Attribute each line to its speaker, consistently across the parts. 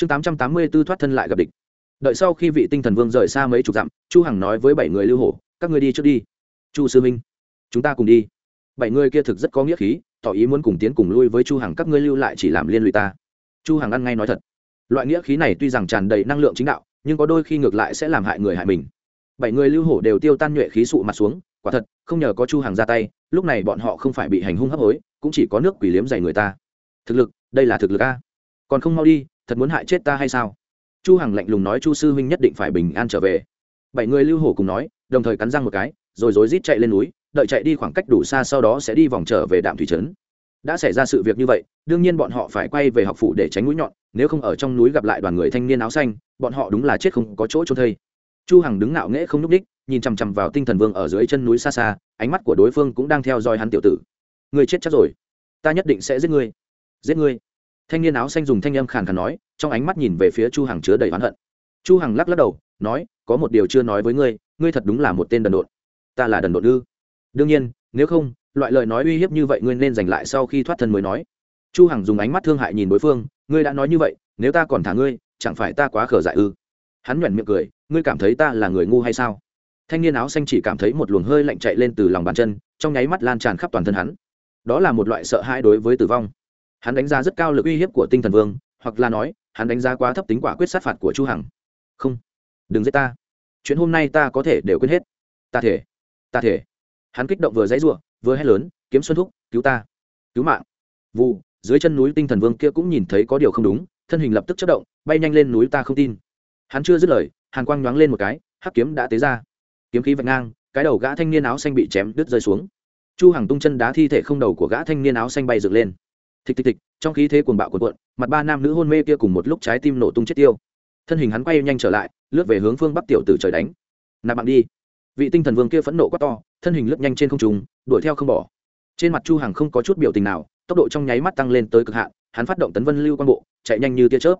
Speaker 1: chương tám trăm tám mươi b ố thoát thân lại gặp địch. Đợi sau khi vị tinh thần vương rời xa mấy chục dặm, chu hằng nói với bảy người lưu hổ, các ngươi đi trước đi. Chu sư minh, chúng ta cùng đi. Bảy người kia thực rất có nghĩa khí, tỏ ý muốn cùng tiến cùng lui với chu hằng, các ngươi lưu lại chỉ làm liên lụy ta. Chu hằng ăn ngay nói thật. Loại nghĩa khí này tuy rằng tràn đầy năng lượng chính đạo, nhưng có đôi khi ngược lại sẽ làm hại người hại mình. Bảy người lưu hổ đều tiêu tan nhuệ khí sụ mặt xuống, quả thật, không nhờ có chu hằng ra tay, lúc này bọn họ không phải bị hành hung hấp hối, cũng chỉ có nước quỷ liếm dày người ta. Thực lực, đây là thực lực a. Còn không mau đi thật muốn hại chết ta hay sao? Chu hằng lạnh lùng nói, chu sư huynh nhất định phải bình an trở về. Bảy người lưu hổ cùng nói, đồng thời cắn răng một cái, rồi rối rít chạy lên núi, đợi chạy đi khoảng cách đủ xa sau đó sẽ đi vòng trở về đạm thủy trấn. Đã xảy ra sự việc như vậy, đương nhiên bọn họ phải quay về học phủ để tránh mũi nhọn, nếu không ở trong núi gặp lại đoàn người thanh niên áo xanh, bọn họ đúng là chết không có chỗ trôn thây. Chu hằng đứng ngạo nghễ không núp đích nhìn chằm chằm vào tinh thần vương ở dưới chân núi xa xa, ánh mắt của đối phương cũng đang theo dõi hắn tiểu tử. Ngươi chết chắc rồi. Ta nhất định sẽ giết ngươi. Giết ngươi? Thanh niên áo xanh dùng thanh âm khàn khàn nói, trong ánh mắt nhìn về phía chu hằng chứa đầy oán hận. Chu hằng lắc lắc đầu, nói, có một điều chưa nói với ngươi ngươi thật đúng là một tên đần độn. Ta là đần độn ư? Đương nhiên, nếu không, loại lời nói uy hiếp như vậy ngươi nên giành lại sau khi thoát thân mới nói. Chu hằng dùng ánh mắt thương hại nhìn đối phương, ngươi đã nói như vậy, nếu ta còn thả ngươi, chẳng phải ta quá khở dại ư? Hắn nhoẻn miệng cười, ngươi cảm thấy ta là người ngu hay sao? Thanh niên áo xanh chỉ cảm thấy một luồng hơi lạnh chạy lên từ lòng bàn chân, trong nháy mắt lan tràn khắp toàn thân hắn. Đó là một loại sợ hãi đối với tử vong hắn đánh giá rất cao lực uy hiếp của tinh thần vương, hoặc là nói, hắn đánh giá quá thấp tính quả quyết sát phạt của chu hằng. Không. Đừng giết ta. Chuyện hôm nay ta có thể đều quên hết. Ta thể. Ta thể. Hắn kích động vừa dãy rủa, vừa hét lớn, kiếm xuân thúc, cứu ta. Cứu mạng. Vụ dưới chân núi tinh thần vương kia cũng nhìn thấy có điều không đúng, thân hình lập tức chất động, bay nhanh lên núi ta không tin. Hắn chưa dứt lời, hàn quang nhoáng lên một cái, hắc kiếm đã tế ra. Kiếm khí vạch ngang, cái đầu gã thanh niên áo xanh bị chém đứt rơi xuống. Chu hằng tung chân đá thi thể không đầu của gã thanh niên áo xanh bay dựng lên thịch thịch thịch, trong khí thế cuồng bạo cuộn cuộn, mặt ba nam nữ hôn mê kia cùng một lúc trái tim nổ tung chết tiêu. Thân hình hắn quay nhanh trở lại, lướt về hướng phương bắc tiểu tử trời đánh. Nạp bạn đi. Vị tinh thần vương kia phẫn nộ quá to, thân hình lướt nhanh trên không trung, đuổi theo không bỏ. Trên mặt chu hằng không có chút biểu tình nào, tốc độ trong nháy mắt tăng lên tới cực hạn, hắn phát động tấn vân lưu quan bộ, chạy nhanh như tia chớp.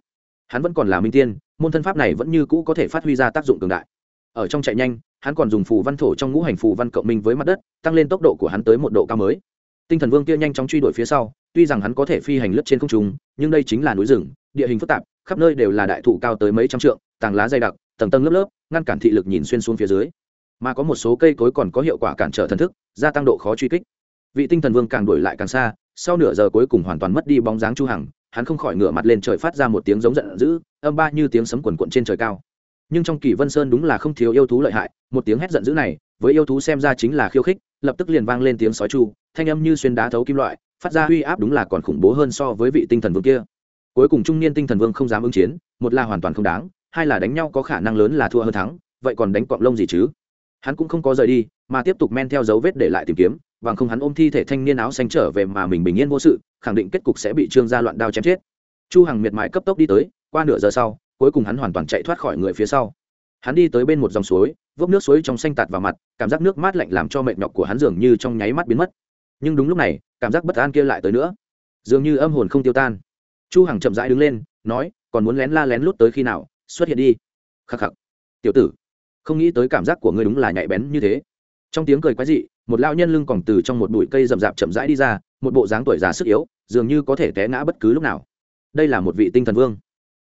Speaker 1: Hắn vẫn còn là minh tiên, môn thân pháp này vẫn như cũ có thể phát huy ra tác dụng cường đại. Ở trong chạy nhanh, hắn còn dùng phù văn thổ trong ngũ hành phù văn cộng minh với mặt đất, tăng lên tốc độ của hắn tới một độ cao mới tinh thần vương kia nhanh chóng truy đuổi phía sau, tuy rằng hắn có thể phi hành lướt trên không trung, nhưng đây chính là núi rừng, địa hình phức tạp, khắp nơi đều là đại thụ cao tới mấy trăm trượng tàng lá dày đặc, tầng tầng lớp lớp, ngăn cản thị lực nhìn xuyên xuống phía dưới. Mà có một số cây cối còn có hiệu quả cản trở thần thức, gia tăng độ khó truy kích. Vị tinh thần vương càng đuổi lại càng xa, sau nửa giờ cuối cùng hoàn toàn mất đi bóng dáng chu hằng, hắn không khỏi ngửa mặt lên trời phát ra một tiếng giống giận dữ, âm ba như tiếng sấm quần quận trên trời cao. Nhưng trong kỳ vân sơn đúng là không thiếu yêu thú lợi hại, một tiếng hét giận dữ này với yêu thú xem ra chính là khiêu khích, lập tức liền vang lên tiếng sói chu, thanh âm như xuyên đá thấu kim loại, phát ra uy áp đúng là còn khủng bố hơn so với vị tinh thần vương kia. Cuối cùng trung niên tinh thần vương không dám ứng chiến, một là hoàn toàn không đáng, hai là đánh nhau có khả năng lớn là thua hơn thắng, vậy còn đánh cọng lông gì chứ? Hắn cũng không có rời đi, mà tiếp tục men theo dấu vết để lại tìm kiếm, bằng không hắn ôm thi thể thanh niên áo xanh trở về mà mình bình yên vô sự, khẳng định kết cục sẽ bị trương gia loạn đao chém chết. Chu hằng miệt mài cấp tốc đi tới, qua nửa giờ sau, cuối cùng hắn hoàn toàn chạy thoát khỏi người phía sau. Hắn đi tới bên một dòng suối vốc nước suối trong xanh tạt vào mặt, cảm giác nước mát lạnh làm cho mệt nhọc của hắn dường như trong nháy mắt biến mất. Nhưng đúng lúc này, cảm giác bất an kia lại tới nữa. Dường như âm hồn không tiêu tan. Chu hằng chậm rãi đứng lên, nói, còn muốn lén la lén lút tới khi nào? Xuất hiện đi. Khắc khắc. Tiểu tử, không nghĩ tới cảm giác của ngươi đúng là nhạy bén như thế. Trong tiếng cười quái dị, một lão nhân lưng còn từ trong một bụi cây rậm rạp chậm rãi đi ra, một bộ dáng tuổi già sức yếu, dường như có thể té ngã bất cứ lúc nào. Đây là một vị tinh thần vương.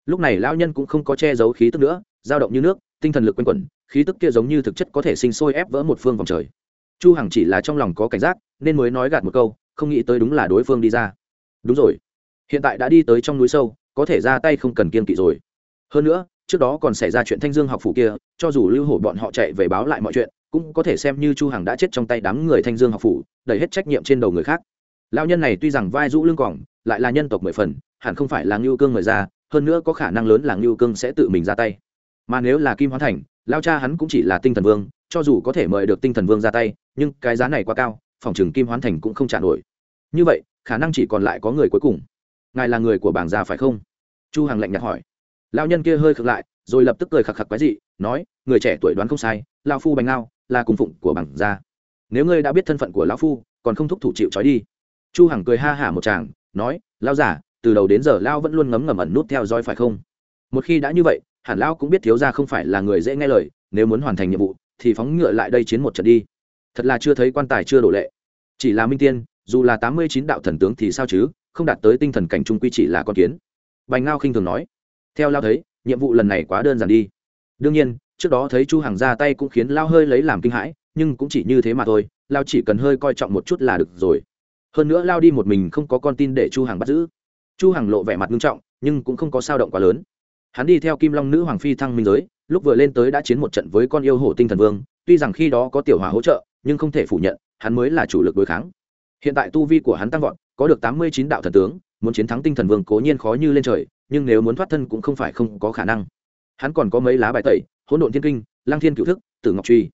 Speaker 1: Lúc này lão nhân cũng không có che giấu khí tức nữa, dao động như nước, tinh thần lực quanh quẩn khí tức kia giống như thực chất có thể sinh sôi ép vỡ một phương vòng trời. Chu hằng chỉ là trong lòng có cảnh giác, nên mới nói gạt một câu, không nghĩ tới đúng là đối phương đi ra. Đúng rồi. Hiện tại đã đi tới trong núi sâu, có thể ra tay không cần kiên kỵ rồi. Hơn nữa, trước đó còn xảy ra chuyện thanh dương học phủ kia, cho dù lưu hổ bọn họ chạy về báo lại mọi chuyện, cũng có thể xem như chu hằng đã chết trong tay đám người thanh dương học phủ, đẩy hết trách nhiệm trên đầu người khác. Lão nhân này tuy rằng vai rũ lưng còng, lại là nhân tộc mười phần, hẳn không phải là ngưu cương người ra, hơn nữa có khả năng lớn là ngưu cương sẽ tự mình ra tay. Mà nếu là kim hoán thành lao cha hắn cũng chỉ là tinh thần vương, cho dù có thể mời được tinh thần vương ra tay, nhưng cái giá này quá cao, phòng trường kim hoán thành cũng không trả nổi. Như vậy, khả năng chỉ còn lại có người cuối cùng. Ngài là người của bảng già phải không? Chu hằng lạnh nhạt hỏi. Lão nhân kia hơi khựng lại, rồi lập tức cười khặc khặc quái dị, nói, người trẻ tuổi đoán không sai lao phu bành ngao là cùng phụng của bảng gia. Nếu ngươi đã biết thân phận của lão phu, còn không thúc thủ chịu trói đi. Chu hằng cười ha hả một chàng nói lao giả từ đầu đến giờ lao vẫn luôn ngấm ngầm ẩn nút theo dõi phải không? Một khi đã như vậy hẳn Lão cũng biết thiếu gia không phải là người dễ nghe lời, nếu muốn hoàn thành nhiệm vụ, thì phóng ngựa lại đây chiến một trận đi. Thật là chưa thấy quan tài chưa đổ lệ. Chỉ là minh tiên, dù là tám mươi chín đạo thần tướng thì sao chứ, không đạt tới tinh thần cảnh trung quy chỉ là con kiến. Bành ngao khinh thường nói. Theo lao thấy, nhiệm vụ lần này quá đơn giản đi. Đương nhiên, trước đó thấy chu hằng ra tay cũng khiến lao hơi lấy làm kinh hãi, nhưng cũng chỉ như thế mà thôi lao chỉ cần hơi coi trọng một chút là được rồi. Hơn nữa lao đi một mình không có con tin để chu hằng bắt giữ. Chu hằng lộ vẻ mặt nghiêm trọng, nhưng cũng không có sao động quá lớn hắn đi theo kim long nữ hoàng phi thăng minh giới, lúc vừa lên tới đã chiến một trận với con yêu hổ tinh thần vương, tuy rằng khi đó có tiểu hòa hỗ trợ, nhưng không thể phủ nhận, hắn mới là chủ lực đối kháng. Hiện tại tu vi của hắn tăng vọt, có được tám mươi chín đạo thần tướng, muốn chiến thắng tinh thần vương cố nhiên khó như lên trời, nhưng nếu muốn thoát thân cũng không phải không có khả năng. Hắn còn có mấy lá bài tẩy, hỗn độn thiên kinh lang thiên cựu thức, tử ngọc truy.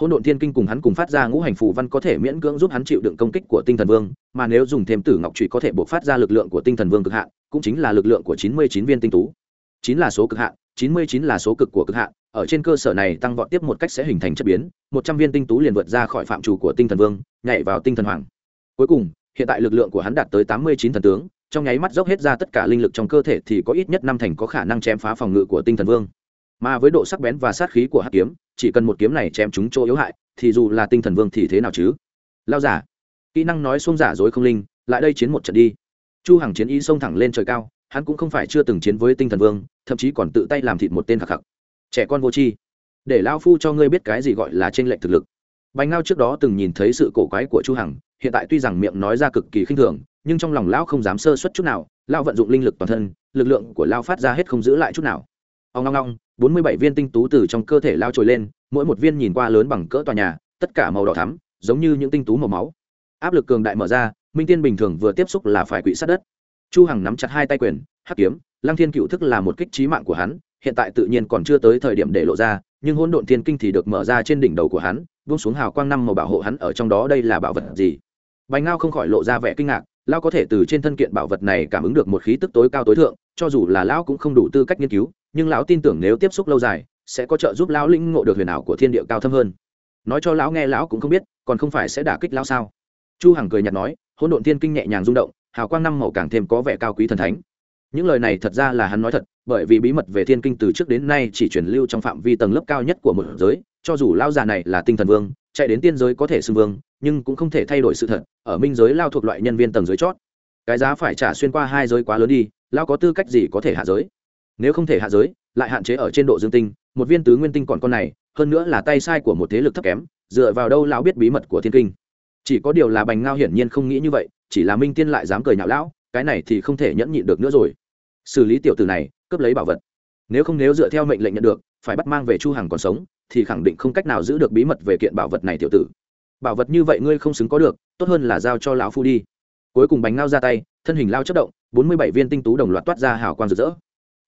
Speaker 1: Hỗn độn thiên kinh cùng hắn cùng phát ra ngũ hành phù văn có thể miễn cưỡng giúp hắn chịu đựng công kích của tinh thần vương, mà nếu dùng thêm tử ngọc truy có thể buộc phát ra lực lượng của tinh thần vương cực hạn, cũng chính là lực lượng của chín mươi chín viên tinh tú chín là số cực hạn, chín mươi chín là số cực của cực hạn, ở trên cơ sở này tăng vọt tiếp một cách sẽ hình thành chất biến, một trăm viên tinh tú liền vượt ra khỏi phạm trù của tinh thần vương, nhảy vào tinh thần hoàng. Cuối cùng, hiện tại lực lượng của hắn đạt tới tám mươi chín thần tướng, trong nháy mắt dốc hết ra tất cả linh lực trong cơ thể thì có ít nhất năm thành có khả năng chém phá phòng ngự của tinh thần vương. Mà với độ sắc bén và sát khí của hắc kiếm, chỉ cần một kiếm này chém chúng chỗ yếu hại, thì dù là tinh thần vương thì thế nào chứ? Lao giả, kỹ năng nói xuông giả dối không linh, lại đây chiến một trận đi. Chu hằng chiến ý xông thẳng lên trời cao hắn cũng không phải chưa từng chiến với tinh thần vương, thậm chí còn tự tay làm thịt một tên khạc khạc. Trẻ con vô tri. Để lao phu cho ngươi biết cái gì gọi là trên lệnh thực lực. Bánh ngao trước đó từng nhìn thấy sự cổ quái của chu hằng, hiện tại tuy rằng miệng nói ra cực kỳ khinh thường, nhưng trong lòng lão không dám sơ suất chút nào, lão vận dụng linh lực toàn thân, lực lượng của lão phát ra hết không giữ lại chút nào. Ông ngong ngong bốn mươi bảy viên tinh tú từ trong cơ thể lao trồi lên, mỗi một viên nhìn qua lớn bằng cỡ tòa nhà, tất cả màu đỏ thắm, giống như những tinh tú màu máu. Áp lực cường đại mở ra, minh tiên bình thường vừa tiếp xúc là phải quỵ sát đất chu hằng nắm chặt hai tay quyền, hắc kiếm, lăng thiên cựu thức là một kích trí mạng của hắn, hiện tại tự nhiên còn chưa tới thời điểm để lộ ra, nhưng hỗn độn thiên kinh thì được mở ra trên đỉnh đầu của hắn, buông xuống hào quang năm màu bảo hộ hắn ở trong đó, đây là bảo vật gì? Bánh ngao không khỏi lộ ra vẻ kinh ngạc, lão có thể từ trên thân kiện bảo vật này cảm ứng được một khí tức tối cao tối thượng, cho dù là lão cũng không đủ tư cách nghiên cứu, nhưng lão tin tưởng nếu tiếp xúc lâu dài, sẽ có trợ giúp lão lĩnh ngộ được huyền ảo của thiên địa cao thâm hơn. Nói cho lão nghe, lão cũng không biết, còn không phải sẽ đả kích lão sao? Chu hằng cười nhạt nói, hỗn độn thiên kinh nhẹ nhàng rung động hào quang năm màu càng thêm có vẻ cao quý thần thánh. Những lời này thật ra là hắn nói thật, bởi vì bí mật về thiên kinh từ trước đến nay chỉ truyền lưu trong phạm vi tầng lớp cao nhất của một giới, cho dù lao già này là tinh thần vương, chạy đến tiên giới có thể xưng vương, nhưng cũng không thể thay đổi sự thật, ở minh giới lao thuộc loại nhân viên tầng giới chót. Cái giá phải trả xuyên qua hai giới quá lớn đi lao có tư cách gì có thể hạ giới? Nếu không thể hạ giới, lại hạn chế ở trên độ dương tinh, một viên tứ nguyên tinh còn con này, hơn nữa là tay sai của một thế lực thấp kém, dựa vào đâu lão biết bí mật của thiên kinh? Chỉ có điều là bành ngao hiển nhiên không nghĩ như vậy chỉ là minh tiên lại dám cười nhạo lão, cái này thì không thể nhẫn nhịn được nữa rồi. Xử lý tiểu tử này, cướp lấy bảo vật. Nếu không nếu dựa theo mệnh lệnh nhận được, phải bắt mang về chu hằng còn sống, thì khẳng định không cách nào giữ được bí mật về kiện bảo vật này tiểu tử. Bảo vật như vậy ngươi không xứng có được, tốt hơn là giao cho lão phu đi. Cuối cùng bánh ngao ra tay, thân hình lao chất động, bốn mươi bảy viên tinh tú đồng loạt toát ra hào quang rực rỡ.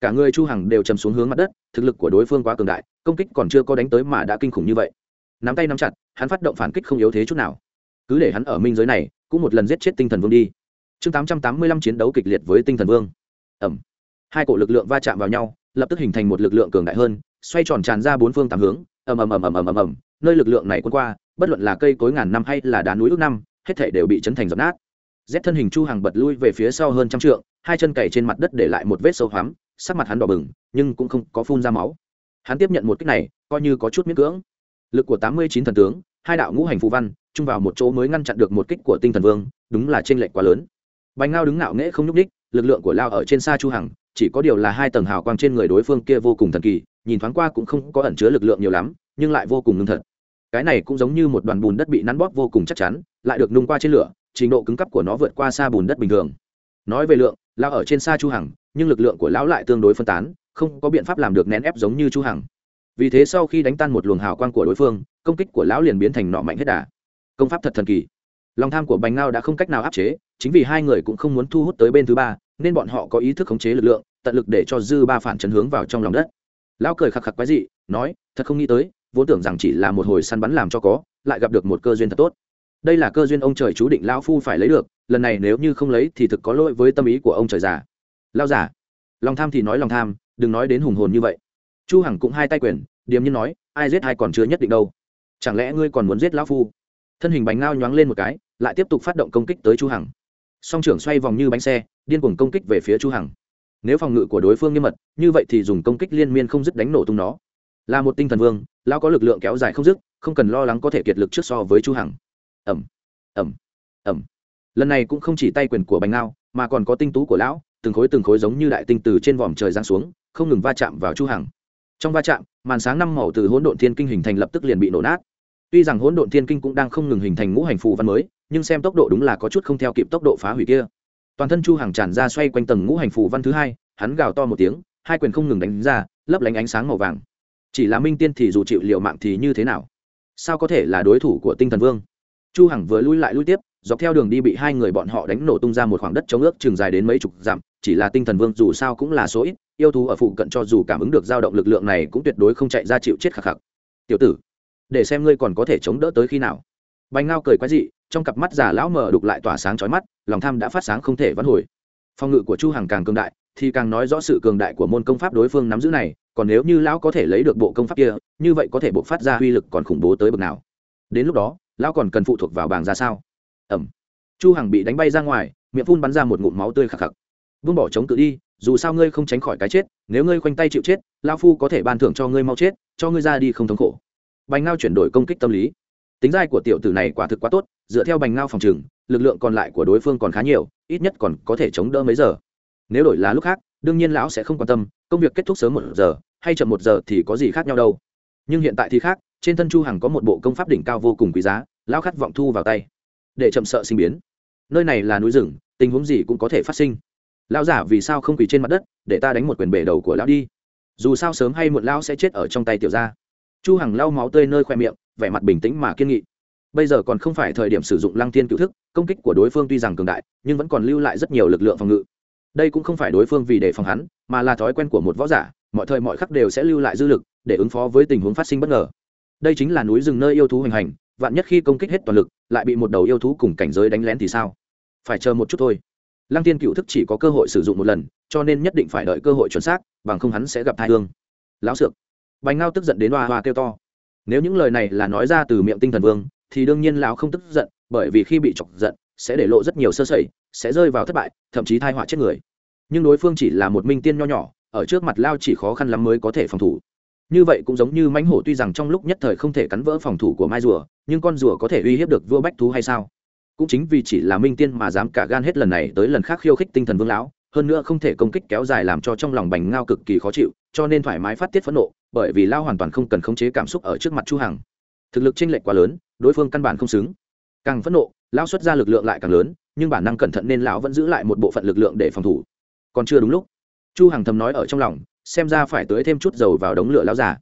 Speaker 1: Cả người chu hằng đều chầm xuống hướng mặt đất, thực lực của đối phương quá cường đại, công kích còn chưa có đánh tới mà đã kinh khủng như vậy. Nắm tay nắm chặt, hắn phát động phản kích không yếu thế chút nào. Cứ để hắn ở minh giới này cũng một lần giết chết tinh thần vương đi. Chương tám trăm tám mươi lăm chiến đấu kịch liệt với tinh thần vương. Ẩm. Hai cổ lực lượng va chạm vào nhau, lập tức hình thành một lực lượng cường đại hơn, xoay tròn tràn ra bốn phương tám hướng. Ầm ầm ầm ầm ầm ầm ầm nơi lực lượng này quân qua, bất luận là cây cối ngàn năm hay là đá núi ước năm, hết thể đều bị chấn thành dập nát. Rét thân hình chu hàng bật lui về phía sau hơn trăm trượng, hai chân cày trên mặt đất để lại một vết sâu hoắm, sắc mặt hắn đỏ bừng, nhưng cũng không có phun ra máu. Hắn tiếp nhận một kích này, coi như có chút miễn cưỡng. Lực của tám mươi chín thần tướng hai đạo ngũ hành phù văn chung vào một chỗ mới ngăn chặn được một kích của tinh thần vương, đúng là t r ê n lệch quá lớn. Bánh ngao đứng ngạo nghễ không nhúc ních lực lượng của lao ở trên xa chu hằng, chỉ có điều là hai tầng hào quang trên người đối phương kia vô cùng thần kỳ, nhìn thoáng qua cũng không có ẩn chứa lực lượng nhiều lắm, nhưng lại vô cùng ngưng thật. Cái này cũng giống như một đoàn bùn đất bị nắn bóp vô cùng chắc chắn, lại được nung qua trên lửa, trình độ cứng cấp của nó vượt qua xa bùn đất bình thường. Nói về lượng, lao ở trên xa chu hằng, nhưng lực lượng của lão lại tương đối phân tán, không có biện pháp làm được nén ép giống như chu hằng vì thế sau khi đánh tan một luồng hào quang của đối phương, công kích của lão liền biến thành nọ mạnh hết đà. Công pháp thật thần kỳ. Lòng tham của bành ngao đã không cách nào áp chế, chính vì hai người cũng không muốn thu hút tới bên thứ ba, nên bọn họ có ý thức khống chế lực lượng, tận lực để cho dư ba phản chấn hướng vào trong lòng đất. Lão cười khạc khạc quái dị, nói, thật không nghĩ tới, vốn tưởng rằng chỉ là một hồi săn bắn làm cho có, lại gặp được một cơ duyên thật tốt. Đây là cơ duyên ông trời chú định lão phu phải lấy được, lần này nếu như không lấy thì thực có lỗi với tâm ý của ông trời già. Lao giả lòng tham thì nói lòng tham, đừng nói đến hùng hồn như vậy chu hằng cũng hai tay quyền điềm nhiên nói ai giết ai còn chưa nhất định đâu. Chẳng lẽ ngươi còn muốn giết lão phu? Thân hình bánh ngao nhoáng lên một cái lại tiếp tục phát động công kích tới chu hằng. Song trưởng xoay vòng như bánh xe điên cuồng công kích về phía chu hằng. Nếu phòng ngự của đối phương nghiêm mật như vậy thì dùng công kích liên miên không dứt đánh nổ tung nó. Là một tinh thần vương lão có lực lượng kéo dài không dứt không cần lo lắng có thể kiệt lực trước so với chu hằng. Ầm, ầm, ầm, lần này cũng không chỉ tay quyền của bánh ngao mà còn có tinh tú của lão từng khối từng khối giống như đại tinh từ trên vòm trời giáng xuống không ngừng va chạm vào chu hằng trong va chạm, màn sáng năm màu từ hỗn độn thiên kinh hình thành lập tức liền bị nổ nát. Tuy rằng hỗn độn thiên kinh cũng đang không ngừng hình thành ngũ hành phù văn mới, nhưng xem tốc độ đúng là có chút không theo kịp tốc độ phá hủy kia. Toàn thân chu hàng tràn ra xoay quanh tầng ngũ hành phù văn thứ hai, hắn gào to một tiếng, hai quyền không ngừng đánh ra, lấp lánh ánh sáng màu vàng. Chỉ là minh tiên thì dù chịu liệu mạng thì như thế nào? Sao có thể là đối thủ của tinh thần vương? Chu hằng vừa lui lại lui tiếp, dọc theo đường đi bị hai người bọn họ đánh nổ tung ra một khoảng đất chống ước trường dài đến mấy chục dặm, chỉ là tinh thần vương dù sao cũng là số ít yêu thú ở phụ cận cho dù cảm ứng được dao động lực lượng này cũng tuyệt đối không chạy ra chịu chết khạc khạc. Tiểu tử, để xem ngươi còn có thể chống đỡ tới khi nào. Bánh ngao cười quái dị, trong cặp mắt già lão mờ đục lại tỏa sáng chói mắt, lòng tham đã phát sáng không thể vãn hồi. Phong ngự của chu hằng càng cường đại, thì càng nói rõ sự cường đại của môn công pháp đối phương nắm giữ này, còn nếu như lão có thể lấy được bộ công pháp kia, như vậy có thể bộc phát ra uy lực còn khủng bố tới bậc nào. Đến lúc đó, lão còn cần phụ thuộc vào bảng ra sao? Ẩm chu hằng bị đánh bay ra ngoài, miệng phun bắn ra một ngụm máu tươi khạc khạc vương bỏ chống cự đi, dù sao ngươi không tránh khỏi cái chết, nếu ngươi khoanh tay chịu chết, lão phu có thể ban thưởng cho ngươi mau chết, cho ngươi ra đi không thống khổ. Bành ngao chuyển đổi công kích tâm lý. Tính dai của tiểu tử này quả thực quá tốt, dựa theo bành ngao phòng trừng lực lượng còn lại của đối phương còn khá nhiều, ít nhất còn có thể chống đỡ mấy giờ. Nếu đổi là lúc khác, đương nhiên lão sẽ không quan tâm, công việc kết thúc sớm một giờ, hay chậm một giờ thì có gì khác nhau đâu. Nhưng hiện tại thì khác, trên thân chu hằng có một bộ công pháp đỉnh cao vô cùng quý giá, lão khát vọng thu vào tay, để chậm sợ sinh biến. Nơi này là núi rừng, tình huống gì cũng có thể phát sinh lão giả vì sao không quỳ trên mặt đất, để ta đánh một quyền bể đầu của lão đi. Dù sao sớm hay muộn lão sẽ chết ở trong tay tiểu gia. Chu hằng lau máu tươi nơi khoe miệng, vẻ mặt bình tĩnh mà kiên nghị. Bây giờ còn không phải thời điểm sử dụng lăng thiên cựu thức, công kích của đối phương tuy rằng cường đại, nhưng vẫn còn lưu lại rất nhiều lực lượng phòng ngự. Đây cũng không phải đối phương vì để phòng hắn, mà là thói quen của một võ giả, mọi thời mọi khắc đều sẽ lưu lại dư lực, để ứng phó với tình huống phát sinh bất ngờ. Đây chính là núi rừng nơi yêu thú hoành hành, vạn nhất khi công kích hết toàn lực, lại bị một đầu yêu thú cùng cảnh giới đánh lén thì sao? Phải chờ một chút thôi lăng tiên cựu thức chỉ có cơ hội sử dụng một lần, cho nên nhất định phải đợi cơ hội chuẩn xác, bằng không hắn sẽ gặp thai hương. Lão sược. Bành ngao tức giận đến hoa hoa kêu to. Nếu những lời này là nói ra từ miệng tinh thần vương, thì đương nhiên lão không tức giận, bởi vì khi bị chọc giận, sẽ để lộ rất nhiều sơ sẩy, sẽ rơi vào thất bại, thậm chí thai họa chết người. Nhưng đối phương chỉ là một minh tiên nho nhỏ, ở trước mặt lao chỉ khó khăn lắm mới có thể phòng thủ. Như vậy cũng giống như mãnh hổ tuy rằng trong lúc nhất thời không thể cắn vỡ phòng thủ của mai rùa, nhưng con rùa có thể uy hiếp được vua bách thú hay sao? Cũng chính vì chỉ là minh tiên mà dám cả gan hết lần này tới lần khác khiêu khích tinh thần vương lão, hơn nữa không thể công kích kéo dài làm cho trong lòng bành ngao cực kỳ khó chịu, cho nên thoải mái phát tiết phẫn nộ, bởi vì lao hoàn toàn không cần khống chế cảm xúc ở trước mặt chu hằng. Thực lực chênh lệch quá lớn, đối phương căn bản không xứng. Càng phẫn nộ lao xuất ra lực lượng lại càng lớn, nhưng bản năng cẩn thận nên lão vẫn giữ lại một bộ phận lực lượng để phòng thủ. Còn chưa đúng lúc, chu hằng thầm nói ở trong lòng, xem ra phải tưới thêm chút dầu vào đống lửa lão già.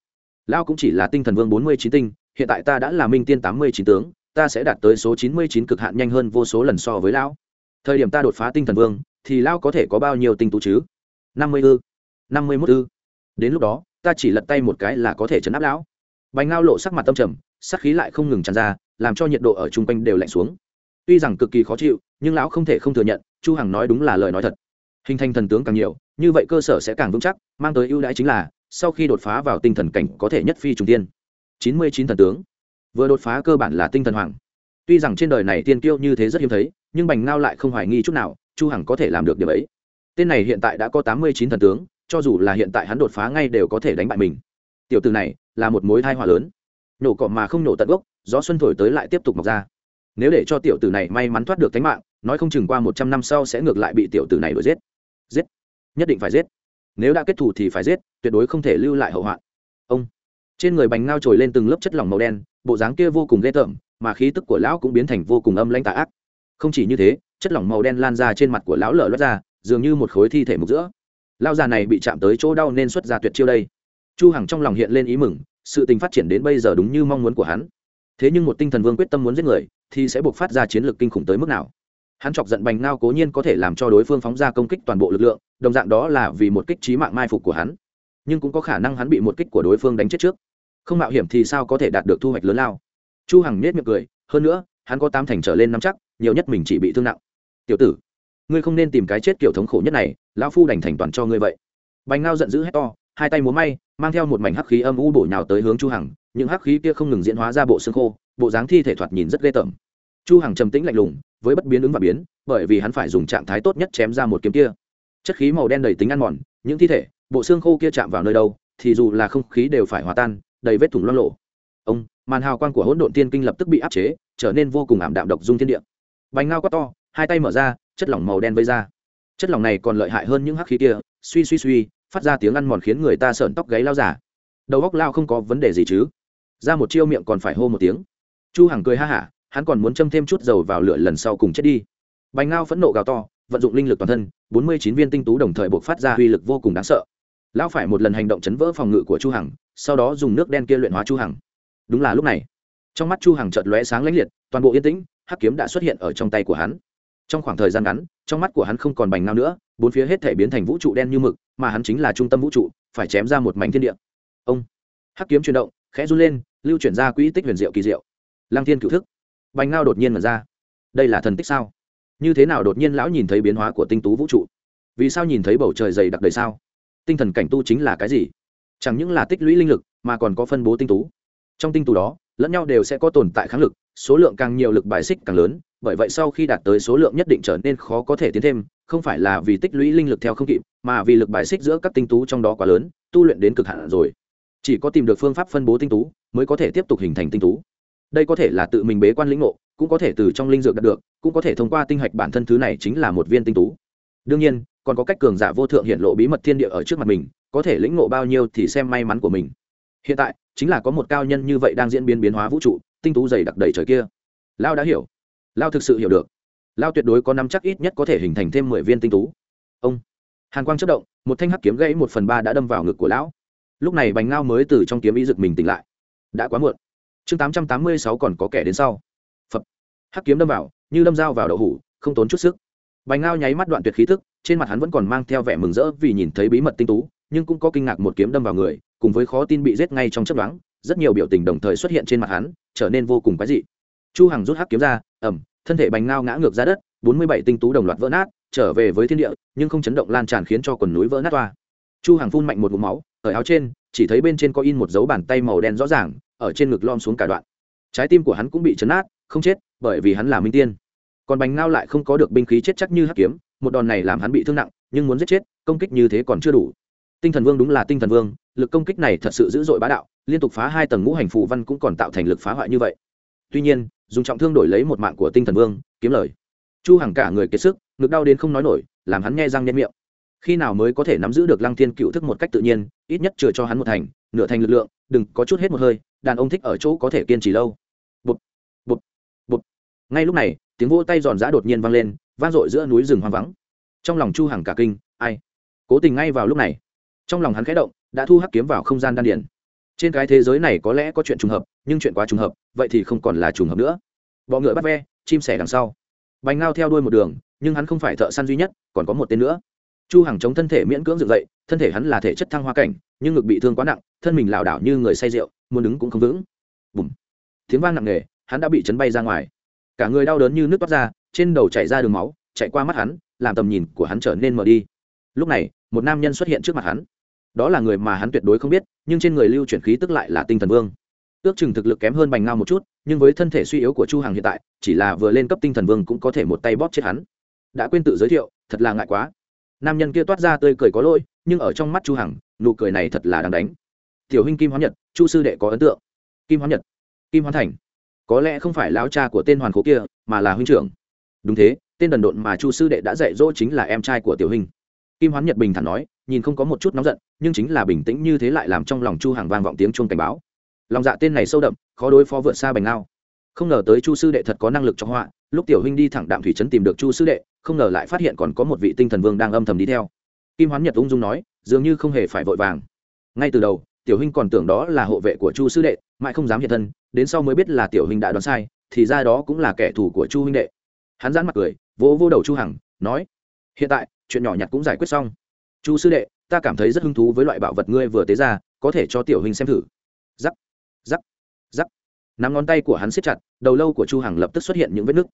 Speaker 1: Lão cũng chỉ là tinh thần vương bốn mươi chín tinh, hiện tại ta đã là minh tiên tám mươi chín tướng ta sẽ đạt tới số chín mươi chín cực hạn nhanh hơn vô số lần so với lão. Thời điểm ta đột phá tinh thần vương, thì lão có thể có bao nhiêu tinh tú chứ? năm mươi ư, năm mươi mốt ư. Đến lúc đó, ta chỉ lật tay một cái là có thể chấn áp lão. Bánh ngao lộ sắc mặt tâm trầm, sắc khí lại không ngừng tràn ra, làm cho nhiệt độ ở chung quanh đều lạnh xuống. Tuy rằng cực kỳ khó chịu, nhưng lão không thể không thừa nhận, chu hằng nói đúng là lời nói thật. Hình thành thần tướng càng nhiều, như vậy cơ sở sẽ càng vững chắc, mang tới ưu đãi chính là, sau khi đột phá vào tinh thần cảnh có thể nhất phi trùng tiên chín mươi chín thần tướng vừa đột phá cơ bản là tinh thần hoàng. Tuy rằng trên đời này tiên kiêu như thế rất hiếm thấy, nhưng bành ngao lại không hoài nghi chút nào, chu hằng có thể làm được điều ấy. Tên này hiện tại đã có tám mươi chín thần tướng, cho dù là hiện tại hắn đột phá ngay đều có thể đánh bại mình. Tiểu từ này là một mối thai họa lớn. Nổ cọ mà không nổ tận gốc, gió xuân thổi tới lại tiếp tục mọc ra. Nếu để cho tiểu tử này may mắn thoát được tính mạng, nói không chừng qua một trăm năm sau sẽ ngược lại bị tiểu tử này đuổi giết. Giết. Nhất định phải giết. Nếu đã kết thù thì phải giết, tuyệt đối không thể lưu lại hậu hoạn. Ông. Trên người bành ngao trồi lên từng lớp chất lỏng màu đen bộ dáng kia vô cùng ghê tởm, mà khí tức của lão cũng biến thành vô cùng âm lãnh tà ác. Không chỉ như thế, chất lỏng màu đen lan ra trên mặt của lão lở lót ra, dường như một khối thi thể mục giữa. Lao già này bị chạm tới chỗ đau nên xuất ra tuyệt chiêu đây. Chu hằng trong lòng hiện lên ý mừng, sự tình phát triển đến bây giờ đúng như mong muốn của hắn. Thế nhưng một tinh thần vương quyết tâm muốn giết người, thì sẽ buộc phát ra chiến lược kinh khủng tới mức nào? Hắn chọc giận bành ngao cố nhiên có thể làm cho đối phương phóng ra công kích toàn bộ lực lượng, đồng dạng đó là vì một kích trí mạng mai phục của hắn. Nhưng cũng có khả năng hắn bị một kích của đối phương đánh chết trước không mạo hiểm thì sao có thể đạt được thu hoạch lớn lao? Chu hằng nết miệng cười, hơn nữa, hắn có tám thành trở lên nắm chắc, nhiều nhất mình chỉ bị thương nặng. Tiểu tử, ngươi không nên tìm cái chết kiểu thống khổ nhất này, lão phu đành thành toàn cho ngươi vậy. Bành ngao giận dữ hét to, hai tay múa may, mang theo một mảnh hắc khí âm u bổ nhào tới hướng chu hằng, những hắc khí kia không ngừng diễn hóa ra bộ xương khô, bộ dáng thi thể thoạt nhìn rất ghê tởm. Chu hằng trầm tĩnh lạnh lùng, với bất biến ứng và biến, bởi vì hắn phải dùng trạng thái tốt nhất chém ra một kiếm kia. Chất khí màu đen đầy tính ăn mòn, những thi thể, bộ xương khô kia chạm vào nơi đâu, thì dù là không khí đều phải hòa tan đầy vết thủng loang lộ ông, màn hào quang của hỗn độn tiên kinh lập tức bị áp chế, trở nên vô cùng ảm đạm độc dung thiên địa. Bánh ngao quát to, hai tay mở ra, chất lỏng màu đen vây ra. Chất lỏng này còn lợi hại hơn những hắc khí kia, suy suy suy, phát ra tiếng ăn mòn khiến người ta sợn tóc gáy lao giả. Đầu góc lao không có vấn đề gì chứ? Ra một chiêu miệng còn phải hô một tiếng. Chu hằng cười ha hả, hắn còn muốn châm thêm chút dầu vào lửa lần sau cùng chết đi. Bành ngao phẫn nộ gào to, vận dụng linh lực toàn thân, bốn mươi chín viên tinh tú đồng thời buộc phát ra uy lực vô cùng đáng sợ lão phải một lần hành động chấn vỡ phòng ngự của chu hằng, sau đó dùng nước đen kia luyện hóa chu hằng. Đúng là lúc này. Trong mắt chu hằng chợt lóe sáng lãnh liệt, toàn bộ yên tĩnh, hắc kiếm đã xuất hiện ở trong tay của hắn. Trong khoảng thời gian ngắn, trong mắt của hắn không còn bành nao nữa, bốn phía hết thể biến thành vũ trụ đen như mực, mà hắn chính là trung tâm vũ trụ, phải chém ra một mảnh thiên địa. Ông! Hắc kiếm chuyển động, khẽ run lên, lưu chuyển ra quỹ tích huyền diệu kỳ diệu. Lăng thiên cựu thức. Bành nao đột nhiên mở ra. Đây là thần tích sao? Như thế nào đột nhiên lão nhìn thấy biến hóa của tinh tú vũ trụ? Vì sao nhìn thấy bầu trời dày đặc đầy sao? Tinh thần cảnh tu chính là cái gì? Chẳng những là tích lũy linh lực, mà còn có phân bố tinh tú. Trong tinh tú đó, lẫn nhau đều sẽ có tồn tại kháng lực, số lượng càng nhiều lực bài xích càng lớn, bởi vậy sau khi đạt tới số lượng nhất định trở nên khó có thể tiến thêm, không phải là vì tích lũy linh lực theo không kịp, mà vì lực bài xích giữa các tinh tú trong đó quá lớn, tu luyện đến cực hạn rồi. Chỉ có tìm được phương pháp phân bố tinh tú, mới có thể tiếp tục hình thành tinh tú. Đây có thể là tự mình bế quan lĩnh ngộ, cũng có thể từ trong linh dược đạt được, cũng có thể thông qua tinh hạch bản thân thứ này chính là một viên tinh tú. Đương nhiên còn có cách cường giả vô thượng hiện lộ bí mật thiên địa ở trước mặt mình, có thể lĩnh ngộ bao nhiêu thì xem may mắn của mình. Hiện tại, chính là có một cao nhân như vậy đang diễn biến biến hóa vũ trụ, tinh tú dày đặc đầy trời kia. Lao đã hiểu. Lao thực sự hiểu được. Lao tuyệt đối có năm chắc ít nhất có thể hình thành thêm mười viên tinh tú. Ông. Hàn quang chất động, một thanh hắc kiếm gãy một phần ba đã đâm vào ngực của lão. Lúc này bành ngao mới từ trong kiếm ý rực mình tỉnh lại. Đã quá muộn. Chương tám trăm tám mươi sáu còn có kẻ đến sau. Phập. Hắc kiếm đâm vào, như đâm dao vào đậu hủ, không tốn chút sức. Bành ngao nháy mắt đoạn tuyệt khí thức trên mặt hắn vẫn còn mang theo vẻ mừng rỡ vì nhìn thấy bí mật tinh tú, nhưng cũng có kinh ngạc một kiếm đâm vào người, cùng với khó tin bị giết ngay trong chấp đoán rất nhiều biểu tình đồng thời xuất hiện trên mặt hắn, trở nên vô cùng quái dị. Chu hằng rút hắc kiếm ra ẩm thân thể bành ngao ngã ngược ra đất, bốn mươi bảy tinh tú đồng loạt vỡ nát, trở về với thiên địa, nhưng không chấn động lan tràn khiến cho quần núi vỡ nát toa. Chu hằng phun mạnh một ngụm máu, ở áo trên, chỉ thấy bên trên có in một dấu bàn tay màu đen rõ ràng, ở trên ngực lom xuống cả đoạn. Trái tim của hắn cũng bị chấn nát, không chết, bởi vì hắn là minh tiên. Còn bành ngao lại không có được binh khí chết chắc như hắc kiếm một đòn này làm hắn bị thương nặng, nhưng muốn giết chết, công kích như thế còn chưa đủ. Tinh thần vương đúng là tinh thần vương, lực công kích này thật sự dữ dội bá đạo, liên tục phá hai tầng ngũ hành phù văn cũng còn tạo thành lực phá hoại như vậy. Tuy nhiên, dùng trọng thương đổi lấy một mạng của tinh thần vương, kiếm lời. Chu hằng cả người kiệt sức, ngực đau đến không nói nổi, làm hắn nghe răng nhếch miệng. Khi nào mới có thể nắm giữ được lăng thiên cựu thức một cách tự nhiên, ít nhất chừa cho hắn một thành, nửa thành lực lượng, đừng có chút hết một hơi, đàn ông thích ở chỗ có thể kiên trì lâu. Bụt bụt bụt ngay lúc này, tiếng vỗ tay giòn giã đột nhiên vang lên vang dội giữa núi rừng hoang vắng. Trong lòng chu hằng cả kinh, ai? Cố tình ngay vào lúc này. Trong lòng hắn khẽ động, đã thu hắc kiếm vào không gian đan điền. Trên cái thế giới này có lẽ có chuyện trùng hợp, nhưng chuyện quá trùng hợp, vậy thì không còn là trùng hợp nữa. Bọ ngựa bắt ve, chim sẻ đằng sau. Bành ngao theo đuôi một đường, nhưng hắn không phải thợ săn duy nhất, còn có một tên nữa. Chu hằng chống thân thể miễn cưỡng dựng dậy, thân thể hắn là thể chất thăng hoa cảnh, nhưng ngực bị thương quá nặng, thân mình lảo đảo như người say rượu, muốn đứng cũng không vững. Bùm! Tiếng vang nặng nề, hắn đã bị chấn bay ra ngoài. Cả người đau đớn như nước toát ra trên đầu chảy ra đường máu, chạy qua mắt hắn, làm tầm nhìn của hắn trở nên mờ đi. Lúc này, một nam nhân xuất hiện trước mặt hắn. Đó là người mà hắn tuyệt đối không biết, nhưng trên người lưu chuyển khí tức lại là tinh thần vương. Ước chừng thực lực kém hơn bành ngao một chút, nhưng với thân thể suy yếu của chu hằng hiện tại, chỉ là vừa lên cấp tinh thần vương cũng có thể một tay bóp chết hắn. Đã quên tự giới thiệu, thật là ngại quá. Nam nhân kia toát ra tươi cười có lỗi, nhưng ở trong mắt chu hằng, nụ cười này thật là đáng đánh. Tiểu huynh kim hóa nhật, chu sư đệ có ấn tượng. Kim hóa nhật, kim hóa thành. Có lẽ không phải lão cha của tên hoàn cố kia, mà là huynh trưởng đúng thế, tên đần độn mà chu sư đệ đã dạy dỗ chính là em trai của tiểu hình kim hoán nhật bình thản nói, nhìn không có một chút nóng giận, nhưng chính là bình tĩnh như thế lại làm trong lòng chu hàng vang vọng tiếng chuông cảnh báo. Lòng dạ tên này sâu đậm, khó đối phó vượt xa bành ngao. Không ngờ tới chu sư đệ thật có năng lực cho họa, lúc tiểu huynh đi thẳng đạm thủy trấn tìm được chu sư đệ, không ngờ lại phát hiện còn có một vị tinh thần vương đang âm thầm đi theo. Kim hoán nhật ung dung nói, dường như không hề phải vội vàng. Ngay từ đầu, tiểu huynh còn tưởng đó là hộ vệ của chu sư đệ, mãi không dám hiện thân, đến sau mới biết là tiểu huynh đã đoán sai, thì ra đó cũng là kẻ thù của chu huynh đệ hắn giãn mặt cười, vỗ vỗ đầu chu hằng, nói, hiện tại, chuyện nhỏ nhặt cũng giải quyết xong. Chu sư đệ, ta cảm thấy rất hứng thú với loại bảo vật ngươi vừa tế ra, có thể cho tiểu hình xem thử. Giắc giắc giắc nắm ngón tay của hắn siết chặt, đầu lâu của chu hằng lập tức xuất hiện những vết nứt.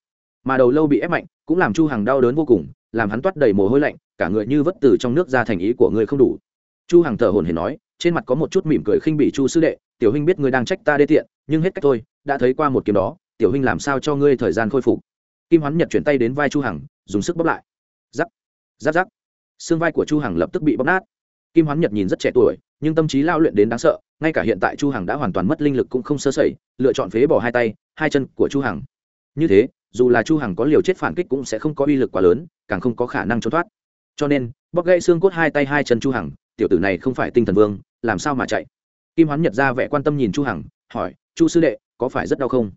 Speaker 1: Mà đầu lâu bị ép mạnh, cũng làm chu hằng đau đớn vô cùng, làm hắn toát đầy mồ hôi lạnh, cả người như vất từ trong nước ra thành ý của ngươi không đủ. Chu hằng thở hổn hển nói, trên mặt có một chút mỉm cười khinh bỉ chu sư đệ, tiểu huynh biết ngươi đang trách ta đê tiện, nhưng hết cách thôi, đã thấy qua một kiếm đó, tiểu huynh làm sao cho ngươi thời gian khôi phục? Kim hoán nhật chuyển tay đến vai chu hằng dùng sức bóp lại. Giáp, giáp giáp xương vai của chu hằng lập tức bị bóp nát. Kim hoán nhật nhìn rất trẻ tuổi nhưng tâm trí lao luyện đến đáng sợ ngay cả hiện tại chu hằng đã hoàn toàn mất linh lực cũng không sơ sẩy lựa chọn phế bỏ hai tay hai chân của chu hằng. Như thế dù là chu hằng có liều chết phản kích cũng sẽ không có uy lực quá lớn càng không có khả năng trốn thoát. Cho nên bóp gãy xương cốt hai tay hai chân chu hằng tiểu tử này không phải tinh thần vương làm sao mà chạy? Kim hoán nhật ra vẻ quan tâm nhìn chu hằng hỏi chu sư đệ có phải rất đau không?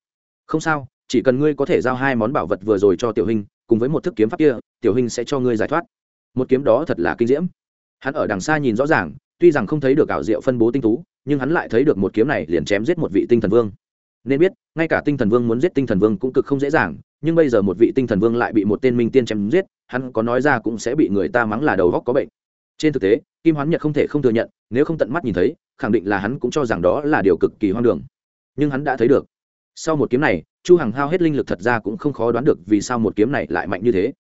Speaker 1: Không sao chỉ cần ngươi có thể giao hai món bảo vật vừa rồi cho tiểu hình cùng với một thức kiếm pháp kia, tiểu hình sẽ cho ngươi giải thoát. Một kiếm đó thật là kinh diễm. Hắn ở đằng xa nhìn rõ ràng, tuy rằng không thấy được ảo diệu phân bố tinh tú, nhưng hắn lại thấy được một kiếm này liền chém giết một vị tinh thần vương. Nên biết, ngay cả tinh thần vương muốn giết tinh thần vương cũng cực không dễ dàng, nhưng bây giờ một vị tinh thần vương lại bị một tên minh tiên chém giết, hắn có nói ra cũng sẽ bị người ta mắng là đầu góc có bệnh. Trên thực tế, kim hoán nhật không thể không thừa nhận, nếu không tận mắt nhìn thấy, khẳng định là hắn cũng cho rằng đó là điều cực kỳ hoang đường. Nhưng hắn đã thấy được. Sau một kiếm này chu hằng hao hết linh lực thật ra cũng không khó đoán được vì sao một kiếm này lại mạnh như thế.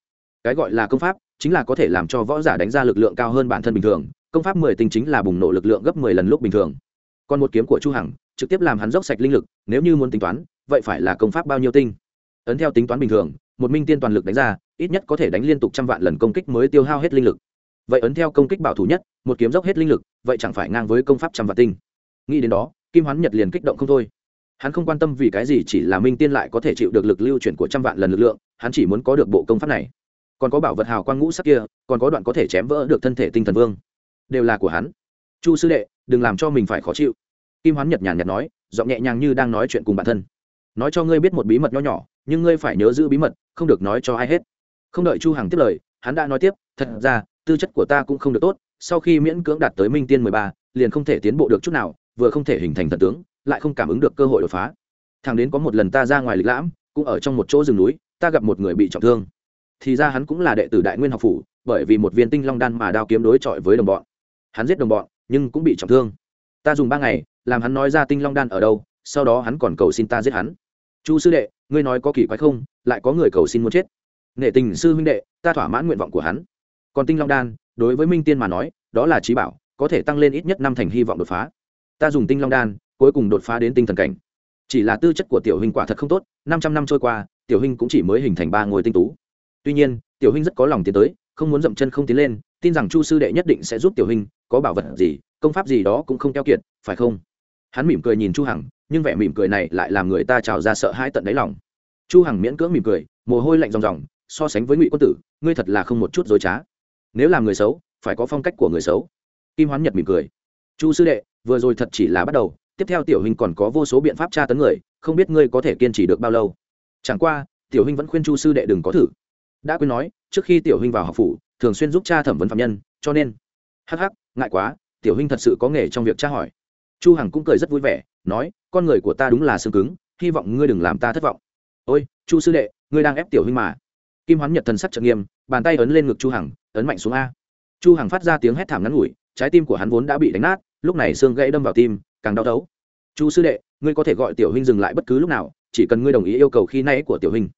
Speaker 1: Cái gọi là công pháp chính là có thể làm cho võ giả đánh ra lực lượng cao hơn bản thân bình thường, công pháp mười tinh chính là bùng nổ lực lượng gấp mười lần lúc bình thường. Còn một kiếm của chu hằng, trực tiếp làm hắn dốc sạch linh lực, nếu như muốn tính toán, vậy phải là công pháp bao nhiêu tinh? Ấn theo tính toán bình thường, một minh tiên toàn lực đánh ra, ít nhất có thể đánh liên tục trăm vạn lần công kích mới tiêu hao hết linh lực. Vậy ấn theo công kích bảo thủ nhất, một kiếm dốc hết linh lực, vậy chẳng phải ngang với công pháp trăm vạn tinh? Nghĩ đến đó, kim hoán nhật liền kích động không thôi hắn không quan tâm vì cái gì, chỉ là minh tiên lại có thể chịu được lực lưu chuyển của trăm vạn lần lực lượng, hắn chỉ muốn có được bộ công pháp này. Còn có bảo vật hào quang ngũ sắc kia, còn có đoạn có thể chém vỡ được thân thể tinh thần vương. Đều là của hắn. Chu sư đệ, đừng làm cho mình phải khó chịu. Kim hoán nhật nhàn nhạt nói, giọng nhẹ nhàng như đang nói chuyện cùng bản thân. Nói cho ngươi biết một bí mật nho nhỏ, nhưng ngươi phải nhớ giữ bí mật, không được nói cho ai hết. Không đợi chu hằng tiếp lời, hắn đã nói tiếp, thật ra, tư chất của ta cũng không được tốt, sau khi miễn cưỡng đạt tới minh tiên mười ba, liền không thể tiến bộ được chút nào, vừa không thể hình thành thần tướng lại không cảm ứng được cơ hội đột phá. Thằng đến có một lần ta ra ngoài lịch lãm, cũng ở trong một chỗ rừng núi, ta gặp một người bị trọng thương. Thì ra hắn cũng là đệ tử đại nguyên học phủ, bởi vì một viên tinh long đan mà đao kiếm đối chọi với đồng bọn. Hắn giết đồng bọn, nhưng cũng bị trọng thương. Ta dùng ba ngày, làm hắn nói ra tinh long đan ở đâu, sau đó hắn còn cầu xin ta giết hắn. Chu sư đệ, ngươi nói có kỳ quái không, lại có người cầu xin muốn chết. Nghệ tình sư huynh đệ, ta thỏa mãn nguyện vọng của hắn. Còn tinh long đan, đối với minh tiên mà nói, đó là trí bảo, có thể tăng lên ít nhất năm thành hy vọng đột phá. Ta dùng tinh long đan cuối cùng đột phá đến tinh thần cảnh. Chỉ là tư chất của tiểu huynh quả thật không tốt, năm trăm năm trôi qua, tiểu huynh cũng chỉ mới hình thành ba ngôi tinh tú. Tuy nhiên, tiểu huynh rất có lòng tiến tới, không muốn dậm chân không tiến lên, tin rằng chu sư đệ nhất định sẽ giúp tiểu huynh, có bảo vật gì, công pháp gì đó cũng không keo kiệt, phải không? Hắn mỉm cười nhìn chu hằng, nhưng vẻ mỉm cười này lại làm người ta trào ra sợ hãi tận đáy lòng. Chu hằng miễn cưỡng mỉm cười, mồ hôi lạnh ròng ròng, so sánh với ngụy quân tử, ngươi thật là không một chút dối trá. Nếu làm người xấu, phải có phong cách của người xấu. Kim hoán nhật mỉm cười. Chu sư đệ, vừa rồi thật chỉ là bắt đầu tiếp theo tiểu huynh còn có vô số biện pháp tra tấn người, không biết ngươi có thể kiên trì được bao lâu. Chẳng qua, tiểu huynh vẫn khuyên chu sư đệ đừng có thử. Đã quên nói, trước khi tiểu huynh vào học phủ, thường xuyên giúp cha thẩm vấn phạm nhân, cho nên, hắc hắc, ngại quá, tiểu huynh thật sự có nghề trong việc tra hỏi. Chu hằng cũng cười rất vui vẻ, nói, con người của ta đúng là xương cứng, hy vọng ngươi đừng làm ta thất vọng. Ôi, chu sư đệ, ngươi đang ép tiểu huynh mà. Kim hoán nhật thần sắc trợ nghiêm, bàn tay ấn lên ngực chu hằng, ấn mạnh xuống a. Chu hằng phát ra tiếng hét thảm ngắn ngủi, trái tim của hắn vốn đã bị đánh nát, lúc này xương gãy đâm vào tim càng đau thấu. Chu sư đệ, ngươi có thể gọi tiểu huynh dừng lại bất cứ lúc nào, chỉ cần ngươi đồng ý yêu cầu khi nãy của tiểu huynh.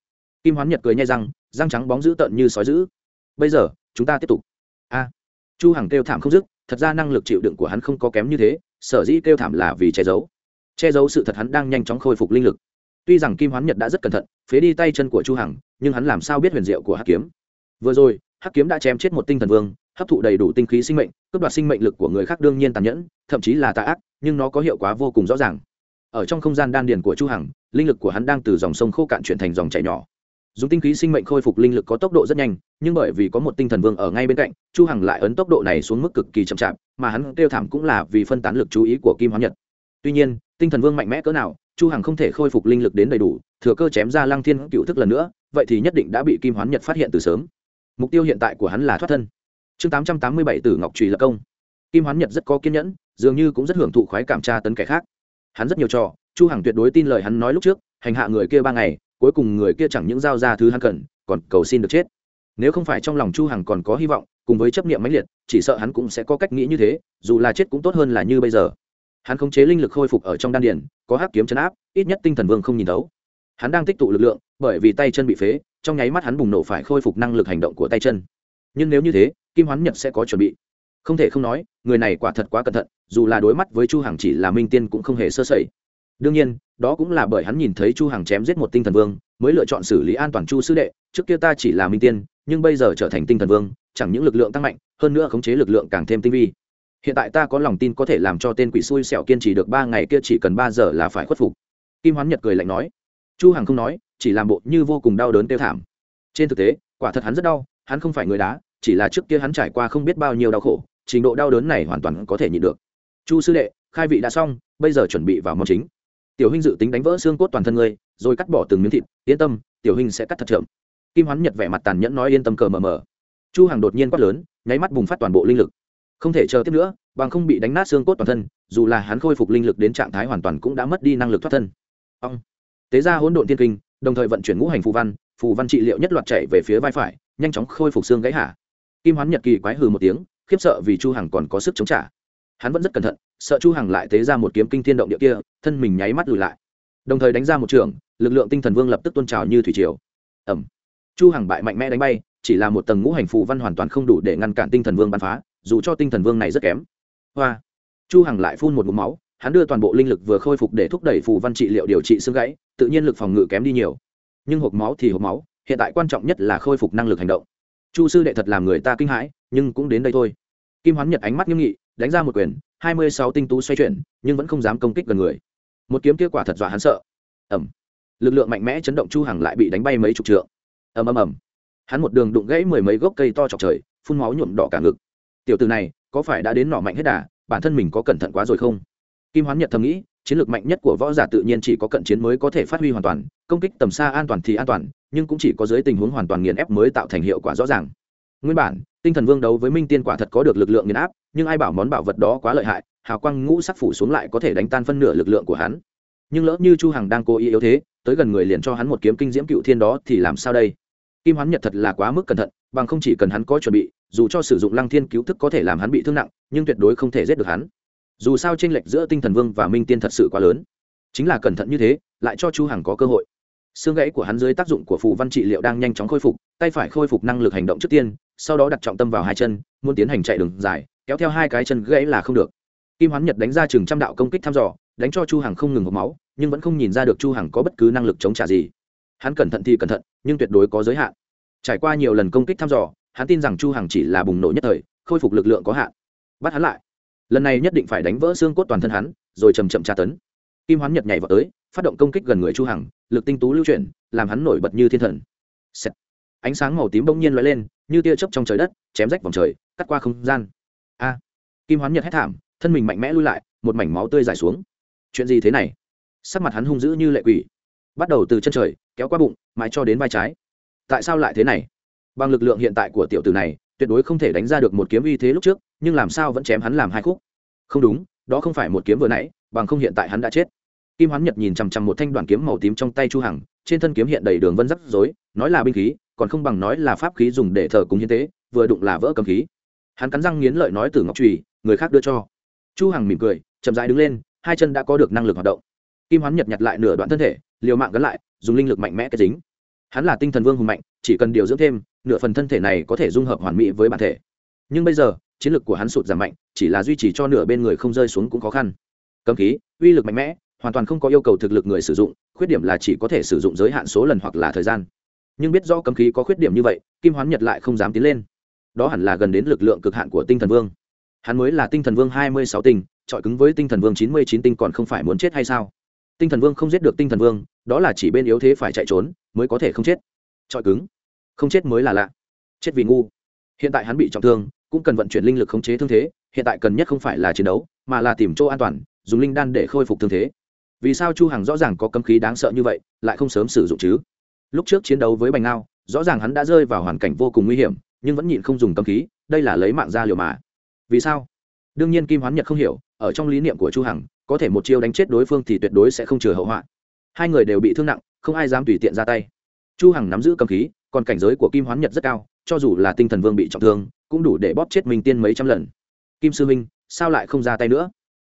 Speaker 1: Kim hoán nhật cười nhai răng răng trắng bóng dữ tợn như sói dữ. Bây giờ, chúng ta tiếp tục. A. Chu hằng kêu thảm không dứt, thật ra năng lực chịu đựng của hắn không có kém như thế, sở dĩ kêu thảm là vì che giấu. Che giấu sự thật hắn đang nhanh chóng khôi phục linh lực. Tuy rằng kim hoán nhật đã rất cẩn thận, phế đi tay chân của chu hằng, nhưng hắn làm sao biết huyền diệu của hắc kiếm? Vừa rồi, hắc kiếm đã chém chết một tinh thần vương hấp thụ đầy đủ tinh khí sinh mệnh, cướp đoạt sinh mệnh lực của người khác đương nhiên tàn nhẫn, thậm chí là tà ác, nhưng nó có hiệu quả vô cùng rõ ràng. Ở trong không gian đan điền của chu hằng, linh lực của hắn đang từ dòng sông khô cạn chuyển thành dòng chảy nhỏ. Dùng tinh khí sinh mệnh khôi phục linh lực có tốc độ rất nhanh, nhưng bởi vì có một tinh thần vương ở ngay bên cạnh, chu hằng lại ấn tốc độ này xuống mức cực kỳ chậm chạp, mà hắn kêu thảm cũng là vì phân tán lực chú ý của kim hóa nhật. Tuy nhiên, tinh thần vương mạnh mẽ cỡ nào, chu hằng không thể khôi phục linh lực đến đầy đủ, thừa cơ chém ra lăng thiên cựu thức lần nữa, vậy thì nhất định đã bị kim hoán nhật phát hiện từ sớm. Mục tiêu hiện tại của hắn là thoát thân chương 887 tử ngọc trùy lập công. Kim hoán nhật rất có kiên nhẫn, dường như cũng rất hưởng thụ khoái cảm tra tấn kẻ khác. Hắn rất nhiều trò, chu hằng tuyệt đối tin lời hắn nói lúc trước, hành hạ người kia ba ngày, cuối cùng người kia chẳng những giao ra thứ hắn cần, còn cầu xin được chết. Nếu không phải trong lòng chu hằng còn có hy vọng, cùng với chấp niệm mãnh liệt, chỉ sợ hắn cũng sẽ có cách nghĩ như thế, dù là chết cũng tốt hơn là như bây giờ. Hắn khống chế linh lực khôi phục ở trong đan điền, có hắc kiếm chấn áp, ít nhất tinh thần vương không nhìn thấu. Hắn đang tích tụ lực lượng, bởi vì tay chân bị phế, trong nháy mắt hắn bùng nổ phải khôi phục năng lực hành động của tay chân. Nhưng nếu như thế kim hoán nhật sẽ có chuẩn bị. Không thể không nói, người này quả thật quá cẩn thận, dù là đối mắt với chu hằng chỉ là minh tiên cũng không hề sơ sẩy. Đương nhiên, đó cũng là bởi hắn nhìn thấy chu hằng chém giết một tinh thần vương, mới lựa chọn xử lý an toàn chu sư đệ. Trước kia ta chỉ là minh tiên, nhưng bây giờ trở thành tinh thần vương, chẳng những lực lượng tăng mạnh, hơn nữa khống chế lực lượng càng thêm tinh vi. Hiện tại ta có lòng tin có thể làm cho tên quỷ xui xẻo kiên trì được ba ngày kia chỉ cần ba giờ là phải khuất phục. Kim hoán nhật cười lạnh nói. Chu hằng không nói, chỉ làm bộ như vô cùng đau đớn tiêu thảm. Trên thực tế, quả thật hắn rất đau, hắn không phải người đá chỉ là trước kia hắn trải qua không biết bao nhiêu đau khổ, trình độ đau đớn này hoàn toàn có thể nhịn được. Chu sư đệ, khai vị đã xong, bây giờ chuẩn bị vào món chính. Tiểu huynh dự tính đánh vỡ xương cốt toàn thân ngươi, rồi cắt bỏ từng miếng thịt, yên tâm, tiểu huynh sẽ cắt thật chậm. Kim hoán nhật vẻ mặt tàn nhẫn nói yên tâm cờ mờ mờ. Chu hằng đột nhiên quát lớn, nháy mắt bùng phát toàn bộ linh lực. Không thể chờ tiếp nữa, bằng không bị đánh nát xương cốt toàn thân, dù là hắn khôi phục linh lực đến trạng thái hoàn toàn cũng đã mất đi năng lực thoát thân. Ông tế ra hỗn độn thiên kinh, đồng thời vận chuyển ngũ hành phù văn phù văn trị liệu nhất loạt chạy về phía vai phải, nhanh chóng khôi phục xương gãy hạ kim hoán nhật kỳ quái hừ một tiếng, khiếp sợ vì chu hằng còn có sức chống trả. Hắn vẫn rất cẩn thận, sợ chu hằng lại tế ra một kiếm kinh thiên động địa kia, thân mình nháy mắt lùi lại. Đồng thời đánh ra một trường, lực lượng tinh thần vương lập tức tuôn trào như thủy triều. Ẩm chu hằng bại mạnh mẽ đánh bay, chỉ là một tầng ngũ hành phù văn hoàn toàn không đủ để ngăn cản tinh thần vương bắn phá, dù cho tinh thần vương này rất kém. Hoa. Chu hằng lại phun một ngụm máu, hắn đưa toàn bộ linh lực vừa khôi phục để thúc đẩy phù văn trị liệu điều trị xương gãy, tự nhiên lực phòng ngự kém đi nhiều. Nhưng hộp máu thì hộp máu, hiện tại quan trọng nhất là khôi phục năng lực hành động chu sư đệ thật làm người ta kinh hãi, nhưng cũng đến đây thôi. Kim hoán nhật ánh mắt nghiêm nghị, đánh ra một quyền, hai mươi sáu tinh tú xoay chuyển, nhưng vẫn không dám công kích gần người. Một kiếm kia quả thật dọa hắn sợ. Ẩm lực lượng mạnh mẽ chấn động chu hằng lại bị đánh bay mấy chục trượng. Ầm ầm ầm. Hắn một đường đụng gãy mười mấy gốc cây to chọc trời, phun máu nhuộm đỏ cả ngực. Tiểu từ này, có phải đã đến nỏ mạnh hết đà, bản thân mình có cẩn thận quá rồi không? Kim hoán nhật thầm nghĩ, chiến lược mạnh nhất của võ giả tự nhiên chỉ có cận chiến mới có thể phát huy hoàn toàn, công kích tầm xa an toàn thì an toàn nhưng cũng chỉ có dưới tình huống hoàn toàn nghiền ép mới tạo thành hiệu quả rõ ràng. Nguyên bản, tinh thần vương đấu với minh tiên quả thật có được lực lượng nghiền áp, nhưng ai bảo món bảo vật đó quá lợi hại, hào quang ngũ sắc phủ xuống lại có thể đánh tan phân nửa lực lượng của hắn. Nhưng lỡ như chu hằng đang cố ý yếu thế, tới gần người liền cho hắn một kiếm kinh diễm cựu thiên đó thì làm sao đây? Kim hoán nhật thật là quá mức cẩn thận, bằng không chỉ cần hắn có chuẩn bị, dù cho sử dụng lăng thiên cứu thức có thể làm hắn bị thương nặng, nhưng tuyệt đối không thể giết được hắn. Dù sao tranh lệch giữa tinh thần vương và minh tiên thật sự quá lớn. Chính là cẩn thận như thế, lại cho chu hằng có cơ hội xương gãy của hắn dưới tác dụng của phù văn trị liệu đang nhanh chóng khôi phục, tay phải khôi phục năng lực hành động trước tiên, sau đó đặt trọng tâm vào hai chân, muốn tiến hành chạy đường dài, kéo theo hai cái chân gãy là không được. Kim hoán nhật đánh ra chừng trăm đạo công kích thăm dò, đánh cho chu hằng không ngừng hộp máu, nhưng vẫn không nhìn ra được chu hằng có bất cứ năng lực chống trả gì. Hắn cẩn thận thì cẩn thận, nhưng tuyệt đối có giới hạn. Trải qua nhiều lần công kích thăm dò, hắn tin rằng chu hằng chỉ là bùng nổ nhất thời, khôi phục lực lượng có hạn. Bắt hắn lại. Lần này nhất định phải đánh vỡ xương cốt toàn thân hắn, rồi chầm chậm tra tấn kim hoán nhật nhảy vào tới, phát động công kích gần người chu hằng, lực tinh tú lưu chuyển, làm hắn nổi bật như thiên thần. Xẹt. ánh sáng màu tím bỗng nhiên lóe lên, như tia chớp trong trời đất, chém rách vòng trời, cắt qua không gian. A. Kim hoán nhật hét thảm, thân mình mạnh mẽ lui lại, một mảnh máu tươi dài xuống. Chuyện gì thế này? Sắc mặt hắn hung dữ như lệ quỷ. Bắt đầu từ chân trời, kéo qua bụng, mãi cho đến vai trái. Tại sao lại thế này? Bằng lực lượng hiện tại của tiểu tử này, tuyệt đối không thể đánh ra được một kiếm uy thế lúc trước, nhưng làm sao vẫn chém hắn làm hai khúc? Không đúng, đó không phải một kiếm vừa nãy bằng không hiện tại hắn đã chết. Kim hoán nhật nhìn chằm chằm một thanh đoàn kiếm màu tím trong tay chu hằng, trên thân kiếm hiện đầy đường vân rắc rối, nói là binh khí, còn không bằng nói là pháp khí dùng để thờ cúng hiến tế, vừa đụng là vỡ cầm khí. Hắn cắn răng nghiến lợi nói từ ngọc trùy, người khác đưa cho. Chu hằng mỉm cười, chậm rãi đứng lên, hai chân đã có được năng lực hoạt động. Kim hoán nhật nhặt lại nửa đoạn thân thể, liều mạng gắn lại, dùng linh lực mạnh mẽ cái dính. Hắn là tinh thần vương hùng mạnh, chỉ cần điều dưỡng thêm, nửa phần thân thể này có thể dung hợp hoàn mỹ với bản thể. Nhưng bây giờ, chiến lược của hắn sụt giảm mạnh, chỉ là duy trì cho nửa bên người không rơi xuống cũng khó khăn cấm khí, uy lực mạnh mẽ, hoàn toàn không có yêu cầu thực lực người sử dụng, khuyết điểm là chỉ có thể sử dụng giới hạn số lần hoặc là thời gian. Nhưng biết do cấm khí có khuyết điểm như vậy, kim hoán nhật lại không dám tiến lên. Đó hẳn là gần đến lực lượng cực hạn của tinh thần vương. Hắn mới là tinh thần vương hai mươi sáu tinh trọi cứng với tinh thần vương chín mươi chín tinh còn không phải muốn chết hay sao? Tinh thần vương không giết được tinh thần vương, đó là chỉ bên yếu thế phải chạy trốn, mới có thể không chết. Trọi cứng. Không chết mới là lạ. Chết vì ngu. Hiện tại hắn bị trọng thương, cũng cần vận chuyển linh lực khống chế thương thế, hiện tại cần nhất không phải là chiến đấu, mà là tìm chỗ an toàn dùng linh đan để khôi phục thương thế. Vì sao chu hằng rõ ràng có cấm khí đáng sợ như vậy, lại không sớm sử dụng chứ? Lúc trước chiến đấu với bành ngao, rõ ràng hắn đã rơi vào hoàn cảnh vô cùng nguy hiểm, nhưng vẫn nhịn không dùng cấm khí, đây là lấy mạng ra liều mà. Vì sao? Đương nhiên kim hoán nhật không hiểu, ở trong lý niệm của chu hằng, có thể một chiêu đánh chết đối phương thì tuyệt đối sẽ không chừa hậu họa. Hai người đều bị thương nặng, không ai dám tùy tiện ra tay. Chu hằng nắm giữ cấm khí, còn cảnh giới của kim hoán nhật rất cao, cho dù là tinh thần vương bị trọng thương, cũng đủ để bóp chết minh tiên mấy trăm lần. Kim sư minh, sao lại không ra tay nữa?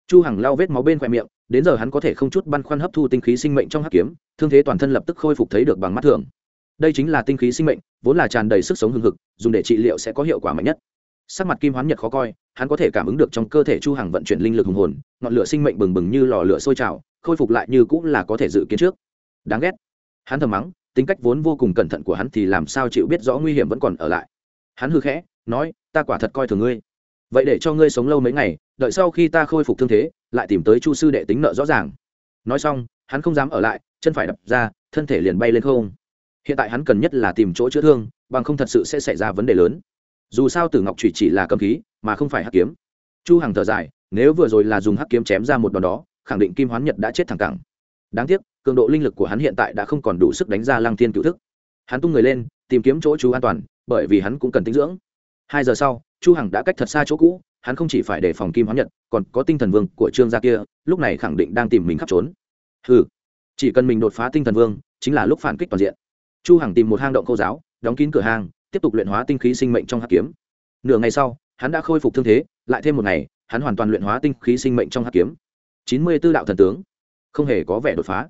Speaker 1: Chu hằng lao vết máu bên khoe miệng, đến giờ hắn có thể không chút băn khoăn hấp thu tinh khí sinh mệnh trong hắc kiếm, thương thế toàn thân lập tức khôi phục thấy được bằng mắt thường. Đây chính là tinh khí sinh mệnh, vốn là tràn đầy sức sống hưng hực, dùng để trị liệu sẽ có hiệu quả mạnh nhất. Sắc mặt kim hoán nhật khó coi, hắn có thể cảm ứng được trong cơ thể chu hằng vận chuyển linh lực hùng hồn, ngọn lửa sinh mệnh bừng bừng như lò lửa sôi trào, khôi phục lại như cũng là có thể dự kiến trước. Đáng ghét. Hắn thầm mắng, tính cách vốn vô cùng cẩn thận của hắn thì làm sao chịu biết rõ nguy hiểm vẫn còn ở lại. Hắn hư khẽ, nói, ta quả thật coi thường ngươi. Vậy để cho ngươi sống lâu mấy ngày đợi sau khi ta khôi phục thương thế, lại tìm tới chu sư đệ tính nợ rõ ràng. Nói xong, hắn không dám ở lại, chân phải đập ra, thân thể liền bay lên không. Hiện tại hắn cần nhất là tìm chỗ chữa thương, bằng không thật sự sẽ xảy ra vấn đề lớn. Dù sao tử ngọc trụy chỉ là cầm khí, mà không phải hắc kiếm. Chu hằng thở dài, nếu vừa rồi là dùng hắc kiếm chém ra một đòn đó, khẳng định kim hoán nhật đã chết thẳng cẳng. Đáng tiếc, cường độ linh lực của hắn hiện tại đã không còn đủ sức đánh ra lăng thiên cựu thức. Hắn tung người lên, tìm kiếm chỗ trú an toàn, bởi vì hắn cũng cần tinh dưỡng. Hai giờ sau, chu hằng đã cách thật xa chỗ cũ hắn không chỉ phải đề phòng kim hoán nhật, còn có tinh thần vương của trương gia kia, lúc này khẳng định đang tìm mình khắp trốn. Ừ chỉ cần mình đột phá tinh thần vương, chính là lúc phản kích toàn diện. Chu hằng tìm một hang động cô giáo, đóng kín cửa hang, tiếp tục luyện hóa tinh khí sinh mệnh trong hắc kiếm. Nửa ngày sau, hắn đã khôi phục thương thế, lại thêm một ngày, hắn hoàn toàn luyện hóa tinh khí sinh mệnh trong hắc kiếm. Chín mươi 94 đạo thần tướng, không hề có vẻ đột phá.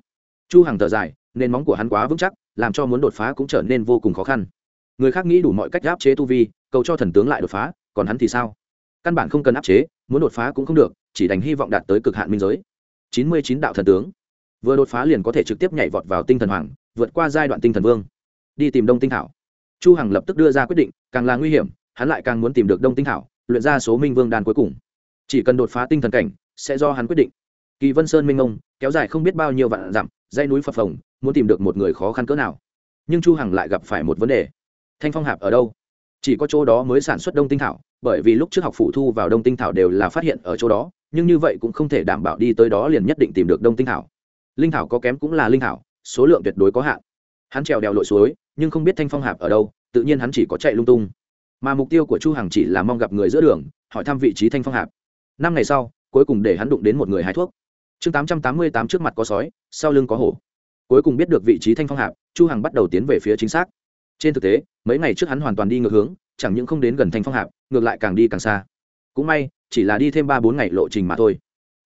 Speaker 1: Chu hằng thở dài nên móng của hắn quá vững chắc, làm cho muốn đột phá cũng trở nên vô cùng khó khăn. Người khác nghĩ đủ mọi cách áp chế tu vi, cầu cho thần tướng lại đột phá, còn hắn thì sao? Căn bản không cần áp chế, muốn đột phá cũng không được, chỉ đành hy vọng đạt tới cực hạn minh giới. Chín mươi chín đạo thần tướng. Vừa đột phá liền có thể trực tiếp nhảy vọt vào tinh thần hoàng, vượt qua giai đoạn tinh thần vương. Đi tìm đông tinh thảo. Chu hằng lập tức đưa ra quyết định, càng là nguy hiểm, hắn lại càng muốn tìm được đông tinh thảo, luyện ra số minh vương đan cuối cùng. Chỉ cần đột phá tinh thần cảnh, sẽ do hắn quyết định. Kỳ vân sơn minh ông, kéo dài không biết bao nhiêu vạn dặm dây núi phập phồng, muốn tìm được một người khó khăn cỡ nào. Nhưng chu hằng lại gặp phải một vấn đề. Thanh phong hạp ở đâu? Chỉ có chỗ đó mới sản xuất đông tinh thảo, bởi vì lúc trước học phụ thu vào đông tinh thảo đều là phát hiện ở chỗ đó, nhưng như vậy cũng không thể đảm bảo đi tới đó liền nhất định tìm được đông tinh thảo. Linh thảo có kém cũng là linh thảo, số lượng tuyệt đối có hạn. Hắn trèo đèo lội suối, nhưng không biết thanh phong hạp ở đâu, tự nhiên hắn chỉ có chạy lung tung. Mà mục tiêu của chu hằng chỉ là mong gặp người giữa đường, hỏi thăm vị trí thanh phong hạp. Năm ngày sau, cuối cùng để hắn đụng đến một người hái thuốc. Chương 888 trước mặt có sói, sau lưng có hổ. Cuối cùng biết được vị trí thanh phong hạp, chu hằng bắt đầu tiến về phía chính xác trên thực tế, mấy ngày trước hắn hoàn toàn đi ngược hướng, chẳng những không đến gần thanh phong hạp, ngược lại càng đi càng xa. Cũng may, chỉ là đi thêm ba bốn ngày lộ trình mà thôi.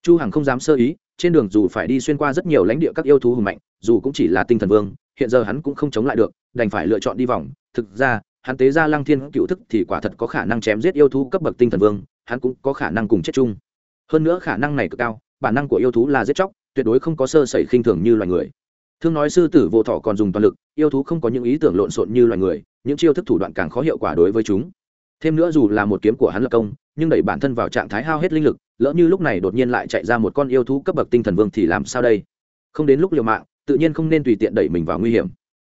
Speaker 1: Chu hằng không dám sơ ý, trên đường dù phải đi xuyên qua rất nhiều lãnh địa các yêu thú hùng mạnh, dù cũng chỉ là tinh thần vương, hiện giờ hắn cũng không chống lại được, đành phải lựa chọn đi vòng. Thực ra, hắn tế ra lăng thiên cựu thức thì quả thật có khả năng chém giết yêu thú cấp bậc tinh thần vương, hắn cũng có khả năng cùng chết chung. Hơn nữa khả năng này cực cao, bản năng của yêu thú là giết chóc, tuyệt đối không có sơ sẩy khinh thường như loài người thương nói sư tử vô thọ còn dùng toàn lực, yêu thú không có những ý tưởng lộn xộn như loài người, những chiêu thức thủ đoạn càng khó hiệu quả đối với chúng. Thêm nữa dù là một kiếm của hắn lập công, nhưng đẩy bản thân vào trạng thái hao hết linh lực, lỡ như lúc này đột nhiên lại chạy ra một con yêu thú cấp bậc tinh thần vương thì làm sao đây? Không đến lúc liều mạng, tự nhiên không nên tùy tiện đẩy mình vào nguy hiểm.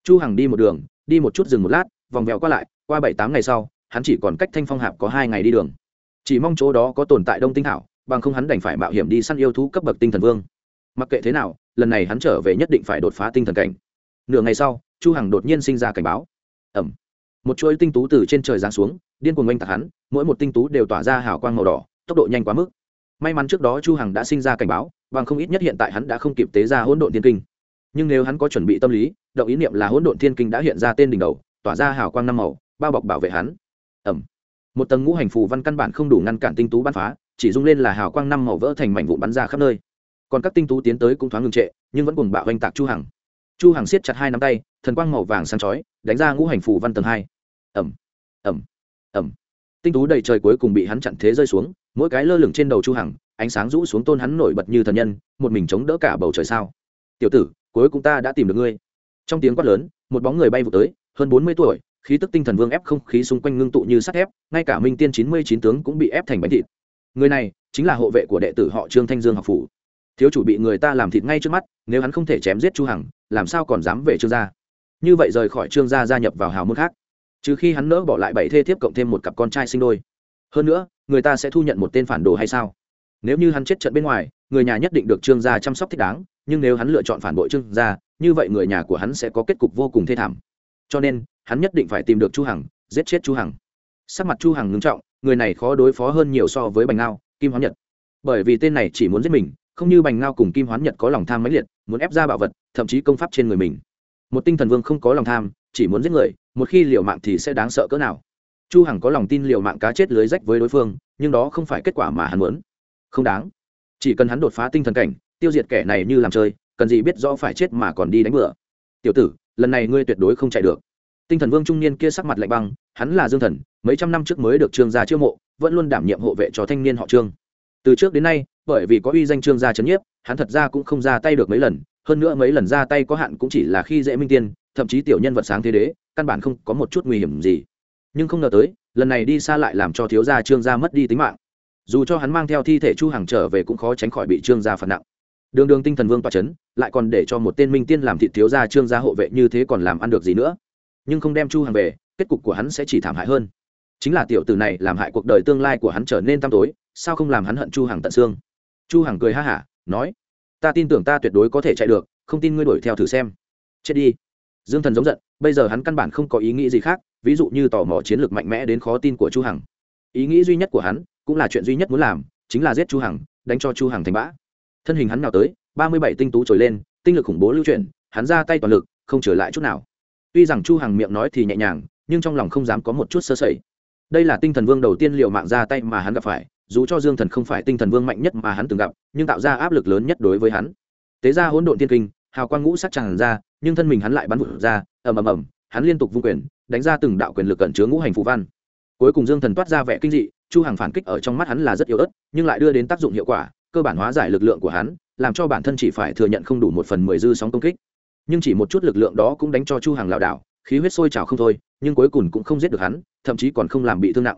Speaker 1: Chu hằng đi một đường, đi một chút dừng một lát, vòng vèo qua lại, qua bảy tám ngày sau, hắn chỉ còn cách thanh phong hạp có hai ngày đi đường. Chỉ mong chỗ đó có tồn tại đông tinh thảo bằng không hắn đành phải mạo hiểm đi săn yêu thú cấp bậc tinh thần vương mặc kệ thế nào, lần này hắn trở về nhất định phải đột phá tinh thần cảnh. Nửa ngày sau, chu hằng đột nhiên sinh ra cảnh báo. Ẩm. Một chuỗi tinh tú từ trên trời giáng xuống, điên cuồng oanh tạc hắn, mỗi một tinh tú đều tỏa ra hào quang màu đỏ, tốc độ nhanh quá mức. May mắn trước đó chu hằng đã sinh ra cảnh báo, bằng không ít nhất hiện tại hắn đã không kịp tế ra hỗn độn thiên kinh. Nhưng nếu hắn có chuẩn bị tâm lý, động ý niệm là hỗn độn thiên kinh đã hiện ra tên đỉnh đầu, tỏa ra hào quang năm màu, bao bọc bảo vệ hắn. Ẩm. Một tầng ngũ hành phù văn căn bản không đủ ngăn cản tinh tú bắn phá, chỉ rung lên là hào quang năm màu vỡ thành mảnh vụn bắn ra khắp nơi còn các tinh tú tiến tới cũng thoáng ngừng trệ, nhưng vẫn cùng bạo oanh tạc chu hằng. Chu hằng siết chặt hai nắm tay, thần quang màu vàng sáng chói, đánh ra ngũ hành phù văn tầng hai. Ẩm ẩm ẩm tinh tú đầy trời cuối cùng bị hắn chặn thế rơi xuống, mỗi cái lơ lửng trên đầu chu hằng, ánh sáng rũ xuống tôn hắn nổi bật như thần nhân, một mình chống đỡ cả bầu trời sao. Tiểu tử, cuối cùng ta đã tìm được ngươi. Trong tiếng quát lớn, một bóng người bay vụ tới, hơn bốn mươi tuổi, khí tức tinh thần vương ép không khí xung quanh ngưng tụ như sắt ép ngay cả minh tiên chín mươi chín tướng cũng bị ép thành bánh thịt. Người này chính là hộ vệ của đệ tử họ trương thanh dương học phủ thiếu chủ bị người ta làm thịt ngay trước mắt, nếu hắn không thể chém giết chu hằng, làm sao còn dám về trương gia? Như vậy rời khỏi trương gia gia nhập vào hào môn khác. Trừ khi hắn nỡ bỏ lại bảy thê thiếp cộng thêm một cặp con trai sinh đôi. Hơn nữa, người ta sẽ thu nhận một tên phản đồ hay sao? Nếu như hắn chết trận bên ngoài, người nhà nhất định được trương gia chăm sóc thích đáng, nhưng nếu hắn lựa chọn phản bội trương gia, như vậy người nhà của hắn sẽ có kết cục vô cùng thê thảm. Cho nên, hắn nhất định phải tìm được chu hằng, giết chết chu hằng. Sắc mặt chu hằng ngưng trọng, người này khó đối phó hơn nhiều so với bành ngao, kim hóa nhật. Bởi vì tên này chỉ muốn giết mình không như bành ngao cùng kim hoán nhật có lòng tham mãnh liệt, muốn ép ra bảo vật, thậm chí công pháp trên người mình. Một tinh thần vương không có lòng tham, chỉ muốn giết người, một khi liều mạng thì sẽ đáng sợ cỡ nào. Chu hằng có lòng tin liều mạng cá chết lưới rách với đối phương, nhưng đó không phải kết quả mà hắn muốn. Không đáng. Chỉ cần hắn đột phá tinh thần cảnh, tiêu diệt kẻ này như làm chơi, cần gì biết rõ phải chết mà còn đi đánh bừa. Tiểu tử, lần này ngươi tuyệt đối không chạy được. Tinh thần vương trung niên kia sắc mặt lạnh băng, hắn là dương thần, mấy trăm năm trước mới được trương gia chiêu mộ, vẫn luôn đảm nhiệm hộ vệ cho thanh niên họ trương. Từ trước đến nay bởi vì có uy danh trương gia chấn nhiếp, hắn thật ra cũng không ra tay được mấy lần, hơn nữa mấy lần ra tay có hạn cũng chỉ là khi dễ minh tiên, thậm chí tiểu nhân vật sáng thế đế, căn bản không có một chút nguy hiểm gì. Nhưng không ngờ tới, lần này đi xa lại làm cho thiếu gia trương gia mất đi tính mạng. Dù cho hắn mang theo thi thể chu hằng trở về cũng khó tránh khỏi bị trương gia phạt nặng. Đường đường tinh thần vương tỏa chấn, lại còn để cho một tên minh tiên làm thịt thiếu gia trương gia hộ vệ như thế còn làm ăn được gì nữa? Nhưng không đem chu hằng về, kết cục của hắn sẽ chỉ thảm hại hơn. Chính là tiểu tử này làm hại cuộc đời tương lai của hắn trở nên tăm tối, sao không làm hắn hận chu hằng tận xương? Chu hằng cười ha hả, nói, ta tin tưởng ta tuyệt đối có thể chạy được, không tin ngươi đuổi theo thử xem. Chết đi. Dương thần giống giận, bây giờ hắn căn bản không có ý nghĩ gì khác, ví dụ như tò mò chiến lược mạnh mẽ đến khó tin của chu hằng. Ý nghĩ duy nhất của hắn cũng là chuyện duy nhất muốn làm, chính là giết chu hằng, đánh cho chu hằng thành bã. Thân hình hắn nào tới, ba mươi bảy tinh tú trồi lên, tinh lực khủng bố lưu chuyển, hắn ra tay toàn lực, không trở lại chút nào. Tuy rằng chu hằng miệng nói thì nhẹ nhàng, nhưng trong lòng không dám có một chút sơ sẩy. Đây là tinh thần vương đầu tiên liệu mạng ra tay mà hắn gặp phải dù cho dương thần không phải tinh thần vương mạnh nhất mà hắn từng gặp, nhưng tạo ra áp lực lớn nhất đối với hắn. Tế ra hỗn độn tiên kinh, hào quang ngũ sắc tràn ra, nhưng thân mình hắn lại bắn vụt ra, ầm ầm ầm, hắn liên tục vung quyền, đánh ra từng đạo quyền lực cẩn chứa ngũ hành phù văn. Cuối cùng dương thần toát ra vẻ kinh dị, chu hàng phản kích ở trong mắt hắn là rất yếu ớt, nhưng lại đưa đến tác dụng hiệu quả, cơ bản hóa giải lực lượng của hắn, làm cho bản thân chỉ phải thừa nhận không đủ một phần mười dư sóng công kích. Nhưng chỉ một chút lực lượng đó cũng đánh cho chu hàng lảo đảo, khí huyết sôi trào không thôi, nhưng cuối cùng cũng không giết được hắn, thậm chí còn không làm bị thương nặng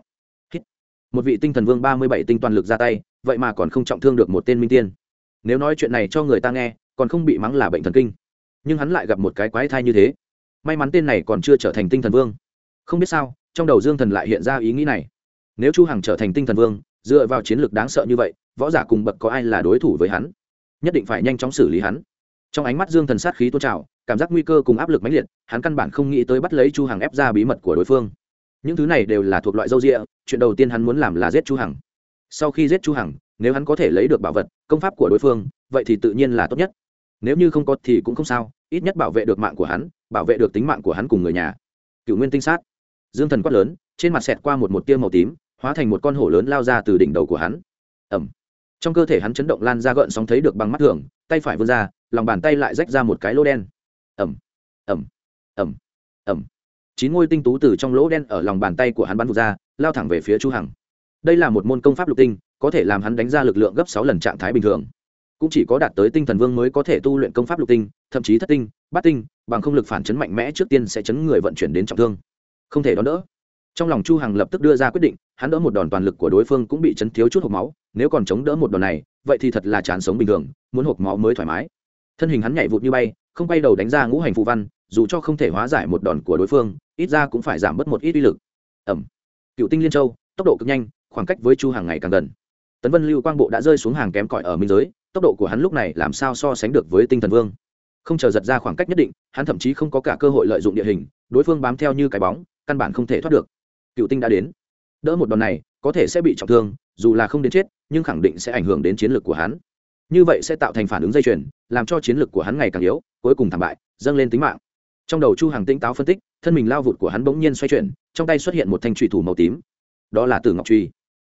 Speaker 1: một vị tinh thần vương ba mươi bảy tinh toàn lực ra tay, vậy mà còn không trọng thương được một tên minh tiên. Nếu nói chuyện này cho người ta nghe, còn không bị mắng là bệnh thần kinh. Nhưng hắn lại gặp một cái quái thai như thế. May mắn tên này còn chưa trở thành tinh thần vương. Không biết sao, trong đầu dương thần lại hiện ra ý nghĩ này. Nếu chu hằng trở thành tinh thần vương, dựa vào chiến lược đáng sợ như vậy, võ giả cùng bậc có ai là đối thủ với hắn? Nhất định phải nhanh chóng xử lý hắn. Trong ánh mắt dương thần sát khí tôn trào, cảm giác nguy cơ cùng áp lực mãnh liệt, hắn căn bản không nghĩ tới bắt lấy chu hằng ép ra bí mật của đối phương những thứ này đều là thuộc loại dâu rịa, chuyện đầu tiên hắn muốn làm là giết chu hằng. Sau khi giết chu hằng, nếu hắn có thể lấy được bảo vật, công pháp của đối phương, vậy thì tự nhiên là tốt nhất. Nếu như không có thì cũng không sao, ít nhất bảo vệ được mạng của hắn, bảo vệ được tính mạng của hắn cùng người nhà. Cựu nguyên tinh sát. Dương thần quát lớn, trên mặt xẹt qua một một tia màu tím, hóa thành một con hổ lớn lao ra từ đỉnh đầu của hắn. Ẩm trong cơ thể hắn chấn động lan ra gợn sóng thấy được bằng mắt thường, tay phải vươn ra, lòng bàn tay lại rách ra một cái lỗ đen. Ẩm ẩm ẩm ẩm chín ngôi tinh tú từ trong lỗ đen ở lòng bàn tay của hắn bắn vụt ra, lao thẳng về phía chu hằng. Đây là một môn công pháp lục tinh, có thể làm hắn đánh ra lực lượng gấp sáu lần trạng thái bình thường. Cũng chỉ có đạt tới tinh thần vương mới có thể tu luyện công pháp lục tinh, thậm chí thất tinh, bát tinh, bằng không lực phản chấn mạnh mẽ trước tiên sẽ chấn người vận chuyển đến trọng thương. Không thể đón đỡ. Trong lòng chu hằng lập tức đưa ra quyết định, hắn đỡ một đòn toàn lực của đối phương cũng bị chấn thiếu chút hộp máu, nếu còn chống đỡ một đòn này, vậy thì thật là chán sống bình thường, muốn hộp máu mới thoải mái. Thân hình hắn nhảy vụt như bay, không bay đầu đánh ra ngũ hành phù văn, dù cho không thể hóa giải một đòn của đối phương ít ra cũng phải giảm bớt một ít uy lực. Ẩm. Cựu tinh liên châu, tốc độ cực nhanh, khoảng cách với chu hàng ngày càng gần. Tấn vân lưu quang bộ đã rơi xuống hàng kém cỏi ở minh giới, tốc độ của hắn lúc này làm sao so sánh được với tinh thần vương? Không chờ giật ra khoảng cách nhất định, hắn thậm chí không có cả cơ hội lợi dụng địa hình, đối phương bám theo như cái bóng, căn bản không thể thoát được. Cựu tinh đã đến. Đỡ một đòn này, có thể sẽ bị trọng thương, dù là không đến chết, nhưng khẳng định sẽ ảnh hưởng đến chiến lược của hắn. Như vậy sẽ tạo thành phản ứng dây chuyền, làm cho chiến lược của hắn ngày càng yếu, cuối cùng thảm bại, dâng lên tính mạng trong đầu chu hàng tinh táo phân tích, thân mình lao vụt của hắn bỗng nhiên xoay chuyển, trong tay xuất hiện một thanh trùy thủ màu tím. Đó là từ ngọc truy.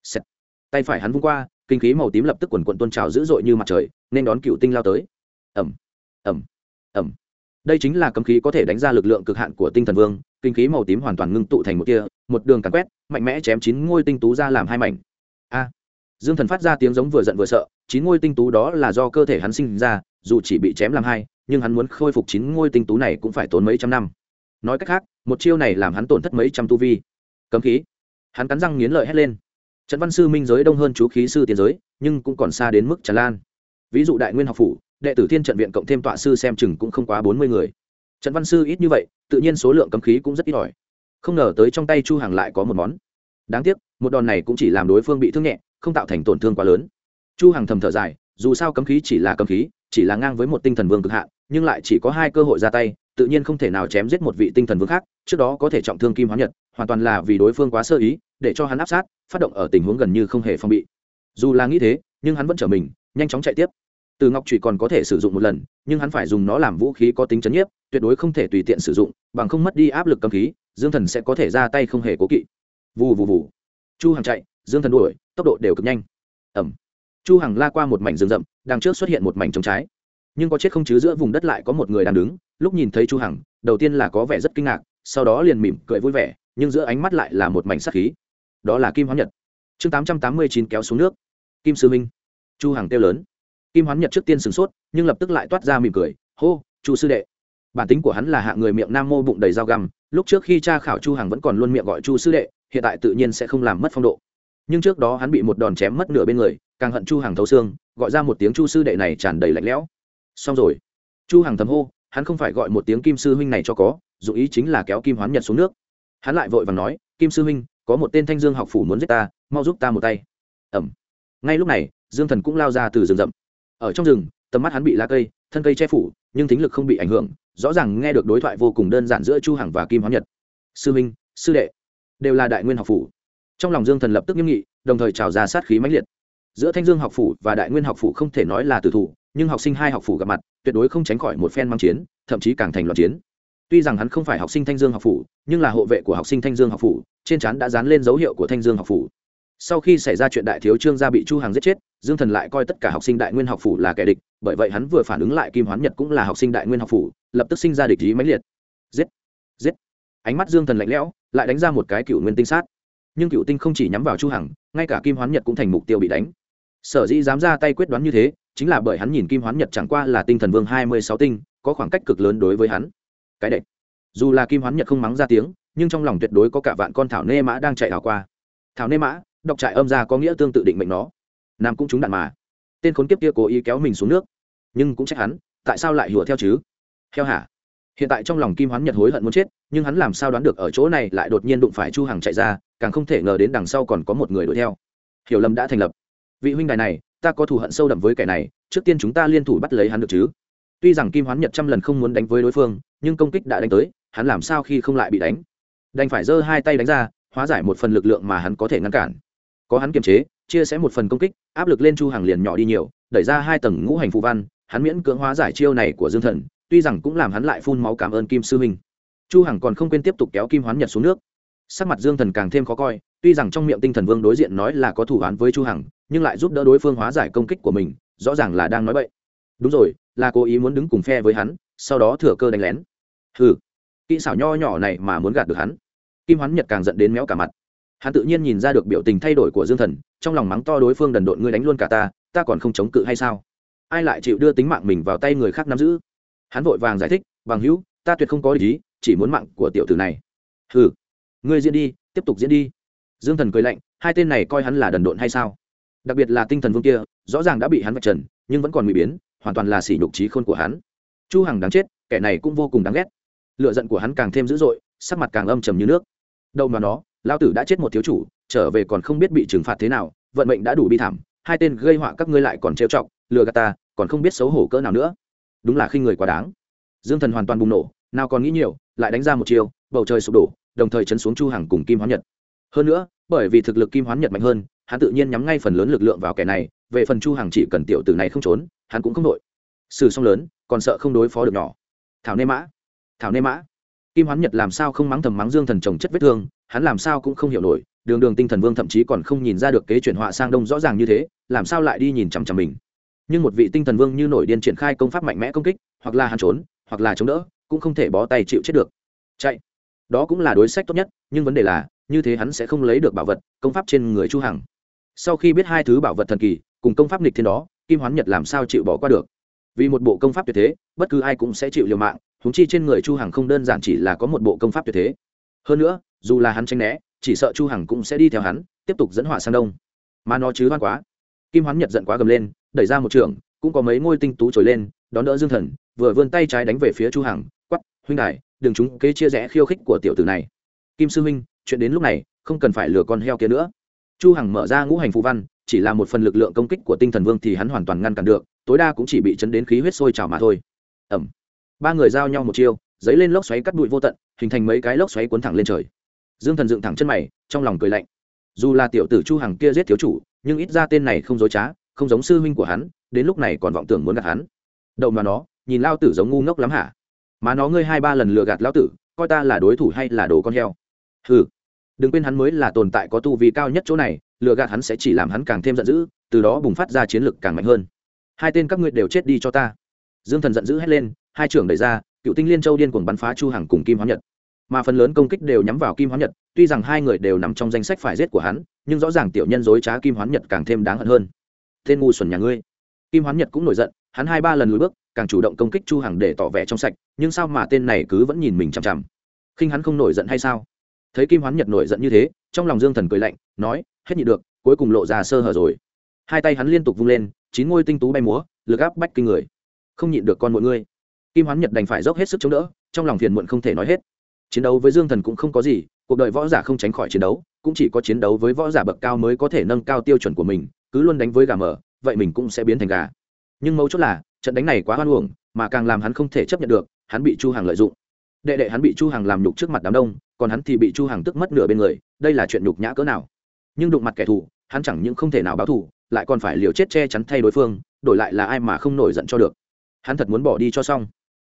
Speaker 1: Xẹt. tay phải hắn vung qua, kinh khí màu tím lập tức quần quận tôn trào dữ dội như mặt trời, nên đón cựu tinh lao tới. Ẩm ẩm ẩm đây chính là cấm khí có thể đánh ra lực lượng cực hạn của tinh thần vương, kinh khí màu tím hoàn toàn ngưng tụ thành một tia, một đường càn quét, mạnh mẽ chém chín ngôi tinh tú ra làm hai mảnh. A. Dương thần phát ra tiếng giống vừa giận vừa sợ, chín ngôi tinh tú đó là do cơ thể hắn sinh ra, dù chỉ bị chém làm hai nhưng hắn muốn khôi phục chín ngôi tinh tú này cũng phải tốn mấy trăm năm. Nói cách khác, một chiêu này làm hắn tổn thất mấy trăm tu vi. Cấm khí. Hắn cắn răng nghiến lợi hét lên. Trận văn sư minh giới đông hơn chú khí sư tiến giới, nhưng cũng còn xa đến mức tràn lan. Ví dụ đại nguyên học phủ, đệ tử thiên trận viện cộng thêm tọa sư xem chừng cũng không quá bốn mươi người. Trận văn sư ít như vậy, tự nhiên số lượng cấm khí cũng rất ít ỏi. Không ngờ tới trong tay chu hàng lại có một món. Đáng tiếc, một đòn này cũng chỉ làm đối phương bị thương nhẹ, không tạo thành tổn thương quá lớn. Chu hàng thầm thở dài, dù sao cấm khí chỉ là cấm khí chỉ là ngang với một tinh thần vương cực hạn, nhưng lại chỉ có hai cơ hội ra tay, tự nhiên không thể nào chém giết một vị tinh thần vương khác, trước đó có thể trọng thương kim hóa nhật, hoàn toàn là vì đối phương quá sơ ý, để cho hắn áp sát, phát động ở tình huống gần như không hề phong bị. Dù là nghĩ thế, nhưng hắn vẫn trở mình, nhanh chóng chạy tiếp. Từ ngọc trụy còn có thể sử dụng một lần, nhưng hắn phải dùng nó làm vũ khí có tính chấn nhiếp, tuyệt đối không thể tùy tiện sử dụng, bằng không mất đi áp lực cầm khí, dương thần sẽ có thể ra tay không hề cố kỵ. Vù vù vù. Chu hằng chạy, dương thần đuổi, tốc độ đều cực nhanh. Ẩm chu hằng la qua một mảnh rừng rậm, đằng trước xuất hiện một mảnh trống trái. Nhưng có chết không chứ giữa vùng đất lại có một người đang đứng, lúc nhìn thấy chu hằng, đầu tiên là có vẻ rất kinh ngạc, sau đó liền mỉm cười vui vẻ, nhưng giữa ánh mắt lại là một mảnh sắc khí. Đó là kim hoán nhật. Chương 889 kéo xuống nước. Kim sư minh. Chu hằng kêu lớn. Kim hoán nhật trước tiên sửng sốt, nhưng lập tức lại toát ra mỉm cười, hô, chu sư đệ. Bản tính của hắn là hạ người miệng nam mô bụng đầy dao găm, lúc trước khi cha khảo chu hằng vẫn còn luôn miệng gọi chu sư đệ, hiện tại tự nhiên sẽ không làm mất phong độ. Nhưng trước đó hắn bị một đòn chém mất nửa bên người càng hận chu hàng thấu xương, gọi ra một tiếng chu sư đệ này tràn đầy lạnh lẽo. Xong rồi. Chu hàng thầm hô, hắn không phải gọi một tiếng kim sư huynh này cho có dụng ý chính là kéo kim hoán nhật xuống nước. Hắn lại vội vàng nói, kim sư huynh, có một tên thanh dương học phủ muốn giết ta, mau giúp ta một tay. Ẩm. Ngay lúc này, dương thần cũng lao ra từ rừng rậm. Ở trong rừng, tầm mắt hắn bị lá cây, thân cây che phủ, nhưng thính lực không bị ảnh hưởng, rõ ràng nghe được đối thoại vô cùng đơn giản giữa chu hằng và kim hóa nhật. Sư minh sư đệ, đều là đại nguyên học phủ. Trong lòng dương thần lập tức nghiêm nghị, đồng thời trào ra sát khí mãnh liệt giữa thanh dương học phủ và đại nguyên học phủ không thể nói là tử thủ, nhưng học sinh hai học phủ gặp mặt, tuyệt đối không tránh khỏi một phen mang chiến, thậm chí càng thành loạn chiến. Tuy rằng hắn không phải học sinh thanh dương học phủ, nhưng là hộ vệ của học sinh thanh dương học phủ, trên trán đã dán lên dấu hiệu của thanh dương học phủ. Sau khi xảy ra chuyện đại thiếu trương gia bị chu hàng giết chết, dương thần lại coi tất cả học sinh đại nguyên học phủ là kẻ địch, bởi vậy hắn vừa phản ứng lại kim hoán nhật cũng là học sinh đại nguyên học phủ, lập tức sinh ra địch ý mãnh liệt. Giết! Giết! Ánh mắt dương thần lạnh lẽo, lại đánh ra một cái cựu nguyên tinh sát. Nhưng cựu tinh không chỉ nhắm vào chu hằng, ngay cả kim hoán nhật cũng thành mục tiêu bị đánh sở dĩ dám ra tay quyết đoán như thế, chính là bởi hắn nhìn kim hoán nhật chẳng qua là tinh thần vương hai mươi sáu tinh, có khoảng cách cực lớn đối với hắn. Cái đệch dù là kim hoán nhật không mắng ra tiếng, nhưng trong lòng tuyệt đối có cả vạn con thảo nê mã đang chạy thảo qua. Thảo nê mã đọc trại âm ra có nghĩa tương tự định mệnh nó. Nam cũng trúng đạn mà. Tên khốn kiếp kia cố ý kéo mình xuống nước. Nhưng cũng trách hắn, tại sao lại hùa theo chứ? Theo hả? Hiện tại trong lòng kim hoán nhật hối hận muốn chết, nhưng hắn làm sao đoán được ở chỗ này lại đột nhiên đụng phải chu hằng chạy ra, càng không thể ngờ đến đằng sau còn có một người đuổi theo. Hiểu lầm đã thành lập vị huynh đài này, ta có thù hận sâu đậm với kẻ này, trước tiên chúng ta liên thủ bắt lấy hắn được chứ. Tuy rằng kim hoán nhật trăm lần không muốn đánh với đối phương, nhưng công kích đã đánh tới, hắn làm sao khi không lại bị đánh? Đành phải giơ hai tay đánh ra, hóa giải một phần lực lượng mà hắn có thể ngăn cản. Có hắn kiềm chế, chia sẻ một phần công kích, áp lực lên chu hàng liền nhỏ đi nhiều, đẩy ra hai tầng ngũ hành phụ văn, hắn miễn cưỡng hóa giải chiêu này của dương thần, tuy rằng cũng làm hắn lại phun máu cảm ơn kim sư huynh chu hằng còn không quên tiếp tục kéo kim hoán nhật xuống nước sắc mặt dương thần càng thêm khó coi, tuy rằng trong miệng tinh thần vương đối diện nói là có thủ án với chu hằng, nhưng lại giúp đỡ đối phương hóa giải công kích của mình, rõ ràng là đang nói bậy. Đúng rồi, là cố ý muốn đứng cùng phe với hắn, sau đó thừa cơ đánh lén. Hừ, kỹ xảo nho nhỏ này mà muốn gạt được hắn. Kim hoán nhật càng giận đến méo cả mặt. Hắn tự nhiên nhìn ra được biểu tình thay đổi của dương thần, trong lòng mắng to đối phương đần độn ngươi đánh luôn cả ta ta còn không chống cự hay sao? Ai lại chịu đưa tính mạng mình vào tay người khác nắm giữ? Hắn vội vàng giải thích, bằng hữu, ta tuyệt không có ý, chỉ muốn mạng của tiểu tử này. Hừ ngươi diễn đi, tiếp tục diễn đi. Dương thần cười lạnh, hai tên này coi hắn là đần độn hay sao? Đặc biệt là tinh thần vương kia, rõ ràng đã bị hắn vạch trần, nhưng vẫn còn bị biến, hoàn toàn là sỉ nhục trí khôn của hắn. Chu hằng đáng chết, kẻ này cũng vô cùng đáng ghét. Lựa giận của hắn càng thêm dữ dội, sắc mặt càng âm trầm như nước. Đâu mà nó lao tử đã chết một thiếu chủ, trở về còn không biết bị trừng phạt thế nào, vận mệnh đã đủ bi thảm, hai tên gây họa các ngươi lại còn trêu chọc, lừa gạt ta, còn không biết xấu hổ cỡ nào nữa. Đúng là khi người quá đáng. Dương thần hoàn toàn bùng nổ, nào còn nghĩ nhiều, lại đánh ra một chiều bầu trời sụp đổ đồng thời chấn xuống chu hằng cùng kim hoán nhật. Hơn nữa, bởi vì thực lực kim hoán nhật mạnh hơn, hắn tự nhiên nhắm ngay phần lớn lực lượng vào kẻ này, về phần chu hằng chỉ cần tiểu tử này không trốn, hắn cũng không đội. Xử xong lớn, còn sợ không đối phó được nhỏ. Thảo nê mã, thảo nê mã. Kim hoán nhật làm sao không mắng thầm mắng dương thần chồng chất vết thương, hắn làm sao cũng không hiểu nổi, đường đường tinh thần vương thậm chí còn không nhìn ra được kế chuyển họa sang đông rõ ràng như thế, làm sao lại đi nhìn chằm chằm mình. Nhưng một vị tinh thần vương như nổi điên triển khai công pháp mạnh mẽ công kích, hoặc là hắn trốn, hoặc là chống đỡ, cũng không thể bó tay chịu chết được. Chạy đó cũng là đối sách tốt nhất, nhưng vấn đề là, như thế hắn sẽ không lấy được bảo vật, công pháp trên người chu hằng. Sau khi biết hai thứ bảo vật thần kỳ, cùng công pháp nghịch thiên đó, kim hoán nhật làm sao chịu bỏ qua được? Vì một bộ công pháp tuyệt thế, bất cứ ai cũng sẽ chịu liều mạng húng chi trên người chu hằng không đơn giản chỉ là có một bộ công pháp tuyệt thế. Hơn nữa, dù là hắn tranh né, chỉ sợ chu hằng cũng sẽ đi theo hắn, tiếp tục dẫn hỏa sang đông. Mà nó chứ hoan quá. Kim hoán nhật giận quá gầm lên, đẩy ra một trường, cũng có mấy ngôi tinh tú trồi lên, đón đỡ dương thần, vừa vươn tay trái đánh về phía chu hằng quắp huynh đài đừng chúng kế chia rẽ khiêu khích của tiểu tử này. Kim sư huynh chuyện đến lúc này, không cần phải lừa con heo kia nữa. Chu hằng mở ra ngũ hành phù văn, chỉ là một phần lực lượng công kích của tinh thần vương thì hắn hoàn toàn ngăn cản được, tối đa cũng chỉ bị chấn đến khí huyết sôi trào mà thôi. Ẩm. Ba người giao nhau một chiêu, giấy lên lốc xoáy cắt bụi vô tận, hình thành mấy cái lốc xoáy cuốn thẳng lên trời. Dương thần dựng thẳng chân mày, trong lòng cười lạnh. Dù là tiểu tử chu hằng kia giết thiếu chủ, nhưng ít ra tên này không dối trá, không giống sư huynh của hắn, đến lúc này còn vọng tưởng muốn gạt hắn. Đậu mà nó, nhìn lao tử giống ngu ngốc lắm hả? Mà nó ngươi hai ba lần lừa gạt Lão tử, coi ta là đối thủ hay là đồ con heo. Hừ. Đừng quên hắn mới là tồn tại có tu vi cao nhất chỗ này, lừa gạt hắn sẽ chỉ làm hắn càng thêm giận dữ, từ đó bùng phát ra chiến lực càng mạnh hơn. Hai tên các ngươi đều chết đi cho ta. Dương thần giận dữ hét lên, hai trưởng đẩy ra, cựu tinh liên châu điên cuồng bắn phá chu hằng cùng kim hóa nhật. Mà phần lớn công kích đều nhắm vào kim hóa nhật, tuy rằng hai người đều nằm trong danh sách phải giết của hắn, nhưng rõ ràng tiểu nhân dối trá kim hoán nhật càng thêm đáng hận hơn. Tên ngu xuẩn nhà ngươi. Kim hoán nhật cũng nổi giận, hắn hai ba lần lùi bước càng chủ động công kích chu hằng để tỏ vẻ trong sạch, nhưng sao mà tên này cứ vẫn nhìn mình chằm chằm? Khinh hắn không nổi giận hay sao? Thấy kim hoán nhật nổi giận như thế, trong lòng dương thần cười lạnh, nói, hết nhịn được, cuối cùng lộ ra sơ hở rồi. Hai tay hắn liên tục vung lên, chín ngôi tinh tú bay múa, lực áp bách kinh người. Không nhịn được con mọi ngươi. Kim hoán nhật đành phải dốc hết sức chống đỡ, trong lòng phiền muộn không thể nói hết. Chiến đấu với dương thần cũng không có gì, cuộc đời võ giả không tránh khỏi chiến đấu, cũng chỉ có chiến đấu với võ giả bậc cao mới có thể nâng cao tiêu chuẩn của mình, cứ luôn đánh với gà mở vậy mình cũng sẽ biến thành gà. Nhưng mấu chốt là trận đánh này quá hoan uổng, mà càng làm hắn không thể chấp nhận được, hắn bị chu hàng lợi dụng. Đệ đệ hắn bị chu hàng làm nhục trước mặt đám đông, còn hắn thì bị chu hàng tức mất nửa bên người, đây là chuyện nhục nhã cỡ nào. Nhưng đụng mặt kẻ thù, hắn chẳng những không thể nào báo thù, lại còn phải liều chết che chắn thay đối phương, đổi lại là ai mà không nổi giận cho được. Hắn thật muốn bỏ đi cho xong.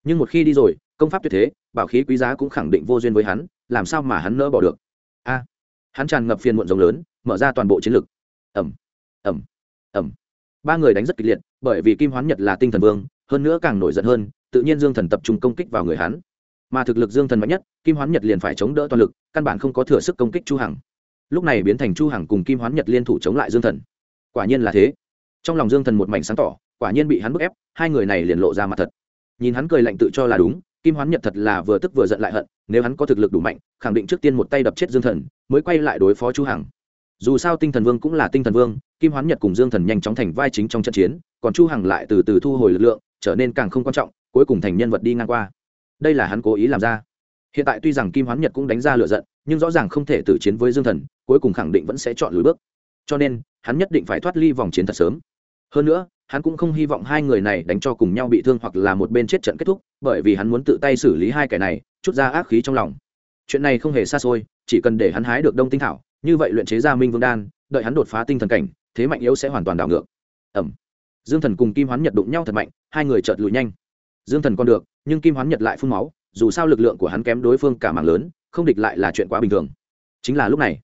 Speaker 1: Nhưng một khi đi rồi, công pháp tuyệt thế, bảo khí quý giá cũng khẳng định vô duyên với hắn, làm sao mà hắn nỡ bỏ được? A! Hắn tràn ngập phiền muộn rồng lớn, mở ra toàn bộ chiến lực. Ẩm ẩm ẩm ba người đánh rất kịch liệt, bởi vì kim hoán nhật là tinh thần vương, hơn nữa càng nổi giận hơn, tự nhiên dương thần tập trung công kích vào người hắn. Mà thực lực dương thần mạnh nhất, kim hoán nhật liền phải chống đỡ toàn lực, căn bản không có thừa sức công kích chu hằng. Lúc này biến thành chu hằng cùng kim hoán nhật liên thủ chống lại dương thần. Quả nhiên là thế. Trong lòng dương thần một mảnh sáng tỏ, quả nhiên bị hắn bức ép, hai người này liền lộ ra mặt thật. Nhìn hắn cười lạnh tự cho là đúng, kim hoán nhật thật là vừa tức vừa giận lại hận, nếu hắn có thực lực đủ mạnh, khẳng định trước tiên một tay đập chết dương thần, mới quay lại đối phó chu hằng dù sao tinh thần vương cũng là tinh thần vương, kim hoán nhật cùng dương thần nhanh chóng thành vai chính trong trận chiến, còn chu hằng lại từ từ thu hồi lực lượng, trở nên càng không quan trọng, cuối cùng thành nhân vật đi ngang qua. Đây là hắn cố ý làm ra. Hiện tại tuy rằng kim hoán nhật cũng đánh ra lựa giận, nhưng rõ ràng không thể tử chiến với dương thần, cuối cùng khẳng định vẫn sẽ chọn lùi bước. Cho nên, hắn nhất định phải thoát ly vòng chiến thật sớm. Hơn nữa, hắn cũng không hy vọng hai người này đánh cho cùng nhau bị thương hoặc là một bên chết trận kết thúc, bởi vì hắn muốn tự tay xử lý hai kẻ này, chút ra ác khí trong lòng. Chuyện này không hề xa xôi, chỉ cần để hắn hái được đông tinh thảo như vậy luyện chế ra minh vương đan, đợi hắn đột phá tinh thần cảnh, thế mạnh yếu sẽ hoàn toàn đảo ngược. Ẩm. Dương thần cùng kim hoán nhật đụng nhau thật mạnh, hai người chợt lùi nhanh. Dương thần còn được, nhưng kim hoán nhật lại phun máu, dù sao lực lượng của hắn kém đối phương cả mạng lớn, không địch lại là chuyện quá bình thường. Chính là lúc này,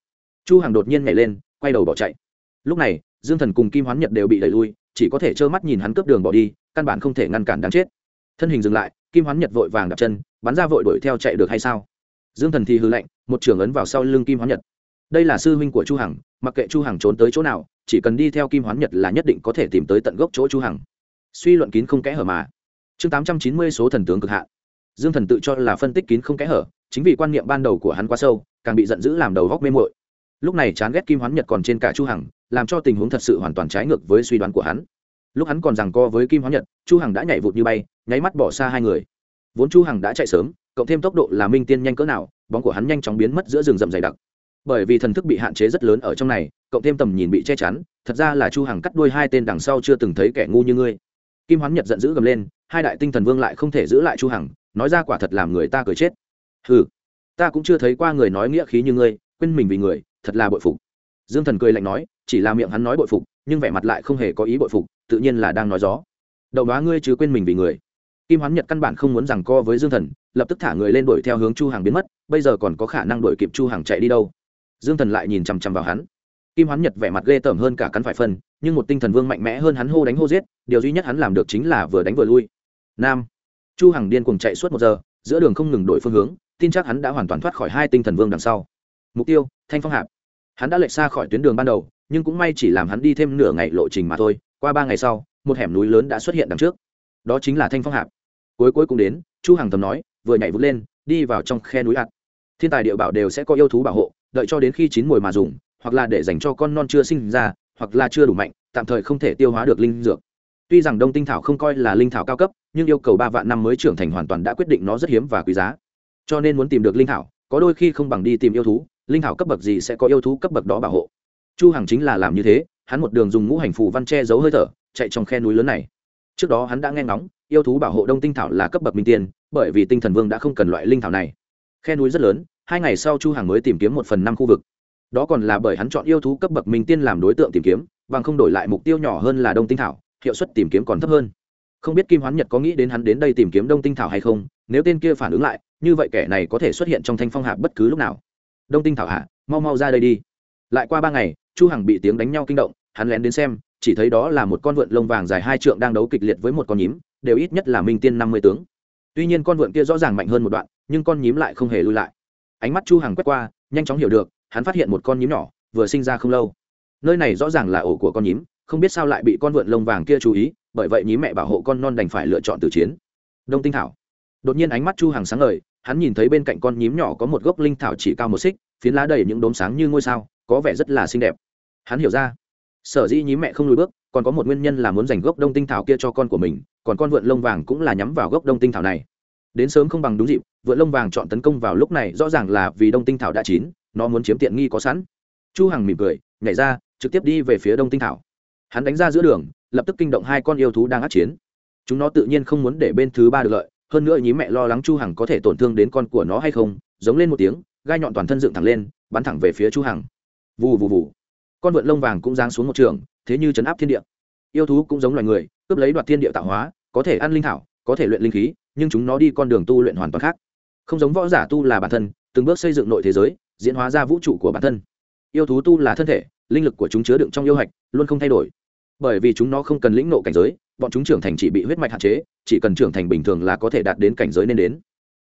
Speaker 1: chu hằng đột nhiên nhảy lên, quay đầu bỏ chạy. Lúc này, dương thần cùng kim hoán nhật đều bị đẩy lui, chỉ có thể trơ mắt nhìn hắn cướp đường bỏ đi, căn bản không thể ngăn cản đáng chết. Thân hình dừng lại, kim hoán nhật vội vàng đạp chân, bắn ra vội đuổi theo chạy được hay sao? Dương thần thì hư lạnh, một trường ấn vào sau lưng kim hoán nhật đây là sư huynh của chu hằng, mặc kệ chu hằng trốn tới chỗ nào, chỉ cần đi theo kim hoán nhật là nhất định có thể tìm tới tận gốc chỗ chu hằng. Suy luận kín không kẽ hở mà. Chương 890 số thần tướng cực hạn. Dương thần tự cho là phân tích kín không kẽ hở, chính vì quan niệm ban đầu của hắn quá sâu, càng bị giận dữ làm đầu góc mê muội. Lúc này chán ghét kim hoán nhật còn trên cả chu hằng, làm cho tình huống thật sự hoàn toàn trái ngược với suy đoán của hắn. Lúc hắn còn rằng co với kim hoán nhật, chu hằng đã nhảy vụt như bay, nháy mắt bỏ xa hai người. Vốn chu hằng đã chạy sớm, cộng thêm tốc độ là minh tiên nhanh cỡ nào, bóng của hắn nhanh chóng biến mất giữa rừng rậm dày đặc bởi vì thần thức bị hạn chế rất lớn ở trong này, cộng thêm tầm nhìn bị che chắn, thật ra là chu hằng cắt đuôi hai tên đằng sau chưa từng thấy kẻ ngu như ngươi. Kim hoán nhật giận dữ gầm lên, hai đại tinh thần vương lại không thể giữ lại chu hằng, nói ra quả thật làm người ta cười chết. Hừ, ta cũng chưa thấy qua người nói nghĩa khí như ngươi, quên mình vì người, thật là bội phục. Dương thần cười lạnh nói, chỉ là miệng hắn nói bội phục, nhưng vẻ mặt lại không hề có ý bội phục, tự nhiên là đang nói gió. Đậu đoá ngươi chứ quên mình vì người. Kim hoán nhật căn bản không muốn rằng co với dương thần, lập tức thả người lên đuổi theo hướng chu hàng biến mất, bây giờ còn có khả năng đuổi kịp chu hàng chạy đi đâu dương thần lại nhìn chằm chằm vào hắn. Kim hoán nhật vẻ mặt ghê tởm hơn cả cắn phải phân, nhưng một tinh thần vương mạnh mẽ hơn hắn hô đánh hô giết, điều duy nhất hắn làm được chính là vừa đánh vừa lui. Nam, chu hằng điên cuồng chạy suốt một giờ, giữa đường không ngừng đổi phương hướng, tin chắc hắn đã hoàn toàn thoát khỏi hai tinh thần vương đằng sau. Mục tiêu, thanh phong hạp. Hắn đã lệch xa khỏi tuyến đường ban đầu, nhưng cũng may chỉ làm hắn đi thêm nửa ngày lộ trình mà thôi, qua ba ngày sau, một hẻm núi lớn đã xuất hiện đằng trước. Đó chính là thanh phong hạp. Cuối cuối cũng đến, chu hằng thầm nói, vừa nhảy vút lên, đi vào trong khe núi hạt thiên tài địa bảo đều sẽ có yêu thú bảo hộ đợi cho đến khi chín mùi mà dùng, hoặc là để dành cho con non chưa sinh ra, hoặc là chưa đủ mạnh, tạm thời không thể tiêu hóa được linh dược. Tuy rằng đông tinh thảo không coi là linh thảo cao cấp, nhưng yêu cầu ba vạn năm mới trưởng thành hoàn toàn đã quyết định nó rất hiếm và quý giá. Cho nên muốn tìm được linh thảo, có đôi khi không bằng đi tìm yêu thú, linh thảo cấp bậc gì sẽ có yêu thú cấp bậc đó bảo hộ. Chu hằng chính là làm như thế, hắn một đường dùng ngũ hành phù văn che giấu hơi thở, chạy trong khe núi lớn này. Trước đó hắn đã nghe ngóng, yêu thú bảo hộ đông tinh thảo là cấp bậc minh tiên, bởi vì tinh thần vương đã không cần loại linh thảo này. Khe núi rất lớn hai ngày sau chu hằng mới tìm kiếm một phần năm khu vực. Đó còn là bởi hắn chọn yêu thú cấp bậc minh tiên làm đối tượng tìm kiếm, bằng không đổi lại mục tiêu nhỏ hơn là đông tinh thảo, hiệu suất tìm kiếm còn thấp hơn. Không biết kim hoán nhật có nghĩ đến hắn đến đây tìm kiếm đông tinh thảo hay không, nếu tên kia phản ứng lại, như vậy kẻ này có thể xuất hiện trong thanh phong hạp bất cứ lúc nào. Đông tinh thảo hạ, mau mau ra đây đi. Lại qua ba ngày, chu hằng bị tiếng đánh nhau kinh động, hắn lén đến xem, chỉ thấy đó là một con vượn lông vàng dài hai trượng đang đấu kịch liệt với một con nhím, đều ít nhất là minh tiên năm mươi tướng. Tuy nhiên con vượn kia rõ ràng mạnh hơn một đoạn, nhưng con nhím lại không hề lui lại ánh mắt chu hằng quét qua, nhanh chóng hiểu được, hắn phát hiện một con nhím nhỏ vừa sinh ra không lâu. Nơi này rõ ràng là ổ của con nhím, không biết sao lại bị con vượn lông vàng kia chú ý, bởi vậy nhím mẹ bảo hộ con non đành phải lựa chọn từ chiến. Đông tinh thảo. Đột nhiên ánh mắt chu hằng sáng ngời, hắn nhìn thấy bên cạnh con nhím nhỏ có một gốc linh thảo chỉ cao một xích, phiến lá đầy những đốm sáng như ngôi sao, có vẻ rất là xinh đẹp. Hắn hiểu ra, sở dĩ nhím mẹ không lùi bước, còn có một nguyên nhân là muốn dành gốc đông tinh thảo kia cho con của mình, còn con vượn lông vàng cũng là nhắm vào gốc đông tinh thảo này. Đến sớm không bằng đúng dịp vượn lông vàng chọn tấn công vào lúc này rõ ràng là vì đông tinh thảo đã chín, nó muốn chiếm tiện nghi có sẵn. Chu hằng mỉm cười, nhảy ra, trực tiếp đi về phía đông tinh thảo. Hắn đánh ra giữa đường, lập tức kinh động hai con yêu thú đang át chiến. Chúng nó tự nhiên không muốn để bên thứ ba được lợi, hơn nữa nhí mẹ lo lắng chu hằng có thể tổn thương đến con của nó hay không, giống lên một tiếng, gai nhọn toàn thân dựng thẳng lên, bắn thẳng về phía chu hằng. Vù vù vù. Con vượn lông vàng cũng giáng xuống một trường, thế như chấn áp thiên địa. Yêu thú cũng giống loài người, cướp lấy đoạt thiên địa tạo hóa, có thể ăn linh thảo, có thể luyện linh khí, nhưng chúng nó đi con đường tu luyện hoàn toàn khác không giống võ giả tu là bản thân, từng bước xây dựng nội thế giới, diễn hóa ra vũ trụ của bản thân. Yêu thú tu là thân thể, linh lực của chúng chứa đựng trong yêu hạch, luôn không thay đổi. Bởi vì chúng nó không cần lĩnh nộ cảnh giới, bọn chúng trưởng thành chỉ bị huyết mạch hạn chế, chỉ cần trưởng thành bình thường là có thể đạt đến cảnh giới nên đến.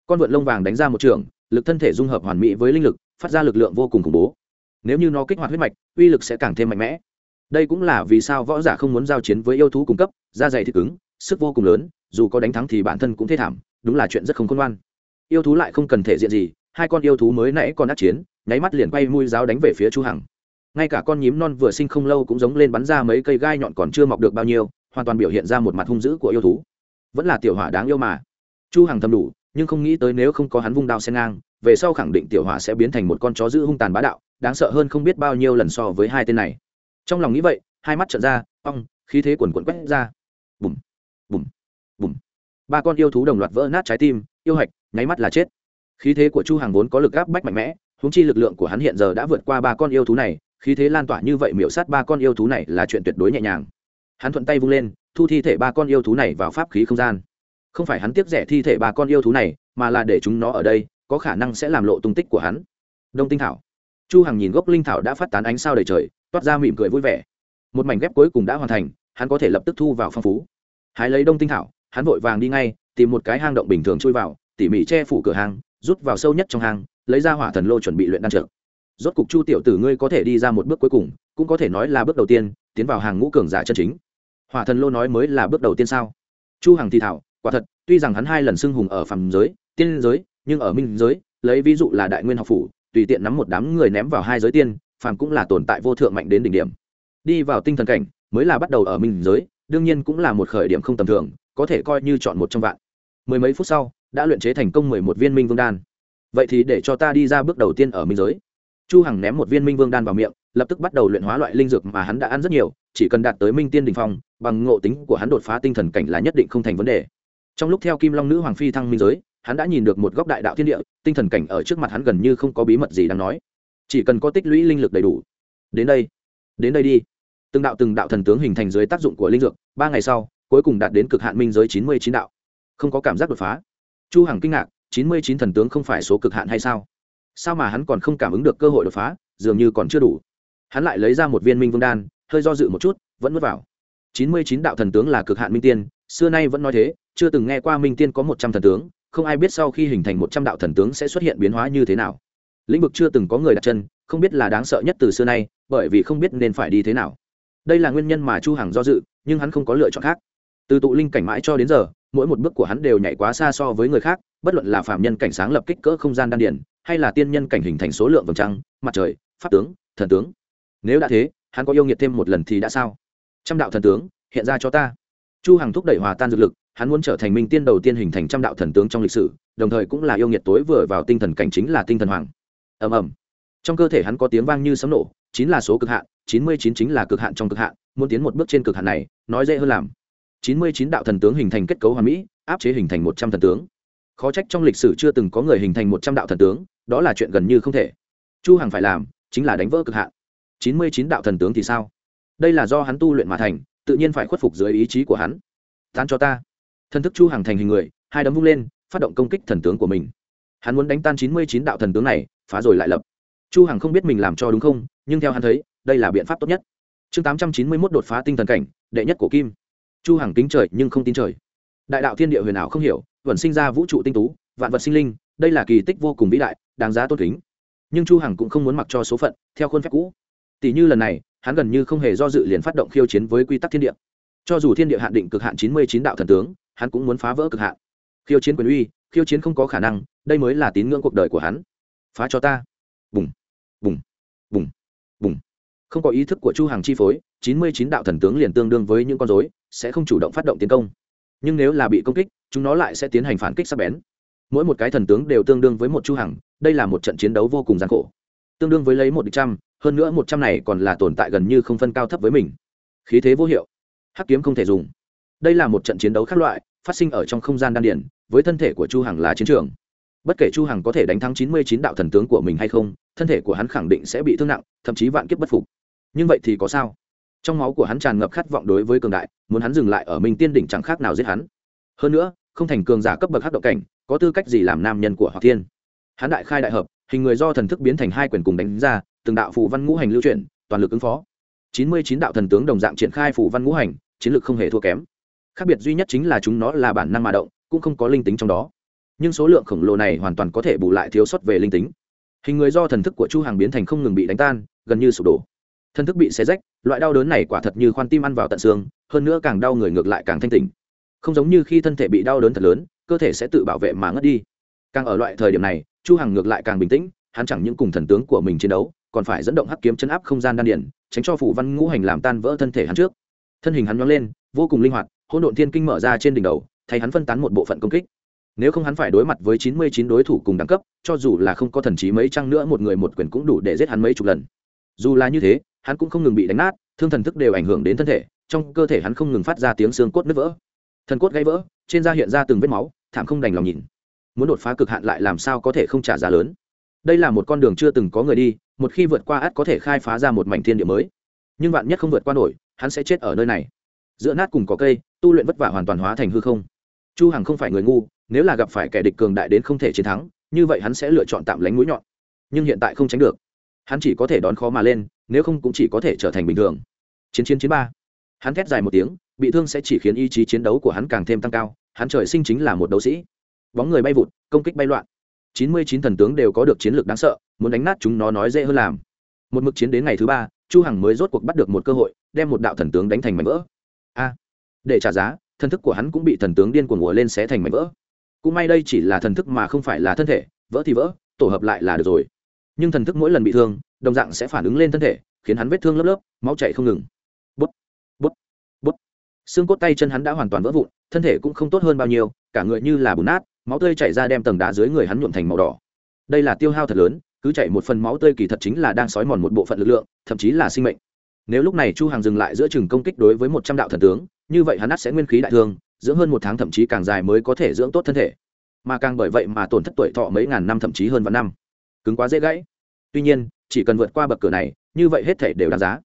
Speaker 1: Con vượn lông vàng đánh ra một trường, lực thân thể dung hợp hoàn mỹ với linh lực, phát ra lực lượng vô cùng khủng bố. Nếu như nó kích hoạt huyết mạch, uy lực sẽ càng thêm mạnh mẽ. Đây cũng là vì sao võ giả không muốn giao chiến với yêu thú cung cấp, da dày thì cứng sức vô cùng lớn, dù có đánh thắng thì bản thân cũng thế thảm, đúng là chuyện rất không khôn ngoan yêu thú lại không cần thể diện gì, hai con yêu thú mới nãy còn đắc chiến, nháy mắt liền quay mũi giáo đánh về phía chu hằng. Ngay cả con nhím non vừa sinh không lâu cũng giống lên bắn ra mấy cây gai nhọn còn chưa mọc được bao nhiêu, hoàn toàn biểu hiện ra một mặt hung dữ của yêu thú. Vẫn là tiểu hỏa đáng yêu mà. Chu hằng thầm đủ, nhưng không nghĩ tới nếu không có hắn vung đao xen ngang, về sau khẳng định tiểu hỏa sẽ biến thành một con chó dữ hung tàn bá đạo, đáng sợ hơn không biết bao nhiêu lần so với hai tên này. Trong lòng nghĩ vậy, hai mắt trợn ra, ong, khí thế quần quần quét ra. Bùm bùm bùm. Ba con yêu thú đồng loạt vỡ nát trái tim yêu hạch, nháy mắt là chết. Khí thế của chu hàng vốn có lực áp bách mạnh mẽ húng chi lực lượng của hắn hiện giờ đã vượt qua ba con yêu thú này, khí thế lan tỏa như vậy miểu sát ba con yêu thú này là chuyện tuyệt đối nhẹ nhàng. Hắn thuận tay vung lên, thu thi thể ba con yêu thú này vào pháp khí không gian. Không phải hắn tiếp rẻ thi thể ba con yêu thú này, mà là để chúng nó ở đây, có khả năng sẽ làm lộ tung tích của hắn. Đông tinh thảo. Chu hằng nhìn gốc linh thảo đã phát tán ánh sao đầy trời, toát ra mỉm cười vui vẻ. Một mảnh ghép cuối cùng đã hoàn thành, hắn có thể lập tức thu vào phong phú. Hái lấy đông tinh thảo, hắn vội vàng đi ngay tìm một cái hang động bình thường chui vào, tỉ mỉ che phủ cửa hang, rút vào sâu nhất trong hang, lấy ra hỏa thần lô chuẩn bị luyện đan trượt rốt cục chu tiểu tử ngươi có thể đi ra một bước cuối cùng, cũng có thể nói là bước đầu tiên, tiến vào hàng ngũ cường giả chân chính. Hỏa thần lô nói mới là bước đầu tiên sao? Chu hằng thì thảo, quả thật, tuy rằng hắn hai lần xưng hùng ở phàm giới, tiên giới, nhưng ở minh giới, lấy ví dụ là đại nguyên học phủ, tùy tiện nắm một đám người ném vào hai giới tiên, phàm cũng là tồn tại vô thượng mạnh đến đỉnh điểm. Đi vào tinh thần cảnh, mới là bắt đầu ở minh giới, đương nhiên cũng là một khởi điểm không tầm thường, có thể coi như chọn một trong vạn mười mấy phút sau, đã luyện chế thành công mười một viên minh vương đan. Vậy thì để cho ta đi ra bước đầu tiên ở minh giới. Chu hằng ném một viên minh vương đan vào miệng, lập tức bắt đầu luyện hóa loại linh dược mà hắn đã ăn rất nhiều, chỉ cần đạt tới minh tiên đình phong, bằng ngộ tính của hắn đột phá tinh thần cảnh là nhất định không thành vấn đề. Trong lúc theo kim long nữ hoàng phi thăng minh giới, hắn đã nhìn được một góc đại đạo thiên địa, tinh thần cảnh ở trước mặt hắn gần như không có bí mật gì đáng nói. Chỉ cần có tích lũy linh lực đầy đủ. Đến đây. Đến đây đi. Từng đạo từng đạo thần tướng hình thành dưới tác dụng của linh dược, ba ngày sau, cuối cùng đạt đến cực hạn minh giới chín mươi chín đạo không có cảm giác đột phá. Chu hằng kinh ngạc, chín mươi chín thần tướng không phải số cực hạn hay sao? Sao mà hắn còn không cảm ứng được cơ hội đột phá, dường như còn chưa đủ. Hắn lại lấy ra một viên minh vương đan, hơi do dự một chút, vẫn mất vào. Chín mươi chín đạo thần tướng là cực hạn minh tiên, xưa nay vẫn nói thế, chưa từng nghe qua minh tiên có một trăm thần tướng, không ai biết sau khi hình thành một trăm đạo thần tướng sẽ xuất hiện biến hóa như thế nào. Lĩnh vực chưa từng có người đặt chân, không biết là đáng sợ nhất từ xưa nay, bởi vì không biết nên phải đi thế nào. Đây là nguyên nhân mà chu hằng do dự, nhưng hắn không có lựa chọn khác. Từ tụ linh cảnh mãi cho đến giờ mỗi một bước của hắn đều nhảy quá xa so với người khác, bất luận là phạm nhân cảnh sáng lập kích cỡ không gian đan điển hay là tiên nhân cảnh hình thành số lượng vầng trăng, mặt trời, pháp tướng, thần tướng. Nếu đã thế, hắn có yêu nghiệt thêm một lần thì đã sao? Trăm đạo thần tướng, hiện ra cho ta. Chu hằng thúc đẩy hòa tan dược lực, hắn muốn trở thành minh tiên đầu tiên hình thành trăm đạo thần tướng trong lịch sử, đồng thời cũng là yêu nghiệt tối vừa vào tinh thần cảnh chính là tinh thần hoàng. Ầm ầm. Trong cơ thể hắn có tiếng vang như sấm nổ, chín là số cực hạn, chín mươi chín chính là cực hạn trong cực hạn, muốn tiến một bước trên cực hạn này, nói dễ hơn làm chín mươi chín đạo thần tướng hình thành kết cấu hoàn mỹ, áp chế hình thành một trăm thần tướng. Khó trách trong lịch sử chưa từng có người hình thành một trăm đạo thần tướng, đó là chuyện gần như không thể. Chu hằng phải làm, chính là đánh vỡ cực hạn. Chín mươi chín đạo thần tướng thì sao? Đây là do hắn tu luyện mà thành, tự nhiên phải khuất phục dưới ý chí của hắn. Tán cho ta. Thần thức chu hằng thành hình người, hai đấm vung lên, phát động công kích thần tướng của mình. Hắn muốn đánh tan chín mươi chín đạo thần tướng này, phá rồi lại lập. Chu hằng không biết mình làm cho đúng không, nhưng theo hắn thấy, đây là biện pháp tốt nhất. Chương tám trăm chín mươi 891 đột phá tinh thần cảnh, đệ nhất của kim chu hằng kính trời nhưng không tin trời. Đại đạo thiên địa huyền ảo không hiểu, vẫn sinh ra vũ trụ tinh tú, vạn vật sinh linh, đây là kỳ tích vô cùng vĩ đại, đáng giá tôn kính. Nhưng chu hằng cũng không muốn mặc cho số phận, theo khuôn phép cũ. Tỷ như lần này, hắn gần như không hề do dự liền phát động khiêu chiến với quy tắc thiên địa. Cho dù thiên địa hạn định cực hạn chín mươi chín đạo thần tướng, hắn cũng muốn phá vỡ cực hạn. Khiêu chiến quyền uy, khiêu chiến không có khả năng, đây mới là tín ngưỡng cuộc đời của hắn. Phá cho ta. Bùng bùng bùng bùng. Không có ý thức của chu Hằng chi phối, chín mươi chín đạo thần tướng liền tương đương với những con rối sẽ không chủ động phát động tiến công. Nhưng nếu là bị công kích, chúng nó lại sẽ tiến hành phản kích sắc bén. Mỗi một cái thần tướng đều tương đương với một chu hằng, đây là một trận chiến đấu vô cùng gian khổ. Tương đương với lấy một địch trăm, hơn nữa một trăm này còn là tồn tại gần như không phân cao thấp với mình. Khí thế vô hiệu. Hắc kiếm không thể dùng. Đây là một trận chiến đấu khác loại, phát sinh ở trong không gian đan điển với thân thể của chu hằng là chiến trường. Bất kể chu hằng có thể đánh thắng chín mươi chín đạo thần tướng của mình hay không, thân thể của hắn khẳng định sẽ bị thương nặng, thậm chí vạn kiếp bất phục. Nhưng vậy thì có sao? Trong máu của hắn tràn ngập khát vọng đối với cường đại, muốn hắn dừng lại ở minh tiên đỉnh chẳng khác nào giết hắn. Hơn nữa, không thành cường giả cấp bậc hắc động cảnh, có tư cách gì làm nam nhân của hoặc thiên? Hắn đại khai đại hợp, hình người do thần thức biến thành hai quyền cùng đánh ra, từng đạo phù văn ngũ hành lưu chuyển, toàn lực ứng phó. Chín mươi chín đạo thần tướng đồng dạng triển khai phù văn ngũ hành, chiến lược không hề thua kém. Khác biệt duy nhất chính là chúng nó là bản năng mà động, cũng không có linh tính trong đó. Nhưng số lượng khổng lồ này hoàn toàn có thể bù lại thiếu sót về linh tính. Hình người do thần thức của chu hàng biến thành không ngừng bị đánh tan, gần như sụp đổ. Thân thức bị xé rách, loại đau đớn này quả thật như khoan tim ăn vào tận xương, hơn nữa càng đau người ngược lại càng thanh tình không giống như khi thân thể bị đau đớn thật lớn, cơ thể sẽ tự bảo vệ mà ngất đi. Càng ở loại thời điểm này, chu hằng ngược lại càng bình tĩnh, hắn chẳng những cùng thần tướng của mình chiến đấu, còn phải dẫn động hắc kiếm chấn áp không gian đan điển tránh cho phủ văn ngũ hành làm tan vỡ thân thể hắn trước. Thân hình hắn nhón lên, vô cùng linh hoạt, hỗn độn thiên kinh mở ra trên đỉnh đầu, thay hắn phân tán một bộ phận công kích. Nếu không hắn phải đối mặt với chín mươi chín đối thủ cùng đẳng cấp, cho dù là không có thần trí mấy chăng nữa, một người một quyền cũng đủ để giết hắn mấy chục lần dù là như thế, hắn cũng không ngừng bị đánh nát, thương thần thức đều ảnh hưởng đến thân thể, trong cơ thể hắn không ngừng phát ra tiếng xương cốt nứt vỡ. Thần cốt gãy vỡ, trên da hiện ra từng vết máu, thảm không đành lòng nhìn. Muốn đột phá cực hạn lại làm sao có thể không trả giá lớn? Đây là một con đường chưa từng có người đi, một khi vượt qua ắt có thể khai phá ra một mảnh thiên địa mới. Nhưng bạn nhất không vượt qua nổi, hắn sẽ chết ở nơi này. Giữa nát cùng có cây, tu luyện vất vả hoàn toàn hóa thành hư không. Chu hằng không phải người ngu, nếu là gặp phải kẻ địch cường đại đến không thể chiến thắng, như vậy hắn sẽ lựa chọn tạm lánh mũi nhọn. Nhưng hiện tại không tránh được hắn chỉ có thể đón khó mà lên, nếu không cũng chỉ có thể trở thành bình thường. Chiến chiến chiến ba. Hắn thét dài một tiếng, bị thương sẽ chỉ khiến ý chí chiến đấu của hắn càng thêm tăng cao, hắn trời sinh chính là một đấu sĩ. Bóng người bay vụt, công kích bay loạn. Chín mươi chín thần tướng đều có được chiến lược đáng sợ, muốn đánh nát chúng nó nói dễ hơn làm. Một mực chiến đến ngày thứ ba, chu hằng mới rốt cuộc bắt được một cơ hội, đem một đạo thần tướng đánh thành mảnh vỡ. A. Để trả giá, thần thức của hắn cũng bị thần tướng điên cuồng ùa lên xé thành mảnh vỡ. Cũng may đây chỉ là thần thức mà không phải là thân thể, vỡ thì vỡ, tổ hợp lại là được rồi nhưng thần thức mỗi lần bị thương, đồng dạng sẽ phản ứng lên thân thể, khiến hắn vết thương lớp lớp, máu chảy không ngừng. Bút bút bút. Xương cốt tay chân hắn đã hoàn toàn vỡ vụn, thân thể cũng không tốt hơn bao nhiêu, cả người như là bùn nát, máu tươi chảy ra đem tầng đá dưới người hắn nhuộm thành màu đỏ. Đây là tiêu hao thật lớn, cứ chảy một phần máu tươi kỳ thật chính là đang sói mòn một bộ phận lực lượng, thậm chí là sinh mệnh. Nếu lúc này chu hàng dừng lại giữa chừng công kích đối với một trăm đạo thần tướng, như vậy hắn ắt sẽ nguyên khí đại thương dưỡng hơn một tháng thậm chí càng dài mới có thể dưỡng tốt thân thể. Mà càng bởi vậy mà tổn thất tuổi thọ mấy ngàn năm thậm chí hơn vạn năm cứng quá dễ gãy. Tuy nhiên, chỉ cần vượt qua bậc cửa này, như vậy hết thể đều đáng giá.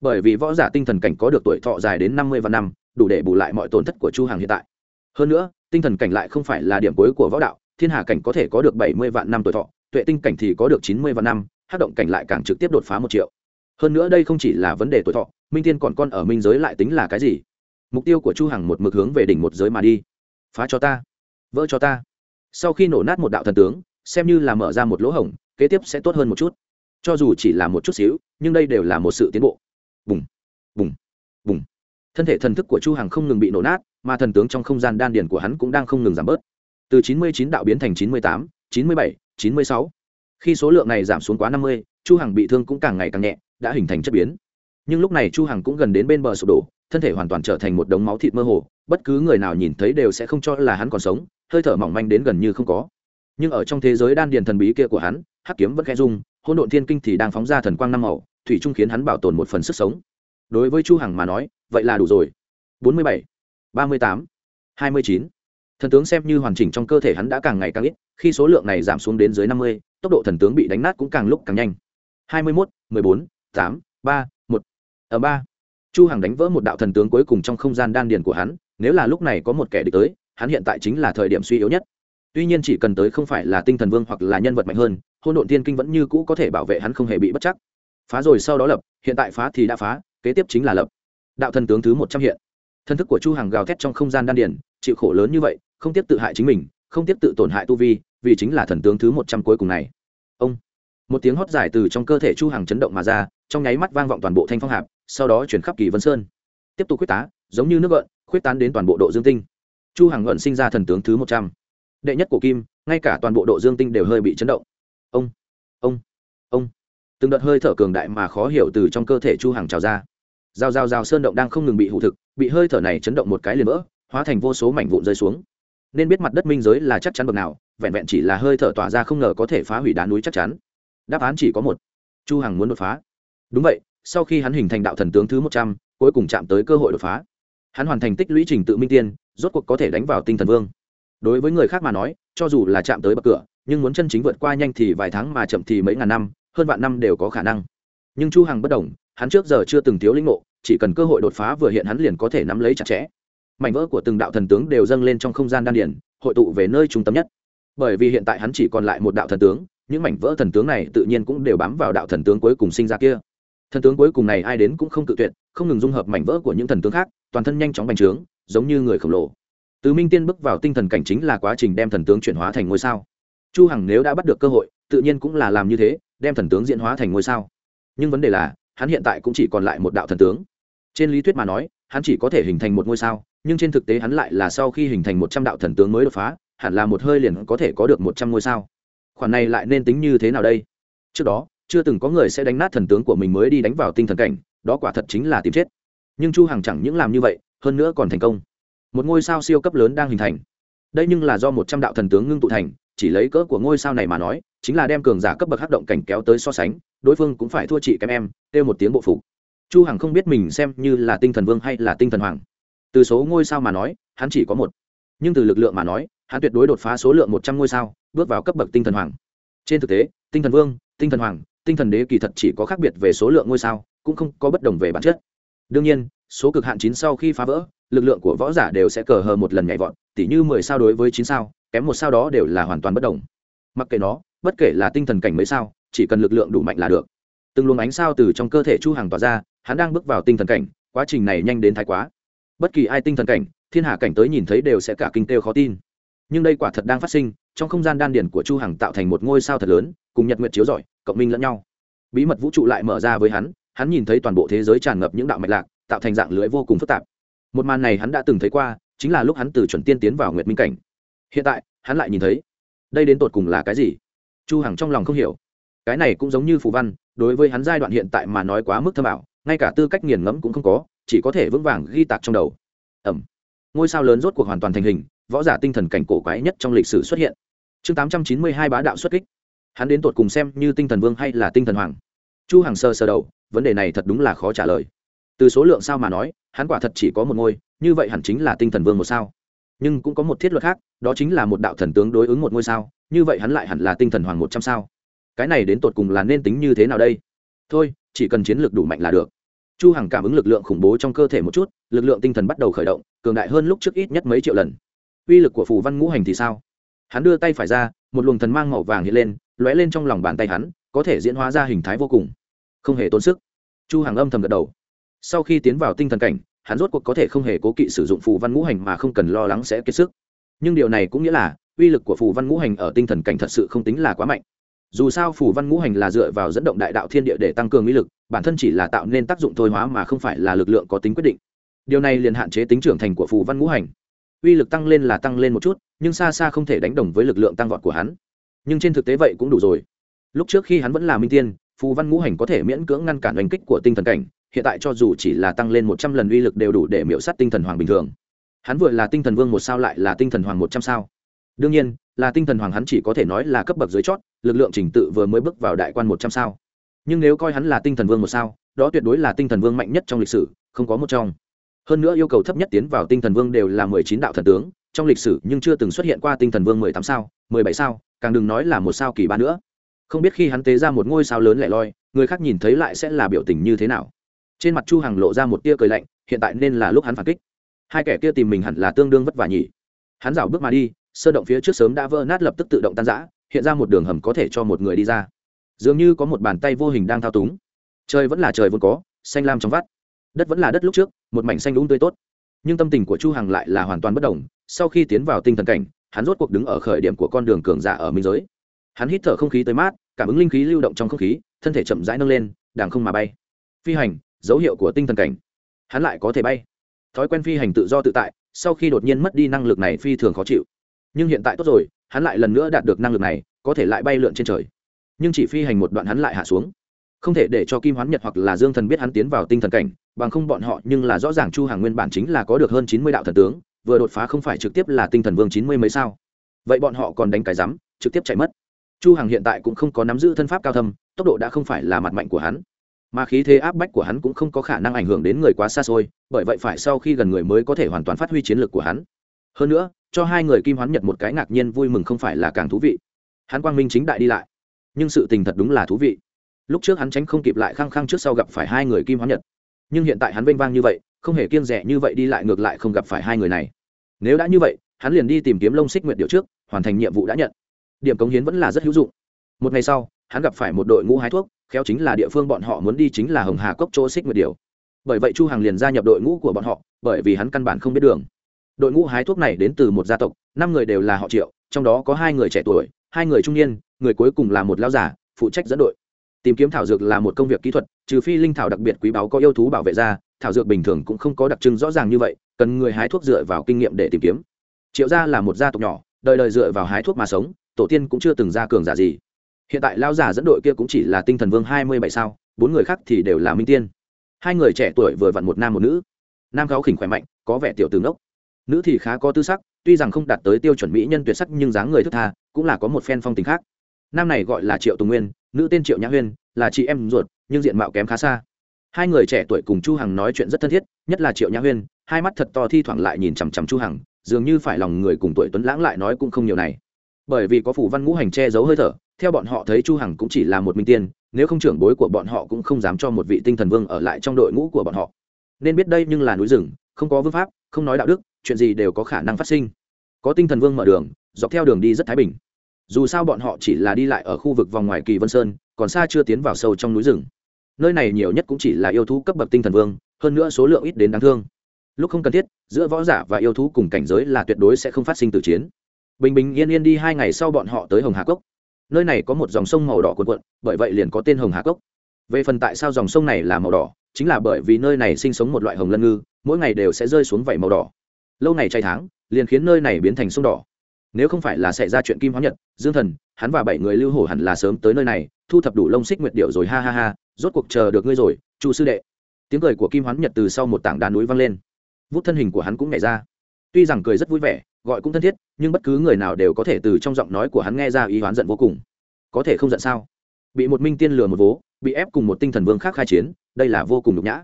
Speaker 1: Bởi vì võ giả tinh thần cảnh có được tuổi thọ dài đến năm mươi vạn năm, đủ để bù lại mọi tổn thất của chu hàng hiện tại. Hơn nữa, tinh thần cảnh lại không phải là điểm cuối của võ đạo, thiên hà cảnh có thể có được bảy mươi vạn năm tuổi thọ, tuệ tinh cảnh thì có được chín mươi vạn năm hát động cảnh lại càng trực tiếp đột phá một triệu. Hơn nữa đây không chỉ là vấn đề tuổi thọ, minh tiên còn con ở minh giới lại tính là cái gì? Mục tiêu của chu hằng một mực hướng về đỉnh một giới mà đi. Phá cho ta. Vỡ cho ta. Sau khi nổ nát một đạo thần tướng xem như là mở ra một lỗ hổng kế tiếp sẽ tốt hơn một chút. Cho dù chỉ là một chút xíu nhưng đây đều là một sự tiến bộ. Bùng bùng bùng. Thân thể thần thức của chu hằng không ngừng bị nổ nát mà thần tướng trong không gian đan điền của hắn cũng đang không ngừng giảm bớt. Từ 99 đạo biến thành 98, 97, 96. khi số lượng này giảm xuống quá 50, chu hằng bị thương cũng càng ngày càng nhẹ đã hình thành chất biến. Nhưng lúc này chu hằng cũng gần đến bên bờ sụp đổ thân thể hoàn toàn trở thành một đống máu thịt mơ hồ bất cứ người nào nhìn thấy đều sẽ không cho là hắn còn sống hơi thở mỏng manh đến gần như không có nhưng ở trong thế giới đan điền thần bí kia của hắn hắc kiếm vẫn khẽ dung, hỗn độn thiên kinh thì đang phóng ra thần quang năm màu thủy trung khiến hắn bảo tồn một phần sức sống đối với chu hằng mà nói vậy là đủ rồi 47, 38, 29. thần tướng xem như hoàn chỉnh trong cơ thể hắn đã càng ngày càng ít khi số lượng này giảm xuống đến dưới 50, tốc độ thần tướng bị đánh nát cũng càng lúc càng nhanh 21, 14, 8, 3, 1. ở ba chu hằng đánh vỡ một đạo thần tướng cuối cùng trong không gian đan điền của hắn nếu là lúc này có một kẻ địch tới hắn hiện tại chính là thời điểm suy yếu nhất tuy nhiên chỉ cần tới không phải là tinh thần vương hoặc là nhân vật mạnh hơn hôn độn thiên kinh vẫn như cũ có thể bảo vệ hắn không hề bị bất chắc. Phá rồi sau đó lập, hiện tại phá thì đã phá, kế tiếp chính là lập. Đạo thần tướng thứ một trăm hiện. Thân thức của chu hằng gào thét trong không gian đan điền, chịu khổ lớn như vậy, không tiếp tự hại chính mình, không tiếp tự tổn hại tu vi, vì chính là thần tướng thứ một trăm cuối cùng này. Ông. Một tiếng hót dài từ trong cơ thể chu hằng chấn động mà ra, trong nháy mắt vang vọng toàn bộ thanh phong hạp, sau đó chuyển khắp kỳ vân sơn. Tiếp tục quyết tá giống như nước gợn khuyết tán đến toàn bộ độ dương tinh. Chu hằng luận sinh ra thần tướng thứ một trăm đệ nhất của kim, ngay cả toàn bộ độ dương tinh đều hơi bị chấn động. Ông ông ông. Từng đợt hơi thở cường đại mà khó hiểu từ trong cơ thể chu hàng trào ra. Rào rào rào sơn động đang không ngừng bị hụ thực, bị hơi thở này chấn động một cái liền vỡ, hóa thành vô số mảnh vụn rơi xuống. Nên biết mặt đất minh giới là chắc chắn bậc nào, vẹn vẹn chỉ là hơi thở tỏa ra không ngờ có thể phá hủy đá núi chắc chắn. Đáp án chỉ có một. Chu hằng muốn đột phá. Đúng vậy, sau khi hắn hình thành đạo thần tướng thứ một trăm, cuối cùng chạm tới cơ hội đột phá. Hắn hoàn thành tích lũy trình tự minh tiên, rốt cuộc có thể đánh vào tinh thần vương đối với người khác mà nói, cho dù là chạm tới bậc cửa, nhưng muốn chân chính vượt qua nhanh thì vài tháng mà chậm thì mấy ngàn năm, hơn vạn năm đều có khả năng. Nhưng chu hằng bất đồng, hắn trước giờ chưa từng thiếu linh ngộ, chỉ cần cơ hội đột phá vừa hiện hắn liền có thể nắm lấy chặt chẽ. Mảnh vỡ của từng đạo thần tướng đều dâng lên trong không gian đan điển hội tụ về nơi trung tâm nhất. Bởi vì hiện tại hắn chỉ còn lại một đạo thần tướng, những mảnh vỡ thần tướng này tự nhiên cũng đều bám vào đạo thần tướng cuối cùng sinh ra kia. Thần tướng cuối cùng này ai đến cũng không cự tuyệt, không ngừng dung hợp mảnh vỡ của những thần tướng khác, toàn thân nhanh chóng bành trướng, giống như người khổng lồ từ minh tiên bước vào tinh thần cảnh chính là quá trình đem thần tướng chuyển hóa thành ngôi sao. Chu hằng nếu đã bắt được cơ hội, tự nhiên cũng là làm như thế, đem thần tướng diễn hóa thành ngôi sao. Nhưng vấn đề là, hắn hiện tại cũng chỉ còn lại một đạo thần tướng. Trên lý thuyết mà nói, hắn chỉ có thể hình thành một ngôi sao, nhưng trên thực tế hắn lại là sau khi hình thành một trăm đạo thần tướng mới đột phá, hẳn là một hơi liền có thể có được một trăm ngôi sao. Khoản này lại nên tính như thế nào đây? Trước đó, chưa từng có người sẽ đánh nát thần tướng của mình mới đi đánh vào tinh thần cảnh, đó quả thật chính là tìm chết. Nhưng chu hằng chẳng những làm như vậy, hơn nữa còn thành công một ngôi sao siêu cấp lớn đang hình thành. Đây nhưng là do một trăm đạo thần tướng ngưng tụ thành, chỉ lấy cỡ của ngôi sao này mà nói, chính là đem cường giả cấp bậc hắc động cảnh kéo tới so sánh, đối phương cũng phải thua chị kém em, kêu một tiếng bộ phục. Chu hằng không biết mình xem như là tinh thần vương hay là tinh thần hoàng. Từ số ngôi sao mà nói, hắn chỉ có một. Nhưng từ lực lượng mà nói, hắn tuyệt đối đột phá số lượng một trăm ngôi sao, bước vào cấp bậc tinh thần hoàng. Trên thực tế, tinh thần vương, tinh thần hoàng, tinh thần đế kỳ thật chỉ có khác biệt về số lượng ngôi sao, cũng không có bất đồng về bản chất. Đương nhiên số cực hạn chín sau khi phá vỡ, lực lượng của võ giả đều sẽ cờ hờ một lần nhảy vọt, tỉ như mười sao đối với chín sao, kém một sao đó đều là hoàn toàn bất đồng. Mặc kệ nó, bất kể là tinh thần cảnh mấy sao, chỉ cần lực lượng đủ mạnh là được. Từng luồng ánh sao từ trong cơ thể chu hàng tỏa ra, hắn đang bước vào tinh thần cảnh, quá trình này nhanh đến thái quá. Bất kỳ ai tinh thần cảnh, thiên hạ cảnh tới nhìn thấy đều sẽ cả kinh têu khó tin. Nhưng đây quả thật đang phát sinh, trong không gian đan điển của chu hằng tạo thành một ngôi sao thật lớn, cùng nhật nguyệt chiếu rọi, cộng minh lẫn nhau. Bí mật vũ trụ lại mở ra với hắn hắn nhìn thấy toàn bộ thế giới tràn ngập những đạo mạch lạc tạo thành dạng lưới vô cùng phức tạp. Một màn này hắn đã từng thấy qua, chính là lúc hắn từ chuẩn tiên tiến vào nguyệt minh cảnh. Hiện tại, hắn lại nhìn thấy, đây đến tột cùng là cái gì? Chu hằng trong lòng không hiểu. Cái này cũng giống như phù văn, đối với hắn giai đoạn hiện tại mà nói quá mức thâm ảo, ngay cả tư cách nghiền ngẫm cũng không có, chỉ có thể vững vàng ghi tạc trong đầu. Ẩm. Ngôi sao lớn rốt cuộc hoàn toàn thành hình, võ giả tinh thần cảnh cổ quái nhất trong lịch sử xuất hiện. Chương 892 bá đạo xuất kích. Hắn đến tột cùng xem như tinh thần vương hay là tinh thần hoàng? Chu Hằng sơ sơ đầu, vấn đề này thật đúng là khó trả lời từ số lượng sao mà nói, hắn quả thật chỉ có một ngôi, như vậy hẳn chính là tinh thần vương một sao. Nhưng cũng có một thiết luật khác, đó chính là một đạo thần tướng đối ứng một ngôi sao, như vậy hắn lại hẳn là tinh thần hoàng một trăm sao. Cái này đến tột cùng là nên tính như thế nào đây? Thôi, chỉ cần chiến lược đủ mạnh là được. Chu hằng cảm ứng lực lượng khủng bố trong cơ thể một chút, lực lượng tinh thần bắt đầu khởi động, cường đại hơn lúc trước ít nhất mấy triệu lần. Uy lực của phù văn ngũ hành thì sao? Hắn đưa tay phải ra, một luồng thần mang màu vàng hiện lên, lóe lên trong lòng bàn tay hắn, có thể diễn hóa ra hình thái vô cùng. Không hề tốn sức. Chu hằng âm thầm gật đầu sau khi tiến vào tinh thần cảnh, hắn rốt cuộc có thể không hề cố kỵ sử dụng phù văn ngũ hành mà không cần lo lắng sẽ kiệt sức. Nhưng điều này cũng nghĩa là, uy lực của phù văn ngũ hành ở tinh thần cảnh thật sự không tính là quá mạnh. Dù sao phù văn ngũ hành là dựa vào dẫn động đại đạo thiên địa để tăng cường uy lực, bản thân chỉ là tạo nên tác dụng thôi hóa mà không phải là lực lượng có tính quyết định. Điều này liền hạn chế tính trưởng thành của phù văn ngũ hành. Uy lực tăng lên là tăng lên một chút, nhưng xa xa không thể đánh đồng với lực lượng tăng vọt của hắn. Nhưng trên thực tế vậy cũng đủ rồi. Lúc trước khi hắn vẫn là minh tiên, phù văn ngũ hành có thể miễn cưỡng ngăn cản đánh kích của tinh thần cảnh hiện tại cho dù chỉ là tăng lên một trăm lần uy lực đều đủ để miễu sát tinh thần hoàng bình thường. Hắn vừa là tinh thần vương một sao lại là tinh thần hoàng một trăm sao. Đương nhiên, là tinh thần hoàng hắn chỉ có thể nói là cấp bậc dưới chót, lực lượng trình tự vừa mới bước vào đại quan một trăm sao. Nhưng nếu coi hắn là tinh thần vương một sao, đó tuyệt đối là tinh thần vương mạnh nhất trong lịch sử, không có một trong. Hơn nữa yêu cầu thấp nhất tiến vào tinh thần vương đều là mười chín đạo thần tướng, trong lịch sử nhưng chưa từng xuất hiện qua tinh thần vương mười tám sao, mười bảy sao, càng đừng nói là một sao kỳ ba nữa. Không biết khi hắn tế ra một ngôi sao lớn lẻ loi, người khác nhìn thấy lại sẽ là biểu tình như thế nào trên mặt chu hằng lộ ra một tia cười lạnh, hiện tại nên là lúc hắn phản kích. Hai kẻ kia tìm mình hẳn là tương đương vất vả nhỉ. Hắn rảo bước mà đi, sơ động phía trước sớm đã vỡ nát lập tức tự động tan rã, hiện ra một đường hầm có thể cho một người đi ra. Dường như có một bàn tay vô hình đang thao túng. Trời vẫn là trời vốn có, xanh lam trong vắt. Đất vẫn là đất lúc trước, một mảnh xanh đúng tươi tốt. Nhưng tâm tình của chu hằng lại là hoàn toàn bất đồng, sau khi tiến vào tinh thần cảnh, hắn rốt cuộc đứng ở khởi điểm của con đường cường giả ở minh giới. Hắn hít thở không khí tới mát, cảm ứng linh khí lưu động trong không khí, thân thể chậm rãi nâng lên, đàng không mà bay. Phi hành dấu hiệu của tinh thần cảnh. Hắn lại có thể bay. Thói quen phi hành tự do tự tại, sau khi đột nhiên mất đi năng lực này phi thường khó chịu. Nhưng hiện tại tốt rồi, hắn lại lần nữa đạt được năng lực này, có thể lại bay lượn trên trời. Nhưng chỉ phi hành một đoạn hắn lại hạ xuống. Không thể để cho kim hoán nhật hoặc là dương thần biết hắn tiến vào tinh thần cảnh, bằng không bọn họ nhưng là rõ ràng chu hàng nguyên bản chính là có được hơn chín mươi đạo thần tướng, vừa đột phá không phải trực tiếp là tinh thần vương chín mươi mấy sao. Vậy bọn họ còn đánh cái rắm, trực tiếp chạy mất. Chu hàng hiện tại cũng không có nắm giữ thân pháp cao thâm, tốc độ đã không phải là mặt mạnh của hắn mà khí thế áp bách của hắn cũng không có khả năng ảnh hưởng đến người quá xa xôi, bởi vậy phải sau khi gần người mới có thể hoàn toàn phát huy chiến lược của hắn. Hơn nữa, cho hai người kim hoán nhật một cái ngạc nhiên vui mừng không phải là càng thú vị. Hắn quang minh chính đại đi lại. Nhưng sự tình thật đúng là thú vị. Lúc trước hắn tránh không kịp lại khăng khăng trước sau gặp phải hai người kim hoán nhật. Nhưng hiện tại hắn vênh vang như vậy, không hề kiêng rẻ như vậy đi lại ngược lại không gặp phải hai người này. Nếu đã như vậy, hắn liền đi tìm kiếm lông xích nguyện điệu trước, hoàn thành nhiệm vụ đã nhận. Điểm cống hiến vẫn là rất hữu dụng. Một ngày sau, hắn gặp phải một đội ngũ hái thuốc khéo chính là địa phương bọn họ muốn đi chính là hồng hà cốc chỗ xích nguyệt điều bởi vậy chu hằng liền gia nhập đội ngũ của bọn họ, bởi vì hắn căn bản không biết đường. Đội ngũ hái thuốc này đến từ một gia tộc, năm người đều là họ triệu, trong đó có hai người trẻ tuổi, hai người trung niên, người cuối cùng là một lao giả phụ trách dẫn đội. Tìm kiếm thảo dược là một công việc kỹ thuật, trừ phi linh thảo đặc biệt quý báu có yêu thú bảo vệ ra, thảo dược bình thường cũng không có đặc trưng rõ ràng như vậy, cần người hái thuốc dựa vào kinh nghiệm để tìm kiếm. Triệu gia là một gia tộc nhỏ, đời đời dựa vào hái thuốc mà sống, tổ tiên cũng chưa từng ra cường giả gì hiện tại lao giả dẫn đội kia cũng chỉ là tinh thần vương hai mươi bảy sao, bốn người khác thì đều là minh tiên. Hai người trẻ tuổi vừa vặn một nam một nữ. Nam kháo khỉnh khỏe mạnh, có vẻ tiểu tướng đốc nữ thì khá có tư sắc, tuy rằng không đạt tới tiêu chuẩn mỹ nhân tuyệt sắc nhưng dáng người thức tha, cũng là có một phen phong tình khác. Nam này gọi là triệu tùng nguyên, nữ tên triệu nhã huyên, là chị em ruột, nhưng diện mạo kém khá xa. Hai người trẻ tuổi cùng chu hằng nói chuyện rất thân thiết, nhất là triệu nhã huyên, hai mắt thật to thi thoảng lại nhìn chằm chằm chu hằng, dường như phải lòng người cùng tuổi tuấn lãng lại nói cũng không nhiều này. Bởi vì có phủ văn ngũ hành che giấu hơi thở theo bọn họ thấy chu hằng cũng chỉ là một minh tiên, nếu không trưởng bối của bọn họ cũng không dám cho một vị tinh thần vương ở lại trong đội ngũ của bọn họ. Nên biết đây nhưng là núi rừng, không có vương pháp, không nói đạo đức, chuyện gì đều có khả năng phát sinh. Có tinh thần vương mở đường, dọc theo đường đi rất thái bình. Dù sao bọn họ chỉ là đi lại ở khu vực vòng ngoài kỳ vân sơn, còn xa chưa tiến vào sâu trong núi rừng. Nơi này nhiều nhất cũng chỉ là yêu thú cấp bậc tinh thần vương, hơn nữa số lượng ít đến đáng thương. Lúc không cần thiết, giữa võ giả và yêu thú cùng cảnh giới là tuyệt đối sẽ không phát sinh từ chiến. Bình bình yên yên đi hai ngày sau bọn họ tới hồng hà cốc nơi này có một dòng sông màu đỏ cuộn cuộn, bởi vậy liền có tên hồng hà cốc. Về phần tại sao dòng sông này là màu đỏ, chính là bởi vì nơi này sinh sống một loại hồng lân ngư, mỗi ngày đều sẽ rơi xuống vảy màu đỏ. Lâu ngày chay tháng, liền khiến nơi này biến thành sông đỏ. Nếu không phải là xảy ra chuyện kim hóa nhật, dương thần, hắn và bảy người lưu hổ hẳn là sớm tới nơi này, thu thập đủ lông xích nguyệt điệu rồi, ha ha ha, rốt cuộc chờ được ngươi rồi, chu sư đệ. Tiếng cười của kim hoán nhật từ sau một tảng đá núi vang lên. Vút thân hình của hắn cũng nhảy ra. Tuy rằng cười rất vui vẻ gọi cũng thân thiết, nhưng bất cứ người nào đều có thể từ trong giọng nói của hắn nghe ra ý hoán giận vô cùng. Có thể không giận sao? Bị một minh tiên lừa một vố, bị ép cùng một tinh thần vương khác khai chiến, đây là vô cùng nhục nhã.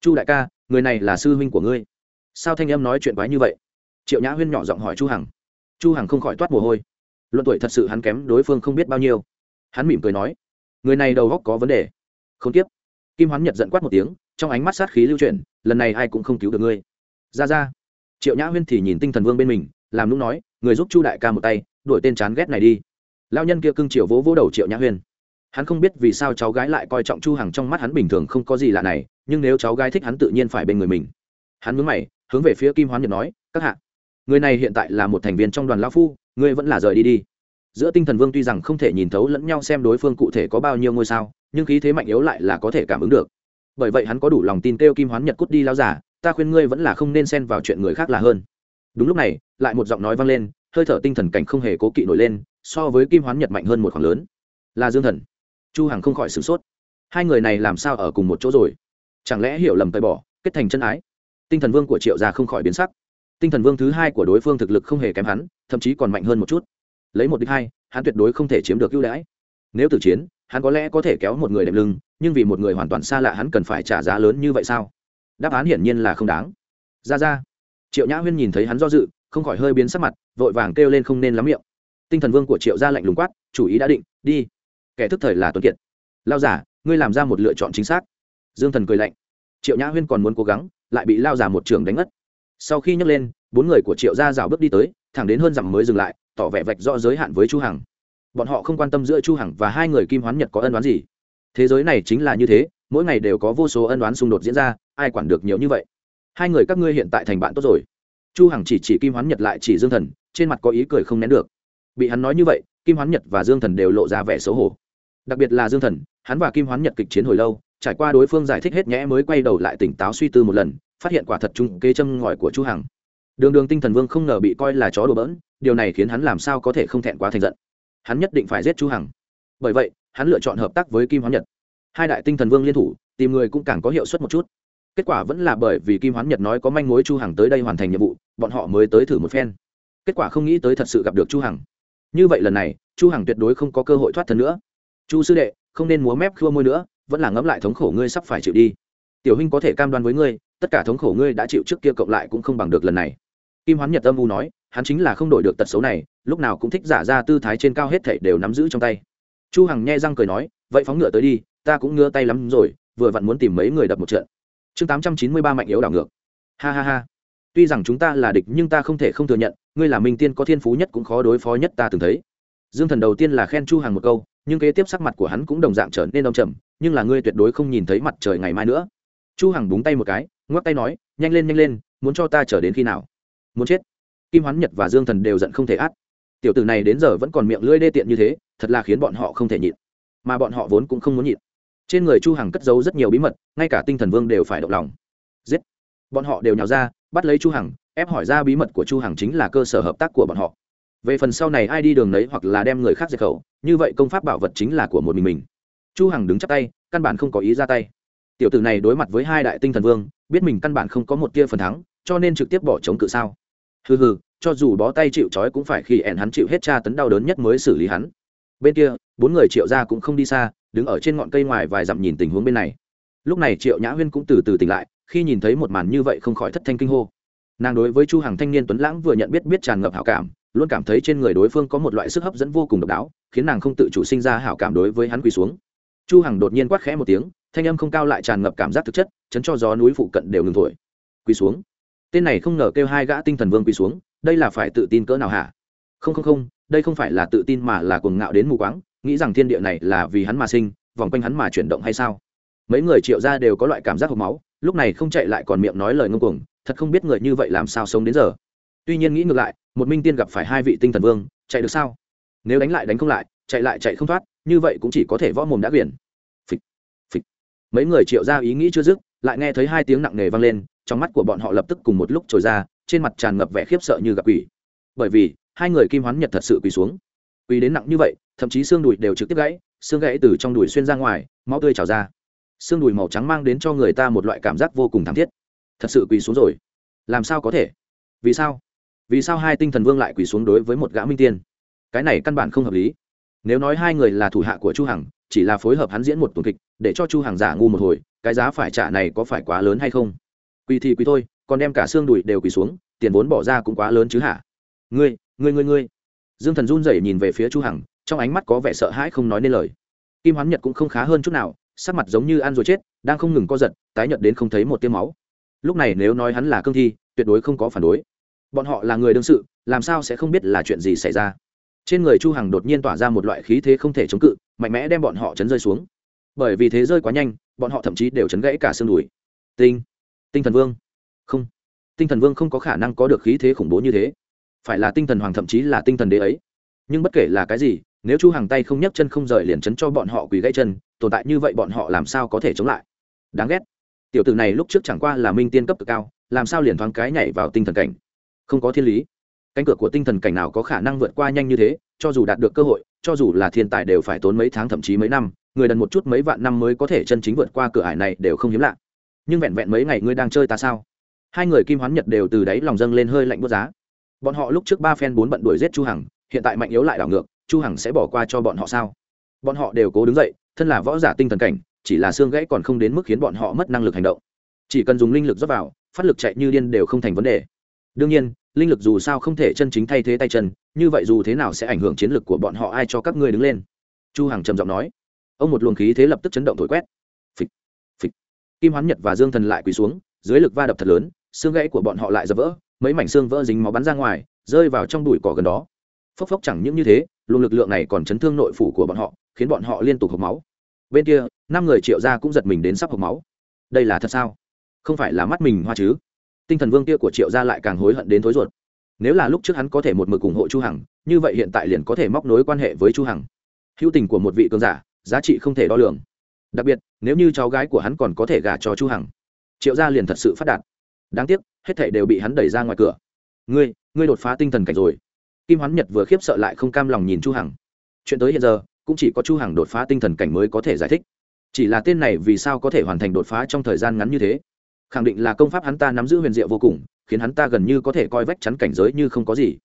Speaker 1: Chu đại ca, người này là sư huynh của ngươi. Sao thanh em nói chuyện quái như vậy? Triệu nhã huyên nhỏ giọng hỏi chu hằng. Chu hằng không khỏi toát mồ hôi. Luận tuổi thật sự hắn kém đối phương không biết bao nhiêu. Hắn mỉm cười nói, người này đầu góc có vấn đề. Không tiếp. Kim hoán nhật giận quát một tiếng, trong ánh mắt sát khí lưu chuyển, lần này ai cũng không cứu được ngươi. Ra ra. Triệu nhã huyên thì nhìn tinh thần vương bên mình làm lúc nói, người giúp chu đại ca một tay, đuổi tên chán ghét này đi. Lao nhân kia cưng triệu vỗ vỗ đầu triệu nhã huyên hắn không biết vì sao cháu gái lại coi trọng chu hằng trong mắt hắn bình thường không có gì lạ này, nhưng nếu cháu gái thích hắn tự nhiên phải bên người mình. Hắn mướn mày, hướng về phía kim hoán nhật nói, các hạ, người này hiện tại là một thành viên trong đoàn lao phu, ngươi vẫn là rời đi đi. Giữa tinh thần vương tuy rằng không thể nhìn thấu lẫn nhau xem đối phương cụ thể có bao nhiêu ngôi sao, nhưng khí thế mạnh yếu lại là có thể cảm ứng được. Bởi vậy hắn có đủ lòng tin kêu kim hoán nhật cút đi lao giả ta khuyên ngươi vẫn là không nên xen vào chuyện người khác là hơn đúng lúc này, lại một giọng nói vang lên, hơi thở tinh thần cảnh không hề cố kỵ nổi lên, so với kim hoán nhật mạnh hơn một khoảng lớn. Là dương thần. Chu hằng không khỏi sửng sốt. Hai người này làm sao ở cùng một chỗ rồi? Chẳng lẽ hiểu lầm tơi bỏ, kết thành chân ái? Tinh thần vương của triệu gia không khỏi biến sắc. Tinh thần vương thứ hai của đối phương thực lực không hề kém hắn, thậm chí còn mạnh hơn một chút. Lấy một đích hai, hắn tuyệt đối không thể chiếm được ưu đãi. Nếu tử chiến, hắn có lẽ có thể kéo một người đệm lưng, nhưng vì một người hoàn toàn xa lạ hắn cần phải trả giá lớn như vậy sao? Đáp án hiển nhiên là không đáng. Ra ra triệu nhã huyên nhìn thấy hắn do dự, không khỏi hơi biến sắc mặt, vội vàng kêu lên không nên lắm miệng. Tinh thần vương của triệu gia lạnh lùng quát, chủ ý đã định, đi. Kẻ thức thời là tuấn kiệt. Lao giả, ngươi làm ra một lựa chọn chính xác. Dương thần cười lạnh. Triệu nhã huyên còn muốn cố gắng, lại bị lao giả một trường đánh ngất. Sau khi nhấc lên, bốn người của triệu gia rào bước đi tới, thẳng đến hơn dặm mới dừng lại, tỏ vẻ vạch rõ giới hạn với chu hằng. Bọn họ không quan tâm giữa chu hằng và hai người kim hoán nhật có ân đoán gì. Thế giới này chính là như thế, mỗi ngày đều có vô số ân đoán xung đột diễn ra, ai quản được nhiều như vậy? Hai người các ngươi hiện tại thành bạn tốt rồi. Chu hằng chỉ chỉ kim hoán nhật lại chỉ dương thần, trên mặt có ý cười không nén được. Bị hắn nói như vậy, kim hoán nhật và dương thần đều lộ ra vẻ xấu hổ. Đặc biệt là dương thần, hắn và kim hoán nhật kịch chiến hồi lâu, trải qua đối phương giải thích hết nhẽ mới quay đầu lại tỉnh táo suy tư một lần, phát hiện quả thật trung kế châm ngòi của chu hằng. Đường đường tinh thần vương không ngờ bị coi là chó đùa bỡn, điều này khiến hắn làm sao có thể không thẹn quá thành giận. Hắn nhất định phải giết chu hằng. Bởi vậy, hắn lựa chọn hợp tác với kim hoán nhật. Hai đại tinh thần vương liên thủ, tìm người cũng càng có hiệu suất một chút kết quả vẫn là bởi vì kim hoán nhật nói có manh mối chu hằng tới đây hoàn thành nhiệm vụ, bọn họ mới tới thử một phen. Kết quả không nghĩ tới thật sự gặp được chu hằng. Như vậy lần này, chu hằng tuyệt đối không có cơ hội thoát thân nữa. Chu sư đệ, không nên múa mép khua môi nữa, vẫn là ngẫm lại thống khổ ngươi sắp phải chịu đi. Tiểu huynh có thể cam đoan với ngươi, tất cả thống khổ ngươi đã chịu trước kia cộng lại cũng không bằng được lần này. Kim hoán nhật âm u nói, hắn chính là không đổi được tật xấu này, lúc nào cũng thích giả ra tư thái trên cao hết thảy đều nắm giữ trong tay. Chu hằng nhe răng cười nói, vậy phóng ngựa tới đi, ta cũng ngứa tay lắm rồi, vừa vặn muốn tìm mấy người đập một trận chương 893 mạnh yếu đảo ngược. Ha ha ha. Tuy rằng chúng ta là địch nhưng ta không thể không thừa nhận, ngươi là minh tiên có thiên phú nhất cũng khó đối phó nhất ta từng thấy. Dương thần đầu tiên là khen chu hằng một câu, nhưng kế tiếp sắc mặt của hắn cũng đồng dạng trở nên đông trầm, nhưng là ngươi tuyệt đối không nhìn thấy mặt trời ngày mai nữa. Chu hằng búng tay một cái, ngoắc tay nói, nhanh lên nhanh lên, muốn cho ta chờ đến khi nào? Muốn chết. Kim hoán nhật và dương thần đều giận không thể át. Tiểu tử này đến giờ vẫn còn miệng lưỡi đê tiện như thế, thật là khiến bọn họ không thể nhịn. Mà bọn họ vốn cũng không muốn nhịn trên người chu hằng cất giấu rất nhiều bí mật, ngay cả tinh thần vương đều phải động lòng. Giết! Bọn họ đều nhào ra, bắt lấy chu hằng, ép hỏi ra bí mật của chu hằng chính là cơ sở hợp tác của bọn họ. Về phần sau này ai đi đường nấy hoặc là đem người khác diệt khẩu, như vậy công pháp bảo vật chính là của một mình mình. Chu hằng đứng chắp tay, căn bản không có ý ra tay. Tiểu tử này đối mặt với hai đại tinh thần vương, biết mình căn bản không có một tia phần thắng, cho nên trực tiếp bỏ chống cự sao. Hừ hừ, cho dù bó tay chịu trói cũng phải khi ẻn hắn chịu hết tra tấn đau đớn nhất mới xử lý hắn. Bên kia, bốn người triệu ra cũng không đi xa đứng ở trên ngọn cây ngoài vài dặm nhìn tình huống bên này. Lúc này triệu nhã huyên cũng từ từ tỉnh lại, khi nhìn thấy một màn như vậy không khỏi thất thanh kinh hô. Nàng đối với chu hằng thanh niên tuấn lãng vừa nhận biết biết tràn ngập hảo cảm, luôn cảm thấy trên người đối phương có một loại sức hấp dẫn vô cùng độc đáo, khiến nàng không tự chủ sinh ra hảo cảm đối với hắn quỳ xuống. Chu hằng đột nhiên quát khẽ một tiếng, thanh âm không cao lại tràn ngập cảm giác thực chất, chấn cho gió núi phụ cận đều ngừng thổi. Quỳ xuống. Tên này không ngờ kêu hai gã tinh thần vương quỳ xuống, đây là phải tự tin cỡ nào hả? Không không không, đây không phải là tự tin mà là cuồng ngạo đến mù quáng nghĩ rằng thiên địa này là vì hắn mà sinh, vòng quanh hắn mà chuyển động hay sao? Mấy người triệu ra đều có loại cảm giác hộp máu, lúc này không chạy lại còn miệng nói lời ngông cuồng, thật không biết người như vậy làm sao sống đến giờ. Tuy nhiên nghĩ ngược lại, một minh tiên gặp phải hai vị tinh thần vương, chạy được sao? Nếu đánh lại đánh không lại, chạy lại chạy không thoát, như vậy cũng chỉ có thể võ mồm đã biển. phịch phịch. Mấy người triệu ra ý nghĩ chưa dứt, lại nghe thấy hai tiếng nặng nề vang lên, trong mắt của bọn họ lập tức cùng một lúc trồi ra, trên mặt tràn ngập vẻ khiếp sợ như gặp quỷ. Bởi vì, hai người kim hoán nhật thật sự quỳ xuống quỳ đến nặng như vậy, thậm chí xương đùi đều trực tiếp gãy, xương gãy từ trong đùi xuyên ra ngoài, máu tươi trào ra. Xương đùi màu trắng mang đến cho người ta một loại cảm giác vô cùng thảm thiết. Thật sự quỳ xuống rồi. Làm sao có thể? Vì sao? Vì sao hai tinh thần vương lại quỳ xuống đối với một gã minh tiên? Cái này căn bản không hợp lý. Nếu nói hai người là thủ hạ của chu hằng, chỉ là phối hợp hắn diễn một tuần kịch, để cho chu hằng giả ngu một hồi, cái giá phải trả này có phải quá lớn hay không? Quỳ thì quỳ thôi, còn đem cả xương đùi đều quỳ xuống, tiền vốn bỏ ra cũng quá lớn chứ hả? Ngươi ngươi ngươi ngươi dương thần run rẩy nhìn về phía chu hằng, trong ánh mắt có vẻ sợ hãi không nói nên lời. Kim hoán nhật cũng không khá hơn chút nào, sắc mặt giống như ăn rồi chết, đang không ngừng co giật, tái nhợt đến không thấy một tia máu. Lúc này nếu nói hắn là cương thi, tuyệt đối không có phản đối. Bọn họ là người đương sự, làm sao sẽ không biết là chuyện gì xảy ra? Trên người chu hằng đột nhiên tỏa ra một loại khí thế không thể chống cự, mạnh mẽ đem bọn họ chấn rơi xuống. Bởi vì thế rơi quá nhanh, bọn họ thậm chí đều chấn gãy cả xương đùi. Tinh! Tinh thần vương! Không! Tinh thần vương không có khả năng có được khí thế khủng bố như thế phải là tinh thần hoàng thậm chí là tinh thần đế ấy. Nhưng bất kể là cái gì, nếu chu hàng tay không nhấc chân không rời liền chấn cho bọn họ quỳ gãy chân, tồn tại như vậy bọn họ làm sao có thể chống lại? Đáng ghét. Tiểu tử này lúc trước chẳng qua là minh tiên cấp cực cao, làm sao liền thoáng cái nhảy vào tinh thần cảnh? Không có thiên lý. Cánh cửa của tinh thần cảnh nào có khả năng vượt qua nhanh như thế, cho dù đạt được cơ hội, cho dù là thiên tài đều phải tốn mấy tháng thậm chí mấy năm, người đần một chút mấy vạn năm mới có thể chân chính vượt qua cửa ải này đều không hiếm lạ. Nhưng vẹn vẹn mấy ngày ngươi đang chơi ta sao? Hai người kim hoán nhật đều từ đáy lòng dâng lên hơi lạnh bút giá bọn họ lúc trước ba phen bốn bận đuổi giết chu hằng, hiện tại mạnh yếu lại đảo ngược, chu hằng sẽ bỏ qua cho bọn họ sao? Bọn họ đều cố đứng dậy, thân là võ giả tinh thần cảnh, chỉ là xương gãy còn không đến mức khiến bọn họ mất năng lực hành động. Chỉ cần dùng linh lực dốt vào, phát lực chạy như điên đều không thành vấn đề. Đương nhiên, linh lực dù sao không thể chân chính thay thế tay chân, như vậy dù thế nào sẽ ảnh hưởng chiến lực của bọn họ ai cho các ngươi đứng lên? Chu hằng trầm giọng nói. Ông một luồng khí thế lập tức chấn động thổi quét. Phịch phịch. Kim hoán nhật và dương thần lại quỳ xuống, dưới lực va đập thật lớn, xương gãy của bọn họ lại dập vỡ mấy mảnh xương vỡ dính máu bắn ra ngoài, rơi vào trong đùi cỏ gần đó. Phốc phốc chẳng những như thế, luồng lực lượng này còn chấn thương nội phủ của bọn họ, khiến bọn họ liên tục hộc máu. Bên kia, năm người triệu gia cũng giật mình đến sắp hộc máu. Đây là thật sao? Không phải là mắt mình hoa chứ? Tinh thần vương kia của triệu gia lại càng hối hận đến thối ruột. Nếu là lúc trước hắn có thể một mực ủng hộ chu hằng, như vậy hiện tại liền có thể móc nối quan hệ với chu hằng. Hữu tình của một vị cường giả, giá trị không thể đo lường. Đặc biệt, nếu như cháu gái của hắn còn có thể gả cho chu hằng, triệu gia liền thật sự phát đạt đáng tiếc hết thảy đều bị hắn đẩy ra ngoài cửa. Ngươi ngươi đột phá tinh thần cảnh rồi. Kim hoán nhật vừa khiếp sợ lại không cam lòng nhìn chu hằng. Chuyện tới hiện giờ cũng chỉ có chu hằng đột phá tinh thần cảnh mới có thể giải thích. Chỉ là tên này vì sao có thể hoàn thành đột phá trong thời gian ngắn như thế? Khẳng định là công pháp hắn ta nắm giữ huyền diệu vô cùng khiến hắn ta gần như có thể coi vách chắn cảnh giới như không có gì.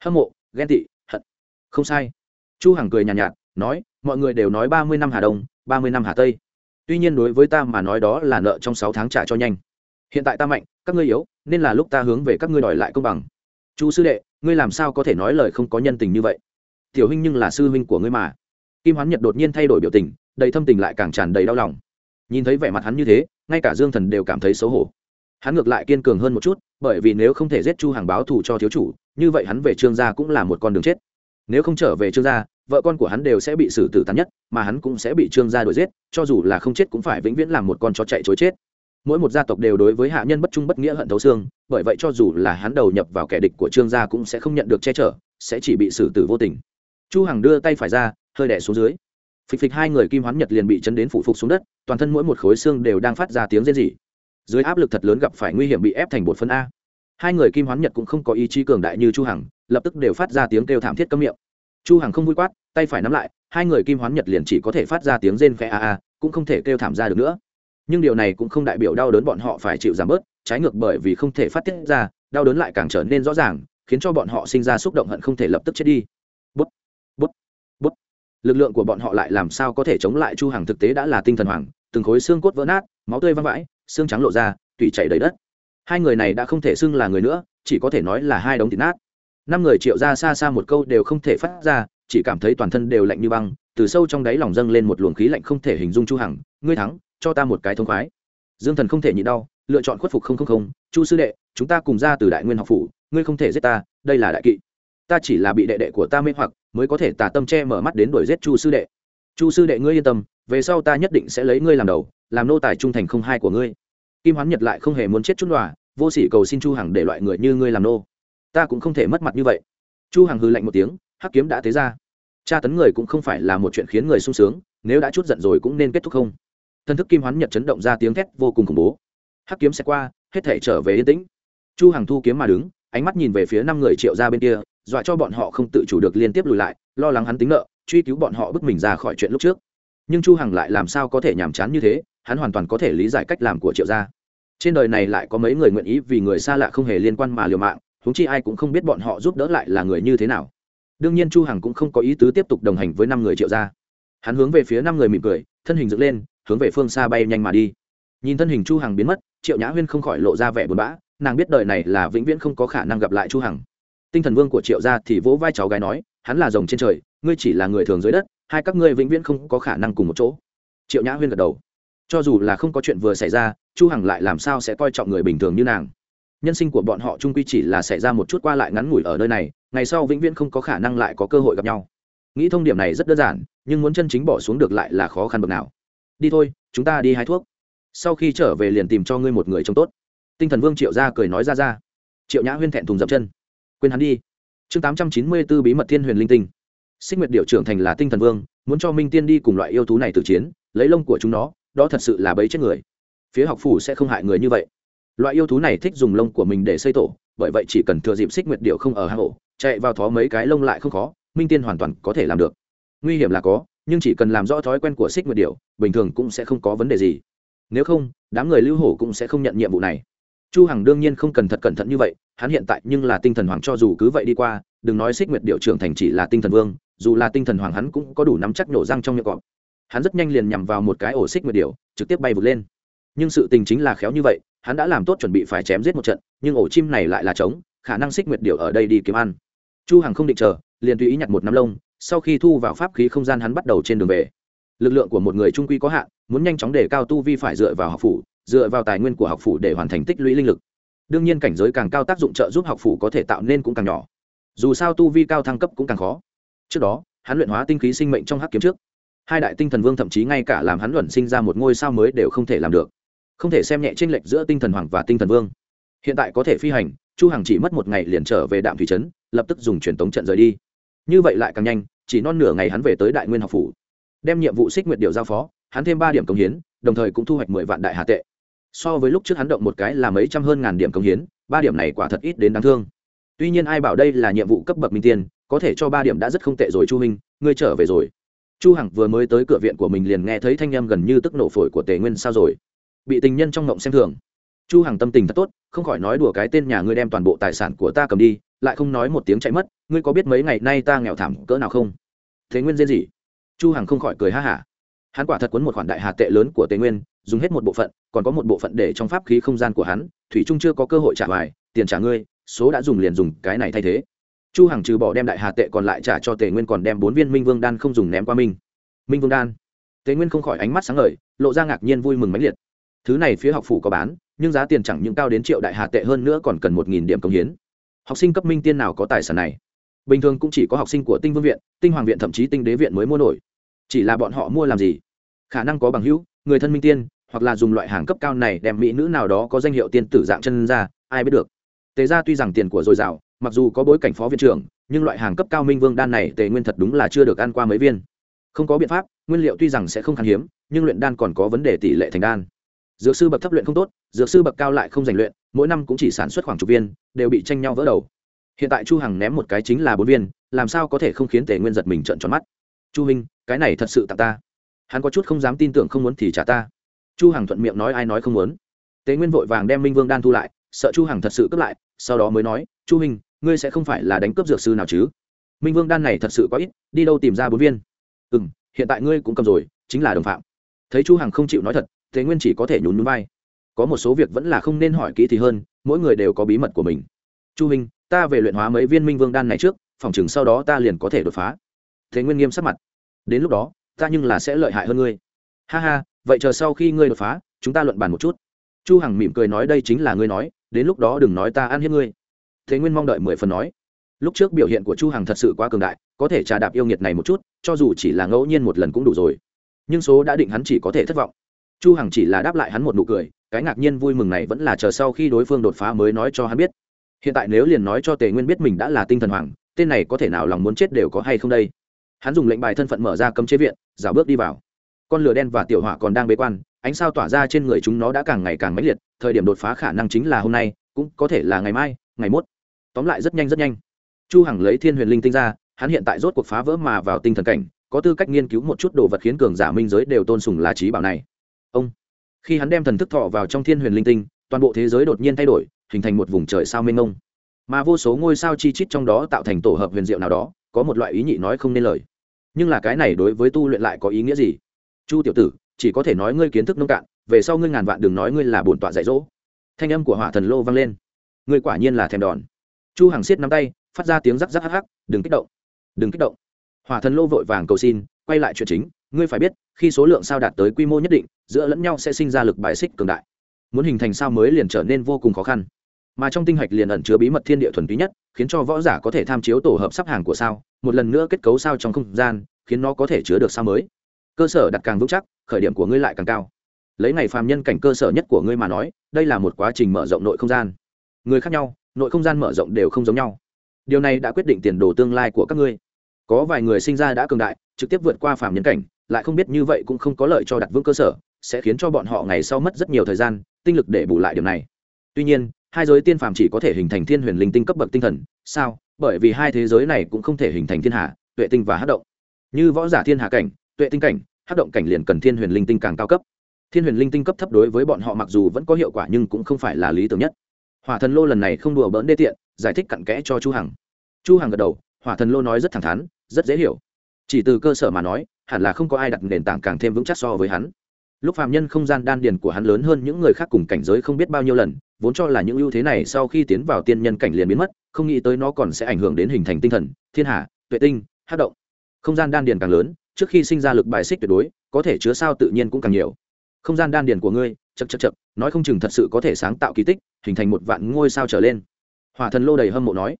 Speaker 1: Hâm mộ ghen tị hận. Không sai. Chu hằng cười nhàn nhạt, nhạt nói mọi người đều nói ba mươi năm hà đông ba mươi năm hà tây. Tuy nhiên đối với ta mà nói đó là nợ trong sáu tháng trả cho nhanh. Hiện tại ta mạnh các ngươi yếu, nên là lúc ta hướng về các ngươi đòi lại công bằng. Chu sư đệ, ngươi làm sao có thể nói lời không có nhân tình như vậy? Tiểu huynh nhưng là sư huynh của ngươi mà. Kim hoán nhật đột nhiên thay đổi biểu tình, đầy thâm tình lại càng tràn đầy đau lòng. Nhìn thấy vẻ mặt hắn như thế, ngay cả dương thần đều cảm thấy xấu hổ. Hắn ngược lại kiên cường hơn một chút, bởi vì nếu không thể giết chu hàng báo thù cho thiếu chủ, như vậy hắn về trương gia cũng là một con đường chết. Nếu không trở về trương gia, vợ con của hắn đều sẽ bị xử tử tàn nhất, mà hắn cũng sẽ bị trương gia đuổi giết, cho dù là không chết cũng phải vĩnh viễn làm một con chó chạy chối chết mỗi một gia tộc đều đối với hạ nhân bất trung bất nghĩa hận thấu xương, bởi vậy cho dù là hắn đầu nhập vào kẻ địch của trương gia cũng sẽ không nhận được che chở, sẽ chỉ bị xử tử vô tình. Chu hằng đưa tay phải ra, hơi đẻ xuống dưới. Phịch phịch hai người kim hoán nhật liền bị chấn đến phụ phục xuống đất, toàn thân mỗi một khối xương đều đang phát ra tiếng rên rỉ. Dưới áp lực thật lớn gặp phải nguy hiểm bị ép thành bột phân a. Hai người kim hoán nhật cũng không có ý chí cường đại như chu hằng, lập tức đều phát ra tiếng kêu thảm thiết cấm miệng. Chu hằng không vui quát, tay phải nắm lại, hai người kim hoán nhật liền chỉ có thể phát ra tiếng rên khẽ a a, cũng không thể kêu thảm ra được nữa nhưng điều này cũng không đại biểu đau đớn bọn họ phải chịu giảm bớt, trái ngược bởi vì không thể phát tiết ra, đau đớn lại càng trở nên rõ ràng, khiến cho bọn họ sinh ra xúc động hận không thể lập tức chết đi. Bút bút bút. Lực lượng của bọn họ lại làm sao có thể chống lại chu hàng thực tế đã là tinh thần hoàng từng khối xương cốt vỡ nát, máu tươi văng vãi, xương trắng lộ ra, tủy chảy đầy đất. Hai người này đã không thể xưng là người nữa, chỉ có thể nói là hai đống thịt nát. Năm người triệu ra xa xa một câu đều không thể phát ra chỉ cảm thấy toàn thân đều lạnh như băng, từ sâu trong đáy lòng dâng lên một luồng khí lạnh không thể hình dung chu hằng, ngươi thắng, cho ta một cái thông khoái. Dương thần không thể nhịn đau, lựa chọn khuất phục không không không, chu sư đệ, chúng ta cùng ra từ đại nguyên học phủ, ngươi không thể giết ta, đây là đại kỵ. Ta chỉ là bị đệ đệ của ta mê hoặc, mới có thể tà tâm che mở mắt đến đuổi giết chu sư đệ. Chu sư đệ ngươi yên tâm, về sau ta nhất định sẽ lấy ngươi làm đầu, làm nô tài trung thành không hai của ngươi. Kim hoán nhật lại không hề muốn chết chút đòa vô sỉ cầu xin chu hằng để loại người như ngươi làm nô. Ta cũng không thể mất mặt như vậy. Chu hằng hừ lạnh một tiếng hắc kiếm đã thế ra. Tra tấn người cũng không phải là một chuyện khiến người sung sướng, nếu đã chút giận rồi cũng nên kết thúc không? Thân thức kim hoán nhật chấn động ra tiếng thét vô cùng khủng bố. Hắc kiếm sẽ qua, hết thể trở về yên tĩnh. Chu hằng thu kiếm mà đứng, ánh mắt nhìn về phía năm người triệu ra bên kia, dọa cho bọn họ không tự chủ được liên tiếp lùi lại, lo lắng hắn tính nợ, truy cứu bọn họ bức mình ra khỏi chuyện lúc trước. Nhưng chu hằng lại làm sao có thể nhàm chán như thế, hắn hoàn toàn có thể lý giải cách làm của triệu gia. Trên đời này lại có mấy người nguyện ý vì người xa lạ không hề liên quan mà liều mạng, huống chi ai cũng không biết bọn họ giúp đỡ lại là người như thế nào đương nhiên chu hằng cũng không có ý tứ tiếp tục đồng hành với năm người triệu gia. Hắn hướng về phía năm người mỉm cười, thân hình dựng lên, hướng về phương xa bay nhanh mà đi. Nhìn thân hình chu hằng biến mất, triệu nhã huyên không khỏi lộ ra vẻ buồn bã, nàng biết đời này là vĩnh viễn không có khả năng gặp lại chu hằng. Tinh thần vương của triệu gia thì vỗ vai cháu gái nói, hắn là rồng trên trời, ngươi chỉ là người thường dưới đất, hai các ngươi vĩnh viễn không có khả năng cùng một chỗ. Triệu nhã huyên gật đầu. Cho dù là không có chuyện vừa xảy ra, chu hằng lại làm sao sẽ coi trọng người bình thường như nàng? Nhân sinh của bọn họ trung quy chỉ là xảy ra một chút qua lại ngắn ngủi ở nơi này ngày sau vĩnh viễn không có khả năng lại có cơ hội gặp nhau. Nghĩ thông điểm này rất đơn giản, nhưng muốn chân chính bỏ xuống được lại là khó khăn bậc nào. Đi thôi, chúng ta đi hái thuốc. Sau khi trở về liền tìm cho ngươi một người trông tốt. Tinh thần vương triệu gia cười nói ra ra. Triệu nhã huyên thẹn thùng dậm chân. Quên hắn đi. Chương tám trăm chín mươi b ố bí mật thiên huyền linh tinh. Xích nguyệt điệu trưởng thành là tinh thần vương, muốn cho minh tiên đi cùng loại yêu thú này tự chiến, lấy lông của chúng nó, đó thật sự là bấy chết người. Phía học phủ sẽ không hại người như vậy. Loại yêu thú này thích dùng lông của mình để xây tổ, bởi vậy chỉ cần thừa dịp xích nguyệt điệu không ở hang ổ chạy vào thó mấy cái lông lại không khó, minh tiên hoàn toàn có thể làm được. Nguy hiểm là có, nhưng chỉ cần làm rõ thói quen của xích nguyệt điệu bình thường cũng sẽ không có vấn đề gì. Nếu không, đám người lưu hổ cũng sẽ không nhận nhiệm vụ này. Chu hằng đương nhiên không cần thật cẩn thận như vậy, hắn hiện tại nhưng là tinh thần hoàng cho dù cứ vậy đi qua, đừng nói xích nguyệt điệu trưởng thành chỉ là tinh thần vương, dù là tinh thần hoàng hắn cũng có đủ nắm chắc nổ răng trong miệng cọp. Hắn rất nhanh liền nhằm vào một cái ổ xích nguyệt điệu trực tiếp bay vụt lên. Nhưng sự tình chính là khéo như vậy, hắn đã làm tốt chuẩn bị phải chém giết một trận, nhưng ổ chim này lại là trống, khả năng xích nguyệt điệu ở đây đi kiếm ăn chu hằng không định chờ, liền tùy ý nhặt một nắm lông, sau khi thu vào pháp khí không gian hắn bắt đầu trên đường về. Lực lượng của một người trung quy có hạn, muốn nhanh chóng đề cao tu vi phải dựa vào học phủ, dựa vào tài nguyên của học phủ để hoàn thành tích lũy linh lực. Đương nhiên cảnh giới càng cao tác dụng trợ giúp học phủ có thể tạo nên cũng càng nhỏ. Dù sao tu vi cao thăng cấp cũng càng khó. Trước đó, hắn luyện hóa tinh khí sinh mệnh trong hắc kiếm trước. Hai đại tinh thần vương thậm chí ngay cả làm hắn luận sinh ra một ngôi sao mới đều không thể làm được. Không thể xem nhẹ tranh lệch giữa tinh thần hoàng và tinh thần vương. Hiện tại có thể phi hành, chu hằng chỉ mất một ngày liền trở về đạm thủy trấn lập tức dùng truyền tống trận rời đi. Như vậy lại càng nhanh, chỉ non nửa ngày hắn về tới đại nguyên học phủ. Đem nhiệm vụ xích nguyệt điều giao phó, hắn thêm ba điểm công hiến, đồng thời cũng thu hoạch mười vạn đại hạ tệ. So với lúc trước hắn động một cái là mấy trăm hơn ngàn điểm công hiến, ba điểm này quả thật ít đến đáng thương. Tuy nhiên ai bảo đây là nhiệm vụ cấp bậc minh tiên có thể cho ba điểm đã rất không tệ rồi chu minh, ngươi trở về rồi. Chu hằng vừa mới tới cửa viện của mình liền nghe thấy thanh âm gần như tức nổ phổi của tề nguyên sao rồi. Bị tình nhân trong ngộng xem thường. Chu hằng tâm tình thật tốt, không khỏi nói đùa cái tên nhà ngươi đem toàn bộ tài sản của ta cầm đi lại không nói một tiếng chạy mất, ngươi có biết mấy ngày nay ta nghèo thảm cỡ nào không? Thế nguyên diên gì? Chu hằng không khỏi cười ha hả. Hắn quả thật cuốn một khoản đại hà tệ lớn của tề nguyên, dùng hết một bộ phận, còn có một bộ phận để trong pháp khí không gian của hắn, thủy trung chưa có cơ hội trả bài, tiền trả ngươi, số đã dùng liền dùng, cái này thay thế. Chu hằng trừ bỏ đem đại hà tệ còn lại trả cho tề nguyên còn đem bốn viên minh vương đan không dùng ném qua minh. Minh vương đan. Tề nguyên không khỏi ánh mắt sáng ngời, lộ ra ngạc nhiên vui mừng mãnh liệt. Thứ này phía học phủ có bán, nhưng giá tiền chẳng những cao đến triệu đại hà tệ hơn nữa còn cần một nghìn điểm công hiến học sinh cấp minh tiên nào có tài sản này? Bình thường cũng chỉ có học sinh của tinh vương viện, tinh hoàng viện thậm chí tinh đế viện mới mua nổi. Chỉ là bọn họ mua làm gì? Khả năng có bằng hữu, người thân minh tiên, hoặc là dùng loại hàng cấp cao này đem mỹ nữ nào đó có danh hiệu tiên tử dạng chân ra, ai biết được. Tề ra tuy rằng tiền của dồi dào, mặc dù có bối cảnh phó viện trưởng, nhưng loại hàng cấp cao minh vương đan này tề nguyên thật đúng là chưa được ăn qua mấy viên. Không có biện pháp, nguyên liệu tuy rằng sẽ không khan hiếm, nhưng luyện đan còn có vấn đề tỷ lệ thành đan. Dược sư bậc thấp luyện không tốt, dược sư bậc cao lại không giành luyện mỗi năm cũng chỉ sản xuất khoảng chục viên, đều bị tranh nhau vỡ đầu. Hiện tại chu hằng ném một cái chính là bốn viên, làm sao có thể không khiến tề nguyên giật mình trợn tròn mắt? Chu minh cái này thật sự tặng ta. Hắn có chút không dám tin tưởng không muốn thì trả ta. Chu hằng thuận miệng nói ai nói không muốn. Tề nguyên vội vàng đem minh vương đan thu lại, sợ chu hằng thật sự cướp lại, sau đó mới nói, chu minh ngươi sẽ không phải là đánh cướp dược sư nào chứ? Minh vương đan này thật sự có ít, đi đâu tìm ra bốn viên? Ừ hiện tại ngươi cũng cầm rồi, chính là đồng phạm. Thấy chu hằng không chịu nói thật, Tề nguyên chỉ có thể nhún nhún vai có một số việc vẫn là không nên hỏi kỹ thì hơn, mỗi người đều có bí mật của mình. Chu minh, ta về luyện hóa mấy viên minh vương đan này trước, phòng chừng sau đó ta liền có thể đột phá. Thế nguyên nghiêm sắc mặt. Đến lúc đó, ta nhưng là sẽ lợi hại hơn ngươi. Ha ha, vậy chờ sau khi ngươi đột phá, chúng ta luận bàn một chút. Chu hằng mỉm cười nói đây chính là ngươi nói, đến lúc đó đừng nói ta ăn hiếp ngươi. Thế nguyên mong đợi mười phần nói. Lúc trước biểu hiện của chu hằng thật sự quá cường đại, có thể trà đạp yêu nghiệt này một chút, cho dù chỉ là ngẫu nhiên một lần cũng đủ rồi. Nhưng số đã định hắn chỉ có thể thất vọng. Chu hằng chỉ là đáp lại hắn một nụ cười cái ngạc nhiên vui mừng này vẫn là chờ sau khi đối phương đột phá mới nói cho hắn biết. Hiện tại nếu liền nói cho tề nguyên biết mình đã là tinh thần hoàng, tên này có thể nào lòng muốn chết đều có hay không đây? Hắn dùng lệnh bài thân phận mở ra cấm chế viện, rào bước đi vào. Con lửa đen và tiểu hỏa còn đang bế quan, ánh sao tỏa ra trên người chúng nó đã càng ngày càng mãnh liệt, thời điểm đột phá khả năng chính là hôm nay, cũng có thể là ngày mai, ngày mốt. Tóm lại rất nhanh rất nhanh. Chu hằng lấy thiên huyền linh tinh ra, hắn hiện tại rốt cuộc phá vỡ mà vào tinh thần cảnh, có tư cách nghiên cứu một chút đồ vật khiến cường giả minh giới đều tôn sùng là trí bảo này khi hắn đem thần thức thọ vào trong thiên huyền linh tinh, toàn bộ thế giới đột nhiên thay đổi, hình thành một vùng trời sao mênh mông. Mà vô số ngôi sao chi chít trong đó tạo thành tổ hợp huyền diệu nào đó, có một loại ý nhị nói không nên lời. Nhưng là cái này đối với tu luyện lại có ý nghĩa gì? Chu tiểu tử, chỉ có thể nói ngươi kiến thức nông cạn, về sau ngươi ngàn vạn đừng nói ngươi là bổn tọa dạy dỗ. Thanh âm của hỏa thần lô vang lên. Ngươi quả nhiên là thèm đòn. Chu Hằng Siết nắm tay, phát ra tiếng rắc rắc hắc hắc, đừng kích động. Đừng kích động. Hỏa thần lô vội vàng cầu xin, quay lại chuyện chính ngươi phải biết, khi số lượng sao đạt tới quy mô nhất định, giữa lẫn nhau sẽ sinh ra lực bài xích cường đại. Muốn hình thành sao mới liền trở nên vô cùng khó khăn. Mà trong tinh hạch liền ẩn chứa bí mật thiên địa thuần túy nhất, khiến cho võ giả có thể tham chiếu tổ hợp sắp hàng của sao, một lần nữa kết cấu sao trong không gian, khiến nó có thể chứa được sao mới. Cơ sở đặt càng vững chắc, khởi điểm của ngươi lại càng cao. Lấy ngày phàm nhân cảnh cơ sở nhất của ngươi mà nói, đây là một quá trình mở rộng nội không gian. Người khác nhau, nội không gian mở rộng đều không giống nhau. Điều này đã quyết định tiền đồ tương lai của các ngươi. Có vài người sinh ra đã cường đại, trực tiếp vượt qua phàm nhân cảnh lại không biết như vậy cũng không có lợi cho đặt vững cơ sở sẽ khiến cho bọn họ ngày sau mất rất nhiều thời gian tinh lực để bù lại điểm này. Tuy nhiên hai giới tiên phàm chỉ có thể hình thành thiên huyền linh tinh cấp bậc tinh thần sao? Bởi vì hai thế giới này cũng không thể hình thành thiên hạ, tuệ tinh và hát động. Như võ giả thiên hạ cảnh tuệ tinh cảnh hát động cảnh liền cần thiên huyền linh tinh càng cao cấp. Thiên huyền linh tinh cấp thấp đối với bọn họ mặc dù vẫn có hiệu quả nhưng cũng không phải là lý tưởng nhất. Hỏa thần lô lần này không đùa bỡn đê tiện giải thích cặn kẽ cho chu hằng. Chu hằng gật đầu hỏa thần lô nói rất thẳng thắn rất dễ hiểu. Chỉ từ cơ sở mà nói hẳn là không có ai đặt nền tảng càng thêm vững chắc so với hắn. Lúc phàm nhân không gian đan điền của hắn lớn hơn những người khác cùng cảnh giới không biết bao nhiêu lần, vốn cho là những ưu thế này sau khi tiến vào tiên nhân cảnh liền biến mất, không nghĩ tới nó còn sẽ ảnh hưởng đến hình thành tinh thần, thiên hạ, tuệ tinh hát động. Không gian đan điền càng lớn, trước khi sinh ra lực bài xích tuyệt đối, có thể chứa sao tự nhiên cũng càng nhiều. Không gian đan điền của ngươi chật chật chật nói không chừng thật sự có thể sáng tạo kỳ tích, hình thành một vạn ngôi sao trở lên. Hỏa thần lô đầy hâm mộ nói,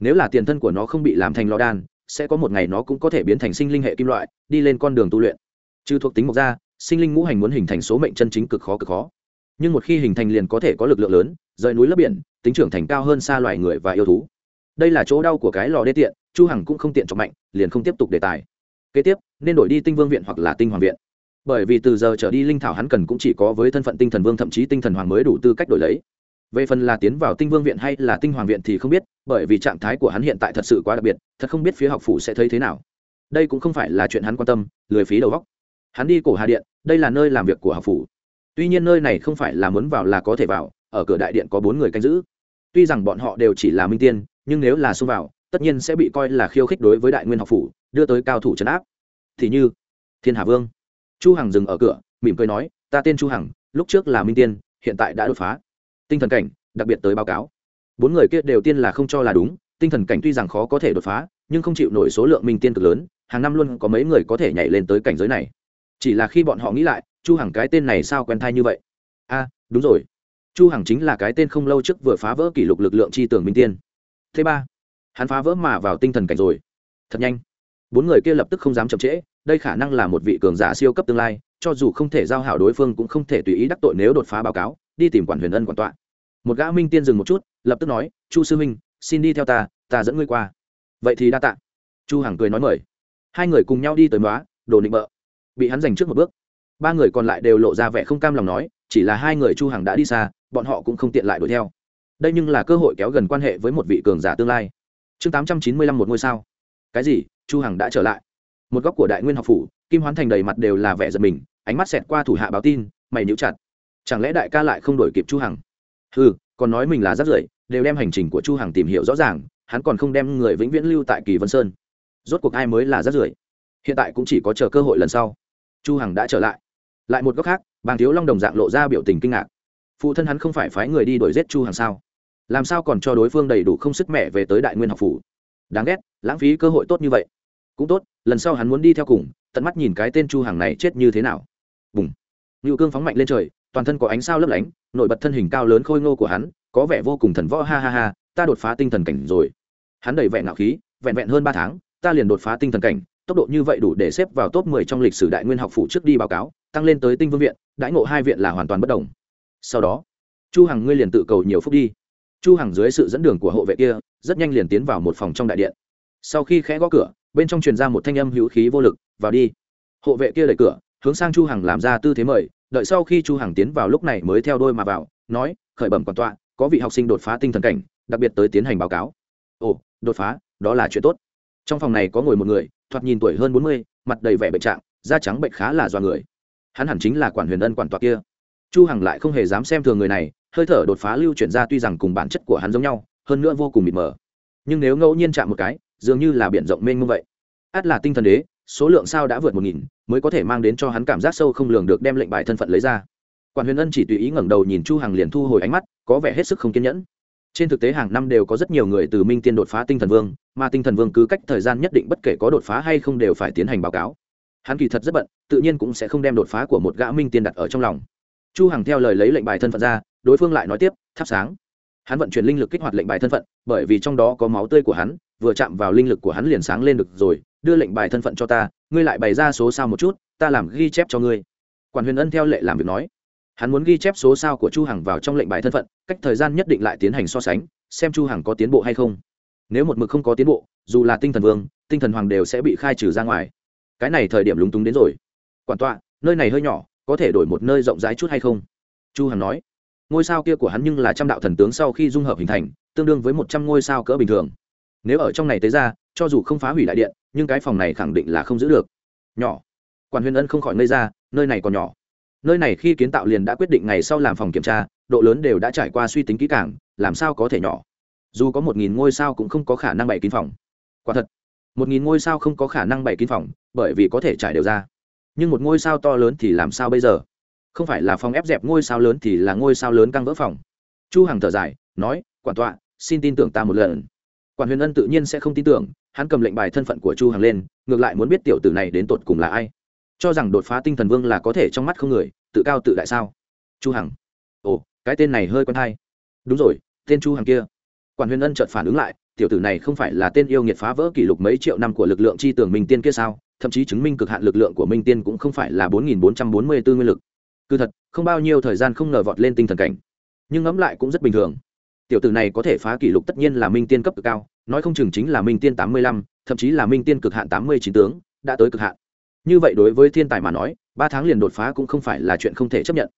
Speaker 1: nếu là tiền thân của nó không bị làm thành lò đan sẽ có một ngày nó cũng có thể biến thành sinh linh hệ kim loại, đi lên con đường tu luyện. Trừ thuộc tính mộc ra, sinh linh ngũ hành muốn hình thành số mệnh chân chính cực khó cực khó. Nhưng một khi hình thành liền có thể có lực lượng lớn, rời núi lấp biển, tính trưởng thành cao hơn xa loài người và yêu thú. Đây là chỗ đau của cái lò đê tiện, chu hằng cũng không tiện cho mạnh, liền không tiếp tục đề tài. Kế tiếp, nên đổi đi tinh vương viện hoặc là tinh hoàng viện. Bởi vì từ giờ trở đi linh thảo hắn cần cũng chỉ có với thân phận tinh thần vương, thậm chí tinh thần hoàng mới đủ tư cách đổi lấy về phần là tiến vào tinh vương viện hay là tinh hoàng viện thì không biết, bởi vì trạng thái của hắn hiện tại thật sự quá đặc biệt, thật không biết phía học phủ sẽ thấy thế nào. Đây cũng không phải là chuyện hắn quan tâm, lười phí đầu góc hắn đi cổ hà điện, đây là nơi làm việc của học phủ. Tuy nhiên nơi này không phải là muốn vào là có thể vào, ở cửa đại điện có bốn người canh giữ. Tuy rằng bọn họ đều chỉ là minh tiên, nhưng nếu là xông vào, tất nhiên sẽ bị coi là khiêu khích đối với đại nguyên học phủ, đưa tới cao thủ trấn áp. Thì như, thiên hà vương. Chu hằng dừng ở cửa, mỉm cười nói, ta tên chu hằng, lúc trước là minh tiên, hiện tại đã đột phá tinh thần cảnh, đặc biệt tới báo cáo. Bốn người kia đều tiên là không cho là đúng, tinh thần cảnh tuy rằng khó có thể đột phá, nhưng không chịu nổi số lượng minh tiên cực lớn, hàng năm luôn có mấy người có thể nhảy lên tới cảnh giới này. Chỉ là khi bọn họ nghĩ lại, chu hằng cái tên này sao quen thai như vậy? A, đúng rồi. Chu hằng chính là cái tên không lâu trước vừa phá vỡ kỷ lục lực lượng chi tưởng minh tiên. Thứ ba, hắn phá vỡ mà vào tinh thần cảnh rồi. Thật nhanh. Bốn người kia lập tức không dám chậm trễ, đây khả năng là một vị cường giả siêu cấp tương lai, cho dù không thể giao hảo đối phương cũng không thể tùy ý đắc tội nếu đột phá báo cáo đi tìm quản huyền ân quản tọa. Một gã minh tiên dừng một chút, lập tức nói, chu sư minh xin đi theo ta ta dẫn ngươi qua. Vậy thì đa tạ. Chu hằng cười nói mời. Hai người cùng nhau đi tới móa đồ nịnh bợ. Bị hắn giành trước một bước. Ba người còn lại đều lộ ra vẻ không cam lòng nói, chỉ là hai người chu hằng đã đi xa, bọn họ cũng không tiện lại đuổi theo. Đây nhưng là cơ hội kéo gần quan hệ với một vị cường giả tương lai. Chương 895 một ngôi sao. Cái gì? Chu hằng đã trở lại. Một góc của đại nguyên học phủ, kim hoán thành đầy mặt đều là vẻ giận mình, ánh mắt xẹt qua thủ hạ báo tin, mày níu chặt chẳng lẽ đại ca lại không đổi kịp chu hằng? Ừ còn nói mình là rất rưởi, đều đem hành trình của chu hằng tìm hiểu rõ ràng, hắn còn không đem người vĩnh viễn lưu tại kỳ vân sơn. Rốt cuộc ai mới là rất rưởi? Hiện tại cũng chỉ có chờ cơ hội lần sau. Chu hằng đã trở lại. Lại một góc khác, bàng thiếu long đồng dạng lộ ra biểu tình kinh ngạc. Phụ thân hắn không phải phái người đi đuổi giết chu hằng sao? Làm sao còn cho đối phương đầy đủ không sức mẹ về tới đại nguyên học phủ? Đáng ghét, lãng phí cơ hội tốt như vậy. Cũng tốt, lần sau hắn muốn đi theo cùng, tận mắt nhìn cái tên chu hàng này chết như thế nào. Bùng. Ngự cương phóng mạnh lên trời toàn thân có ánh sao lấp lánh nổi bật thân hình cao lớn khôi ngô của hắn, có vẻ vô cùng thần võ, ha ha ha, ta đột phá tinh thần cảnh rồi. Hắn đầy vẻ ngạo khí, vẹn vẹn hơn ba tháng, ta liền đột phá tinh thần cảnh, tốc độ như vậy đủ để xếp vào top 10 trong lịch sử đại nguyên học phụ trước đi báo cáo, tăng lên tới tinh vương viện, đãi ngộ hai viện là hoàn toàn bất đồng. Sau đó, chu hằng ngươi liền tự cầu nhiều phúc đi. Chu hằng dưới sự dẫn đường của hộ vệ kia, rất nhanh liền tiến vào một phòng trong đại điện. Sau khi khẽ gõ cửa, bên trong truyền ra một thanh âm hữu khí vô lực, vào đi. Hộ vệ kia đẩy cửa, hướng sang chu hằng làm ra tư thế mời đợi sau khi chu hằng tiến vào lúc này mới theo đôi mà vào nói khởi bẩm quản tọa có vị học sinh đột phá tinh thần cảnh đặc biệt tới tiến hành báo cáo. Ồ đột phá đó là chuyện tốt. Trong phòng này có ngồi một người thoạt nhìn tuổi hơn 40, mặt đầy vẻ bệnh trạng da trắng bệnh khá là do người. Hắn hẳn chính là quản huyền ân quản tọa kia. Chu hằng lại không hề dám xem thường người này hơi thở đột phá lưu chuyển ra tuy rằng cùng bản chất của hắn giống nhau hơn nữa vô cùng mịt mờ. Nhưng nếu ngẫu nhiên chạm một cái dường như là biển rộng mênh mông vậy. Át là tinh thần đế số lượng sao đã vượt một nghìn mới có thể mang đến cho hắn cảm giác sâu không lường được đem lệnh bài thân phận lấy ra. Quản huyền ân chỉ tùy ý ngẩng đầu nhìn chu hằng liền thu hồi ánh mắt, có vẻ hết sức không kiên nhẫn. Trên thực tế hàng năm đều có rất nhiều người từ minh tiên đột phá tinh thần vương, mà tinh thần vương cứ cách thời gian nhất định bất kể có đột phá hay không đều phải tiến hành báo cáo. Hắn kỳ thật rất bận, tự nhiên cũng sẽ không đem đột phá của một gã minh tiên đặt ở trong lòng. Chu hằng theo lời lấy lệnh bài thân phận ra, đối phương lại nói tiếp thắp sáng. Hắn vận chuyển linh lực kích hoạt lệnh bài thân phận, bởi vì trong đó có máu tươi của hắn, vừa chạm vào linh lực của hắn liền sáng lên được rồi, đưa lệnh bài thân phận cho ta ngươi lại bày ra số sao một chút, ta làm ghi chép cho ngươi. Quản huyền ân theo lệ làm việc nói. Hắn muốn ghi chép số sao của chu hằng vào trong lệnh bài thân phận, cách thời gian nhất định lại tiến hành so sánh, xem chu hằng có tiến bộ hay không. Nếu một mực không có tiến bộ, dù là tinh thần vương, tinh thần hoàng đều sẽ bị khai trừ ra ngoài. Cái này thời điểm lúng túng đến rồi. Quản tọa, nơi này hơi nhỏ, có thể đổi một nơi rộng rãi chút hay không? Chu hằng nói. Ngôi sao kia của hắn nhưng là trăm đạo thần tướng sau khi dung hợp hình thành, tương đương với một trăm ngôi sao cỡ bình thường nếu ở trong này tới ra, cho dù không phá hủy đại điện, nhưng cái phòng này khẳng định là không giữ được. Nhỏ. Quản huyền ân không khỏi nơi ra, nơi này còn nhỏ. Nơi này khi kiến tạo liền đã quyết định ngày sau làm phòng kiểm tra, độ lớn đều đã trải qua suy tính kỹ càng, làm sao có thể nhỏ? Dù có một nghìn ngôi sao cũng không có khả năng bày kín phòng. Quả thật, một nghìn ngôi sao không có khả năng bày kín phòng, bởi vì có thể trải đều ra. Nhưng một ngôi sao to lớn thì làm sao bây giờ? Không phải là phòng ép dẹp ngôi sao lớn thì là ngôi sao lớn căng vỡ phòng. Chu hằng thở dài, nói, quản tọa, xin tin tưởng ta một lần quản huyền ân tự nhiên sẽ không tin tưởng, hắn cầm lệnh bài thân phận của chu hằng lên, ngược lại muốn biết tiểu tử này đến tột cùng là ai. Cho rằng đột phá tinh thần vương là có thể trong mắt không người, tự cao tự đại sao? Chu hằng. Ồ, cái tên này hơi quen hay. Đúng rồi, tên chu hằng kia. Quản huyền ân chợt phản ứng lại, tiểu tử này không phải là tên yêu nghiệt phá vỡ kỷ lục mấy triệu năm của lực lượng chi tưởng minh tiên kia sao? Thậm chí chứng minh cực hạn lực lượng của minh tiên cũng không phải là bốn nghìn bốn trăm bốn mươi bốn nguyên lực. Cứ thật, không bao nhiêu thời gian không ngờ vọt lên tinh thần cảnh. Nhưng ngẫm lại cũng rất bình thường. Tiểu tử này có thể phá kỷ lục tất nhiên là minh tiên cấp cực cao nói không chừng chính là minh tiên tám mươi lăm, thậm chí là minh tiên cực hạn tám mươi chín tướng, đã tới cực hạn. Như vậy đối với thiên tài mà nói, ba tháng liền đột phá cũng không phải là chuyện không thể chấp nhận.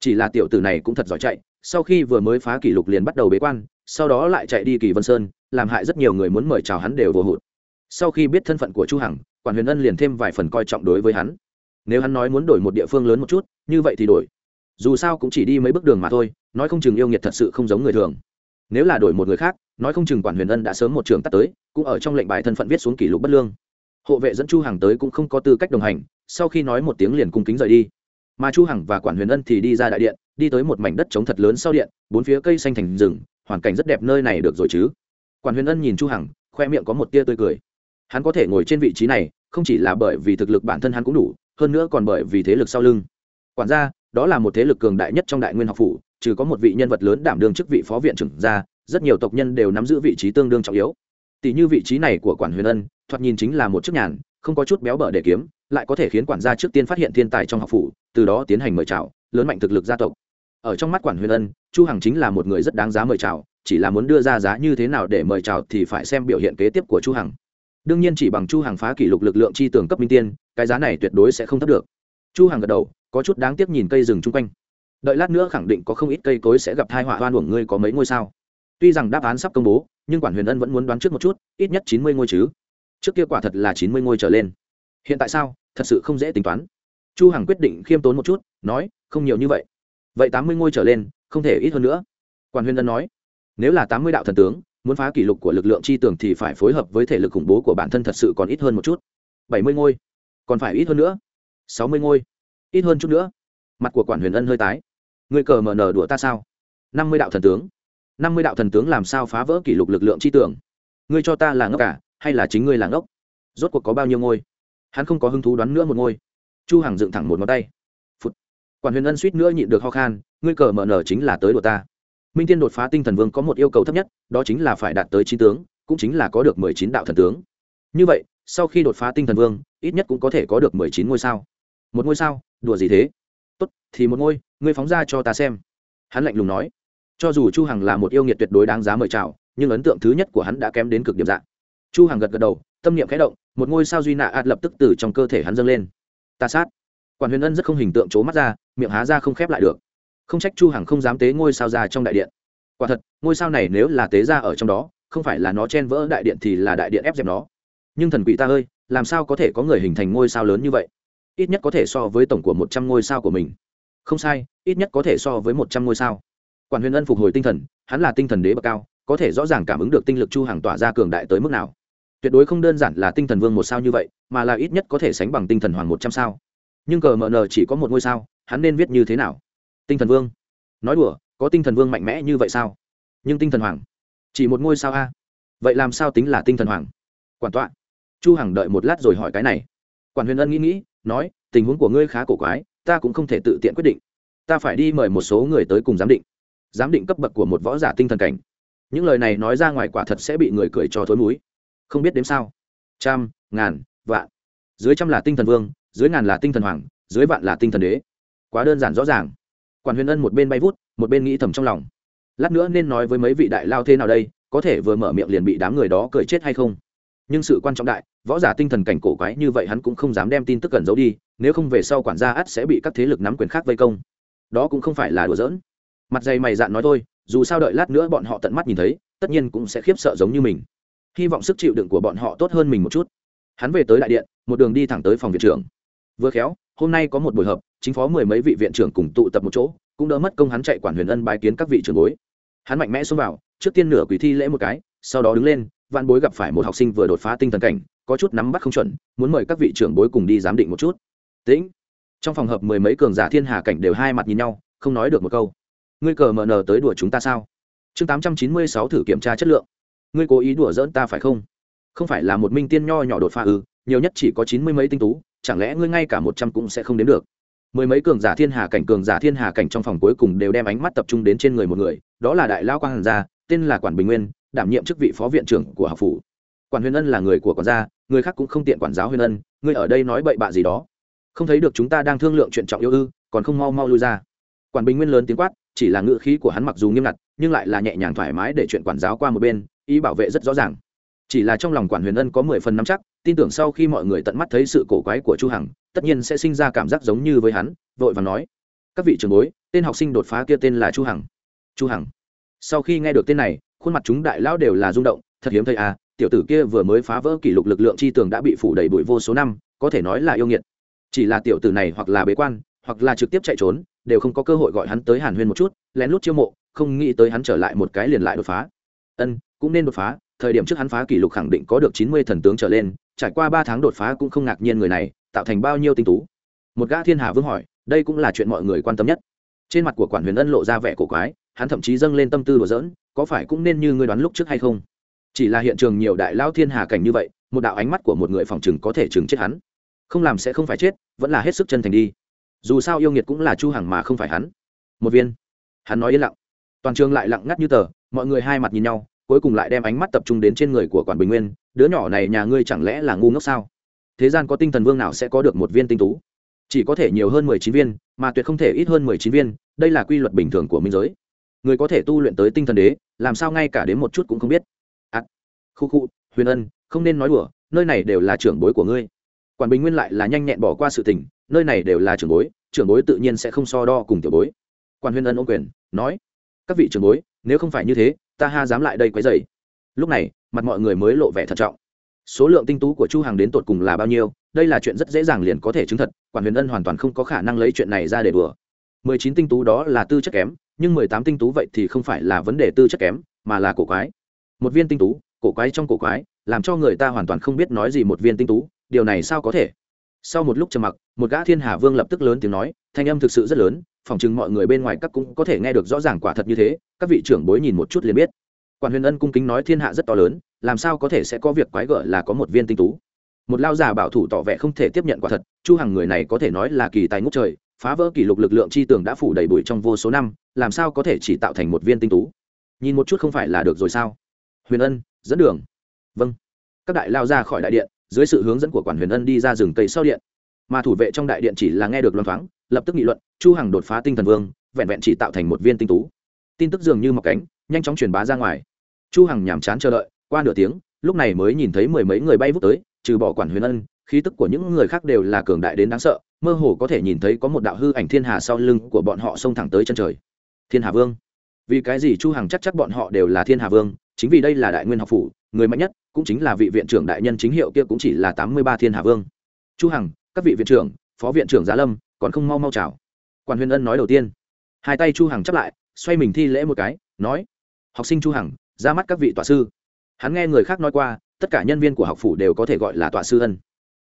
Speaker 1: Chỉ là tiểu tử này cũng thật giỏi chạy, sau khi vừa mới phá kỷ lục liền bắt đầu bế quan, sau đó lại chạy đi kỳ vân sơn, làm hại rất nhiều người muốn mời chào hắn đều vô hụt. Sau khi biết thân phận của chu hằng, quản huyền ân liền thêm vài phần coi trọng đối với hắn. Nếu hắn nói muốn đổi một địa phương lớn một chút, như vậy thì đổi. Dù sao cũng chỉ đi mấy bước đường mà thôi, nói không chừng yêu nghiệt thật sự không giống người thường nếu là đổi một người khác, nói không chừng quản huyền ân đã sớm một trường tắt tới, cũng ở trong lệnh bài thân phận viết xuống kỷ lục bất lương. Hộ vệ dẫn chu hằng tới cũng không có tư cách đồng hành, sau khi nói một tiếng liền cung kính rời đi. Mà chu hằng và quản huyền ân thì đi ra đại điện, đi tới một mảnh đất trống thật lớn sau điện, bốn phía cây xanh thành rừng, hoàn cảnh rất đẹp nơi này được rồi chứ. Quản huyền ân nhìn chu hằng, khoe miệng có một tia tươi cười. Hắn có thể ngồi trên vị trí này, không chỉ là bởi vì thực lực bản thân hắn cũng đủ, hơn nữa còn bởi vì thế lực sau lưng. Quản gia, đó là một thế lực cường đại nhất trong đại nguyên học phủ trừ có một vị nhân vật lớn đảm đương chức vị phó viện trưởng ra, rất nhiều tộc nhân đều nắm giữ vị trí tương đương trọng yếu. Tỷ như vị trí này của quản huyền ân, thoạt nhìn chính là một chức nhàn, không có chút béo bở để kiếm, lại có thể khiến quản gia trước tiên phát hiện thiên tài trong học phủ, từ đó tiến hành mời chào, lớn mạnh thực lực gia tộc. Ở trong mắt quản huyền ân, chu hằng chính là một người rất đáng giá mời chào, chỉ là muốn đưa ra giá như thế nào để mời chào thì phải xem biểu hiện kế tiếp của chu hằng. Đương nhiên chỉ bằng chu hằng phá kỷ lục lực lượng chi tường cấp minh tiên, cái giá này tuyệt đối sẽ không thấp được. Chu hằng gật đầu, có chút đáng tiếc nhìn cây rừng chung quanh đợi lát nữa khẳng định có không ít cây cối sẽ gặp tai họa oan uổng ngươi có mấy ngôi sao. Tuy rằng đáp án sắp công bố, nhưng quản huyền ân vẫn muốn đoán trước một chút, ít nhất chín mươi ngôi chứ. Trước kia quả thật là chín mươi ngôi trở lên. Hiện tại sao, thật sự không dễ tính toán. Chu hằng quyết định khiêm tốn một chút, nói, không nhiều như vậy. Vậy tám mươi ngôi trở lên, không thể ít hơn nữa. Quản huyền ân nói, nếu là tám mươi đạo thần tướng, muốn phá kỷ lục của lực lượng chi tưởng thì phải phối hợp với thể lực khủng bố của bản thân thật sự còn ít hơn một chút. bảy mươi ngôi, còn phải ít hơn nữa. sáu mươi ngôi, ít hơn chút nữa. Mặt của quản huyền ân hơi tái người cờ mờ nở đùa ta sao? Năm mươi đạo thần tướng. Năm mươi đạo thần tướng làm sao phá vỡ kỷ lục lực lượng chi tưởng? Ngươi cho ta là ngốc cả hay là chính ngươi là ngốc? Rốt cuộc có bao nhiêu ngôi? Hắn không có hứng thú đoán nữa một ngôi. Chu hằng dựng thẳng một ngón tay. Phụt. quản huyền ân suýt nữa nhịn được ho khan, ngươi cờ mở nở chính là tới đùa ta. Minh tiên đột phá tinh thần vương có một yêu cầu thấp nhất, đó chính là phải đạt tới chín tướng, cũng chính là có được mười chín đạo thần tướng. Như vậy, sau khi đột phá tinh thần vương, ít nhất cũng có thể có được mười chín ngôi sao. Một ngôi sao? Đùa gì thế? Tốt, thì một ngôi ngươi phóng ra cho ta xem. Hắn lạnh lùng nói. Cho dù chu hằng là một yêu nghiệt tuyệt đối đáng giá mời chào, nhưng ấn tượng thứ nhất của hắn đã kém đến cực điểm dạng. Chu hằng gật gật đầu, tâm niệm khẽ động, một ngôi sao duy nạ ạt lập tức từ trong cơ thể hắn dâng lên. Ta sát. Quản huyền ân rất không hình tượng trố mắt ra, miệng há ra không khép lại được. Không trách chu hằng không dám tế ngôi sao ra trong đại điện. Quả thật, ngôi sao này nếu là tế ra ở trong đó, không phải là nó chen vỡ đại điện thì là đại điện ép dẹp nó. Nhưng thần quỷ ta ơi, làm sao có thể có người hình thành ngôi sao lớn như vậy? Ít nhất có thể so với tổng của một trăm ngôi sao của mình không sai, ít nhất có thể so với một trăm ngôi sao. Quản huyền ân phục hồi tinh thần, hắn là tinh thần đế bậc cao, có thể rõ ràng cảm ứng được tinh lực chu hàng tỏa ra cường đại tới mức nào. Tuyệt đối không đơn giản là tinh thần vương một sao như vậy, mà là ít nhất có thể sánh bằng tinh thần hoàng một trăm sao. Nhưng cờ mờ nờ chỉ có một ngôi sao, hắn nên viết như thế nào? Tinh thần vương? Nói đùa, có tinh thần vương mạnh mẽ như vậy sao? Nhưng tinh thần hoàng? Chỉ một ngôi sao a? Vậy làm sao tính là tinh thần hoàng? Quản tọa. Chu hằng đợi một lát rồi hỏi cái này. Quản huyền ân nghĩ nghĩ, nói, tình huống của ngươi khá cổ quái ta cũng không thể tự tiện quyết định. Ta phải đi mời một số người tới cùng giám định. Giám định cấp bậc của một võ giả tinh thần cảnh. Những lời này nói ra ngoài quả thật sẽ bị người cười cho thối múi không biết đếm sao. Trăm, ngàn, vạn. Dưới trăm là tinh thần vương, dưới ngàn là tinh thần hoàng, dưới vạn là tinh thần đế. Quá đơn giản rõ ràng. Quản huyền ân một bên bay vút, một bên nghĩ thầm trong lòng. Lát nữa nên nói với mấy vị đại lao thế nào đây, có thể vừa mở miệng liền bị đám người đó cười chết hay không? Nhưng sự quan trọng đại, võ giả tinh thần cảnh cổ quái như vậy hắn cũng không dám đem tin tức cần giấu đi, nếu không về sau quản gia ắt sẽ bị các thế lực nắm quyền khác vây công. Đó cũng không phải là đùa giỡn. Mặt dày mày dạn nói thôi, dù sao đợi lát nữa bọn họ tận mắt nhìn thấy, tất nhiên cũng sẽ khiếp sợ giống như mình. Hy vọng sức chịu đựng của bọn họ tốt hơn mình một chút. Hắn về tới đại điện, một đường đi thẳng tới phòng viện trưởng. Vừa khéo, hôm nay có một buổi họp, chính phó mười mấy vị viện trưởng cùng tụ tập một chỗ, cũng đỡ mất công hắn chạy quản huyền ân bài kiến các vị trưởng bối. Hắn mạnh mẽ xông vào, trước tiên nửa quỷ thi lễ một cái, sau đó đứng lên văn bối gặp phải một học sinh vừa đột phá tinh thần cảnh, có chút nắm bắt không chuẩn, muốn mời các vị trưởng bối cùng đi giám định một chút. Tĩnh. Trong phòng hợp mười mấy cường giả thiên hà cảnh đều hai mặt nhìn nhau, không nói được một câu. Ngươi cờ mờ nờ tới đùa chúng ta sao? Chương tám trăm chín mươi sáu thử kiểm tra chất lượng. Ngươi cố ý đùa dỡn ta phải không? Không phải là một minh tiên nho nhỏ đột phá ư, nhiều nhất chỉ có chín mươi mấy tinh tú, chẳng lẽ ngươi ngay cả một trăm cũng sẽ không đến được? Mười mấy cường giả thiên hà cảnh, cường giả thiên hà cảnh trong phòng cuối cùng đều đem ánh mắt tập trung đến trên người một người, đó là đại lao quang hàn gia, tên là quản bình nguyên đảm nhiệm chức vị phó viện trưởng của học phủ. Quản huyền ân là người của quản gia, người khác cũng không tiện quản giáo huyền ân, ngươi ở đây nói bậy bạ gì đó. Không thấy được chúng ta đang thương lượng chuyện trọng yêu ư, còn không mau mau lui ra. Quản bình nguyên lớn tiếng quát, chỉ là ngữ khí của hắn mặc dù nghiêm ngặt, nhưng lại là nhẹ nhàng thoải mái để chuyện quản giáo qua một bên, ý bảo vệ rất rõ ràng. Chỉ là trong lòng quản huyền ân có mười phần nắm chắc, tin tưởng sau khi mọi người tận mắt thấy sự cổ quái của chu hằng, tất nhiên sẽ sinh ra cảm giác giống như với hắn, vội và nói. Các vị trưởng bối, tên học sinh đột phá kia tên là chu hằng. Chu hằng? Sau khi nghe được tên này khuôn mặt chúng đại lão đều là rung động, thật hiếm thấy à tiểu tử kia vừa mới phá vỡ kỷ lục lực lượng chi tường đã bị phủ đầy bụi vô số năm, có thể nói là yêu nghiệt. Chỉ là tiểu tử này hoặc là bế quan, hoặc là trực tiếp chạy trốn, đều không có cơ hội gọi hắn tới hàn huyên một chút, lén lút chiêu mộ, không nghĩ tới hắn trở lại một cái liền lại đột phá. Ân, cũng nên đột phá, thời điểm trước hắn phá kỷ lục khẳng định có được chín mươi thần tướng trở lên, trải qua ba tháng đột phá cũng không ngạc nhiên người này, tạo thành bao nhiêu tinh tú. Một gã thiên hà vương hỏi, đây cũng là chuyện mọi người quan tâm nhất. Trên mặt của quản huyền ân lộ ra vẻ cổ quái hắn thậm chí dâng lên tâm tư đùa giỡn, có phải cũng nên như ngươi đoán lúc trước hay không? Chỉ là hiện trường nhiều đại lao thiên hà cảnh như vậy, một đạo ánh mắt của một người phòng chừng có thể chừng chết hắn. Không làm sẽ không phải chết, vẫn là hết sức chân thành đi. Dù sao yêu nghiệt cũng là chu hằng mà không phải hắn. Một viên. Hắn nói yên lặng. Toàn trường lại lặng ngắt như tờ, mọi người hai mặt nhìn nhau, cuối cùng lại đem ánh mắt tập trung đến trên người của quản bình nguyên, đứa nhỏ này nhà ngươi chẳng lẽ là ngu ngốc sao? Thế gian có tinh thần vương nào sẽ có được một viên tinh tú? Chỉ có thể nhiều hơn mười chín viên, mà tuyệt không thể ít hơn mười chín viên, đây là quy luật bình thường của minh giới người có thể tu luyện tới tinh thần đế làm sao ngay cả đến một chút cũng không biết. Ắt à, khu khu huyền ân không nên nói đùa nơi này đều là trưởng bối của ngươi. Quản bình nguyên lại là nhanh nhẹn bỏ qua sự tình nơi này đều là trưởng bối trưởng bối tự nhiên sẽ không so đo cùng tiểu bối. Quan huyền ân ô quyền nói các vị trưởng bối nếu không phải như thế ta ha dám lại đây quấy dày lúc này mặt mọi người mới lộ vẻ thận trọng. Số lượng tinh tú của chu hàng đến tột cùng là bao nhiêu đây là chuyện rất dễ dàng liền có thể chứng thật quản huyền ân hoàn toàn không có khả năng lấy chuyện này ra để đùa. Mười chín tinh tú đó là tư chất kém nhưng mười tám tinh tú vậy thì không phải là vấn đề tư chất kém, mà là cổ quái. Một viên tinh tú, cổ quái trong cổ quái, làm cho người ta hoàn toàn không biết nói gì một viên tinh tú, điều này sao có thể? Sau một lúc trầm mặc, một gã thiên hà vương lập tức lớn tiếng nói, thanh âm thực sự rất lớn phỏng chừng mọi người bên ngoài các cũng có thể nghe được rõ ràng quả thật như thế, các vị trưởng bối nhìn một chút liền biết. Quản huyền ân cung kính nói thiên hạ rất to lớn, làm sao có thể sẽ có việc quái gở là có một viên tinh tú? Một lao già bảo thủ tỏ vẻ không thể tiếp nhận quả thật, chu hằng người này có thể nói là kỳ tài ngút trời phá vỡ kỷ lục lực lượng chi tường đã phủ đầy bụi trong vô số năm, làm sao có thể chỉ tạo thành một viên tinh tú? Nhìn một chút không phải là được rồi sao? Huyền ân, dẫn đường. Vâng. Các đại lao ra khỏi đại điện, dưới sự hướng dẫn của quản huyền ân đi ra rừng cây sau điện. Mà thủ vệ trong đại điện chỉ là nghe được loan thoáng, lập tức nghị luận, chu hằng đột phá tinh thần vương, vẹn vẹn chỉ tạo thành một viên tinh tú. Tin tức dường như mọc cánh, nhanh chóng truyền bá ra ngoài. Chu hằng nhàm chán chờ đợi, qua nửa tiếng, lúc này mới nhìn thấy mười mấy người bay vút tới trừ bỏ quản huyền ân, khí tức của những người khác đều là cường đại đến đáng sợ, mơ hồ có thể nhìn thấy có một đạo hư ảnh thiên hà sau lưng của bọn họ xông thẳng tới chân trời. Thiên hà vương. Vì cái gì chu hằng chắc chắc bọn họ đều là thiên hà vương, chính vì đây là đại nguyên học phủ, người mạnh nhất cũng chính là vị viện trưởng đại nhân chính hiệu kia cũng chỉ là tám mươi ba thiên hà vương. Chu hằng, các vị viện trưởng, phó viện trưởng giá lâm, còn không mau mau chào. Quan huyền ân nói đầu tiên. Hai tay chu hằng chắp lại, xoay mình thi lễ một cái, nói, học sinh chu hằng, ra mắt các vị tòa sư. Hắn nghe người khác nói qua tất cả nhân viên của học phủ đều có thể gọi là tọa sư ân.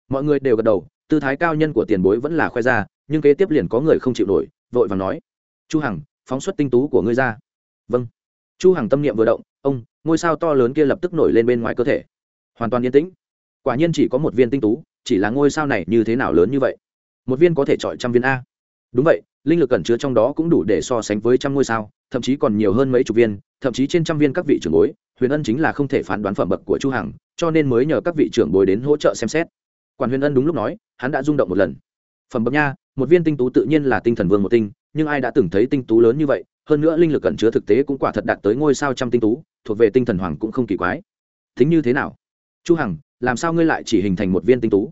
Speaker 1: Mọi người đều gật đầu, tư thái cao nhân của tiền bối vẫn là khoe ra, nhưng kế tiếp liền có người không chịu nổi, vội vàng nói, chu hằng, phóng xuất tinh tú của ngươi ra. Vâng. Chu hằng tâm niệm vừa động, ông, ngôi sao to lớn kia lập tức nổi lên bên ngoài cơ thể. Hoàn toàn yên tĩnh. Quả nhiên chỉ có một viên tinh tú, chỉ là ngôi sao này như thế nào lớn như vậy? Một viên có thể chọi trăm viên a. Đúng vậy, linh lực cẩn chứa trong đó cũng đủ để so sánh với trăm ngôi sao, thậm chí còn nhiều hơn mấy chục viên, thậm chí trên trăm viên các vị trưởng bối huyền ân chính là không thể phán đoán phẩm bậc của chu hằng, cho nên mới nhờ các vị trưởng bối đến hỗ trợ xem xét. Quản huyền ân đúng lúc nói, hắn đã rung động một lần. Phẩm bậc nha, một viên tinh tú tự nhiên là tinh thần vương một tinh, nhưng ai đã từng thấy tinh tú lớn như vậy, hơn nữa linh lực cẩn chứa thực tế cũng quả thật đạt tới ngôi sao trăm tinh tú, thuộc về tinh thần hoàng cũng không kỳ quái. Thính như thế nào? Chu hằng, làm sao ngươi lại chỉ hình thành một viên tinh tú?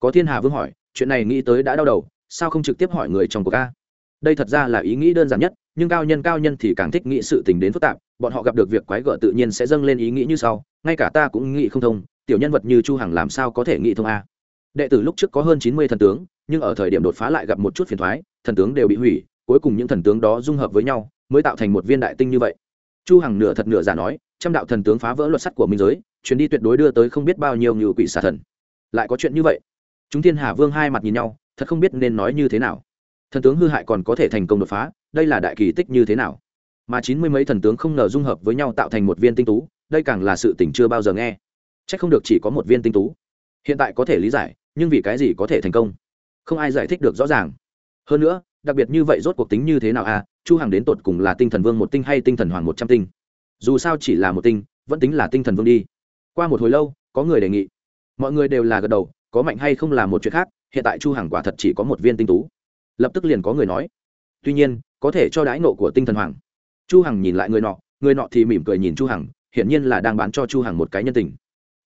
Speaker 1: Có thiên hà vương hỏi, chuyện này nghĩ tới đã đau đầu, sao không trực tiếp hỏi người trong cuộc ca? Đây thật ra là ý nghĩ đơn giản nhất, nhưng cao nhân cao nhân thì càng thích nghĩ sự tình đến phức tạp bọn họ gặp được việc quái gở tự nhiên sẽ dâng lên ý nghĩ như sau, ngay cả ta cũng nghĩ không thông, tiểu nhân vật như chu hằng làm sao có thể nghĩ thông a? Đệ tử lúc trước có hơn chín mươi thần tướng, nhưng ở thời điểm đột phá lại gặp một chút phiền thoái, thần tướng đều bị hủy, cuối cùng những thần tướng đó dung hợp với nhau, mới tạo thành một viên đại tinh như vậy. Chu hằng nửa thật nửa giả nói, trăm đạo thần tướng phá vỡ luật sắt của minh giới, chuyến đi tuyệt đối đưa tới không biết bao nhiêu nhiều quỷ xà thần. Lại có chuyện như vậy? Chúng thiên hà vương hai mặt nhìn nhau, thật không biết nên nói như thế nào. Thần tướng hư hại còn có thể thành công đột phá, đây là đại kỳ tích như thế nào? Mà chín mươi mấy thần tướng không ngờ dung hợp với nhau tạo thành một viên tinh tú, đây càng là sự tỉnh chưa bao giờ nghe. C h ắ c không được chỉ có một viên tinh tú. Hiện tại có thể lý giải, nhưng vì cái gì có thể thành công? Không ai giải thích được rõ ràng. Hơn nữa, đặc biệt như vậy rốt cuộc tính như thế nào à? Chu hằng đến tột cùng là tinh thần vương một tinh hay tinh thần hoàng một trăm tinh? Dù sao chỉ là một tinh, vẫn tính là tinh thần vương đi. Qua một hồi lâu, có người đề nghị. Mọi người đều là gật đầu, có mạnh hay không là một chuyện khác, hiện tại chu hằng quả thật chỉ có một viên tinh tú. Lập tức liền có người nói. Tuy nhiên, có thể cho đãi nộ của tinh thần hoàng chu hằng nhìn lại người nọ người nọ thì mỉm cười nhìn chu hằng, hiển nhiên là đang bán cho chu hằng một cái nhân tình.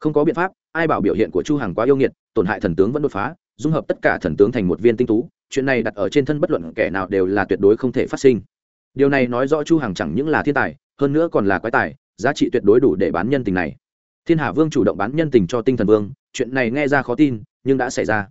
Speaker 1: Không có biện pháp, ai bảo biểu hiện của chu hằng quá yêu nghiệt, tổn hại thần tướng vẫn đột phá, dung hợp tất cả thần tướng thành một viên tinh tú, chuyện này đặt ở trên thân bất luận kẻ nào đều là tuyệt đối không thể phát sinh. Điều này nói rõ chu hằng chẳng những là thiên tài, hơn nữa còn là quái tài, giá trị tuyệt đối đủ để bán nhân tình này. Thiên hà vương chủ động bán nhân tình cho tinh thần vương, chuyện này nghe ra khó tin, nhưng đã xảy ra.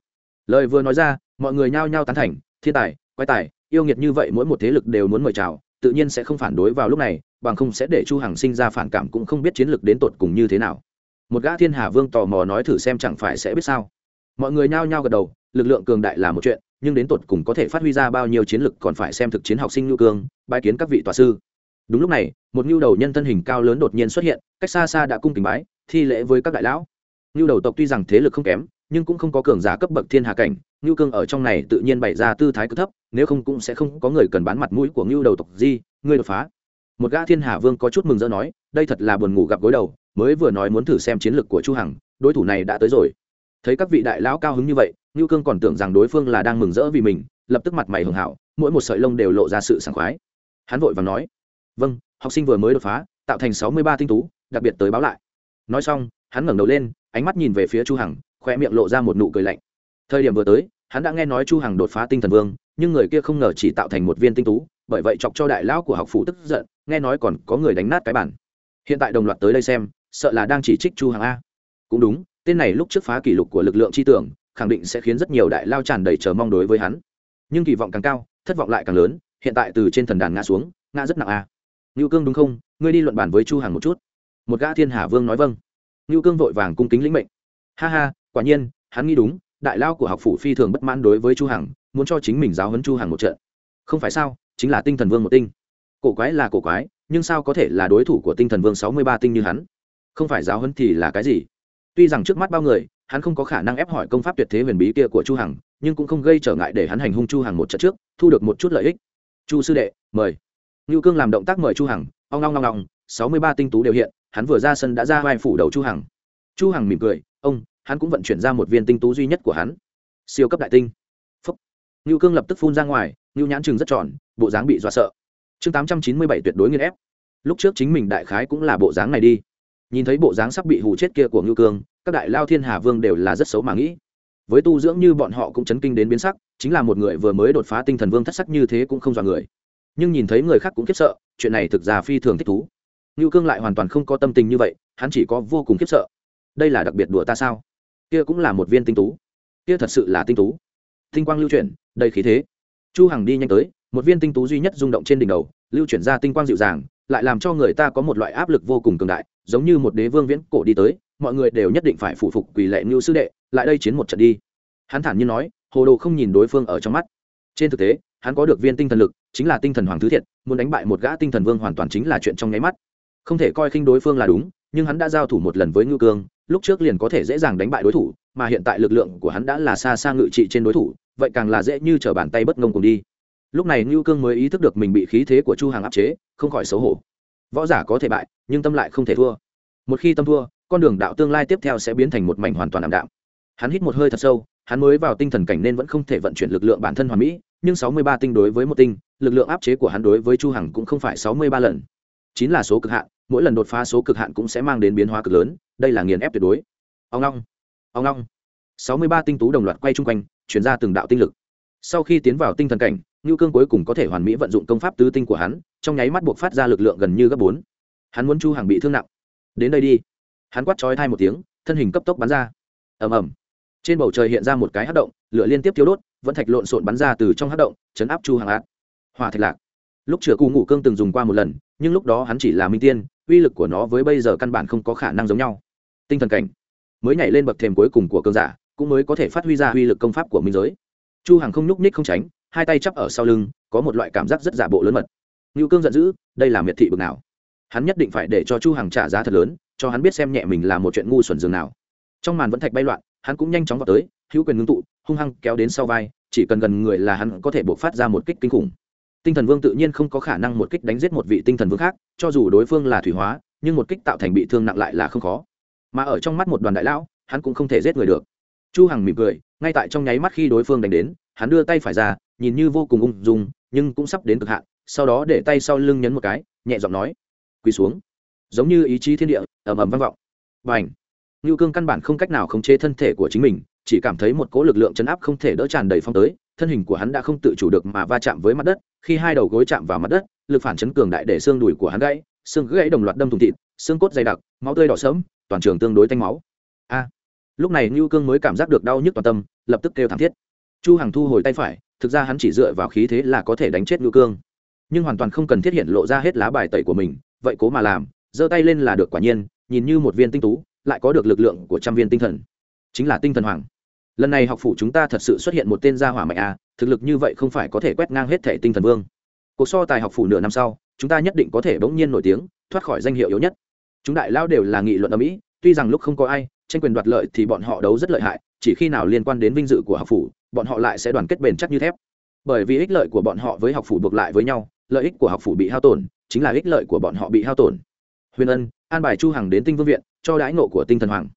Speaker 1: Lời vừa nói ra, mọi người nhao nhao tán thành, thiên tài, quái tài, yêu nghiệt như vậy mỗi một thế lực đều muốn mời chào tự nhiên sẽ không phản đối vào lúc này, bằng không sẽ để chu hằng sinh ra phản cảm cũng không biết chiến lược đến tột cùng như thế nào. Một gã thiên hà vương tò mò nói thử xem chẳng phải sẽ biết sao. Mọi người nhao nhao gật đầu, lực lượng cường đại là một chuyện, nhưng đến tột cùng có thể phát huy ra bao nhiêu chiến lực còn phải xem thực chiến học sinh nhu cương bài kiến các vị tòa sư. Đúng lúc này, một nhu đầu nhân thân hình cao lớn đột nhiên xuất hiện, cách xa xa đã cung kính bái, thi lễ với các đại lão. Nhu đầu tộc tuy rằng thế lực không kém, nhưng cũng không có cường giả cấp bậc thiên hạ cảnh, nhu cương ở trong này tự nhiên bày ra tư thái cực thấp nếu không cũng sẽ không có người cần bán mặt mũi của ngưu đầu tộc di, ngươi đột phá. Một gã thiên hà vương có chút mừng rỡ nói, đây thật là buồn ngủ gặp gối đầu, mới vừa nói muốn thử xem chiến lược của chu hằng, đối thủ này đã tới rồi. Thấy các vị đại lão cao hứng như vậy, ngưu cương còn tưởng rằng đối phương là đang mừng rỡ vì mình, lập tức mặt mày hường hảo, mỗi một sợi lông đều lộ ra sự sảng khoái. Hắn vội và nói vâng học sinh vừa mới đột phá, tạo thành sáu mươi ba tinh tú, đặc biệt tới báo lại. Nói xong, hắn ngẩng đầu lên, ánh mắt nhìn về phía chu hằng khoe miệng lộ ra một nụ cười lạnh. Thời điểm vừa tới, hắn đã nghe nói chu hằng đột phá tinh thần vương nhưng người kia không ngờ chỉ tạo thành một viên tinh tú, bởi vậy chọc cho đại lão của học phủ tức giận, nghe nói còn có người đánh nát cái bản hiện tại đồng loạt tới đây xem, sợ là đang chỉ trích chu hằng a. Cũng đúng, tên này lúc trước phá kỷ lục của lực lượng tri tưởng, khẳng định sẽ khiến rất nhiều đại lao tràn đầy chờ mong đối với hắn. Nhưng kỳ vọng càng cao, thất vọng lại càng lớn, hiện tại từ trên thần đàn ngã xuống, ngã rất nặng a. Ngưu cương đúng không? Ngươi đi luận bàn với chu hằng một chút. Một gã thiên hà vương nói vâng. Ngưu cương vội vàng cung kính lĩnh mệnh. Ha ha, quả nhiên, hắn nghĩ đúng, đại lao của học phủ phi thường bất mãn đối với chu hằng muốn cho chính mình giáo huấn chu hằng một trận. Không phải sao, chính là tinh thần vương một tinh. Cổ quái là cổ quái, nhưng sao có thể là đối thủ của tinh thần vương sáu mươi ba tinh như hắn? Không phải giáo huấn thì là cái gì? Tuy rằng trước mắt bao người, hắn không có khả năng ép hỏi công pháp tuyệt thế huyền bí kia của chu hằng, nhưng cũng không gây trở ngại để hắn hành hung chu hằng một trận trước, thu được một chút lợi ích. Chu sư đệ, mời. Lưu cương làm động tác mời chu hằng, ong ong ong ong, sáu mươi ba tinh tú đều hiện, hắn vừa ra sân đã ra vai phủ đầu chu hằng. Chu hằng mỉm cười, ông, hắn cũng vận chuyển ra một viên tinh tú duy nhất của hắn. Siêu cấp đại tinh ngưu cương lập tức phun ra ngoài, ngưu nhãn chừng rất tròn, bộ dáng bị dọa sợ. Chương tám trăm chín mươi bảy tuyệt đối nghiên ép. Lúc trước chính mình đại khái cũng là bộ dáng này đi. Nhìn thấy bộ dáng sắp bị hù chết kia của ngưu cương, các đại lao thiên hà vương đều là rất xấu mà nghĩ. Với tu dưỡng như bọn họ cũng chấn kinh đến biến sắc, chính là một người vừa mới đột phá tinh thần vương thất sắc như thế cũng không dọa người. Nhưng nhìn thấy người khác cũng khiếp sợ, chuyện này thực ra phi thường thích thú. Ngưu cương lại hoàn toàn không có tâm tình như vậy, hắn chỉ có vô cùng khiếp sợ. Đây là đặc biệt đùa ta sao? Kia cũng là một viên tinh tú. Kia thật sự là tinh tú tinh quang lưu chuyển, đầy khí thế. Chu hằng đi nhanh tới, một viên tinh tú duy nhất rung động trên đỉnh đầu, lưu chuyển ra tinh quang dịu dàng, lại làm cho người ta có một loại áp lực vô cùng cường đại, giống như một đế vương viễn cổ đi tới, mọi người đều nhất định phải phụ phục quỳ lệ như sư đệ, lại đây chiến một trận đi. Hắn thản nhiên nói, hồ đồ không nhìn đối phương ở trong mắt. Trên thực tế, hắn có được viên tinh thần lực, chính là tinh thần hoàng thứ thiệt, muốn đánh bại một gã tinh thần vương hoàn toàn chính là chuyện trong nháy mắt. Không thể coi khinh đối phương là đúng, nhưng hắn đã giao thủ một lần với ngưu cương lúc trước liền có thể dễ dàng đánh bại đối thủ, mà hiện tại lực lượng của hắn đã là xa xa ngự trị trên đối thủ, vậy càng là dễ như t r ở bàn tay bất ngông cùng đi. Lúc này ngưu cương mới ý thức được mình bị khí thế của chu hàng áp chế, không khỏi xấu hổ. Võ giả có thể bại, nhưng tâm lại không thể thua. Một khi tâm thua, con đường đạo tương lai tiếp theo sẽ biến thành một mảnh hoàn toàn ảm đạm. Hắn hít một hơi thật sâu, hắn mới vào tinh thần cảnh nên vẫn không thể vận chuyển lực lượng bản thân hoàn mỹ, nhưng sáu mươi ba tinh đối với một tinh, lực lượng áp chế của hắn đối với chu hằng cũng không phải sáu mươi ba lần chín là số cực hạn, mỗi lần đột phá số cực hạn cũng sẽ mang đến biến hóa cực lớn, đây là nghiền ép tuyệt đối. Ông long ông long. Sáu mươi ba tinh tú đồng loạt quay chung quanh, chuyển ra từng đạo tinh lực. Sau khi tiến vào tinh thần cảnh, ngưu cương cuối cùng có thể hoàn mỹ vận dụng công pháp tứ tinh của hắn, trong nháy mắt buộc phát ra lực lượng gần như gấp bốn. Hắn muốn chu hàng bị thương nặng. Đến đây đi. Hắn quát trói thai một tiếng, thân hình cấp tốc bắn ra. Ầm ầm. Trên bầu trời hiện ra một cái hát động, lửa liên tiếp thiếu đốt, vẫn thạch lộn xộn bắn ra từ trong hát động, chấn áp chu hàng ạt hỏa thạch lạc lúc chữa cù ngủ cương từng dùng qua một lần, nhưng lúc đó hắn chỉ là minh tiên, uy lực của nó với bây giờ căn bản không có khả năng giống nhau. Tinh thần cảnh. Mới nhảy lên bậc thềm cuối cùng của cơn giả, cũng mới có thể phát huy ra uy lực công pháp của minh giới. Chu hằng không nhúc ních không tránh, hai tay chắp ở sau lưng, có một loại cảm giác rất giả bộ lớn mật. Ngưu cương giận dữ, đây là miệt thị bực nào? Hắn nhất định phải để cho chu hằng trả giá thật lớn, cho hắn biết xem nhẹ mình là một chuyện ngu xuẩn dường nào. Trong màn vẫn thạch bay loạn, hắn cũng nhanh chóng vào tới, hữu quyền ngưng tụ, hung hăng kéo đến sau vai, chỉ cần gần người là hắn có thể buộc phát ra một kích kinh khủng tinh thần vương tự nhiên không có khả năng một kích đánh giết một vị tinh thần vương khác cho dù đối phương là thủy hóa nhưng một kích tạo thành bị thương nặng lại là không khó. Mà ở trong mắt một đoàn đại lão hắn cũng không thể giết người được. Chu hằng mỉm cười ngay tại trong nháy mắt khi đối phương đánh đến hắn đưa tay phải ra nhìn như vô cùng ung dung nhưng cũng sắp đến cực hạn sau đó để tay sau lưng nhấn một cái nhẹ giọng nói quỳ xuống. Giống như ý chí thiên địa ầm ầm vang vọng. Bành! Nưu Cương căn bản không cách nào khống chế thân thể của chính mình, chỉ cảm thấy một cỗ lực lượng chấn áp không thể đỡ tràn đầy phong tới, thân hình của hắn đã không tự chủ được mà va chạm với mặt đất, khi hai đầu gối chạm vào mặt đất, lực phản chấn cường đại để xương đùi của hắn gãy, xương gãy đồng loạt đâm thủng thịt, xương cốt dày đặc, máu tươi đỏ sớm, toàn trường tương đối tanh máu. A! lúc này Ngưu Cương mới cảm giác được đau nhức toàn tâm, lập tức kêu thảm thiết. Chu Hằng thu hồi tay phải, thực ra hắn chỉ dựa vào khí thế là có thể đánh chết Ngưu Cương, nhưng hoàn toàn không cần thiết hiện lộ ra hết lá bài tẩy của mình, vậy cố mà làm, giơ tay lên là được quả nhiên, nhìn như một viên tinh tú, lại có được lực lượng của trăm viên tinh thần chính là tinh thần hoàng lần này học phủ chúng ta thật sự xuất hiện một tên gia hỏa mạnh à thực lực như vậy không phải có thể quét ngang hết thể tinh thần vương. Cuộc so tài học phủ nửa năm sau, chúng ta nhất định có thể bỗng nhiên nổi tiếng, thoát khỏi danh hiệu yếu nhất. Chúng đại lao đều là nghị luận ở mỹ, tuy rằng lúc không có ai, tranh quyền đoạt lợi thì bọn họ đấu rất lợi hại, chỉ khi nào liên quan đến vinh dự của học phủ, bọn họ lại sẽ đoàn kết bền chắc như thép. Bởi vì ích lợi của bọn họ với học phủ buộc lại với nhau, lợi ích của học phủ bị hao tổn, chính là ích lợi của bọn họ bị hao tổn. Huyền ân, an bài chu hằng đến tinh vương viện, cho đãi ngộ của tinh thần hoàng.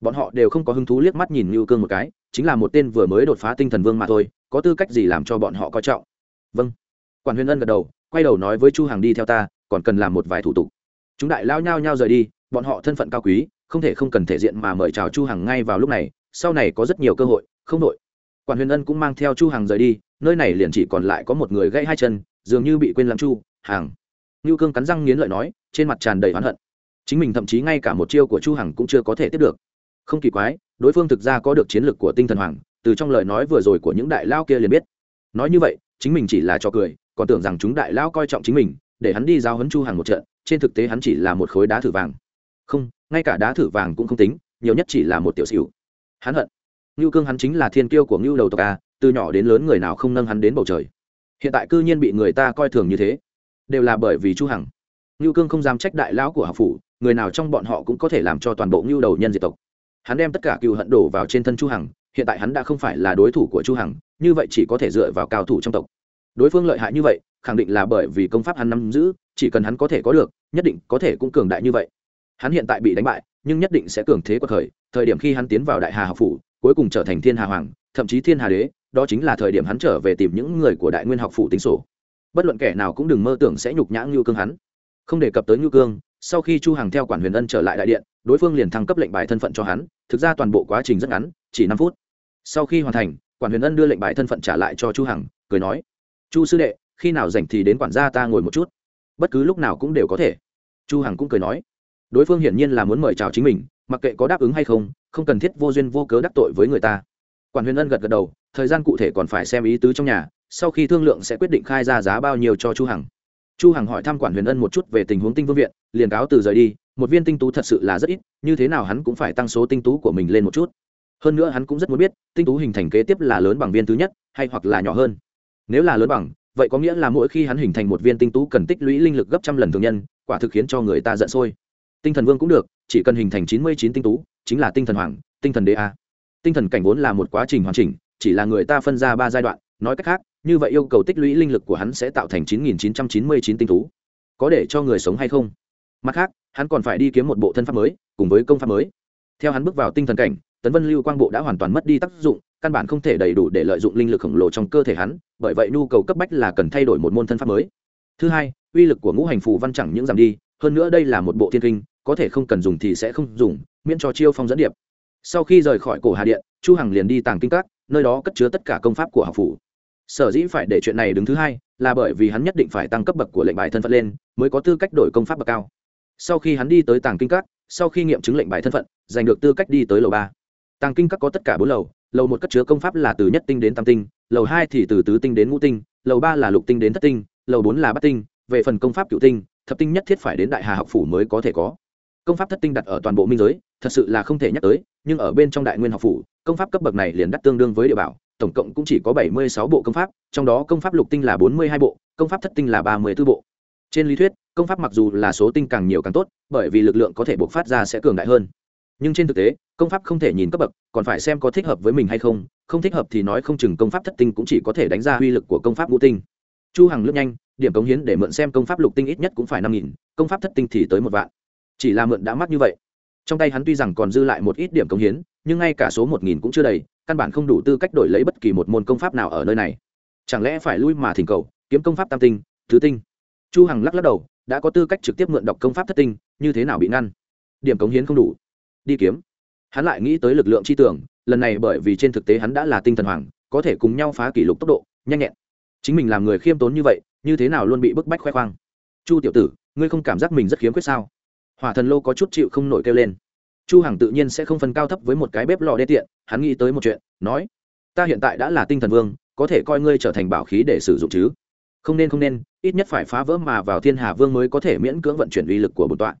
Speaker 1: Bọn họ đều không có hứng thú liếc mắt nhìn lưu cương một cái chính là một tên vừa mới đột phá tinh thần vương mà thôi có tư cách gì làm cho bọn họ coi trọng? Vâng. Quản huyền ân gật đầu quay đầu nói với chu hằng đi theo ta còn cần làm một vài thủ tục. Chúng đại lao nhau nhau rời đi bọn họ thân phận cao quý không thể không cần thể diện mà mời chào chu hằng ngay vào lúc này sau này có rất nhiều cơ hội không đội quản huyền ân cũng mang theo chu hằng rời đi nơi này liền chỉ còn lại có một người gãy hai chân dường như bị quên làm chu hàng Nưu Cương cắn răng nghiến lợi nói, trên mặt tràn đầy oán hận. Chính mình thậm chí ngay cả một chiêu của Chu Hằng cũng chưa có thể tiếp được. Không kỳ quái, đối phương thực ra có được chiến lược của Tinh Thần Hoàng, từ trong lời nói vừa rồi của những đại lao kia liền biết. Nói như vậy, chính mình chỉ là cho cười, còn tưởng rằng chúng đại lao coi trọng chính mình, để hắn đi giao huấn Chu Hằng một trận, trên thực tế hắn chỉ là một khối đá thử vàng. Không, ngay cả đá thử vàng cũng không tính, nhiều nhất chỉ là một tiểu xỉu. Hắn hận. ngưu Cương hắn chính là thiên kiêu của ngưu đầu tộc a, từ nhỏ đến lớn người nào không nâng hắn đến bầu trời. Hiện tại cư nhiên bị người ta coi thường như thế đều là bởi vì chu hằng ngưu cương không dám trách đại lão của học phủ người nào trong bọn họ cũng có thể làm cho toàn bộ ngưu đầu nhân diệt tộc hắn đem tất cả cựu hận đổ vào trên thân chu hằng, hiện tại hắn đã không phải là đối thủ của chu hằng, như vậy chỉ có thể dựa vào cao thủ trong tộc. Đối phương lợi hại như vậy, khẳng định là bởi vì công pháp hắn nắm giữ, chỉ cần hắn có thể có được, nhất định có thể cũng cường đại như vậy. Hắn hiện tại bị đánh bại, nhưng nhất định sẽ cường thế quật khởi, thời điểm khi hắn tiến vào đại hà học phủ, cuối cùng trở thành thiên hà hoàng, thậm chí thiên hà đế, đó chính là thời điểm hắn trở về tìm những người của đại nguyên học phủ tính sổ. Bất luận kẻ nào cũng đừng mơ tưởng sẽ nhục nhã ngưu cương hắn. Không đề cập tới ngưu cương, sau khi chu hằng theo quản huyền ân trở lại đại điện, đối phương liền thăng cấp lệnh bài thân phận cho hắn thực ra toàn bộ quá trình rất ngắn, chỉ năm phút. Sau khi hoàn thành, quản huyền ân đưa lệnh bài thân phận trả lại cho chu hằng, cười nói, chu sư đệ, khi nào rảnh thì đến quản gia ta ngồi một chút. Bất cứ lúc nào cũng đều có thể. Chu hằng cũng cười nói, đối phương hiển nhiên là muốn mời chào chính mình, mặc kệ có đáp ứng hay không không cần thiết vô duyên vô cớ đắc tội với người ta. Quản huyền ân gật gật đầu, thời gian cụ thể còn phải xem ý tứ trong nhà, sau khi thương lượng sẽ quyết định khai ra giá bao nhiêu cho chu hằng. Chu hằng hỏi thăm quản huyền ân một chút về tình huống tinh vương viện, liền cáo từ rời đi một viên tinh tú thật sự là rất ít, như thế nào hắn cũng phải tăng số tinh tú của mình lên một chút. Hơn nữa hắn cũng rất muốn biết, tinh tú hình thành kế tiếp là lớn bằng viên thứ nhất, hay hoặc là nhỏ hơn. Nếu là lớn bằng, vậy có nghĩa là mỗi khi hắn hình thành một viên tinh tú cần tích lũy linh lực gấp trăm lần thường nhân, quả thực khiến cho người ta giận sôi. Tinh thần vương cũng được, chỉ cần hình thành chín mươi chín tinh tú, chính là tinh thần hoàng, tinh thần đế a. Tinh thần cảnh vốn là một quá trình hoàn chỉnh, chỉ là người ta phân ra ba giai đoạn, nói cách khác, như vậy yêu cầu tích lũy linh lực của hắn sẽ tạo thành 9999 tinh tú. Có để cho người sống hay không? Mặt khác hắn còn phải đi kiếm một bộ thân pháp mới, cùng với công pháp mới. Theo hắn bước vào tinh thần cảnh, tấn vân lưu quang bộ đã hoàn toàn mất đi tác dụng, căn bản không thể đầy đủ để lợi dụng linh lực khổng lồ trong cơ thể hắn, bởi vậy nhu cầu cấp bách là cần thay đổi một môn thân pháp mới. Thứ hai, uy lực của ngũ hành phù văn chẳng những giảm đi, hơn nữa đây là một bộ thiên kinh, có thể không cần dùng thì sẽ không dùng, miễn cho chiêu phong dẫn điệp. Sau khi rời khỏi cổ hà điện, chu hằng liền đi tàng kinh các, nơi đó cất chứa tất cả công pháp của học phủ. Sở dĩ phải để chuyện này đứng thứ hai, là bởi vì hắn nhất định phải tăng cấp bậc của lệnh bài thân phận lên, mới có tư cách đổi công pháp bậc cao sau khi hắn đi tới tàng kinh các, sau khi nghiệm chứng lệnh bài thân phận, giành được tư cách đi tới lầu ba. Tàng kinh các có tất cả bốn lầu lầu một cất chứa công pháp là từ nhất tinh đến tam tinh, lầu hai thì từ tứ tinh đến ngũ tinh, lầu ba là lục tinh đến thất tinh, lầu bốn là bát tinh, về phần công pháp cựu tinh, thập tinh nhất thiết phải đến đại hà học phủ mới có thể có. Công pháp thất tinh đặt ở toàn bộ minh giới, thật sự là không thể nhắc tới, nhưng ở bên trong đại nguyên học phủ, công pháp cấp bậc này liền đắt tương đương với địa bảo, tổng cộng cũng chỉ có bảy mươi sáu bộ công pháp, trong đó công pháp lục tinh là bốn mươi hai bộ, công pháp thất tinh là ba mươi b ố bộ. Trên lý thuyết công pháp mặc dù là số tinh càng nhiều càng tốt, bởi vì lực lượng có thể buộc phát ra sẽ cường đại hơn. Nhưng trên thực tế, công pháp không thể nhìn cấp bậc, còn phải xem có thích hợp với mình hay không không thích hợp thì nói không chừng công pháp thất tinh cũng chỉ có thể đánh ra uy lực của công pháp ngũ tinh. Chu hằng lướt nhanh, điểm cống hiến để mượn xem công pháp lục tinh ít nhất cũng phải năm nghìn, công pháp thất tinh thì tới một vạn. Chỉ là mượn đã mắc như vậy. Trong tay hắn tuy rằng còn dư lại một ít điểm cống hiến, nhưng ngay cả số một nghìn cũng chưa đầy, căn bản không đủ tư cách đổi lấy bất kỳ một môn công pháp nào ở nơi này. Chẳng lẽ phải lui mà thỉnh cầu, kiếm công pháp tam tinh, thứ tinh? Chu hằng lắc lắc đầu đã có tư cách trực tiếp mượn đọc công pháp thất tinh, như thế nào bị ngăn? Điểm cống hiến không đủ. Đi kiếm. Hắn lại nghĩ tới lực lượng chi tưởng, lần này bởi vì trên thực tế hắn đã là tinh thần hoàng, có thể cùng nhau phá kỷ lục tốc độ, nhanh nhẹn. Chính mình làm người khiêm tốn như vậy, như thế nào luôn bị bức bách khoe khoang? Chu tiểu tử, ngươi không cảm giác mình rất khiếm khuyết sao? Hỏa thần lô có chút chịu không nổi kêu lên. Chu hằng tự nhiên sẽ không phân cao thấp với một cái bếp lò đê tiện, hắn nghĩ tới một chuyện, nói, ta hiện tại đã là tinh thần vương, có thể coi ngươi trở thành bảo khí để sử dụng chứ? Không nên không nên, ít nhất phải phá vỡ mà vào thiên hà vương mới có thể miễn cưỡng vận chuyển uy lực của bổn tọa.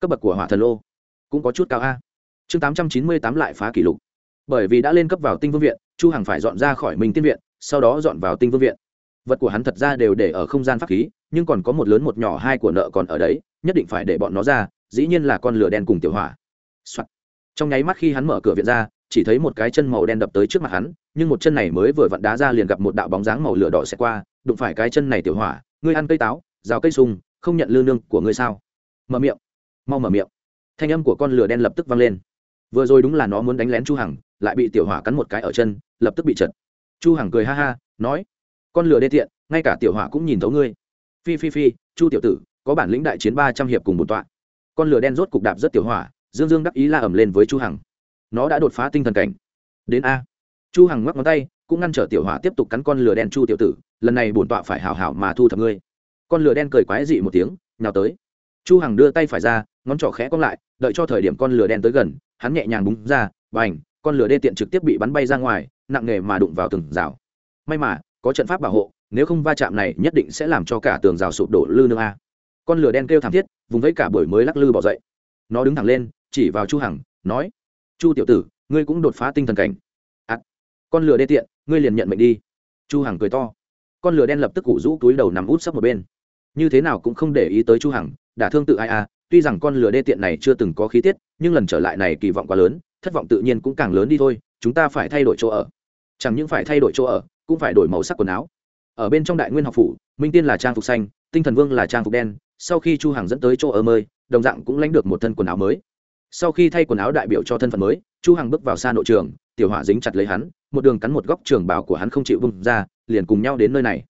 Speaker 1: Cấp bậc của hỏa thần lô cũng có chút cao a. Chương tám trăm chín mươi tám lại phá kỷ lục. Bởi vì đã lên cấp vào tinh vương viện, chu hằng phải dọn ra khỏi mình tiên viện, sau đó dọn vào tinh vương viện. Vật của hắn thật ra đều để ở không gian pháp khí, nhưng còn có một lớn một nhỏ hai của nợ còn ở đấy, nhất định phải để bọn nó ra, dĩ nhiên là con lửa đen cùng tiểu hỏa、Soạn. trong nháy mắt khi hắn mở cửa viện ra chỉ thấy một cái chân màu đen đập tới trước mặt hắn, nhưng một chân này mới vừa vặn đá ra liền gặp một đạo bóng dáng màu lửa đỏ xẹt qua, đụng phải cái chân này tiểu hỏa, ngươi ăn cây táo, rào cây sung, không nhận lương nương của ngươi sao? Mở miệng. Mau mở miệng. Thanh âm của con lửa đen lập tức vang lên. Vừa rồi đúng là nó muốn đánh lén chu hằng, lại bị tiểu hỏa cắn một cái ở chân, lập tức bị chật. Chu hằng cười ha ha, nói, con lửa đê tiện, ngay cả tiểu hỏa cũng nhìn thấu ngươi. Phi phi phi, chu tiểu tử, có bản lĩnh đại chiến ba trăm hiệp cùng một tọa. Con lửa đen rốt cục đạp rất tiểu hỏa, dương dương đắc ý la ẩm lên với chu hằng nó đã đột phá tinh thần cảnh. Đến a. Chu hằng ngoắc ngón tay, cũng ngăn trở tiểu hỏa tiếp tục cắn con lửa đen chu tiểu tử, lần này bổn tọa phải hảo hảo mà thu thập ngươi. Con lửa đen cười quái dị một tiếng nào tới. Chu hằng đưa tay phải ra, ngón trỏ khẽ cong lại, đợi cho thời điểm con lửa đen tới gần, hắn nhẹ nhàng búng ra, bành, con lửa đen tiện trực tiếp bị bắn bay ra ngoài, nặng nghề mà đụng vào tường rào. May mà, có trận pháp bảo hộ, nếu không va chạm này nhất định sẽ làm cho cả tường rào sụp đổ lư nương a. Con lửa đen kêu thảm thiết, vùng vẫy cả buổi mới lắc lư bỏ dậy. Nó đứng thẳng lên, chỉ vào chu hằng, nói chu tiểu tử ngươi cũng đột phá tinh thần cảnh. À, con lửa đê tiện ngươi liền nhận mệnh đi. Chu hằng cười to. Con lửa đen lập tức cụ rũ túi đầu nằm út sấp một bên. Như thế nào cũng không để ý tới chu hằng đả thương tự ai a tuy rằng con lửa đê tiện này chưa từng có khí tiết nhưng lần trở lại này kỳ vọng quá lớn thất vọng tự nhiên cũng càng lớn đi thôi chúng ta phải thay đổi chỗ ở. Chẳng những phải thay đổi chỗ ở cũng phải đổi màu sắc quần áo. Ở bên trong đại nguyên học phủ minh tiên là trang phục xanh tinh thần vương là trang phục đen sau khi chu hằng dẫn tới chỗ ở mới, đồng dạng cũng lãnh được một thân quần áo mới sau khi thay quần áo đại biểu cho thân phận mới, chu hằng bước vào xa nội trường, tiểu hỏa dính chặt lấy hắn, một đường cắn một góc trường bảo của hắn không chịu vung ra, liền cùng nhau đến nơi này.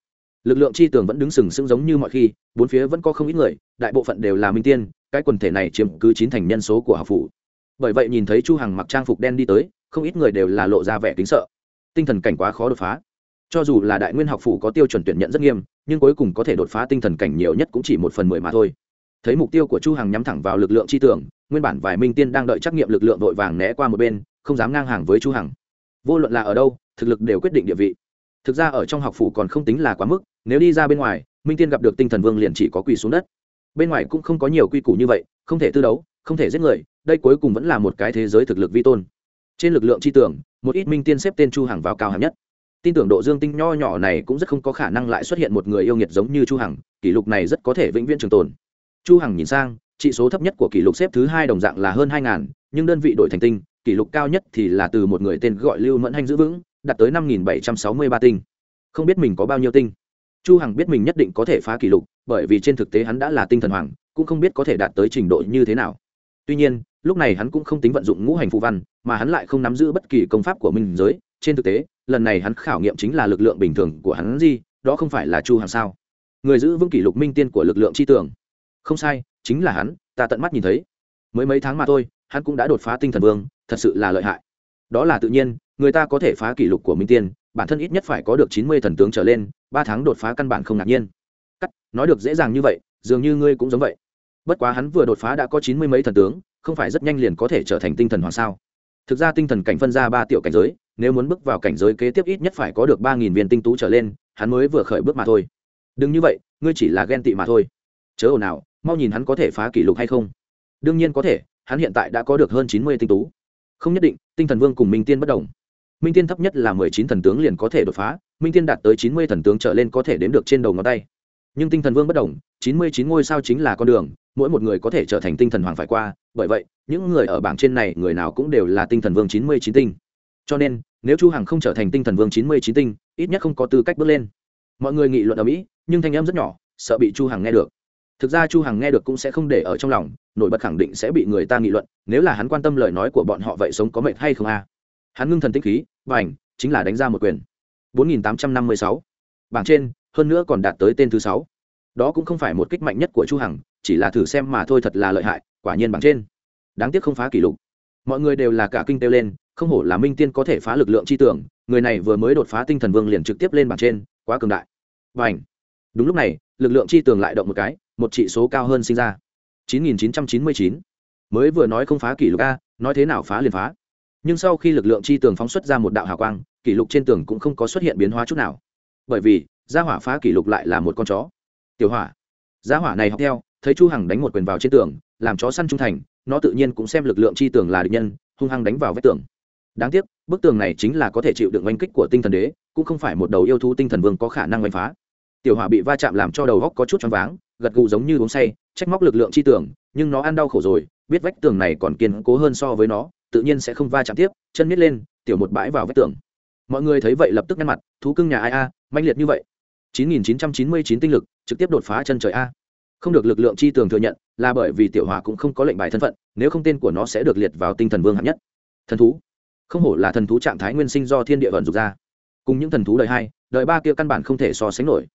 Speaker 1: Lực lượng chi tường vẫn đứng sừng sững giống như mọi khi, bốn phía vẫn có không ít người, đại bộ phận đều là minh tiên, cái quần thể này chiếm cứ chín thành nhân số của học phủ. Bởi vậy nhìn thấy chu hằng mặc trang phục đen đi tới, không ít người đều là lộ ra vẻ kính sợ. Tinh thần cảnh quá khó đột phá. Cho dù là đại nguyên học phủ có tiêu chuẩn tuyển nhận rất nghiêm, nhưng cuối cùng có thể đột phá tinh thần cảnh nhiều nhất cũng chỉ một phần mười mà thôi thấy mục tiêu của chu hằng nhắm thẳng vào lực lượng chi tưởng, nguyên bản vài minh tiên đang đợi trắc nghiệm lực lượng vội vàng né qua một bên, không dám ngang hàng với chu hằng. Vô luận là ở đâu, thực lực đều quyết định địa vị. Thực ra ở trong học phủ còn không tính là quá mức, nếu đi ra bên ngoài, minh tiên gặp được tinh thần vương liền chỉ có quỳ xuống đất. Bên ngoài cũng không có nhiều quy củ như vậy, không thể tư đấu, không thể giết người, đây cuối cùng vẫn là một cái thế giới thực lực vi tôn. Trên lực lượng chi tưởng, một ít minh tiên xếp tên chu hằng vào cao hạng nhất. Tin tưởng độ dương tinh nho nhỏ này cũng rất không có khả năng lại xuất hiện một người yêu nghiệt giống như chu hằng, kỷ lục này rất có thể vĩnh viễn trường tồn chu hằng nhìn sang trị số thấp nhất của kỷ lục xếp thứ hai đồng dạng là hơn hai ngàn, nhưng đơn vị đổi thành tinh, kỷ lục cao nhất thì là từ một người tên gọi lưu mẫn hanh giữ vững, đạt tới năm nghìn bảy trăm sáu mươi ba tinh. Không biết mình có bao nhiêu tinh. Chu hằng biết mình nhất định có thể phá kỷ lục, bởi vì trên thực tế hắn đã là tinh thần hoàng, cũng không biết có thể đạt tới trình độ như thế nào. Tuy nhiên, lúc này hắn cũng không tính vận dụng ngũ hành phù văn, mà hắn lại không nắm giữ bất kỳ công pháp của mình giới. Trên thực tế, lần này hắn khảo nghiệm chính là lực lượng bình thường của hắn gì đó không phải là chu Hằng sao? Người giữ vững kỷ lục minh tiên của lực lượng chi tưởng không sai, chính là hắn, ta tận mắt nhìn thấy. Mới mấy tháng mà thôi, hắn cũng đã đột phá tinh thần vương, thật sự là lợi hại. Đó là tự nhiên, người ta có thể phá kỷ lục của minh tiên, bản thân ít nhất phải có được chín mươi thần tướng trở lên, ba tháng đột phá căn bản không ngạc nhiên. Cắt, nói được dễ dàng như vậy, dường như ngươi cũng giống vậy. Bất quá hắn vừa đột phá đã có chín mươi mấy thần tướng, không phải rất nhanh liền có thể trở thành tinh thần hoàng sao? Thực ra tinh thần cảnh phân ra ba tiểu cảnh giới, nếu muốn bước vào cảnh giới kế tiếp ít nhất phải có được ba nghìn viên tinh tú trở lên, hắn mới vừa khởi bước mà thôi. Đừng như vậy, ngươi chỉ là ghen tị mà thôi. Chớ ồn nào mau nhìn hắn có thể phá kỷ lục hay không. Đương nhiên có thể, hắn hiện tại đã có được hơn chín mươi tinh tú. Không nhất định, tinh thần vương cùng minh tiên bất đồng. Minh tiên thấp nhất là mười chín thần tướng liền có thể đột phá, minh tiên đạt tới chín mươi thần tướng trở lên có thể đếm được trên đầu ngón tay. Nhưng tinh thần vương bất đồng, chín mươi chín ngôi sao chính là con đường, mỗi một người có thể trở thành tinh thần hoàng phải qua, bởi vậy, những người ở bảng trên này người nào cũng đều là tinh thần vương chín mươi chín tinh. Cho nên, nếu chu hằng không trở thành tinh thần vương chín mươi chín tinh, ít nhất không có tư cách bước lên. Mọi người nghị luận ở mỹ, nhưng thanh âm rất nhỏ, sợ bị chu hằng nghe được thực ra chu hằng nghe được cũng sẽ không để ở trong lòng, nổi bật khẳng định sẽ bị người ta nghị luận, nếu là hắn quan tâm lời nói của bọn họ vậy sống có mệt hay không a? Hắn ngưng thần tinh khí và ảnh chính là đánh ra một quyền. 4856. bảng trên, hơn nữa còn đạt tới tên thứ sáu. Đó cũng không phải một kích mạnh nhất của chu hằng, chỉ là thử xem mà thôi thật là lợi hại, quả nhiên bảng trên. Đáng tiếc không phá kỷ lục. Mọi người đều là cả kinh tiêu lên, không hổ là minh tiên có thể phá lực lượng chi tưởng, người này vừa mới đột phá tinh thần vương liền trực tiếp lên bảng trên, quá cường đại. Và ảnh đúng lúc này lực lượng chi tường lại động một cái, một trị số cao hơn sinh ra. 9999. mới vừa nói không phá kỷ lục a, nói thế nào phá liền phá. Nhưng sau khi lực lượng chi tường phóng xuất ra một đạo hào quang, kỷ lục trên tường cũng không có xuất hiện biến hóa chút nào. Bởi vì, gia hỏa phá kỷ lục lại là một con chó. Tiểu hỏa. Gia hỏa này học theo, thấy chu hằng đánh một quyền vào trên tường, làm chó săn trung thành, nó tự nhiên cũng xem lực lượng chi tường là địch nhân, hung hăng đánh vào vách tường. Đáng tiếc, bức tường này chính là có thể chịu đựng oanh kích của tinh thần đế, cũng không phải một đầu yêu thú tinh thần vương có khả năng oanh phá tiểu hỏa bị va chạm làm cho đầu góc có chút choáng váng, gật gù giống như uống say, trách móc lực lượng chi tưởng, nhưng nó ăn đau khổ rồi, biết vách tường này còn kiên cố hơn so với nó, tự nhiên sẽ không va chạm tiếp, chân miết lên, tiểu một bãi vào vách tường. Mọi người thấy vậy lập tức nhăn mặt, thú cưng nhà ai a manh liệt như vậy. 9999 tinh lực, trực tiếp đột phá chân trời a. Không được lực lượng chi tường thừa nhận, là bởi vì tiểu hỏa cũng không có lệnh bài thân phận, nếu không tên của nó sẽ được liệt vào tinh thần vương hạng nhất. Thần thú. Không hổ là thần thú trạng thái nguyên sinh do thiên địa vận dục ra. Cùng những thần thú đời hai, đời ba kia căn bản không thể so sánh nổi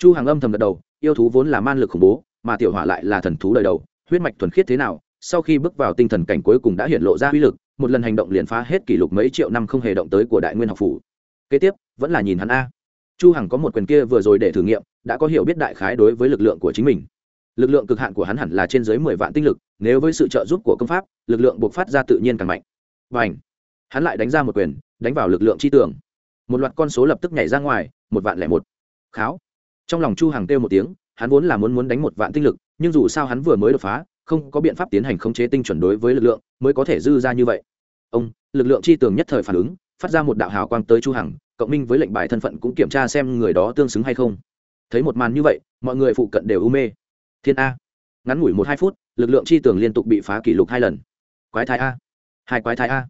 Speaker 1: chu hàng âm thầm gật đầu, yêu thú vốn là man lực khủng bố, mà tiểu hỏa lại là thần thú đời đầu, huyết mạch thuần khiết thế nào, sau khi bước vào tinh thần cảnh cuối cùng đã hiện lộ ra uy lực, một lần hành động liền phá hết kỷ lục mấy triệu năm không hề động tới của đại nguyên học phủ. Kế tiếp, vẫn là nhìn hắn a. Chu hằng có một quyền kia vừa rồi để thử nghiệm, đã có hiểu biết đại khái đối với lực lượng của chính mình. Lực lượng cực hạn của hắn hẳn là trên dưới mười vạn tinh lực, nếu với sự trợ giúp của công pháp, lực lượng buộc phát ra tự nhiên càng mạnh. Vành hắn lại đánh ra một quyền, đánh vào lực lượng chi tưởng một loạt con số lập tức nhảy ra ngoài, một vạn lẻ một. Kháo! Trong lòng chu hằng kêu một tiếng, hắn vốn là muốn muốn đánh một vạn tinh lực, nhưng dù sao hắn vừa mới đột phá, không có biện pháp tiến hành khống chế tinh chuẩn đối với lực lượng, mới có thể dư ra như vậy. Ông, lực lượng chi tường nhất thời phản ứng, phát ra một đạo hào quang tới chu hằng, cộng minh với lệnh bài thân phận cũng kiểm tra xem người đó tương xứng hay không. Thấy một màn như vậy, mọi người phụ cận đều u mê. Thiên a. Ngắn ngủi một hai phút, lực lượng chi tường liên tục bị phá kỷ lục hai lần. Quái thai a. Hai quái thai a.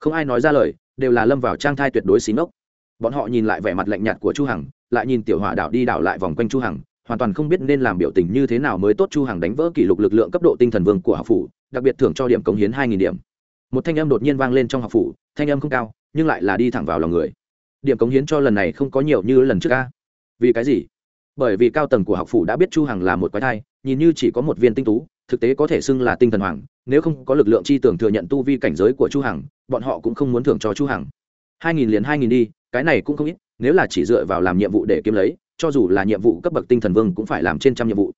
Speaker 1: Không ai nói ra lời, đều là lâm vào trang thai tuyệt đối xí ngốc. Bọn họ nhìn lại vẻ mặt lạnh nhạt của chu hằng lại nhìn tiểu hỏa đảo đi đảo lại vòng quanh chu hằng, hoàn toàn không biết nên làm biểu tình như thế nào mới tốt chu hằng đánh vỡ kỷ lục lực lượng cấp độ tinh thần vương của học phủ, đặc biệt thưởng cho điểm cống hiến 2.000 điểm. Một thanh âm đột nhiên vang lên trong học phủ, thanh âm không cao, nhưng lại là đi thẳng vào lòng người. Điểm cống hiến cho lần này không có nhiều như lần trước a. Vì cái gì? Bởi vì cao tầng của học phủ đã biết chu hằng là một quái thai, nhìn như chỉ có một viên tinh tú, thực tế có thể xưng là tinh thần hoàng, nếu không có lực lượng chi tưởng thừa nhận tu vi cảnh giới của chu hằng, bọn họ cũng không muốn thưởng cho chu hằng. Hai nghìn liền hai nghìn đi, cái này cũng không ít nếu là chỉ dựa vào làm nhiệm vụ để kiếm lấy, cho dù là nhiệm vụ cấp bậc tinh thần vương cũng phải làm trên trăm nhiệm vụ.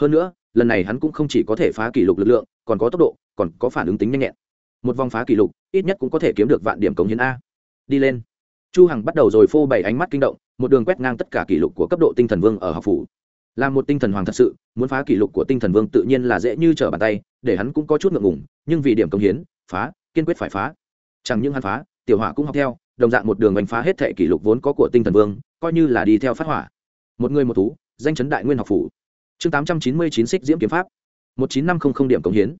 Speaker 1: Hơn nữa, lần này hắn cũng không chỉ có thể phá kỷ lục lực lượng, còn có tốc độ, còn có phản ứng tính nhanh nhẹn. Một vòng phá kỷ lục, ít nhất cũng có thể kiếm được vạn điểm cống hiến a. Đi lên. Chu hằng bắt đầu rồi phô bày ánh mắt kinh động, một đường quét ngang tất cả kỷ lục của cấp độ tinh thần vương ở học phủ. Là một tinh thần hoàng thật sự, muốn phá kỷ lục của tinh thần vương tự nhiên là dễ như trở bàn tay, để hắn cũng có chút ngượng ngùng, nhưng vì điểm công hiến, phá, kiên quyết phải phá. Chẳng những hắn phá tiểu hỏa cũng học theo, đồng dạng một đường đánh phá hết thệ kỷ lục vốn có của tinh thần vương, coi như là đi theo phát hỏa. Một người một thú, danh chấn đại nguyên học phủ. Chương tám trăm chín mươi chín xích diễm kiếm pháp. một chín năm không không điểm công hiến.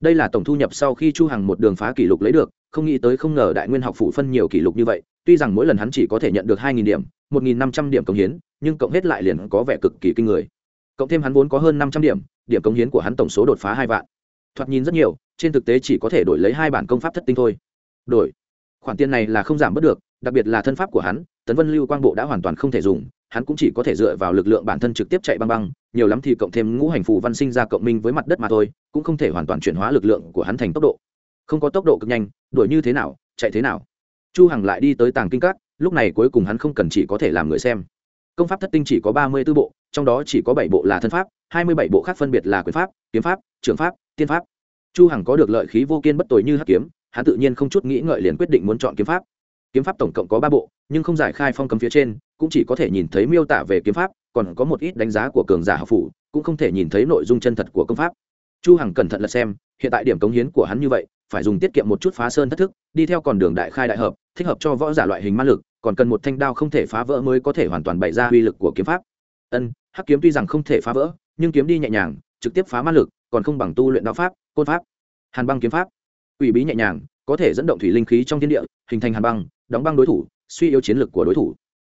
Speaker 1: Đây là tổng thu nhập sau khi chu hằng một đường phá kỷ lục lấy được, không nghĩ tới không ngờ đại nguyên học phủ phân nhiều kỷ lục như vậy, tuy rằng mỗi lần hắn chỉ có thể nhận được hai nghìn điểm, một nghìn năm trăm điểm công hiến, nhưng cộng hết lại liền có vẻ cực kỳ kinh người. Cộng thêm hắn vốn có hơn năm trăm điểm điểm công hiến của hắn tổng số đột phá hai vạn. Thoạt nhìn rất nhiều, trên thực tế chỉ có thể đổi lấy hai bản công pháp thất tinh thôi. Đổi khoản tiền này là không giảm bớt được, đặc biệt là thân pháp của hắn, tấn vân lưu quang bộ đã hoàn toàn không thể dùng, hắn cũng chỉ có thể dựa vào lực lượng bản thân trực tiếp chạy băng băng, nhiều lắm thì cộng thêm ngũ hành phù văn sinh ra cộng minh với mặt đất mà thôi, cũng không thể hoàn toàn chuyển hóa lực lượng của hắn thành tốc độ. Không có tốc độ cực nhanh, đuổi như thế nào, chạy thế nào. Chu hằng lại đi tới tàng kinh các, lúc này cuối cùng hắn không cần chỉ có thể làm người xem. Công pháp thất tinh chỉ có ba mươi 34 bộ, trong đó chỉ có bảy bộ là thân pháp, hai mươi bảy bộ khác phân biệt là quyền pháp, kiếm pháp trường pháp, tiên pháp. Chu hằng có được lợi khí vô kiên bất tồi như hắc kiếm hắn tự nhiên không chút nghĩ ngợi liền quyết định muốn chọn kiếm pháp. Kiếm pháp tổng cộng có ba bộ, nhưng không giải khai phong cấm phía trên, cũng chỉ có thể nhìn thấy miêu tả về kiếm pháp, còn có một ít đánh giá của cường giả học phủ, cũng không thể nhìn thấy nội dung chân thật của công pháp. Chu hằng cẩn thận lật xem, hiện tại điểm cống hiến của hắn như vậy, phải dùng tiết kiệm một chút phá sơn thất thức, đi theo con đường đại khai đại hợp, thích hợp cho võ giả loại hình ma lực, còn cần một thanh đao không thể phá vỡ mới có thể hoàn toàn bày ra uy lực của kiếm pháp. Ân, hắc kiếm tuy rằng không thể phá vỡ, nhưng kiếm đi nhẹ nhàng, trực tiếp phá ma lực, còn không bằng tu luyện đạo pháp, côn pháp. Hàn băng kiếm pháp quỷ bí nhẹ nhàng, có thể dẫn động thủy linh khí trong thiên địa, hình thành hàn băng, đóng băng đối thủ, suy yếu chiến lược của đối thủ.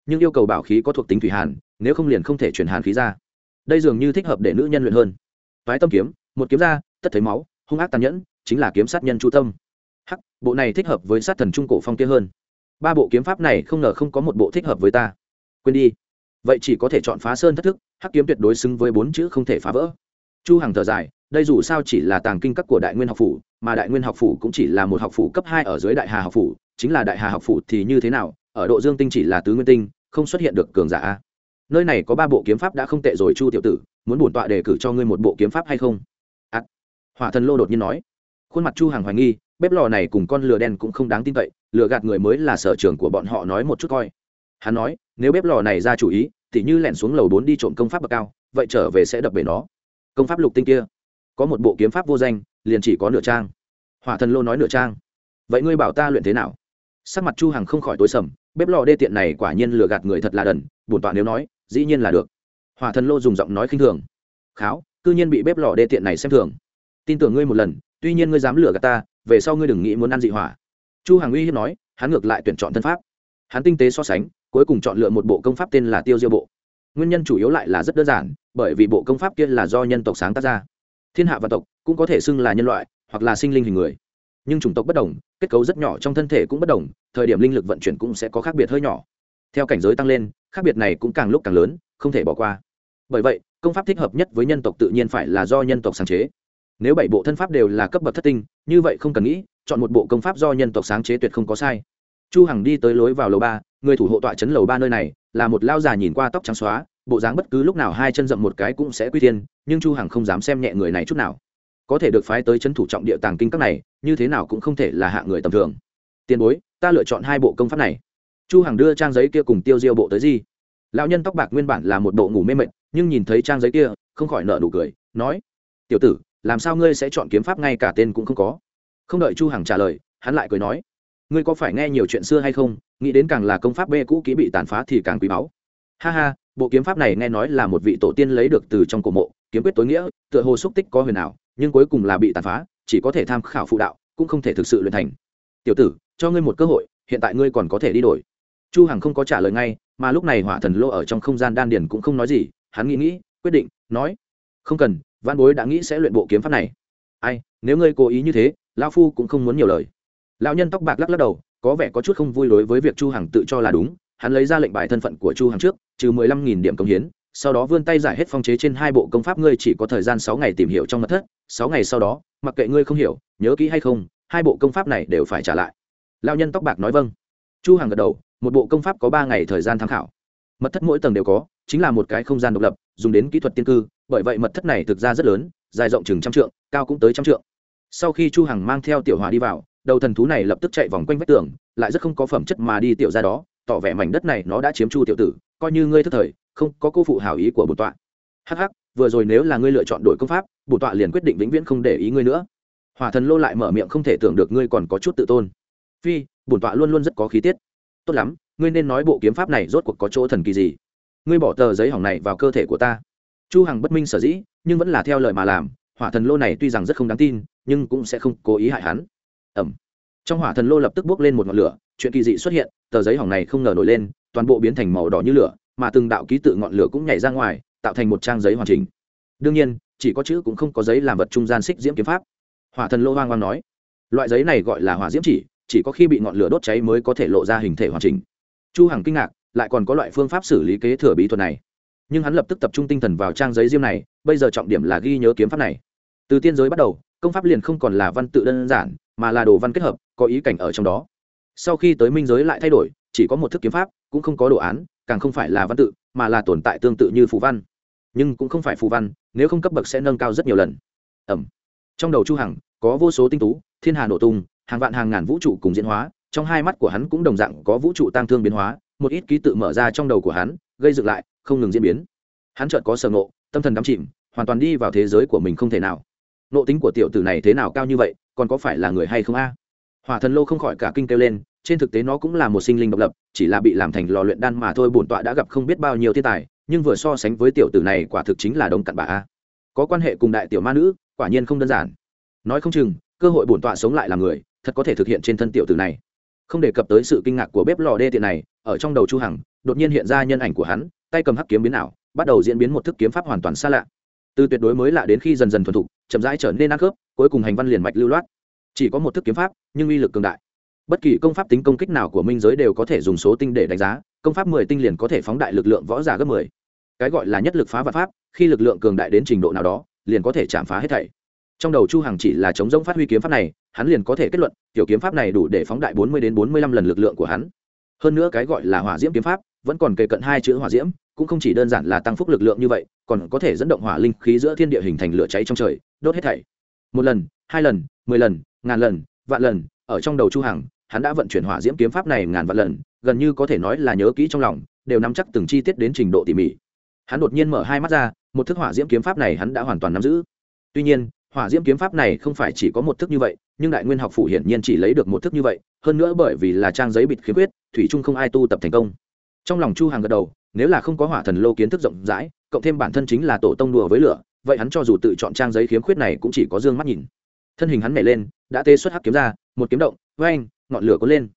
Speaker 1: Nhưng yêu cầu bảo khí có thuộc tính thủy hàn, nếu không liền không thể chuyển hàn khí ra. Đây dường như thích hợp để nữ nhân luyện hơn. Vái tâm kiếm, một kiếm ra, tất thấy máu, hung ác tàn nhẫn, chính là kiếm sát nhân chu tâm. Hắc, bộ này thích hợp với sát thần trung cổ phong kia hơn. Ba bộ kiếm pháp này không ngờ không có một bộ thích hợp với ta. Quên đi. Vậy chỉ có thể chọn phá sơn thất thức, hắc kiếm tuyệt đối xứng với bốn chữ không thể phá vỡ. Chu hằng thở dài đây dù sao chỉ là tàng kinh các của đại nguyên học phủ, mà đại nguyên học phủ cũng chỉ là một học phủ cấp hai ở dưới đại hà học phủ. Chính là đại hà học phủ thì như thế nào? Ở độ dương tinh chỉ là tứ nguyên tinh, không xuất hiện được cường giả nơi này có ba bộ kiếm pháp đã không tệ rồi, chu tiểu tử, muốn bổn tọa đề cử cho ngươi một bộ kiếm pháp hay không? Ắt hỏa thần lô đột nhiên nói. Khuôn mặt chu hằng hoài nghi, bếp lò này cùng con lừa đen cũng không đáng tin cậy lừa gạt người mới là sở trường của bọn họ nói một chút coi. Hắn nói, nếu bếp lò này ra chủ ý thì như lẻn xuống lầu bốn đi trộm công pháp bậc cao, vậy trở về sẽ đập bể nó. Công pháp lục tinh kia có một bộ kiếm pháp vô danh, liền chỉ có nửa trang. Hỏa thần lô nói nửa trang. Vậy ngươi bảo ta luyện thế nào? Sắc mặt chu hằng không khỏi tối sầm, bếp lò đê tiện này quả nhiên lừa gạt người thật là đần, bổn tọa nếu nói, dĩ nhiên là được. Hỏa thần lô dùng giọng nói khinh thường. Kháo, cư nhiên bị bếp lò đê tiện này xem thường. Tin tưởng ngươi một lần, tuy nhiên ngươi dám lừa gạt ta, về sau ngươi đừng nghĩ muốn ăn dị hỏa. Chu hằng uy hiếp nói, hắn ngược lại tuyển chọn thân pháp. Hắn tinh tế so sánh, cuối cùng chọn lựa một bộ công pháp tên là tiêu diêu bộ. Nguyên nhân chủ yếu lại là rất đơn giản, bởi vì bộ công pháp kia là do nhân tộc sáng tác ra thiên hạ và tộc cũng có thể xưng là nhân loại hoặc là sinh linh hình người. Nhưng chủng tộc bất đồng, kết cấu rất nhỏ trong thân thể cũng bất đồng, thời điểm linh lực vận chuyển cũng sẽ có khác biệt hơi nhỏ. Theo cảnh giới tăng lên, khác biệt này cũng càng lúc càng lớn, không thể bỏ qua. Bởi vậy, công pháp thích hợp nhất với nhân tộc tự nhiên phải là do nhân tộc sáng chế. Nếu bảy bộ thân pháp đều là cấp bậc thất tinh, như vậy không cần nghĩ, chọn một bộ công pháp do nhân tộc sáng chế tuyệt không có sai. Chu hằng đi tới lối vào lầu ba, người thủ hộ tọa chấn lầu ba nơi này, là một lao già nhìn qua tóc trắng xóa bộ dáng bất cứ lúc nào hai chân dậm một cái cũng sẽ quy thiên, nhưng chu hằng không dám xem nhẹ người này chút nào. Có thể được phái tới chân thủ trọng địa tàng kinh các này, như thế nào cũng không thể là hạ người tầm thường. Tiền bối, ta lựa chọn hai bộ công pháp này. Chu hằng đưa trang giấy kia cùng tiêu diêu bộ tới gì? Lão nhân tóc bạc nguyên bản là một bộ ngủ mê mệt, nhưng nhìn thấy trang giấy kia, không khỏi nở nụ cười, nói, tiểu tử, làm sao ngươi sẽ chọn kiếm pháp ngay cả tên cũng không có? Không đợi chu hằng trả lời, hắn lại cười nói, ngươi có phải nghe nhiều chuyện xưa hay không? Nghĩ đến càng là công pháp bê cũ kỹ bị tàn phá thì càng quý báu. Ha ha bộ kiếm pháp này nghe nói là một vị tổ tiên lấy được từ trong cổ mộ, kiếm quyết tối nghĩa, tựa hồ xúc tích có huyền ảo, nhưng cuối cùng là bị tàn phá, chỉ có thể tham khảo phụ đạo, cũng không thể thực sự luyện thành. Tiểu tử, cho ngươi một cơ hội, hiện tại ngươi còn có thể đi đổi. Chu hằng không có trả lời ngay, mà lúc này hỏa thần lô ở trong không gian đan điền cũng không nói gì, hắn nghĩ nghĩ, quyết định, nói, không cần văn bối đã nghĩ sẽ luyện bộ kiếm pháp này. Ai, nếu ngươi cố ý như thế, lão phu cũng không muốn nhiều lời. Lão nhân tóc bạc lắc lắc đầu, có vẻ có chút không vui đối với việc chu hằng tự cho là đúng hắn lấy ra lệnh bài thân phận của chu hằng trước, trừ mười lăm nghìn điểm công hiến, sau đó vươn tay giải hết phong chế trên hai bộ công pháp ngươi chỉ có thời gian sáu ngày tìm hiểu trong mật thất, sáu ngày sau đó, mặc kệ ngươi không hiểu, nhớ kỹ hay không, hai bộ công pháp này đều phải trả lại. Lão nhân tóc bạc nói vâng. Chu hằng gật đầu, một bộ công pháp có ba ngày thời gian tham khảo. Mật thất mỗi tầng đều có, chính là một cái không gian độc lập, dùng đến kỹ thuật tiên cư, bởi vậy mật thất này thực ra rất lớn, dài rộng chừng trăm trượng, cao cũng tới trăm trượng. Sau khi chu hằng mang theo tiểu hòa đi vào, đầu thần thú này lập tức chạy vòng quanh vách tường, lại rất không có phẩm chất mà đi tiểu ra đó tỏ vẻ mảnh đất này nó đã chiếm chu tiểu tử, coi như ngươi thức thời, không có cô phụ hảo ý của bổn tọa. Hắc hắc, vừa rồi nếu là ngươi lựa chọn đổi công pháp, bổn tọa liền quyết định vĩnh viễn không để ý ngươi nữa. Hỏa thần lô lại mở miệng không thể tưởng được ngươi còn có chút tự tôn. Phi, bổn tọa luôn luôn rất có khí tiết. Tốt lắm, ngươi nên nói bộ kiếm pháp này rốt cuộc có chỗ thần kỳ gì. Ngươi bỏ tờ giấy hỏng này vào cơ thể của ta. Chu hằng bất minh sở dĩ, nhưng vẫn là theo lời mà làm, hỏa thần lô này tuy rằng rất không đáng tin, nhưng cũng sẽ không cố ý hại hắn. Ẩm trong hỏa thần lô lập tức bước lên một ngọn lửa, chuyện kỳ dị xuất hiện, tờ giấy hỏng này không ngờ nổi lên, toàn bộ biến thành màu đỏ như lửa, mà từng đạo ký tự ngọn lửa cũng nhảy ra ngoài, tạo thành một trang giấy hoàn chỉnh. Đương nhiên, chỉ có chữ cũng không có giấy làm vật trung gian xích diễm kiếm pháp. Hỏa thần lô hoang hoang nói, loại giấy này gọi là hỏa diễm chỉ chỉ có khi bị ngọn lửa đốt cháy mới có thể lộ ra hình thể hoàn chỉnh. Chu hằng kinh ngạc, lại còn có loại phương pháp xử lý kế thừa bí thuật này. Nhưng hắn lập tức tập trung tinh thần vào trang giấy diêm này, bây giờ trọng điểm là ghi nhớ kiếm pháp này. Từ tiên giới bắt đầu, công pháp liền không còn là văn tự đơn giản mà là đồ văn kết hợp, có ý cảnh ở trong đó. Sau khi tới minh giới lại thay đổi, chỉ có một thức kiếm pháp, cũng không có đồ án, càng không phải là văn tự, mà là tồn tại tương tự như phù văn. Nhưng cũng không phải phù văn, nếu không cấp bậc sẽ nâng cao rất nhiều lần. Ẩm. Trong đầu chu hằng, có vô số tinh tú, thiên hà nổ tung, hàng vạn hàng ngàn vũ trụ cùng diễn hóa, trong hai mắt của hắn cũng đồng dạng có vũ trụ tăng thương biến hóa, một ít ký tự mở ra trong đầu của hắn, gây dựng lại, không ngừng diễn biến. Hắn chợt có sở ngộ, tâm thần đắm chìm, hoàn toàn đi vào thế giới của mình không thể nào nộ tính của tiểu tử này thế nào cao như vậy, còn có phải là người hay không a? À? hỏa thần lô không khỏi cả kinh kêu lên, trên thực tế nó cũng là một sinh linh độc lập, chỉ là bị làm thành lò luyện đan mà thôi, bổn tọa đã gặp không biết bao nhiêu thiên tài, nhưng vừa so sánh với tiểu tử này quả thực chính là đống cặn bà a. Có quan hệ cùng đại tiểu ma nữ, quả nhiên không đơn giản. Nói không chừng, cơ hội bổn tọa sống lại là người, thật có thể thực hiện trên thân tiểu tử này. Không đề cập tới sự kinh ngạc của bếp lò đê tiện này, ở trong đầu chu hằng, đột nhiên hiện ra nhân ảnh của hắn, tay cầm hắc kiếm biến ảo, bắt đầu diễn biến một thức kiếm pháp hoàn toàn xa lạ từ tuyệt đối mới lạ đến khi dần dần thuần thục, chậm rãi trở nên ăn khớp, cuối cùng hành văn liền mạch lưu loát. Chỉ có một thức kiếm pháp, nhưng uy lực cường đại. Bất kỳ công pháp tính công kích nào của minh giới đều có thể dùng số tinh để đánh giá, công pháp mười tinh liền có thể phóng đại lực lượng võ giả gấp mười. Cái gọi là nhất lực phá vật pháp, khi lực lượng cường đại đến trình độ nào đó, liền có thể chạm phá hết thảy. Trong đầu chu hằng chỉ là chống rỗng phát huy kiếm pháp này, hắn liền có thể kết luận, tiểu kiếm pháp này đủ để phóng đại bốn mươi đến bốn mươi lăm lần lực lượng của hắn. Hơn nữa cái gọi là hỏa diễm kiếm pháp vẫn còn kề cận hai chữ hỏa diễm, cũng không chỉ đơn giản là tăng phúc lực lượng như vậy, còn có thể dẫn động hỏa linh khí giữa thiên địa hình thành lửa cháy trong trời, đốt hết thảy. Một lần, hai lần, mười lần, ngàn lần, vạn lần, ở trong đầu chu hằng, hắn đã vận chuyển hỏa diễm kiếm pháp này ngàn vạn lần, gần như có thể nói là nhớ kỹ trong lòng, đều nắm chắc từng chi tiết đến trình độ tỉ mỉ. Hắn đột nhiên mở hai mắt ra, một thức hỏa diễm kiếm pháp này hắn đã hoàn toàn nắm giữ. Tuy nhiên, hỏa diễm kiếm pháp này không phải chỉ có một thức như vậy, nhưng đại nguyên học phủ hiển nhiên chỉ lấy được một thức như vậy, hơn nữa bởi vì là trang giấy bịt khiếm khuyết, thủy trung không ai tu tập thành công trong lòng chu hàng gật đầu, nếu là không có hỏa thần lô kiến thức rộng rãi, cộng thêm bản thân chính là tổ tông đùa với lửa, vậy hắn cho dù tự chọn trang giấy khiếm khuyết này cũng chỉ có dương mắt nhìn. Thân hình hắn nhảy lên, đã tê xuất hắc kiếm ra, một kiếm động với anh ngọn lửa có lên.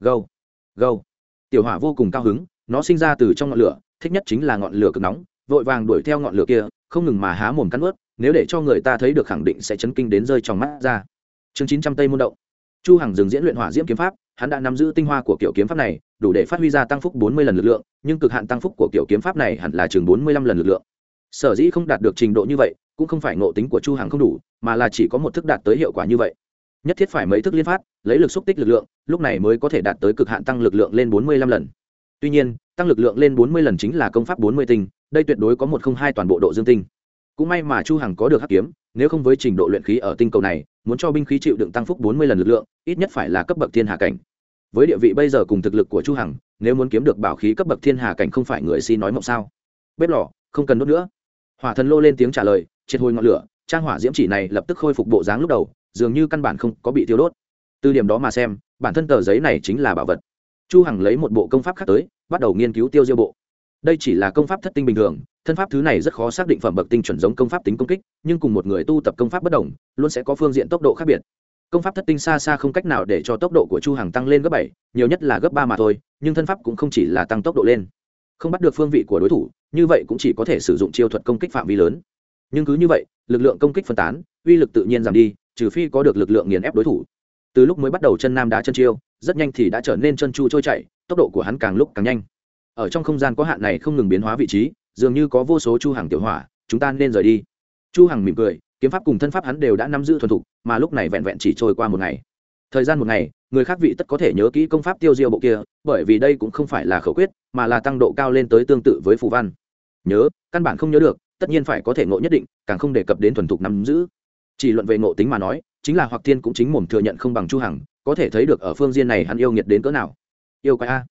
Speaker 1: Gâu gâu. Tiểu hỏa vô cùng cao hứng, nó sinh ra từ trong ngọn lửa, thích nhất chính là ngọn lửa cực nóng, vội vàng đuổi theo ngọn lửa kia, không ngừng mà há mồm cắn ướt nếu để cho người ta thấy được khẳng định sẽ chấn kinh đến rơi trong mắt ra. Chương chín trăm tây môn động chu hằng dừng diễn luyện hỏa diễm kiếm pháp, hắn đã nắm giữ tinh hoa của kiểu kiếm pháp này, đủ để phát huy ra tăng phúc bốn mươi lần lực lượng, nhưng cực hạn tăng phúc của kiểu kiếm pháp này hẳn là chừng bốn mươi lăm lần lực lượng. Sở dĩ không đạt được trình độ như vậy, cũng không phải ngộ tính của chu hằng không đủ, mà là chỉ có một thức đạt tới hiệu quả như vậy. Nhất thiết phải mấy thức liên phát, lấy lực xúc tích lực lượng, lúc này mới có thể đạt tới cực hạn tăng lực lượng lên bốn mươi lăm lần. Tuy nhiên, tăng lực lượng lên bốn mươi lần chính là công pháp bốn mươi tinh, đây tuyệt đối có một không hai toàn bộ độ dương tinh. Cũng may mà chu hằng có được hắc kiếm nếu không với trình độ luyện khí ở tinh cầu này, muốn cho binh khí chịu đựng tăng phúc bốn mươi lần lực lượng, ít nhất phải là cấp bậc thiên hạ cảnh. Với địa vị bây giờ cùng thực lực của chu hằng, nếu muốn kiếm được bảo khí cấp bậc thiên hà cảnh không phải người si nói mộng sao? Bếp lò, không cần đốt nữa. Hỏa thần lô lên tiếng trả lời, triệt hồi ngọn lửa, trang hỏa diễm chỉ này lập tức khôi phục bộ dáng lúc đầu, dường như căn bản không có bị tiêu đốt. Từ điểm đó mà xem, bản thân tờ giấy này chính là bảo vật. Chu hằng lấy một bộ công pháp khác tới, bắt đầu nghiên cứu tiêu diêu bộ đây chỉ là công pháp thất tinh bình thường, thân pháp thứ này rất khó xác định phẩm bậc tinh chuẩn giống công pháp tính công kích, nhưng cùng một người tu tập công pháp bất đồng, luôn sẽ có phương diện tốc độ khác biệt. Công pháp thất tinh xa xa không cách nào để cho tốc độ của chu hằng tăng lên gấp bảy, nhiều nhất là gấp ba mà thôi, nhưng thân pháp cũng không chỉ là tăng tốc độ lên. Không bắt được phương vị của đối thủ, như vậy cũng chỉ có thể sử dụng chiêu thuật công kích phạm vi lớn. Nhưng cứ như vậy, lực lượng công kích phân tán, uy lực tự nhiên giảm đi, trừ phi có được lực lượng nghiền ép đối thủ. Từ lúc mới bắt đầu chân nam đá chân chiêu, rất nhanh thì đã trở nên chân chu trôi chảy, tốc độ của hắn càng lúc càng nhanh ở trong không gian có hạn này không ngừng biến hóa vị trí, dường như có vô số chu hàng tiểu hỏa, chúng ta nên rời đi. Chu hằng mỉm cười, kiếm pháp cùng thân pháp hắn đều đã nắm giữ thuần thục, mà lúc này vẹn vẹn chỉ trôi qua một ngày. Thời gian một ngày, người khác vị tất có thể nhớ kỹ công pháp tiêu diêu bộ kia, bởi vì đây cũng không phải là khẩu quyết, mà là tăng độ cao lên tới tương tự với phù văn. Nhớ, căn bản không nhớ được, tất nhiên phải có thể ngộ nhất định, càng không đề cập đến thuần thục nắm giữ. Chỉ luận về ngộ tính mà nói, chính là hoặc tiên cũng chính mồm thừa nhận không bằng chu hằng, có thể thấy được ở phương diện này hắn yêu nghiệt đến cỡ nào. Yêu quái a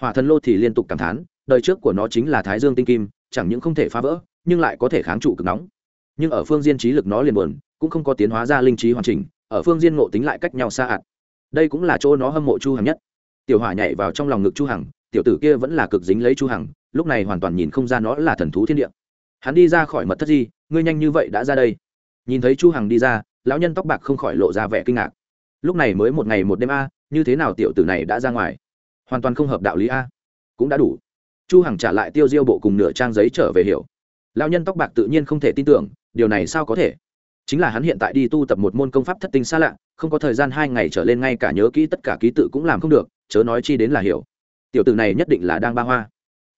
Speaker 1: hỏa thần lô thì liên tục cảm thán, đời trước của nó chính là thái dương tinh kim, chẳng những không thể phá vỡ, nhưng lại có thể kháng trụ cực nóng. Nhưng ở phương diên trí lực nó liền buồn, cũng không có tiến hóa ra linh trí hoàn chỉnh, ở phương diên ngộ tính lại cách nhau xa ạt đây cũng là chỗ nó hâm mộ chu hằng nhất. Tiểu hỏa nhảy vào trong lòng ngực chu hằng, tiểu tử kia vẫn là cực dính lấy chu hằng, lúc này hoàn toàn nhìn không ra nó là thần thú thiên địa. Hắn đi ra khỏi mật thất di ngươi nhanh như vậy đã ra đây. Nhìn thấy chu hằng đi ra, lão nhân tóc bạc không khỏi lộ ra vẻ kinh ngạc. Lúc này mới một ngày một đêm a, như thế nào tiểu tử này đã ra ngoài? Hoàn toàn không hợp đạo lý a. Cũng đã đủ. Chu hằng trả lại tiêu diêu bộ cùng nửa trang giấy trở về hiểu. Lão nhân tóc bạc tự nhiên không thể tin tưởng, điều này sao có thể? Chính là hắn hiện tại đi tu tập một môn công pháp thất tinh xa lạ, không có thời gian hai ngày trở lên ngay cả nhớ kỹ tất cả ký tự cũng làm không được, chớ nói chi đến là hiểu. Tiểu tử này nhất định là đang ba hoa.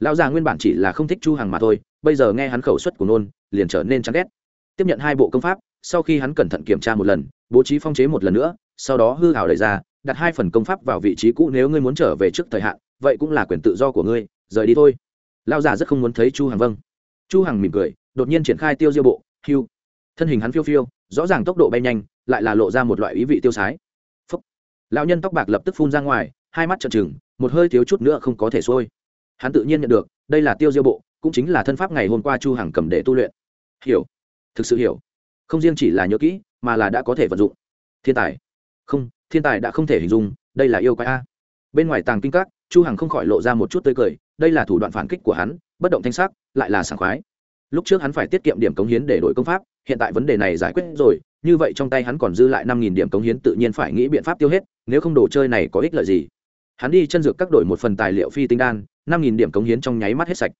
Speaker 1: Lão già nguyên bản chỉ là không thích chu hằng mà thôi, bây giờ nghe hắn khẩu suất của nôn, liền trở nên chán ghét. Tiếp nhận hai bộ công pháp, sau khi hắn cẩn thận kiểm tra một lần, bố trí phong chế một lần nữa, sau đó hư hảo đẩy ra đặt hai phần công pháp vào vị trí cũ nếu ngươi muốn trở về trước thời hạn, vậy cũng là quyền tự do của ngươi, rời đi thôi. Lao già rất không muốn thấy chu hằng vâng. Chu hằng mỉm cười, đột nhiên triển khai tiêu diêu bộ, hưu. Thân hình hắn phiêu phiêu, rõ ràng tốc độ bay nhanh, lại là lộ ra một loại ý vị tiêu sái. Phúc. lão nhân tóc bạc lập tức phun ra ngoài, hai mắt trợn trừng, một hơi thiếu chút nữa không có thể xuôi. Hắn tự nhiên nhận được, đây là tiêu diêu bộ, cũng chính là thân pháp ngày hôm qua chu hằng cầm để tu luyện. Hiểu. Thực sự hiểu. Không riêng chỉ là nhớ kỹ, mà là đã có thể vận dụng. Thiên tài. Không thiên tài đã không thể hình dung, đây là yêu quái a. Bên ngoài tàng kinh các, chu hằng không khỏi lộ ra một chút tươi cười, đây là thủ đoạn phản kích của hắn, bất động thanh sắc, lại là sảng khoái. Lúc trước hắn phải tiết kiệm điểm cống hiến để đổi công pháp, hiện tại vấn đề này giải quyết rồi, như vậy trong tay hắn còn dư lại năm nghìn điểm cống hiến tự nhiên phải nghĩ biện pháp tiêu hết, nếu không đồ chơi này có ích lợi gì. Hắn đi chân dược các đổi một phần tài liệu phi tinh đan, năm nghìn điểm cống hiến trong nháy mắt hết sạch.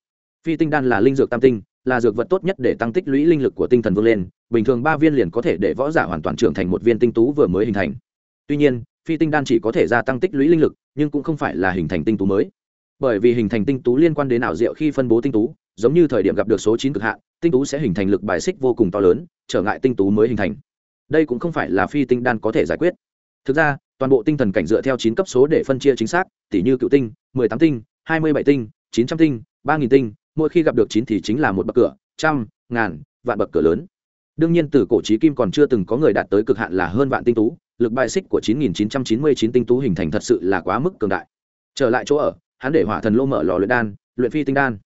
Speaker 1: Phi tinh đan là linh dược tam tinh, là dược vật tốt nhất để tăng tích lũy linh lực của tinh thần vương lên, bình thường ba viên liền có thể để võ giả hoàn toàn trưởng thành một viên tinh tú vừa mới hình thành tuy nhiên, phi tinh đan chỉ có thể gia tăng tích lũy linh lực, nhưng cũng không phải là hình thành tinh tú mới. Bởi vì hình thành tinh tú liên quan đến ảo diệu khi phân bố tinh tú, giống như thời điểm gặp được số chín cực hạn, tinh tú sẽ hình thành lực bài xích vô cùng to lớn, trở ngại tinh tú mới hình thành. Đây cũng không phải là phi tinh đan có thể giải quyết. Thực ra, toàn bộ tinh thần cảnh dựa theo chín cấp số để phân chia chính xác tỷ như cựu tinh, mười tám tinh, hai mươi bảy tinh, chín trăm tinh, ba nghìn tinh, mỗi khi gặp được chín thì chính là một bậc cửa, trăm, ngàn, vạn bậc cửa lớn. Đương nhiên, từ cổ trí kim còn chưa từng có người đạt tới cực hạn là hơn vạn tinh tú lực bài xích của 9999 tinh tú hình thành thật sự là quá mức cường đại. Trở lại chỗ ở, hắn để hỏa thần lô mở lò luyện đan, luyện phi tinh đan.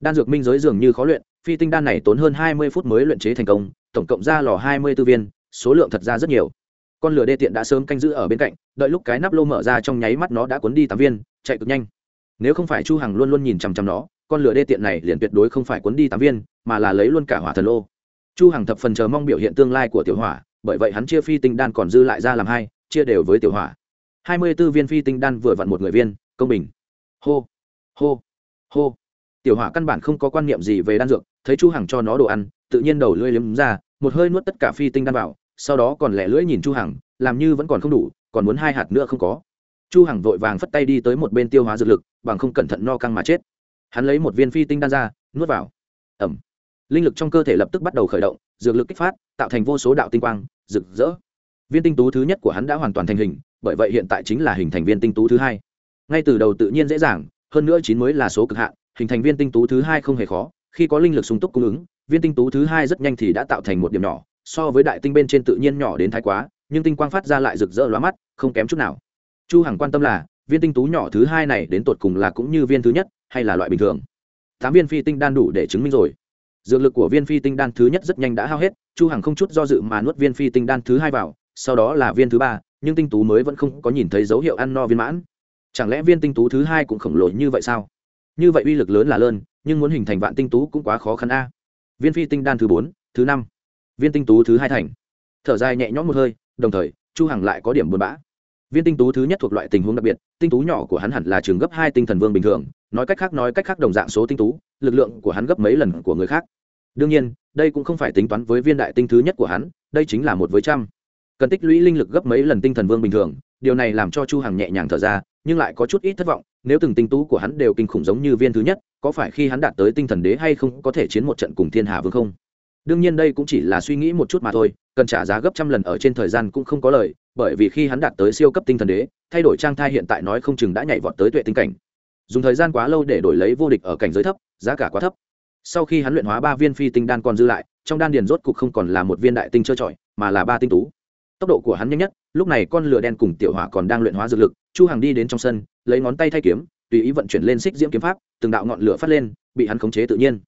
Speaker 1: Đan dược minh giới dường như khó luyện, phi tinh đan này tốn hơn 20 phút mới luyện chế thành công, tổng cộng ra lò 24 viên, số lượng thật ra rất nhiều. Con lửa đê tiện đã sớm canh giữ ở bên cạnh, đợi lúc cái nắp lô mở ra trong nháy mắt nó đã cuốn đi tám viên, chạy cực nhanh. Nếu không phải chu hằng luôn luôn nhìn chằm chằm nó, con lửa đê tiện này liền tuyệt đối không phải cuốn đi tám viên, mà là lấy luôn cả hỏa thần lô. Chu hằng thập phần chờ mong biểu hiện tương lai của tiểu hỏa bởi vậy hắn chia phi tinh đan còn dư lại ra làm hai, chia đều với tiểu hỏa. Hai mươi 24 viên phi tinh đan vừa vặn một người viên, công bình. Hô hô hô. Tiểu hỏa căn bản không có quan niệm gì về đan dược, thấy chu hằng cho nó đồ ăn, tự nhiên đầu lưỡi liếm ra, một hơi nuốt tất cả phi tinh đan vào, sau đó còn lẻ lưỡi nhìn chu hằng, làm như vẫn còn không đủ, còn muốn hai hạt nữa không có. Chu hằng vội vàng phất tay đi tới một bên tiêu hóa dược lực, bằng không cẩn thận no căng mà chết. Hắn lấy một viên phi tinh đan ra, nuốt vào. Ẩm. Linh lực trong cơ thể lập tức bắt đầu khởi động, dược lực kích phát, tạo thành vô số đạo tinh quang rực rỡ. Viên tinh tú thứ nhất của hắn đã hoàn toàn thành hình, bởi vậy hiện tại chính là hình thành viên tinh tú thứ hai. Ngay từ đầu tự nhiên dễ dàng, hơn nữa chín mới là số cực hạn, hình thành viên tinh tú thứ hai không hề khó, khi có linh lực sung túc cung ứng, viên tinh tú thứ hai rất nhanh thì đã tạo thành một điểm nhỏ, so với đại tinh bên trên tự nhiên nhỏ đến thái quá, nhưng tinh quang phát ra lại rực rỡ lóa mắt, không kém chút nào. Chu hằng quan tâm là, viên tinh tú nhỏ thứ hai này đến tột cùng là cũng như viên thứ nhất, hay là loại bình thường? Tám viên phi tinh đan đủ để chứng minh rồi dược lực của viên phi tinh đan thứ nhất rất nhanh đã hao hết, chu hằng không chút do dự mà nuốt viên phi tinh đan thứ hai vào, sau đó là viên thứ ba, nhưng tinh tú mới vẫn không có nhìn thấy dấu hiệu ăn no viên mãn. Chẳng lẽ viên tinh tú thứ hai cũng khổng lồ như vậy sao? Như vậy uy lực lớn là lớn, nhưng muốn hình thành vạn tinh tú cũng quá khó khăn a. Viên phi tinh đan thứ bốn, thứ năm. Viên tinh tú thứ hai thành. Thở dài nhẹ nhõm một hơi, đồng thời, chu hằng lại có điểm buồn bã. Viên tinh tú thứ nhất thuộc loại tình huống đặc biệt, tinh tú nhỏ của hắn hẳn là trường gấp hai tinh thần vương bình thường, nói cách khác nói cách khác đồng dạng số tinh tú lực lượng của hắn gấp mấy lần của người khác. Đương nhiên, đây cũng không phải tính toán với viên đại tinh thứ nhất của hắn, đây chính là một với trăm. Cần tích lũy linh lực gấp mấy lần tinh thần vương bình thường, điều này làm cho chu hằng nhẹ nhàng thở ra, nhưng lại có chút ít thất vọng, nếu từng tinh tú của hắn đều kinh khủng giống như viên thứ nhất, có phải khi hắn đạt tới tinh thần đế hay không có thể chiến một trận cùng thiên hà vương không? Đương nhiên đây cũng chỉ là suy nghĩ một chút mà thôi, cần trả giá gấp trăm lần ở trên thời gian cũng không có lời, bởi vì khi hắn đạt tới siêu cấp tinh thần đế, thay đổi trang thai hiện tại nói không chừng đã nhảy vọt tới tuệ tinh cảnh dùng thời gian quá lâu để đổi lấy vô địch ở cảnh giới thấp, giá cả quá thấp. Sau khi hắn luyện hóa ba viên phi tinh đan còn dư lại, trong đan điền rốt cục không còn là một viên đại tinh trơ trọi, mà là ba tinh tú. Tốc độ của hắn nhanh nhất, lúc này con lửa đen cùng tiểu hỏa còn đang luyện hóa dược lực, chu hằng đi đến trong sân, lấy ngón tay thay kiếm, tùy ý vận chuyển lên xích diễm kiếm pháp, từng đạo ngọn lửa phát lên, bị hắn khống chế tự nhiên.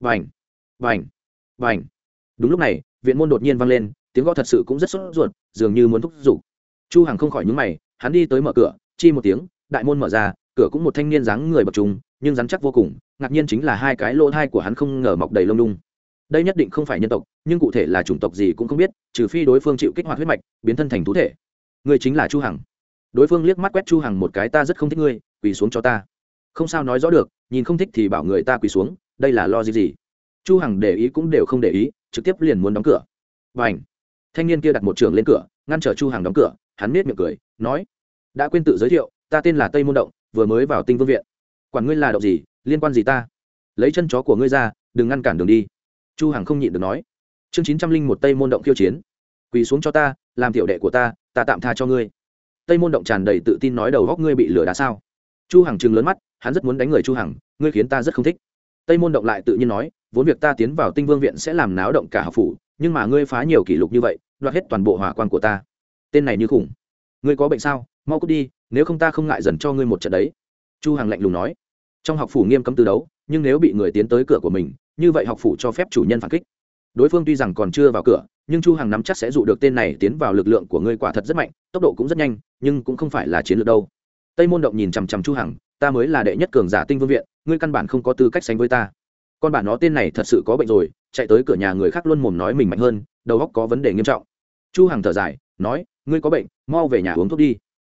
Speaker 1: Vành vành vành đúng lúc này, viện môn đột nhiên vang lên, tiếng gõ thật sự cũng rất sốt ruột, dường như muốn thúc giục. Chu hằng không khỏi nhướng mày, hắn đi tới mở cửa, chi một tiếng, đại môn mở ra cửa cũng một thanh niên dáng người bậc trùng nhưng rắn chắc vô cùng ngạc nhiên chính là hai cái lỗ thai của hắn không ngờ mọc đầy lông đung đây nhất định không phải nhân tộc nhưng cụ thể là chủng tộc gì cũng không biết trừ phi đối phương chịu kích hoạt huyết mạch biến thân thành thú thể. Người chính là chu hằng. Đối phương liếc mắt quét chu hằng một cái ta rất không thích ngươi quỳ xuống cho ta. Không sao nói rõ được nhìn không thích thì bảo người ta quỳ xuống đây là lo gì gì. Chu hằng để ý cũng đều không để ý trực tiếp liền muốn đóng cửa. Bành, thanh niên kia đặt một trường lên cửa ngăn trở chu hằng đóng cửa hắn nết miệng cười nói đã quên tự giới thiệu ta tên là tây môn động vừa mới vào tinh vương viện. Quản ngươi là động gì, liên quan gì ta? Lấy chân chó của ngươi ra, đừng ngăn cản đường đi. Chu hằng không nhịn được nói. Chương chín trăm linh một tây môn động khiêu chiến. Quỳ xuống cho ta, làm tiểu đệ của ta ta tạm tha cho ngươi. Tây môn động tràn đầy tự tin nói đầu góc ngươi bị lửa đá sao? Chu hằng trừng lớn mắt, hắn rất muốn đánh người chu hằng, ngươi khiến ta rất không thích. Tây môn động lại tự nhiên nói, vốn việc ta tiến vào tinh vương viện sẽ làm náo động cả học phủ, nhưng mà ngươi phá nhiều kỷ lục như vậy, đoạt hết toàn bộ hỏa quan của ta. Tên này như khủng. Ngươi có bệnh sao? Mau cút đi, nếu không ta không ngại dần cho ngươi một trận đấy. Chu hằng lạnh lùng nói. Trong học phủ nghiêm cấm từ đấu, nhưng nếu bị người tiến tới cửa của mình, như vậy học phủ cho phép chủ nhân phản kích. Đối phương tuy rằng còn chưa vào cửa, nhưng chu hằng nắm chắc sẽ dụ được tên này tiến vào lực lượng của ngươi quả thật rất mạnh, tốc độ cũng rất nhanh, nhưng cũng không phải là chiến lược đâu. Tây môn động nhìn chằm chằm chu hằng ta mới là đệ nhất cường giả tinh vương viện, ngươi căn bản không có tư cách sánh với ta. Con bản nó tên này thật sự có bệnh rồi, chạy tới cửa nhà người khác luôn mồm nói mình mạnh hơn, đầu óc có vấn đề nghiêm trọng. Chu hằng thở dài, nói, ngươi có bệnh, mau về nhà uống thuốc đi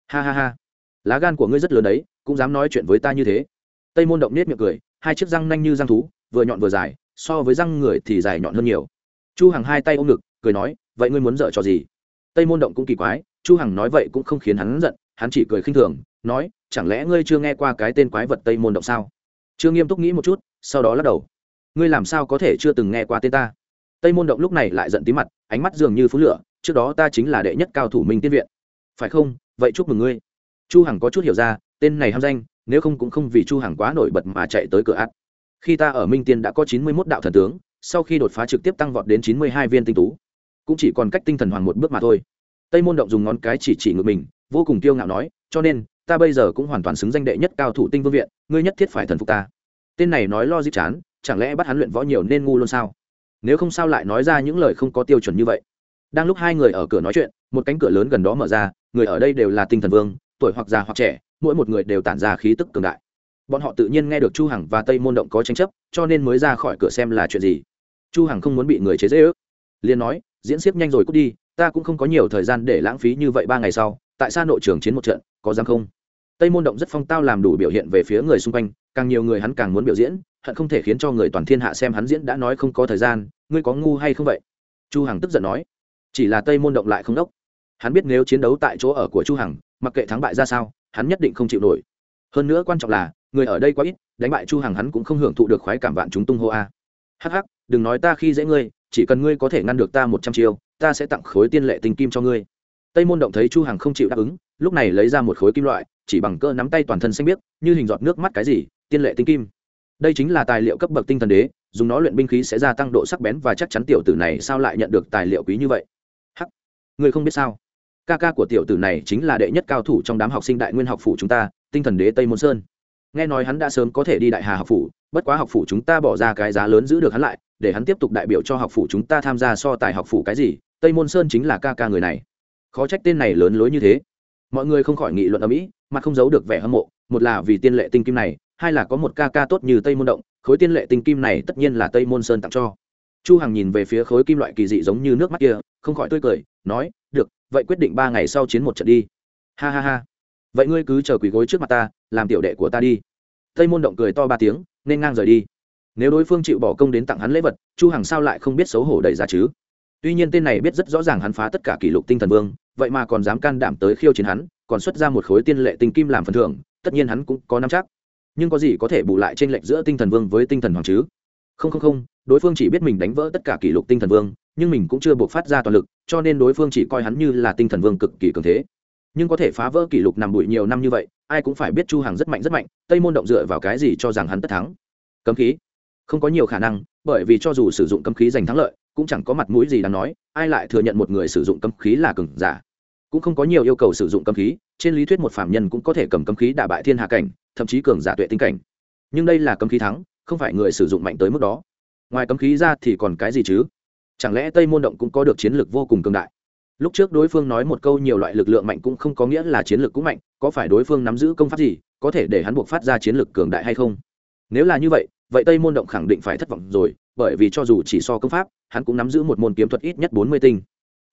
Speaker 1: ha ha ha. Lá gan của ngươi rất lớn đấy, cũng dám nói chuyện với ta như thế. Tây môn động nết miệng cười, hai chiếc răng nanh như răng thú, vừa nhọn vừa dài, so với răng người thì dài nhọn hơn nhiều. Chu hằng hai tay ôm ngực, cười nói, vậy ngươi muốn dở trò gì? Tây môn động cũng kỳ quái, chu hằng nói vậy cũng không khiến hắn giận, hắn chỉ cười khinh thường, nói, chẳng lẽ ngươi chưa nghe qua cái tên quái vật tây môn động sao? Chưa nghiêm túc nghĩ một chút, sau đó lắc đầu. Ngươi làm sao có thể chưa từng nghe qua tên ta? Tây môn động lúc này lại giận tí mặt, ánh mắt dường như phú lửa, trước đó ta chính là đệ nhất cao thủ minh tiên viện. Phải không? Vậy chúc mừng ngươi. Chu hằng có chút hiểu ra, tên này ham danh, nếu không cũng không vì chu hằng quá nổi bật mà chạy tới cửa ác. Khi ta ở minh tiên đã có chín mươi 91 đạo thần tướng, sau khi đột phá trực tiếp tăng vọt đến chín mươi hai viên tinh tú, cũng chỉ còn cách tinh thần hoàng một bước mà thôi. Tây môn động dùng ngón cái chỉ chỉ ngược mình, vô cùng kiêu ngạo nói, cho nên, ta bây giờ cũng hoàn toàn xứng danh đệ nhất cao thủ tinh vương viện, ngươi nhất thiết phải thần phục ta. Tên này nói lo di chán, chẳng lẽ bắt hắn luyện võ nhiều nên ngu luôn sao? Nếu không sao lại nói ra những lời không có tiêu chuẩn như vậy. Đang lúc hai người ở cửa nói chuyện, một cánh cửa lớn gần đó mở ra người ở đây đều là tinh thần vương, tuổi hoặc già hoặc trẻ, mỗi một người đều tản ra khí tức cường đại. Bọn họ tự nhiên nghe được chu hằng và tây môn động có tranh chấp, cho nên mới ra khỏi cửa xem là chuyện gì. Chu hằng không muốn bị người chế dễ ước liền nói, diễn xiếc nhanh rồi cút đi, ta cũng không có nhiều thời gian để lãng phí như vậy ba ngày sau, tại sao nội trường chiến một trận, có dám không? Tây môn động rất phong tao làm đủ biểu hiện về phía người xung quanh, càng nhiều người hắn càng muốn biểu diễn, hận không thể khiến cho người toàn thiên hạ xem hắn diễn đã nói không có thời gian, ngươi có ngu hay không vậy? Chu hằng tức giận nói, chỉ là tây môn động lại không đốc hắn biết nếu chiến đấu tại chỗ ở của chu hằng, mặc kệ thắng bại ra sao, hắn nhất định không chịu nổi. Hơn nữa quan trọng là, người ở đây quá ít, đánh bại chu hằng hắn cũng không hưởng thụ được khoái cảm vạn chúng tung hô a. Hắc hắc, đừng nói ta khi dễ ngươi, chỉ cần ngươi có thể ngăn được ta một trăm chiêu, ta sẽ tặng khối tiên lệ tinh kim cho ngươi. Tây môn động thấy chu hằng không chịu đáp ứng, lúc này lấy ra một khối kim loại, chỉ bằng cơ nắm tay toàn thân xanh biếc, như hình giọt nước mắt cái gì, tiên lệ tinh kim. Đây chính là tài liệu cấp bậc tinh thần đế, dùng nó luyện binh khí sẽ gia tăng độ sắc bén và chắc chắn tiểu tử này sao lại nhận được tài liệu quý như vậy? Hắc, ngươi không biết sao? Ca ca của tiểu tử này chính là đệ nhất cao thủ trong đám học sinh đại nguyên học phủ chúng ta, tinh thần đế tây môn sơn. Nghe nói hắn đã sớm có thể đi đại hà học phủ, bất quá học phủ chúng ta bỏ ra cái giá lớn giữ được hắn lại, để hắn tiếp tục đại biểu cho học phủ chúng ta tham gia so tài học phủ cái gì, tây môn sơn chính là ca ca người này. Khó trách tên này lớn lối như thế. Mọi người không khỏi nghị luận ở mỹ mà không giấu được vẻ hâm mộ, một là vì tiên lệ tinh kim này, hai là có một ca ca tốt như tây môn động, khối tiên lệ tinh kim này tất nhiên là tây môn sơn tặng cho chu hằng nhìn về phía khối kim loại kỳ dị giống như nước mắt kia, không khỏi tươi cười, nói, được, vậy quyết định ba ngày sau chiến một trận đi. Ha ha ha. Vậy ngươi cứ chờ quỳ gối trước mặt ta, làm tiểu đệ của ta đi. Tây môn động cười to ba tiếng, nên ngang rời đi. Nếu đối phương chịu bỏ công đến tặng hắn lễ vật, chu hằng sao lại không biết xấu hổ đầy ra chứ? Tuy nhiên tên này biết rất rõ ràng hắn phá tất cả kỷ lục tinh thần vương, vậy mà còn dám can đảm tới khiêu chiến hắn, còn xuất ra một khối tiên lệ tinh kim làm phần thưởng, tất nhiên hắn cũng có nắm chắc. Nhưng có gì có thể bù lại trên lệch giữa tinh thần vương với tinh thần hoàng chứ? Không không không, đối phương chỉ biết mình đánh vỡ tất cả kỷ lục tinh thần vương, nhưng mình cũng chưa buộc phát ra toàn lực, cho nên đối phương chỉ coi hắn như là tinh thần vương cực kỳ cường thế. Nhưng có thể phá vỡ kỷ lục nằm bụi nhiều năm như vậy, ai cũng phải biết chu hàng rất mạnh rất mạnh, tây môn động dựa vào cái gì cho rằng hắn tất thắng? Cấm khí. Không có nhiều khả năng, bởi vì cho dù sử dụng cấm khí giành thắng lợi, cũng chẳng có mặt mũi gì đáng nói, ai lại thừa nhận một người sử dụng cấm khí là cường giả? Cũng không có nhiều yêu cầu sử dụng cấm khí, trên lý thuyết một phạm nhân cũng có thể cầm cấm khí đả bại thiên hạ cảnh, thậm chí cường giả tuệ tinh cảnh. Nhưng đây là cấm khí thắng không phải người sử dụng mạnh tới mức đó. Ngoài cấm khí ra thì còn cái gì chứ? Chẳng lẽ tây môn động cũng có được chiến lược vô cùng cường đại? Lúc trước đối phương nói một câu nhiều loại lực lượng mạnh cũng không có nghĩa là chiến lược cũng mạnh, có phải đối phương nắm giữ công pháp gì, có thể để hắn buộc phát ra chiến lược cường đại hay không? Nếu là như vậy vậy tây môn động khẳng định phải thất vọng rồi, bởi vì cho dù chỉ so công pháp, hắn cũng nắm giữ một môn kiếm thuật ít nhất bốn mươi tinh.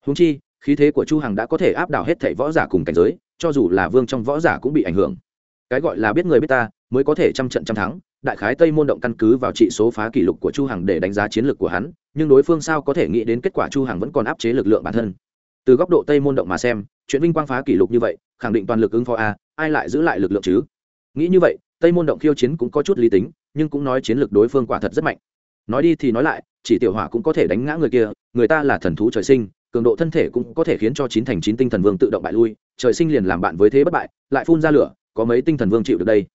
Speaker 1: Húng chi, khí thế của chu hằng đã có thể áp đảo hết thảy võ giả cùng cảnh giới, cho dù là vương trong võ giả cũng bị ảnh hưởng. Cái gọi là biết người biết ta mới có thể trăm trận trăm thắng, đại khái tây môn động căn cứ vào trị số phá kỷ lục của chu hằng để đánh giá chiến lược của hắn, nhưng đối phương sao có thể nghĩ đến kết quả chu hằng vẫn còn áp chế lực lượng bản thân. Từ góc độ tây môn động mà xem, chuyện vinh quang phá kỷ lục như vậy, khẳng định toàn lực ứng phó a, ai lại giữ lại lực lượng chứ? Nghĩ như vậy, tây môn động khiêu chiến cũng có chút lý tính, nhưng cũng nói chiến lược đối phương quả thật rất mạnh. Nói đi thì nói lại, chỉ tiểu hỏa cũng có thể đánh ngã người kia, người ta là thần thú trời sinh, cường độ thân thể cũng có thể khiến cho chín thành chín tinh thần vương tự động bại lui, trời sinh liền làm bạn với thế bất bại, lại phun ra lửa, có mấy tinh thần vương chịu được đây?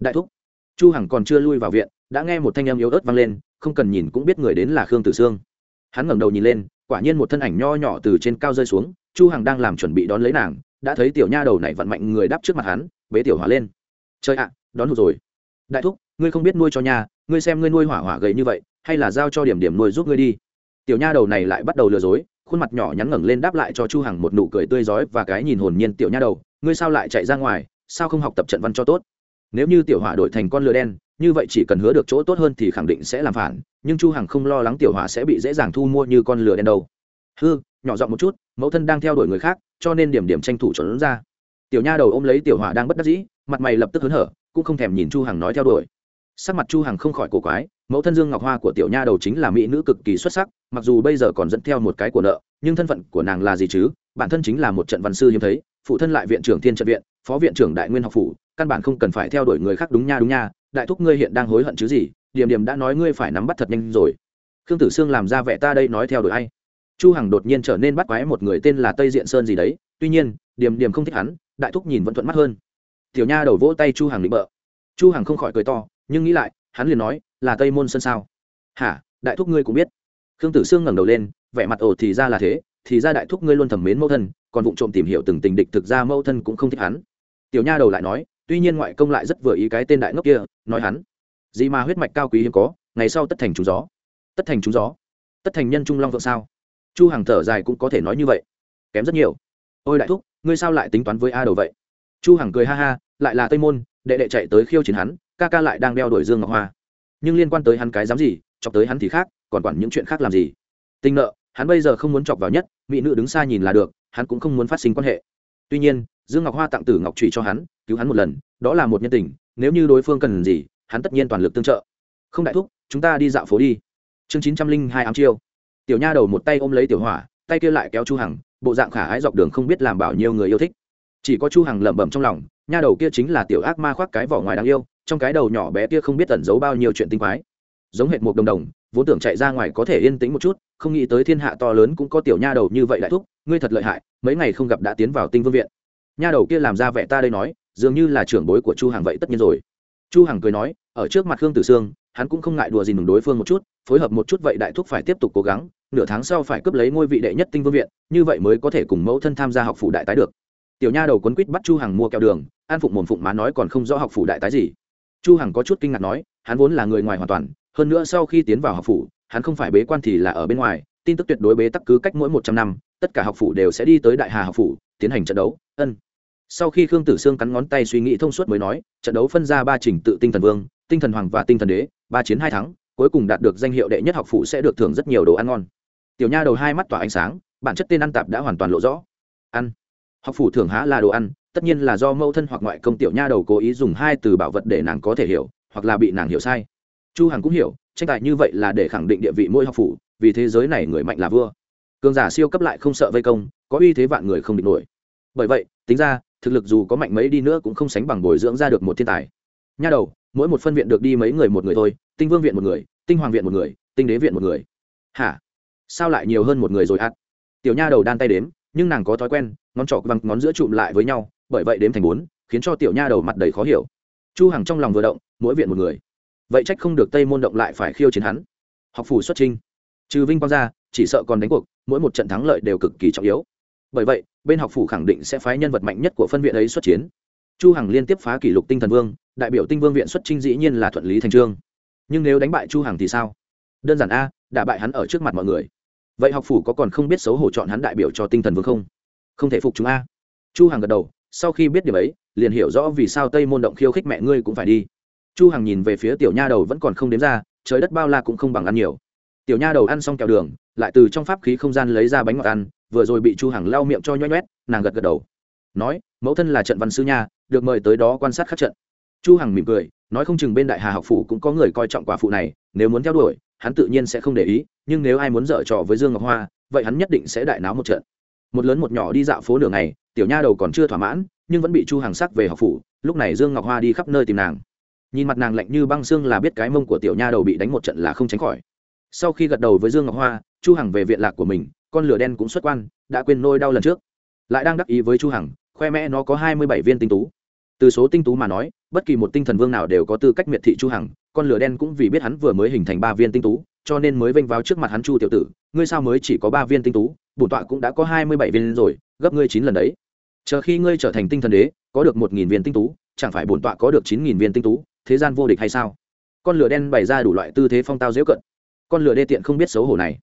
Speaker 1: Đại thúc. Chu hằng còn chưa lui vào viện, đã nghe một thanh âm yếu ớt vang lên, không cần nhìn cũng biết người đến là khương tử sương. Hắn ngẩng đầu nhìn lên, quả nhiên một thân ảnh nho nhỏ từ trên cao rơi xuống, chu hằng đang làm chuẩn bị đón lấy nàng, đã thấy tiểu nha đầu này vận mạnh người đáp trước mặt hắn, bế tiểu hỏa lên. Chơi ạ, đón hụt rồi. Đại thúc, ngươi không biết nuôi cho nhà, ngươi xem ngươi nuôi hỏa hỏa gầy như vậy, hay là giao cho điểm điểm nuôi giúp ngươi đi. Tiểu nha đầu này lại bắt đầu lừa dối, khuôn mặt nhỏ nhắn ngẩng lên đáp lại cho chu hằng một nụ cười tươi rói và cái nhìn hồn nhiên tiểu nha đầu, ngươi sao lại chạy ra ngoài, sao không học tập trận văn cho tốt? Nếu như tiểu hỏa đổi thành con lừa đen, như vậy chỉ cần hứa được chỗ tốt hơn thì khẳng định sẽ làm phản, nhưng chu hằng không lo lắng tiểu hỏa sẽ bị dễ dàng thu mua như con lừa đen đâu. Hư nhỏ giọng một chút, mẫu thân đang theo đuổi người khác, cho nên điểm điểm tranh thủ trốn ra. Tiểu nha đầu ôm lấy tiểu hỏa đang bất đắc dĩ, mặt mày lập tức hớn hở, cũng không thèm nhìn chu hằng nói theo đuổi. Sắc mặt chu hằng không khỏi cổ quái, mẫu thân dương ngọc hoa của tiểu nha đầu chính là mỹ nữ cực kỳ xuất sắc, mặc dù bây giờ còn dẫn theo một cái của nợ, nhưng thân phận của nàng là gì chứ? Bản thân chính là một trận văn sư hiếm thấy, phụ thân lại viện trưởng thiên trận viện, phó viện trưởng đại nguyên học phủ căn bản không cần phải theo đuổi người khác đúng nha đúng nha, đại thúc ngươi hiện đang hối hận chứ gì điểm điểm đã nói ngươi phải nắm bắt thật nhanh rồi. Khương tử sương làm ra vẻ ta đây nói theo đuổi ai? Chu hằng đột nhiên trở nên bắt quái một người tên là tây diện sơn gì đấy, tuy nhiên điểm điểm không thích hắn, đại thúc nhìn vẫn thuận mắt hơn. Tiểu nha đầu vỗ tay chu hằng định bợ. Chu hằng không khỏi cười to, nhưng nghĩ lại, hắn liền nói, là tây môn sơn sao? Hả, đại thúc ngươi cũng biết. Khương tử sương ngẩng đầu lên, vẻ mặt ồ thì ra là thế, thì ra đại thúc ngươi luôn thầm mến mẫu thân, còn vụng trộm tìm hiểu từng tình địch thực ra mẫu thân cũng không thích hắn. Tiểu nha đầu lại nói tuy nhiên ngoại công lại rất vừa ý cái tên đại ngốc kia, nói hắn, gì mà huyết mạch cao quý hiếm có, ngày sau tất thành trúng gió. Tất thành trúng gió? Tất thành nhân trung long vượng sao? Chu hằng thở dài cũng có thể nói như vậy. Kém rất nhiều. Ôi đại thúc, ngươi sao lại tính toán với a đầu vậy? Chu hằng cười ha ha, lại là tây môn, đệ đệ chạy tới khiêu chiến hắn, ca ca lại đang đeo đuổi dương ngọc hoa. Nhưng liên quan tới hắn cái dám gì, chọc tới hắn thì khác, còn quản những chuyện khác làm gì? Tình nợ, hắn bây giờ không muốn chọc vào nhất, mỹ nữ đứng xa nhìn là được, hắn cũng không muốn phát sinh quan hệ. Tuy nhiên, dương ngọc hoa tặng tử ngọc trụy cho hắn cứu hắn một lần, đó là một nhân tình, nếu như đối phương cần gì, hắn tất nhiên toàn lực tương trợ. Không đại thúc, chúng ta đi dạo phố đi. Chương chín trăm linh hai ám chiêu. Tiểu nha đầu một tay ôm lấy tiểu hỏa, tay kia lại kéo chu hằng, bộ dạng khả ái dọc đường không biết làm bảo nhiêu người yêu thích. Chỉ có chu hằng lẩm bẩm trong lòng, nha đầu kia chính là tiểu ác ma khoác cái vỏ ngoài đáng yêu, trong cái đầu nhỏ bé kia không biết tẩn giấu bao nhiêu chuyện tinh quái. Giống hệt một đồng đồng, vốn tưởng chạy ra ngoài có thể yên tĩnh một chút, không nghĩ tới thiên hạ to lớn cũng có tiểu nha đầu như vậy đại thúc, ngươi thật lợi hại, mấy ngày không gặp đã tiến vào tinh vương viện. Nha đầu kia làm ra vẻ ta đây nói dường như là trưởng bối của chu hằng vậy tất nhiên rồi. Chu hằng cười nói, ở trước mặt khương tử sương, hắn cũng không ngại đùa gì mừng đối phương một chút, phối hợp một chút vậy đại thúc phải tiếp tục cố gắng, nửa tháng sau phải cướp lấy ngôi vị đệ nhất tinh vương viện, như vậy mới có thể cùng mẫu thân tham gia học phủ đại tái được. Tiểu nha đầu quấn quýt bắt chu hằng mua kẹo đường, an phụng mồm phụng má nói còn không rõ học phủ đại tái gì. Chu hằng có chút kinh ngạc nói, hắn vốn là người ngoài hoàn toàn, hơn nữa sau khi tiến vào học phủ, hắn không phải bế quan thì là ở bên ngoài, tin tức tuyệt đối bế tắc cứ cách mỗi một trăm năm, tất cả học phủ đều sẽ đi tới đại hà học phủ, tiến hành trận đấu, ân sau khi khương tử sương cắn ngón tay suy nghĩ thông suốt mới nói, trận đấu phân ra ba trình tự tinh thần vương, tinh thần hoàng và tinh thần đế, ba chiến hai thắng, cuối cùng đạt được danh hiệu đệ nhất học phụ sẽ được thưởng rất nhiều đồ ăn ngon. Tiểu nha đầu hai mắt tỏa ánh sáng, bản chất tên ăn tạp đã hoàn toàn lộ rõ. Ăn. Học phủ thưởng há là đồ ăn, tất nhiên là do mâu thân hoặc ngoại công tiểu nha đầu cố ý dùng hai từ bảo vật để nàng có thể hiểu, hoặc là bị nàng hiểu sai. Chu hằng cũng hiểu, tranh tài như vậy là để khẳng định địa vị mỗi học phủ, vì thế giới này người mạnh là vua. Cường giả siêu cấp lại không sợ vây công, có uy thế vạn người không địch nổi. Bởi vậy, tính ra thực lực dù có mạnh mấy đi nữa cũng không sánh bằng bồi dưỡng ra được một thiên tài. Nha đầu, mỗi một phân viện được đi mấy người một người thôi, tinh vương viện một người, tinh hoàng viện một người, tinh đế viện một người. Hả? Sao lại nhiều hơn một người rồi ạt tiểu nha đầu đan tay đếm, nhưng nàng có thói quen, ngón trỏ bằng ngón giữa chụm lại với nhau, bởi vậy đếm thành bốn, khiến cho tiểu nha đầu mặt đầy khó hiểu. Chu hằng trong lòng vừa động, mỗi viện một người. Vậy trách không được tây môn động lại phải khiêu chiến hắn. Học phủ xuất trinh trừ vinh quang ra, chỉ sợ còn đánh cuộc, mỗi một trận thắng lợi đều cực kỳ trọng yếu. Bởi vậy bên học phủ khẳng định sẽ phái nhân vật mạnh nhất của phân viện ấy xuất chiến. Chu hằng liên tiếp phá kỷ lục tinh thần vương, đại biểu tinh vương viện xuất trinh dĩ nhiên là thuận lý thành trương. Nhưng nếu đánh bại chu hằng thì sao? Đơn giản a đã bại hắn ở trước mặt mọi người. Vậy học phủ có còn không biết xấu hổ chọn hắn đại biểu cho tinh thần vương không? Không thể phục chúng a. Chu hằng gật đầu, sau khi biết điều ấy, liền hiểu rõ vì sao tây môn động khiêu khích mẹ ngươi cũng phải đi. Chu hằng nhìn về phía tiểu nha đầu vẫn còn không đếm ra, trời đất bao la cũng không bằng ăn nhiều. Tiểu nha đầu ăn xong kẹo đường, lại từ trong pháp khí không gian lấy ra bánh ngọt ăn vừa rồi bị chu hằng lau miệng cho nhoét nhoét, nàng gật gật đầu. Nói, mẫu thân là trận văn sư nha, được mời tới đó quan sát khắc trận. Chu hằng mỉm cười, nói không chừng bên đại hà học phủ cũng có người coi trọng quả phụ này, nếu muốn theo đuổi, hắn tự nhiên sẽ không để ý, nhưng nếu ai muốn dở trò với dương ngọc hoa, vậy hắn nhất định sẽ đại náo một trận. Một lớn một nhỏ đi dạo phố đường này tiểu nha đầu còn chưa thỏa mãn, nhưng vẫn bị chu hàng sắc về học phủ, lúc này dương ngọc hoa đi khắp nơi tìm nàng. Nhìn mặt nàng lạnh như băng xương là biết cái mông của tiểu nha đầu bị đánh một trận là không tránh khỏi. Sau khi gật đầu với dương ngọc hoa, chu hằng về viện lạc của mình con lửa đen cũng xuất quan, đã quên nôi đau lần trước. Lại đang đắc ý với chu hằng, khoe mẽ nó có 27 viên tinh tú. Từ số tinh tú mà nói, bất kỳ một tinh thần vương nào đều có tư cách miệt thị chu hằng, con lửa đen cũng vì biết hắn vừa mới hình thành ba viên tinh tú, cho nên mới vênh vào trước mặt hắn chu tiểu tử, ngươi sao mới chỉ có ba viên tinh tú, bổn tọa cũng đã có 27 viên rồi, gấp ngươi chín lần đấy. Chờ khi ngươi trở thành tinh thần đế, có được một nghìn viên tinh tú, chẳng phải bổn tọa có được chín nghìn viên tinh tú, thế gian vô địch hay sao? Con lửa đen bày ra đủ loại tư thế phong tao dễ cận. Con lửa đê tiện không biết xấu hổ này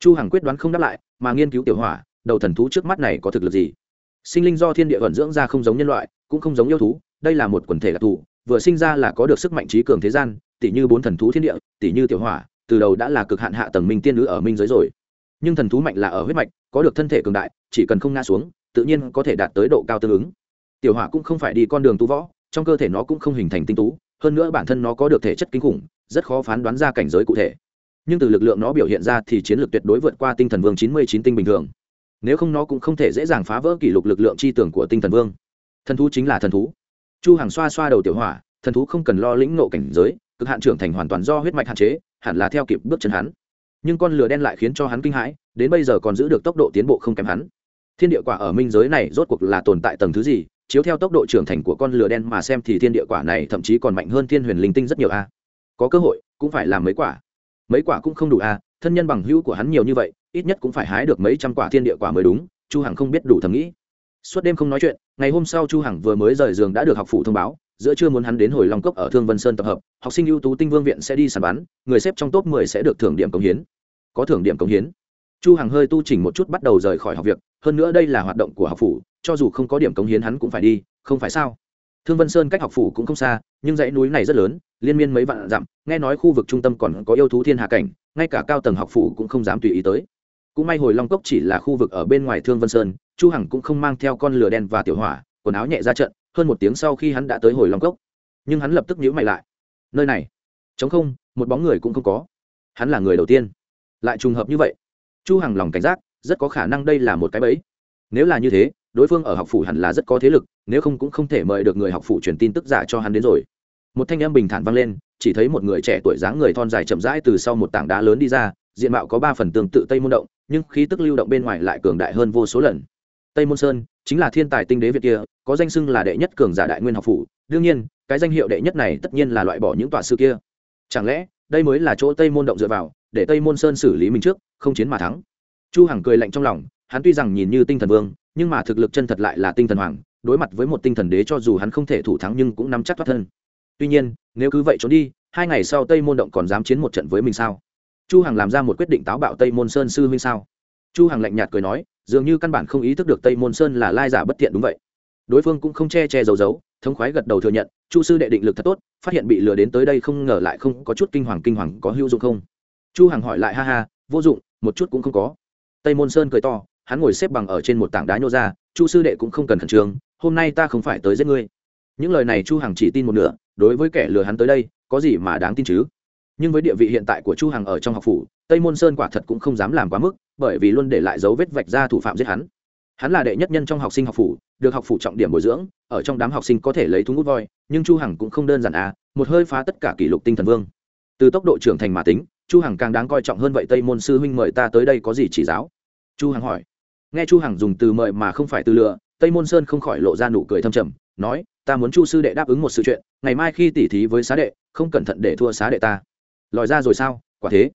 Speaker 1: chu hằng quyết đoán không đáp lại, mà nghiên cứu tiểu hỏa, đầu thần thú trước mắt này có thực lực gì? Sinh linh do thiên địa vận dưỡng ra không giống nhân loại, cũng không giống yêu thú, đây là một quần thể đặc thù, vừa sinh ra là có được sức mạnh trí cường thế gian tỷ như bốn thần thú thiên địa tỷ như tiểu hỏa, từ đầu đã là cực hạn hạ tầng minh tiên nữ ở minh giới rồi. Nhưng thần thú mạnh là ở huyết mạch, có được thân thể cường đại, chỉ cần không ngã xuống, tự nhiên có thể đạt tới độ cao tương ứng. Tiểu hỏa cũng không phải đi con đường tu võ, trong cơ thể nó cũng không hình thành tinh tú, hơn nữa bản thân nó có được thể chất kinh khủng, rất khó phán đoán ra cảnh giới cụ thể nhưng từ lực lượng nó biểu hiện ra thì chiến lược tuyệt đối vượt qua tinh thần vương chín mươi chín tinh bình thường. Nếu không nó cũng không thể dễ dàng phá vỡ kỷ lục lực lượng chi tưởng của tinh thần vương. Thần thú chính là thần thú. Chu hàng xoa xoa đầu tiểu hỏa, thần thú không cần lo lĩnh nộ cảnh giới, cực hạn trưởng thành hoàn toàn do huyết mạch hạn chế, hẳn là theo kịp bước chân hắn. Nhưng con lửa đen lại khiến cho hắn kinh hãi, đến bây giờ còn giữ được tốc độ tiến bộ không kém hắn. Thiên địa quả ở minh giới này rốt cuộc là tồn tại tầng thứ gì, chiếu theo tốc độ trưởng thành của con lửa đen mà xem thì thiên địa quả này thậm chí còn mạnh hơn thiên huyền linh tinh rất nhiều a. Có cơ hội, cũng phải làm mấy quả mấy quả cũng không đủ à? thân nhân bằng hữu của hắn nhiều như vậy ít nhất cũng phải hái được mấy trăm quả thiên địa quả mới đúng chu hằng không biết đủ thầm nghĩ. Suốt đêm không nói chuyện ngày hôm sau chu hằng vừa mới rời giường đã được học phụ thông báo giữa trưa muốn hắn đến hồi long cốc ở thương vân sơn tập hợp học sinh ưu tú tinh vương viện sẽ đi sàn bán, người xếp trong top 10 sẽ được thưởng điểm công hiến. Có thưởng điểm công hiến. Chu hằng hơi tu chỉnh một chút bắt đầu rời khỏi học việc hơn nữa đây là hoạt động của học phủ cho dù không có điểm cống hiến hắn cũng phải đi không phải sao? Thương vân sơn cách học phủ cũng không xa nhưng dãy núi này rất lớn liên miên mấy vạn dặm, nghe nói khu vực trung tâm còn có yêu thú thiên hạ cảnh, ngay cả cao tầng học phủ cũng không dám tùy ý tới. Cũng may hồi long cốc chỉ là khu vực ở bên ngoài thương vân sơn, chu hằng cũng không mang theo con lửa đen và tiểu hỏa, quần áo nhẹ ra trận, hơn một tiếng sau khi hắn đã tới hồi long cốc. Nhưng hắn lập tức nhíu mày lại. Nơi này chống không, một bóng người cũng không có. Hắn là người đầu tiên. Lại trùng hợp như vậy, chu hằng lòng cảnh giác, rất có khả năng đây là một cái bẫy. Nếu là như thế, đối phương ở học phủ hẳn là rất có thế lực, nếu không cũng không thể mời được người học phủ truyền tin tức giả cho hắn đến rồi một thanh âm bình thản vang lên, chỉ thấy một người trẻ tuổi dáng người thon dài chậm rãi từ sau một tảng đá lớn đi ra, diện mạo có ba phần tương tự tây môn động, nhưng khí tức lưu động bên ngoài lại cường đại hơn vô số lần. Tây môn sơn chính là thiên tài tinh đế việt kia, có danh xưng là đệ nhất cường giả đại nguyên học phủ. Đương nhiên, cái danh hiệu đệ nhất này tất nhiên là loại bỏ những tòa sư kia. Chẳng lẽ, đây mới là chỗ tây môn động dựa vào, để tây môn sơn xử lý mình trước, không chiến mà thắng? Chu hằng cười lạnh trong lòng, hắn tuy rằng nhìn như tinh thần vương, nhưng mà thực lực chân thật lại là tinh thần hoàng, đối mặt với một tinh thần đế cho dù hắn không thể thủ thắng nhưng cũng nắm chắc thoát thân tuy nhiên, nếu cứ vậy trốn đi, hai ngày sau tây môn động còn dám chiến một trận với mình sao? Chu hằng làm ra một quyết định táo bạo tây môn sơn sư huynh sao? Chu hằng lạnh nhạt cười nói, dường như căn bản không ý thức được tây môn sơn là lai giả bất thiện đúng vậy. Đối phương cũng không che che giấu giấu, thống khoái gật đầu thừa nhận, chu sư đệ định lực thật tốt, phát hiện bị lừa đến tới đây không ngờ lại không có chút kinh hoàng kinh hoàng có hữu dụng không? Chu hằng hỏi lại, ha ha, vô dụng, một chút cũng không có. Tây môn sơn cười to, hắn ngồi xếp bằng ở trên một tảng đá nhô ra, chu sư đệ cũng không cần khẩn trương, hôm nay ta không phải tới giết ngươi. Những lời này chu hằng chỉ tin một nửa đối với kẻ lừa hắn tới đây, có gì mà đáng tin chứ? Nhưng với địa vị hiện tại của chu hằng ở trong học phủ, tây môn sơn quả thật cũng không dám làm quá mức, bởi vì luôn để lại dấu vết vạch ra thủ phạm giết hắn. Hắn là đệ nhất nhân trong học sinh học phủ, được học phủ trọng điểm bồi dưỡng, ở trong đám học sinh có thể lấy thú ngút voi, nhưng chu hằng cũng không đơn giản à một hơi phá tất cả kỷ lục tinh thần vương. Từ tốc độ trưởng thành mà tính, chu hằng càng đáng coi trọng hơn vậy tây môn sư huynh mời ta tới đây có gì chỉ giáo? Chu hằng hỏi. Nghe chu hằng dùng từ mời mà không phải từ lựa tây môn sơn không khỏi lộ ra nụ cười thâm trầm nói, ta muốn chu sư đệ đáp ứng một sự chuyện, ngày mai khi tỉ thí với xá đệ, không cẩn thận để thua xá đệ ta. Lòi ra rồi sao? Quả thế.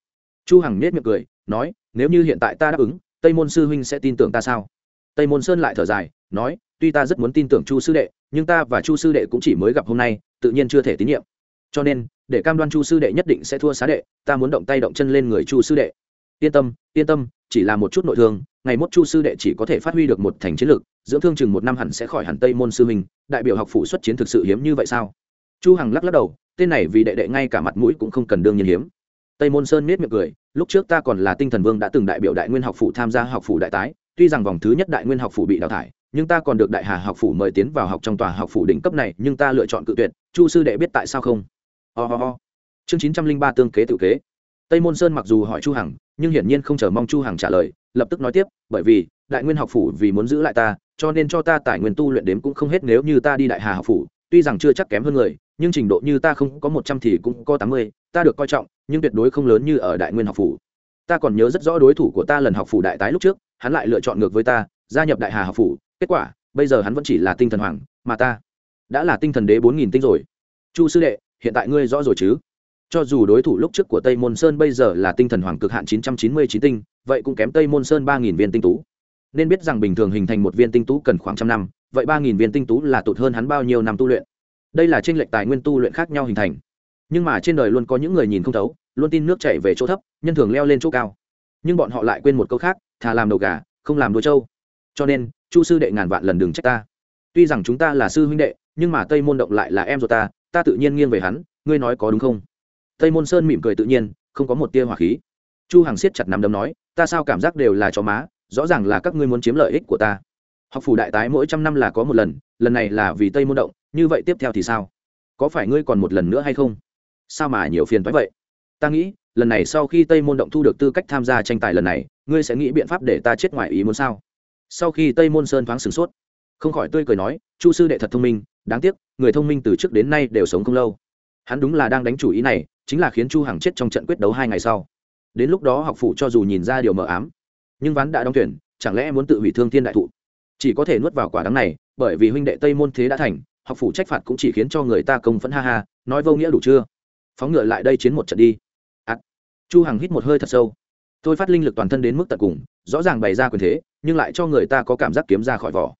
Speaker 1: Chu hằng nết miệng cười, nói, nếu như hiện tại ta đáp ứng, tây môn sư huynh sẽ tin tưởng ta sao? Tây môn sơn lại thở dài, nói, tuy ta rất muốn tin tưởng chu sư đệ, nhưng ta và chu sư đệ cũng chỉ mới gặp hôm nay, tự nhiên chưa thể tín nhiệm. Cho nên, để cam đoan chu sư đệ nhất định sẽ thua xá đệ, ta muốn động tay động chân lên người chu sư đệ. Yên tâm yên tâm, chỉ là một chút nội thương, ngày mốt chu sư đệ chỉ có thể phát huy được một thành chiến lược dưỡng thương chừng một năm hẳn sẽ khỏi hẳn tây môn sư mình. đại biểu học phủ xuất chiến thực sự hiếm như vậy sao chu hằng lắc lắc đầu, tên này vì đệ đệ ngay cả mặt mũi cũng không cần đương nhiên hiếm tây môn sơn miết miệng cười, lúc trước ta còn là tinh thần vương đã từng đại biểu đại nguyên học phủ tham gia học phủ đại tái, tuy rằng vòng thứ nhất đại nguyên học phủ bị đào thải, nhưng ta còn được đại hà học phủ mời tiến vào học trong tòa học phủ đỉnh cấp này, nhưng ta lựa chọn cự tuyệt, chu sư đệ biết tại sao không ho、oh oh oh. chương chín trăm linh ba tương kế tự kế tây môn sơn mặc dù hỏi chu hằng, nhưng hiển nhiên không chờ mong chu hằng trả lời, lập tức nói tiếp, bởi vì đại nguyên học phủ vì muốn giữ lại ta cho nên cho ta tài nguyên tu luyện đếm cũng không hết nếu như ta đi đại hà học phủ, tuy rằng chưa chắc kém hơn người, nhưng trình độ như ta không có một trăm thì cũng có tám mươi, ta được coi trọng, nhưng tuyệt đối không lớn như ở đại nguyên học phủ. Ta còn nhớ rất rõ đối thủ của ta lần học phủ đại tái lúc trước, hắn lại lựa chọn ngược với ta, gia nhập đại hà học phủ, kết quả, bây giờ hắn vẫn chỉ là tinh thần hoàng, mà ta đã là tinh thần đế bốn nghìn tinh rồi. Chu sư đệ, hiện tại ngươi rõ rồi chứ? Cho dù đối thủ lúc trước của tây môn sơn bây giờ là tinh thần hoàng cực hạn chín trăm chín mươi chín tinh, vậy cũng kém tây môn sơn ba nghìn viên tinh tú nên biết rằng bình thường hình thành một viên tinh tú cần khoảng trăm năm, vậy ba nghìn viên tinh tú là tụt hơn hắn bao nhiêu năm tu luyện. Đây là trên lệch tài nguyên tu luyện khác nhau hình thành. Nhưng mà trên đời luôn có những người nhìn không thấu, luôn tin nước chảy về chỗ thấp, nhân thường leo lên chỗ cao. Nhưng bọn họ lại quên một câu khác, thà làm đầu gà, không làm đuôi trâu. Cho nên, chu sư đệ ngàn vạn lần đừng trách ta. Tuy rằng chúng ta là sư huynh đệ, nhưng mà tây môn động lại là em rồi ta ta tự nhiên nghiêng về hắn, ngươi nói có đúng không? Tây môn sơn mỉm cười tự nhiên, không có một tia hỏa khí. Chu hằng siết chặt nắm đấm nói, ta sao cảm giác đều là chó má rõ ràng là các ngươi muốn chiếm lợi ích của ta. Học phủ đại tái mỗi trăm năm là có một lần lần này là vì tây môn động, như vậy tiếp theo thì sao? Có phải ngươi còn một lần nữa hay không? Sao mà nhiều phiền toái vậy? Ta nghĩ, lần này sau khi tây môn động thu được tư cách tham gia tranh tài lần này, ngươi sẽ nghĩ biện pháp để ta chết ngoài ý muốn sao? Sau khi tây môn sơn thoáng sửng sốt, không khỏi tươi cười nói, chu sư đệ thật thông minh, đáng tiếc, người thông minh từ trước đến nay đều sống không lâu. Hắn đúng là đang đánh chủ ý này, chính là khiến chu hằng chết trong trận quyết đấu hai ngày sau. Đến lúc đó học phủ cho dù nhìn ra điều mờ ám nhưng ván đã đóng tuyển chẳng lẽ muốn tự hủy thương thiên đại thụ? Chỉ có thể nuốt vào quả đắng này, bởi vì huynh đệ tây môn thế đã thành, học phủ trách phạt cũng chỉ khiến cho người ta công phẫn ha ha, nói vô nghĩa đủ chưa? Phóng ngựa lại đây chiến một trận đi. Ắt chu hằng hít một hơi thật sâu. Tôi phát linh lực toàn thân đến mức tận cùng, rõ ràng bày ra quyền thế, nhưng lại cho người ta có cảm giác kiếm ra khỏi vỏ.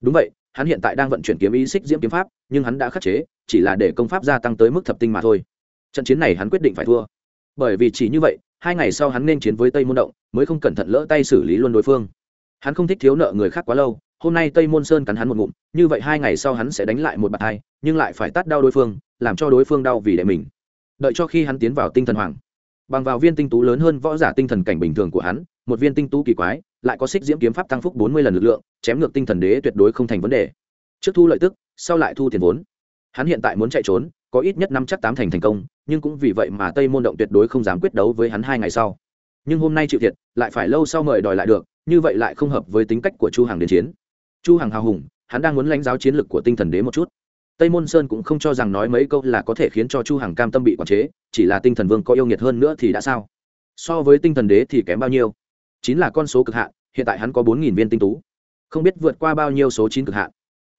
Speaker 1: Đúng vậy, hắn hiện tại đang vận chuyển kiếm ý xích diễm kiếm pháp, nhưng hắn đã khắc chế, chỉ là để công pháp gia tăng tới mức thập tinh mà thôi. Trận chiến này hắn quyết định phải thua. Bởi vì chỉ như vậy hai ngày sau hắn nên chiến với tây môn động, mới không cẩn thận lỡ tay xử lý luôn đối phương. Hắn không thích thiếu nợ người khác quá lâu, hôm nay tây môn sơn cắn hắn một ngụm, như vậy hai ngày sau hắn sẽ đánh lại một bạt hai, nhưng lại phải tắt đau đối phương, làm cho đối phương đau vì đệ mình. Đợi cho khi hắn tiến vào tinh thần hoàng, bằng vào viên tinh tú lớn hơn võ giả tinh thần cảnh bình thường của hắn, một viên tinh tú kỳ quái, lại có xích diễm kiếm pháp tăng phúc bốn mươi lần lực lượng, chém ngược tinh thần đế tuyệt đối không thành vấn đề. Trước thu lợi tức, sau lại thu tiền vốn. Hắn hiện tại muốn chạy trốn có ít nhất năm chắc tám thành thành công, nhưng cũng vì vậy mà tây môn động tuyệt đối không dám quyết đấu với hắn hai ngày sau. Nhưng hôm nay chịu thiệt, lại phải lâu sau mời đòi lại được, như vậy lại không hợp với tính cách của chu hằng đến chiến. Chu hằng hào hùng, hắn đang muốn lãnh giáo chiến lực của tinh thần đế một chút. Tây môn sơn cũng không cho rằng nói mấy câu là có thể khiến cho chu hằng cam tâm bị quản chế, chỉ là tinh thần vương có yêu nghiệt hơn nữa thì đã sao? So với tinh thần đế thì kém bao nhiêu? Chín là con số cực hạn, hiện tại hắn có bốn nghìn viên tinh tú. Không biết vượt qua bao nhiêu số chín cực hạn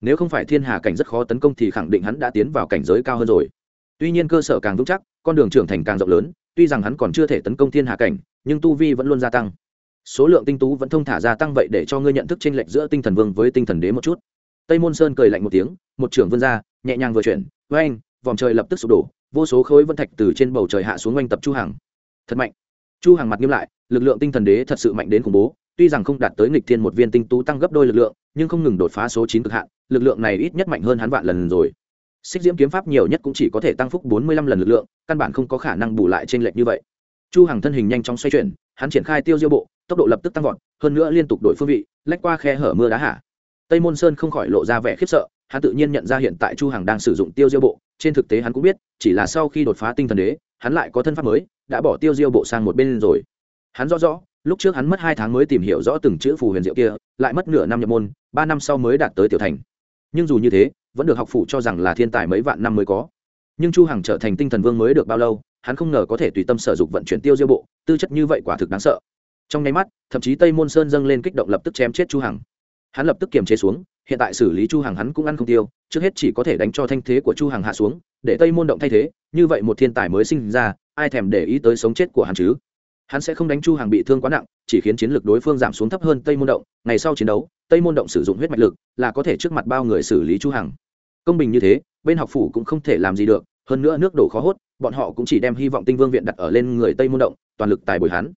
Speaker 1: nếu không phải thiên hà cảnh rất khó tấn công thì khẳng định hắn đã tiến vào cảnh giới cao hơn rồi. Tuy nhiên cơ sở càng vững chắc, con đường trưởng thành càng rộng lớn, tuy rằng hắn còn chưa thể tấn công thiên hà cảnh, nhưng tu vi vẫn luôn gia tăng. Số lượng tinh tú vẫn thông thả gia tăng vậy để cho ngươi nhận thức chênh lệch giữa tinh thần vương với tinh thần đế một chút. Tây môn sơn cười lạnh một tiếng, một trưởng vươn ra, nhẹ nhàng vừa chuyển với anh vòng trời lập tức sụp đổ, vô số khối vân thạch từ trên bầu trời hạ xuống oanh tập chu hằng. Thật mạnh. Chu hằng mặt nghiêm lại, lực lượng tinh thần đế thật sự mạnh đến khủng bố, tuy rằng không đạt tới nghịch thiên một viên tinh tú tăng gấp đôi lực lượng nhưng không ngừng đột phá số chín cực hạn, lực lượng này ít nhất mạnh hơn hắn vạn lần rồi. Xích diễm kiếm pháp nhiều nhất cũng chỉ có thể tăng phúc bốn mươi lăm lần lực lượng, căn bản không có khả năng bù lại trên lệch như vậy. Chu hằng thân hình nhanh chóng xoay chuyển, hắn triển khai tiêu diêu bộ, tốc độ lập tức tăng vọt, hơn nữa liên tục đổi phương vị, lách qua khe hở mưa đá hạ. Tây môn sơn không khỏi lộ ra vẻ khiếp sợ, hắn tự nhiên nhận ra hiện tại chu hằng đang sử dụng tiêu diêu bộ, trên thực tế hắn cũng biết, chỉ là sau khi đột phá tinh thần đế, hắn lại có thân pháp mới, đã bỏ tiêu diêu bộ sang một bên rồi. Hắn rõ rõ lúc trước hắn mất hai tháng mới tìm hiểu rõ từng chữ phù huyền diệu kia, lại mất nửa năm nhập môn, ba năm sau mới đạt tới tiểu thành. Nhưng dù như thế, vẫn được học phủ cho rằng là thiên tài mấy vạn năm mới có. Nhưng chu hằng trở thành tinh thần vương mới được bao lâu, hắn không ngờ có thể tùy tâm sở dục vận chuyển tiêu diêu bộ, tư chất như vậy quả thực đáng sợ. Trong nháy mắt, thậm chí tây môn sơn dâng lên kích động lập tức chém chết chu hằng. Hắn lập tức kiềm chế xuống, hiện tại xử lý chu hằng hắn cũng ăn không tiêu, trước hết chỉ có thể đánh cho thanh thế của chu hằng hạ xuống, để tây môn động thay thế, như vậy một thiên tài mới sinh ra, ai thèm để ý tới sống chết của hắn chứ? Hắn sẽ không đánh chu hàng bị thương quá nặng, chỉ khiến chiến lược đối phương giảm xuống thấp hơn tây môn động. Ngày sau chiến đấu, tây môn động sử dụng huyết mạch lực là có thể trước mặt bao người xử lý chu hằng. Công bình như thế, bên học phủ cũng không thể làm gì được, hơn nữa nước đổ khó hốt, bọn họ cũng chỉ đem hy vọng tinh vương viện đặt ở lên người tây môn động, toàn lực tài bồi hắn.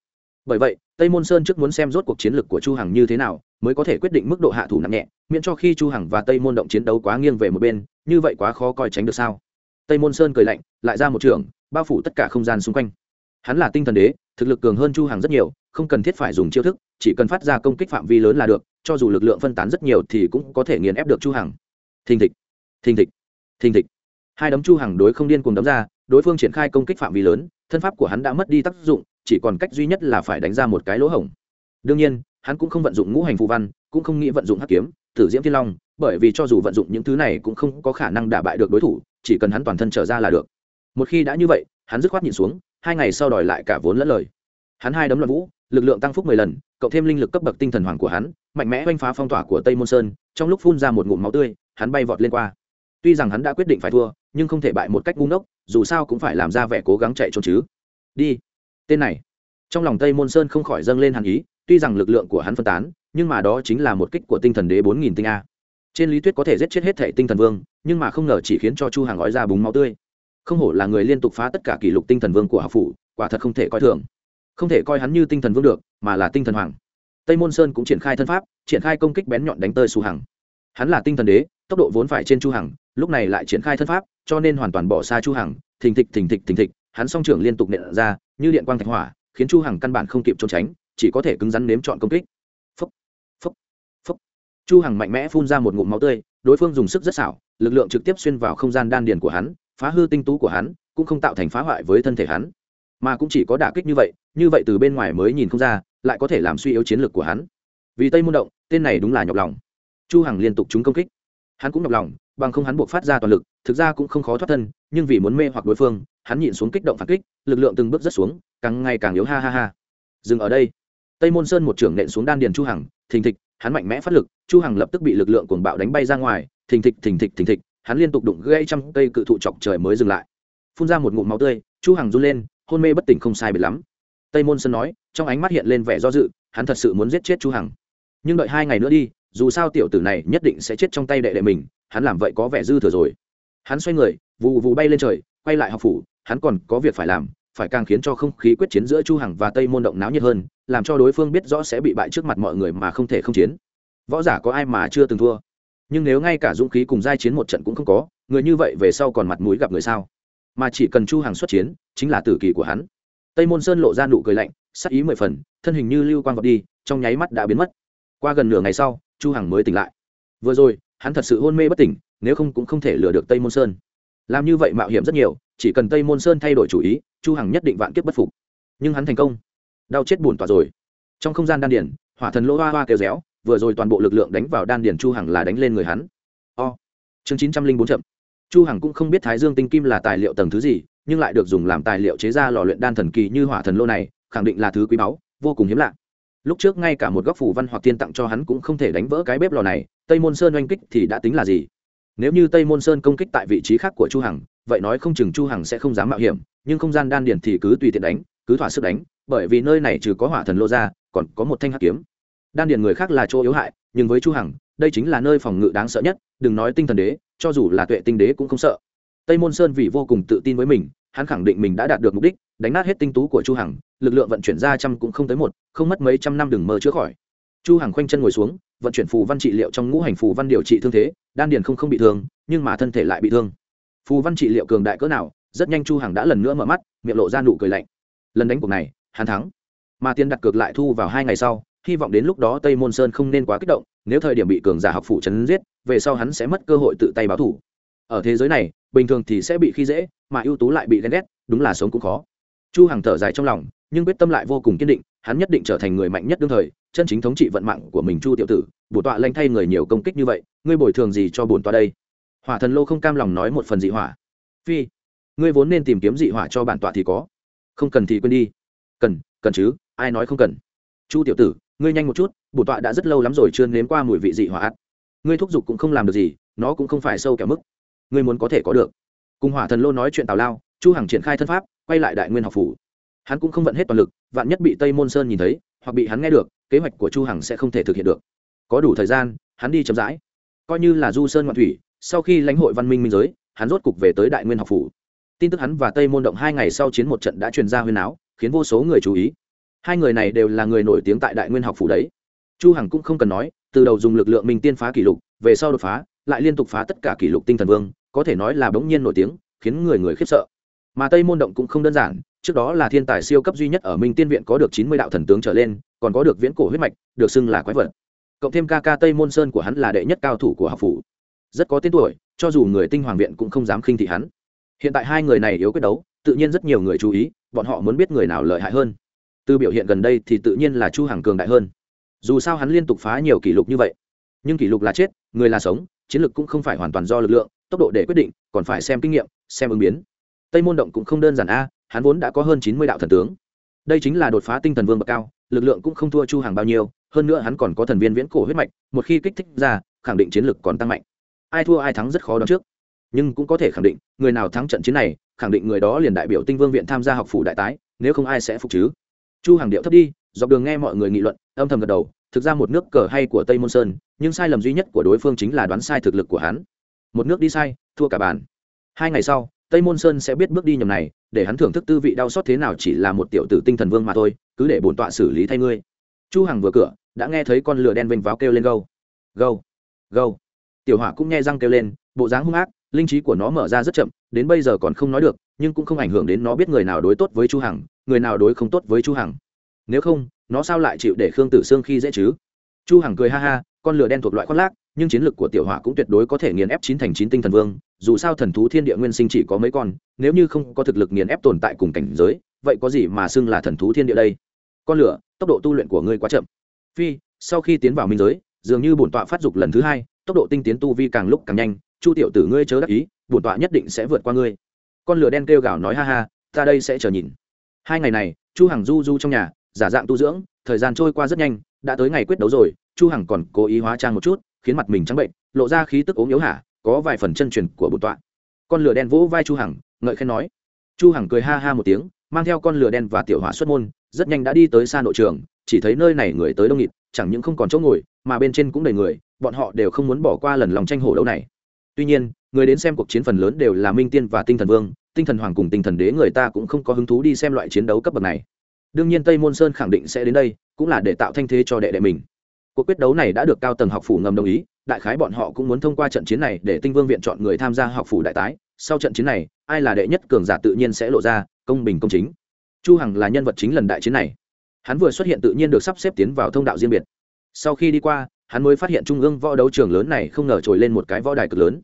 Speaker 1: Bởi vậy, tây môn sơn trước muốn xem rốt cuộc chiến lược của chu hằng như thế nào, mới có thể quyết định mức độ hạ thủ nặng nhẹ, miễn cho khi chu hằng và tây môn động chiến đấu quá nghiêng về một bên, như vậy quá khó coi tránh được sao? Tây môn sơn cười lạnh, lại ra một trường, bao phủ tất cả không gian xung quanh. Hắn là tinh thần đế thực lực cường hơn chu hằng rất nhiều, không cần thiết phải dùng chiêu thức, chỉ cần phát ra công kích phạm vi lớn là được, cho dù lực lượng phân tán rất nhiều thì cũng có thể nghiền ép được chu hằng. Thình thịch thình thịch thình thịch. Hai đấm chu hằng đối không điên cùng đấm ra, đối phương triển khai công kích phạm vi lớn, thân pháp của hắn đã mất đi tác dụng, chỉ còn cách duy nhất là phải đánh ra một cái lỗ hổng. Đương nhiên, hắn cũng không vận dụng ngũ hành phù văn, cũng không nghĩ vận dụng hắc kiếm, tử diễm thiên long, bởi vì cho dù vận dụng những thứ này cũng không có khả năng đả bại được đối thủ, chỉ cần hắn toàn thân trở ra là được. Một khi đã như vậy, hắn dứt khoát nhìn xuống hai ngày sau đòi lại cả vốn lẫn lời. Hắn hai đấm loạn vũ, lực lượng tăng phúc mười lần, cộng thêm linh lực cấp bậc tinh thần hoàng của hắn, mạnh mẽ oanh phá phong tỏa của tây môn sơn, trong lúc phun ra một ngụm máu tươi, hắn bay vọt lên qua. Tuy rằng hắn đã quyết định phải thua, nhưng không thể bại một cách ngu ngốc, dù sao cũng phải làm ra vẻ cố gắng chạy trốn chứ. Đi. Tên này. Trong lòng tây môn sơn không khỏi dâng lên hàn ý, tuy rằng lực lượng của hắn phân tán, nhưng mà đó chính là một kích của tinh thần đế bốn nghìn tinh a. Trên lý thuyết có thể giết chết hết thể tinh thần vương, nhưng mà không ngờ chỉ khiến cho chu hàng gói ra búng máu tươi không hổ là người liên tục phá tất cả kỷ lục tinh thần vương của học phủ quả thật không thể coi thường. Không thể coi hắn như tinh thần vương được mà là tinh thần hoàng. Tây môn sơn cũng triển khai thân pháp triển khai công kích bén nhọn đánh tơi xu hằng. Hắn là tinh thần đế tốc độ vốn phải trên chu hằng lúc này lại triển khai thân pháp cho nên hoàn toàn bỏ xa chu hằng thình thịch thình thịch thình thịch hắn song trưởng liên tục nện ra như điện quang thạch hỏa khiến chu hằng căn bản không kịp trốn tránh chỉ có thể cứng rắn nếm chọn công kích. Phúc, phúc, phúc. chu hằng mạnh mẽ phun ra một ngụm máu tươi đối phương dùng sức rất xảo lực lượng trực tiếp xuyên vào không gian đan điền của hắn phá hư tinh tú của hắn, cũng không tạo thành phá hoại với thân thể hắn. Mà cũng chỉ có đả kích như vậy như vậy từ bên ngoài mới nhìn không ra, lại có thể làm suy yếu chiến lược của hắn. Vì tây môn động, tên này đúng là nhọc lòng. Chu hằng liên tục trúng công kích. Hắn cũng nhọc lòng, bằng không hắn buộc phát ra toàn lực, thực ra cũng không khó thoát thân, nhưng vì muốn mê hoặc đối phương, hắn nhịn xuống kích động phản kích, lực lượng từng bước rất xuống, càng ngày càng yếu, ha ha ha. Dừng ở đây. Tây môn sơn một trưởng nện xuống đan điền chu hằng, thình thịch, hắn mạnh mẽ phát lực, chu hằng lập tức bị lực lượng cuồng bạo đánh bay ra ngoài, thình thịch thình thịch thình thịch hắn liên tục đụng gãy trăm cây cự thụ chọc trời mới dừng lại. Phun ra một ngụm máu tươi, chu hằng run lên, hôn mê bất tỉnh không sai biệt lắm. Tây môn sơn nói, trong ánh mắt hiện lên vẻ do dự, hắn thật sự muốn giết chết chu hằng. Nhưng đợi hai ngày nữa đi, dù sao tiểu tử này nhất định sẽ chết trong tay đệ đệ mình, hắn làm vậy có vẻ dư thừa rồi. Hắn xoay người, vù vù bay lên trời, quay lại học phủ, hắn còn có việc phải làm, phải càng khiến cho không khí quyết chiến giữa chu hằng và tây môn động náo nhiệt hơn, làm cho đối phương biết rõ sẽ bị bại trước mặt mọi người mà không thể không chiến. Võ giả có ai mà chưa từng thua? Nhưng nếu ngay cả dũng khí cùng giai chiến một trận cũng không có, người như vậy về sau còn mặt mũi gặp người sao? Mà chỉ cần chu hằng xuất chiến, chính là tử kỳ của hắn. Tây môn sơn lộ ra nụ cười lạnh, sắc ý mười phần, thân hình như lưu quang vọt đi, trong nháy mắt đã biến mất. Qua gần nửa ngày sau, chu hằng mới tỉnh lại. Vừa rồi, hắn thật sự hôn mê bất tỉnh, nếu không cũng không thể lừa được tây môn sơn. Làm như vậy mạo hiểm rất nhiều, chỉ cần tây môn sơn thay đổi chủ ý, chu hằng nhất định vạn kiếp bất phục. Nhưng hắn thành công. Đau chết buồn tỏa rồi. Trong không gian đan điển hỏa thần lỗ hoa hoa kêu réo vừa rồi toàn bộ lực lượng đánh vào đan điển chu hằng là đánh lên người hắn. O, chương chín trăm linh bốn chậm. Chu hằng cũng không biết thái dương tinh kim là tài liệu tầng thứ gì, nhưng lại được dùng làm tài liệu chế ra lò luyện đan thần kỳ như hỏa thần lô này, khẳng định là thứ quý báu, vô cùng hiếm lạ. Lúc trước ngay cả một góc phủ văn hoặc tiên tặng cho hắn cũng không thể đánh vỡ cái bếp lò này, tây môn sơn oanh kích thì đã tính là gì? Nếu như tây môn sơn công kích tại vị trí khác của chu hằng, vậy nói không chừng chu hằng sẽ không dám mạo hiểm, nhưng không gian đan điển thì cứ tùy tiện đánh, cứ thỏa sức đánh, bởi vì nơi này trừ có hỏa thần lô ra, còn có một thanh hắc kiếm đan điền người khác là chỗ yếu hại, nhưng với chu hằng, đây chính là nơi phòng ngự đáng sợ nhất, đừng nói tinh thần đế, cho dù là tuệ tinh đế cũng không sợ. Tây môn sơn vì vô cùng tự tin với mình, hắn khẳng định mình đã đạt được mục đích, đánh nát hết tinh tú của chu hằng, lực lượng vận chuyển ra trăm cũng không tới một, không mất mấy trăm năm đừng mơ chữa khỏi. Chu hằng khoanh chân ngồi xuống, vận chuyển phù văn trị liệu trong ngũ hành phù văn điều trị thương thế, đan điền không không bị thương, nhưng mà thân thể lại bị thương. Phù văn trị liệu cường đại cỡ nào, rất nhanh chu hằng đã lần nữa mở mắt, miệng lộ ra nụ cười lạnh. Lần đánh cuộc này, hắn thắng. Mà tiền đặt cược lại thu vào hai ngày sau hy vọng đến lúc đó tây môn sơn không nên quá kích động, nếu thời điểm bị cường giả học phụ chấn giết, về sau hắn sẽ mất cơ hội tự tay báo thủ. Ở thế giới này, bình thường thì sẽ bị khi dễ, mà ưu tú lại bị ghen ghét, đúng là sống cũng khó. Chu hằng thở dài trong lòng, nhưng quyết tâm lại vô cùng kiên định, hắn nhất định trở thành người mạnh nhất đương thời, chân chính thống trị vận mạng của mình chu tiểu tử, bổ tọa lanh thay người nhiều công kích như vậy, ngươi bồi thường gì cho bổn tọa đây? Hỏa thần lô không cam lòng nói một phần dị hỏa. Phi, ngươi vốn nên tìm kiếm dị hỏa cho bản tọa thì có. Không cần thì quên đi. Cần cần chứ, ai nói không cần? Chu tiểu tử ngươi nhanh một chút, bổ tọa đã rất lâu lắm rồi chưa nếm qua mùi vị dị hỏa ắt ngươi thúc giục cũng không làm được gì, nó cũng không phải sâu kẻ mức. Ngươi muốn có thể có được. Cùng hỏa thần lô nói chuyện tào lao, chu hằng triển khai thân pháp, quay lại đại nguyên học phủ. Hắn cũng không vận hết toàn lực, vạn nhất bị tây môn sơn nhìn thấy, hoặc bị hắn nghe được, kế hoạch của chu hằng sẽ không thể thực hiện được. Có đủ thời gian, hắn đi chậm rãi. Coi như là du sơn ngoạn thủy, sau khi lãnh hội văn minh minh giới, hắn rốt cục về tới đại nguyên học phủ. Tin tức hắn và tây môn động hai ngày sau chiến một trận đã truyền ra huyên áo, khiến vô số người chú ý hai người này đều là người nổi tiếng tại đại nguyên học phủ đấy. Chu hằng cũng không cần nói, từ đầu dùng lực lượng mình tiên phá kỷ lục, về sau đột phá, lại liên tục phá tất cả kỷ lục tinh thần vương, có thể nói là bỗng nhiên nổi tiếng, khiến người người khiếp sợ. Mà tây môn động cũng không đơn giản, trước đó là thiên tài siêu cấp duy nhất ở minh tiên viện có được chín mươi đạo thần tướng trở lên, còn có được viễn cổ huyết mạch, được xưng là quái vật. Cộng thêm ca ca tây môn sơn của hắn là đệ nhất cao thủ của học phủ. Rất có tên tuổi, cho dù người tinh hoàng viện cũng không dám khinh thị hắn. Hiện tại hai người này yếu quyết đấu, tự nhiên rất nhiều người chú ý, bọn họ muốn biết người nào lợi hại hơn từ biểu hiện gần đây thì tự nhiên là chu hằng cường đại hơn. Dù sao hắn liên tục phá nhiều kỷ lục như vậy, nhưng kỷ lục là chết, người là sống, chiến lược cũng không phải hoàn toàn do lực lượng, tốc độ để quyết định, còn phải xem kinh nghiệm, xem ứng biến. Tây môn động cũng không đơn giản a, hắn vốn đã có hơn chín mươi đạo thần tướng. Đây chính là đột phá tinh thần vương bậc cao, lực lượng cũng không thua chu hàng bao nhiêu, hơn nữa hắn còn có thần viên viễn cổ huyết mạch, một khi kích thích ra, khẳng định chiến lược còn tăng mạnh. Ai thua ai thắng rất khó đoán trước, nhưng cũng có thể khẳng định, người nào thắng trận chiến này, khẳng định người đó liền đại biểu tinh vương viện tham gia học phủ đại tái, nếu không ai sẽ phục chứ chu hàng điệu thấp đi, dọc đường nghe mọi người nghị luận, âm thầm gật đầu, thực ra một nước cờ hay của tây môn sơn, nhưng sai lầm duy nhất của đối phương chính là đoán sai thực lực của hắn. Một nước đi sai, thua cả bàn. Hai ngày sau, tây môn sơn sẽ biết bước đi nhầm này, để hắn thưởng thức tư vị đau xót thế nào chỉ là một tiểu tử tinh thần vương mà thôi, cứ để bổn tọa xử lý thay ngươi. Chu hằng vừa cửa, đã nghe thấy con lửa đen vênh váo kêu lên gâu. Gâu gâu. Tiểu hỏa cũng nghe răng kêu lên, bộ dáng hung ác linh trí của nó mở ra rất chậm, đến bây giờ còn không nói được, nhưng cũng không ảnh hưởng đến nó biết người nào đối tốt với chu hằng, người nào đối không tốt với chu hằng. Nếu không, nó sao lại chịu để khương tử sương khi dễ chứ? Chu hằng cười ha ha, con lửa đen thuộc loại khoác lác, nhưng chiến lược của tiểu hỏa cũng tuyệt đối có thể nghiền ép chín thành chín tinh thần vương, dù sao thần thú thiên địa nguyên sinh chỉ có mấy con, nếu như không có thực lực nghiền ép tồn tại cùng cảnh giới, vậy có gì mà xưng là thần thú thiên địa đây? Con lửa, tốc độ tu luyện của ngươi quá chậm. Phi, sau khi tiến vào minh giới, dường như bổn tọa phát dục lần thứ hai, tốc độ tinh tiến tu vi càng lúc càng nhanh chu tiểu tử ngươi chớ đắc ý, bổn tọa nhất định sẽ vượt qua ngươi. Con lửa đen kêu gào nói ha ha, ta đây sẽ chờ nhìn. Hai ngày này, chu hằng du du trong nhà, giả dạng tu dưỡng, thời gian trôi qua rất nhanh, đã tới ngày quyết đấu rồi, chu hằng còn cố ý hóa trang một chút, khiến mặt mình trắng bệnh, lộ ra khí tức ốm yếu hả, có vài phần chân truyền của bổn tọa. Con lửa đen vỗ vai chu hằng, ngợi khen nói. Chu hằng cười ha ha một tiếng, mang theo con lửa đen và tiểu hỏa xuất môn, rất nhanh đã đi tới xa nội trường, chỉ thấy nơi này người tới đông nghịt, chẳng những không còn chỗ ngồi, mà bên trên cũng đầy người, bọn họ đều không muốn bỏ qua lần lòng tranh hổ đấu này tuy nhiên, người đến xem cuộc chiến phần lớn đều là minh tiên và tinh thần vương, tinh thần hoàng cùng tinh thần đế người ta cũng không có hứng thú đi xem loại chiến đấu cấp bậc này. Đương nhiên tây môn sơn khẳng định sẽ đến đây, cũng là để tạo thanh thế cho đệ đệ mình. Cuộc quyết đấu này đã được cao tầng học phủ ngầm đồng ý, đại khái bọn họ cũng muốn thông qua trận chiến này để tinh vương viện chọn người tham gia học phủ đại tái. Sau trận chiến này, ai là đệ nhất cường giả tự nhiên sẽ lộ ra, công bình công chính. Chu hằng là nhân vật chính lần đại chiến này. Hắn vừa xuất hiện tự nhiên được sắp xếp tiến vào thông đạo riêng biệt. Sau khi đi qua hắn mới phát hiện trung ương võ đấu trường lớn này không ngờ trồi lên một cái võ đài cực lớn.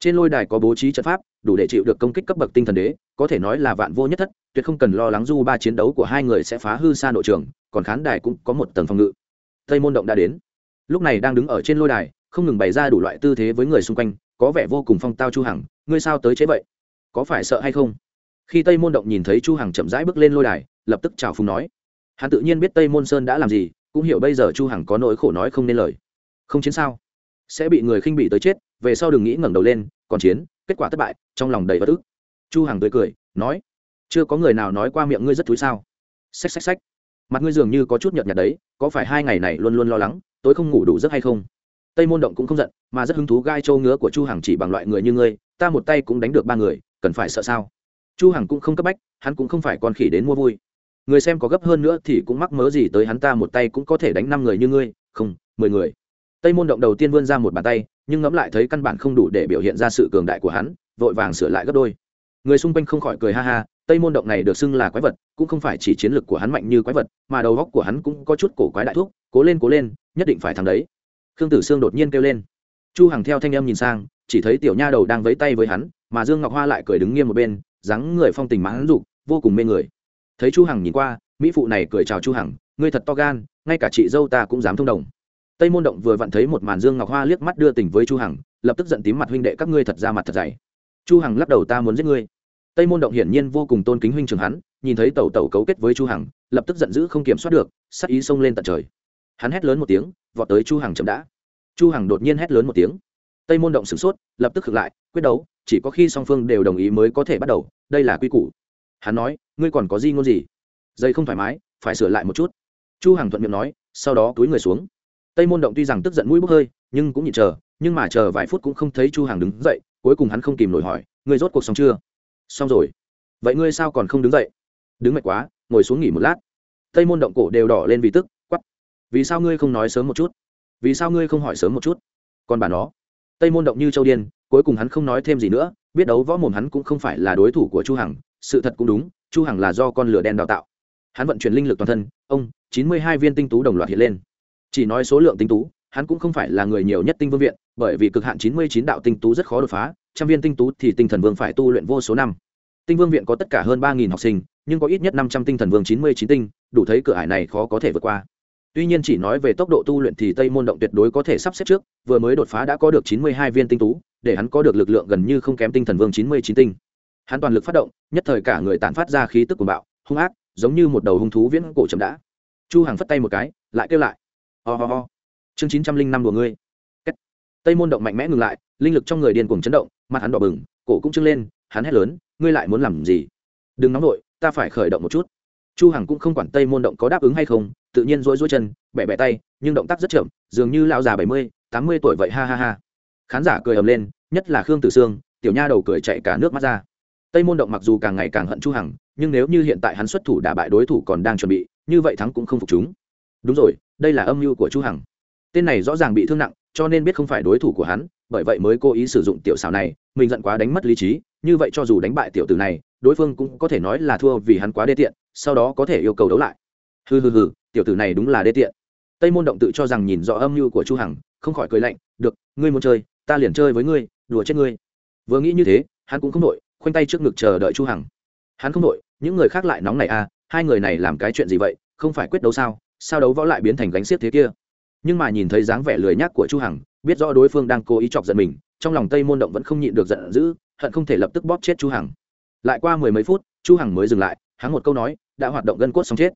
Speaker 1: Trên lôi đài có bố trí trận pháp, đủ để chịu được công kích cấp bậc tinh thần đế, có thể nói là vạn vô nhất thất, tuyệt không cần lo lắng du ba chiến đấu của hai người sẽ phá hư xa nội trường, còn khán đài cũng có một tầng phòng ngự. Tây môn động đã đến. Lúc này đang đứng ở trên lôi đài, không ngừng bày ra đủ loại tư thế với người xung quanh, có vẻ vô cùng phong tao chu hằng, ngươi sao tới chế vậy? Có phải sợ hay không? Khi tây môn động nhìn thấy chu hằng chậm rãi bước lên lôi đài, lập tức chào phùng nói. Hắn tự nhiên biết tây môn sơn đã làm gì, cũng hiểu bây giờ chu hằng có nỗi khổ nói không nên lời không chiến sao? Sẽ bị người khinh bị tới chết, về sau đừng nghĩ ngẩng đầu lên, còn chiến, kết quả thất bại, trong lòng đầy bất ức. Chu hằng tươi cười, nói, chưa có người nào nói qua miệng ngươi rất thúi sao? Xách xách xách. Mặt ngươi dường như có chút nhợt nhạt đấy, có phải hai ngày này luôn luôn lo lắng, tối không ngủ đủ giấc hay không? Tây môn động cũng không giận, mà rất hứng thú gai trâu ngứa của chu hằng chỉ bằng loại người như ngươi, ta một tay cũng đánh được ba người, cần phải sợ sao? Chu hằng cũng không cấp bách, hắn cũng không phải con khỉ đến mua vui. Người xem có gấp hơn nữa thì cũng mắc mớ gì tới hắn ta một tay cũng có thể đánh năm người như ngươi, không, mười người tây môn động đầu tiên vươn ra một bàn tay, nhưng ngẫm lại thấy căn bản không đủ để biểu hiện ra sự cường đại của hắn, vội vàng sửa lại gấp đôi. Người xung quanh không khỏi cười ha ha, tây môn động này được xưng là quái vật, cũng không phải chỉ chiến lược của hắn mạnh như quái vật, mà đầu góc của hắn cũng có chút cổ quái đại thuốc cố lên cố lên, nhất định phải thắng đấy. Khương tử sương đột nhiên kêu lên. Chu hằng theo thanh âm nhìn sang, chỉ thấy tiểu nha đầu đang vẫy tay với hắn, mà dương ngọc hoa lại cười đứng nghiêm một bên, dáng người phong tình mãn dục, vô cùng mê người. Thấy chu hằng nhìn qua, mỹ phụ này cười chào chu hằng, ngươi thật to gan, ngay cả chị dâu ta cũng dám thông đồng tây môn động vừa vặn thấy một màn dương ngọc hoa liếc mắt đưa tình với chu hằng, lập tức giận tím mặt huynh đệ các ngươi thật ra mặt thật dày. Chu hằng lắc đầu ta muốn giết ngươi. Tây môn động hiển nhiên vô cùng tôn kính huynh trưởng hắn, nhìn thấy tẩu tẩu cấu kết với chu hằng, lập tức giận dữ không kiểm soát được, sắc ý xông lên tận trời. Hắn hét lớn một tiếng, vọt tới chu hằng chậm đã. Chu hằng đột nhiên hét lớn một tiếng. Tây môn động sửng sốt, lập tức khựng lại, quyết đấu, chỉ có khi song phương đều đồng ý mới có thể bắt đầu, đây là quy củ. Hắn nói, ngươi còn có gì ngôn gì? Dây không thoải mái, phải sửa lại một chút. Chu hằng thuận miệng nói, sau đó túi người xuống tây môn động tuy rằng tức giận mũi bốc hơi, nhưng cũng nhịn chờ, nhưng mà chờ vài phút cũng không thấy chu hằng đứng dậy, cuối cùng hắn không kìm nổi hỏi, ngươi rốt cuộc xong chưa? Xong rồi. Vậy ngươi sao còn không đứng dậy? Đứng mệt quá, ngồi xuống nghỉ một lát. Tây môn động cổ đều đỏ lên vì tức quắp vì sao ngươi không nói sớm một chút? Vì sao ngươi không hỏi sớm một chút? Còn bà nó. Tây môn động như châu điên, cuối cùng hắn không nói thêm gì nữa, biết đấu võ mồm hắn cũng không phải là đối thủ của chu hằng, sự thật cũng đúng, chu hằng là do con lửa đen đào tạo. Hắn vận chuyển linh lực toàn thân, ông, chín mươi hai viên tinh tú đồng loạt hiện lên chỉ nói số lượng tinh tú, hắn cũng không phải là người nhiều nhất tinh vương viện, bởi vì cực hạn chín mươi chín đạo tinh tú rất khó đột phá, trăm viên tinh tú thì tinh thần vương phải tu luyện vô số năm. Tinh vương viện có tất cả hơn ba nghìn học sinh, nhưng có ít nhất năm trăm tinh thần vương chín mươi chín tinh, đủ thấy cửa ải này khó có thể vượt qua. Tuy nhiên chỉ nói về tốc độ tu luyện thì tây môn động tuyệt đối có thể sắp xếp trước, vừa mới đột phá đã có được chín mươi hai viên tinh tú, để hắn có được lực lượng gần như không kém tinh thần vương chín mươi chín tinh. Hắn toàn lực phát động, nhất thời cả người tản phát ra khí tức của bạo, hung ác, giống như một đầu hung thú viễn cổ chậm đã. Chu hàng phất tay một cái, lại kêu lại ho、oh、ho、oh、ho、oh. chương chín trăm linh năm của ngươi. Tây môn động mạnh mẽ ngừng lại, linh lực trong người điên cuồng chấn động, mặt hắn đỏ bừng, cổ cũng trưng lên, hắn hét lớn, ngươi lại muốn làm gì? Đừng nóng vội, ta phải khởi động một chút. Chu hằng cũng không quản tây môn động có đáp ứng hay không, tự nhiên rối rối chân, bẻ bẻ tay, nhưng động tác rất chậm, dường như lão già bảy mươi, tám mươi tuổi vậy, ha ha ha. Khán giả cười ầm lên, nhất là khương tử sương, tiểu nha đầu cười chạy cả nước mắt ra. Tây môn động mặc dù càng ngày càng hận chu hằng, nhưng nếu như hiện tại hắn xuất thủ đả bại đối thủ còn đang chuẩn bị, như vậy thắng cũng không phục chúng đúng rồi, đây là âm mưu của chu hằng. Tên này rõ ràng bị thương nặng, cho nên biết không phải đối thủ của hắn, bởi vậy mới cố ý sử dụng tiểu xảo này, mình giận quá đánh mất lý trí, như vậy cho dù đánh bại tiểu tử này, đối phương cũng có thể nói là thua vì hắn quá đê tiện, sau đó có thể yêu cầu đấu lại. Hừ hừ hừ, tiểu tử này đúng là đê tiện. Tây môn động tự cho rằng nhìn rõ âm mưu của chu hằng, không khỏi cười lạnh, được, ngươi muốn chơi, ta liền chơi với ngươi, đùa chết ngươi. Vừa nghĩ như thế, hắn cũng không nội khoanh tay trước ngực chờ đợi chu hằng. Hắn không nội những người khác lại nóng này à hai người này làm cái chuyện gì vậy, không phải quyết đấu sao? Sao đấu võ lại biến thành gánh xiết thế kia? Nhưng mà nhìn thấy dáng vẻ lười nhác của chu hằng, biết rõ đối phương đang cố ý chọc giận mình, trong lòng tây môn động vẫn không nhịn được giận dữ, hận không thể lập tức bóp chết chu hằng. Lại qua mười mấy phút, chu hằng mới dừng lại, hắn một câu nói, đã hoạt động gân cốt xong chết.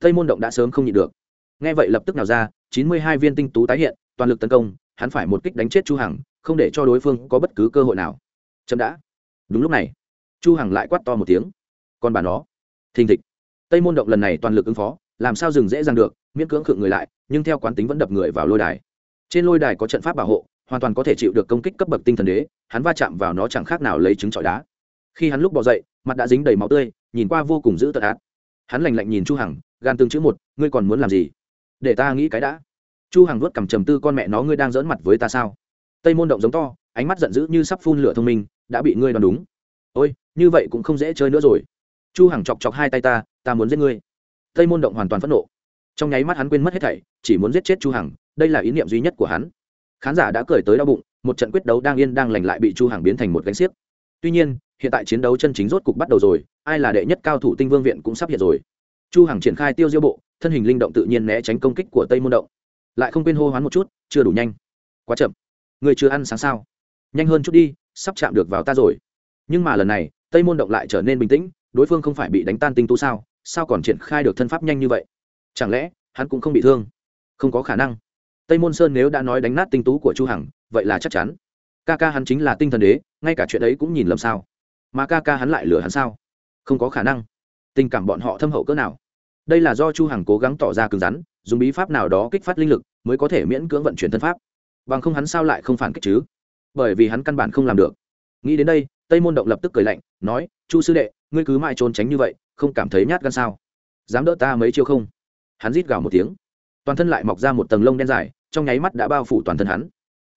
Speaker 1: Tây môn động đã sớm không nhịn được. Nghe vậy lập tức nào ra, chín mươi hai viên tinh tú tái hiện, toàn lực tấn công, hắn phải một kích đánh chết chu hằng, không để cho đối phương có bất cứ cơ hội nào. Chậm đã. Đúng lúc này, chu hằng lại quát to một tiếng. Còn bà nó. Thình thịch. Tây môn động lần này toàn lực ứng phó làm sao dừng dễ dàng được, miễn cưỡng khựng người lại, nhưng theo quán tính vẫn đập người vào lôi đài. Trên lôi đài có trận pháp bảo hộ, hoàn toàn có thể chịu được công kích cấp bậc tinh thần đế, hắn va chạm vào nó chẳng khác nào lấy trứng trọi đá. Khi hắn lúc bỏ dậy, mặt đã dính đầy máu tươi, nhìn qua vô cùng dữ tợn ác. Hắn lạnh lạnh nhìn chu hằng, gan từng chữ một, ngươi còn muốn làm gì? Để ta nghĩ cái đã. Chu hằng vuốt cầm trầm tư, con mẹ nó, ngươi đang giỡn mặt với ta sao? Tây môn động giống to, ánh mắt giận dữ như sắp phun lửa thông minh, đã bị ngươi đoán đúng. Ôi, như vậy cũng không dễ chơi nữa rồi. Chu hằng chọc chọc hai tay ta ta muốn giết ngươi tây môn động hoàn toàn phẫn nộ. Trong nháy mắt hắn quên mất hết thảy, chỉ muốn giết chết chu hằng, đây là ý niệm duy nhất của hắn. Khán giả đã cười tới đau bụng, một trận quyết đấu đang yên đang lành lại bị chu hằng biến thành một gánh xiếc. Tuy nhiên, hiện tại chiến đấu chân chính rốt cục bắt đầu rồi, ai là đệ nhất cao thủ tinh vương viện cũng sắp hiện rồi. Chu hằng triển khai tiêu diêu bộ, thân hình linh động tự nhiên né tránh công kích của tây môn động. Lại không quên hô hoán một chút, chưa đủ nhanh. Quá chậm. Người chưa ăn sáng sao? Nhanh hơn chút đi, sắp chạm được vào ta rồi. Nhưng mà lần này, tây môn động lại trở nên bình tĩnh, đối phương không phải bị đánh tan tinh tú sao? Sao còn triển khai được thân pháp nhanh như vậy? Chẳng lẽ, hắn cũng không bị thương? Không có khả năng. Tây môn sơn nếu đã nói đánh nát tinh tú của chu hằng, vậy là chắc chắn. Ca ca hắn chính là tinh thần đế, ngay cả chuyện ấy cũng nhìn lầm sao? Mà ca ca hắn lại lừa hắn sao? Không có khả năng. Tình cảm bọn họ thâm hậu cỡ nào? Đây là do chu hằng cố gắng tỏ ra cứng rắn, dùng bí pháp nào đó kích phát linh lực mới có thể miễn cưỡng vận chuyển thân pháp. Bằng không hắn sao lại không phản kích chứ? Bởi vì hắn căn bản không làm được. Nghĩ đến đây, tây môn động lập tức cười lạnh, nói, chu sư đệ ngươi cứ mãi trốn tránh như vậy, không cảm thấy nhát gan sao? Dám đỡ ta mấy chiêu không? Hắn rít gào một tiếng. Toàn thân lại mọc ra một tầng lông đen dài, trong nháy mắt đã bao phủ toàn thân hắn.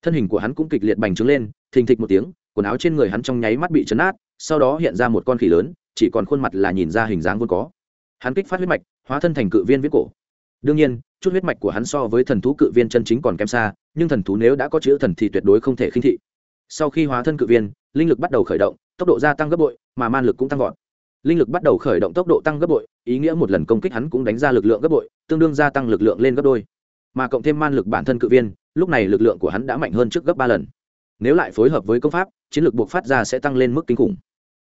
Speaker 1: Thân hình của hắn cũng kịch liệt bành trướng lên, thình thịch một tiếng, quần áo trên người hắn trong nháy mắt bị chấn át, sau đó hiện ra một con khỉ lớn, chỉ còn khuôn mặt là nhìn ra hình dáng vốn có. Hắn kích phát huyết mạch, hóa thân thành cự viên viết cổ. Đương nhiên, chút huyết mạch của hắn so với thần thú cự viên chân chính còn kém xa, nhưng thần thú nếu đã có chữ thần thì tuyệt đối không thể khinh thị. Sau khi hóa thân cự viên, linh lực bắt đầu khởi động, tốc độ gia tăng gấp bội, mà man lực cũng tăng vọt linh lực bắt đầu khởi động tốc độ tăng gấp bội, ý nghĩa một lần công kích hắn cũng đánh ra lực lượng gấp bội, tương đương gia tăng lực lượng lên gấp đôi. Mà cộng thêm man lực bản thân cự viên, lúc này lực lượng của hắn đã mạnh hơn trước gấp ba lần. Nếu lại phối hợp với công pháp, chiến lược buộc phát ra sẽ tăng lên mức kinh khủng.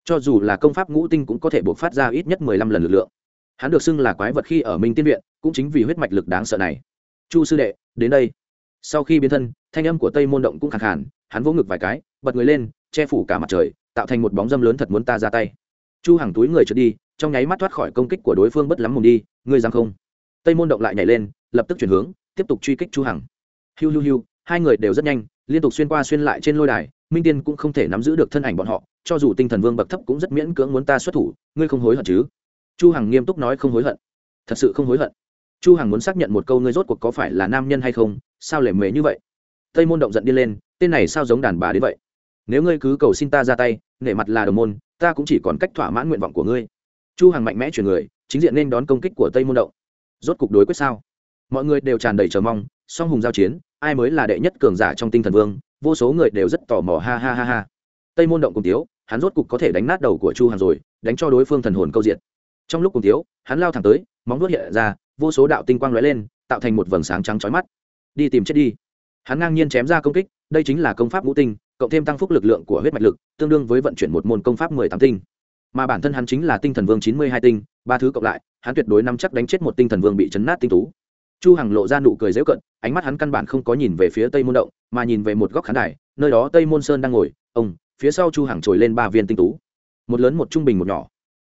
Speaker 1: Cho dù là công pháp ngũ tinh cũng có thể buộc phát ra ít nhất mười lăm lần lực lượng. Hắn được xưng là quái vật khi ở minh tiên viện, cũng chính vì huyết mạch lực đáng sợ này. Chu sư đệ, đến đây. Sau khi biến thân, thanh âm của tây môn động cũng khẳng hẳn hắn vỗ ngực vài cái, bật người lên, che phủ cả mặt trời, tạo thành một bóng dâm lớn thật muốn ta ra tay chu hàng túi người trượt đi, trong nháy mắt thoát khỏi công kích của đối phương bất lắm mùng đi, ngươi dám không? Tây môn động lại nhảy lên, lập tức chuyển hướng, tiếp tục truy kích chu hằng. Hiu hiu hiu, hai người đều rất nhanh, liên tục xuyên qua xuyên lại trên lôi đài, minh tiên cũng không thể nắm giữ được thân ảnh bọn họ, cho dù tinh thần vương bậc thấp cũng rất miễn cưỡng muốn ta xuất thủ, ngươi không hối hận chứ? Chu hằng nghiêm túc nói không hối hận. Thật sự không hối hận. Chu hằng muốn xác nhận một câu ngươi rốt cuộc có phải là nam nhân hay không, sao lề mề như vậy? Tây môn động giận đi lên, tên này sao giống đàn bà đến vậy? Nếu ngươi cứ cầu xin ta ra tay, nể mặt là đồng môn ta cũng chỉ còn cách thỏa mãn nguyện vọng của ngươi. Chu hằng mạnh mẽ chuyển người, chính diện nên đón công kích của tây môn động. Rốt cục đối quyết sao? Mọi người đều tràn đầy chờ mong, song hùng giao chiến, ai mới là đệ nhất cường giả trong tinh thần vương, vô số người đều rất tò mò, ha ha ha ha. Tây môn động cùng tiếu, hắn rốt cục có thể đánh nát đầu của chu hằng rồi, đánh cho đối phương thần hồn câu diệt. Trong lúc cùng tiếu, hắn lao thẳng tới, móng vuốt hiện ra, vô số đạo tinh quang lóe lên, tạo thành một vầng sáng trắng chói mắt. Đi tìm chết đi. Hắn ngang nhiên chém ra công kích, đây chính là công pháp ngũ tinh cộng thêm tăng phúc lực lượng của huyết mạch lực, tương đương với vận chuyển một môn công pháp mười tám tinh. Mà bản thân hắn chính là tinh thần vương chín mươi hai tinh, ba thứ cộng lại, hắn tuyệt đối nắm chắc đánh chết một tinh thần vương bị chấn nát tinh tú. Chu hằng lộ ra nụ cười dễu cận, ánh mắt hắn căn bản không có nhìn về phía tây môn động, mà nhìn về một góc khán đài, nơi đó tây môn sơn đang ngồi, ông, phía sau chu hằng trồi lên ba viên tinh tú. Một lớn, một trung bình, một nhỏ.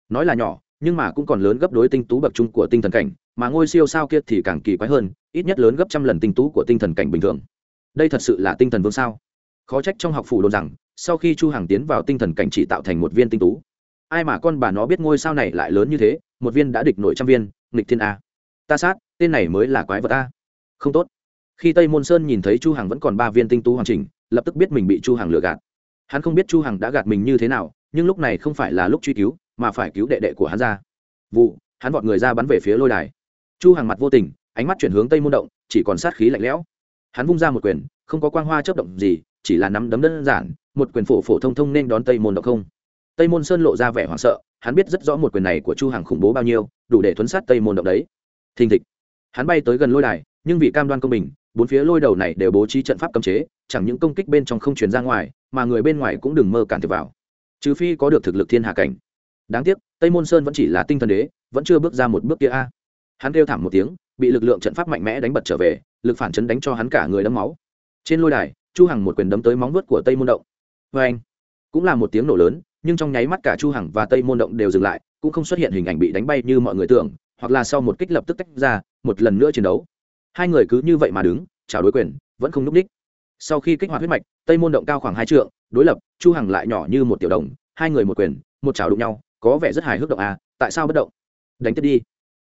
Speaker 1: Nói là nhỏ, nhưng mà cũng còn lớn gấp đối tinh tú bậc trung của tinh thần cảnh, mà ngôi siêu sao kia thì càng kỳ quái hơn, ít nhất lớn gấp trăm lần tinh tú của tinh thần cảnh bình thường. Đây thật sự là tinh thần vương sao? Khó trách trong học phủ đồn rằng, sau khi chu hằng tiến vào tinh thần cảnh chỉ tạo thành một viên tinh tú. Ai mà con bà nó biết ngôi sao này lại lớn như thế, một viên đã địch nổi trăm viên, nghịch thiên a. Ta sát, tên này mới là quái vật a. Không tốt. Khi tây môn sơn nhìn thấy chu hằng vẫn còn ba viên tinh tú hoàn chỉnh, lập tức biết mình bị chu hằng lừa gạt. Hắn không biết chu hằng đã gạt mình như thế nào, nhưng lúc này không phải là lúc truy cứu, mà phải cứu đệ đệ của hắn ra. Vụ, hắn vọt người ra bắn về phía lôi đài. Chu hằng mặt vô tình, ánh mắt chuyển hướng tây môn động, chỉ còn sát khí lạnh lẽo. Hắn vung ra một quyền, không có quang hoa chớp động gì chỉ là nắm đấm đơn giản, một quyền phổ phổ thông thông nên đón tây môn động không. Tây môn sơn lộ ra vẻ hoảng sợ, hắn biết rất rõ một quyền này của chu hằng khủng bố bao nhiêu, đủ để thuấn sát tây môn động đấy. Thình thịch. Hắn bay tới gần lôi đài, nhưng vì cam đoan công bình, bốn phía lôi đầu này đều bố trí trận pháp cấm chế, chẳng những công kích bên trong không truyền ra ngoài, mà người bên ngoài cũng đừng mơ cản thiệp vào. Trừ phi có được thực lực thiên hạ cảnh. Đáng tiếc, tây môn sơn vẫn chỉ là tinh thần đế, vẫn chưa bước ra một bước kia a. Hắn kêu thảm một tiếng, bị lực lượng trận pháp mạnh mẽ đánh bật trở về, lực phản chấn đánh cho hắn cả người đấm máu. Trên lôi đài chu hằng một quyền đấm tới móng vuốt của tây môn động. Với anh, cũng là một tiếng nổ lớn, nhưng trong nháy mắt cả chu hằng và tây môn động đều dừng lại, cũng không xuất hiện hình ảnh bị đánh bay như mọi người tưởng, hoặc là sau một kích lập tức tách ra, một lần nữa chiến đấu. Hai người cứ như vậy mà đứng, chào đối quyền, vẫn không núp đích. Sau khi kích hoạt huyết mạch, tây môn động cao khoảng hai trượng, đối lập, chu hằng lại nhỏ như một tiểu đồng, hai người một quyền, một chảo đụng nhau, có vẻ rất hài hước động à tại sao bất động? Đánh tiếp đi.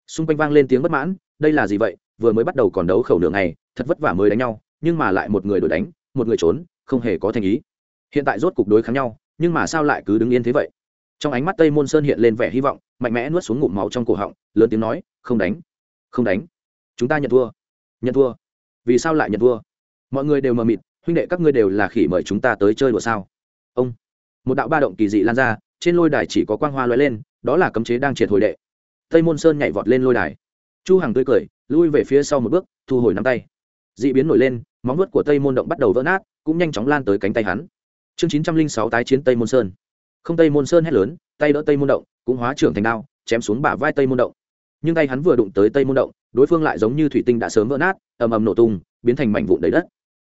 Speaker 1: Xung quanh vang lên tiếng bất mãn, đây là gì vậy, vừa mới bắt đầu còn đấu khẩu nửa ngày, thật vất vả mới đánh nhau, nhưng mà lại một người đổi đánh một người trốn, không hề có thành ý. Hiện tại rốt cục đối kháng nhau, nhưng mà sao lại cứ đứng yên thế vậy? Trong ánh mắt tây môn sơn hiện lên vẻ hy vọng, mạnh mẽ nuốt xuống ngụm máu trong cổ họng, lớn tiếng nói, không đánh không đánh. Chúng ta nhận thua nhận thua. Vì sao lại nhận thua? Mọi người đều mờ mịt, huynh đệ các ngươi đều là khỉ mời chúng ta tới chơi đùa sao? Ông. Một đạo ba động kỳ dị lan ra, trên lôi đài chỉ có quang hoa lóe lên, đó là cấm chế đang triệt hồi đệ. Tây môn sơn nhảy vọt lên lôi đài. Chu hằng tươi cười, lui về phía sau một bước, thu hồi nắm tay. Dị biến nổi lên móng vuốt của tây môn động bắt đầu vỡ nát, cũng nhanh chóng lan tới cánh tay hắn. Chương chín trăm linh sáu tái chiến tây môn sơn. Không tây môn sơn hét lớn, tay đỡ tây môn động, cũng hóa trưởng thành đao, chém xuống bả vai tây môn động. Nhưng tay hắn vừa đụng tới tây môn động, đối phương lại giống như thủy tinh đã sớm vỡ nát, ầm ầm nổ tung, biến thành mảnh vụn đầy đất.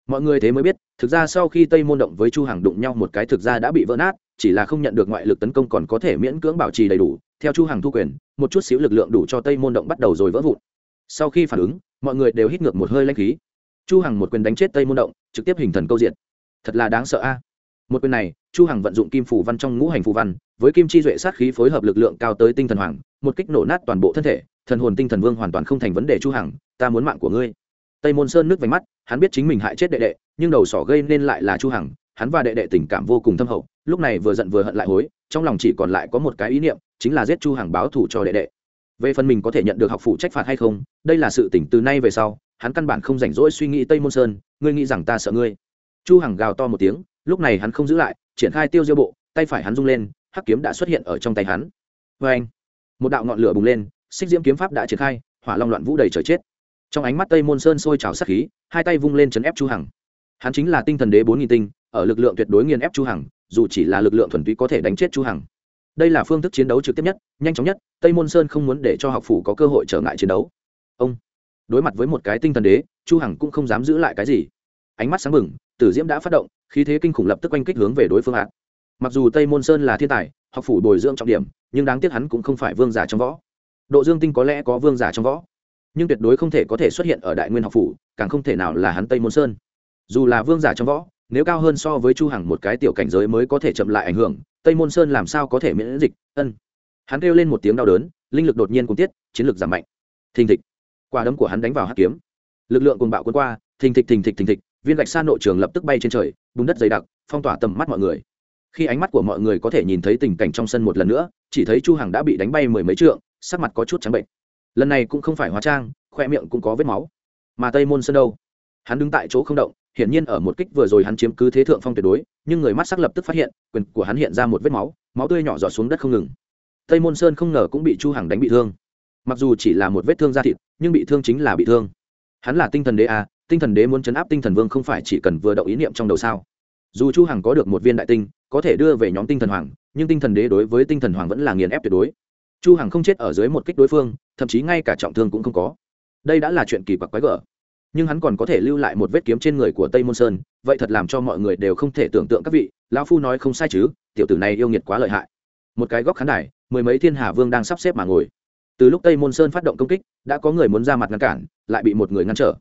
Speaker 1: Mọi người thế mới biết, thực ra sau khi tây môn động với chu hàng đụng nhau một cái thực ra đã bị vỡ nát, chỉ là không nhận được ngoại lực tấn công còn có thể miễn cưỡng bảo trì đầy đủ. Theo chu hàng thu quyền, một chút xíu lực lượng đủ cho tây môn động bắt đầu rồi vỡ vụn. Sau khi phản ứng, mọi người đều hít ngược một hơi lanh khí chu hằng một quyền đánh chết tây môn động, trực tiếp hình thần câu diện thật là đáng sợ a. Một quyền này, chu hằng vận dụng kim phủ văn trong ngũ hành phù văn, với kim chi duệ sát khí phối hợp lực lượng cao tới tinh thần hoàng, một kích nổ nát toàn bộ thân thể, thần hồn tinh thần vương hoàn toàn không thành vấn đề chu hằng, ta muốn mạng của ngươi. Tây môn sơn nước vành mắt, hắn biết chính mình hại chết đệ đệ, nhưng đầu sỏ gây nên lại là chu hằng, hắn và đệ đệ tình cảm vô cùng thâm hậu, lúc này vừa giận vừa hận lại hối, trong lòng chỉ còn lại có một cái ý niệm, chính là giết chu hằng báo thù cho đệ đệ. Về phần mình có thể nhận được học phụ trách phạt hay không, đây là sự tỉnh từ nay về sau hắn căn bản không rảnh rỗi suy nghĩ tây môn sơn, ngươi nghĩ rằng ta sợ ngươi. Chu hằng gào to một tiếng, lúc này hắn không giữ lại, triển khai tiêu diêu bộ, tay phải hắn rung lên, hắc kiếm đã xuất hiện ở trong tay hắn. Với anh, một đạo ngọn lửa bùng lên, xích diễm kiếm pháp đã triển khai, hỏa long loạn vũ đầy trời chết. Trong ánh mắt tây môn sơn sôi trào sát khí, hai tay vung lên chấn ép chu hằng. Hắn chính là tinh thần đế bốn nghìn tinh, ở lực lượng tuyệt đối nghiền ép chu hằng, dù chỉ là lực lượng thuần túy có thể đánh chết chu hằng. Đây là phương thức chiến đấu trực tiếp nhất, nhanh chóng nhất, tây môn sơn không muốn để cho học phủ có cơ hội trở ngại chiến đấu. Ông đối mặt với một cái tinh thần đế, chu hằng cũng không dám giữ lại cái gì. Ánh mắt sáng bừng, tử diễm đã phát động, khí thế kinh khủng lập tức quanh kích hướng về đối phương ạt mặc dù tây môn sơn là thiên tài, học phủ bồi dưỡng trọng điểm, nhưng đáng tiếc hắn cũng không phải vương giả trong võ. Độ dương tinh có lẽ có vương giả trong võ, nhưng tuyệt đối không thể có thể xuất hiện ở đại nguyên học phủ, càng không thể nào là hắn tây môn sơn. Dù là vương giả trong võ, nếu cao hơn so với chu hằng một cái tiểu cảnh giới mới có thể chậm lại ảnh hưởng, tây môn sơn làm sao có thể miễn dịch, ân. Hắn kêu lên một tiếng đau đớn, linh lực đột nhiên cùng tiết, chiến lực giảm mạnh. Thình thịch quả đấm của hắn đánh vào hắc kiếm. Lực lượng cùng bạo cuốn qua, thình thịch thình thịch thình thịch, viên gạch sa nội trường lập tức bay trên trời, bùn đất dày đặc, phong tỏa tầm mắt mọi người. Khi ánh mắt của mọi người có thể nhìn thấy tình cảnh trong sân một lần nữa, chỉ thấy chu hằng đã bị đánh bay mười mấy trượng, sắc mặt có chút trắng bệnh. Lần này cũng không phải hóa trang, khoe miệng cũng có vết máu. Mà tây môn sơn đâu? Hắn đứng tại chỗ không động, hiển nhiên ở một kích vừa rồi hắn chiếm cứ thế thượng phong tuyệt đối, nhưng người mắt sắc lập tức phát hiện, quyền của hắn hiện ra một vết máu máu tươi nhỏ giọt xuống đất không ngừng. Tây môn sơn không ngờ cũng bị chu hằng đánh bị thương mặc dù chỉ là một vết thương da thịt, nhưng bị thương chính là bị thương. Hắn là tinh thần đế à tinh thần đế muốn chấn áp tinh thần vương không phải chỉ cần vừa động ý niệm trong đầu sao. Dù chu hằng có được một viên đại tinh, có thể đưa về nhóm tinh thần hoàng, nhưng tinh thần đế đối với tinh thần hoàng vẫn là nghiền ép tuyệt đối. Chu hằng không chết ở dưới một kích đối phương, thậm chí ngay cả trọng thương cũng không có. Đây đã là chuyện kỳ quặc quái gở. Nhưng hắn còn có thể lưu lại một vết kiếm trên người của tây môn sơn, vậy thật làm cho mọi người đều không thể tưởng tượng các vị, lão phu nói không sai chứ, tiểu tử này yêu nghiệt quá lợi hại. Một cái góc khán đài, mười mấy thiên hà vương đang sắp xếp mà ngồi từ lúc tây môn sơn phát động công kích, đã có người muốn ra mặt ngăn cản, lại bị một người ngăn trở.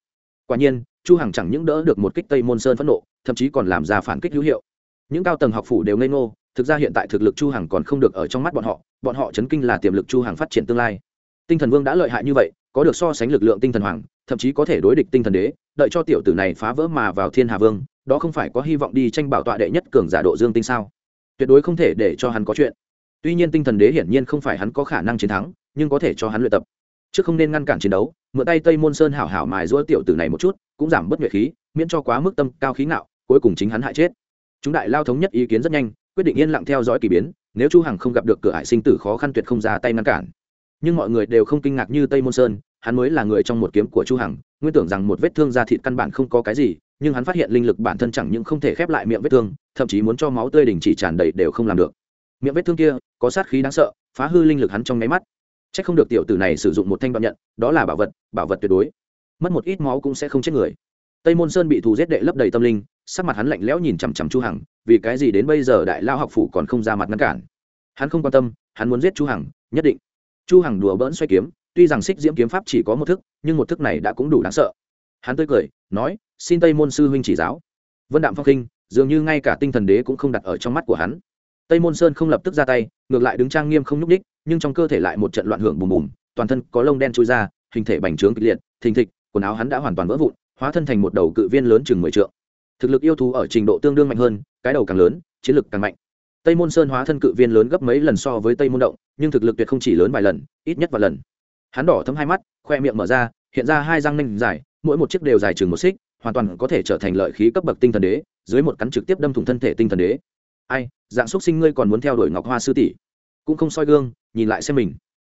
Speaker 1: Quả nhiên, chu hằng chẳng những đỡ được một kích tây môn sơn phẫn nộ, thậm chí còn làm ra phản kích hữu hiệu. Những cao tầng học phủ đều ngây ngô, thực ra hiện tại thực lực chu hằng còn không được ở trong mắt bọn họ bọn họ chấn kinh là tiềm lực chu hằng phát triển tương lai. Tinh thần vương đã lợi hại như vậy, có được so sánh lực lượng tinh thần hoàng, thậm chí có thể đối địch tinh thần đế, đợi cho tiểu tử này phá vỡ mà vào thiên hà vương, đó không phải có hy vọng đi tranh bảo tọa đệ nhất cường giả độ dương tinh sao? Tuyệt đối không thể để cho hắn có chuyện. Tuy nhiên tinh thần đế hiển nhiên không phải hắn có khả năng chiến thắng nhưng có thể cho hắn luyện tập. Chứ không nên ngăn cản chiến đấu, mượn tay tây môn sơn hảo hảo mài giũa tiểu tử này một chút, cũng giảm bất nhuệ khí, miễn cho quá mức tâm cao khí ngạo, cuối cùng chính hắn hại chết. Chúng đại lao thống nhất ý kiến rất nhanh, quyết định yên lặng theo dõi kỳ biến, nếu chu hằng không gặp được cửa hải sinh tử khó khăn tuyệt không ra tay ngăn cản. Nhưng mọi người đều không kinh ngạc như tây môn sơn, hắn mới là người trong một kiếm của chu hằng, nguyên tưởng rằng một vết thương da thịt căn bản không có cái gì, nhưng hắn phát hiện linh lực bản thân chẳng những không thể khép lại miệng vết thương, thậm chí muốn cho máu tươi đình chỉ tràn đầy đều không làm được. Miệng vết thương kia, có sát khí đáng sợ, phá hư linh lực hắn trong nháy mắt chắc không được tiểu tử này sử dụng một thanh đoạn nhận, đó là bảo vật bảo vật tuyệt đối. Mất một ít máu cũng sẽ không chết người. Tây môn sơn bị thù giết đệ lấp đầy tâm linh, sắc mặt hắn lạnh lẽo nhìn chằm chằm chu hằng, vì cái gì đến bây giờ đại lao học phủ còn không ra mặt ngăn cản? Hắn không quan tâm, hắn muốn giết chu hằng, nhất định. Chu hằng đùa bỡn xoay kiếm, tuy rằng xích diễm kiếm pháp chỉ có một thức, nhưng một thức này đã cũng đủ đáng sợ. Hắn tươi cười, nói, xin tây môn sư huynh chỉ giáo. Vân đạm phong kinh, dường như ngay cả tinh thần đế cũng không đặt ở trong mắt của hắn tây môn sơn không lập tức ra tay, ngược lại đứng trang nghiêm không nhúc ních nhưng trong cơ thể lại một trận loạn hưởng bùm bùm, toàn thân có lông đen trôi ra, hình thể bành trướng kịch liệt, thình thịch, quần áo hắn đã hoàn toàn vỡ vụn, hóa thân thành một đầu cự viên lớn chừng mười trượng. Thực lực yêu thú ở trình độ tương đương mạnh hơn, cái đầu càng lớn, chiến lực càng mạnh. Tây môn sơn hóa thân cự viên lớn gấp mấy lần so với tây môn động, nhưng thực lực tuyệt không chỉ lớn vài lần, ít nhất vài lần. Hắn đỏ thấm hai mắt, khoe miệng mở ra, hiện ra hai răng nanh dài, mỗi một chiếc đều dài chừng một xích, hoàn toàn có thể trở thành lợi khí cấp bậc tinh thần đế, dưới một cắn trực tiếp đâm thủng thân thể tinh thần đế ai, dạng xúc sinh ngươi còn muốn theo đuổi ngọc hoa sư tỷ. Cũng không soi gương, nhìn lại xem mình.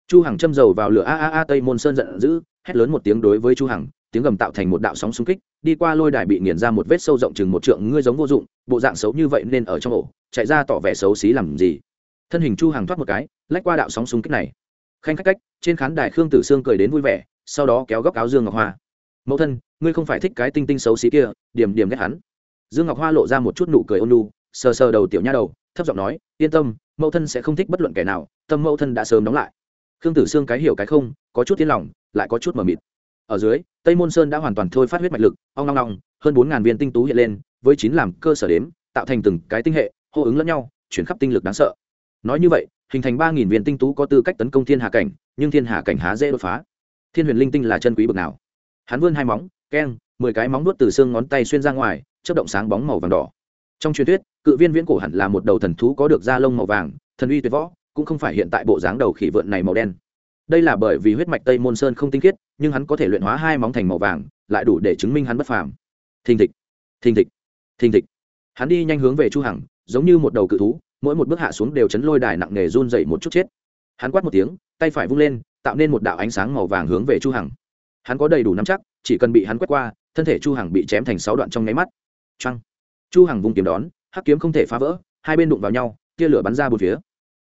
Speaker 1: Chu hằng châm dầu vào lửa, a a a, tây môn sơn giận dữ, hét lớn một tiếng đối với chu hằng, tiếng gầm tạo thành một đạo sóng xung kích, đi qua lôi đài bị nghiền ra một vết sâu rộng chừng một trượng, ngươi giống vô dụng, bộ dạng xấu như vậy nên ở trong ổ, chạy ra tỏ vẻ xấu xí làm gì? Thân hình chu hằng thoát một cái, lách qua đạo sóng xung kích này. Khanh khách cách trên khán đài khương tử sương cười đến vui vẻ, sau đó kéo góc áo dương ngọc hoa. Mẫu thân, ngươi không phải thích cái tinh tinh xấu xí kia, điểm điểm ghét hắn. Dương ngọc hoa lộ ra một chút nụ cười ôn lu sờ sờ đầu tiểu nha đầu, thấp giọng nói, yên tâm, mẫu thân sẽ không thích bất luận kẻ nào, tâm mẫu thân đã sớm đóng lại. Khương tử sương cái hiểu cái không, có chút yên lòng, lại có chút mờ mịt. Ở dưới, tây môn sơn đã hoàn toàn thôi phát huyết mạch lực, ong long long hơn bốn ngàn viên tinh tú hiện lên, với chín làm cơ sở đếm, tạo thành từng cái tinh hệ, hô ứng lẫn nhau, chuyển khắp tinh lực đáng sợ. Nói như vậy, hình thành ba nghìn viên tinh tú có tư cách tấn công thiên hà cảnh, nhưng thiên hà cảnh há dễ đột phá. Thiên huyền linh tinh là chân quý bực nào? Hắn vươn hai móng, keng, mười cái móng nuốt từ xương ngón tay xuyên ra ngoài chất động sáng bóng màu vàng đỏ trong truyền thuyết, cự viên viễn cổ hẳn là một đầu thần thú có được da lông màu vàng, thần uy tuyệt võ, cũng không phải hiện tại bộ dáng đầu khỉ vượn này màu đen. Đây là bởi vì huyết mạch tây môn sơn không tinh khiết, nhưng hắn có thể luyện hóa hai móng thành màu vàng, lại đủ để chứng minh hắn bất phàm. Thình thịch thình thịch thình thịch. Hắn đi nhanh hướng về chu hằng, giống như một đầu cự thú, mỗi một bước hạ xuống đều chấn lôi đài nặng nề run dậy một chút chết. Hắn quát một tiếng, tay phải vung lên, tạo nên một đạo ánh sáng màu vàng hướng về chu hằng. Hắn có đầy đủ nắm chắc, chỉ cần bị hắn quét qua, thân thể chu hằng bị chém thành sáu đoạn trong nháy mắt. Trăng chu hằng vùng kiếm đón, hắc kiếm không thể phá vỡ, hai bên đụng vào nhau, tia lửa bắn ra bốn phía.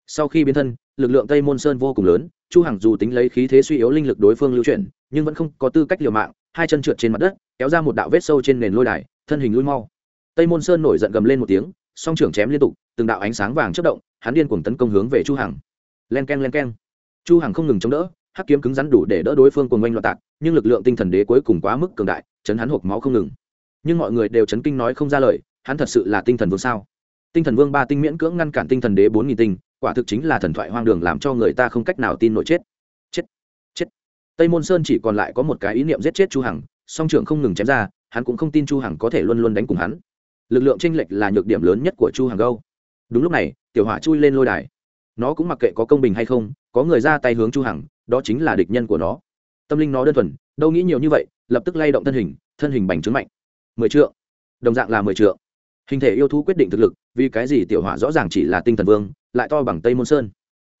Speaker 1: Sau khi biến thân, lực lượng tây môn sơn vô cùng lớn, chu hằng dù tính lấy khí thế suy yếu linh lực đối phương lưu chuyển, nhưng vẫn không có tư cách liều mạng, hai chân trượt trên mặt đất, kéo ra một đạo vết sâu trên nền lôi đài, thân hình lui mau. Tây môn sơn nổi giận gầm lên một tiếng, song trưởng chém liên tục, từng đạo ánh sáng vàng chất động, hắn điên cuồng tấn công hướng về chu hằng. Len keng len keng. Chu hằng không ngừng chống đỡ, hắc kiếm cứng rắn đủ để đỡ đối phương cuồng oanh loạn tạc, nhưng lực lượng tinh thần đế cuối cùng quá mức cường đại, chấn hắn hộp máu không ngừng. Nhưng mọi người đều chấn kinh nói không ra lời hắn thật sự là tinh thần vương sao? Tinh thần vương ba tinh miễn cưỡng ngăn cản tinh thần đế bốn nghìn tinh, quả thực chính là thần thoại hoang đường làm cho người ta không cách nào tin nổi chết. Chết chết. Tây môn sơn chỉ còn lại có một cái ý niệm giết chết chu hằng, song trưởng không ngừng chém ra, hắn cũng không tin chu hằng có thể luôn luôn đánh cùng hắn. Lực lượng tranh lệch là nhược điểm lớn nhất của chu hằng gâu đúng lúc này, tiểu hỏa chui lên lôi đài. Nó cũng mặc kệ có công bình hay không, có người ra tay hướng chu hằng, đó chính là địch nhân của nó. Tâm linh nó đơn thuần, đâu nghĩ nhiều như vậy, lập tức lay động thân hình thân hình bành trướng mạnh. Mười trượng. Đồng dạng là mười trượng hình thể yêu thú quyết định thực lực, vì cái gì tiểu hỏa rõ ràng chỉ là tinh thần vương, lại to bằng tây môn sơn?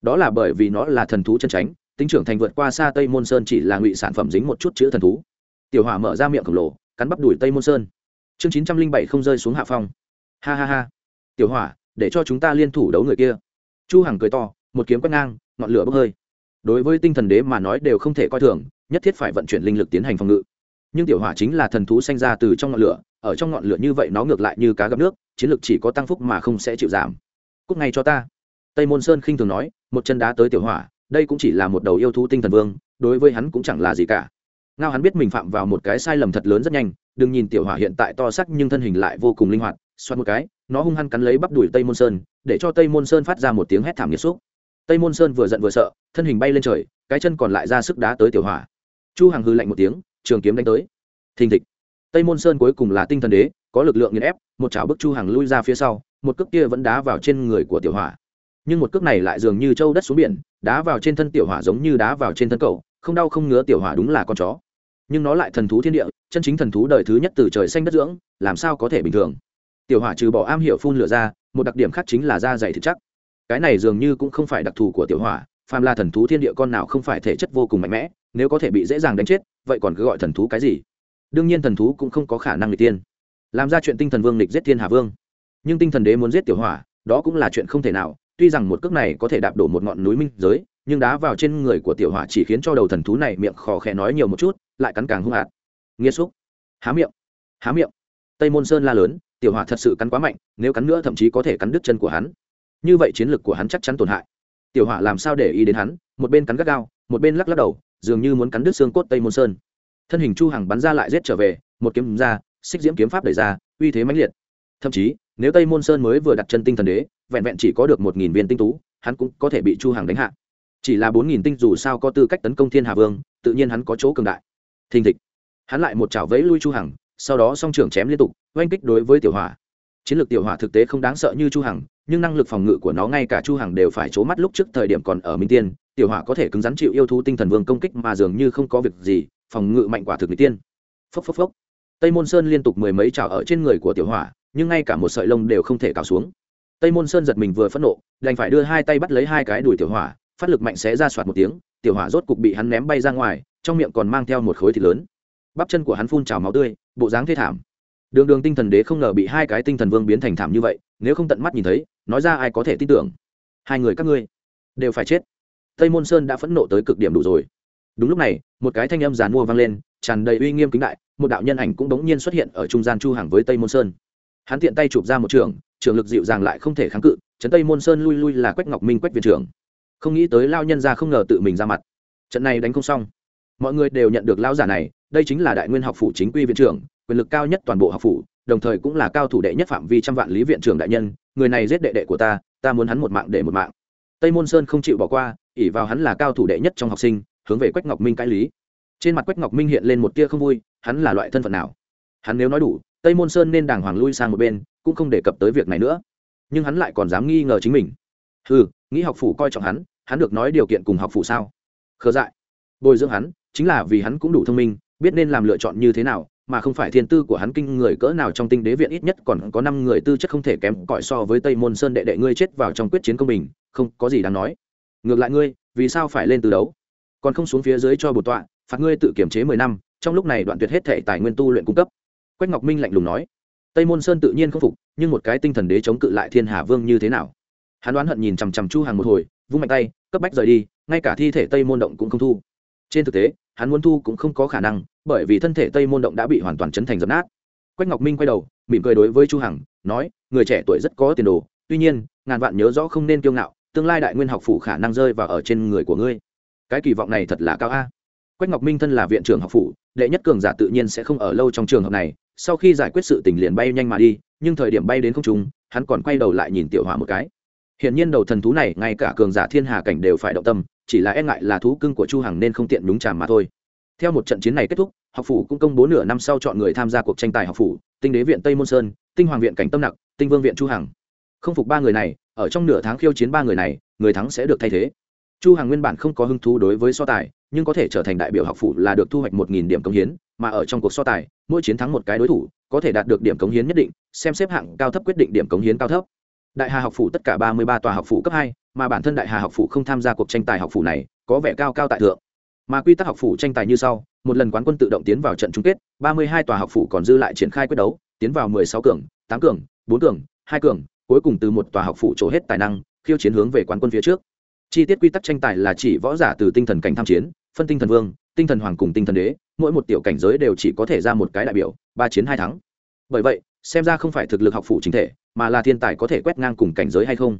Speaker 1: Đó là bởi vì nó là thần thú chân tránh tính trưởng thành vượt qua xa tây môn sơn chỉ là ngụy sản phẩm dính một chút chữ thần thú. Tiểu hỏa mở ra miệng khổng lồ, cắn bắp đùi tây môn sơn. Chương chín trăm linh bảy không rơi xuống hạ phong. Ha ha ha. Tiểu hỏa, để cho chúng ta liên thủ đấu người kia. Chu hằng cười to, một kiếm quét ngang, ngọn lửa bốc hơi. Đối với tinh thần đế mà nói đều không thể coi thường, nhất thiết phải vận chuyển linh lực tiến hành phòng ngự. Nhưng tiểu hỏa chính là thần thú sanh ra từ trong ngọn lửa ở trong ngọn lửa như vậy nó ngược lại như cá gặp nước, chiến lược chỉ có tăng phúc mà không sẽ chịu giảm. Cúc ngay cho ta. Tây môn sơn khinh thường nói, một chân đá tới tiểu hỏa, đây cũng chỉ là một đầu yêu thú tinh thần vương, đối với hắn cũng chẳng là gì cả. Ngao hắn biết mình phạm vào một cái sai lầm thật lớn rất nhanh, đừng nhìn tiểu hỏa hiện tại to sắc nhưng thân hình lại vô cùng linh hoạt, xoát một cái, nó hung hăng cắn lấy bắp đùi tây môn sơn, để cho tây môn sơn phát ra một tiếng hét thảm nhiệt xúc. Tây môn sơn vừa giận vừa sợ, thân hình bay lên trời, cái chân còn lại ra sức đá tới tiểu hỏa. Chu hằng hư lạnh một tiếng, trường kiếm đánh tới. Thình thịch tây môn sơn cuối cùng là tinh thần đế, có lực lượng nghiền ép, một chảo bức chu hằng lui ra phía sau, một cước kia vẫn đá vào trên người của tiểu hỏa. Nhưng một cước này lại dường như châu đất xuống biển, đá vào trên thân tiểu hỏa giống như đá vào trên thân cậu, không đau không ngứa tiểu hỏa đúng là con chó. Nhưng nó lại thần thú thiên địa, chân chính thần thú đời thứ nhất từ trời xanh đất dưỡng, làm sao có thể bình thường? Tiểu hỏa trừ bỏ am hiểu phun lửa ra, một đặc điểm khác chính là da dày thực chắc. Cái này dường như cũng không phải đặc thù của tiểu hỏa, phàm là thần thú thiên địa con nào không phải thể chất vô cùng mạnh mẽ, nếu có thể bị dễ dàng đánh chết, vậy còn cứ gọi thần thú cái gì? Đương nhiên thần thú cũng không có khả năng người tiên. Làm ra chuyện tinh thần vương lịch giết thiên hà vương. Nhưng tinh thần đế muốn giết tiểu hỏa, đó cũng là chuyện không thể nào. Tuy rằng một cước này có thể đạp đổ một ngọn núi minh giới, nhưng đá vào trên người của tiểu hỏa chỉ khiến cho đầu thần thú này miệng khò khẽ nói nhiều một chút, lại cắn càng hung hạt. Nghĩa xúc. Há miệng. Há miệng. Tây môn sơn la lớn, tiểu hỏa thật sự cắn quá mạnh, nếu cắn nữa thậm chí có thể cắn đứt chân của hắn. Như vậy chiến lược của hắn chắc chắn tổn hại. Tiểu hỏa làm sao để ý đến hắn? Một bên cắn gắt gao, một bên lắc lắc đầu, dường như muốn cắn đứt xương cốt tây môn sơn thân hình chu hằng bắn ra lại giết trở về, một kiếm ra, xích diễm kiếm pháp đẩy ra, uy thế mãnh liệt. Thậm chí, nếu tây môn sơn mới vừa đặt chân tinh thần đế, vẹn vẹn chỉ có được một nghìn viên tinh tú, hắn cũng có thể bị chu hằng đánh hạ. Chỉ là bốn nghìn tinh dù sao có tư cách tấn công thiên hà vương, tự nhiên hắn có chỗ cường đại. Thình thịch. Hắn lại một chảo vẫy lui chu hằng, sau đó song trưởng chém liên tục, oanh kích đối với tiểu hỏa. Chiến lược tiểu hỏa thực tế không đáng sợ như chu hằng, nhưng năng lực phòng ngự của nó ngay cả chu hằng đều phải trố mắt lúc trước thời điểm còn ở minh tiên, tiểu hỏa có thể cứng rắn chịu yêu thú tinh thần vương công kích mà dường như không có việc gì phòng ngự mạnh quả thực n tiên. Phốc phốc phốc. Tây môn sơn liên tục mười mấy trào ở trên người của tiểu hỏa, nhưng ngay cả một sợi lông đều không thể cào xuống. Tây môn sơn giật mình vừa phẫn nộ, đành phải đưa hai tay bắt lấy hai cái đùi tiểu hỏa, phát lực mạnh sẽ ra soạt một tiếng, tiểu hỏa rốt cục bị hắn ném bay ra ngoài, trong miệng còn mang theo một khối thịt lớn. Bắp chân của hắn phun trào máu tươi, bộ dáng thê thảm. Đường đường tinh thần đế không ngờ bị hai cái tinh thần vương biến thành thảm như vậy, nếu không tận mắt nhìn thấy, nói ra ai có thể tin tưởng. Hai người các ngươi đều phải chết. Tây môn sơn đã phẫn nộ tới cực điểm đủ rồi đúng lúc này, một cái thanh âm giàn mua vang lên, tràn đầy uy nghiêm kính đại, một đạo nhân ảnh cũng đống nhiên xuất hiện ở trung gian chu hàng với tây môn sơn. Hắn tiện tay chụp ra một trường trường lực dịu dàng lại không thể kháng cự trấn tây môn sơn lui lui là quách ngọc minh quách viện trưởng. Không nghĩ tới lao nhân ra không ngờ tự mình ra mặt. Trận này đánh không xong. Mọi người đều nhận được lao giả này, đây chính là đại nguyên học phủ chính quy viện trưởng, quyền lực cao nhất toàn bộ học phủ, đồng thời cũng là cao thủ đệ nhất phạm vi trăm vạn lý viện trưởng đại nhân, người này giết đệ đệ của ta ta muốn hắn một mạng để một mạng. Tây môn sơn không chịu bỏ qua ỉ vào hắn là cao thủ đệ nhất trong học sinh hướng về quách ngọc minh cãi lý. Trên mặt quách ngọc minh hiện lên một tia không vui, hắn là loại thân phận nào? Hắn nếu nói đủ, tây môn sơn nên đàng hoàng lui sang một bên, cũng không đề cập tới việc này nữa. Nhưng hắn lại còn dám nghi ngờ chính mình. Ừ nghĩ học phủ coi trọng hắn hắn được nói điều kiện cùng học phủ sao? Khờ dại. Bồi dưỡng hắn, chính là vì hắn cũng đủ thông minh, biết nên làm lựa chọn như thế nào, mà không phải thiên tư của hắn kinh người cỡ nào trong tinh đế viện ít nhất còn có năm người tư chất không thể kém cỏi so với tây môn sơn đệ đệ ngươi chết vào trong quyết chiến công bình, không có gì đáng nói. Ngược lại ngươi, vì sao phải lên từ đấu? Còn không xuống phía dưới cho bột tọa, phạt ngươi tự kiểm chế mười năm, trong lúc này đoạn tuyệt hết thể tài nguyên tu luyện cung cấp. Quách ngọc minh lạnh lùng nói. Tây môn sơn tự nhiên không phục, nhưng một cái tinh thần đế chống cự lại thiên hà vương như thế nào? Hắn đoán hận nhìn chằm chằm chu hàng một hồi, vung mạnh tay, cấp bách rời đi, ngay cả thi thể tây môn động cũng không thu. Trên thực tế, hắn muốn thu cũng không có khả năng, bởi vì thân thể tây môn động đã bị hoàn toàn chấn thành dập nát. Quách ngọc minh quay đầu, mỉm cười đối với chu hằng, nói, người trẻ tuổi rất có tiền đồ, tuy nhiên, ngàn vạn nhớ rõ không nên kiêu ngạo, tương lai đại nguyên học phủ khả năng rơi vào ở trên người của ngươi cái kỳ vọng này thật là cao a quách ngọc minh thân là viện trưởng học phủ đệ nhất cường giả tự nhiên sẽ không ở lâu trong trường hợp này sau khi giải quyết sự tình liền bay nhanh mà đi nhưng thời điểm bay đến không trung hắn còn quay đầu lại nhìn tiểu hỏa một cái Hiển nhiên đầu thần thú này ngay cả cường giả thiên hà cảnh đều phải động tâm, chỉ là e ngại là thú cưng của Chu Hằng nên không tiện đúng tràm mà thôi. Theo một trận chiến này kết thúc, học phủ cũng công bố nửa năm sau chọn người tham gia cuộc tranh tài học phủ, Tinh Đế viện Tây Môn Sơn, Tinh Hoàng viện Cảnh Tâm Nặc, Tinh Vương viện Chu Hằng. Không phục ba người này, ở trong nửa tháng khiêu chiến ba người này, người thắng sẽ được thay thế. Chu Hằng nguyên bản không có hứng thú đối với so tài, nhưng có thể trở thành đại biểu học phủ là được thu hoạch một nghìn điểm công hiến, mà ở trong cuộc so tài, mỗi chiến thắng một cái đối thủ, có thể đạt được điểm cống hiến nhất định, xem xếp hạng cao thấp quyết định điểm cống hiến cao thấp. Đại hà học phủ tất cả ba mươi ba tòa học phủ cấp hai mà bản thân đại hà học phủ không tham gia cuộc tranh tài học phủ này có vẻ cao cao tại thượng. Mà quy tắc học phủ tranh tài như sau một lần quán quân tự động tiến vào trận chung kết ba mươi hai tòa học phủ còn dư lại triển khai quyết đấu tiến vào mười sáu cường tám cường bốn cường hai cường cuối cùng từ một tòa học phủ trổ hết tài năng khiêu chiến hướng về quán quân phía trước chi tiết quy tắc tranh tài là chỉ võ giả từ tinh thần cảnh tham chiến, phân tinh thần vương, tinh thần hoàng cùng tinh thần đế, mỗi một tiểu cảnh giới đều chỉ có thể ra một cái đại biểu, ba chiến hai thắng. Bởi vậy, xem ra không phải thực lực học phủ chính thể, mà là thiên tài có thể quét ngang cùng cảnh giới hay không.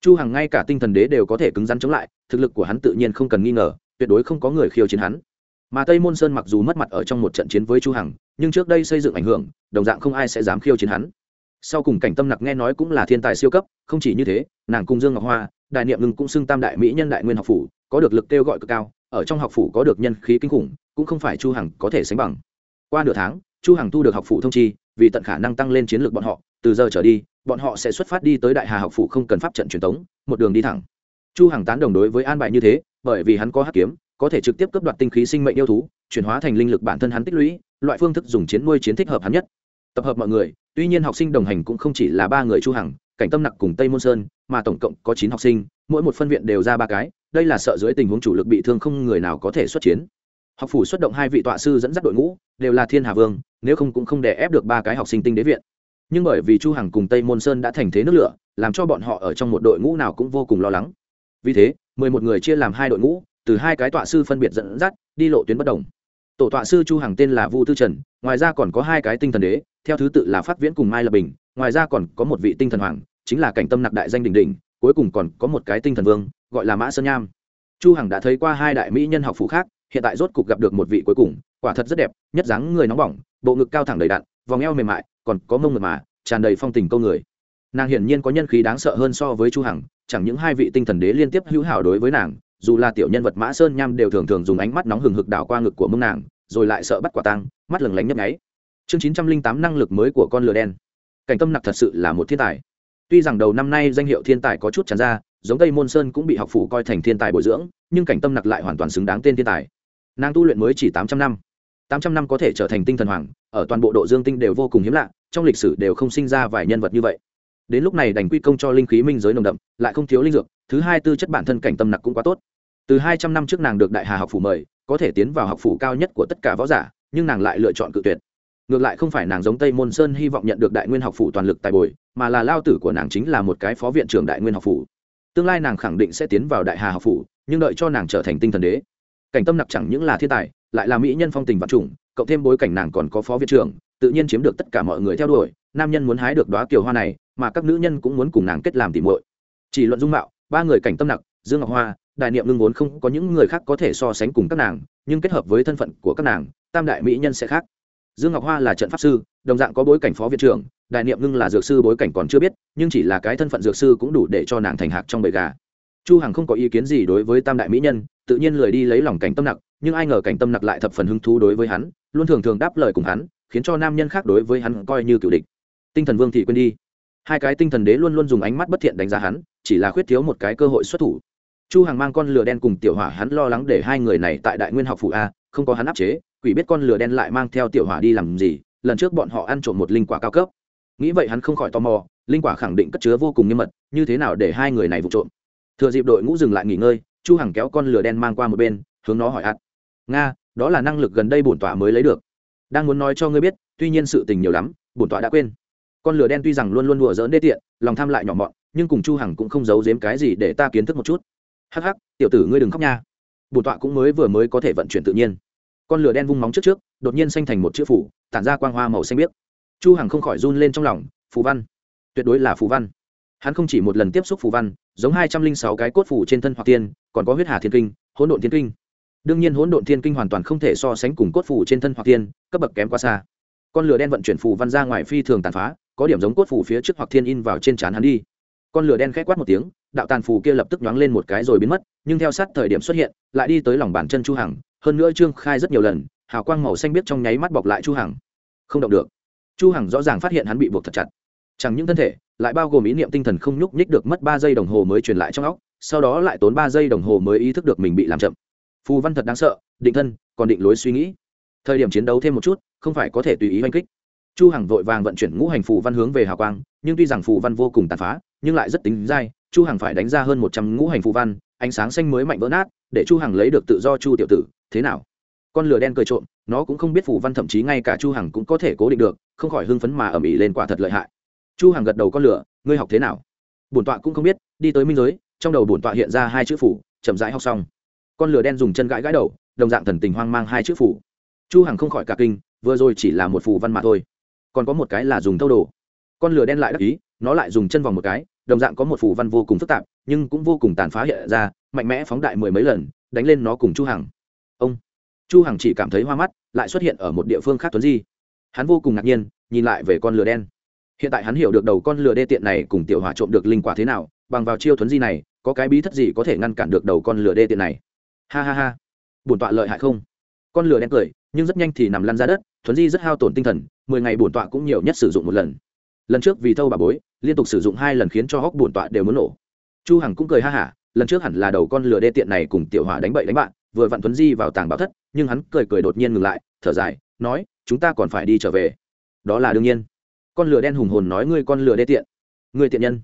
Speaker 1: Chu hằng ngay cả tinh thần đế đều có thể cứng rắn chống lại, thực lực của hắn tự nhiên không cần nghi ngờ, tuyệt đối không có người khiêu chiến hắn. Mà tây môn sơn mặc dù mất mặt ở trong một trận chiến với chu hằng, nhưng trước đây xây dựng ảnh hưởng, đồng dạng không ai sẽ dám khiêu chiến hắn sau cùng cảnh tâm nặc nghe nói cũng là thiên tài siêu cấp, không chỉ như thế, nàng cùng dương ngọc hoa đại niệm ngừng cũng xưng tam đại mỹ nhân đại nguyên học phủ, có được lực kêu gọi cực cao, ở trong học phủ có được nhân khí kinh khủng, cũng không phải chu hằng có thể sánh bằng. Qua nửa tháng, chu hằng thu được học phủ thông chi, vì tận khả năng tăng lên chiến lược bọn họ, từ giờ trở đi, bọn họ sẽ xuất phát đi tới đại hà học phủ không cần pháp trận truyền thống một đường đi thẳng. Chu hằng tán đồng đối với an bài như thế, bởi vì hắn có hắc kiếm, có thể trực tiếp cướp đoạt tinh khí sinh mệnh yêu thú, chuyển hóa thành linh lực bản thân hắn tích lũy, loại phương thức dùng chiến nuôi chiến thích hợp hắn nhất tập hợp mọi người, tuy nhiên học sinh đồng hành cũng không chỉ là ba người chu hằng, cảnh tâm nặc cùng tây môn sơn, mà tổng cộng có chín học sinh, mỗi một phân viện đều ra ba cái, đây là sợ dưới tình huống chủ lực bị thương không người nào có thể xuất chiến. Học phủ xuất động hai vị tọa sư dẫn dắt đội ngũ, đều là thiên hà vương, nếu không cũng không để ép được ba cái học sinh tinh đế viện. Nhưng bởi vì chu hằng cùng tây môn sơn đã thành thế nước lửa, làm cho bọn họ ở trong một đội ngũ nào cũng vô cùng lo lắng. Vì thế, mười một người chia làm hai đội ngũ, từ hai cái tọa sư phân biệt dẫn dắt, đi lộ tuyến bất đồng. Tổ tọa sư chu hằng tên là vu tư trần ngoài ra còn có hai cái tinh thần đế, theo thứ tự là phát viễn cùng mai lập bình, ngoài ra còn có một vị tinh thần hoàng, chính là cảnh tâm nặc đại danh đỉnh đỉnh, cuối cùng còn có một cái tinh thần vương, gọi là mã sơn nham. Chu hằng đã thấy qua hai đại mỹ nhân học phủ khác, hiện tại rốt cục gặp được một vị cuối cùng, quả thật rất đẹp, nhất dáng người nóng bỏng, bộ ngực cao thẳng đầy đặn, vòng eo mềm mại, còn có mông mượt mà, tràn đầy phong tình câu người. Nàng hiển nhiên có nhân khí đáng sợ hơn so với chu hằng, chẳng những hai vị tinh thần đế liên tiếp hữu hảo đối với nàng, dù là tiểu nhân vật mã sơn nham đều thường thường dùng ánh mắt nóng hừng hực đảo qua ngực của mông nàng rồi lại sợ bắt quả tang, mắt lừng lánh nhấp nháy. Chương chín trăm linh tám năng lực mới của con lừa đen. Cảnh tâm nặc thật sự là một thiên tài. Tuy rằng đầu năm nay danh hiệu thiên tài có chút tràn ra giống tây môn sơn cũng bị học phủ coi thành thiên tài bồi dưỡng nhưng cảnh tâm nặc lại hoàn toàn xứng đáng tên thiên tài. Nàng tu luyện mới chỉ tám trăm năm. Tám trăm năm có thể trở thành tinh thần hoàng ở toàn bộ độ dương tinh đều vô cùng hiếm lạ trong lịch sử đều không sinh ra vài nhân vật như vậy. Đến lúc này đành quy công cho linh khí minh giới nồng đậm lại không thiếu linh dược thứ hai tư chất bản thân cảnh tâm nặc cũng quá tốt từ hai trăm năm trước nàng được đại hà học phủ mời, có thể tiến vào học phủ cao nhất của tất cả võ giả, nhưng nàng lại lựa chọn cự tuyệt. Ngược lại không phải nàng giống tây môn sơn hy vọng nhận được đại nguyên học phủ toàn lực tài bồi, mà là lao tử của nàng chính là một cái phó viện trưởng đại nguyên học phủ. Tương lai nàng khẳng định sẽ tiến vào đại hà học phủ, nhưng đợi cho nàng trở thành tinh thần đế. Cảnh tâm nặc chẳng những là thiên tài, lại là mỹ nhân phong tình vật chủng cộng thêm bối cảnh nàng còn có phó viện trưởng, tự nhiên chiếm được tất cả mọi người theo đuổi, nam nhân muốn hái được đoá kiều hoa này, mà các nữ nhân cũng muốn cùng nàng kết làm tỉ muội. Chỉ luận dung mạo, ba người cảnh tâm nặc, dương ngọc hoa đại niệm ngưng vốn không có những người khác có thể so sánh cùng các nàng, nhưng kết hợp với thân phận của các nàng, tam đại mỹ nhân sẽ khác. Dương ngọc hoa là trận pháp sư, đồng dạng có bối cảnh phó viện trưởng đại niệm ngưng là dược sư bối cảnh còn chưa biết, nhưng chỉ là cái thân phận dược sư cũng đủ để cho nàng thành hạc trong bầy gà. Chu hằng không có ý kiến gì đối với tam đại mỹ nhân, tự nhiên lười đi lấy lòng cảnh tâm nặc, nhưng ai ngờ cảnh tâm nặc lại thập phần hứng thú đối với hắn, luôn thường thường đáp lời cùng hắn, khiến cho nam nhân khác đối với hắn coi như cựu địch. Tinh thần vương thì quên đi. Hai cái tinh thần đế luôn luôn dùng ánh mắt bất thiện đánh giá hắn, chỉ là khuyết thiếu một cái cơ hội xuất thủ chu hằng mang con lừa đen cùng tiểu hỏa hắn lo lắng để hai người này tại đại nguyên học phụ a, không có hắn áp chế, quỷ biết con lừa đen lại mang theo tiểu hỏa đi làm gì, lần trước bọn họ ăn trộm một linh quả cao cấp. Nghĩ vậy hắn không khỏi tò mò, linh quả khẳng định cất chứa vô cùng nghiêm mật, như thế nào để hai người này vụ trộm? Thừa dịp đội ngũ dừng lại nghỉ ngơi, chu hằng kéo con lừa đen mang qua một bên, hướng nó hỏi ạt. Nga, đó là năng lực gần đây bổn tọa mới lấy được. Đang muốn nói cho ngươi biết, tuy nhiên sự tình nhiều lắm, bổn tọa đã quên. Con lừa đen tuy rằng luôn luôn đùa dỡn đê tiện, lòng tham lại nhỏ mọn, nhưng cùng chu hằng cũng không giấu giếm cái gì để ta kiến thức một chút hắc hắc, tiểu tử ngươi đừng khóc nha. Bổn tọa cũng mới vừa mới có thể vận chuyển tự nhiên. Con lửa đen vung móng trước trước, đột nhiên xanh thành một chữ phủ, tản ra quang hoa màu xanh biếc. Chu hằng không khỏi run lên trong lòng, phù văn. Tuyệt đối là phù văn. Hắn không chỉ một lần tiếp xúc phù văn, giống hai trăm linh sáu cái cốt phủ trên thân hoặc tiên, còn có huyết hà thiên kinh, hỗn độn thiên kinh. Đương nhiên hỗn độn thiên kinh hoàn toàn không thể so sánh cùng cốt phủ trên thân hoặc tiên, cấp bậc kém quá xa. Con lửa đen vận chuyển phù văn ra ngoài phi thường tàn phá, có điểm giống cốt phủ phía trước hoặc thiên in vào trên trán hắn đi. Con lửa đen khẽ quát một tiếng đạo tàn phù kia lập tức nhoáng lên một cái rồi biến mất, nhưng theo sát thời điểm xuất hiện, lại đi tới lòng bàn chân chu hằng, hơn nữa trương khai rất nhiều lần, hào quang màu xanh biết trong nháy mắt bọc lại chu hằng. Không động được. Chu hằng rõ ràng phát hiện hắn bị buộc thật chặt. Chẳng những thân thể, lại bao gồm ý niệm tinh thần không nhúc nhích được mất ba giây đồng hồ mới truyền lại trong óc, sau đó lại tốn ba giây đồng hồ mới ý thức được mình bị làm chậm. Phù văn thật đáng sợ, định thân, còn định lối suy nghĩ. Thời điểm chiến đấu thêm một chút, không phải có thể tùy ý oanh kích. Chu hằng vội vàng vận chuyển ngũ hành phù văn hướng về hào quang, nhưng tuy rằng phù văn vô cùng tàn phá, nhưng lại rất tính dai chu hằng phải đánh ra hơn một trăm ngũ hành phù văn, ánh sáng xanh mới mạnh vỡ nát, để chu hằng lấy được tự do chu tiểu tử, thế nào? Con lửa đen cười trộm, nó cũng không biết phù văn thậm chí ngay cả chu hằng cũng có thể cố định được, không khỏi hưng phấn mà ầm ĩ lên quả thật lợi hại. Chu hằng gật đầu con lửa, ngươi học thế nào? Bổn tọa cũng không biết, đi tới minh giới, trong đầu bổn tọa hiện ra hai chữ phủ chậm rãi học xong. Con lửa đen dùng chân gãi gãi đầu, đồng dạng thần tình hoang mang hai chữ phủ chu hằng không khỏi cả kinh, vừa rồi chỉ là một phù văn mà thôi. Còn có một cái là dùng thâu đồ. Con lửa đen lại đắc ý, nó lại dùng chân vòng một cái đồng dạng có một phù văn vô cùng phức tạp, nhưng cũng vô cùng tàn phá hiện ra, mạnh mẽ phóng đại mười mấy lần, đánh lên nó cùng chu hằng. Ông. Chu hằng chỉ cảm thấy hoa mắt, lại xuất hiện ở một địa phương khác tuấn di. Hắn vô cùng ngạc nhiên, nhìn lại về con lừa đen. Hiện tại hắn hiểu được đầu con lừa đê tiện này cùng tiểu hỏa trộm được linh quả thế nào, bằng vào chiêu tuấn di này, có cái bí thất gì có thể ngăn cản được đầu con lừa đê tiện này? Ha ha ha. Bổn tọa lợi hại không? Con lừa đen cười, nhưng rất nhanh thì nằm lăn ra đất thuấn di rất hao tổn tinh thần, mười ngày bổn tọa cũng nhiều nhất sử dụng một lần lần trước vì thâu bà bối, liên tục sử dụng hai lần khiến cho hóc bổn tọa đều muốn nổ. Chu hằng cũng cười ha hả, lần trước hẳn là đầu con lừa đê tiện này cùng tiểu hỏa đánh bậy đánh bạn, vừa vặn tuấn di vào tàng bảo thất, nhưng hắn cười cười đột nhiên ngừng lại, thở dài, nói, chúng ta còn phải đi trở về. Đó là đương nhiên. Con lừa đen hùng hồn nói, ngươi con lừa đê tiện. Ngươi tiện nhân.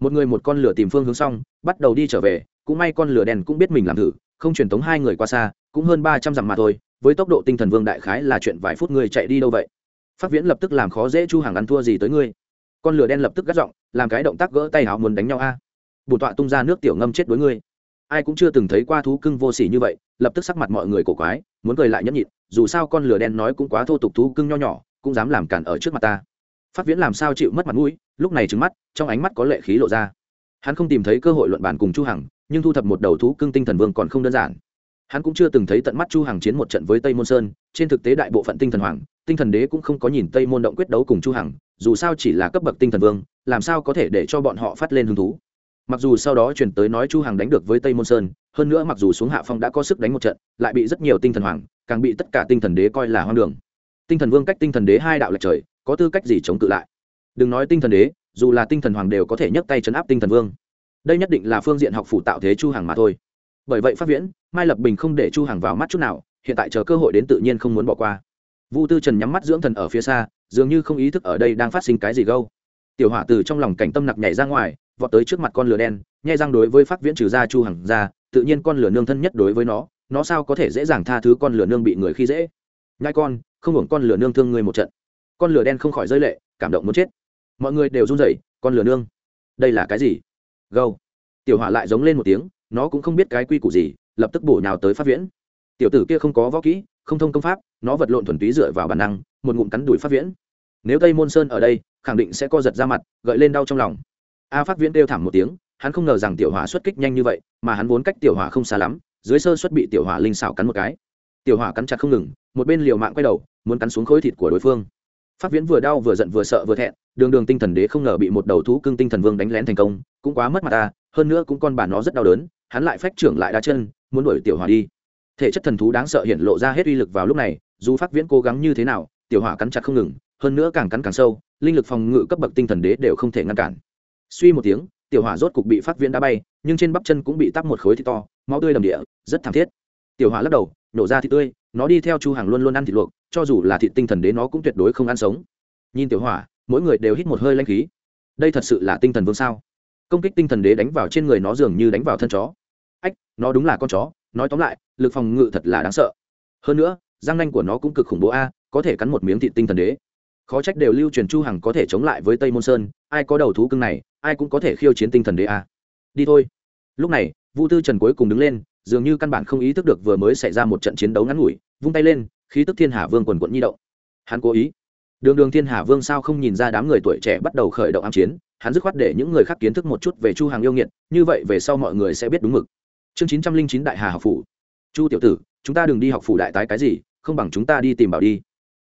Speaker 1: Một người một con lửa tìm phương hướng xong, bắt đầu đi trở về, cũng may con lửa đen cũng biết mình làm thử, không truyền tống hai người qua xa, cũng hơn ba trăm dặm mà thôi, với tốc độ tinh thần vương đại khái là chuyện vài phút ngươi chạy đi đâu vậy? Phát viễn lập tức làm khó dễ chu hàng ăn thua gì tới ngươi con lửa đen lập tức gắt giọng, làm cái động tác gỡ tay áo muốn đánh nhau a. À. bổn tọa tung ra nước tiểu ngâm chết đối ngươi. Ai cũng chưa từng thấy qua thú cưng vô sỉ như vậy, lập tức sắc mặt mọi người cổ quái, muốn cười lại nhẫn nhịn, dù sao con lửa đen nói cũng quá thô tục thú cưng nho nhỏ, cũng dám làm cản ở trước mặt ta. Phát viễn làm sao chịu mất mặt mũi, lúc này trứng mắt, trong ánh mắt có lệ khí lộ ra. Hắn không tìm thấy cơ hội luận bàn cùng chu hằng, nhưng thu thập một đầu thú cưng tinh thần vương còn không đơn giản. Hắn cũng chưa từng thấy tận mắt chu hằng chiến một trận với tây môn sơn, trên thực tế đại bộ phận tinh thần hoàng, tinh thần đế cũng không có nhìn tây môn động quyết đấu cùng chu hằng dù sao chỉ là cấp bậc tinh thần vương, làm sao có thể để cho bọn họ phát lên hứng thú? Mặc dù sau đó truyền tới nói chu hằng đánh được với tây môn sơn, hơn nữa mặc dù xuống hạ phong đã có sức đánh một trận, lại bị rất nhiều tinh thần hoàng, càng bị tất cả tinh thần đế coi là hoang đường. Tinh thần vương cách tinh thần đế hai đạo lệch trời, có tư cách gì chống cự lại? Đừng nói tinh thần đế, dù là tinh thần hoàng đều có thể nhấc tay chấn áp tinh thần vương. Đây nhất định là phương diện học phủ tạo thế chu hằng mà thôi. Bởi vậy phát viễn, mai lập bình không để chu hằng vào mắt chút nào, hiện tại chờ cơ hội đến tự nhiên không muốn bỏ qua. Vu tư trần nhắm mắt dưỡng thần ở phía xa dường như không ý thức ở đây đang phát sinh cái gì gâu. Tiểu hỏa từ trong lòng cảnh tâm nặc nhảy ra ngoài, vọt tới trước mặt con lửa đen, nhai răng đối với phát viễn trừ ra chu hằng ra, tự nhiên con lửa nương thân nhất đối với nó nó sao có thể dễ dàng tha thứ con lửa nương bị người khi dễ? Nhai con, không hưởng con lửa nương thương người một trận. Con lửa đen không khỏi rơi lệ, cảm động muốn chết. Mọi người đều run rẩy, con lửa nương, đây là cái gì? Gâu. Tiểu hỏa lại giống lên một tiếng, nó cũng không biết cái quy củ gì, lập tức bổ nhào tới phát viễn. Tiểu tử kia không có võ kỹ, không thông công pháp, nó vật lộn thuần túy dựa vào bản năng, một ngụm cắn đuổi phát viễn nếu tây môn sơn ở đây, khẳng định sẽ co giật ra mặt, gợi lên đau trong lòng. A phát viễn kêu thảm một tiếng, hắn không ngờ rằng tiểu hỏa xuất kích nhanh như vậy, mà hắn vốn cách tiểu hỏa không xa lắm, dưới sơ xuất bị tiểu hỏa linh xảo cắn một cái. Tiểu hỏa cắn chặt không ngừng, một bên liều mạng quay đầu, muốn cắn xuống khối thịt của đối phương. Phát viễn vừa đau vừa giận vừa sợ vừa thẹn, đường đường tinh thần đế không ngờ bị một đầu thú cưng tinh thần vương đánh lén thành công, cũng quá mất mặt ta, hơn nữa cũng con bà nó rất đau đớn, hắn lại phách trưởng lại đá chân, muốn đuổi tiểu hỏa đi. Thể chất thần thú đáng sợ hiện lộ ra hết uy lực vào lúc này, dù phát viễn cố gắng như thế nào, tiểu hỏa cắn chặt không ngừng hơn nữa càng cắn càng sâu, linh lực phòng ngự cấp bậc tinh thần đế đều không thể ngăn cản. Suy một tiếng, tiểu hỏa rốt cục bị phát viễn đá bay, nhưng trên bắp chân cũng bị tắp một khối thịt to, máu tươi đầm địa, rất thảm thiết. Tiểu hỏa lắc đầu, nổ ra thịt tươi, nó đi theo chu hàng luôn luôn ăn thịt luộc, cho dù là thịt tinh thần đế nó cũng tuyệt đối không ăn sống. Nhìn tiểu hỏa, mỗi người đều hít một hơi lanh khí. Đây thật sự là tinh thần vương sao? Công kích tinh thần đế đánh vào trên người nó dường như đánh vào thân chó. Ách, nó đúng là con chó, nói tóm lại, lực phòng ngự thật là đáng sợ. Hơn nữa, răng nanh của nó cũng cực khủng bố a, có thể cắn một miếng thịt tinh thần đế khó trách đều lưu truyền chu hằng có thể chống lại với tây môn sơn ai có đầu thú cưng này ai cũng có thể khiêu chiến tinh thần đế a đi thôi lúc này vu tư trần cuối cùng đứng lên dường như căn bản không ý thức được vừa mới xảy ra một trận chiến đấu ngắn ngủi vung tay lên khí tức thiên hà vương quần quận nhi động hắn cố ý đường đường thiên hà vương sao không nhìn ra đám người tuổi trẻ bắt đầu khởi động ám chiến hắn dứt khoát để những người khác kiến thức một chút về chu hàng yêu nghiệt như vậy về sau mọi người sẽ biết đúng mực chương chín trăm linh chín đại hà học phủ chu tiểu tử chúng ta đừng đi học phủ đại tái cái gì không bằng chúng ta đi tìm bảo đi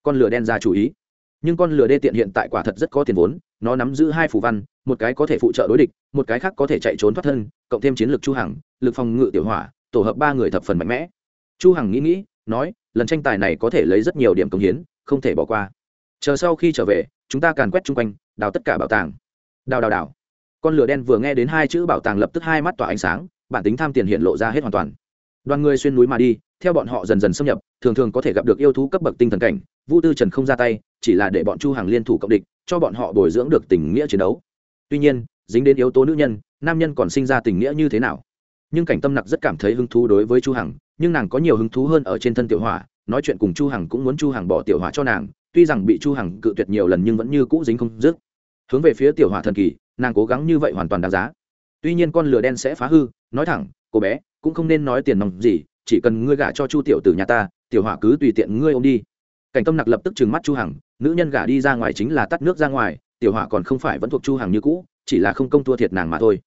Speaker 1: con lửa đen ra chủ ý nhưng con lừa đê tiện hiện tại quả thật rất có tiền vốn, nó nắm giữ hai phủ văn, một cái có thể phụ trợ đối địch, một cái khác có thể chạy trốn thoát thân, cộng thêm chiến lược chu hằng, lực phòng ngự tiểu hỏa, tổ hợp ba người thập phần mạnh mẽ. Chu hằng nghĩ nghĩ, nói, lần tranh tài này có thể lấy rất nhiều điểm công hiến, không thể bỏ qua. Chờ sau khi trở về, chúng ta càn quét chung quanh, đào tất cả bảo tàng. Đào đào đào. Con lửa đen vừa nghe đến hai chữ bảo tàng lập tức hai mắt tỏa ánh sáng, bản tính tham tiền hiện lộ ra hết hoàn toàn đoàn người xuyên núi mà đi, theo bọn họ dần dần xâm nhập, thường thường có thể gặp được yêu thú cấp bậc tinh thần cảnh vũ tư trần không ra tay, chỉ là để bọn chu hàng liên thủ cộng địch, cho bọn họ bồi dưỡng được tình nghĩa chiến đấu. Tuy nhiên, dính đến yếu tố nữ nhân, nam nhân còn sinh ra tình nghĩa như thế nào? Nhưng cảnh tâm nặc rất cảm thấy hứng thú đối với chu hằng, nhưng nàng có nhiều hứng thú hơn ở trên thân tiểu hỏa, nói chuyện cùng chu hằng cũng muốn chu hằng bỏ tiểu hỏa cho nàng, tuy rằng bị chu hằng cự tuyệt nhiều lần nhưng vẫn như cũ dính không dứt. Hướng về phía tiểu hỏa thần kỳ, nàng cố gắng như vậy hoàn toàn đáng giá. Tuy nhiên con lửa đen sẽ phá hư, nói thẳng, cô bé cũng không nên nói tiền nòng gì, chỉ cần ngươi gả cho chu tiểu tử nhà ta, tiểu hỏa cứ tùy tiện ngươi ôm đi. Cảnh tâm nặc lập tức trừng mắt chu hằng, nữ nhân gả đi ra ngoài chính là tắt nước ra ngoài, tiểu hỏa còn không phải vẫn thuộc chu hằng như cũ, chỉ là không công thua thiệt nàng mà thôi.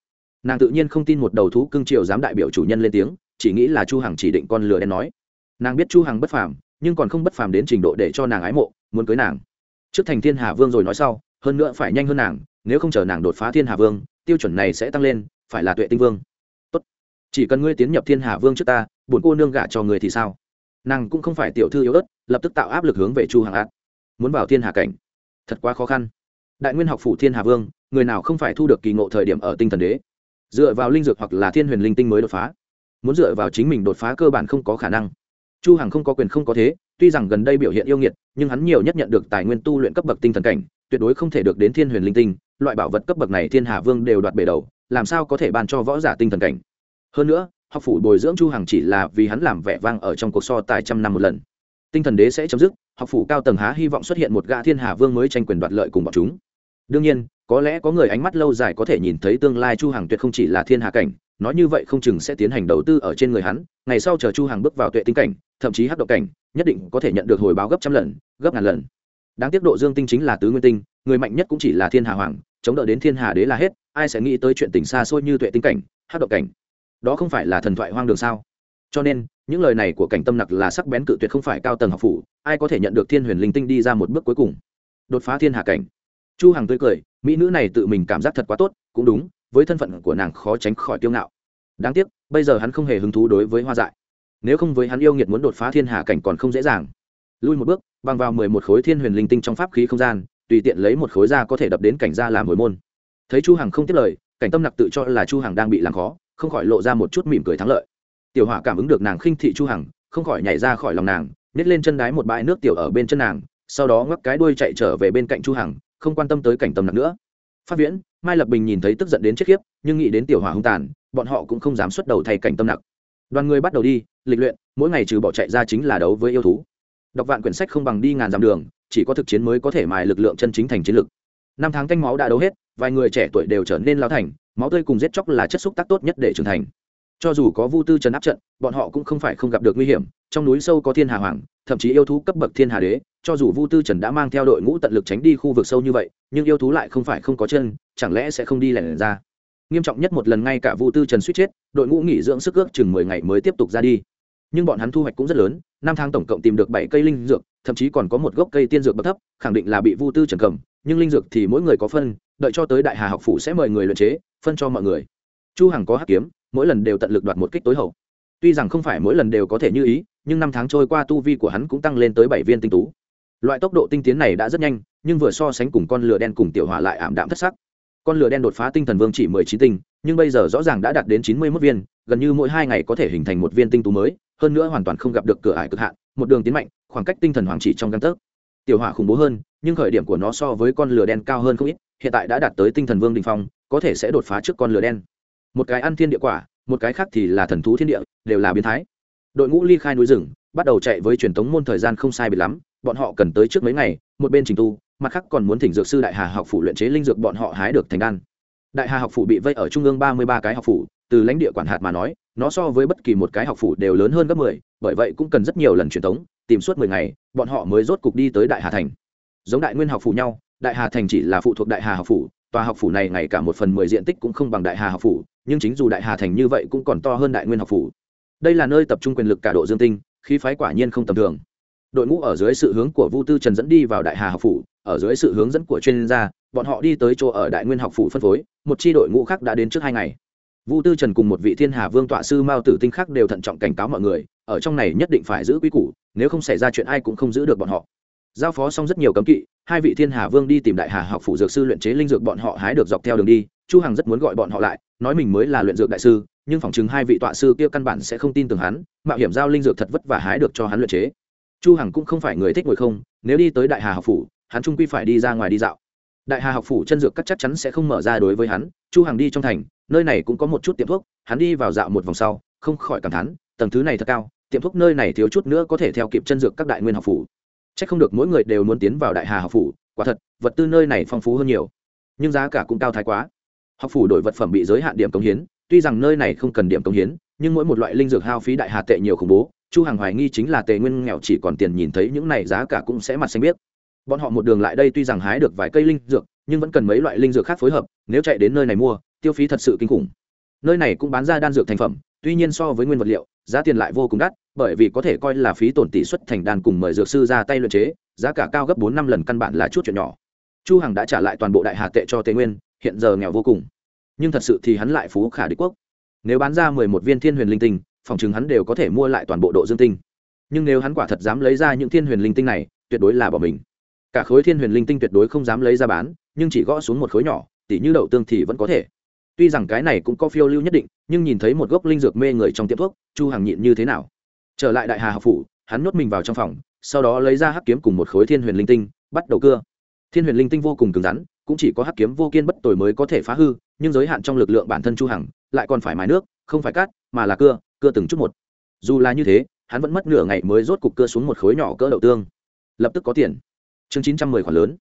Speaker 1: Nàng tự nhiên không tin một đầu thú cưng triều dám đại biểu chủ nhân lên tiếng, chỉ nghĩ là chu hằng chỉ định con lừa đen nói. Nàng biết chu hằng bất phàm, nhưng còn không bất phàm đến trình độ để cho nàng ái mộ, muốn cưới nàng. Trước thành thiên hà vương rồi nói sau, hơn nữa phải nhanh hơn nàng, nếu không chờ nàng đột phá thiên hà vương, tiêu chuẩn này sẽ tăng lên, phải là tuệ tinh vương chỉ cần ngươi tiến nhập thiên hà vương trước ta, bổn cô nương gả cho người thì sao? Nàng cũng không phải tiểu thư yếu ớt, lập tức tạo áp lực hướng về chu hằng át muốn vào thiên hà cảnh? Thật quá khó khăn. Đại nguyên học phủ thiên hà vương, người nào không phải thu được kỳ ngộ thời điểm ở tinh thần đế? Dựa vào linh dược hoặc là thiên huyền linh tinh mới đột phá. Muốn dựa vào chính mình đột phá cơ bản không có khả năng. Chu hằng không có quyền không có thế, tuy rằng gần đây biểu hiện yêu nghiệt, nhưng hắn nhiều nhất nhận được tài nguyên tu luyện cấp bậc tinh thần cảnh, tuyệt đối không thể được đến thiên huyền linh tinh. Loại bảo vật cấp bậc này thiên hà vương đều đoạt bể đầu, làm sao có thể ban cho võ giả tinh thần cảnh? Hơn nữa, học phủ bồi dưỡng chu hằng chỉ là vì hắn làm vẻ vang ở trong cuộc so tài trăm năm một lần. Tinh thần đế sẽ chấm dứt, học phủ cao tầng há hy vọng xuất hiện một gã thiên hà vương mới tranh quyền đoạt lợi cùng bọn chúng. Đương nhiên, có lẽ có người ánh mắt lâu dài có thể nhìn thấy tương lai chu hằng tuyệt không chỉ là thiên hà cảnh, nói như vậy không chừng sẽ tiến hành đầu tư ở trên người hắn, ngày sau chờ chu hằng bước vào tuệ tinh cảnh, thậm chí hấp động cảnh, nhất định có thể nhận được hồi báo gấp trăm lần, gấp ngàn lần. Đáng tiếc độ dương tinh chính là tứ nguyên tinh, người mạnh nhất cũng chỉ là thiên hà hoàng, chống đỡ đến thiên hà đế là hết, ai sẽ nghĩ tới chuyện tình xa xôi như tuệ tinh cảnh hấp động cảnh đó không phải là thần thoại hoang đường sao? Cho nên, những lời này của cảnh tâm nặc là sắc bén cự tuyệt không phải cao tầng học phủ, ai có thể nhận được thiên huyền linh tinh đi ra một bước cuối cùng? Đột phá thiên hạ cảnh. Chu hằng tươi cười, mỹ nữ này tự mình cảm giác thật quá tốt, cũng đúng, với thân phận của nàng khó tránh khỏi kiêu ngạo. Đáng tiếc, bây giờ hắn không hề hứng thú đối với hoa dại. Nếu không với hắn yêu nghiệt muốn đột phá thiên hạ cảnh còn không dễ dàng. Lui một bước băng vào mười một khối thiên huyền linh tinh trong pháp khí không gian, tùy tiện lấy một khối ra có thể đập đến cảnh ra làm hồi môn. Thấy chu hằng không tiếp lời, cảnh tâm nặc tự cho là chu hằng đang bị làm khó không khỏi lộ ra một chút mỉm cười thắng lợi. Tiểu hỏa cảm ứng được nàng khinh thị chu hằng, không khỏi nhảy ra khỏi lòng nàng, nhét lên chân đái một bãi nước tiểu ở bên chân nàng, sau đó ngắc cái đuôi chạy trở về bên cạnh chu hằng, không quan tâm tới cảnh tâm nặng nữa. Phát viễn, mai lập bình nhìn thấy tức giận đến chết khiếp, nhưng nghĩ đến tiểu hỏa hung tàn, bọn họ cũng không dám xuất đầu thay cảnh tâm nặng. đoàn người bắt đầu đi, lịch luyện, mỗi ngày trừ bỏ chạy ra chính là đấu với yêu thú. Đọc vạn quyển sách không bằng đi ngàn dặm đường, chỉ có thực chiến mới có thể mài lực lượng chân chính thành chiến lực. Năm tháng canh máu đã đấu hết, vài người trẻ tuổi đều trở nên lao thành máu tươi cùng giết chóc là chất xúc tác tốt nhất để trưởng thành. Cho dù có vu tư trần áp trận, bọn họ cũng không phải không gặp được nguy hiểm. Trong núi sâu có thiên hà hoàng, thậm chí yêu thú cấp bậc thiên hà đế. Cho dù vu tư trần đã mang theo đội ngũ tận lực tránh đi khu vực sâu như vậy, nhưng yêu thú lại không phải không có chân, chẳng lẽ sẽ không đi lẻn ra? Nghiêm trọng nhất một lần ngay cả vu tư trần suýt chết, đội ngũ nghỉ dưỡng sức ước chừng mười ngày mới tiếp tục ra đi. Nhưng bọn hắn thu hoạch cũng rất lớn, năm tháng tổng cộng tìm được bảy cây linh dược, thậm chí còn có một gốc cây tiên dược bậc thấp, khẳng định là bị vu tư trần cầm, nhưng linh dược thì mỗi người có phân, đợi cho tới đại hà học phủ sẽ mời người luyện chế phân cho mọi người. Chu hằng có hắc kiếm, mỗi lần đều tận lực đoạt một kích tối hậu. Tuy rằng không phải mỗi lần đều có thể như ý, nhưng năm tháng trôi qua tu vi của hắn cũng tăng lên tới bảy viên tinh tú. Loại tốc độ tinh tiến này đã rất nhanh, nhưng vừa so sánh cùng con lửa đen cùng tiểu hỏa lại ảm đạm thất sắc. Con lửa đen đột phá tinh thần vương chỉ mười chín tinh, nhưng bây giờ rõ ràng đã đạt đến chín mươi 91 viên, gần như mỗi hai ngày có thể hình thành một viên tinh tú mới, hơn nữa hoàn toàn không gặp được cửa ải cực hạn, một đường tiến mạnh, khoảng cách tinh thần hoàng chỉ trong căn tấc. Tiểu hỏa khủng bố hơn, nhưng khởi điểm của nó so với con lửa đen cao hơn không ít, hiện tại đã đạt tới tinh thần vương đình phong có thể sẽ đột phá trước con lửa đen. Một cái ăn thiên địa quả, một cái khác thì là thần thú thiên địa, đều là biến thái. Đội ngũ ly khai núi rừng, bắt đầu chạy với truyền thống môn thời gian không sai biệt lắm, bọn họ cần tới trước mấy ngày, một bên trình tu, mặt khác còn muốn thỉnh dược sư đại hà học phủ luyện chế linh dược bọn họ hái được thành đan. Đại hà học phủ bị vây ở trung ương ba mươi ba cái học phủ, từ lãnh địa quản hạt mà nói, nó so với bất kỳ một cái học phủ đều lớn hơn gấp mười, bởi vậy cũng cần rất nhiều lần truyền thống tìm suốt mười ngày, bọn họ mới rốt cục đi tới đại hà thành. Giống đại nguyên học phủ nhau, đại hà thành chỉ là phụ thuộc đại hà học phủ tòa học phủ này ngày cả một phần mười diện tích cũng không bằng đại hà học phủ, nhưng chính dù đại hà thành như vậy cũng còn to hơn đại nguyên học phủ. Đây là nơi tập trung quyền lực cả độ dương tinh, khí phái quả nhiên không tầm thường. Đội ngũ ở dưới sự hướng của vu tư trần dẫn đi vào đại hà học phủ, ở dưới sự hướng dẫn của chuyên gia, bọn họ đi tới chỗ ở đại nguyên học phủ phân phối, một chi đội ngũ khác đã đến trước hai ngày. Vu tư trần cùng một vị thiên hà vương tọa sư mao tử tinh khác đều thận trọng cảnh cáo mọi người, ở trong này nhất định phải giữ quy củ, nếu không xảy ra chuyện ai cũng không giữ được bọn họ giao phó xong rất nhiều cấm kỵ, hai vị thiên hà vương đi tìm đại hà học phủ dược sư luyện chế linh dược bọn họ hái được dọc theo đường đi, chu hằng rất muốn gọi bọn họ lại, nói mình mới là luyện dược đại sư, nhưng phỏng chừng hai vị tọa sư kia căn bản sẽ không tin tưởng hắn, mạo hiểm giao linh dược thật vất vả hái được cho hắn luyện chế. Chu hằng cũng không phải người thích ngồi không, nếu đi tới đại hà học phủ, hắn trung quy phải đi ra ngoài đi dạo. Đại hà học phủ chân dược các chắc chắn sẽ không mở ra đối với hắn, chu hằng đi trong thành, nơi này cũng có một chút tiệm thuốc, hắn đi vào dạo một vòng sau, không khỏi cảm thán, tầng thứ này thật cao, tiệm thuốc nơi này thiếu chút nữa có thể theo kịp chân dược các đại nguyên học phủ chắc không được mỗi người đều muốn tiến vào đại hà học phủ, quả thật, vật tư nơi này phong phú hơn nhiều. Nhưng giá cả cũng cao thái quá. Học phủ đổi vật phẩm bị giới hạn điểm công hiến, tuy rằng nơi này không cần điểm công hiến, nhưng mỗi một loại linh dược hao phí đại hà tệ nhiều khủng bố. Chu hàng hoài nghi chính là tề nguyên nghèo chỉ còn tiền nhìn thấy những này giá cả cũng sẽ mặt xanh biết bọn họ một đường lại đây tuy rằng hái được vài cây linh dược, nhưng vẫn cần mấy loại linh dược khác phối hợp, nếu chạy đến nơi này mua, tiêu phí thật sự kinh khủng. Nơi này cũng bán ra đan dược thành phẩm, tuy nhiên so với nguyên vật liệu giá tiền lại vô cùng đắt, bởi vì có thể coi là phí tổn tỷ suất thành đàn cùng mời dược sư ra tay luyện chế, giá cả cao gấp bốn năm lần căn bản là chút chuyện nhỏ. Chu hằng đã trả lại toàn bộ đại hà tệ cho tề nguyên, hiện giờ nghèo vô cùng. Nhưng thật sự thì hắn lại phú khả đế quốc. Nếu bán ra mười một viên thiên huyền linh tinh, phòng chừng hắn đều có thể mua lại toàn bộ độ dương tinh. Nhưng nếu hắn quả thật dám lấy ra những thiên huyền linh tinh này, tuyệt đối là bỏ mình. Cả khối thiên huyền linh tinh tuyệt đối không dám lấy ra bán, nhưng chỉ gõ xuống một khối nhỏ, tỉ như đậu tương thì vẫn có thể tuy rằng cái này cũng có phiêu lưu nhất định, nhưng nhìn thấy một gốc linh dược mê người trong tiệm thuốc, chu hằng nhịn như thế nào? Trở lại đại hà học phủ, hắn nhốt mình vào trong phòng, sau đó lấy ra hắc kiếm cùng một khối thiên huyền linh tinh, bắt đầu cưa. Thiên huyền linh tinh vô cùng cứng rắn, cũng chỉ có hắc kiếm vô kiên bất tồi mới có thể phá hư, nhưng giới hạn trong lực lượng bản thân chu hằng, lại còn phải mài nước, không phải cắt mà là cưa cưa từng chút một. Dù là như thế, hắn vẫn mất nửa ngày mới rốt cục cưa xuống một khối nhỏ cỡ đậu tương. Lập tức có tiền. Chương 910 khoản lớn.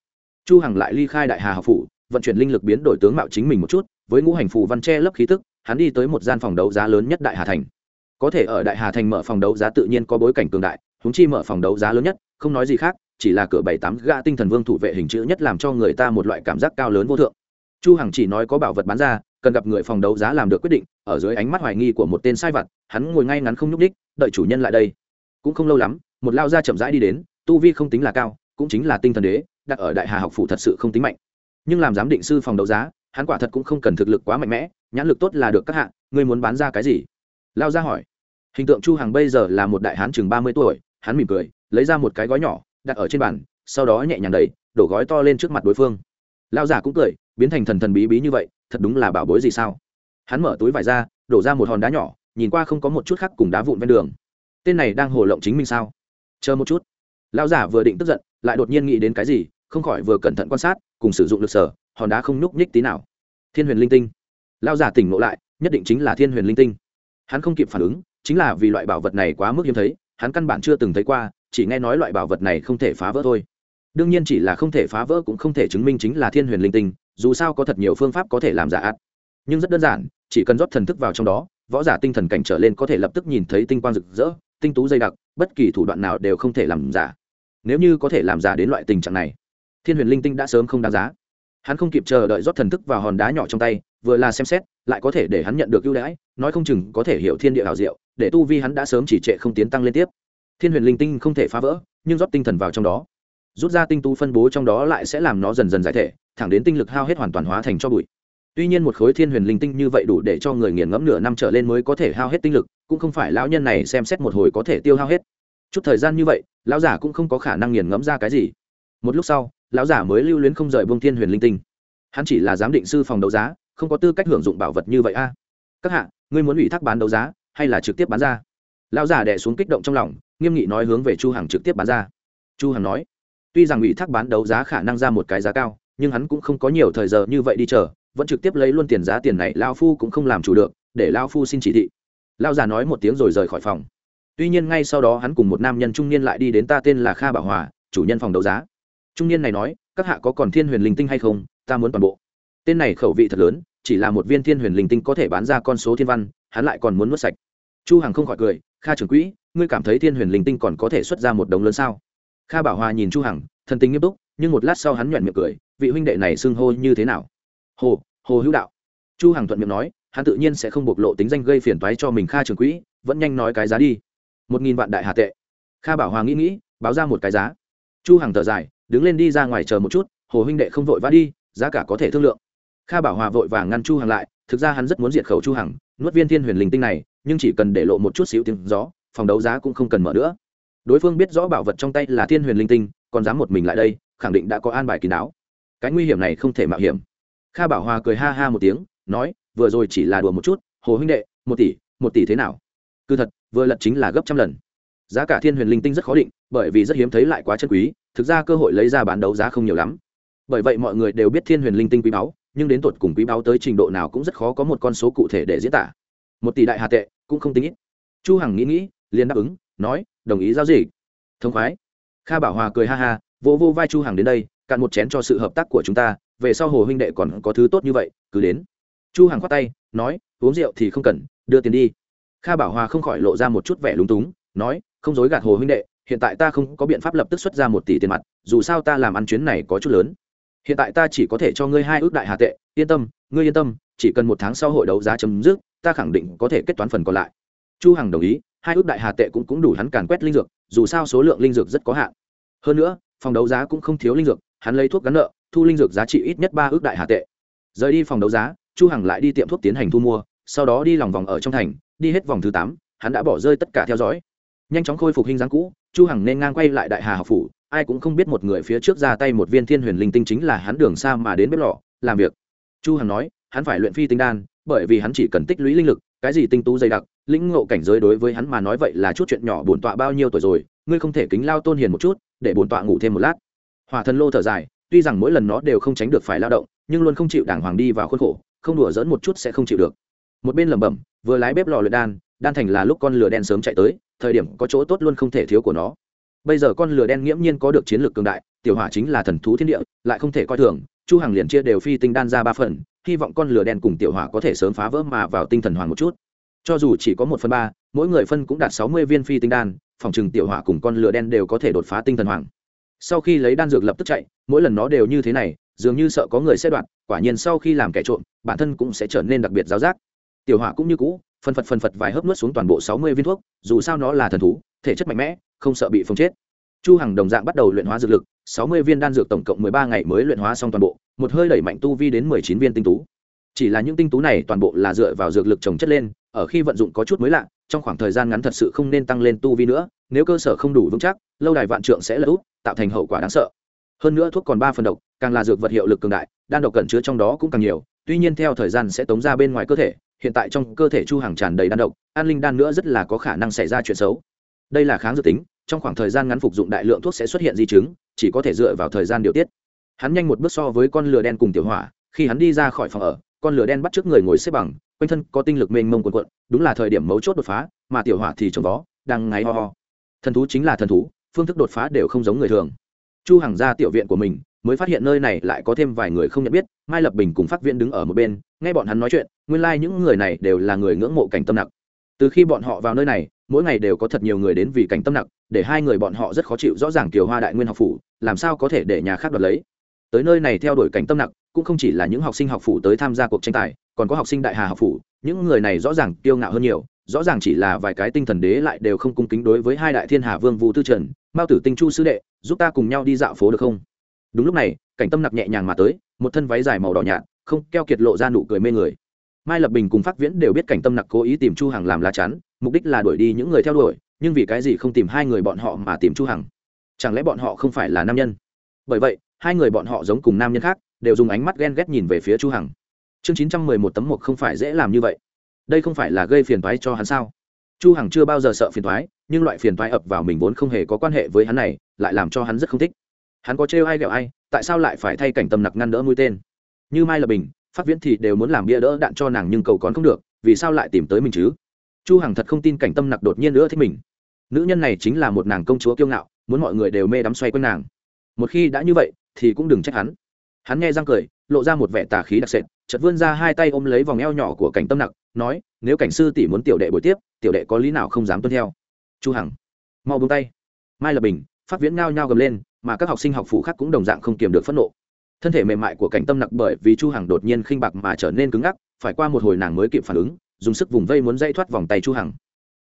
Speaker 1: Chu hằng lại ly khai đại hà học phủ, vận chuyển linh lực biến đổi tướng mạo chính mình một chút với ngũ hành phù văn che lấp khí tức hắn đi tới một gian phòng đấu giá lớn nhất đại hà thành. Có thể ở đại hà thành mở phòng đấu giá tự nhiên có bối cảnh cường đại húng chi mở phòng đấu giá lớn nhất không nói gì khác chỉ là cửa bảy tám gã tinh thần vương thủ vệ hình chữ nhất làm cho người ta một loại cảm giác cao lớn vô thượng. Chu hằng chỉ nói có bảo vật bán ra cần gặp người phòng đấu giá làm được quyết định ở dưới ánh mắt hoài nghi của một tên sai vặt hắn ngồi ngay ngắn không nhúc nhích, đợi chủ nhân lại đây. Cũng không lâu lắm một lao gia chậm rãi đi đến tu vi không tính là cao cũng chính là tinh thần đế đặt ở đại hà học phủ thật sự không tính mạnh. Nhưng làm giám định sư phòng đấu giá hắn quả thật cũng không cần thực lực quá mạnh mẽ, nhãn lực tốt là được các hạng ngươi muốn bán ra cái gì? Lao ra hỏi. Hình tượng chu hằng bây giờ là một đại hán chừng ba mươi tuổi, hắn mỉm cười, lấy ra một cái gói nhỏ, đặt ở trên bàn, sau đó nhẹ nhàng đẩy, đổ gói to lên trước mặt đối phương. Lao giả cũng cười, biến thành thần thần bí bí như vậy, thật đúng là bảo bối gì sao? Hắn mở túi vải ra, đổ ra một hòn đá nhỏ, nhìn qua không có một chút khác cùng đá vụn ven đường. Tên này đang hồ lộng chính mình sao? Chờ một chút. Lao giả vừa định tức giận, lại đột nhiên nghĩ đến cái gì, không khỏi vừa cẩn thận quan sát, cùng sử dụng lực sở hòn đá không nhúc nhích tí nào. Thiên huyền linh tinh. Lao giả tỉnh ngộ lại, nhất định chính là thiên huyền linh tinh. Hắn không kịp phản ứng, chính là vì loại bảo vật này quá mức hiếm thấy, hắn căn bản chưa từng thấy qua, chỉ nghe nói loại bảo vật này không thể phá vỡ thôi. Đương nhiên chỉ là không thể phá vỡ cũng không thể chứng minh chính là thiên huyền linh tinh, dù sao có thật nhiều phương pháp có thể làm giả ạt nhưng rất đơn giản, chỉ cần rót thần thức vào trong đó, võ giả tinh thần cảnh trở lên có thể lập tức nhìn thấy tinh quang rực rỡ, tinh tú dày đặc, bất kỳ thủ đoạn nào đều không thể làm giả. Nếu như có thể làm giả đến loại tình trạng này, thiên huyền linh tinh đã sớm không đáng giá hắn không kịp chờ đợi rót thần thức vào hòn đá nhỏ trong tay, vừa là xem xét, lại có thể để hắn nhận được ưu đãi, nói không chừng có thể hiểu thiên địa hào diệu, để tu vi hắn đã sớm chỉ trệ không tiến tăng lên tiếp. Thiên huyền linh tinh không thể phá vỡ, nhưng rót tinh thần vào trong đó. Rút ra tinh tu phân bố trong đó lại sẽ làm nó dần dần giải thể, thẳng đến tinh lực hao hết hoàn toàn hóa thành cho bụi. Tuy nhiên một khối thiên huyền linh tinh như vậy đủ để cho người nghiền ngẫm nửa năm trở lên mới có thể hao hết tinh lực, cũng không phải lão nhân này xem xét một hồi có thể tiêu hao hết. Chút thời gian như vậy, lão giả cũng không có khả năng nghiền ngẫm ra cái gì. Một lúc sau lão giả mới lưu luyến không rời buông thiên huyền linh tinh. Hắn chỉ là giám định sư phòng đấu giá, không có tư cách hưởng dụng bảo vật như vậy a. Các hạ, ngươi muốn ủy thác bán đấu giá, hay là trực tiếp bán ra? Lão giả đẻ xuống kích động trong lòng, nghiêm nghị nói hướng về chu hằng trực tiếp bán ra. Chu hằng nói, tuy rằng ủy thác bán đấu giá khả năng ra một cái giá cao, nhưng hắn cũng không có nhiều thời giờ như vậy đi chờ, vẫn trực tiếp lấy luôn tiền giá tiền này lao phu cũng không làm chủ được, để lao phu xin chỉ thị. Lao già nói một tiếng rồi rời khỏi phòng. Tuy nhiên ngay sau đó hắn cùng một nam nhân trung niên lại đi đến ta tên là kha bảo hòa, chủ nhân phòng đấu giá trung niên này nói, các hạ có còn thiên huyền linh tinh hay không? Ta muốn toàn bộ. Tên này khẩu vị thật lớn, chỉ là một viên thiên huyền linh tinh có thể bán ra con số thiên văn, hắn lại còn muốn nuốt sạch. Chu hằng không khỏi cười, kha trưởng quỹ, ngươi cảm thấy thiên huyền linh tinh còn có thể xuất ra một đồng lớn sao? Kha bảo hòa nhìn chu hằng, thần tình nghiêm túc, nhưng một lát sau hắn nhoẻn miệng cười, vị huynh đệ này xưng hô như thế nào? Hồ hồ hữu đạo. Chu hằng thuận miệng nói, hắn tự nhiên sẽ không bộc lộ tính danh gây phiền toái cho mình, kha trường quỹ, vẫn nhanh nói cái giá đi. Một nghìn vạn đại hà tệ. Kha bảo hòa nghĩ nghĩ, báo ra một cái giá. Chu hằng thở dài đứng lên đi ra ngoài chờ một chút, hồ huynh đệ không vội vã đi, giá cả có thể thương lượng. Kha bảo hòa vội vàng ngăn chu hằng lại, thực ra hắn rất muốn diệt khẩu chu hằng, nuốt viên thiên huyền linh tinh này, nhưng chỉ cần để lộ một chút xíu tiếng gió, phòng đấu giá cũng không cần mở nữa. Đối phương biết rõ bảo vật trong tay là thiên huyền linh tinh, còn dám một mình lại đây, khẳng định đã có an bài kín đáo. Cái nguy hiểm này không thể mạo hiểm. Kha bảo hòa cười ha ha một tiếng, nói, vừa rồi chỉ là đùa một chút, hồ huynh đệ, một tỷ một tỷ thế nào? Cứ thật, vừa lật chính là gấp trăm lần giá cả thiên huyền linh tinh rất khó định, bởi vì rất hiếm thấy lại quá chân quý, thực ra cơ hội lấy ra bán đấu giá không nhiều lắm. Bởi vậy mọi người đều biết thiên huyền linh tinh quý báu, nhưng đến tột cùng quý báu tới trình độ nào cũng rất khó có một con số cụ thể để diễn tả. Một tỷ đại hà tệ, cũng không tính ít. Chu hằng nghĩ nghĩ, liền đáp ứng, nói, đồng ý giao dịch. Thông khoái. Kha bảo hòa cười ha ha vô vô vai chu hằng đến đây, cạn một chén cho sự hợp tác của chúng ta, về sau hồ huynh đệ còn có thứ tốt như vậy, cứ đến. Chu hằng khoát tay, nói, uống rượu thì không cần, đưa tiền đi. Kha bảo hòa không khỏi lộ ra một chút vẻ lúng túng, nói không dối gạt hồ huynh đệ, hiện tại ta không có biện pháp lập tức xuất ra một tỷ tiền mặt, dù sao ta làm ăn chuyến này có chút lớn. Hiện tại ta chỉ có thể cho ngươi hai ước đại hà tệ, yên tâm, ngươi yên tâm, chỉ cần một tháng sau hội đấu giá chấm dứt, ta khẳng định có thể kết toán phần còn lại. Chu hằng đồng ý, hai ước đại hà tệ cũng cũng đủ hắn càn quét linh dược, dù sao số lượng linh dược rất có hạn. Hơn nữa, phòng đấu giá cũng không thiếu linh dược, hắn lấy thuốc gắn nợ, thu linh dược giá trị ít nhất ba ước đại hà tệ. Rời đi phòng đấu giá, chu hằng lại đi tiệm thuốc tiến hành thu mua, sau đó đi lòng vòng ở trong thành, đi hết vòng thứ tám, hắn đã bỏ rơi tất cả theo dõi nhanh chóng khôi phục hình dáng cũ, chu hằng nên ngang quay lại đại hà học phủ. Ai cũng không biết một người phía trước ra tay một viên thiên huyền linh tinh chính là hắn đường xa mà đến bếp lò, làm việc. Chu hằng nói, hắn phải luyện phi tinh đan, bởi vì hắn chỉ cần tích lũy linh lực, cái gì tinh tú dày đặc, lĩnh ngộ cảnh giới đối với hắn mà nói vậy là chút chuyện nhỏ bổn tọa bao nhiêu tuổi rồi, ngươi không thể kính lao tôn hiền một chút, để bổn tọa ngủ thêm một lát. Hỏa thần lô thở dài, tuy rằng mỗi lần nó đều không tránh được phải lao động, nhưng luôn không chịu đàng hoàng đi vào khuôn khổ, không đùa dỡn một chút sẽ không chịu được. Một bên lẩm bẩm, vừa lái bếp lò luyện đan đan thành là lúc con lửa đen sớm chạy tới, thời điểm có chỗ tốt luôn không thể thiếu của nó. Bây giờ con lửa đen nghiễm nhiên có được chiến lược cường đại, tiểu hỏa chính là thần thú thiên địa, lại không thể coi thường, chu hàng liền chia đều phi tinh đan ra ba phần, hy vọng con lửa đen cùng tiểu hỏa có thể sớm phá vỡ mà vào tinh thần hoàng một chút. Cho dù chỉ có một phần ba, mỗi người phân cũng đạt sáu mươi viên phi tinh đan, phòng trừng tiểu hỏa cùng con lửa đen đều có thể đột phá tinh thần hoàng. Sau khi lấy đan dược lập tức chạy, mỗi lần nó đều như thế này, dường như sợ có người sẽ đoạt, quả nhiên sau khi làm kẻ trộm, bản thân cũng sẽ trở nên đặc biệt giáo giác. Tiểu hỏa cũng như cũ phân phật phân phật vài hớp nuốt xuống toàn bộ sáu mươi viên thuốc dù sao nó là thần thú thể chất mạnh mẽ không sợ bị phong chết. Chu hằng đồng dạng bắt đầu luyện hóa dược lực sáu mươi viên đan dược tổng cộng mười ba ngày mới luyện hóa xong toàn bộ một hơi đẩy mạnh tu vi đến mười chín viên tinh tú. Chỉ là những tinh tú này toàn bộ là dựa vào dược lực trồng chất lên ở khi vận dụng có chút mới lạ trong khoảng thời gian ngắn thật sự không nên tăng lên tu vi nữa nếu cơ sở không đủ vững chắc lâu đài vạn trượng sẽ lở út, tạo thành hậu quả đáng sợ. Hơn nữa thuốc còn ba phần độc càng là dược vật hiệu lực cường đại đan độc cẩn chứa trong đó cũng càng nhiều tuy nhiên theo thời gian sẽ tống ra bên ngoài cơ thể hiện tại trong cơ thể chu hàng tràn đầy đan độc, an linh đan nữa rất là có khả năng xảy ra chuyện xấu. Đây là kháng dự tính, trong khoảng thời gian ngắn phục dụng đại lượng thuốc sẽ xuất hiện di chứng, chỉ có thể dựa vào thời gian điều tiết. Hắn nhanh một bước so với con lửa đen cùng tiểu hỏa, khi hắn đi ra khỏi phòng ở, con lửa đen bắt trước người ngồi xếp bằng, quanh thân có tinh lực mênh mông quần quận đúng là thời điểm mấu chốt đột phá, mà tiểu hỏa thì trồng vó, đang ngáy ho ho. Thần thú chính là thần thú, phương thức đột phá đều không giống người thường. Chu hằng ra tiểu viện của mình mới phát hiện nơi này lại có thêm vài người không nhận biết, mai lập bình cùng phát viên đứng ở một bên, nghe bọn hắn nói chuyện, nguyên lai những người này đều là người ngưỡng mộ cảnh tâm nặc. Từ khi bọn họ vào nơi này, mỗi ngày đều có thật nhiều người đến vì cảnh tâm nặc, để hai người bọn họ rất khó chịu, rõ ràng kiều hoa đại nguyên học phủ, làm sao có thể để nhà khác đoạt lấy. Tới nơi này theo đuổi cảnh tâm nặc, cũng không chỉ là những học sinh học phủ tới tham gia cuộc tranh tài, còn có học sinh đại hà học phủ, những người này rõ ràng kiêu ngạo hơn nhiều, rõ ràng chỉ là vài cái tinh thần đế lại đều không cung kính đối với hai đại thiên hà vương vũ tư trần, mao tử tinh chu sứ đệ, giúp ta cùng nhau đi dạo phố được không? Đúng lúc này, cảnh tâm nặc nhẹ nhàng mà tới, một thân váy dài màu đỏ nhạt, không keo kiệt lộ ra nụ cười mê người. Mai lập bình cùng phát viễn đều biết cảnh tâm nặc cố ý tìm chu hằng làm lá chắn, mục đích là đuổi đi những người theo đuổi, nhưng vì cái gì không tìm hai người bọn họ mà tìm chu hằng? Chẳng lẽ bọn họ không phải là nam nhân? Bởi vậy, hai người bọn họ giống cùng nam nhân khác, đều dùng ánh mắt ghen ghét nhìn về phía chu hằng. Chương 911 tấm một không phải dễ làm như vậy. Đây không phải là gây phiền toái cho hắn sao? Chu hằng chưa bao giờ sợ phiền toái, nhưng loại phiền toái ập vào mình vốn không hề có quan hệ với hắn này, lại làm cho hắn rất không thích hắn có trêu ai ghẹo ai, tại sao lại phải thay cảnh tâm nặc ngăn đỡ mũi tên? Như mai lập bình, phát viễn thì đều muốn làm bia đỡ đạn cho nàng nhưng cầu còn không được, vì sao lại tìm tới mình chứ? Chu hằng thật không tin cảnh tâm nặc đột nhiên nữa thích mình. Nữ nhân này chính là một nàng công chúa kiêu ngạo, muốn mọi người đều mê đắm xoay quanh nàng. Một khi đã như vậy, thì cũng đừng trách hắn. Hắn nghe răng cười, lộ ra một vẻ tà khí đặc sệt, chợt vươn ra hai tay ôm lấy vòng eo nhỏ của cảnh tâm nặc, nói, nếu cảnh sư tỷ muốn tiểu đệ buổi tiếp, tiểu đệ có lý nào không dám tuân theo? Chu hằng mau buông tay. Mai lập bình, phát viễn ngao nhao gầm lên mà các học sinh học phụ khác cũng đồng dạng không kiềm được phẫn nộ. Thân thể mềm mại của cảnh tâm nặc bởi vì chu hằng đột nhiên khinh bạc mà trở nên cứng ngắc, phải qua một hồi nàng mới kịp phản ứng, dùng sức vùng vây muốn dây thoát vòng tay chu hằng.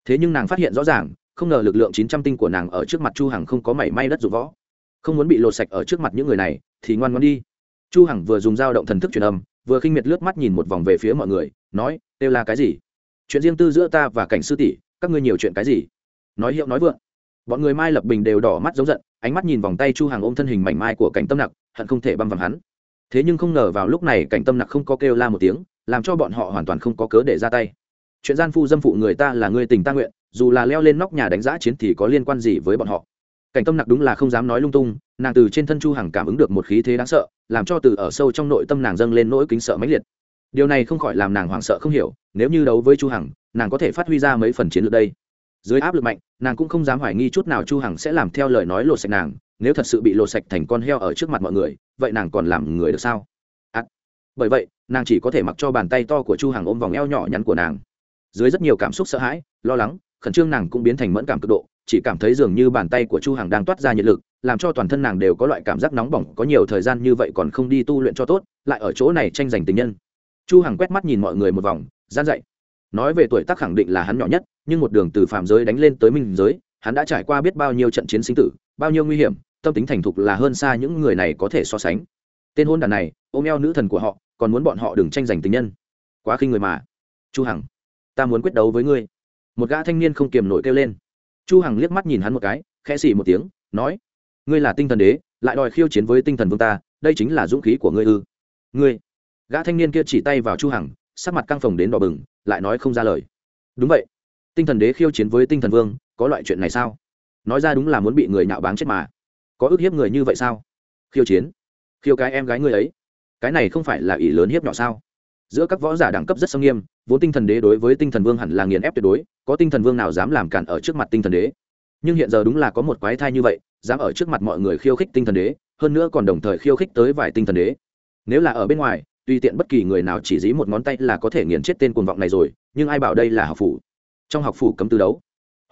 Speaker 1: Thế nhưng nàng phát hiện rõ ràng, không ngờ lực lượng 900 tinh của nàng ở trước mặt chu hằng không có mảy may đất dụng võ. Không muốn bị lột sạch ở trước mặt những người này, thì ngoan ngoãn đi. Chu hằng vừa dùng dao động thần thức truyền âm, vừa khinh miệt lướt mắt nhìn một vòng về phía mọi người, nói đều là cái gì? Chuyện riêng tư giữa ta và cảnh sư tỷ, các ngươi nhiều chuyện cái gì? Nói hiệu nói vượng. Bọn người mai lập bình đều đỏ mắt giống giận ánh mắt nhìn vòng tay chu hàng ôm thân hình mảnh mai của cảnh tâm nặc, hận không thể băm vằm hắn. Thế nhưng không ngờ vào lúc này cảnh tâm nặc không có kêu la một tiếng, làm cho bọn họ hoàn toàn không có cớ để ra tay. Chuyện gian phu dâm phụ người ta là người tình ta nguyện, dù là leo lên nóc nhà đánh giá chiến thì có liên quan gì với bọn họ? Cảnh tâm nặc đúng là không dám nói lung tung, nàng từ trên thân chu hằng cảm ứng được một khí thế đáng sợ, làm cho từ ở sâu trong nội tâm nàng dâng lên nỗi kính sợ mãnh liệt. Điều này không khỏi làm nàng hoảng sợ không hiểu, nếu như đấu với chu hằng, nàng có thể phát huy ra mấy phần chiến lược đây dưới áp lực mạnh nàng cũng không dám hoài nghi chút nào chu hằng sẽ làm theo lời nói lột sạch nàng nếu thật sự bị lột sạch thành con heo ở trước mặt mọi người vậy nàng còn làm người được sao? À, bởi vậy nàng chỉ có thể mặc cho bàn tay to của chu hằng ôm vòng eo nhỏ nhắn của nàng. Dưới rất nhiều cảm xúc sợ hãi lo lắng khẩn trương nàng cũng biến thành mẫn cảm cực độ chỉ cảm thấy dường như bàn tay của chu hằng đang toát ra nhiệt lực làm cho toàn thân nàng đều có loại cảm giác nóng bỏng có nhiều thời gian như vậy còn không đi tu luyện cho tốt lại ở chỗ này tranh giành tình nhân. Chu hằng quét mắt nhìn mọi người một vòng gian dậy nói về tuổi tác khẳng định là hắn nhỏ nhất, nhưng một đường từ phạm giới đánh lên tới minh giới, hắn đã trải qua biết bao nhiêu trận chiến sinh tử, bao nhiêu nguy hiểm, tâm tính thành thục là hơn xa những người này có thể so sánh. Tên hôn đàn này, ôm eo nữ thần của họ, còn muốn bọn họ đừng tranh giành tình nhân. Quá khinh người mà. Chu hằng, ta muốn quyết đấu với ngươi. Một gã thanh niên không kiềm nổi kêu lên. Chu hằng liếc mắt nhìn hắn một cái, khẽ xì một tiếng, nói, ngươi là tinh thần đế, lại đòi khiêu chiến với tinh thần vương ta, đây chính là dũng khí của ngươi ư. Ngươi? Gã thanh niên kia chỉ tay vào chu hằng, sắc mặt căng phồng đến đỏ bừng lại nói không ra lời. Đúng vậy. Tinh thần đế khiêu chiến với tinh thần vương, có loại chuyện này sao? Nói ra đúng là muốn bị người nhạo báng chết mà. Có ức hiếp người như vậy sao? Khiêu chiến? Khiêu cái em gái ngươi ấy? Cái này không phải là ỷ lớn hiếp nhỏ sao? Giữa các võ giả đẳng cấp rất sâm nghiêm, vốn tinh thần đế đối với tinh thần vương hẳn là nghiền ép tuyệt đối, có tinh thần vương nào dám làm cản ở trước mặt tinh thần đế? Nhưng hiện giờ đúng là có một quái thai như vậy, dám ở trước mặt mọi người khiêu khích tinh thần đế, hơn nữa còn đồng thời khiêu khích tới vài tinh thần đế. Nếu là ở bên ngoài tùy tiện bất kỳ người nào chỉ dí một ngón tay là có thể nghiền chết tên cuồng vọng này rồi, nhưng ai bảo đây là học phủ? Trong học phủ cấm tư đấu.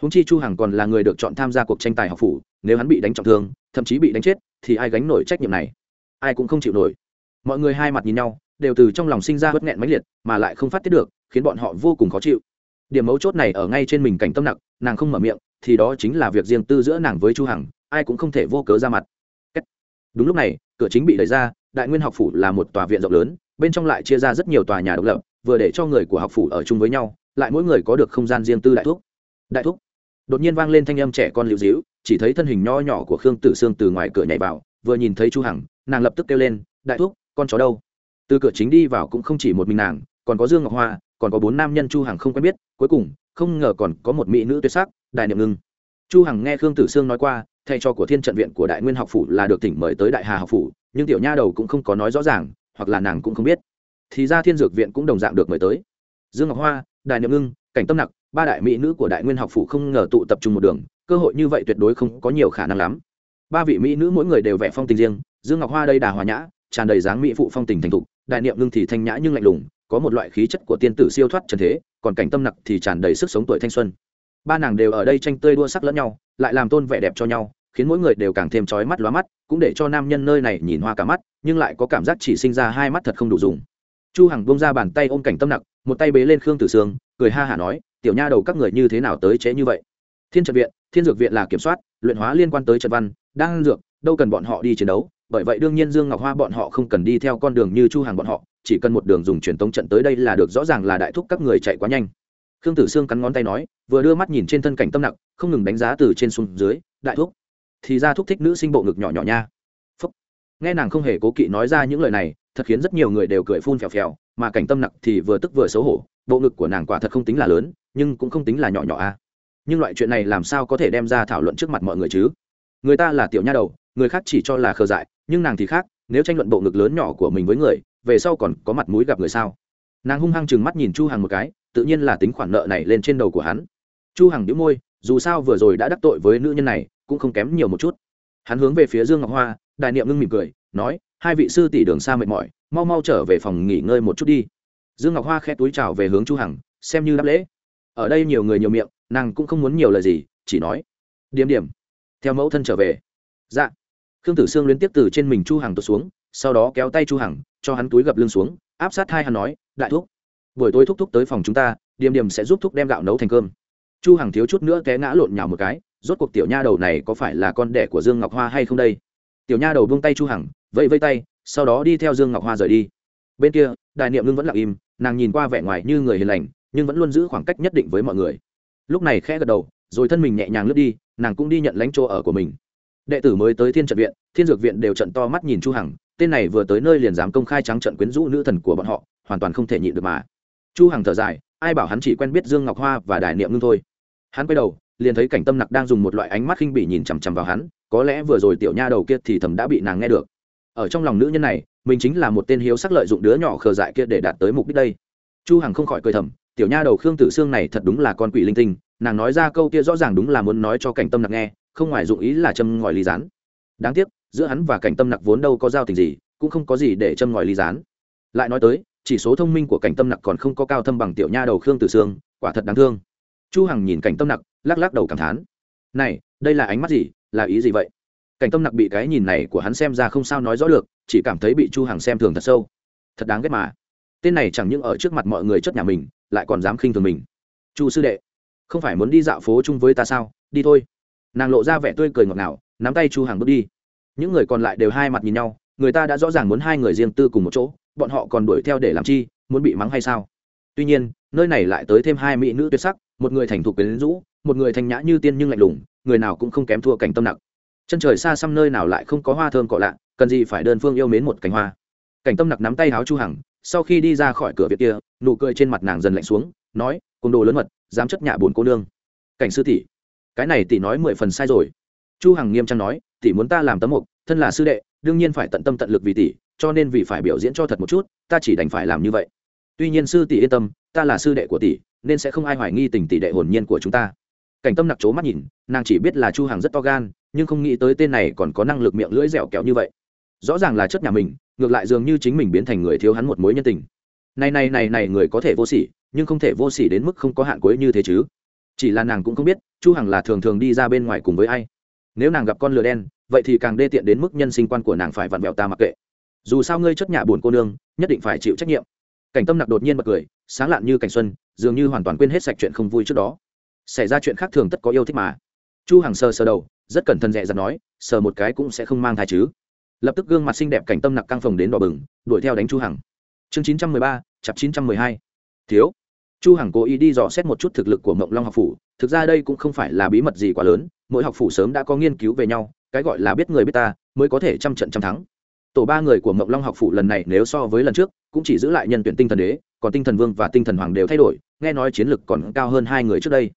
Speaker 1: Húng chi chu hằng còn là người được chọn tham gia cuộc tranh tài học phủ, nếu hắn bị đánh trọng thương, thậm chí bị đánh chết, thì ai gánh nổi trách nhiệm này? Ai cũng không chịu nổi. Mọi người hai mặt nhìn nhau, đều từ trong lòng sinh ra bất nghẹn mãnh liệt, mà lại không phát tiết được, khiến bọn họ vô cùng khó chịu. Điểm mấu chốt này ở ngay trên mình cảnh tâm nặng, nàng không mở miệng, thì đó chính là việc riêng tư giữa nàng với chu hằng, ai cũng không thể vô cớ ra mặt. Đúng lúc này, cửa chính bị đẩy ra đại nguyên học phủ là một tòa viện rộng lớn, bên trong lại chia ra rất nhiều tòa nhà độc lập, vừa để cho người của học phủ ở chung với nhau, lại mỗi người có được không gian riêng tư đại thúc. Đại thúc. Đột nhiên vang lên thanh âm trẻ con liễu dĩu chỉ thấy thân hình nho nhỏ của khương tử sương từ ngoài cửa nhảy vào, vừa nhìn thấy chu hằng, nàng lập tức kêu lên, đại thúc, con chó đâu? Từ cửa chính đi vào cũng không chỉ một mình nàng, còn có dương ngọc hoa, còn có bốn nam nhân chu hằng không quen biết, cuối cùng, không ngờ còn có một mỹ nữ tuyệt sắc, đại niệm ngưng. Chu hằng nghe khương tử sương nói qua thay cho của thiên trận viện của đại nguyên học phủ là được tỉnh mời tới đại hà học phủ, nhưng tiểu nha đầu cũng không có nói rõ ràng, hoặc là nàng cũng không biết. Thì ra thiên dược viện cũng đồng dạng được mời tới. Dương ngọc hoa đại niệm ngưng, cảnh tâm nặc, ba đại mỹ nữ của đại nguyên học phủ không ngờ tụ tập trung một đường, cơ hội như vậy tuyệt đối không có nhiều khả năng lắm. Ba vị mỹ nữ mỗi người đều vẽ phong tình riêng, dương ngọc hoa đây đà hòa nhã, tràn đầy dáng mỹ phụ phong tình thành thục đại niệm ngưng thì thanh nhã nhưng lạnh lùng, có một loại khí chất của tiên tử siêu thoát trần thế, còn cảnh tâm nặc thì tràn đầy sức sống tuổi thanh xuân ba nàng đều ở đây tranh tươi đua sắc lẫn nhau, lại làm tôn vẻ đẹp cho nhau, khiến mỗi người đều càng thêm trói mắt lóa mắt, cũng để cho nam nhân nơi này nhìn hoa cả mắt, nhưng lại có cảm giác chỉ sinh ra hai mắt thật không đủ dùng. Chu hằng bông ra bàn tay ôm cảnh tâm nặc một tay bế lên khương tử sương, cười ha hả nói, tiểu nha đầu các người như thế nào tới chế như vậy? Thiên trận viện, thiên dược viện là kiểm soát, luyện hóa liên quan tới trận văn, đang dược, đâu cần bọn họ đi chiến đấu, bởi vậy đương nhiên dương ngọc hoa bọn họ không cần đi theo con đường như chu hàng bọn họ, chỉ cần một đường dùng truyền tống trận tới đây là được, rõ ràng là đại thúc các người chạy quá nhanh khương tử sương cắn ngón tay nói, vừa đưa mắt nhìn trên thân cảnh tâm nặng, không ngừng đánh giá từ trên xuống dưới, đại thúc, thì ra thúc thích nữ sinh bộ ngực nhỏ nhỏ nha. Phúc. nghe nàng không hề cố kỵ nói ra những lời này, thật khiến rất nhiều người đều cười phun phèo phèo, mà cảnh tâm nặng thì vừa tức vừa xấu hổ, bộ ngực của nàng quả thật không tính là lớn, nhưng cũng không tính là nhỏ nhỏ a. Nhưng loại chuyện này làm sao có thể đem ra thảo luận trước mặt mọi người chứ? Người ta là tiểu nha đầu, người khác chỉ cho là khờ dại, nhưng nàng thì khác, nếu tranh luận bộ ngực lớn nhỏ của mình với người, về sau còn có mặt mũi gặp người sao? Nàng hung hăng chừng mắt nhìn chu hằng một cái tự nhiên là tính khoản nợ này lên trên đầu của hắn. Chu hằng nhíu môi, dù sao vừa rồi đã đắc tội với nữ nhân này, cũng không kém nhiều một chút. Hắn hướng về phía dương ngọc hoa, đại niệm ngưng mỉm cười, nói, hai vị sư tỷ đường xa mệt mỏi, mau mau trở về phòng nghỉ ngơi một chút đi. Dương ngọc hoa khẽ túi chào về hướng chu hằng, xem như đáp lễ. Ở đây nhiều người nhiều miệng, nàng cũng không muốn nhiều lời gì, chỉ nói, điểm điểm, theo mẫu thân trở về. Dạ. Khương tử sương liên tiếp từ trên mình chu hằng tuột xuống, sau đó kéo tay chu hằng, cho hắn túi gập lưng xuống, áp sát hai hắn nói, đại thúc buổi tối thúc thúc tới phòng chúng ta, điểm điểm sẽ giúp thúc đem gạo nấu thành cơm. Chu hằng thiếu chút nữa té ngã lộn nhào một cái, rốt cuộc tiểu nha đầu này có phải là con đẻ của dương ngọc hoa hay không đây? Tiểu nha đầu buông tay chu hằng, vẫy vẫy tay, sau đó đi theo dương ngọc hoa rời đi. Bên kia đại niệm ngưng vẫn lặng im, nàng nhìn qua vẻ ngoài như người hiền lành, nhưng vẫn luôn giữ khoảng cách nhất định với mọi người. Lúc này khẽ gật đầu, rồi thân mình nhẹ nhàng lướt đi, nàng cũng đi nhận lãnh chỗ ở của mình. Đệ tử mới tới thiên trận viện, thiên dược viện đều trận to mắt nhìn chu hằng, tên này vừa tới nơi liền dám công khai trắng trận quyến rũ nữ thần của bọn họ, hoàn toàn không thể nhịn được mà chu hằng thở dài, ai bảo hắn chỉ quen biết dương ngọc hoa và Đài niệm ngưng thôi. Hắn quay đầu, liền thấy cảnh tâm nặc đang dùng một loại ánh mắt khinh bỉ nhìn chằm chằm vào hắn, có lẽ vừa rồi tiểu nha đầu kia thì thầm đã bị nàng nghe được. Ở trong lòng nữ nhân này, mình chính là một tên hiếu sắc lợi dụng đứa nhỏ khờ dại kia để đạt tới mục đích đây. Chu hằng không khỏi cười thầm, tiểu nha đầu khương tử sương này thật đúng là con quỷ linh tinh, nàng nói ra câu kia rõ ràng đúng là muốn nói cho cảnh tâm nặc nghe, không ngoài dụng ý là châm ngòi ly rán đáng tiếc, giữa hắn và cảnh tâm nặc vốn đâu có giao tình gì, cũng không có gì để châm ngòi ly rán lại nói tới chỉ số thông minh của cảnh tâm nặc còn không có cao thâm bằng tiểu nha đầu khương tử sương, quả thật đáng thương. Chu hằng nhìn cảnh tâm nặc, lắc lắc đầu cảm thán. Này, đây là ánh mắt gì, là ý gì vậy? Cảnh tâm nặc bị cái nhìn này của hắn xem ra không sao nói rõ được, chỉ cảm thấy bị chu hằng xem thường thật sâu. Thật đáng ghét mà. Tên này chẳng những ở trước mặt mọi người chất nhà mình, lại còn dám khinh thường mình. Chu sư đệ, không phải muốn đi dạo phố chung với ta sao? Đi thôi. Nàng lộ ra vẻ tươi cười ngọt ngào, nắm tay chu hằng bước đi. Những người còn lại đều hai mặt nhìn nhau, người ta đã rõ ràng muốn hai người riêng tư cùng một chỗ bọn họ còn đuổi theo để làm chi, muốn bị mắng hay sao? Tuy nhiên, nơi này lại tới thêm hai mỹ nữ tuyệt sắc, một người thành thục quyến rũ, một người thanh nhã như tiên nhưng lạnh lùng, người nào cũng không kém thua cảnh tâm nặng. Chân trời xa xăm nơi nào lại không có hoa thơm cọ lạ, cần gì phải đơn phương yêu mến một cánh hoa. Cảnh tâm nặc nắm tay háo chu hằng, sau khi đi ra khỏi cửa viện kia, nụ cười trên mặt nàng dần lạnh xuống, nói côn đồ lớn mật, dám chất nhạ buồn cô nương. Cảnh sư tỷ, cái này tỷ nói mười phần sai rồi. Chu hằng nghiêm trang nói, tỷ muốn ta làm tấm mục, thân là sư đệ, đương nhiên phải tận tâm tận lực vì tỷ cho nên vì phải biểu diễn cho thật một chút, ta chỉ đành phải làm như vậy. Tuy nhiên sư tỷ yên tâm, ta là sư đệ của tỷ, nên sẽ không ai hoài nghi tình tỷ đệ hồn nhiên của chúng ta. Cảnh tâm nặc c mắt nhìn, nàng chỉ biết là chu hằng rất to gan, nhưng không nghĩ tới tên này còn có năng lực miệng lưỡi dẻo kẹo như vậy. Rõ ràng là chất nhà mình, ngược lại dường như chính mình biến thành người thiếu hắn một mối nhân tình. Này này này này, người có thể vô sỉ, nhưng không thể vô sỉ đến mức không có hạn cuối như thế chứ. Chỉ là nàng cũng không biết, chu hằng là thường thường đi ra bên ngoài cùng với ai. Nếu nàng gặp con lừa đen, vậy thì càng đê tiện đến mức nhân sinh quan của nàng phải vặn vẹo ta mặc kệ dù sao ngươi chất nhà buồn cô nương, nhất định phải chịu trách nhiệm. Cảnh tâm nặc đột nhiên bật cười, sáng lạn như cảnh xuân, dường như hoàn toàn quên hết sạch chuyện không vui trước đó. Xảy ra chuyện khác thường tất có yêu thích mà. Chu Hằng sờ sờ đầu, rất cẩn thận dè dặt nói, sờ một cái cũng sẽ không mang thai chứ. Lập tức gương mặt xinh đẹp cảnh tâm nặc căng phồng đến đỏ bừng, đuổi theo đánh chu hằng. Chương chín trăm mười ba chín trăm mười hai. Thiếu. Chu hằng cố ý đi dò xét một chút thực lực của mộng long học phủ, thực ra đây cũng không phải là bí mật gì quá lớn, mỗi học phủ sớm đã có nghiên cứu về nhau, cái gọi là biết người biết ta, mới có thể trăm trận trăm thắng tổ ba người của mộng long học phủ lần này nếu so với lần trước, cũng chỉ giữ lại nhân tuyển tinh thần đế, còn tinh thần vương và tinh thần hoàng đều thay đổi, nghe nói chiến lực còn cao hơn hai người trước đây.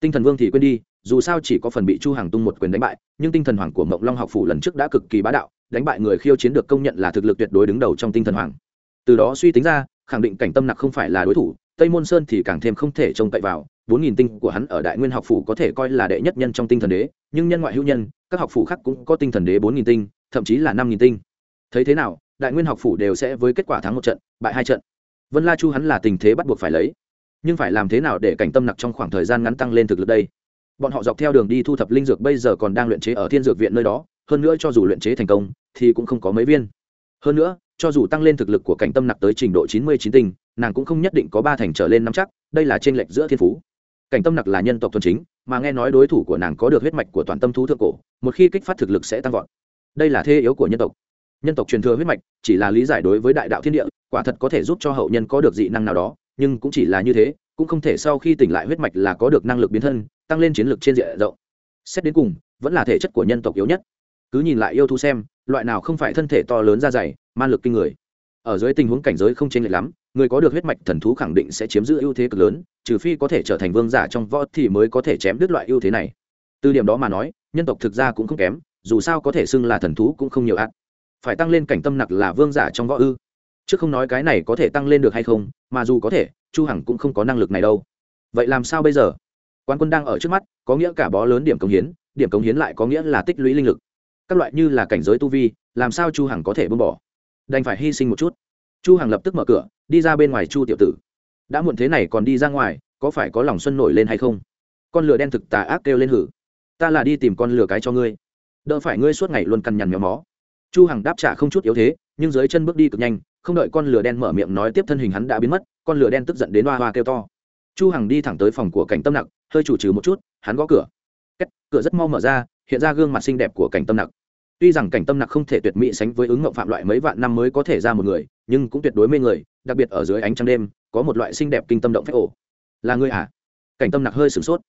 Speaker 1: Tinh thần vương thì quên đi, dù sao chỉ có phần bị chu hàng tung một quyền đánh bại, nhưng tinh thần hoàng của mộng long học phủ lần trước đã cực kỳ bá đạo, đánh bại người khiêu chiến được công nhận là thực lực tuyệt đối đứng đầu trong tinh thần hoàng. Từ đó suy tính ra, khẳng định cảnh tâm nặc không phải là đối thủ, tây môn sơn thì càng thêm không thể trông cậy vào, bốn nghìn tinh của hắn ở đại nguyên học phủ có thể coi là đệ nhất nhân trong tinh thần đế, nhưng nhân ngoại hữu nhân, các học phủ khác cũng có tinh thần đế bốn nghìn tinh, thậm chí là năm nghìn tinh thấy thế nào, đại nguyên học phủ đều sẽ với kết quả thắng một trận, bại hai trận. Vân la chu hắn là tình thế bắt buộc phải lấy. Nhưng phải làm thế nào để cảnh tâm nặc trong khoảng thời gian ngắn tăng lên thực lực đây? Bọn họ dọc theo đường đi thu thập linh dược bây giờ còn đang luyện chế ở thiên dược viện nơi đó, hơn nữa cho dù luyện chế thành công, thì cũng không có mấy viên. Hơn nữa, cho dù tăng lên thực lực của cảnh tâm nặc tới trình độ chín mươi chín tinh, nàng cũng không nhất định có ba thành trở lên năm chắc, đây là t r ê n lệch giữa thiên phú. Cảnh tâm nặc là nhân tộc thuần chính, mà nghe nói đối thủ của nàng có được huyết mạch của toàn tâm thú thượng cổ, một khi kích phát thực lực sẽ tăng vọt. Đây là thế yếu của nhân tộc nhân tộc truyền thừa huyết mạch chỉ là lý giải đối với đại đạo thiên địa, quả thật có thể giúp cho hậu nhân có được dị năng nào đó, nhưng cũng chỉ là như thế, cũng không thể sau khi tỉnh lại huyết mạch là có được năng lực biến thân, tăng lên chiến lược trên diện rộng. Xét đến cùng, vẫn là thể chất của nhân tộc yếu nhất. Cứ nhìn lại yêu thú xem, loại nào không phải thân thể to lớn ra dày, man lực kinh người. Ở dưới tình huống cảnh giới không chênh lệch lắm, người có được huyết mạch thần thú khẳng định sẽ chiếm giữ ưu thế cực lớn, trừ phi có thể trở thành vương giả trong võ thì mới có thể chém đứt loại ưu thế này. Từ điểm đó mà nói, nhân tộc thực ra cũng không kém, dù sao có thể xưng là thần thú cũng không nhiều ác phải tăng lên cảnh tâm nặc là vương giả trong võ ư. Chứ không nói cái này có thể tăng lên được hay không, mà dù có thể, chu hằng cũng không có năng lực này đâu. Vậy làm sao bây giờ? Quan quân đang ở trước mắt, có nghĩa cả bó lớn điểm công hiến, điểm công hiến lại có nghĩa là tích lũy linh lực. Các loại như là cảnh giới tu vi, làm sao chu hằng có thể buông bỏ? Đành phải hy sinh một chút. Chu hằng lập tức mở cửa, đi ra bên ngoài chu tiểu tử. Đã muộn thế này còn đi ra ngoài, có phải có lòng xuân nổi lên hay không? Con lửa đen thực tà ác kêu lên hử. Ta là đi tìm con lửa cái cho ngươi. Đỡ phải ngươi suốt ngày luôn cằn nhằn méo mó chu hằng đáp trả không chút yếu thế nhưng dưới chân bước đi cực nhanh không đợi con lửa đen mở miệng nói tiếp thân hình hắn đã biến mất con lửa đen tức giận đến hoa hoa kêu to. Chu hằng đi thẳng tới phòng của cảnh tâm nặc hơi chủ trừ một chút hắn gõ cửa. Kết, cửa rất mau mở ra hiện ra gương mặt xinh đẹp của cảnh tâm nặc. Tuy rằng cảnh tâm nặc không thể tuyệt mỹ sánh với ứng ngộng phạm loại mấy vạn năm mới có thể ra một người nhưng cũng tuyệt đối mê người đặc biệt ở dưới ánh trăng đêm có một loại xinh đẹp kinh tâm động phách ổ. Là người à? Cảnh tâm nặc hơi sửng sốt.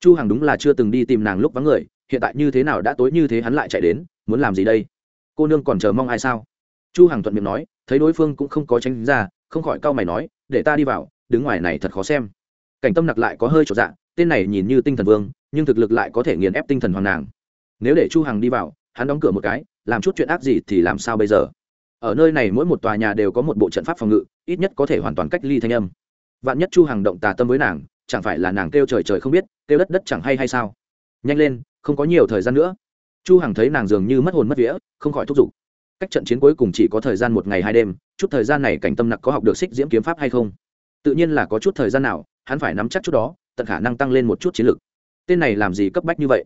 Speaker 1: Chu hằng đúng là chưa từng đi tìm nàng lúc vắng người hiện tại như thế nào đã tối như thế hắn lại chạy đến muốn làm gì đây? Cô nương còn chờ mong ai sao? Chu hằng thuận miệng nói, thấy đối phương cũng không có tránh ra, không khỏi cau mày nói, để ta đi vào, đứng ngoài này thật khó xem. Cảnh tâm nặc lại có hơi trột dạ tên này nhìn như tinh thần vương, nhưng thực lực lại có thể nghiền ép tinh thần hoàng nàng. Nếu để chu hằng đi vào, hắn đóng cửa một cái, làm chút chuyện ác gì thì làm sao bây giờ? Ở nơi này mỗi một tòa nhà đều có một bộ trận pháp phòng ngự, ít nhất có thể hoàn toàn cách ly thanh âm. Vạn nhất chu hằng động tà tâm với nàng, chẳng phải là nàng kêu trời trời không biết, kêu đất đất chẳng hay hay sao? Nhanh lên, không có nhiều thời gian nữa chu hằng thấy nàng dường như mất hồn mất vía, không khỏi thúc giục. Cách trận chiến cuối cùng chỉ có thời gian một ngày hai đêm, chút thời gian này cảnh tâm nặc có học được xích diễm kiếm pháp hay không? Tự nhiên là có chút thời gian nào, hắn phải nắm chắc chút đó, tận khả năng tăng lên một chút chiến lực. Tên này làm gì cấp bách như vậy?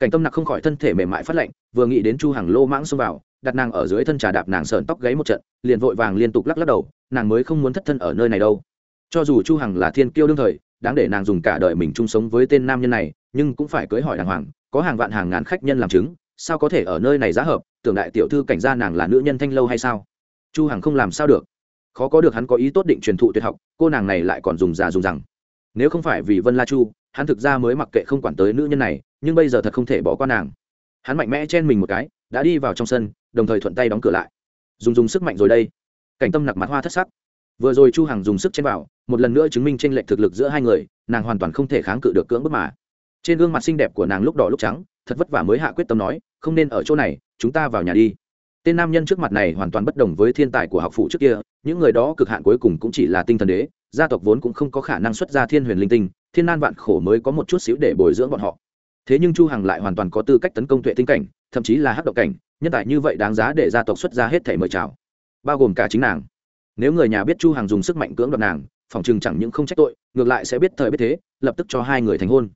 Speaker 1: Cảnh tâm nặc không khỏi thân thể mềm mại phát lạnh, vừa nghĩ đến chu Hằng lô mãng xông vào, đặt nàng ở dưới thân trà đạp nàng sờn tóc gáy một trận, liền vội vàng liên tục lắc lắc đầu, nàng mới không muốn thất thân ở nơi này đâu. Cho dù chu hằng là thiên kiêu đương thời, đáng để nàng dùng cả đời mình chung sống với tên nam nhân này, nhưng cũng phải cưới hỏi đàng hoàng có hàng vạn hàng ngàn khách nhân làm chứng, sao có thể ở nơi này giá hợp, tưởng đại tiểu thư cảnh gia nàng là nữ nhân thanh lâu hay sao? Chu hằng không làm sao được. Khó có được hắn có ý tốt định truyền thụ tuyệt học, cô nàng này lại còn dùng già dùng rằng nếu không phải vì vân la chu, hắn thực ra mới mặc kệ không quản tới nữ nhân này, nhưng bây giờ thật không thể bỏ qua nàng. Hắn mạnh mẽ chen mình một cái, đã đi vào trong sân, đồng thời thuận tay đóng cửa lại. Dùng dùng sức mạnh rồi đây. Cảnh tâm nặc mặt hoa thất sắc. Vừa rồi chu hằng dùng sức chen vào, một lần nữa chứng minh trên lệch thực lực giữa hai người, nàng hoàn toàn không thể kháng cự được cưỡng bức mà trên gương mặt xinh đẹp của nàng lúc đỏ lúc trắng, thật vất vả mới hạ quyết tâm nói, không nên ở chỗ này, chúng ta vào nhà đi. Tên nam nhân trước mặt này hoàn toàn bất đồng với thiên tài của học phụ trước kia, những người đó cực hạn cuối cùng cũng chỉ là tinh thần đế, gia tộc vốn cũng không có khả năng xuất ra thiên huyền linh tinh, thiên nan vạn khổ mới có một chút xíu để bồi dưỡng bọn họ. Thế nhưng chu hằng lại hoàn toàn có tư cách tấn công tuệ tinh cảnh, thậm chí là hắc động cảnh, nhân tài như vậy đáng giá để gia tộc xuất ra hết thể mời chào. Bao gồm cả chính nàng. Nếu người nhà biết chu hằng dùng sức mạnh cưỡng đoạt nàng, phòng chừng chẳng những không trách tội, ngược lại sẽ biết thời biết thế, lập tức cho hai người thành hôn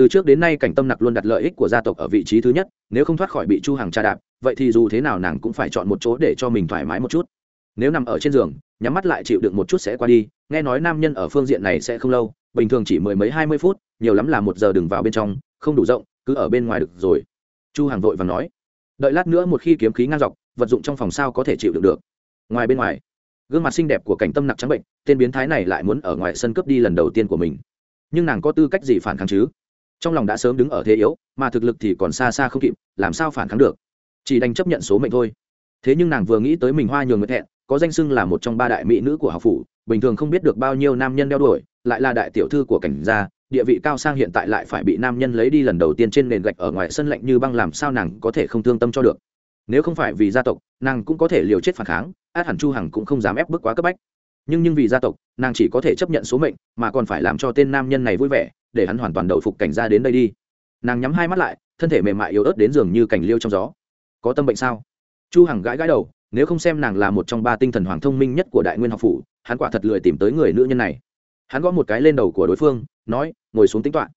Speaker 1: từ trước đến nay cảnh tâm nặc luôn đặt lợi ích của gia tộc ở vị trí thứ nhất, nếu không thoát khỏi bị chu hằng tra đạp, vậy thì dù thế nào nàng cũng phải chọn một chỗ để cho mình thoải mái một chút. Nếu nằm ở trên giường, nhắm mắt lại chịu đựng một chút sẽ qua đi, nghe nói nam nhân ở phương diện này sẽ không lâu, bình thường chỉ mười mấy, hai mươi phút, nhiều lắm là một giờ đừng vào bên trong, không đủ rộng, cứ ở bên ngoài được rồi. Chu hàng vội và nói. Đợi lát nữa một khi kiếm khí ngang dọc, vật dụng trong phòng sao có thể chịu được được? Ngoài bên ngoài, gương mặt xinh đẹp của cảnh tâm nặc trắng bệnh, tên biến thái này lại muốn ở ngoài sân cướp đi lần đầu tiên của mình. Nhưng nàng có tư cách gì phản kháng chứ? Trong lòng đã sớm đứng ở thế yếu, mà thực lực thì còn xa xa không kịp, làm sao phản kháng được? Chỉ đành chấp nhận số mệnh thôi. Thế nhưng nàng vừa nghĩ tới mình hoa nhường nguyệt thẹn có danh xưng là một trong ba đại mỹ nữ của học phủ, bình thường không biết được bao nhiêu nam nhân đeo đuổi, lại là đại tiểu thư của cảnh gia, địa vị cao sang hiện tại lại phải bị nam nhân lấy đi lần đầu tiên trên nền gạch ở ngoài sân lạnh như băng làm sao nàng có thể không thương tâm cho được? Nếu không phải vì gia tộc, nàng cũng có thể liều chết phản kháng, át hẳn chu hằng cũng không dám ép bức quá cấp bách. Nhưng nhưng vì gia tộc, nàng chỉ có thể chấp nhận số mệnh, mà còn phải làm cho tên nam nhân này vui vẻ để hắn hoàn toàn đầu phục cảnh gia đến đây đi. Nàng nhắm hai mắt lại, thân thể mềm mại yếu ớt đến giường như cảnh liêu trong gió. Có tâm bệnh sao? Chu hằng gãi gãi đầu, nếu không xem nàng là một trong ba tinh thần hoàng thông minh nhất của đại nguyên học phủ, hắn quả thật lười tìm tới người nữ nhân này. Hắn gõ một cái lên đầu của đối phương, nói, ngồi xuống tính toán.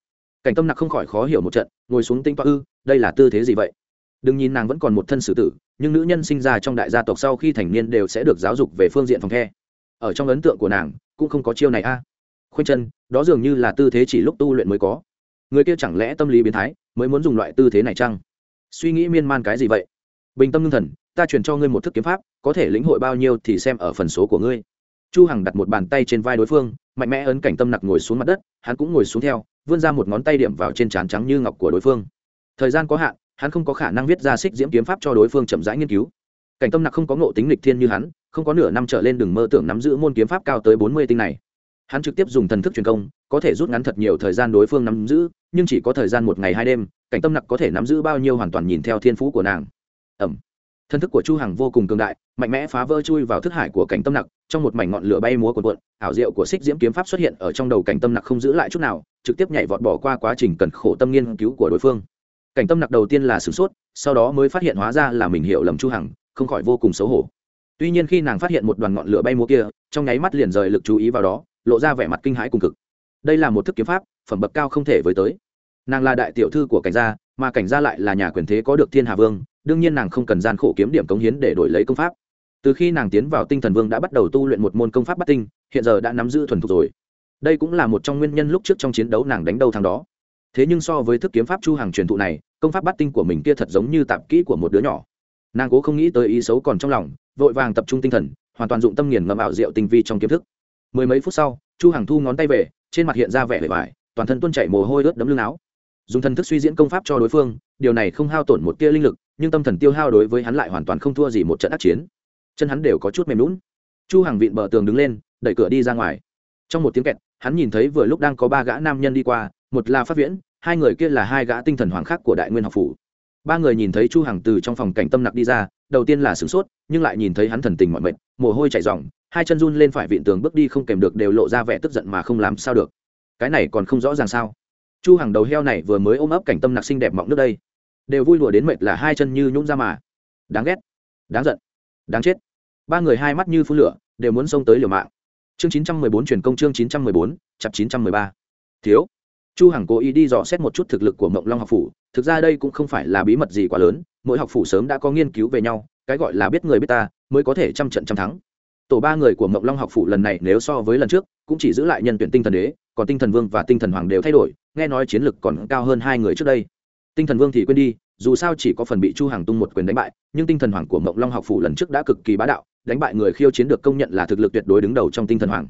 Speaker 1: Cảnh tâm nặc không khỏi khó hiểu một trận, ngồi xuống tính toán ư, đây là tư thế gì vậy? Đừng nhìn nàng vẫn còn một thân xử tử, nhưng nữ nhân sinh ra trong đại gia tộc sau khi thành niên đều sẽ được giáo dục về phương diện phòng the. Ở trong ấn tượng của nàng, cũng không có chiêu này a. à khoanh chân, đó dường như là tư thế chỉ lúc tu luyện mới có. Người kia chẳng lẽ tâm lý biến thái, mới muốn dùng loại tư thế này chăng? Suy nghĩ miên man cái gì vậy? Bình tâm ngưng thần, ta truyền cho ngươi một thức kiếm pháp, có thể lĩnh hội bao nhiêu thì xem ở phần số của ngươi. Chu hằng đặt một bàn tay trên vai đối phương, mạnh mẽ ấn cảnh tâm nặc ngồi xuống mặt đất, hắn cũng ngồi xuống theo, vươn ra một ngón tay điểm vào trên trán trắng như ngọc của đối phương. Thời gian có hạn, hắn không có khả năng viết ra xích diễm kiếm pháp cho đối phương chậm rãi nghiên cứu. Cảnh tâm nặc không có ngộ tính lịch thiên như hắn, không có nửa năm trở lên đừng mơ tưởng nắm giữ môn kiếm pháp cao tới bốn mươi tinh này hắn trực tiếp dùng thần thức truyền công, có thể rút ngắn thật nhiều thời gian đối phương nắm giữ, nhưng chỉ có thời gian một ngày hai đêm, cảnh tâm nặc có thể nắm giữ bao nhiêu hoàn toàn nhìn theo thiên phú của nàng. Ẩm. Thân thức của chu hằng vô cùng cường đại, mạnh mẽ phá vỡ chui vào thức hải của cảnh tâm nặc, trong một mảnh ngọn lửa bay múa cuộn cuộn, ảo diệu của xích diễm kiếm pháp xuất hiện ở trong đầu cảnh tâm nặc không giữ lại chút nào, trực tiếp nhảy vọt bỏ qua quá trình cần khổ tâm nghiên cứu của đối phương. Cảnh tâm nặc đầu tiên là sửng sốt, sau đó mới phát hiện hóa ra là mình hiểu lầm chu hằng, không khỏi vô cùng xấu hổ. Tuy nhiên khi nàng phát hiện một đoàn ngọn lửa bay múa kia, trong nháy mắt liền rời lực chú ý vào đó lộ ra vẻ mặt kinh hãi cùng cực. Đây là một thức kiếm pháp, phẩm bậc cao không thể với tới. Nàng là đại tiểu thư của cảnh gia, mà cảnh gia lại là nhà quyền thế có được thiên hà vương, đương nhiên nàng không cần gian khổ kiếm điểm cống hiến để đổi lấy công pháp. Từ khi nàng tiến vào tinh thần vương đã bắt đầu tu luyện một môn công pháp bắt tinh, hiện giờ đã nắm giữ thuần thục rồi. Đây cũng là một trong nguyên nhân lúc trước trong chiến đấu nàng đánh đầu thằng đó. Thế nhưng so với thức kiếm pháp chu hàng truyền thụ này, công pháp bắt tinh của mình kia thật giống như tạp kỹ của một đứa nhỏ. Nàng cố không nghĩ tới ý xấu còn trong lòng, vội vàng tập trung tinh thần, hoàn toàn dụng tâm nghiền ngẫm ảo diệu tinh vi trong kiếm thức mười mấy phút sau, chu Hằng thu ngón tay về, trên mặt hiện ra vẻ vẻ vải toàn thân tuôn chảy mồ hôi ướt đấm lưng áo. Dùng thần thức suy diễn công pháp cho đối phương, điều này không hao tổn một tia linh lực, nhưng tâm thần tiêu hao đối với hắn lại hoàn toàn không thua gì một trận ác chiến. Chân hắn đều có chút mềm lún chu Hằng vịn bờ tường đứng lên, đẩy cửa đi ra ngoài. Trong một tiếng kẹt, hắn nhìn thấy vừa lúc đang có ba gã nam nhân đi qua, một là phát viễn, hai người kia là hai gã tinh thần hoàng khác của đại nguyên học phủ. Ba người nhìn thấy chu hằng từ trong phòng cảnh tâm nặc đi ra, đầu tiên là sửng sốt, nhưng lại nhìn thấy hắn thần tình mọi mệt, mồ hôi chảy ròng hai chân run lên phải vịn tường bước đi không kèm được đều lộ ra vẻ tức giận mà không làm sao được. Cái này còn không rõ ràng sao? Chu hằng đầu heo này vừa mới ôm ấp cảnh tâm nặc xinh đẹp mọng nước đây. Đều vui lùa đến mệt là hai chân như nhũng ra mà. Đáng ghét. Đáng giận. Đáng chết. Ba người hai mắt như phun lửa đều muốn xông tới liều mạng. Chương 914 truyền công chương 914, mười 913. thiếu. Chu hằng cố ý đi dò xét một chút thực lực của mộng long học phủ thực ra đây cũng không phải là bí mật gì quá lớn mỗi học phủ sớm đã có nghiên cứu về nhau cái gọi là biết người biết ta mới có thể trăm trận trăm thắng tổ ba người của mộng long học phủ lần này nếu so với lần trước, cũng chỉ giữ lại nhân tuyển tinh thần đế, còn tinh thần vương và tinh thần hoàng đều thay đổi, nghe nói chiến lực còn cao hơn hai người trước đây. Tinh thần vương thì quên đi, dù sao chỉ có phần bị chu hàng tung một quyền đánh bại, nhưng tinh thần hoàng của mộng long học phủ lần trước đã cực kỳ bá đạo, đánh bại người khiêu chiến được công nhận là thực lực tuyệt đối đứng đầu trong tinh thần hoàng.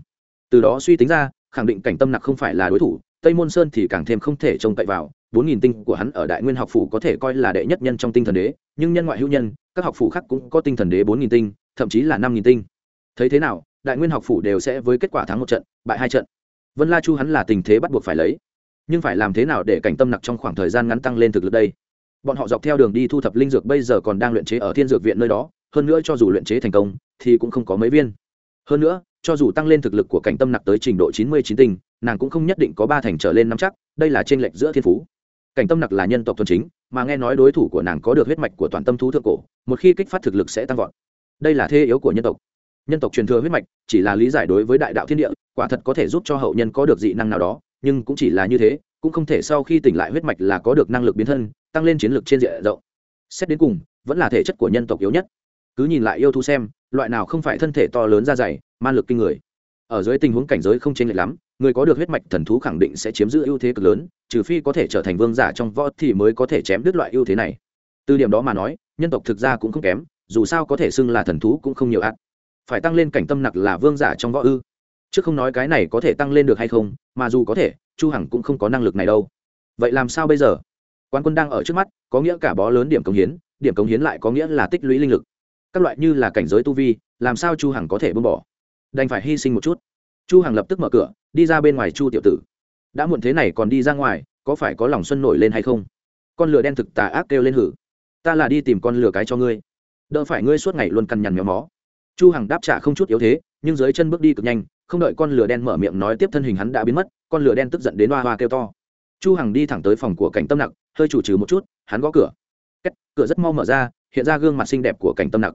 Speaker 1: Từ đó suy tính ra, khẳng định cảnh tâm nặc không phải là đối thủ, tây môn sơn thì càng thêm không thể trông cậy vào, bốn nghìn tinh của hắn ở đại nguyên học phủ có thể coi là đệ nhất nhân trong tinh thần đế, nhưng nhân ngoại hữu nhân, các học phủ khác cũng có tinh thần đế bốn nghìn tinh, thậm chí là năm nghìn tinh thấy thế nào, đại nguyên học phủ đều sẽ với kết quả thắng một trận, bại hai trận. Vân la chu hắn là tình thế bắt buộc phải lấy. Nhưng phải làm thế nào để cảnh tâm nặc trong khoảng thời gian ngắn tăng lên thực lực đây? Bọn họ dọc theo đường đi thu thập linh dược bây giờ còn đang luyện chế ở thiên dược viện nơi đó, hơn nữa cho dù luyện chế thành công, thì cũng không có mấy viên. Hơn nữa, cho dù tăng lên thực lực của cảnh tâm nặc tới trình độ chín mươi chín tinh, nàng cũng không nhất định có ba thành trở lên năm chắc, đây là t r ê n lệch giữa thiên phú. Cảnh tâm nặc là nhân tộc thuần chính, mà nghe nói đối thủ của nàng có được huyết mạch của toàn tâm thú thượng cổ, một khi kích phát thực lực sẽ tăng vọt. Đây là thế yếu của nhân tộc nhân tộc truyền thừa huyết mạch, chỉ là lý giải đối với đại đạo thiên địa, quả thật có thể giúp cho hậu nhân có được dị năng nào đó, nhưng cũng chỉ là như thế, cũng không thể sau khi tỉnh lại huyết mạch là có được năng lực biến thân, tăng lên chiến lược trên diện rộng. Xét đến cùng, vẫn là thể chất của nhân tộc yếu nhất. Cứ nhìn lại yêu thú xem, loại nào không phải thân thể to lớn ra dày, man lực kinh người. Ở dưới tình huống cảnh giới không chênh lệch lắm, người có được huyết mạch thần thú khẳng định sẽ chiếm giữ ưu thế cực lớn, trừ phi có thể trở thành vương giả trong võ thì mới có thể chém đứt loại ưu thế này. Từ điểm đó mà nói, nhân tộc thực ra cũng không kém, dù sao có thể xưng là thần thú cũng không nhiều ạt phải tăng lên cảnh tâm nặc là vương giả trong võ ư. Chứ không nói cái này có thể tăng lên được hay không, mà dù có thể, chu hằng cũng không có năng lực này đâu. Vậy làm sao bây giờ? Quan quân đang ở trước mắt, có nghĩa cả bó lớn điểm công hiến, điểm công hiến lại có nghĩa là tích lũy linh lực. Các loại như là cảnh giới tu vi, làm sao chu hằng có thể buông bỏ? Đành phải hy sinh một chút. Chu hằng lập tức mở cửa, đi ra bên ngoài chu tiểu tử. Đã muộn thế này còn đi ra ngoài, có phải có lòng xuân nổi lên hay không? Con lửa đen thực tà ác kêu lên hử. Ta là đi tìm con lửa cái cho ngươi. Đỡ phải ngươi suốt ngày luôn cằn nhằn méo mó chu hằng đáp trả không chút yếu thế nhưng dưới chân bước đi cực nhanh không đợi con lửa đen mở miệng nói tiếp thân hình hắn đã biến mất con lửa đen tức giận đến hoa hoa kêu to. Chu hằng đi thẳng tới phòng của cảnh tâm nặc hơi chủ trừ một chút hắn gõ cửa. Kết, cửa rất mau mở ra hiện ra gương mặt xinh đẹp của cảnh tâm nặc.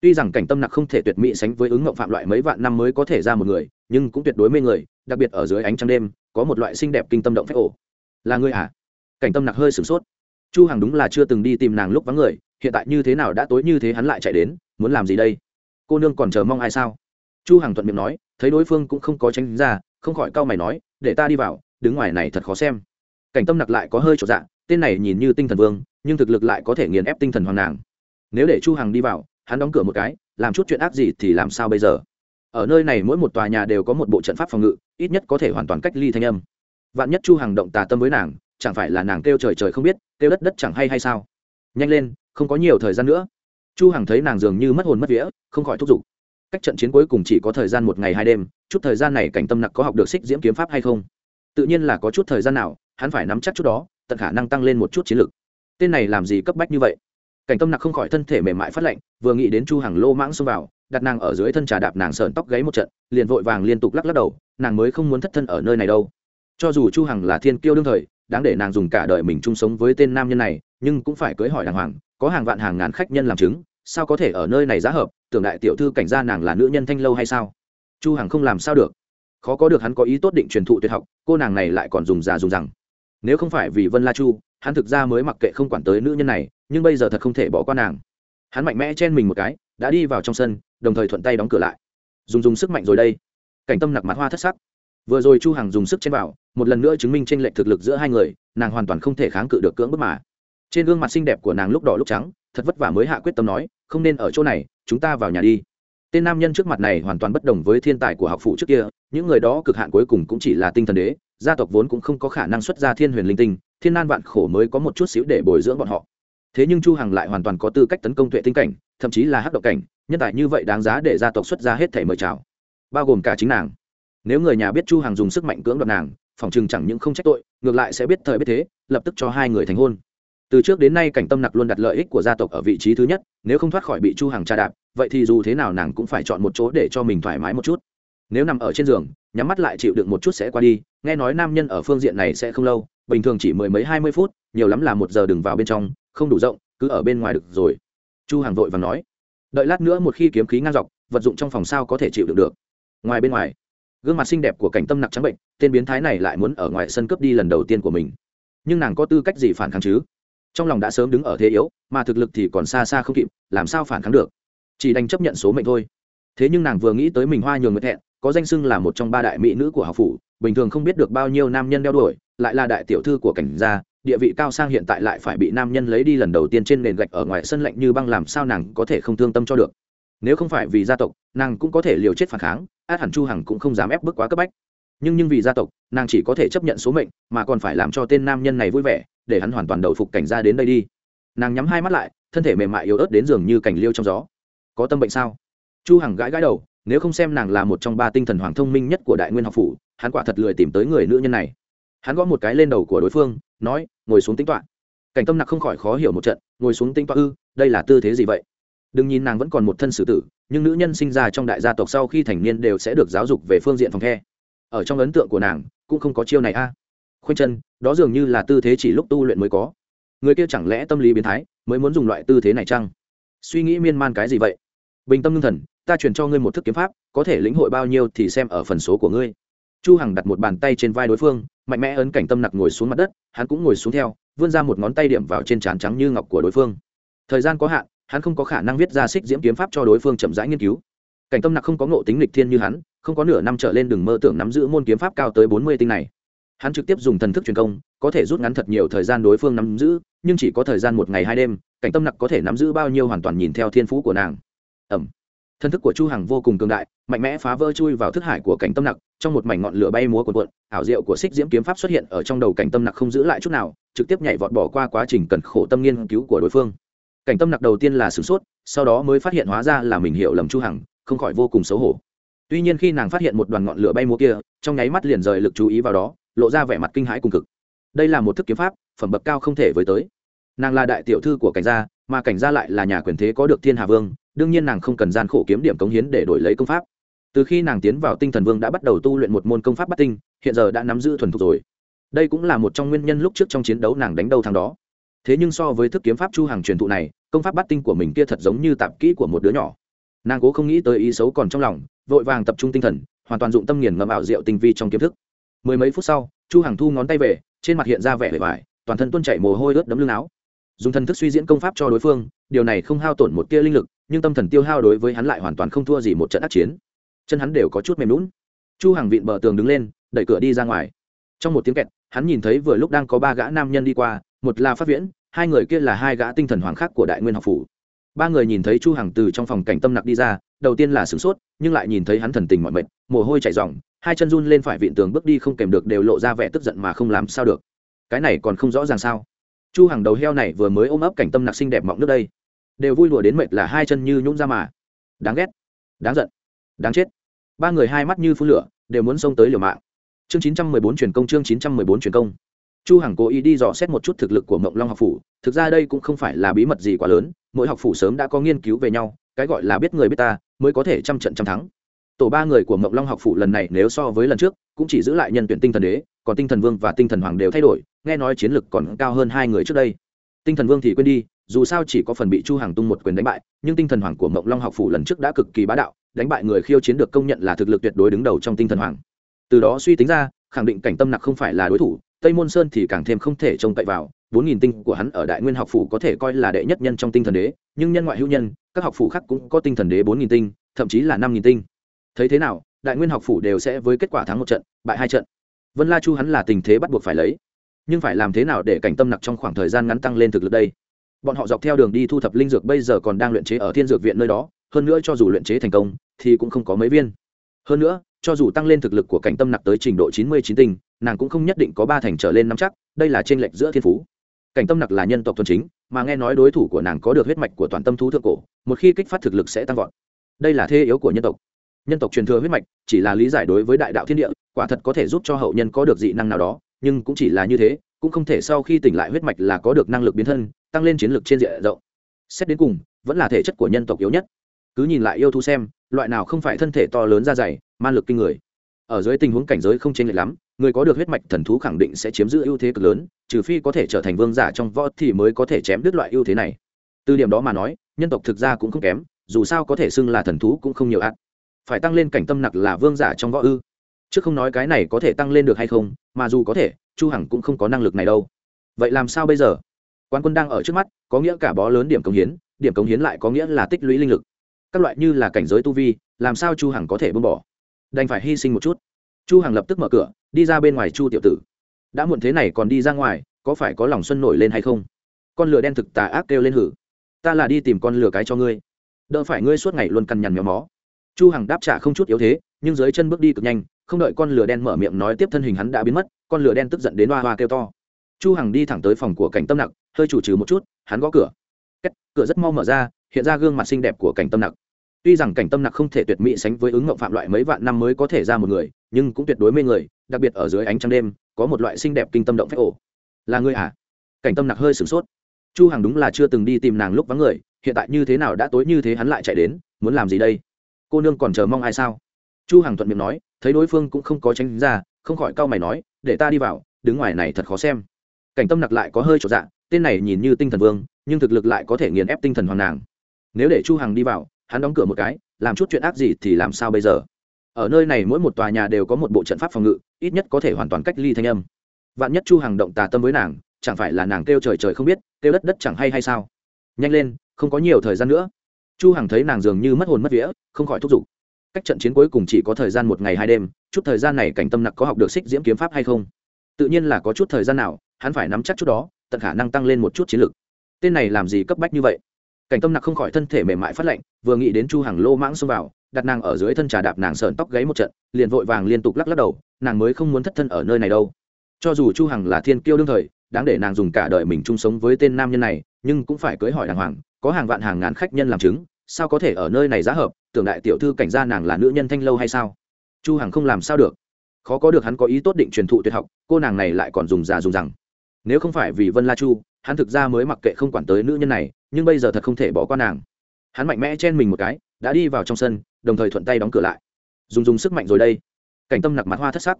Speaker 1: Tuy rằng cảnh tâm nặc không thể tuyệt mỹ sánh với ứng ngộng phạm loại mấy vạn năm mới có thể ra một người nhưng cũng tuyệt đối mê người đặc biệt ở dưới ánh trăng đêm có một loại xinh đẹp kinh tâm động phách ổ. Là ngươi à? Cảnh tâm nặc hơi sửng sốt. Chu hằng đúng là chưa từng đi tìm nàng lúc vắng người hiện tại như thế nào đã tối như thế hắn lại chạy đến muốn làm gì đây? Cô nương còn chờ mong ai sao? Chu hằng thuận miệng nói, thấy đối phương cũng không có tránh ra, không khỏi cau mày nói, để ta đi vào, đứng ngoài này thật khó xem. Cảnh tâm nặc lại có hơi trọn dạ tên này nhìn như tinh thần vương, nhưng thực lực lại có thể nghiền ép tinh thần hoàng nàng. Nếu để chu hằng đi vào, hắn đóng cửa một cái, làm chút chuyện ác gì thì làm sao bây giờ? Ở nơi này mỗi một tòa nhà đều có một bộ trận pháp phòng ngự, ít nhất có thể hoàn toàn cách ly thanh âm. Vạn nhất chu hằng động tà tâm với nàng, chẳng phải là nàng kêu trời trời không biết, kêu đất đất chẳng hay hay sao? Nhanh lên, không có nhiều thời gian nữa chu hằng thấy nàng dường như mất hồn mất vía, không khỏi thúc giục. Cách trận chiến cuối cùng chỉ có thời gian một ngày hai đêm, chút thời gian này cảnh tâm nặc có học được xích diễm kiếm pháp hay không? Tự nhiên là có chút thời gian nào, hắn phải nắm chắc chút đó, tận khả năng tăng lên một chút chiến lực. Tên này làm gì cấp bách như vậy? Cảnh tâm nặc không khỏi thân thể mềm mại phát lạnh, vừa nghĩ đến chu hằng lô mãng xông vào, đặt nàng ở dưới thân trà đạp nàng sờn tóc gáy một trận, liền vội vàng liên tục lắc lắc đầu, nàng mới không muốn thất thân ở nơi này đâu. Cho dù chu hằng là thiên kiêu đương thời, đáng để nàng dùng cả đời mình chung sống với tên nam nhân này, nhưng cũng phải cưới hỏi đàng hoàng, có hàng vạn hàng ngàn khách nhân làm chứng sao có thể ở nơi này giá hợp, tưởng đại tiểu thư cảnh gia nàng là nữ nhân thanh lâu hay sao? Chu hằng không làm sao được. Khó có được hắn có ý tốt định truyền thụ tuyệt học, cô nàng này lại còn dùng già dùng rằng nếu không phải vì vân la chu, hắn thực ra mới mặc kệ không quản tới nữ nhân này, nhưng bây giờ thật không thể bỏ qua nàng. Hắn mạnh mẽ chen mình một cái, đã đi vào trong sân, đồng thời thuận tay đóng cửa lại. Dùng dùng sức mạnh rồi đây. Cảnh tâm nặc mặt hoa thất sắc. Vừa rồi chu hằng dùng sức chen vào, một lần nữa chứng minh trên lệch thực lực giữa hai người, nàng hoàn toàn không thể kháng cự được cưỡng bức mà. Trên gương mặt xinh đẹp của nàng lúc đỏ lúc trắng thật vất vả mới hạ quyết tâm nói, không nên ở chỗ này, chúng ta vào nhà đi. Tên nam nhân trước mặt này hoàn toàn bất đồng với thiên tài của học phụ trước kia, những người đó cực hạn cuối cùng cũng chỉ là tinh thần đế, gia tộc vốn cũng không có khả năng xuất ra thiên huyền linh tinh, thiên nan vạn khổ mới có một chút xíu để bồi dưỡng bọn họ. Thế nhưng chu hằng lại hoàn toàn có tư cách tấn công tuệ tinh cảnh, thậm chí là hắc động cảnh, nhân tài như vậy đáng giá để gia tộc xuất ra hết thể mời chào. Bao gồm cả chính nàng. Nếu người nhà biết chu hằng dùng sức mạnh cưỡng đoạt nàng, phòng chừng chẳng những không trách tội, ngược lại sẽ biết thời biết thế, lập tức cho hai người thành hôn từ trước đến nay cảnh tâm nặc luôn đặt lợi ích của gia tộc ở vị trí thứ nhất, nếu không thoát khỏi bị chu hằng tra đạp, vậy thì dù thế nào nàng cũng phải chọn một chỗ để cho mình thoải mái một chút. Nếu nằm ở trên giường, nhắm mắt lại chịu đựng một chút sẽ qua đi, nghe nói nam nhân ở phương diện này sẽ không lâu, bình thường chỉ mười mấy hai mươi phút, nhiều lắm là một giờ đừng vào bên trong, không đủ rộng, cứ ở bên ngoài được rồi. Chu hàng vội và nói. Đợi lát nữa một khi kiếm khí ngang dọc, vật dụng trong phòng sao có thể chịu được được? Ngoài bên ngoài, gương mặt xinh đẹp của cảnh tâm nặc trắng bệnh, tên biến thái này lại muốn ở ngoài sân cướp đi lần đầu tiên của mình. Nhưng nàng có tư cách gì phản kháng chứ? Trong lòng đã sớm đứng ở thế yếu mà thực lực thì còn xa xa không kịp làm sao phản kháng được? Chỉ đành chấp nhận số mệnh thôi. Thế nhưng nàng vừa nghĩ tới mình hoa nhường nguyệt thẹn, có danh xưng là một trong ba đại mỹ nữ của học phủ bình thường không biết được bao nhiêu nam nhân đeo đuổi lại là đại tiểu thư của cảnh gia địa vị cao sang hiện tại lại phải bị nam nhân lấy đi lần đầu tiên trên nền gạch ở ngoài sân lạnh như băng làm sao nàng có thể không thương tâm cho được? Nếu không phải vì gia tộc nàng cũng có thể liều chết phản kháng át hẳn chu hằng cũng không dám ép bức quá cấp bách. Nhưng nhưng vì gia tộc nàng chỉ có thể chấp nhận số mệnh mà còn phải làm cho tên nam nhân này vui vẻ để hắn hoàn toàn đầu phục cảnh gia đến đây đi. Nàng nhắm hai mắt lại, thân thể mềm mại yếu ớt đến giường như cảnh liêu trong gió. Có tâm bệnh sao? Chu hằng gãi gãi đầu, nếu không xem nàng là một trong ba tinh thần hoàng thông minh nhất của đại nguyên học phủ, hắn quả thật lười tìm tới người nữ nhân này. Hắn gõ một cái lên đầu của đối phương, nói, ngồi xuống tính toán. Cảnh tâm nặc không khỏi khó hiểu một trận, ngồi xuống tính toán ư? Đây là tư thế gì vậy? Đừng nhìn nàng vẫn còn một thân xử tử, nhưng nữ nhân sinh ra trong đại gia tộc sau khi thành niên đều sẽ được giáo dục về phương diện phòng the. Ở trong ấn tượng của nàng, cũng không có chiêu này a. à khoanh chân, đó dường như là tư thế chỉ lúc tu luyện mới có. Người kia chẳng lẽ tâm lý biến thái, mới muốn dùng loại tư thế này chăng? Suy nghĩ miên man cái gì vậy? Bình tâm ngưng thần, ta truyền cho ngươi một thức kiếm pháp, có thể lĩnh hội bao nhiêu thì xem ở phần số của ngươi. Chu hằng đặt một bàn tay trên vai đối phương, mạnh mẽ ấn cảnh tâm nặc ngồi xuống mặt đất, hắn cũng ngồi xuống theo, vươn ra một ngón tay điểm vào trên trán trắng như ngọc của đối phương. Thời gian có hạn, hắn không có khả năng viết ra xích diễm kiếm pháp cho đối phương chậm rãi nghiên cứu. Cảnh tâm nặc không có ngộ tính lịch thiên như hắn, không có nửa năm trở lên đừng mơ tưởng nắm giữ môn kiếm pháp cao tới bốn mươi tinh này hắn trực tiếp dùng thần thức truyền công, có thể rút ngắn thật nhiều thời gian đối phương nắm giữ, nhưng chỉ có thời gian một ngày hai đêm, cảnh tâm nặc có thể nắm giữ bao nhiêu hoàn toàn nhìn theo thiên phú của nàng. Ẩm. Thân thức của chu hằng vô cùng cường đại, mạnh mẽ phá vỡ chui vào thức hải của cảnh tâm nặc, trong một mảnh ngọn lửa bay múa cuộn cuộn, ảo diệu của xích diễm kiếm pháp xuất hiện ở trong đầu cảnh tâm nặc không giữ lại chút nào, trực tiếp nhảy vọt bỏ qua quá trình cần khổ tâm nghiên cứu của đối phương. Cảnh tâm nặc đầu tiên là sửng sốt, sau đó mới phát hiện hóa ra là mình hiểu lầm chu hằng, không khỏi vô cùng xấu hổ. Tuy nhiên khi nàng phát hiện một đoàn ngọn lửa bay múa kia, trong nháy mắt liền rời lực chú ý vào đó lộ ra vẻ mặt kinh hãi cùng cực. Đây là một thức kiếm pháp, phẩm bậc cao không thể với tới. Nàng là đại tiểu thư của cảnh gia, mà cảnh gia lại là nhà quyền thế có được thiên hà vương, đương nhiên nàng không cần gian khổ kiếm điểm cống hiến để đổi lấy công pháp. Từ khi nàng tiến vào tinh thần vương đã bắt đầu tu luyện một môn công pháp bắt tinh, hiện giờ đã nắm giữ thuần thục rồi. Đây cũng là một trong nguyên nhân lúc trước trong chiến đấu nàng đánh đầu thằng đó. Thế nhưng so với thức kiếm pháp chu hàng truyền thụ này, công pháp bắt tinh của mình kia thật giống như tạp kỹ của một đứa nhỏ. Nàng cố không nghĩ tới ý xấu còn trong lòng, vội vàng tập trung tinh thần, hoàn toàn dụng tâm nghiền ngẫm ảo diệu tinh vi trong kiếm thức mười mấy phút sau, chu Hằng thu ngón tay về, trên mặt hiện ra vẻ vẻ vải toàn thân tuôn chảy mồ hôi ướt đấm lưng áo. Dùng thần thức suy diễn công pháp cho đối phương, điều này không hao tổn một tia linh lực, nhưng tâm thần tiêu hao đối với hắn lại hoàn toàn không thua gì một trận ác chiến. Chân hắn đều có chút mềm lún chu Hằng vịn bờ tường đứng lên, đẩy cửa đi ra ngoài. Trong một tiếng kẹt, hắn nhìn thấy vừa lúc đang có ba gã nam nhân đi qua, một là phát viễn, hai người kia là hai gã tinh thần hoàng khác của đại nguyên học phủ. Ba người nhìn thấy chu hằng từ trong phòng cảnh tâm nặc đi ra, đầu tiên là sửng sốt, nhưng lại nhìn thấy hắn thần tình mọi mệt, mồ hôi chảy ròng hai chân run lên phải vịn tường bước đi không kèm được đều lộ ra vẻ tức giận mà không làm sao được. Cái này còn không rõ ràng sao? Chu hằng đầu heo này vừa mới ôm ấp cảnh tâm nặc xinh đẹp mọng nước đây. Đều vui lùa đến mệt là hai chân như nhũng ra mà. Đáng ghét. Đáng giận. Đáng chết. Ba người hai mắt như phun lửa, đều muốn xông tới liều mạng. Chương 914 truyền công, chương 914 truyền công. Chu hằng cố ý đi dò xét một chút thực lực của mộng long học phủ, thực ra đây cũng không phải là bí mật gì quá lớn, mỗi học phủ sớm đã có nghiên cứu về nhau, cái gọi là biết người biết ta, mới có thể trăm trận trăm thắng tổ ba người của mộng long học phủ lần này nếu so với lần trước, cũng chỉ giữ lại nhân tuyển tinh thần đế, còn tinh thần vương và tinh thần hoàng đều thay đổi, nghe nói chiến lực còn cao hơn hai người trước đây. Tinh thần vương thì quên đi, dù sao chỉ có phần bị chu hàng tung một quyền đánh bại, nhưng tinh thần hoàng của mộng long học phủ lần trước đã cực kỳ bá đạo, đánh bại người khiêu chiến được công nhận là thực lực tuyệt đối đứng đầu trong tinh thần hoàng. Từ đó suy tính ra, khẳng định cảnh tâm nặc không phải là đối thủ, tây môn sơn thì càng thêm không thể trông cậy vào, bốn nghìn tinh của hắn ở đại nguyên học phủ có thể coi là đệ nhất nhân trong tinh thần đế, nhưng nhân ngoại hữu nhân, các học phủ khác cũng có tinh thần đế bốn nghìn tinh, thậm chí là năm nghìn tinh thấy thế nào, đại nguyên học phủ đều sẽ với kết quả thắng một trận, bại hai trận. Vân la chu hắn là tình thế bắt buộc phải lấy. Nhưng phải làm thế nào để cảnh tâm nặc trong khoảng thời gian ngắn tăng lên thực lực đây? Bọn họ dọc theo đường đi thu thập linh dược bây giờ còn đang luyện chế ở thiên dược viện nơi đó, hơn nữa cho dù luyện chế thành công, thì cũng không có mấy viên. Hơn nữa, cho dù tăng lên thực lực của cảnh tâm nặc tới trình độ chín mươi chín tinh, nàng cũng không nhất định có ba thành trở lên năm chắc, đây là t r ê n lệch giữa thiên phú. Cảnh tâm nặc là nhân tộc thuần chính, mà nghe nói đối thủ của nàng có được huyết mạch của toàn tâm thú thượng cổ, một khi kích phát thực lực sẽ tăng vọt. Đây là thế yếu của nhân tộc nhân tộc truyền thừa huyết mạch, chỉ là lý giải đối với đại đạo thiên địa, quả thật có thể giúp cho hậu nhân có được dị năng nào đó, nhưng cũng chỉ là như thế, cũng không thể sau khi tỉnh lại huyết mạch là có được năng lực biến thân, tăng lên chiến lược trên diện rộng. Xét đến cùng, vẫn là thể chất của nhân tộc yếu nhất. Cứ nhìn lại yêu thú xem, loại nào không phải thân thể to lớn ra dày, man lực kinh người. Ở dưới tình huống cảnh giới không chênh lệch lắm, người có được huyết mạch thần thú khẳng định sẽ chiếm giữ ưu thế cực lớn, trừ phi có thể trở thành vương giả trong võ thì mới có thể chém đứt loại ưu thế này. Từ điểm đó mà nói, nhân tộc thực ra cũng không kém, dù sao có thể xưng là thần thú cũng không nhiều ác phải tăng lên cảnh tâm nặc là vương giả trong võ ư. Chứ không nói cái này có thể tăng lên được hay không, mà dù có thể, chu hằng cũng không có năng lực này đâu. Vậy làm sao bây giờ? Quan quân đang ở trước mắt, có nghĩa cả bó lớn điểm công hiến, điểm công hiến lại có nghĩa là tích lũy linh lực. Các loại như là cảnh giới tu vi, làm sao chu hằng có thể buông bỏ? Đành phải hy sinh một chút. Chu hằng lập tức mở cửa, đi ra bên ngoài chu tiểu tử. Đã muộn thế này còn đi ra ngoài, có phải có lòng xuân nổi lên hay không? Con lửa đen thực tà ác kêu lên hử. Ta là đi tìm con lửa cái cho ngươi. Đỡ phải ngươi suốt ngày luôn cằn nhằn méo mó chu hằng đáp trả không chút yếu thế nhưng dưới chân bước đi cực nhanh không đợi con lửa đen mở miệng nói tiếp thân hình hắn đã biến mất con lửa đen tức giận đến hoa hoa kêu to. Chu hằng đi thẳng tới phòng của cảnh tâm nặc hơi chủ trừ một chút hắn gõ cửa. Kết, cửa rất mau mở ra hiện ra gương mặt xinh đẹp của cảnh tâm nặc. Tuy rằng cảnh tâm nặc không thể tuyệt mỹ sánh với ứng ngộng phạm loại mấy vạn năm mới có thể ra một người nhưng cũng tuyệt đối mê người đặc biệt ở dưới ánh trăng đêm có một loại xinh đẹp kinh tâm động phách ổ. Là người à cảnh tâm nặc hơi sửng sốt. Chu hằng đúng là chưa từng đi tìm nàng lúc vắng người hiện tại như thế nào đã tối như thế hắn lại chạy đến muốn làm gì đây? Cô nương còn chờ mong ai sao? Chu hằng thuận miệng nói, thấy đối phương cũng không có tránh ra, không khỏi cau mày nói, để ta đi vào, đứng ngoài này thật khó xem. Cảnh tâm nặc lại có hơi trọn dạ tên này nhìn như tinh thần vương, nhưng thực lực lại có thể nghiền ép tinh thần hoàng nàng. Nếu để chu hằng đi vào, hắn đóng cửa một cái, làm chút chuyện ác gì thì làm sao bây giờ? Ở nơi này mỗi một tòa nhà đều có một bộ trận pháp phòng ngự, ít nhất có thể hoàn toàn cách ly thanh âm. Vạn nhất chu hằng động tà tâm với nàng, chẳng phải là nàng kêu trời trời không biết, kêu đất đất chẳng hay hay sao? Nhanh lên, không có nhiều thời gian nữa chu hằng thấy nàng dường như mất hồn mất vía, không khỏi thúc giục. Cách trận chiến cuối cùng chỉ có thời gian một ngày hai đêm, chút thời gian này cảnh tâm nặc có học được xích diễm kiếm pháp hay không? Tự nhiên là có chút thời gian nào, hắn phải nắm chắc chút đó, tận khả năng tăng lên một chút chiến lực. Tên này làm gì cấp bách như vậy? Cảnh tâm nặc không khỏi thân thể mềm mại phát lạnh, vừa nghĩ đến chu Hằng lô mãng xông vào, đặt nàng ở dưới thân trà đạp nàng sờn tóc gáy một trận, liền vội vàng liên tục lắc lắc đầu, nàng mới không muốn thất thân ở nơi này đâu. Cho dù chu hằng là thiên kiêu đương thời, đáng để nàng dùng cả đời mình chung sống với tên nam nhân này, nhưng cũng phải cưới hỏi đàng hoàng, có hàng vạn hàng ngàn khách nhân làm chứng sao có thể ở nơi này giá hợp, tưởng đại tiểu thư cảnh gia nàng là nữ nhân thanh lâu hay sao? Chu hằng không làm sao được. Khó có được hắn có ý tốt định truyền thụ tuyệt học, cô nàng này lại còn dùng già dùng rằng nếu không phải vì vân la chu, hắn thực ra mới mặc kệ không quản tới nữ nhân này, nhưng bây giờ thật không thể bỏ qua nàng. Hắn mạnh mẽ chen mình một cái, đã đi vào trong sân, đồng thời thuận tay đóng cửa lại. Dùng dùng sức mạnh rồi đây. Cảnh tâm nặc mặt hoa thất sắc.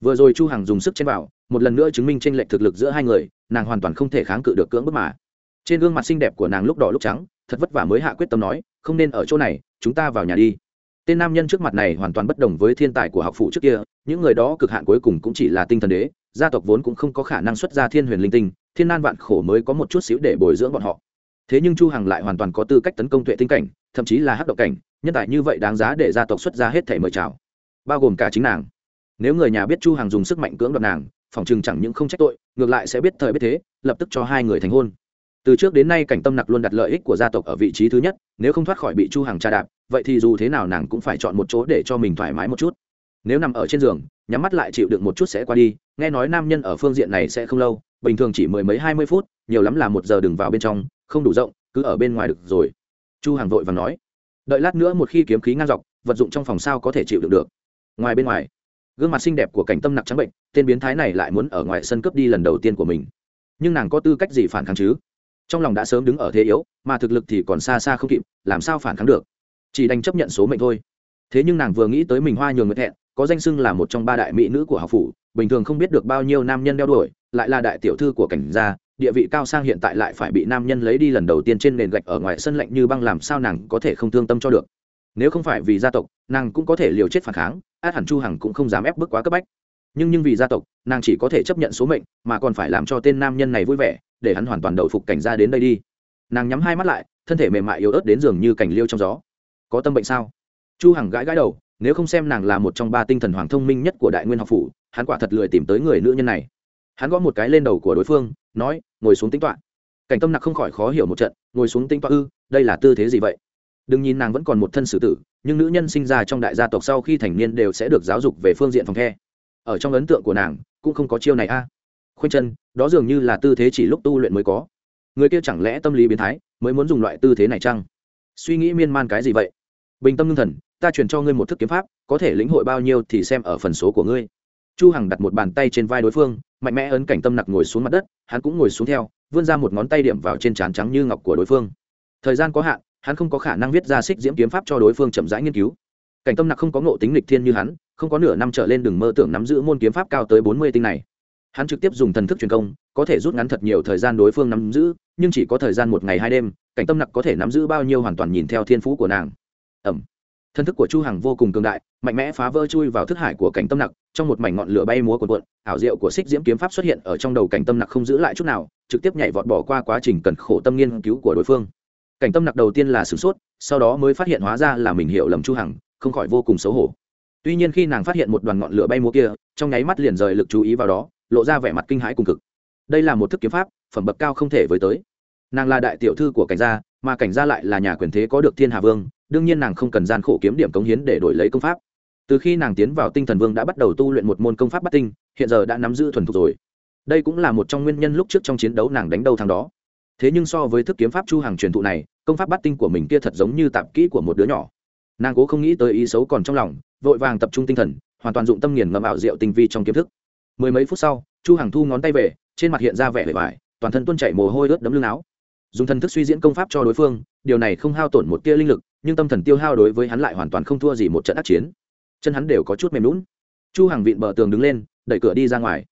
Speaker 1: Vừa rồi chu hằng dùng sức chen vào, một lần nữa chứng minh tranh lệch thực lực giữa hai người, nàng hoàn toàn không thể kháng cự được cưỡng bức mà. Trên gương mặt xinh đẹp của nàng lúc đỏ lúc trắng thật vất vả mới hạ quyết tâm nói, không nên ở chỗ này, chúng ta vào nhà đi. Tên nam nhân trước mặt này hoàn toàn bất đồng với thiên tài của học phụ trước kia, những người đó cực hạn cuối cùng cũng chỉ là tinh thần đế, gia tộc vốn cũng không có khả năng xuất ra thiên huyền linh tinh, thiên nan vạn khổ mới có một chút xíu để bồi dưỡng bọn họ. Thế nhưng chu hằng lại hoàn toàn có tư cách tấn công tuệ tinh cảnh, thậm chí là hắc động cảnh, nhân tài như vậy đáng giá để gia tộc xuất ra hết thể mời chào. Bao gồm cả chính nàng. Nếu người nhà biết chu hằng dùng sức mạnh cưỡng đoạt nàng, phòng chừng chẳng những không trách tội, ngược lại sẽ biết thời biết thế, lập tức cho hai người thành hôn từ trước đến nay cảnh tâm nặc luôn đặt lợi ích của gia tộc ở vị trí thứ nhất, nếu không thoát khỏi bị chu hằng tra đạp, vậy thì dù thế nào nàng cũng phải chọn một chỗ để cho mình thoải mái một chút. Nếu nằm ở trên giường, nhắm mắt lại chịu đựng một chút sẽ qua đi, nghe nói nam nhân ở phương diện này sẽ không lâu, bình thường chỉ mười mấy hai mươi phút, nhiều lắm là một giờ đừng vào bên trong, không đủ rộng, cứ ở bên ngoài được rồi. Chu Hằng vội và nói. Đợi lát nữa một khi kiếm khí ngang dọc, vật dụng trong phòng sao có thể chịu đựng được? Ngoài bên ngoài, gương mặt xinh đẹp của cảnh tâm nặc trắng bệnh, tên biến thái này lại muốn ở ngoài sân cướp đi lần đầu tiên của mình. Nhưng nàng có tư cách gì phản kháng chứ? Trong lòng đã sớm đứng ở thế yếu, mà thực lực thì còn xa xa không kịp, làm sao phản kháng được? Chỉ đành chấp nhận số mệnh thôi. Thế nhưng nàng vừa nghĩ tới mình hoa nhường người thẹn, có danh xưng là một trong ba đại mỹ nữ của học phủ, bình thường không biết được bao nhiêu nam nhân đeo đuổi, lại là đại tiểu thư của cảnh gia, địa vị cao sang hiện tại lại phải bị nam nhân lấy đi lần đầu tiên trên nền gạch ở ngoài sân lạnh như băng làm sao nàng có thể không thương tâm cho được? Nếu không phải vì gia tộc, nàng cũng có thể liều chết phản kháng, át hẳn chu hằng cũng không dám ép bức quá cấp bách nhưng nhưng vì gia tộc, nàng chỉ có thể chấp nhận số mệnh, mà còn phải làm cho tên nam nhân này vui vẻ, để hắn hoàn toàn đậu phục cảnh gia đến đây đi. Nàng nhắm hai mắt lại, thân thể mềm mại yếu ớt đến giường như cảnh liêu trong gió. Có tâm bệnh sao? Chu hằng gãi gãi đầu, nếu không xem nàng là một trong ba tinh thần hoàng thông minh nhất của đại nguyên học phủ, hắn quả thật lười tìm tới người nữ nhân này. Hắn gõ một cái lên đầu của đối phương, nói, ngồi xuống tính toán. Cảnh tâm nặc không khỏi khó hiểu một trận, ngồi xuống tính toán ư? Đây là tư thế gì vậy? Đừng nhìn nàng vẫn còn một thân xử tử, nhưng nữ nhân sinh ra trong đại gia tộc sau khi thành niên đều sẽ được giáo dục về phương diện phòng the ở trong ấn tượng của nàng, cũng không có chiêu này a. À. khoanh chân, đó dường như là tư thế chỉ lúc tu luyện mới có. Người kia chẳng lẽ tâm lý biến thái, mới muốn dùng loại tư thế này chăng? Suy nghĩ miên man cái gì vậy? Bình tâm ngưng thần, ta chuyển cho ngươi một thức kiếm pháp, có thể lĩnh hội bao nhiêu thì xem ở phần số của ngươi. Chu hằng đặt một bàn tay trên vai đối phương, mạnh mẽ ấn cảnh tâm nặc ngồi xuống mặt đất, hắn cũng ngồi xuống theo, vươn ra một ngón tay điểm vào trên trán trắng như ngọc của đối phương. Thời gian có hạn, hắn không có khả năng viết ra xích diễm kiếm pháp cho đối phương chậm rãi nghiên cứu. Cảnh tâm nặc không có ngộ tính lịch thiên như hắn không có nửa năm trở lên đừng mơ tưởng nắm giữ môn kiếm pháp cao tới bốn mươi tinh này. Hắn trực tiếp dùng thần thức truyền công, có thể rút ngắn thật nhiều thời gian đối phương nắm giữ, nhưng chỉ có thời gian một ngày hai đêm, cảnh tâm nặc có thể nắm giữ bao nhiêu hoàn toàn nhìn theo thiên phú của nàng. Ẩm. Thân thức của chu hằng vô cùng cường đại, mạnh mẽ phá vỡ chui vào thức hải của cảnh tâm nặc, trong một mảnh ngọn lửa bay múa cuộn cuộn, ảo diệu của xích diễm kiếm pháp xuất hiện ở trong đầu cảnh tâm nặc không giữ lại chút nào, trực tiếp nhảy vọt bỏ qua quá trình cần khổ tâm nghiên cứu của đối phương. Cảnh tâm nặc đầu tiên là sửng sốt, sau đó mới phát hiện hóa ra là mình hiểu lầm chu hằng, không khỏi vô cùng xấu hổ tuy nhiên khi nàng phát hiện một đoàn ngọn lửa bay múa kia, trong nháy mắt liền rời lực chú ý vào đó, lộ ra vẻ mặt kinh hãi cùng cực. Đây là một thức kiếm pháp, phẩm bậc cao không thể với tới. Nàng là đại tiểu thư của cảnh gia, mà cảnh gia lại là nhà quyền thế có được thiên hà vương, đương nhiên nàng không cần gian khổ kiếm điểm cống hiến để đổi lấy công pháp. Từ khi nàng tiến vào tinh thần vương đã bắt đầu tu luyện một môn công pháp bắt tinh, hiện giờ đã nắm giữ thuần thục rồi. Đây cũng là một trong nguyên nhân lúc trước trong chiến đấu nàng đánh đầu thằng đó. Thế nhưng so với thức kiếm pháp chu hàng truyền thụ này, công pháp bắt tinh của mình kia thật giống như tạp kỹ của một đứa nhỏ nàng cố không nghĩ tới ý xấu còn trong lòng, vội vàng tập trung tinh thần, hoàn toàn dụng tâm nghiền ngầm ảo diệu tinh vi trong kiếm thức. Mười mấy phút sau, chu hàng thu ngón tay về, trên mặt hiện ra vẻ vẻ vải toàn thân tuôn chảy mồ hôi ướt đấm lưng áo. Dùng thần thức suy diễn công pháp cho đối phương, điều này không hao tổn một tia linh lực, nhưng tâm thần tiêu hao đối với hắn lại hoàn toàn không thua gì một trận ác chiến. Chân hắn đều có chút mềm lún chu hàng vịn bờ tường đứng lên, đẩy cửa đi ra ngoài.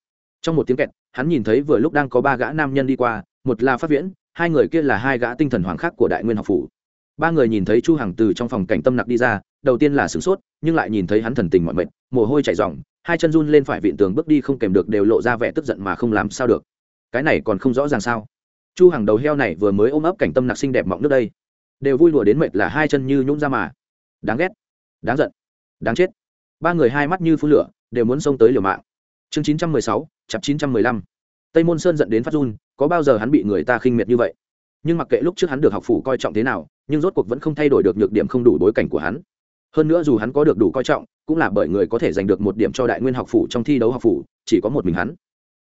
Speaker 1: Trong một tiếng kẹt, hắn nhìn thấy vừa lúc đang có ba gã nam nhân đi qua, một là phát viễn, hai người kia là hai gã tinh thần hoàng khác của đại nguyên học phủ ba người nhìn thấy chu hằng từ trong phòng cảnh tâm nặc đi ra đầu tiên là sửng sốt nhưng lại nhìn thấy hắn thần tình mọi mệt mồ hôi chảy ròng hai chân run lên phải vịn tường bước đi không kèm được đều lộ ra vẻ tức giận mà không làm sao được. Cái này còn không rõ ràng sao? Chu hằng đầu heo này vừa mới ôm ấp cảnh tâm nặc xinh đẹp mọng nước đây. Đều vui lùa đến mệt là hai chân như nhũn ra mà. Đáng ghét. Đáng giận. Đáng chết. Ba người hai mắt như phun lửa đều muốn xông tới liều mạng. Chương 916, chập 915. tây môn sơn giận đến phát run có bao giờ hắn bị người ta khinh miệt như vậy? Nhưng mặc kệ lúc trước hắn được học phủ coi trọng thế nào nhưng rốt cuộc vẫn không thay đổi được nhược điểm không đủ bối cảnh của hắn. Hơn nữa dù hắn có được đủ coi trọng, cũng là bởi người có thể giành được một điểm cho đại nguyên học phủ trong thi đấu học phủ, chỉ có một mình hắn.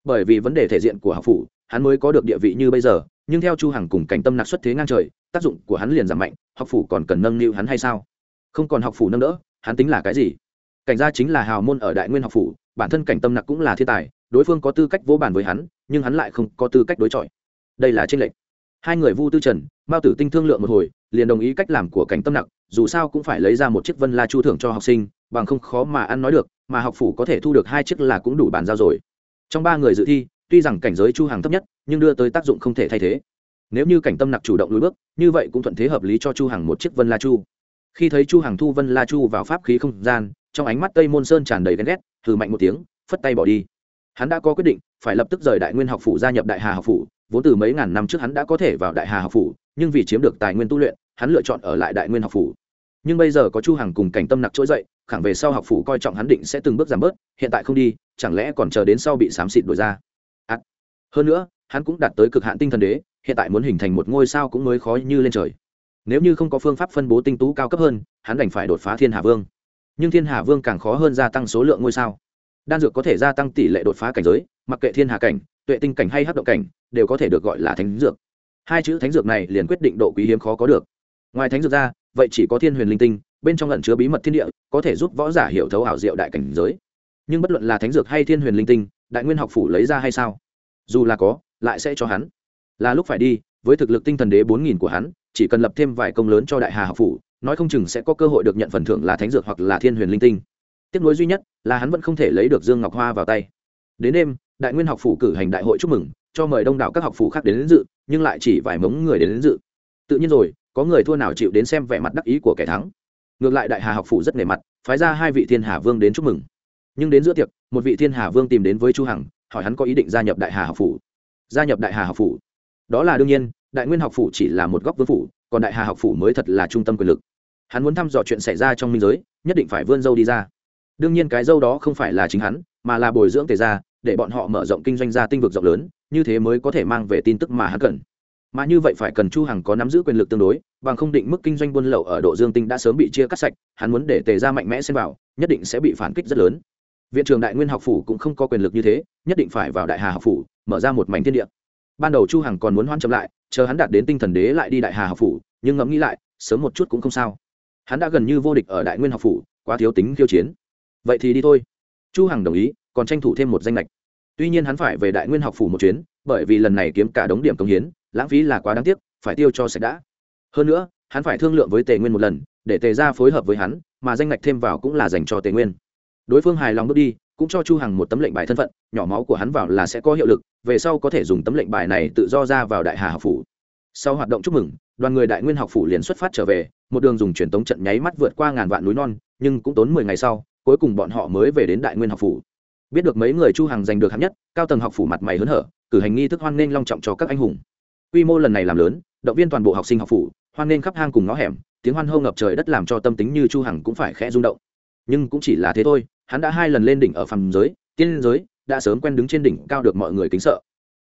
Speaker 1: Bởi vì vấn đề thể diện của học phủ, hắn mới có được địa vị như bây giờ, nhưng theo chu hằng cùng cảnh tâm nặc xuất thế ngang trời, tác dụng của hắn liền giảm mạnh, học phủ còn cần nâng niu hắn hay sao? Không còn học phủ nâng đỡ, hắn tính là cái gì? Cảnh gia chính là hào môn ở đại nguyên học phủ, bản thân cảnh tâm nặc cũng là thiên tài, đối phương có tư cách vô bàn với hắn, nhưng hắn lại không có tư cách đối chọi. Đây là tranh lệch. Hai người vu tư trần mao tử tinh thương lượng một hồi, liền đồng ý cách làm của cảnh tâm nặc, dù sao cũng phải lấy ra một chiếc vân la chu thưởng cho học sinh, bằng không khó mà ăn nói được, mà học phủ có thể thu được hai chiếc là cũng đủ bàn giao rồi. Trong ba người dự thi, tuy rằng cảnh giới chu hàng thấp nhất, nhưng đưa tới tác dụng không thể thay thế. Nếu như cảnh tâm nặc chủ động lùi bước, như vậy cũng thuận thế hợp lý cho chu hàng một chiếc vân la chu. Khi thấy chu hàng thu vân la chu vào pháp khí không gian, trong ánh mắt tây môn sơn tràn đầy ghen ghét thử mạnh một tiếng, phất tay bỏ đi. Hắn đã có quyết định, phải lập tức rời đại nguyên học phủ gia nhập đại hà học phủ, vốn từ mấy ngàn năm trước hắn đã có thể vào đại hà học phủ nhưng vì chiếm được tài nguyên tu luyện hắn lựa chọn ở lại đại nguyên học phủ. Nhưng bây giờ có chu hằng cùng cảnh tâm nặc trỗi dậy khẳng về sau học phủ coi trọng hắn định sẽ từng bước giảm bớt hiện tại không đi chẳng lẽ còn chờ đến sau bị xám xịt đổi ra? À, hơn nữa hắn cũng đạt tới cực hạn tinh thần đế hiện tại muốn hình thành một ngôi sao cũng mới khó như lên trời. Nếu như không có phương pháp phân bố tinh tú cao cấp hơn hắn đành phải đột phá thiên hà vương. Nhưng thiên hà vương càng khó hơn gia tăng số lượng ngôi sao. Đan dược có thể gia tăng tỷ lệ đột phá cảnh giới mặc kệ thiên hà cảnh tuệ tinh cảnh hay hấp động cảnh đều có thể được gọi là thánh dược hai chữ thánh dược này liền quyết định độ quý hiếm khó có được. Ngoài thánh dược ra, vậy chỉ có thiên huyền linh tinh, bên trong lẩn chứa bí mật thiên địa, có thể giúp võ giả hiểu thấu ảo diệu đại cảnh giới. Nhưng bất luận là thánh dược hay thiên huyền linh tinh, đại nguyên học phủ lấy ra hay sao? Dù là có, lại sẽ cho hắn. Là lúc phải đi, với thực lực tinh thần đế bốn nghìn của hắn, chỉ cần lập thêm vài công lớn cho đại hà học phủ, nói không chừng sẽ có cơ hội được nhận phần thưởng là thánh dược hoặc là thiên huyền linh tinh. Tiếp nối duy nhất là hắn vẫn không thể lấy được dương ngọc hoa vào tay. Đến đêm, đại nguyên học phủ cử hành đại hội chúc mừng cho mời đông đảo các học phủ khác đến, đến dự nhưng lại chỉ vài mống người đến, đến dự. Tự nhiên rồi có người thua nào chịu đến xem vẻ mặt đắc ý của kẻ thắng. Ngược lại đại hà học phủ rất nề mặt phái ra hai vị thiên hà vương đến chúc mừng. Nhưng đến giữa tiệc một vị thiên hà vương tìm đến với chu hằng hỏi hắn có ý định gia nhập đại hà học phủ gia nhập đại hà học phủ đó là đương nhiên đại nguyên học phủ chỉ là một góc vương phủ còn đại hà học phủ mới thật là trung tâm quyền lực. Hắn muốn thăm dò chuyện xảy ra trong minh giới nhất định phải vươn dâu đi ra. Đương nhiên cái dâu đó không phải là chính hắn mà là bồi dưỡng tề gia, để bọn họ mở rộng kinh doanh ra tinh vực rộng lớn như thế mới có thể mang về tin tức mà hắn cần. Mà như vậy phải cần chu hằng có nắm giữ quyền lực tương đối, bằng không định mức kinh doanh buôn lậu ở độ dương tinh đã sớm bị chia cắt sạch, hắn muốn để tề ra mạnh mẽ xen vào, nhất định sẽ bị phản kích rất lớn. Viện trường đại nguyên học phủ cũng không có quyền lực như thế, nhất định phải vào đại hà học phủ, mở ra một mảnh thiên địa. Ban đầu chu hằng còn muốn hoan chậm lại, chờ hắn đạt đến tinh thần đế lại đi đại hà học phủ, nhưng ngẫm nghĩ lại, sớm một chút cũng không sao. Hắn đã gần như vô địch ở đại nguyên học phủ, quá thiếu tính khiêu chiến. Vậy thì đi thôi. Chu hằng đồng ý, còn tranh thủ thêm một danh lệch tuy nhiên hắn phải về đại nguyên học phủ một chuyến, bởi vì lần này kiếm cả đống điểm công hiến, lãng phí là quá đáng tiếc, phải tiêu cho sạch đã. Hơn nữa, hắn phải thương lượng với tề nguyên một lần, để tề ra phối hợp với hắn, mà danh ngạch thêm vào cũng là dành cho tề nguyên. Đối phương hài lòng bước đi, cũng cho chu hằng một tấm lệnh bài thân phận, nhỏ máu của hắn vào là sẽ có hiệu lực, về sau có thể dùng tấm lệnh bài này tự do ra vào đại hà học phủ. Sau hoạt động chúc mừng, đoàn người đại nguyên học phủ liền xuất phát trở về, một đường dùng truyền tống trận nháy mắt vượt qua ngàn vạn núi non, nhưng cũng tốn mười ngày sau, cuối cùng bọn họ mới về đến đại nguyên học phủ biết được mấy người chu hằng giành được hạng nhất, cao tầng học phủ mặt mày hớn hở, cử hành nghi thức hoan nghênh long trọng cho các anh hùng. Quy mô lần này làm lớn, động viên toàn bộ học sinh học phủ, hoan nghênh khắp hang cùng ngõ hẻm, tiếng hoan hô ngập trời đất làm cho tâm tính như chu hằng cũng phải khẽ rung động. Nhưng cũng chỉ là thế thôi, hắn đã hai lần lên đỉnh ở phàm giới, tiên giới, đã sớm quen đứng trên đỉnh cao được mọi người kính sợ.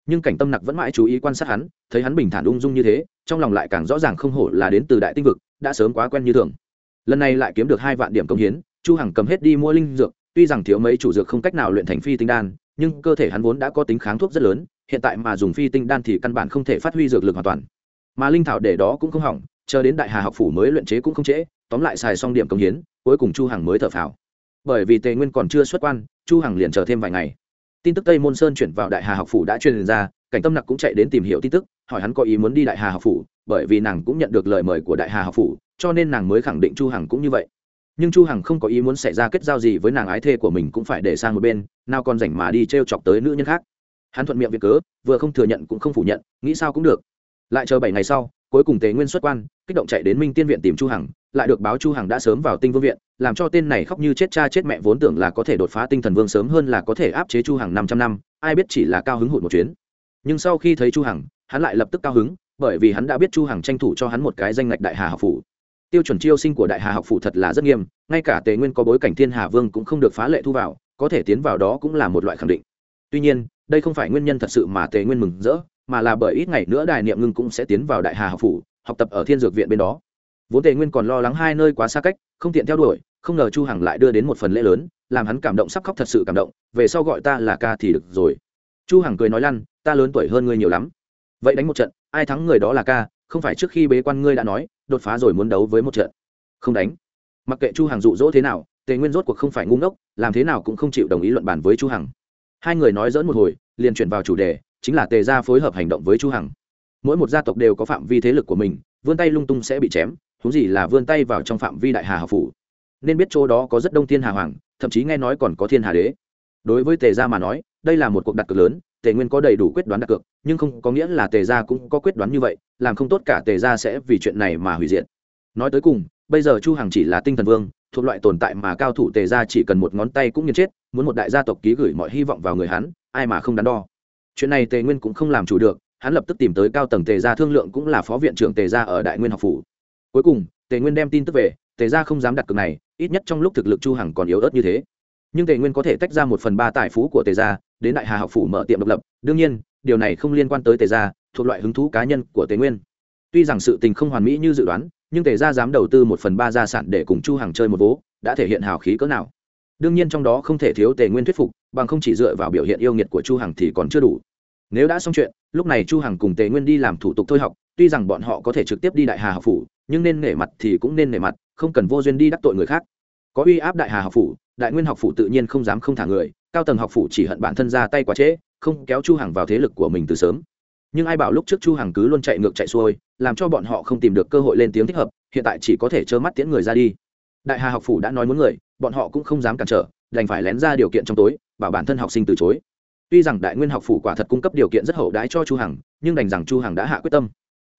Speaker 1: Nhưng cảnh tâm nặc vẫn mãi chú ý quan sát hắn, thấy hắn bình thản ung dung như thế, trong lòng lại càng rõ ràng không hổ là đến từ đại tinh vực, đã sớm quá quen như thường. Lần này lại kiếm được hai vạn điểm công hiến, chu hằng cầm hết đi mua linh dược tuy rằng thiếu mấy chủ dược không cách nào luyện thành phi tinh đan, nhưng cơ thể hắn vốn đã có tính kháng thuốc rất lớn, hiện tại mà dùng phi tinh đan thì căn bản không thể phát huy dược lực hoàn toàn. Mà linh thảo để đó cũng không hỏng, chờ đến đại hà học phủ mới luyện chế cũng không trễ, tóm lại xài xong điểm công hiến, cuối cùng chu hằng mới thở phào. Bởi vì tề nguyên còn chưa xuất quan, chu hằng liền chờ thêm vài ngày. Tin tức tây môn sơn chuyển vào đại hà học phủ đã truyền ra, cảnh tâm nặc cũng chạy đến tìm hiểu tin tức, hỏi hắn có ý muốn đi đại hà học phủ, bởi vì nàng cũng nhận được lời mời của đại hà học phủ, cho nên nàng mới khẳng định chu hằng cũng như vậy nhưng chu hằng không có ý muốn xảy ra kết giao gì với nàng ái thê của mình cũng phải để sang một bên, nào còn rảnh mà đi treo chọc tới nữ nhân khác. Hắn thuận miệng việc cớ, vừa không thừa nhận cũng không phủ nhận, nghĩ sao cũng được. Lại chờ bảy ngày sau, cuối cùng tề nguyên xuất quan, kích động chạy đến minh tiên viện tìm chu hằng, lại được báo chu hằng đã sớm vào tinh vương viện, làm cho tên này khóc như chết cha chết mẹ vốn tưởng là có thể đột phá tinh thần vương sớm hơn là có thể áp chế chu hằng 500 năm, ai biết chỉ là cao hứng hụt một chuyến. Nhưng sau khi thấy chu hằng, hắn lại lập tức cao hứng, bởi vì hắn đã biết chu hằng tranh thủ cho hắn một cái danh ngạch đại hà học phủ tiêu chuẩn chiêu sinh của đại hà học phủ thật là rất nghiêm, ngay cả tề nguyên có bối cảnh thiên hà vương cũng không được phá lệ thu vào, có thể tiến vào đó cũng là một loại khẳng định. Tuy nhiên, đây không phải nguyên nhân thật sự mà tề nguyên mừng rỡ, mà là bởi ít ngày nữa đài niệm ngưng cũng sẽ tiến vào đại hà học phủ, học tập ở thiên dược viện bên đó. Vốn tề nguyên còn lo lắng hai nơi quá xa cách, không tiện theo đuổi, không ngờ chu hằng lại đưa đến một phần lễ lớn, làm hắn cảm động sắp khóc thật sự cảm động, về sau gọi ta là ca thì được rồi. Chu hằng cười nói lăn, ta lớn tuổi hơn ngươi nhiều lắm. Vậy đánh một trận, ai thắng người đó là ca không phải trước khi bế quan ngươi đã nói, đột phá rồi muốn đấu với một trận. Không đánh. Mặc kệ chu hằng dụ dỗ thế nào, tề nguyên rốt cuộc không phải ngu ngốc, làm thế nào cũng không chịu đồng ý luận bàn với chu hằng. Hai người nói dỡn một hồi, liền chuyển vào chủ đề, chính là tề gia phối hợp hành động với chu hằng. Mỗi một gia tộc đều có phạm vi thế lực của mình, vươn tay lung tung sẽ bị chém thú gì là vươn tay vào trong phạm vi đại hà học phủ. Nên biết chỗ đó có rất đông thiên hà hoàng, thậm chí nghe nói còn có thiên hà đế. Đối với tề gia mà nói, đây là một cuộc đặt cược lớn tề nguyên có đầy đủ quyết đoán đặt cược, nhưng không có nghĩa là tề gia cũng có quyết đoán như vậy, làm không tốt cả tề gia sẽ vì chuyện này mà hủy diệt. Nói tới cùng, bây giờ chu hằng chỉ là tinh thần vương, thuộc loại tồn tại mà cao thủ tề gia chỉ cần một ngón tay cũng nghiền chết, muốn một đại gia tộc ký gửi mọi hy vọng vào người hắn, ai mà không đắn đo. Chuyện này tề nguyên cũng không làm chủ được, hắn lập tức tìm tới cao tầng tề gia thương lượng cũng là phó viện trưởng tề gia ở đại nguyên học phủ. Cuối cùng, tề nguyên đem tin tức về, tề gia không dám đặt cược này, ít nhất trong lúc thực lực chu hằng còn yếu ớt như thế nhưng tề nguyên có thể tách ra một phần ba tài phú của tề gia, đến đại hà học phủ mở tiệm độc lập. đương nhiên, điều này không liên quan tới tề gia, thuộc loại hứng thú cá nhân của tề nguyên. tuy rằng sự tình không hoàn mỹ như dự đoán, nhưng tề gia dám đầu tư một phần ba gia sản để cùng chu hằng chơi một vố, đã thể hiện hào khí cỡ nào. đương nhiên trong đó không thể thiếu tề nguyên thuyết phục, bằng không chỉ dựa vào biểu hiện yêu nghiệt của chu hằng thì còn chưa đủ. nếu đã xong chuyện, lúc này chu hằng cùng tề nguyên đi làm thủ tục thôi học, tuy rằng bọn họ có thể trực tiếp đi đại hà học phủ, nhưng nên nể mặt thì cũng nên nể mặt, không cần vô duyên đi đắc tội người khác. có uy áp đại hà học phủ đại nguyên học phủ tự nhiên không dám không thả người, cao tầng học phủ chỉ hận bản thân ra tay quá trễ, không kéo chu hằng vào thế lực của mình từ sớm. Nhưng ai bảo lúc trước chu hằng cứ luôn chạy ngược chạy xuôi, làm cho bọn họ không tìm được cơ hội lên tiếng thích hợp, hiện tại chỉ có thể trơ mắt tiễn người ra đi. Đại hà học phủ đã nói muốn người, bọn họ cũng không dám cản trở, đành phải lén ra điều kiện trong tối, bảo bản thân học sinh từ chối. Tuy rằng đại nguyên học phủ quả thật cung cấp điều kiện rất hậu đãi cho chu hằng, nhưng đành rằng chu hằng đã hạ quyết tâm.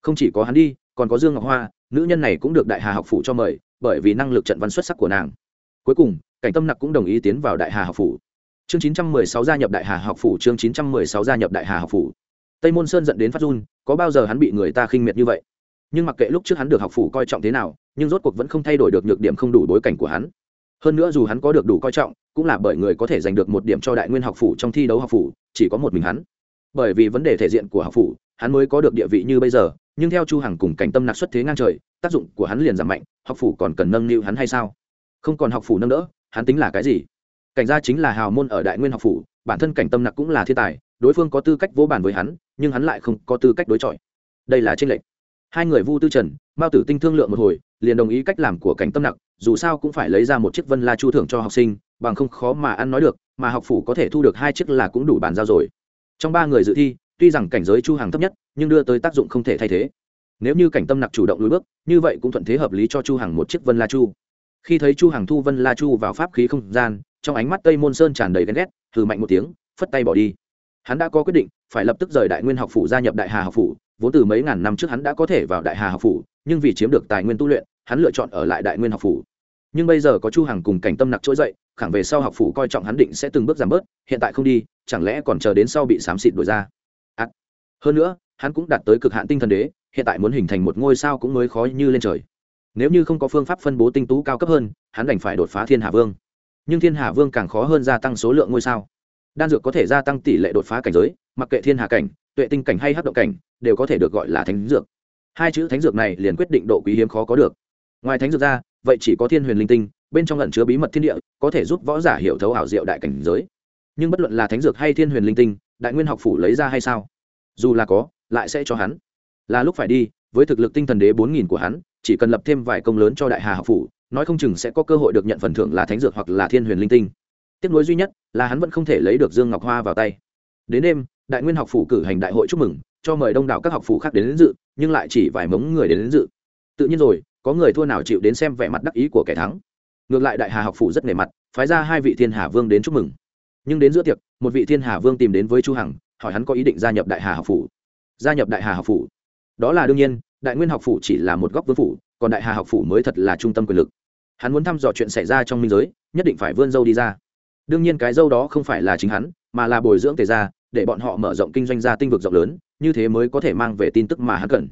Speaker 1: Không chỉ có hắn đi, còn có dương ngọc hoa, nữ nhân này cũng được đại hà học phủ cho mời, bởi vì năng lực trận văn xuất sắc của nàng. Cuối cùng cảnh tâm nặc cũng đồng ý tiến vào đại hà học phủ. Chương 916 gia nhập đại hà học phủ, chương 916 gia nhập đại hà học phủ. Tây môn sơn dẫn đến phát run, có bao giờ hắn bị người ta khinh miệt như vậy? Nhưng mặc kệ lúc trước hắn được học phủ coi trọng thế nào, nhưng rốt cuộc vẫn không thay đổi được nhược điểm không đủ bối cảnh của hắn. Hơn nữa dù hắn có được đủ coi trọng, cũng là bởi người có thể giành được một điểm cho đại nguyên học phủ trong thi đấu học phủ, chỉ có một mình hắn. Bởi vì vấn đề thể diện của học phủ, hắn mới có được địa vị như bây giờ, nhưng theo chu hằng cùng cảnh tâm nặc xuất thế ngang trời, tác dụng của hắn liền giảm mạnh, học phủ còn cần nâng niu hắn hay sao? Không còn học phủ nâng đỡ hắn tính là cái gì? Cảnh gia chính là hào môn ở đại nguyên học phủ, bản thân cảnh tâm nặc cũng là thiên tài, đối phương có tư cách vô bản với hắn, nhưng hắn lại không có tư cách đối chọi. Đây là tranh lệch. Hai người vu tư trần, mao tử tinh thương lượng một hồi, liền đồng ý cách làm của cảnh tâm nặc, dù sao cũng phải lấy ra một chiếc vân la chu thưởng cho học sinh, bằng không khó mà ăn nói được, mà học phủ có thể thu được hai chiếc là cũng đủ bàn giao rồi. Trong ba người dự thi, tuy rằng cảnh giới chu hàng thấp nhất, nhưng đưa tới tác dụng không thể thay thế. Nếu như cảnh tâm nặc chủ động lùi bước, như vậy cũng thuận thế hợp lý cho chu hàng một chiếc vân la chu khi thấy chu hàng thu vân la chu vào pháp khí không gian trong ánh mắt tây môn sơn tràn đầy ghen ghét thử mạnh một tiếng phất tay bỏ đi. Hắn đã có quyết định phải lập tức rời đại nguyên học phủ gia nhập đại hà học phủ vốn từ mấy ngàn năm trước hắn đã có thể vào đại hà học phủ nhưng vì chiếm được tài nguyên tu luyện hắn lựa chọn ở lại đại nguyên học phủ. Nhưng bây giờ có chu hằng cùng cảnh tâm nặc trỗi dậy khẳng về sau học phủ coi trọng hắn định sẽ từng bước giảm bớt hiện tại không đi chẳng lẽ còn chờ đến sau bị xám xịt đuổi ra? À, hơn nữa hắn cũng đạt tới cực hạn tinh thần đế hiện tại muốn hình thành một ngôi sao cũng mới khó như lên trời nếu như không có phương pháp phân bố tinh tú cao cấp hơn, hắn đành phải đột phá thiên hà vương. Nhưng thiên hà vương càng khó hơn gia tăng số lượng ngôi sao. Đan dược có thể gia tăng tỷ lệ đột phá cảnh giới, mặc kệ thiên hà cảnh, tuệ tinh cảnh hay hấp động cảnh, đều có thể được gọi là thánh dược. Hai chữ thánh dược này liền quyết định độ quý hiếm khó có được. Ngoài thánh dược ra, vậy chỉ có thiên huyền linh tinh, bên trong lẩn chứa bí mật thiên địa, có thể giúp võ giả hiểu thấu ảo diệu đại cảnh giới. Nhưng bất luận là thánh dược hay thiên huyền linh tinh, đại nguyên học phủ lấy ra hay sao? Dù là có, lại sẽ cho hắn. Là lúc phải đi, với thực lực tinh thần đế bốn nghìn của hắn chỉ cần lập thêm vài công lớn cho đại hà học phủ nói không chừng sẽ có cơ hội được nhận phần thưởng là thánh dược hoặc là thiên huyền linh tinh. Tiếp nối duy nhất là hắn vẫn không thể lấy được dương ngọc hoa vào tay. Đến đêm đại nguyên học phủ cử hành đại hội chúc mừng cho mời đông đảo các học phủ khác đến, đến dự nhưng lại chỉ vài mống người đến, đến dự. Tự nhiên rồi có người thua nào chịu đến xem vẻ mặt đắc ý của kẻ thắng. Ngược lại đại hà học phủ rất nề mặt phái ra hai vị thiên hà vương đến chúc mừng. Nhưng đến giữa tiệc một vị thiên hà vương tìm đến với chu hằng hỏi hắn có ý định gia nhập đại hà học phủ. Gia nhập đại hà học phủ? Đó là đương nhiên đại nguyên học phủ chỉ là một góc vương phủ, còn đại hà học phủ mới thật là trung tâm quyền lực. Hắn muốn thăm dò chuyện xảy ra trong minh giới, nhất định phải vươn dâu đi ra. Đương nhiên cái dâu đó không phải là chính hắn, mà là bồi dưỡng tề gia, để bọn họ mở rộng kinh doanh ra tinh vực rộng lớn, như thế mới có thể mang về tin tức mà hắn cần.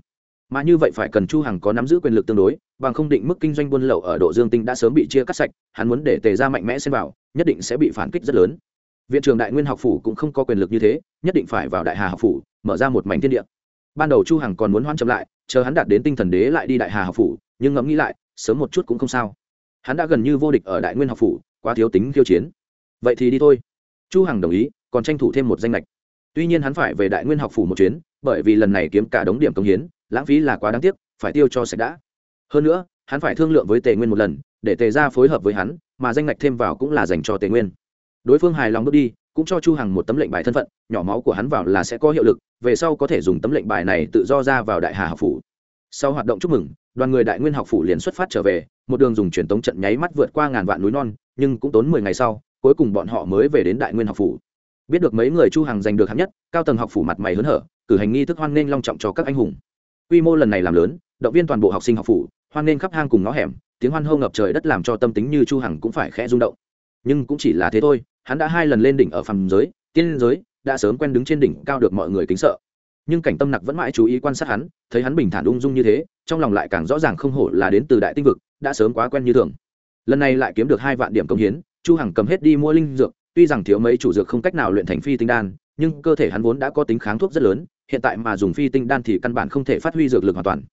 Speaker 1: Mà như vậy phải cần chu hằng có nắm giữ quyền lực tương đối, bằng không định mức kinh doanh buôn lậu ở độ dương tinh đã sớm bị chia cắt sạch, hắn muốn để tề gia mạnh mẽ xen vào, nhất định sẽ bị phản kích rất lớn. Viện trường đại nguyên học phủ cũng không có quyền lực như thế, nhất định phải vào đại hà học phủ, mở ra một mảnh thiên địa ban đầu chu hằng còn muốn hoan chậm lại, chờ hắn đạt đến tinh thần đế lại đi đại hà học phủ, nhưng ngẫm nghĩ lại, sớm một chút cũng không sao. Hắn đã gần như vô địch ở đại nguyên học phủ, quá thiếu tính khiêu chiến. Vậy thì đi thôi. Chu hằng đồng ý, còn tranh thủ thêm một danh lệch tuy nhiên hắn phải về đại nguyên học phủ một chuyến, bởi vì lần này kiếm cả đống điểm công hiến, lãng phí là quá đáng tiếc, phải tiêu cho sạch đã. Hơn nữa, hắn phải thương lượng với tề nguyên một lần, để tề ra phối hợp với hắn, mà danh lệch thêm vào cũng là dành cho tề nguyên. Đối phương hài lòng bước đi cũng cho chu hằng một tấm lệnh bài thân phận, nhỏ máu của hắn vào là sẽ có hiệu lực, về sau có thể dùng tấm lệnh bài này tự do ra vào đại hà học phủ. Sau hoạt động chúc mừng, đoàn người đại nguyên học phủ liền xuất phát trở về, một đường dùng truyền tống trận nháy mắt vượt qua ngàn vạn núi non, nhưng cũng tốn mười ngày sau, cuối cùng bọn họ mới về đến đại nguyên học phủ. Biết được mấy người chu hằng giành được hạng nhất, cao tầng học phủ mặt mày hớn hở, cử hành nghi thức hoan nghênh long trọng cho các anh hùng. Quy mô lần này làm lớn, động viên toàn bộ học sinh học phủ, hoan nghênh khắp hang cùng ngõ hẻm, tiếng hoan hô ngập trời đất làm cho tâm tính như chu hằng cũng phải khẽ rung động. Nhưng cũng chỉ là thế thôi hắn đã hai lần lên đỉnh ở phàm giới, tiên giới, đã sớm quen đứng trên đỉnh cao được mọi người kính sợ. Nhưng cảnh tâm nặc vẫn mãi chú ý quan sát hắn, thấy hắn bình thản ung dung như thế, trong lòng lại càng rõ ràng không hổ là đến từ đại tinh vực, đã sớm quá quen như thường. Lần này lại kiếm được hai vạn điểm công hiến, chu hằng cầm hết đi mua linh dược, tuy rằng thiếu mấy chủ dược không cách nào luyện thành phi tinh đan, nhưng cơ thể hắn vốn đã có tính kháng thuốc rất lớn, hiện tại mà dùng phi tinh đan thì căn bản không thể phát huy dược lực hoàn toàn.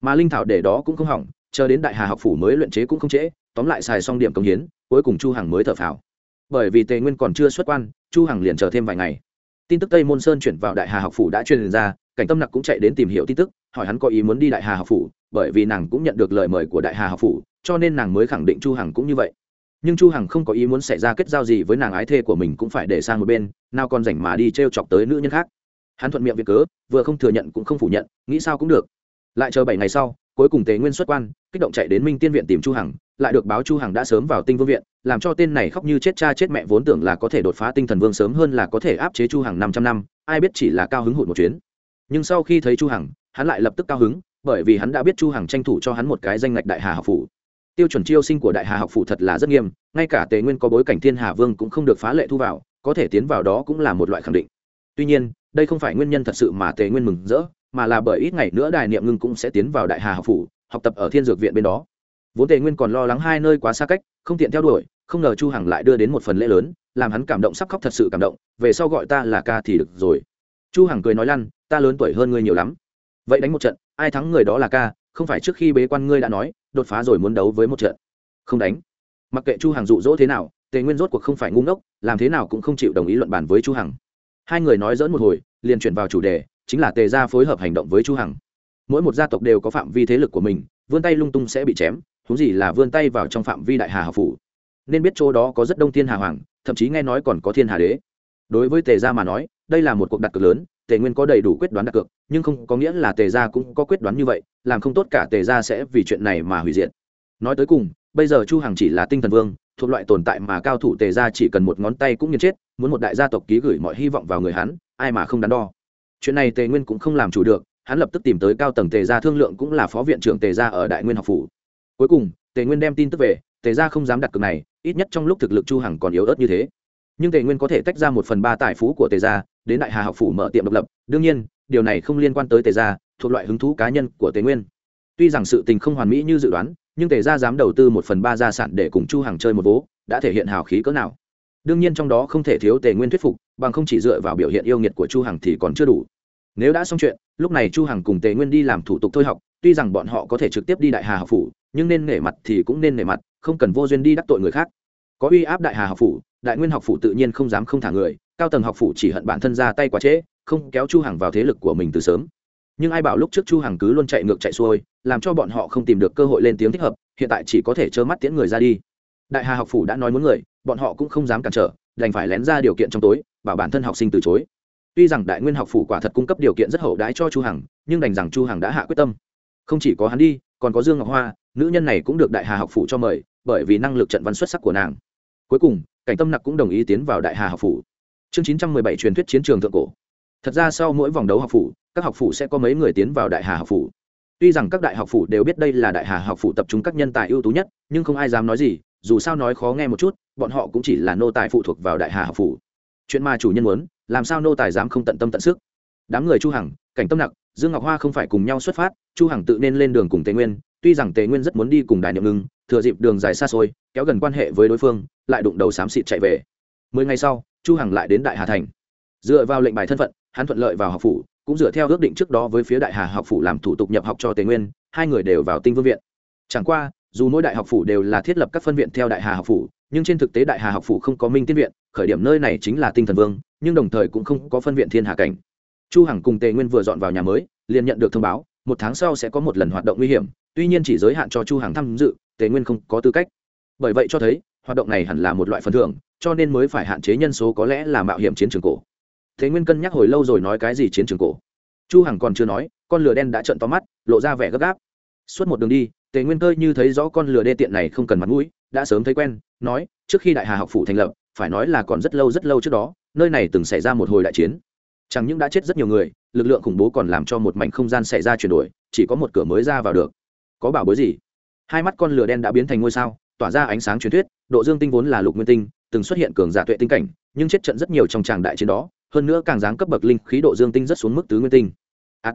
Speaker 1: Mà linh thảo để đó cũng không hỏng, chờ đến đại hà học phủ mới luyện chế cũng không trễ, tóm lại xài xong điểm công hiến, cuối cùng chu hằng mới thở phào bởi vì tề nguyên còn chưa xuất quan, chu hằng liền chờ thêm vài ngày. Tin tức tây môn sơn chuyển vào đại hà học phủ đã truyền ra, cảnh tâm nặc cũng chạy đến tìm hiểu tin tức, hỏi hắn có ý muốn đi đại hà học phủ, bởi vì nàng cũng nhận được lời mời của đại hà học phủ, cho nên nàng mới khẳng định chu hằng cũng như vậy. Nhưng chu hằng không có ý muốn xảy ra kết giao gì với nàng ái thê của mình cũng phải để sang một bên, nào còn rảnh mà đi treo chọc tới nữ nhân khác. Hắn thuận miệng việc cớ, vừa không thừa nhận cũng không phủ nhận, nghĩ sao cũng được. Lại chờ bảy ngày sau, cuối cùng tề nguyên xuất quan, kích động chạy đến minh tiên viện tìm chu hằng lại được báo chu hằng đã sớm vào tinh vương viện, làm cho tên này khóc như chết cha chết mẹ vốn tưởng là có thể đột phá tinh thần vương sớm hơn là có thể áp chế chu hằng 500 năm, ai biết chỉ là cao hứng hụt một chuyến. Nhưng sau khi thấy chu hằng, hắn lại lập tức cao hứng, bởi vì hắn đã biết chu hằng tranh thủ cho hắn một cái danh ngạch đại hà học phủ. Tiêu chuẩn chiêu sinh của đại hà học phủ thật là rất nghiêm, ngay cả tề nguyên có bối cảnh thiên hà vương cũng không được phá lệ thu vào, có thể tiến vào đó cũng là một loại khẳng định. Tuy nhiên, đây không phải nguyên nhân thật sự mà tề nguyên mừng rỡ, mà là bởi ít ngày nữa đài niệm ngưng cũng sẽ tiến vào đại hà học phủ, học tập ở thiên dược viện bên đó vốn tề nguyên còn lo lắng hai nơi quá xa cách, không tiện theo đuổi, không ngờ chu hằng lại đưa đến một phần lễ lớn, làm hắn cảm động sắp khóc thật sự cảm động, về sau gọi ta là ca thì được rồi. Chu hằng cười nói lăn, ta lớn tuổi hơn ngươi nhiều lắm. Vậy đánh một trận, ai thắng người đó là ca, không phải trước khi bế quan ngươi đã nói, đột phá rồi muốn đấu với một trận. Không đánh. Mặc kệ chu hằng dụ dỗ thế nào, tề nguyên rốt cuộc không phải ngu ngốc, làm thế nào cũng không chịu đồng ý luận bàn với chu hằng. Hai người nói dỡn một hồi, liền chuyển vào chủ đề, chính là tề gia phối hợp hành động với chu hằng. Mỗi một gia tộc đều có phạm vi thế lực của mình, vươn tay lung tung sẽ bị chém thú gì là vươn tay vào trong phạm vi đại hà học phủ. Nên biết chỗ đó có rất đông thiên hà hoàng, thậm chí nghe nói còn có thiên hà đế. Đối với tề gia mà nói, đây là một cuộc đặt cược lớn, tề nguyên có đầy đủ quyết đoán đặt cược, nhưng không có nghĩa là tề gia cũng có quyết đoán như vậy, làm không tốt cả tề gia sẽ vì chuyện này mà hủy diệt. Nói tới cùng, bây giờ chu hằng chỉ là tinh thần vương, thuộc loại tồn tại mà cao thủ tề gia chỉ cần một ngón tay cũng nghiền chết, muốn một đại gia tộc ký gửi mọi hy vọng vào người hắn, ai mà không đắn đo. Chuyện này tề nguyên cũng không làm chủ được, hắn lập tức tìm tới cao tầng tề gia thương lượng cũng là phó viện trưởng tề gia ở đại nguyên học phủ cuối cùng, tề nguyên đem tin tức về, tề gia không dám đặt cược này, ít nhất trong lúc thực lực chu hằng còn yếu ớt như thế. Nhưng tề nguyên có thể tách ra một phần ba tài phú của tề gia, đến đại hà học phủ mở tiệm độc lập. Đương nhiên, điều này không liên quan tới tề gia, thuộc loại hứng thú cá nhân của tề nguyên. Tuy rằng sự tình không hoàn mỹ như dự đoán, nhưng tề gia dám đầu tư một phần ba gia sản để cùng chu hằng chơi một vố, đã thể hiện hào khí cỡ nào. Đương nhiên trong đó không thể thiếu tề nguyên thuyết phục, bằng không chỉ dựa vào biểu hiện yêu nghiệt của chu hằng thì còn chưa đủ. Nếu đã xong chuyện, lúc này chu hằng cùng tề nguyên đi làm thủ tục thôi học, tuy rằng bọn họ có thể trực tiếp đi đại hà học phủ nhưng nên nể mặt thì cũng nên nể mặt, không cần vô duyên đi đắc tội người khác. Có uy áp đại hà học phủ, đại nguyên học phủ tự nhiên không dám không thả người, cao tầng học phủ chỉ hận bản thân ra tay quá trễ, không kéo chu hằng vào thế lực của mình từ sớm. Nhưng ai bảo lúc trước chu hằng cứ luôn chạy ngược chạy xuôi, làm cho bọn họ không tìm được cơ hội lên tiếng thích hợp, hiện tại chỉ có thể trơ mắt tiễn người ra đi. Đại hà học phủ đã nói muốn người, bọn họ cũng không dám cản trở, đành phải lén ra điều kiện trong tối, bảo bản thân học sinh từ chối. Tuy rằng đại nguyên học phủ quả thật cung cấp điều kiện rất hậu đãi cho chu hằng, nhưng đành rằng chu hằng đã hạ quyết tâm. Không chỉ có hắn đi, còn có dương ngọc hoa nữ nhân này cũng được đại hà học phủ cho mời, bởi vì năng lực trận văn xuất sắc của nàng. Cuối cùng, cảnh tâm nặc cũng đồng ý tiến vào đại hà học phủ. Chương 917 truyền thuyết chiến trường thượng cổ. Thật ra sau mỗi vòng đấu học phủ, các học phủ sẽ có mấy người tiến vào đại hà học phủ. Tuy rằng các đại học phủ đều biết đây là đại hà học phủ tập trung các nhân tài ưu tú nhất, nhưng không ai dám nói gì, dù sao nói khó nghe một chút, bọn họ cũng chỉ là nô tài phụ thuộc vào đại hà học phủ. Chuyện mà chủ nhân muốn, làm sao nô tài dám không tận tâm tận sức? Đám người chu hằng, cảnh tâm nặc, dương ngọc hoa không phải cùng nhau xuất phát, chu hằng tự nên lên đường cùng tây nguyên tuy rằng tề nguyên rất muốn đi cùng đài niệm ngưng, thừa dịp đường dài xa xôi, kéo gần quan hệ với đối phương, lại đụng đầu xám xịt chạy về. Mười ngày sau, chu hằng lại đến đại hà thành. Dựa vào lệnh bài thân phận, hắn thuận lợi vào học phủ, cũng dựa theo ước định trước đó với phía đại hà học phủ làm thủ tục nhập học cho tề nguyên, hai người đều vào tinh vương viện. Chẳng qua, dù mỗi đại học phủ đều là thiết lập các phân viện theo đại hà học phủ, nhưng trên thực tế đại hà học phủ không có minh tiên viện, khởi điểm nơi này chính là tinh thần vương, nhưng đồng thời cũng không có phân viện thiên hà cảnh. Chu hằng cùng tề nguyên vừa dọn vào nhà mới, liền nhận được thông báo một tháng sau sẽ có một lần hoạt động nguy hiểm, tuy nhiên chỉ giới hạn cho chu hằng tham dự, tề nguyên không có tư cách. Bởi vậy cho thấy, hoạt động này hẳn là một loại phần thưởng, cho nên mới phải hạn chế nhân số có lẽ là mạo hiểm chiến trường cổ. Thế nguyên cân nhắc hồi lâu rồi nói cái gì chiến trường cổ. Chu hằng còn chưa nói, con lửa đen đã trợn to mắt, lộ ra vẻ gấp gáp. Suốt một đường đi, tề nguyên cơi như thấy rõ con lửa đê tiện này không cần mặt mũi, đã sớm thấy quen, nói, trước khi đại hà học phủ thành lập, phải nói là còn rất lâu rất lâu trước đó, nơi này từng xảy ra một hồi đại chiến chẳng những đã chết rất nhiều người lực lượng khủng bố còn làm cho một mảnh không gian xảy ra chuyển đổi chỉ có một cửa mới ra vào được. Có bảo bối gì? Hai mắt con lửa đen đã biến thành ngôi sao tỏa ra ánh sáng truyền thuyết độ dương tinh vốn là lục nguyên tinh từng xuất hiện cường giả tuệ tinh cảnh nhưng chết trận rất nhiều trong tràng đại chiến đó hơn nữa càng dáng cấp bậc linh khí độ dương tinh rất xuống mức tứ nguyên tinh. À,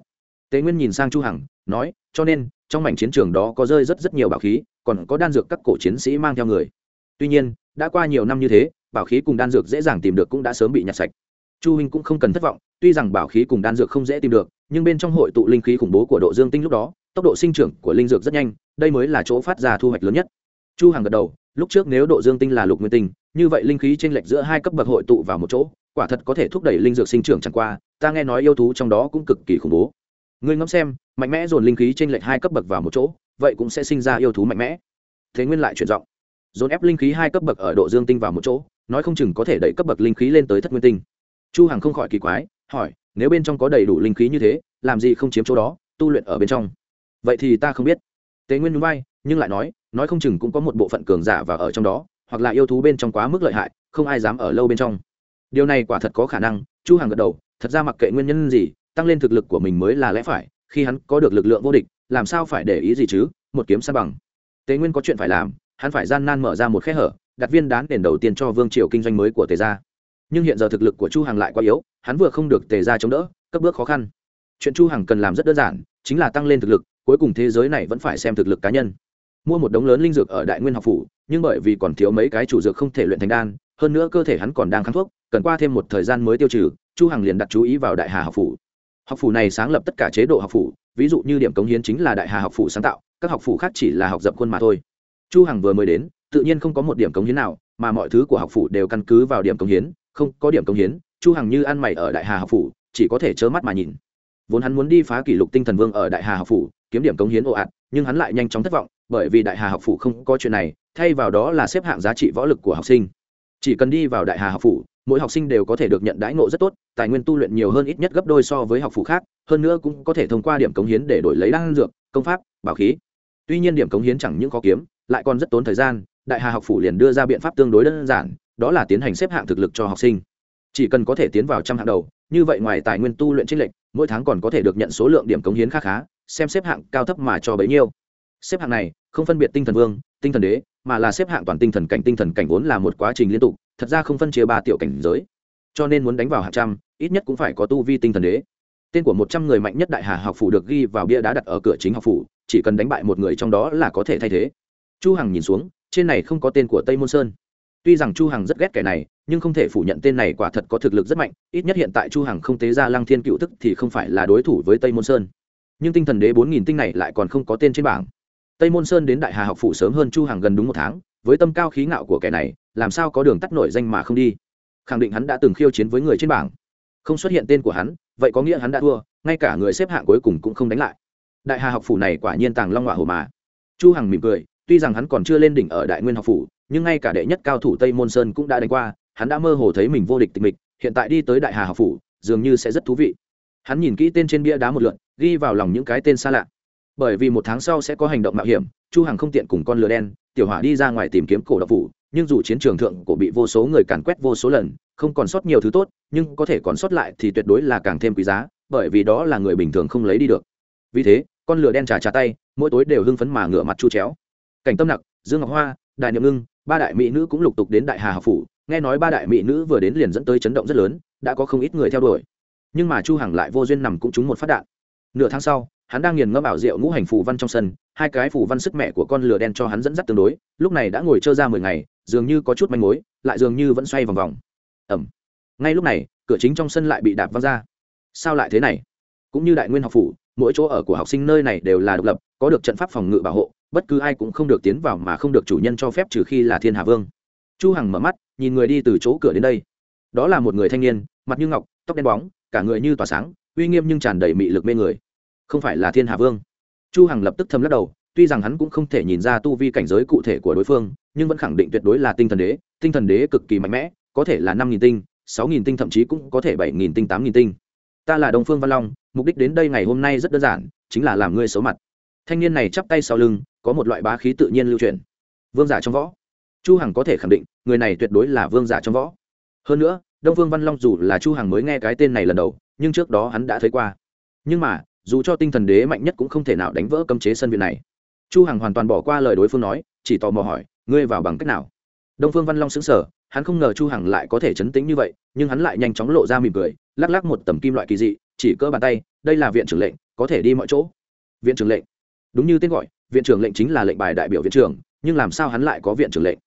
Speaker 1: tế nguyên nhìn sang chu hằng nói cho nên trong mảnh chiến trường đó có rơi rất rất nhiều bảo khí còn có đan dược các cổ chiến sĩ mang theo người. Tuy nhiên đã qua nhiều năm như thế bảo khí cùng đan dược dễ dàng tìm được cũng đã sớm bị nhặt sạch. Chu huynh cũng không cần thất vọng tuy rằng bảo khí cùng đan dược không dễ tìm được, nhưng bên trong hội tụ linh khí khủng bố của độ dương tinh lúc đó, tốc độ sinh trưởng của linh dược rất nhanh, đây mới là chỗ phát ra thu hoạch lớn nhất. Chu hằng gật đầu, lúc trước nếu độ dương tinh là lục nguyên tinh, như vậy linh khí trên lệch giữa hai cấp bậc hội tụ vào một chỗ, quả thật có thể thúc đẩy linh dược sinh trưởng chẳng qua, ta nghe nói yêu thú trong đó cũng cực kỳ khủng bố. Ngươi ngẫm xem, mạnh mẽ dồn linh khí trên lệch hai cấp bậc vào một chỗ, vậy cũng sẽ sinh ra yêu thú mạnh mẽ. Thế nguyên lại chuyển giọng, dồn ép linh khí hai cấp bậc ở độ dương tinh vào một chỗ, nói không chừng có thể đẩy cấp bậc linh khí lên tới thất nguyên tinh. Chu hằng không khỏi kỳ quái hỏi, nếu bên trong có đầy đủ linh khí như thế, làm gì không chiếm chỗ đó, tu luyện ở bên trong? Vậy thì ta không biết. Tế nguyên núi bay nhưng lại nói nói không chừng cũng có một bộ phận cường giả và ở trong đó, hoặc là yêu thú bên trong quá mức lợi hại, không ai dám ở lâu bên trong. Điều này quả thật có khả năng, chu Hàng gật đầu, thật ra mặc kệ nguyên nhân gì, tăng lên thực lực của mình mới là lẽ phải, khi hắn có được lực lượng vô địch, làm sao phải để ý gì chứ, một kiếm sa bằng. Tế nguyên có chuyện phải làm, hắn phải gian nan mở ra một khe hở, đặt viên đán đền đầu tiên cho vương triều kinh doanh mới của tề gia nhưng hiện giờ thực lực của chu hằng lại quá yếu, hắn vừa không được tề ra chống đỡ, cấp bước khó khăn. Chuyện chu hằng cần làm rất đơn giản, chính là tăng lên thực lực, cuối cùng thế giới này vẫn phải xem thực lực cá nhân. Mua một đống lớn linh dược ở đại nguyên học phủ, nhưng bởi vì còn thiếu mấy cái chủ dược không thể luyện thành đan, hơn nữa cơ thể hắn còn đang kháng thuốc, cần qua thêm một thời gian mới tiêu trừ, chu hằng liền đặt chú ý vào đại hà học phủ. Học phủ này sáng lập tất cả chế độ học phủ, ví dụ như điểm cống hiến chính là đại hà học phủ sáng tạo, các học phủ khác chỉ là học dập khuôn mà thôi. Chu hằng vừa mới đến, tự nhiên không có một điểm cống hiến nào, mà mọi thứ của học phủ đều căn cứ vào điểm cống hiến không có điểm công hiến, chu hằng như ăn mày ở đại hà học phủ, chỉ có thể chớ mắt mà nhìn. Vốn hắn muốn đi phá kỷ lục tinh thần vương ở đại hà học phủ, kiếm điểm công hiến ồ ạt, nhưng hắn lại nhanh chóng thất vọng, bởi vì đại hà học phủ không có chuyện này, thay vào đó là xếp hạng giá trị võ lực của học sinh. Chỉ cần đi vào đại hà học phủ, mỗi học sinh đều có thể được nhận đãi ngộ rất tốt, tài nguyên tu luyện nhiều hơn ít nhất gấp đôi so với học phủ khác, hơn nữa cũng có thể thông qua điểm cống hiến để đổi lấy đan dược, công pháp, bảo khí. Tuy nhiên điểm cống hiến chẳng những khó kiếm, lại còn rất tốn thời gian, đại hà học phủ liền đưa ra biện pháp tương đối đơn giản đó là tiến hành xếp hạng thực lực cho học sinh. Chỉ cần có thể tiến vào trăm hạng đầu, như vậy ngoài tài nguyên tu luyện trích lệnh mỗi tháng còn có thể được nhận số lượng điểm cống hiến khá khá, xem xếp hạng cao thấp mà cho bấy nhiêu. Xếp hạng này không phân biệt tinh thần vương, tinh thần đế, mà là xếp hạng toàn tinh thần cảnh, tinh thần cảnh vốn là một quá trình liên tục, thật ra không phân chia ba tiểu cảnh giới. Cho nên muốn đánh vào hạng trăm, ít nhất cũng phải có tu vi tinh thần đế. Tên của một trăm người mạnh nhất đại hà học phủ được ghi vào bia đá đặt ở cửa chính học phủ, chỉ cần đánh bại một người trong đó là có thể thay thế. Chu hằng nhìn xuống, trên này không có tên của tây môn sơn tuy rằng chu hằng rất ghét kẻ này, nhưng không thể phủ nhận tên này quả thật có thực lực rất mạnh, ít nhất hiện tại chu hằng không tế ra lăng thiên cựu thức thì không phải là đối thủ với tây môn sơn. Nhưng tinh thần đế bốn nghìn tinh này lại còn không có tên trên bảng. Tây môn sơn đến đại hà học phủ sớm hơn chu hằng gần đúng một tháng, với tâm cao khí ngạo của kẻ này, làm sao có đường tắt nổi danh mà không đi? Khẳng định hắn đã từng khiêu chiến với người trên bảng. Không xuất hiện tên của hắn, vậy có nghĩa hắn đã thua, ngay cả người xếp hạng cuối cùng cũng không đánh lại. Đại hà học phủ này quả nhiên tàng long hỏa hồ mà. Chu hằng mỉm cười, tuy rằng hắn còn chưa lên đỉnh ở đại nguyên học phủ nhưng ngay cả đệ nhất cao thủ tây môn sơn cũng đã đánh qua, hắn đã mơ hồ thấy mình vô địch tịch mịch, hiện tại đi tới đại hà học phủ, dường như sẽ rất thú vị. Hắn nhìn kỹ tên trên bia đá một lượn, ghi vào lòng những cái tên xa lạ. Bởi vì một tháng sau sẽ có hành động mạo hiểm, chu hằng không tiện cùng con lừa đen, tiểu hỏa đi ra ngoài tìm kiếm cổ độc phủ, nhưng dù chiến trường thượng cổ bị vô số người càn quét vô số lần, không còn sót nhiều thứ tốt, nhưng có thể còn sót lại thì tuyệt đối là càng thêm quý giá, bởi vì đó là người bình thường không lấy đi được. Vì thế, con lừa đen trà trà tay, mỗi tối đều hưng phấn mà ngửa mặt chu chéo. Cảnh tâm nặc, dương ngọc hoa, đại niệm ngưng ba đại mỹ nữ cũng lục tục đến đại hà học phủ, nghe nói ba đại mỹ nữ vừa đến liền dẫn tới chấn động rất lớn, đã có không ít người theo đuổi. Nhưng mà chu hằng lại vô duyên nằm cũng trúng một phát đạn. Nửa tháng sau, hắn đang nghiền ngẫm ảo diệu ngũ hành phù văn trong sân, hai cái phù văn sức mẹ của con lửa đen cho hắn dẫn dắt tương đối, lúc này đã ngồi chơi ra mười ngày, dường như có chút manh mối, lại dường như vẫn xoay vòng vòng. Ẩm ngay lúc này, cửa chính trong sân lại bị đạp văng ra. Sao lại thế này? Cũng như đại nguyên học phủ, mỗi chỗ ở của học sinh nơi này đều là độc lập, có được trận pháp phòng ngự bảo hộ bất cứ ai cũng không được tiến vào mà không được chủ nhân cho phép trừ khi là thiên hà vương. Chu hằng mở mắt, nhìn người đi từ chỗ cửa đến đây. Đó là một người thanh niên, mặt như ngọc, tóc đen bóng, cả người như tỏa sáng, uy nghiêm nhưng tràn đầy mị lực mê người. Không phải là thiên hà vương. Chu hằng lập tức thầm lắc đầu, tuy rằng hắn cũng không thể nhìn ra tu vi cảnh giới cụ thể của đối phương, nhưng vẫn khẳng định tuyệt đối là tinh thần đế, tinh thần đế cực kỳ mạnh mẽ, có thể là năm nghìn tinh, sáu nghìn tinh thậm chí cũng có thể bảy nghìn tinh, tám nghìn tinh. Ta là đồng phương văn long, mục đích đến đây ngày hôm nay rất đơn giản, chính là làm ngươi xấu mặt. Thanh niên này chắp tay sau lưng có một loại bá khí tự nhiên lưu truyền. Vương giả trong võ. Chu hằng có thể khẳng định, người này tuyệt đối là vương giả trong võ. Hơn nữa, đông vương văn long dù là chu hằng mới nghe cái tên này lần đầu, nhưng trước đó hắn đã thấy qua. Nhưng mà, dù cho tinh thần đế mạnh nhất cũng không thể nào đánh vỡ cấm chế sân viện này. Chu hằng hoàn toàn bỏ qua lời đối phương nói, chỉ tò mò hỏi, ngươi vào bằng cách nào? Đông phương văn long sững sờ, hắn không ngờ chu hằng lại có thể chấn tĩnh như vậy, nhưng hắn lại nhanh chóng lộ ra mỉm cười, lắc lắc một tầm kim loại kỳ dị, chỉ cỡ bàn tay, đây là viện trưởng lệnh, có thể đi mọi chỗ. Viện trưởng lệnh? Đúng như tên gọi viện trưởng lệnh chính là lệnh bài đại biểu viện trưởng nhưng làm sao hắn lại có viện trưởng lệnh?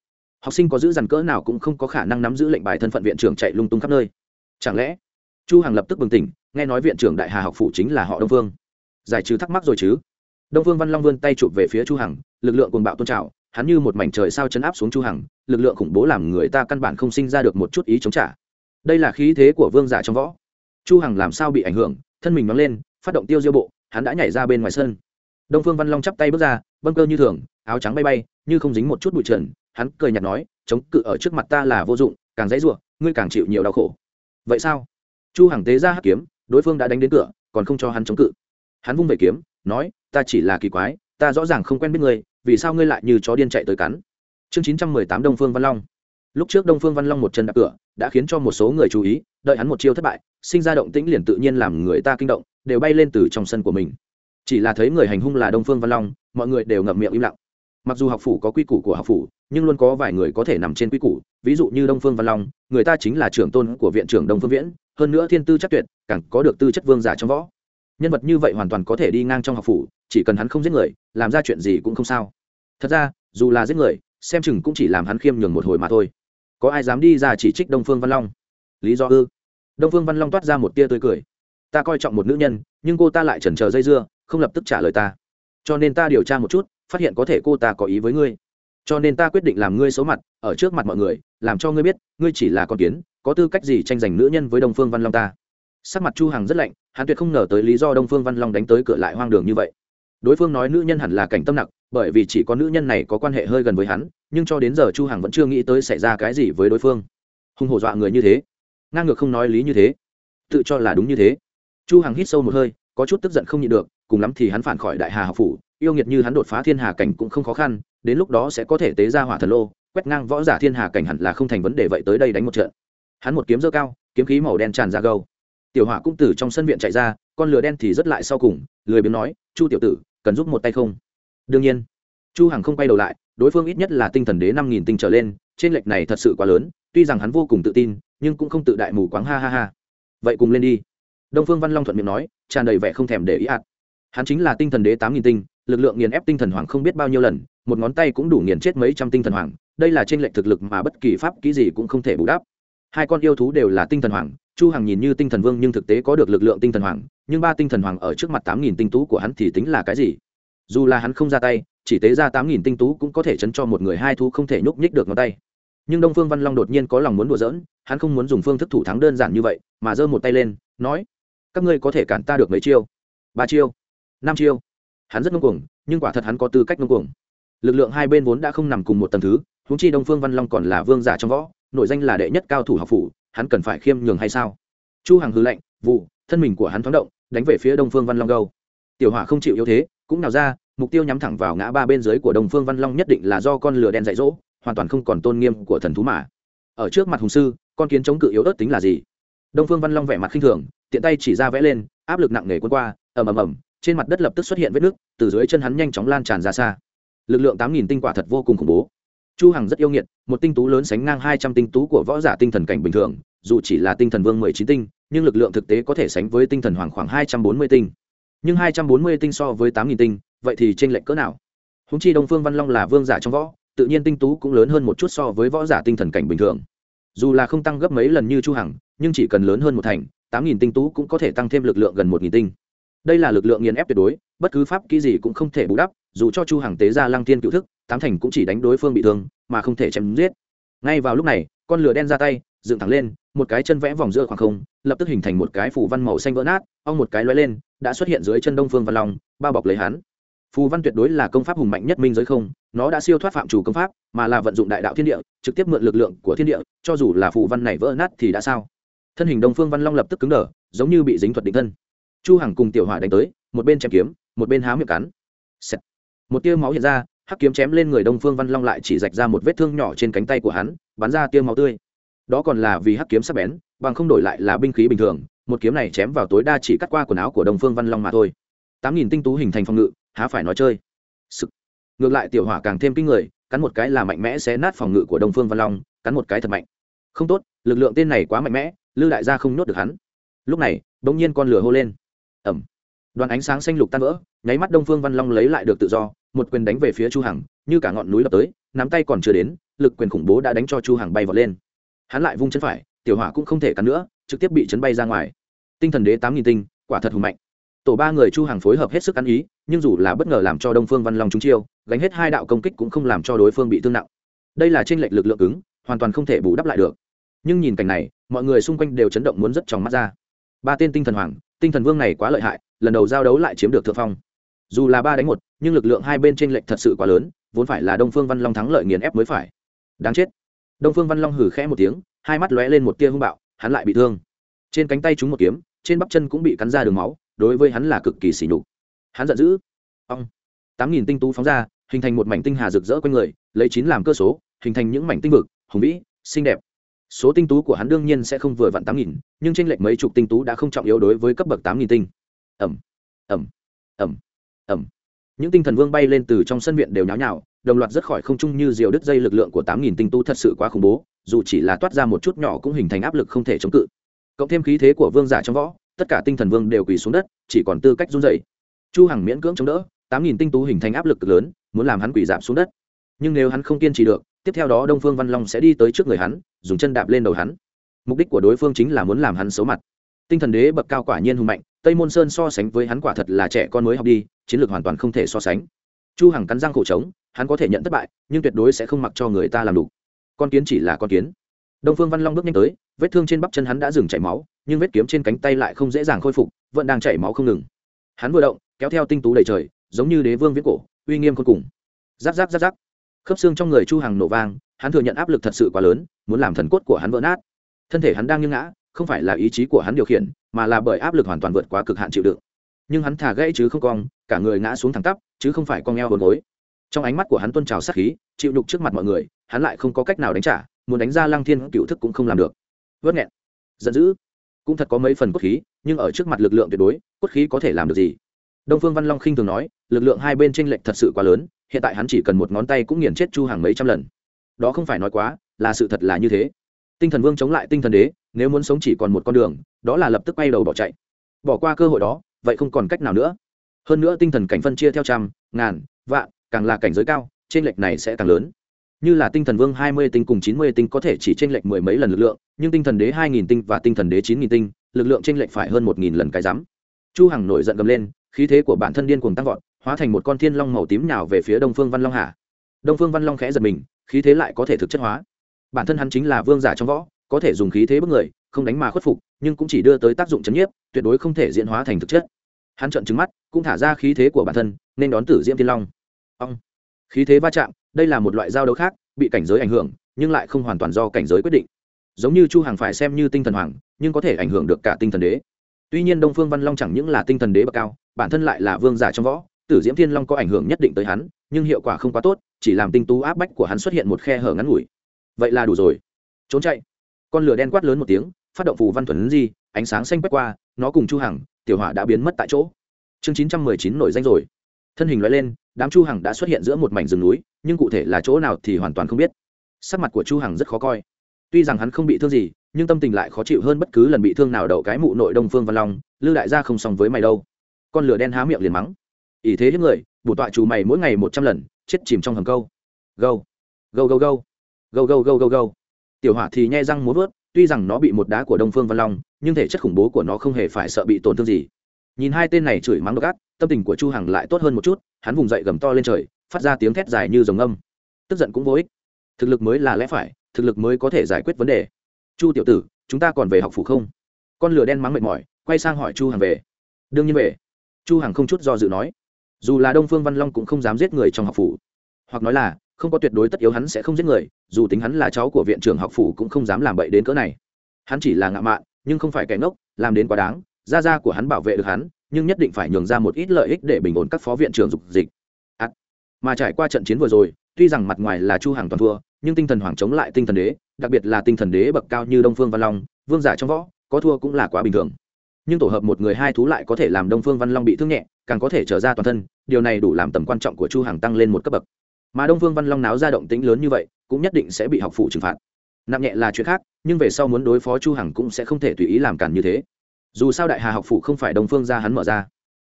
Speaker 1: Học sinh có giữ dằn cỡ nào cũng không có khả năng nắm giữ lệnh bài thân phận viện trưởng chạy lung tung khắp nơi. Chẳng lẽ chu hằng lập tức bừng tỉnh nghe nói viện trưởng đại hà học phủ chính là họ đông Vương, giải trừ thắc mắc rồi chứ? Đông Vương văn long vươn tay chụp về phía chu hằng lực lượng cuồng bạo tôn trào hắn như một mảnh trời sao chấn áp xuống chu hằng lực lượng khủng bố làm người ta căn bản không sinh ra được một chút ý chống trả. Đây là khí thế của vương giả trong võ. Chu hằng làm sao bị ảnh hưởng thân mình nóng lên phát động tiêu diêu bộ hắn đã nhảy ra bên ngoài sân đông phương văn long chắp tay bước ra bâng cơ như thường, áo trắng bay bay, như không dính một chút bụi trần, hắn cười nhạt nói, chống cự ở trước mặt ta là vô dụng, càng dãy ruộng ngươi càng chịu nhiều đau khổ. Vậy sao? Chu hằng tế ra hắc kiếm, đối phương đã đánh đến cửa, còn không cho hắn chống cự. Hắn vung về kiếm, nói, ta chỉ là kỳ quái, ta rõ ràng không quen biết ngươi, vì sao ngươi lại như chó điên chạy tới cắn? Chương chín trăm mười tám đông phương văn long. Lúc trước đông phương văn long một chân đạp cửa, đã khiến cho một số người chú ý, đợi hắn một chiêu thất bại, sinh ra động tĩnh liền tự nhiên làm người ta kinh động, đều bay lên từ trong sân của mình chỉ là thấy người hành hung là đông phương văn long, mọi người đều ngậm miệng im lặng. Mặc dù học phủ có quy củ của học phủ, nhưng luôn có vài người có thể nằm trên quy củ. Ví dụ như đông phương văn long, người ta chính là trưởng tôn của viện trưởng đông phương viễn, hơn nữa thiên tư chắc tuyệt, càng có được tư chất vương giả trong võ. Nhân vật như vậy hoàn toàn có thể đi ngang trong học phủ, chỉ cần hắn không giết người, làm ra chuyện gì cũng không sao. Thật ra, dù là giết người, xem chừng cũng chỉ làm hắn khiêm nhường một hồi mà thôi. Có ai dám đi ra chỉ trích đông phương văn long? Lý do ư? Đông phương văn long toát ra một tia tươi cười. Ta coi trọng một nữ nhân, nhưng cô ta lại chần chờ dây dưa không lập tức trả lời ta. Cho nên ta điều tra một chút, phát hiện có thể cô ta có ý với ngươi. Cho nên ta quyết định làm ngươi xấu mặt, ở trước mặt mọi người, làm cho ngươi biết, ngươi chỉ là con kiến, có tư cách gì tranh giành nữ nhân với đông phương văn long ta? Sắc mặt chu hằng rất lạnh, hắn tuyệt không ngờ tới lý do đông phương văn long đánh tới cửa lại hoang đường như vậy. Đối phương nói nữ nhân hẳn là cảnh tâm nặng, bởi vì chỉ có nữ nhân này có quan hệ hơi gần với hắn, nhưng cho đến giờ chu hằng vẫn chưa nghĩ tới xảy ra cái gì với đối phương. Hung hổ dọa người như thế, ngang ngược không nói lý như thế, tự cho là đúng như thế. Chu hằng hít sâu một hơi có chút tức giận không nhịn được, cùng lắm thì hắn phản khỏi đại hà học phủ, yêu nghiệt như hắn đột phá thiên hà cảnh cũng không khó khăn, đến lúc đó sẽ có thể tế ra hỏa thần lô, quét ngang võ giả thiên hà cảnh hẳn là không thành vấn đề vậy tới đây đánh một trận. Hắn một kiếm dơ cao, kiếm khí màu đen tràn ra gâu. Tiểu hỏa cũng từ trong sân viện chạy ra, con lửa đen thì rất lại sau cùng, lười biếng nói, chu tiểu tử, cần giúp một tay không? Đương nhiên. Chu hằng không quay đầu lại, đối phương ít nhất là tinh thần đế năm nghìn tinh trở lên, trên lệch này thật sự quá lớn, tuy rằng hắn vô cùng tự tin, nhưng cũng không tự đại mù quáng, ha ha ha. Vậy cùng lên đi. Đông phương văn long thuận miệng nói tràn đầy vẻ không thèm để ý ạt hắn chính là tinh thần đế tám nghìn tinh, lực lượng nghiền ép tinh thần hoàng không biết bao nhiêu lần, một ngón tay cũng đủ nghiền chết mấy trăm tinh thần hoàng, đây là trên lệnh thực lực mà bất kỳ pháp kỹ gì cũng không thể bù đắp. Hai con yêu thú đều là tinh thần hoàng, chu hằng nhìn như tinh thần vương nhưng thực tế có được lực lượng tinh thần hoàng, nhưng ba tinh thần hoàng ở trước mặt tám nghìn tinh tú của hắn thì tính là cái gì? Dù là hắn không ra tay, chỉ tế ra tám nghìn tinh tú cũng có thể chấn cho một người hai thú không thể nhúc nhích được ngón tay. Nhưng đông phương văn long đột nhiên có lòng muốn đùa giỡn, hắn không muốn dùng phương thức thủ thắng đơn giản như vậy, mà giơ một tay lên, nói các ngươi có thể cản ta được mấy chiêu? Ba chiêu? Năm chiêu? Hắn rất ngông cuồng, nhưng quả thật hắn có tư cách ngông cuồng. Lực lượng hai bên vốn đã không nằm cùng một tầng thứ húng chi đông phương văn long còn là vương giả trong võ nội danh là đệ nhất cao thủ học phủ, hắn cần phải khiêm nhường hay sao? Chu hằng hư lệnh vụ, thân mình của hắn thoáng động, đánh về phía đông phương văn long gâu tiểu hỏa không chịu yếu thế, cũng nào ra, mục tiêu nhắm thẳng vào ngã ba bên dưới của đông phương văn long nhất định là do con lửa đen dạy dỗ, hoàn toàn không còn tôn nghiêm của thần thú mà. Ở trước mặt hùng sư, con kiến chống cự yếu ớt tính là gì? Đông phương văn long vẻ mặt khinh thường tiện tay chỉ ra vẽ lên, áp lực nặng nề quân qua, ầm ầm ầm, trên mặt đất lập tức xuất hiện vết nước, từ dưới chân hắn nhanh chóng lan tràn ra xa. Lực lượng tám nghìn tinh quả thật vô cùng khủng bố. Chu hằng rất yêu nghiệt, một tinh tú lớn sánh ngang hai trăm tinh tú của võ giả tinh thần cảnh bình thường, dù chỉ là tinh thần vương mười chín tinh, nhưng lực lượng thực tế có thể sánh với tinh thần hoàng khoảng hai trăm bốn mươi tinh. Nhưng hai trăm bốn mươi tinh so với tám nghìn tinh, vậy thì trên lệnh cỡ nào? Húng chi đông phương văn long là vương giả trong võ, tự nhiên tinh tú cũng lớn hơn một chút so với võ giả tinh thần cảnh bình thường. Dù là không tăng gấp mấy lần như chu hằng, nhưng chỉ cần lớn hơn một thành tám nghìn tinh tú cũng có thể tăng thêm lực lượng gần một nghìn tinh. Đây là lực lượng nghiền ép tuyệt đối, bất cứ pháp kỹ gì cũng không thể bù đắp, dù cho chu Hằng tế ra lăng tiên cựu thức, tám thành cũng chỉ đánh đối phương bị thương, mà không thể chém giết. Ngay vào lúc này, con lửa đen ra tay, dựng thẳng lên, một cái chân vẽ vòng giữa khoảng không, lập tức hình thành một cái phù văn màu xanh vỡ nát, ong một cái lóe lên, đã xuất hiện dưới chân đông phương văn long, bao bọc lấy hắn. Phù văn tuyệt đối là công pháp hùng mạnh nhất minh giới không, nó đã siêu thoát phạm chủ công pháp, mà là vận dụng đại đạo thiên địa, trực tiếp mượn lực lượng của thiên địa, cho dù là phù văn này vỡ nát thì đã sao? Thân hình đông phương văn long lập tức cứng đờ, giống như bị dính thuật định thân. Chu hằng cùng tiểu hỏa đánh tới, một bên chém kiếm, một bên há miệng cắn. Xẹt. một tia máu hiện ra, hắc kiếm chém lên người đông phương văn long lại chỉ rạch ra một vết thương nhỏ trên cánh tay của hắn, bắn ra tia máu tươi. Đó còn là vì hắc kiếm sắc bén, bằng không đổi lại là binh khí bình thường, một kiếm này chém vào tối đa chỉ cắt qua quần áo của đông phương văn long mà thôi. Tám nghìn tinh tú hình thành phòng ngự, há phải nói chơi. Sự. ngược lại tiểu hỏa càng thêm kinh người, cắn một cái là mạnh mẽ sẽ nát phòng ngự của đông phương văn long, cắn một cái thật mạnh. Không tốt lực lượng tên này quá mạnh mẽ, lư đại gia không nhốt được hắn. Lúc này, bỗng nhiên con lửa hô lên. Ẩm. Đoàn ánh sáng xanh lục tan vỡ, nháy mắt đông phương văn long lấy lại được tự do, một quyền đánh về phía chu hằng, như cả ngọn núi lập tới, nắm tay còn chưa đến, lực quyền khủng bố đã đánh cho chu hằng bay vọt lên. Hắn lại vung chân phải, tiểu hỏa cũng không thể cắn nữa, trực tiếp bị chấn bay ra ngoài. Tinh thần đế tám nghìn tinh, quả thật hùng mạnh. Tổ ba người chu Hằng phối hợp hết sức ăn ý, nhưng dù là bất ngờ làm cho đông phương văn long trúng chiêu, gánh hết hai đạo công kích cũng không làm cho đối phương bị thương nặng. Đây là trên lệch lực lượng cứng, hoàn toàn không thể bù đắp lại được nhưng nhìn cảnh này, mọi người xung quanh đều chấn động muốn rất tròng mắt ra. Ba tên tinh thần hoàng, tinh thần vương này quá lợi hại, lần đầu giao đấu lại chiếm được thượng phong. Dù là ba đánh một, nhưng lực lượng hai bên tranh lệch thật sự quá lớn, vốn phải là đông phương văn long thắng lợi nghiền ép mới phải. Đáng chết. Đông phương văn long hử khẽ một tiếng, hai mắt lóe lên một tia hung bạo, hắn lại bị thương. Trên cánh tay trúng một kiếm, trên bắp chân cũng bị cắn ra đường máu, đối với hắn là cực kỳ sỉ nhục. Hắn giận dữ. Ông tám nghìn tinh tú phóng ra, hình thành một mảnh tinh hà rực rỡ quanh người, lấy chín làm cơ số, hình thành những mảnh tinh vực, hùng vĩ, xinh đẹp số tinh tú của hắn đương nhiên sẽ không vừa vặn tám nghìn, nhưng tranh lệch mấy chục tinh tú đã không trọng yếu đối với cấp bậc tám nghìn tinh. Ẩm ẩm ẩm ẩm những tinh thần vương bay lên từ trong sân viện đều nháo nhào, đồng loạt rất khỏi không trung như diều đứt dây lực lượng của tám nghìn tinh tú thật sự quá khủng bố, dù chỉ là toát ra một chút nhỏ cũng hình thành áp lực không thể chống cự. Cộng thêm khí thế của vương giả trong võ, tất cả tinh thần vương đều quỳ xuống đất, chỉ còn tư cách run dậy chu hằng miễn cưỡng chống đỡ, tám nghìn tinh tú hình thành áp lực lớn, muốn làm hắn quỳ giảm xuống đất. Nhưng nếu hắn không kiên trì được tiếp theo đó đông phương văn long sẽ đi tới trước người hắn, dùng chân đạp lên đầu hắn. Mục đích của đối phương chính là muốn làm hắn xấu mặt. Tinh thần đế bậc cao quả nhiên hùng mạnh, tây môn sơn so sánh với hắn quả thật là trẻ con mới học đi, chiến lược hoàn toàn không thể so sánh. Chu hằng cắn răng khổ trống, hắn có thể nhận thất bại, nhưng tuyệt đối sẽ không mặc cho người ta làm đủ. Con kiến chỉ là con kiến. Đông phương văn long bước nhanh tới, vết thương trên bắp chân hắn đã dừng chảy máu, nhưng vết kiếm trên cánh tay lại không dễ dàng khôi phục, vẫn đang chảy máu không ngừng. Hắn vừa động, kéo theo tinh tú đầy trời, giống như đế vương viễn cổ, uy nghiêm cuối cùng. Giáp giáp giáp giáp khớp xương trong người chu hằng nổ vang, hắn thừa nhận áp lực thật sự quá lớn, muốn làm thần cốt của hắn vỡ nát. Thân thể hắn đang nghiêng ngã, không phải là ý chí của hắn điều khiển, mà là bởi áp lực hoàn toàn vượt quá cực hạn chịu đựng. Nhưng hắn thả gãy chứ không cong, cả người ngã xuống thẳng tắp, chứ không phải cong eo hồn gối. Trong ánh mắt của hắn tuôn trào sát khí, chịu đục trước mặt mọi người, hắn lại không có cách nào đánh trả, muốn đánh ra lăng thiên cựu thức cũng không làm được. Vớt nghẹn, giận dữ. Cũng thật có mấy phần cốt khí, nhưng ở trước mặt lực lượng tuyệt đối, cốt khí có thể làm được gì? Đông phương văn long khinh thường nói, lực lượng hai bên tranh lệch thật sự quá lớn, hiện tại hắn chỉ cần một ngón tay cũng nghiền chết chu hàng mấy trăm lần. Đó không phải nói quá, là sự thật là như thế. Tinh thần vương chống lại tinh thần đế, nếu muốn sống chỉ còn một con đường, đó là lập tức bay đầu bỏ chạy. Bỏ qua cơ hội đó, vậy không còn cách nào nữa. Hơn nữa tinh thần cảnh phân chia theo trăm, ngàn, vạn, càng là cảnh giới cao trên lệch này sẽ càng lớn. Như là tinh thần vương hai mươi tinh cùng chín mươi tinh có thể chỉ trên lệch mười mấy lần lực lượng, nhưng tinh thần đế hai nghìn tinh và tinh thần đế chín nghìn tinh, lực lượng trên lệch phải hơn một nghìn lần cái rắm. Chu hằng nổi giận gầm lên khí thế của bản thân điên cuồng tăng vọt, hóa thành một con thiên long màu tím nhào về phía đông phương văn long hà. Đông phương văn long khẽ giật mình, khí thế lại có thể thực chất hóa. Bản thân hắn chính là vương giả trong võ, có thể dùng khí thế bức người, không đánh mà khuất phục, nhưng cũng chỉ đưa tới tác dụng chấn nhiếp, tuyệt đối không thể diễn hóa thành thực chất. Hắn trợn trừng mắt, cũng thả ra khí thế của bản thân, nên đón tử diễm thiên long. Ông khí thế va chạm, đây là một loại giao đấu khác, bị cảnh giới ảnh hưởng, nhưng lại không hoàn toàn do cảnh giới quyết định. Giống như chu hàng phải xem như tinh thần hoàng, nhưng có thể ảnh hưởng được cả tinh thần đế. Tuy nhiên đông phương văn long chẳng những là tinh thần đế bậc cao bản thân lại là vương giả trong võ, tử diễm thiên long có ảnh hưởng nhất định tới hắn, nhưng hiệu quả không quá tốt, chỉ làm tinh tú áp bách của hắn xuất hiện một khe hở ngắn ngủi. Vậy là đủ rồi. Trốn chạy. Con lửa đen quát lớn một tiếng, phát động phù văn thuần di, ánh sáng xanh quét qua, nó cùng chu hằng, tiểu hỏa đã biến mất tại chỗ. Chương chín trăm mười chín nổi danh rồi. Thân hình lói lên, đám chu hằng đã xuất hiện giữa một mảnh rừng núi, nhưng cụ thể là chỗ nào thì hoàn toàn không biết. Sắc mặt của chu hằng rất khó coi. Tuy rằng hắn không bị thương gì, nhưng tâm tình lại khó chịu hơn bất cứ lần bị thương nào đậu cái mụ nội đông phương văn long lưu đại gia không xong với mày đâu con lửa đen há miệng liền mắng. Ỷ thế hiếp người, bổ tọa chủ mày mỗi ngày một trăm lần, chết chìm trong hầm câu. Gâu gâu gâu gâu gâu gâu gâu gâu gâu. Tiểu hỏa thì nhai răng muốn vớt tuy rằng nó bị một đá của đông phương văn long, nhưng thể chất khủng bố của nó không hề phải sợ bị tổn thương gì. Nhìn hai tên này chửi mắng độc ác, tâm tình của chu hằng lại tốt hơn một chút, hắn vùng dậy gầm to lên trời, phát ra tiếng thét dài như dòng âm. Tức giận cũng vô ích. Thực lực mới là lẽ phải, thực lực mới có thể giải quyết vấn đề. Chu tiểu tử, chúng ta còn về học phủ không? Con lửa đen mắng mệt mỏi, quay sang hỏi chu hằng về. Đương nhiên về chu hằng không chút do dự nói dù là đông phương văn long cũng không dám giết người trong học phủ. Hoặc nói là không có tuyệt đối tất yếu hắn sẽ không giết người dù tính hắn là cháu của viện trưởng học phủ cũng không dám làm bậy đến cỡ này. Hắn chỉ là ngạo mạn nhưng không phải kẻ ngốc làm đến quá đáng gia gia của hắn bảo vệ được hắn nhưng nhất định phải nhường ra một ít lợi ích để bình ổn các phó viện trưởng dục dịch. À, mà trải qua trận chiến vừa rồi tuy rằng mặt ngoài là chu hàng toàn thua nhưng tinh thần hoàng chống lại tinh thần đế đặc biệt là tinh thần đế bậc cao như đông phương văn long vương giả trong võ có thua cũng là quá bình thường nhưng tổ hợp một người hai thú lại có thể làm đông phương văn long bị thương nhẹ, càng có thể trở ra toàn thân, điều này đủ làm tầm quan trọng của chu Hằng tăng lên một cấp bậc. Mà đông phương văn long náo ra động tĩnh lớn như vậy, cũng nhất định sẽ bị học phụ trừng phạt. Nặng nhẹ là chuyện khác, nhưng về sau muốn đối phó chu hằng cũng sẽ không thể tùy ý làm cản như thế. Dù sao đại hà học phủ không phải đông phương ra hắn mở ra.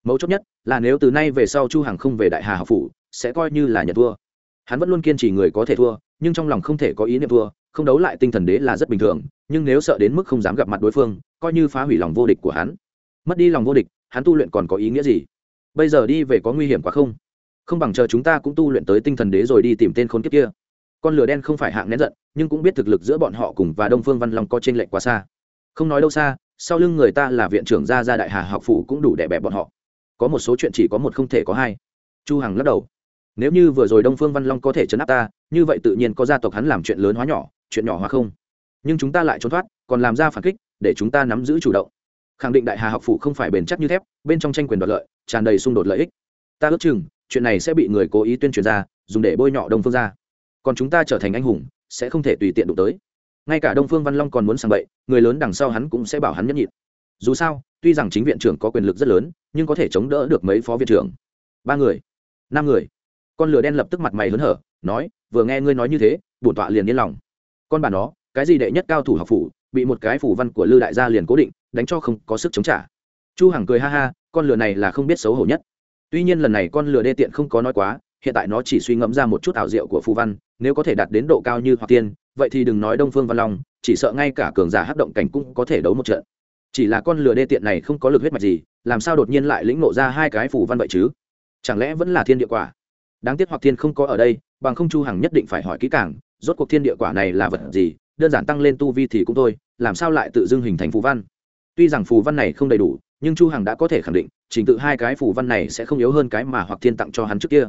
Speaker 1: Mấu chốt nhất là nếu từ nay về sau chu hằng không về đại hà học phủ sẽ coi như là nhận thua. Hắn vẫn luôn kiên trì người có thể thua, nhưng trong lòng không thể có ý niệm thua không đấu lại tinh thần đế là rất bình thường, nhưng nếu sợ đến mức không dám gặp mặt đối phương, coi như phá hủy lòng vô địch của hắn. Mất đi lòng vô địch, hắn tu luyện còn có ý nghĩa gì? Bây giờ đi về có nguy hiểm quá không? Không bằng chờ chúng ta cũng tu luyện tới tinh thần đế rồi đi tìm tên khốn kiếp kia. Con lửa đen không phải hạng nén giận, nhưng cũng biết thực lực giữa bọn họ cùng và đông phương văn long có trên lệnh quá xa. Không nói đâu xa, sau lưng người ta là viện trưởng gia gia đại hà học phủ cũng đủ đẻ bẹp bọn họ. Có một số chuyện chỉ có một không thể có hai. Chu hằng lắc đầu. Nếu như vừa rồi đông phương văn long có thể chấn áp ta, như vậy tự nhiên có gia tộc hắn làm chuyện lớn hóa nhỏ chuyện nhỏ hóa không. Nhưng chúng ta lại trốn thoát, còn làm ra phản kích, để chúng ta nắm giữ chủ động. Khẳng định đại hà học phủ không phải bền chắc như thép, bên trong tranh quyền đoạt lợi, tràn đầy xung đột lợi ích. Ta ước chừng, chuyện này sẽ bị người cố ý tuyên truyền ra, dùng để bôi nhọ đông phương ra. Còn chúng ta trở thành anh hùng, sẽ không thể tùy tiện đụng tới. Ngay cả đông phương văn long còn muốn sang bậy, người lớn đằng sau hắn cũng sẽ bảo hắn nhẫn nhịn. Dù sao, tuy rằng chính viện trưởng có quyền lực rất lớn, nhưng có thể chống đỡ được mấy phó viện trưởng. Ba người, năm người. Con lửa đen lập tức mặt mày hớn hở, nói, vừa nghe ngươi nói như thế, bổn tọa liền yên lòng con bà nó, cái gì đệ nhất cao thủ học phủ, bị một cái phủ văn của lư đại gia liền cố định, đánh cho không có sức chống trả. Chu hằng cười ha ha, con lừa này là không biết xấu hổ nhất. Tuy nhiên lần này con lừa đê tiện không có nói quá, hiện tại nó chỉ suy ngẫm ra một chút ảo diệu của phù văn, nếu có thể đạt đến độ cao như hoặc tiên, vậy thì đừng nói đông phương văn long, chỉ sợ ngay cả cường giả hấp động cảnh cũng có thể đấu một trận. Chỉ là con lừa đê tiện này không có lực huyết mạch gì, làm sao đột nhiên lại lĩnh nộ ra hai cái phù văn vậy chứ? Chẳng lẽ vẫn là thiên địa quả? Đáng tiếc hoặc thiên không có ở đây, bằng không chu hằng nhất định phải hỏi kỹ càng rốt cuộc thiên địa quả này là vật gì, đơn giản tăng lên tu vi thì cũng thôi, làm sao lại tự dưng hình thành phù văn? Tuy rằng phù văn này không đầy đủ, nhưng chu hằng đã có thể khẳng định, trình tự hai cái phù văn này sẽ không yếu hơn cái mà hoặc thiên tặng cho hắn trước kia.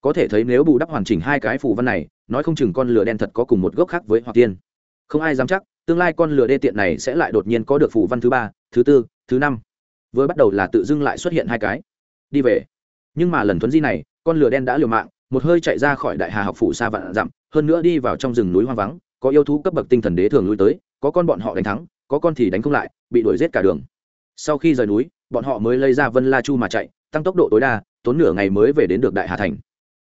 Speaker 1: Có thể thấy nếu bù đắp hoàn chỉnh hai cái phù văn này, nói không chừng con lửa đen thật có cùng một gốc khác với hoặc tiên không ai dám chắc, tương lai con lửa đê tiện này sẽ lại đột nhiên có được phù văn thứ ba, thứ tư, thứ năm. Vừa bắt đầu là tự dưng lại xuất hiện hai cái. Đi về. Nhưng mà lần thuấn di này, con lửa đen đã liều mạng một hơi chạy ra khỏi đại hà học phủ xa vạn dặm, hơn nữa đi vào trong rừng núi hoang vắng, có yêu thú cấp bậc tinh thần đế thường lui tới, có con bọn họ đánh thắng, có con thì đánh không lại, bị đuổi giết cả đường. Sau khi rời núi, bọn họ mới lấy ra vân la chu mà chạy, tăng tốc độ tối đa, tốn nửa ngày mới về đến được đại hà thành.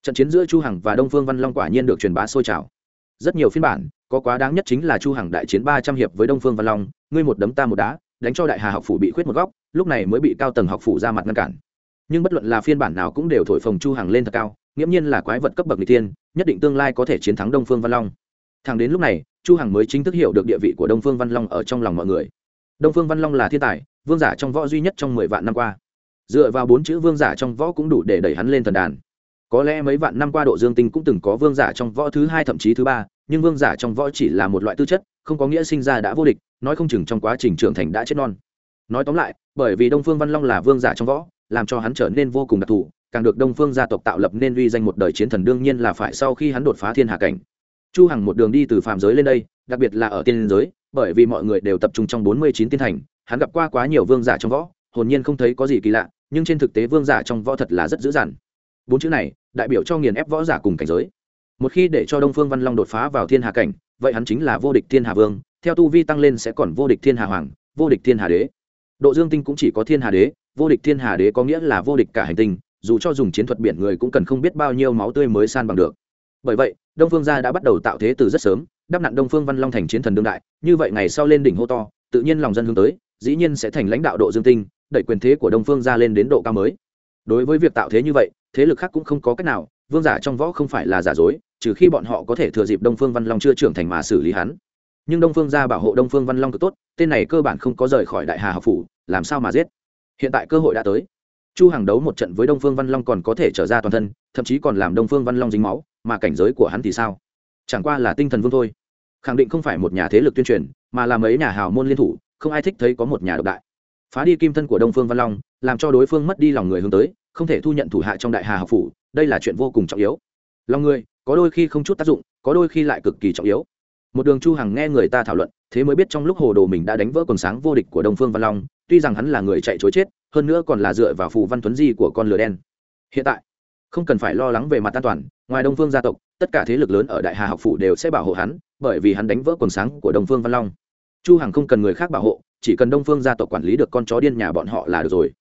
Speaker 1: Trận chiến giữa chu hằng và đông phương văn long quả nhiên được truyền bá sôi trào. Rất nhiều phiên bản, có quá đáng nhất chính là chu hằng đại chiến ba trăm hiệp với đông phương văn long, ngươi một đấm ta một đá, đánh cho đại hà học phủ bị khuyết một góc, lúc này mới bị cao tầng học phủ ra mặt ngăn cản. Nhưng bất luận là phiên bản nào cũng đều thổi phồng chu hằng lên thật cao nghiễm nhiên là quái vật cấp bậc n tiên nhất định tương lai có thể chiến thắng đông phương văn long. Thẳng đến lúc này, chu hằng mới chính thức hiểu được địa vị của đông phương văn long ở trong lòng mọi người. Đông phương văn long là thiên tài, vương giả trong võ duy nhất trong mười vạn năm qua. Dựa vào bốn chữ vương giả trong võ cũng đủ để đẩy hắn lên thần đàn. Có lẽ mấy vạn năm qua độ dương tinh cũng từng có vương giả trong võ thứ hai thậm chí thứ ba, nhưng vương giả trong võ chỉ là một loại tư chất, không có nghĩa sinh ra đã vô địch, nói không chừng trong quá trình trưởng thành đã chết non. Nói tóm lại, bởi vì đông phương văn long là vương giả trong võ, làm cho hắn trở nên vô cùng đặc thù càng được đông phương gia tộc tạo lập nên uy danh một đời chiến thần đương nhiên là phải sau khi hắn đột phá thiên hạ cảnh. Chu hằng một đường đi từ phàm giới lên đây, đặc biệt là ở tiên giới, bởi vì mọi người đều tập trung trong 49 tiên thành, hắn gặp qua quá nhiều vương giả trong võ, hồn nhiên không thấy có gì kỳ lạ, nhưng trên thực tế vương giả trong võ thật là rất dữ dằn. Bốn chữ này, đại biểu cho nghiền ép võ giả cùng cảnh giới. Một khi để cho đông phương văn long đột phá vào thiên hà cảnh, vậy hắn chính là vô địch thiên hà vương, theo tu vi tăng lên sẽ còn vô địch thiên hà hoàng, vô địch thiên hà đế. Độ dương tinh cũng chỉ có thiên hà đế, vô địch thiên hà đế có nghĩa là vô địch cả hành tinh dù cho dùng chiến thuật biển người cũng cần không biết bao nhiêu máu tươi mới san bằng được. Bởi vậy, đông phương gia đã bắt đầu tạo thế từ rất sớm, đắp nặn đông phương văn long thành chiến thần đương đại. Như vậy ngày sau lên đỉnh hô to, tự nhiên lòng dân hướng tới, dĩ nhiên sẽ thành lãnh đạo độ dương tinh, đẩy quyền thế của đông phương gia lên đến độ cao mới. Đối với việc tạo thế như vậy, thế lực khác cũng không có cách nào, vương giả trong võ không phải là giả dối, trừ khi bọn họ có thể thừa dịp đông phương văn long chưa trưởng thành mà xử lý hắn. Nhưng đông phương gia bảo hộ đông phương văn long cực tốt, tên này cơ bản không có rời khỏi đại hà học phủ, làm sao mà giết? Hiện tại cơ hội đã tới chu hàng đấu một trận với đông phương văn long còn có thể trở ra toàn thân, thậm chí còn làm đông phương văn long dính máu, mà cảnh giới của hắn thì sao? Chẳng qua là tinh thần vương thôi. Khẳng định không phải một nhà thế lực tuyên truyền, mà là mấy nhà hào môn liên thủ, không ai thích thấy có một nhà độc đại. Phá đi kim thân của đông phương văn long, làm cho đối phương mất đi lòng người hướng tới, không thể thu nhận thủ hạ trong đại hà học phủ, đây là chuyện vô cùng trọng yếu. Lòng người, có đôi khi không chút tác dụng, có đôi khi lại cực kỳ trọng yếu một đường chu hằng nghe người ta thảo luận, thế mới biết trong lúc hồ đồ mình đã đánh vỡ quần sáng vô địch của đông phương văn long, tuy rằng hắn là người chạy chối chết, hơn nữa còn là dựa vào phù văn tuấn di của con lừa đen. Hiện tại, không cần phải lo lắng về mặt an toàn, ngoài đông phương gia tộc, tất cả thế lực lớn ở đại hà học phủ đều sẽ bảo hộ hắn, bởi vì hắn đánh vỡ quần sáng của đông phương văn long. Chu hằng không cần người khác bảo hộ, chỉ cần đông phương gia tộc quản lý được con chó điên nhà bọn họ là được rồi.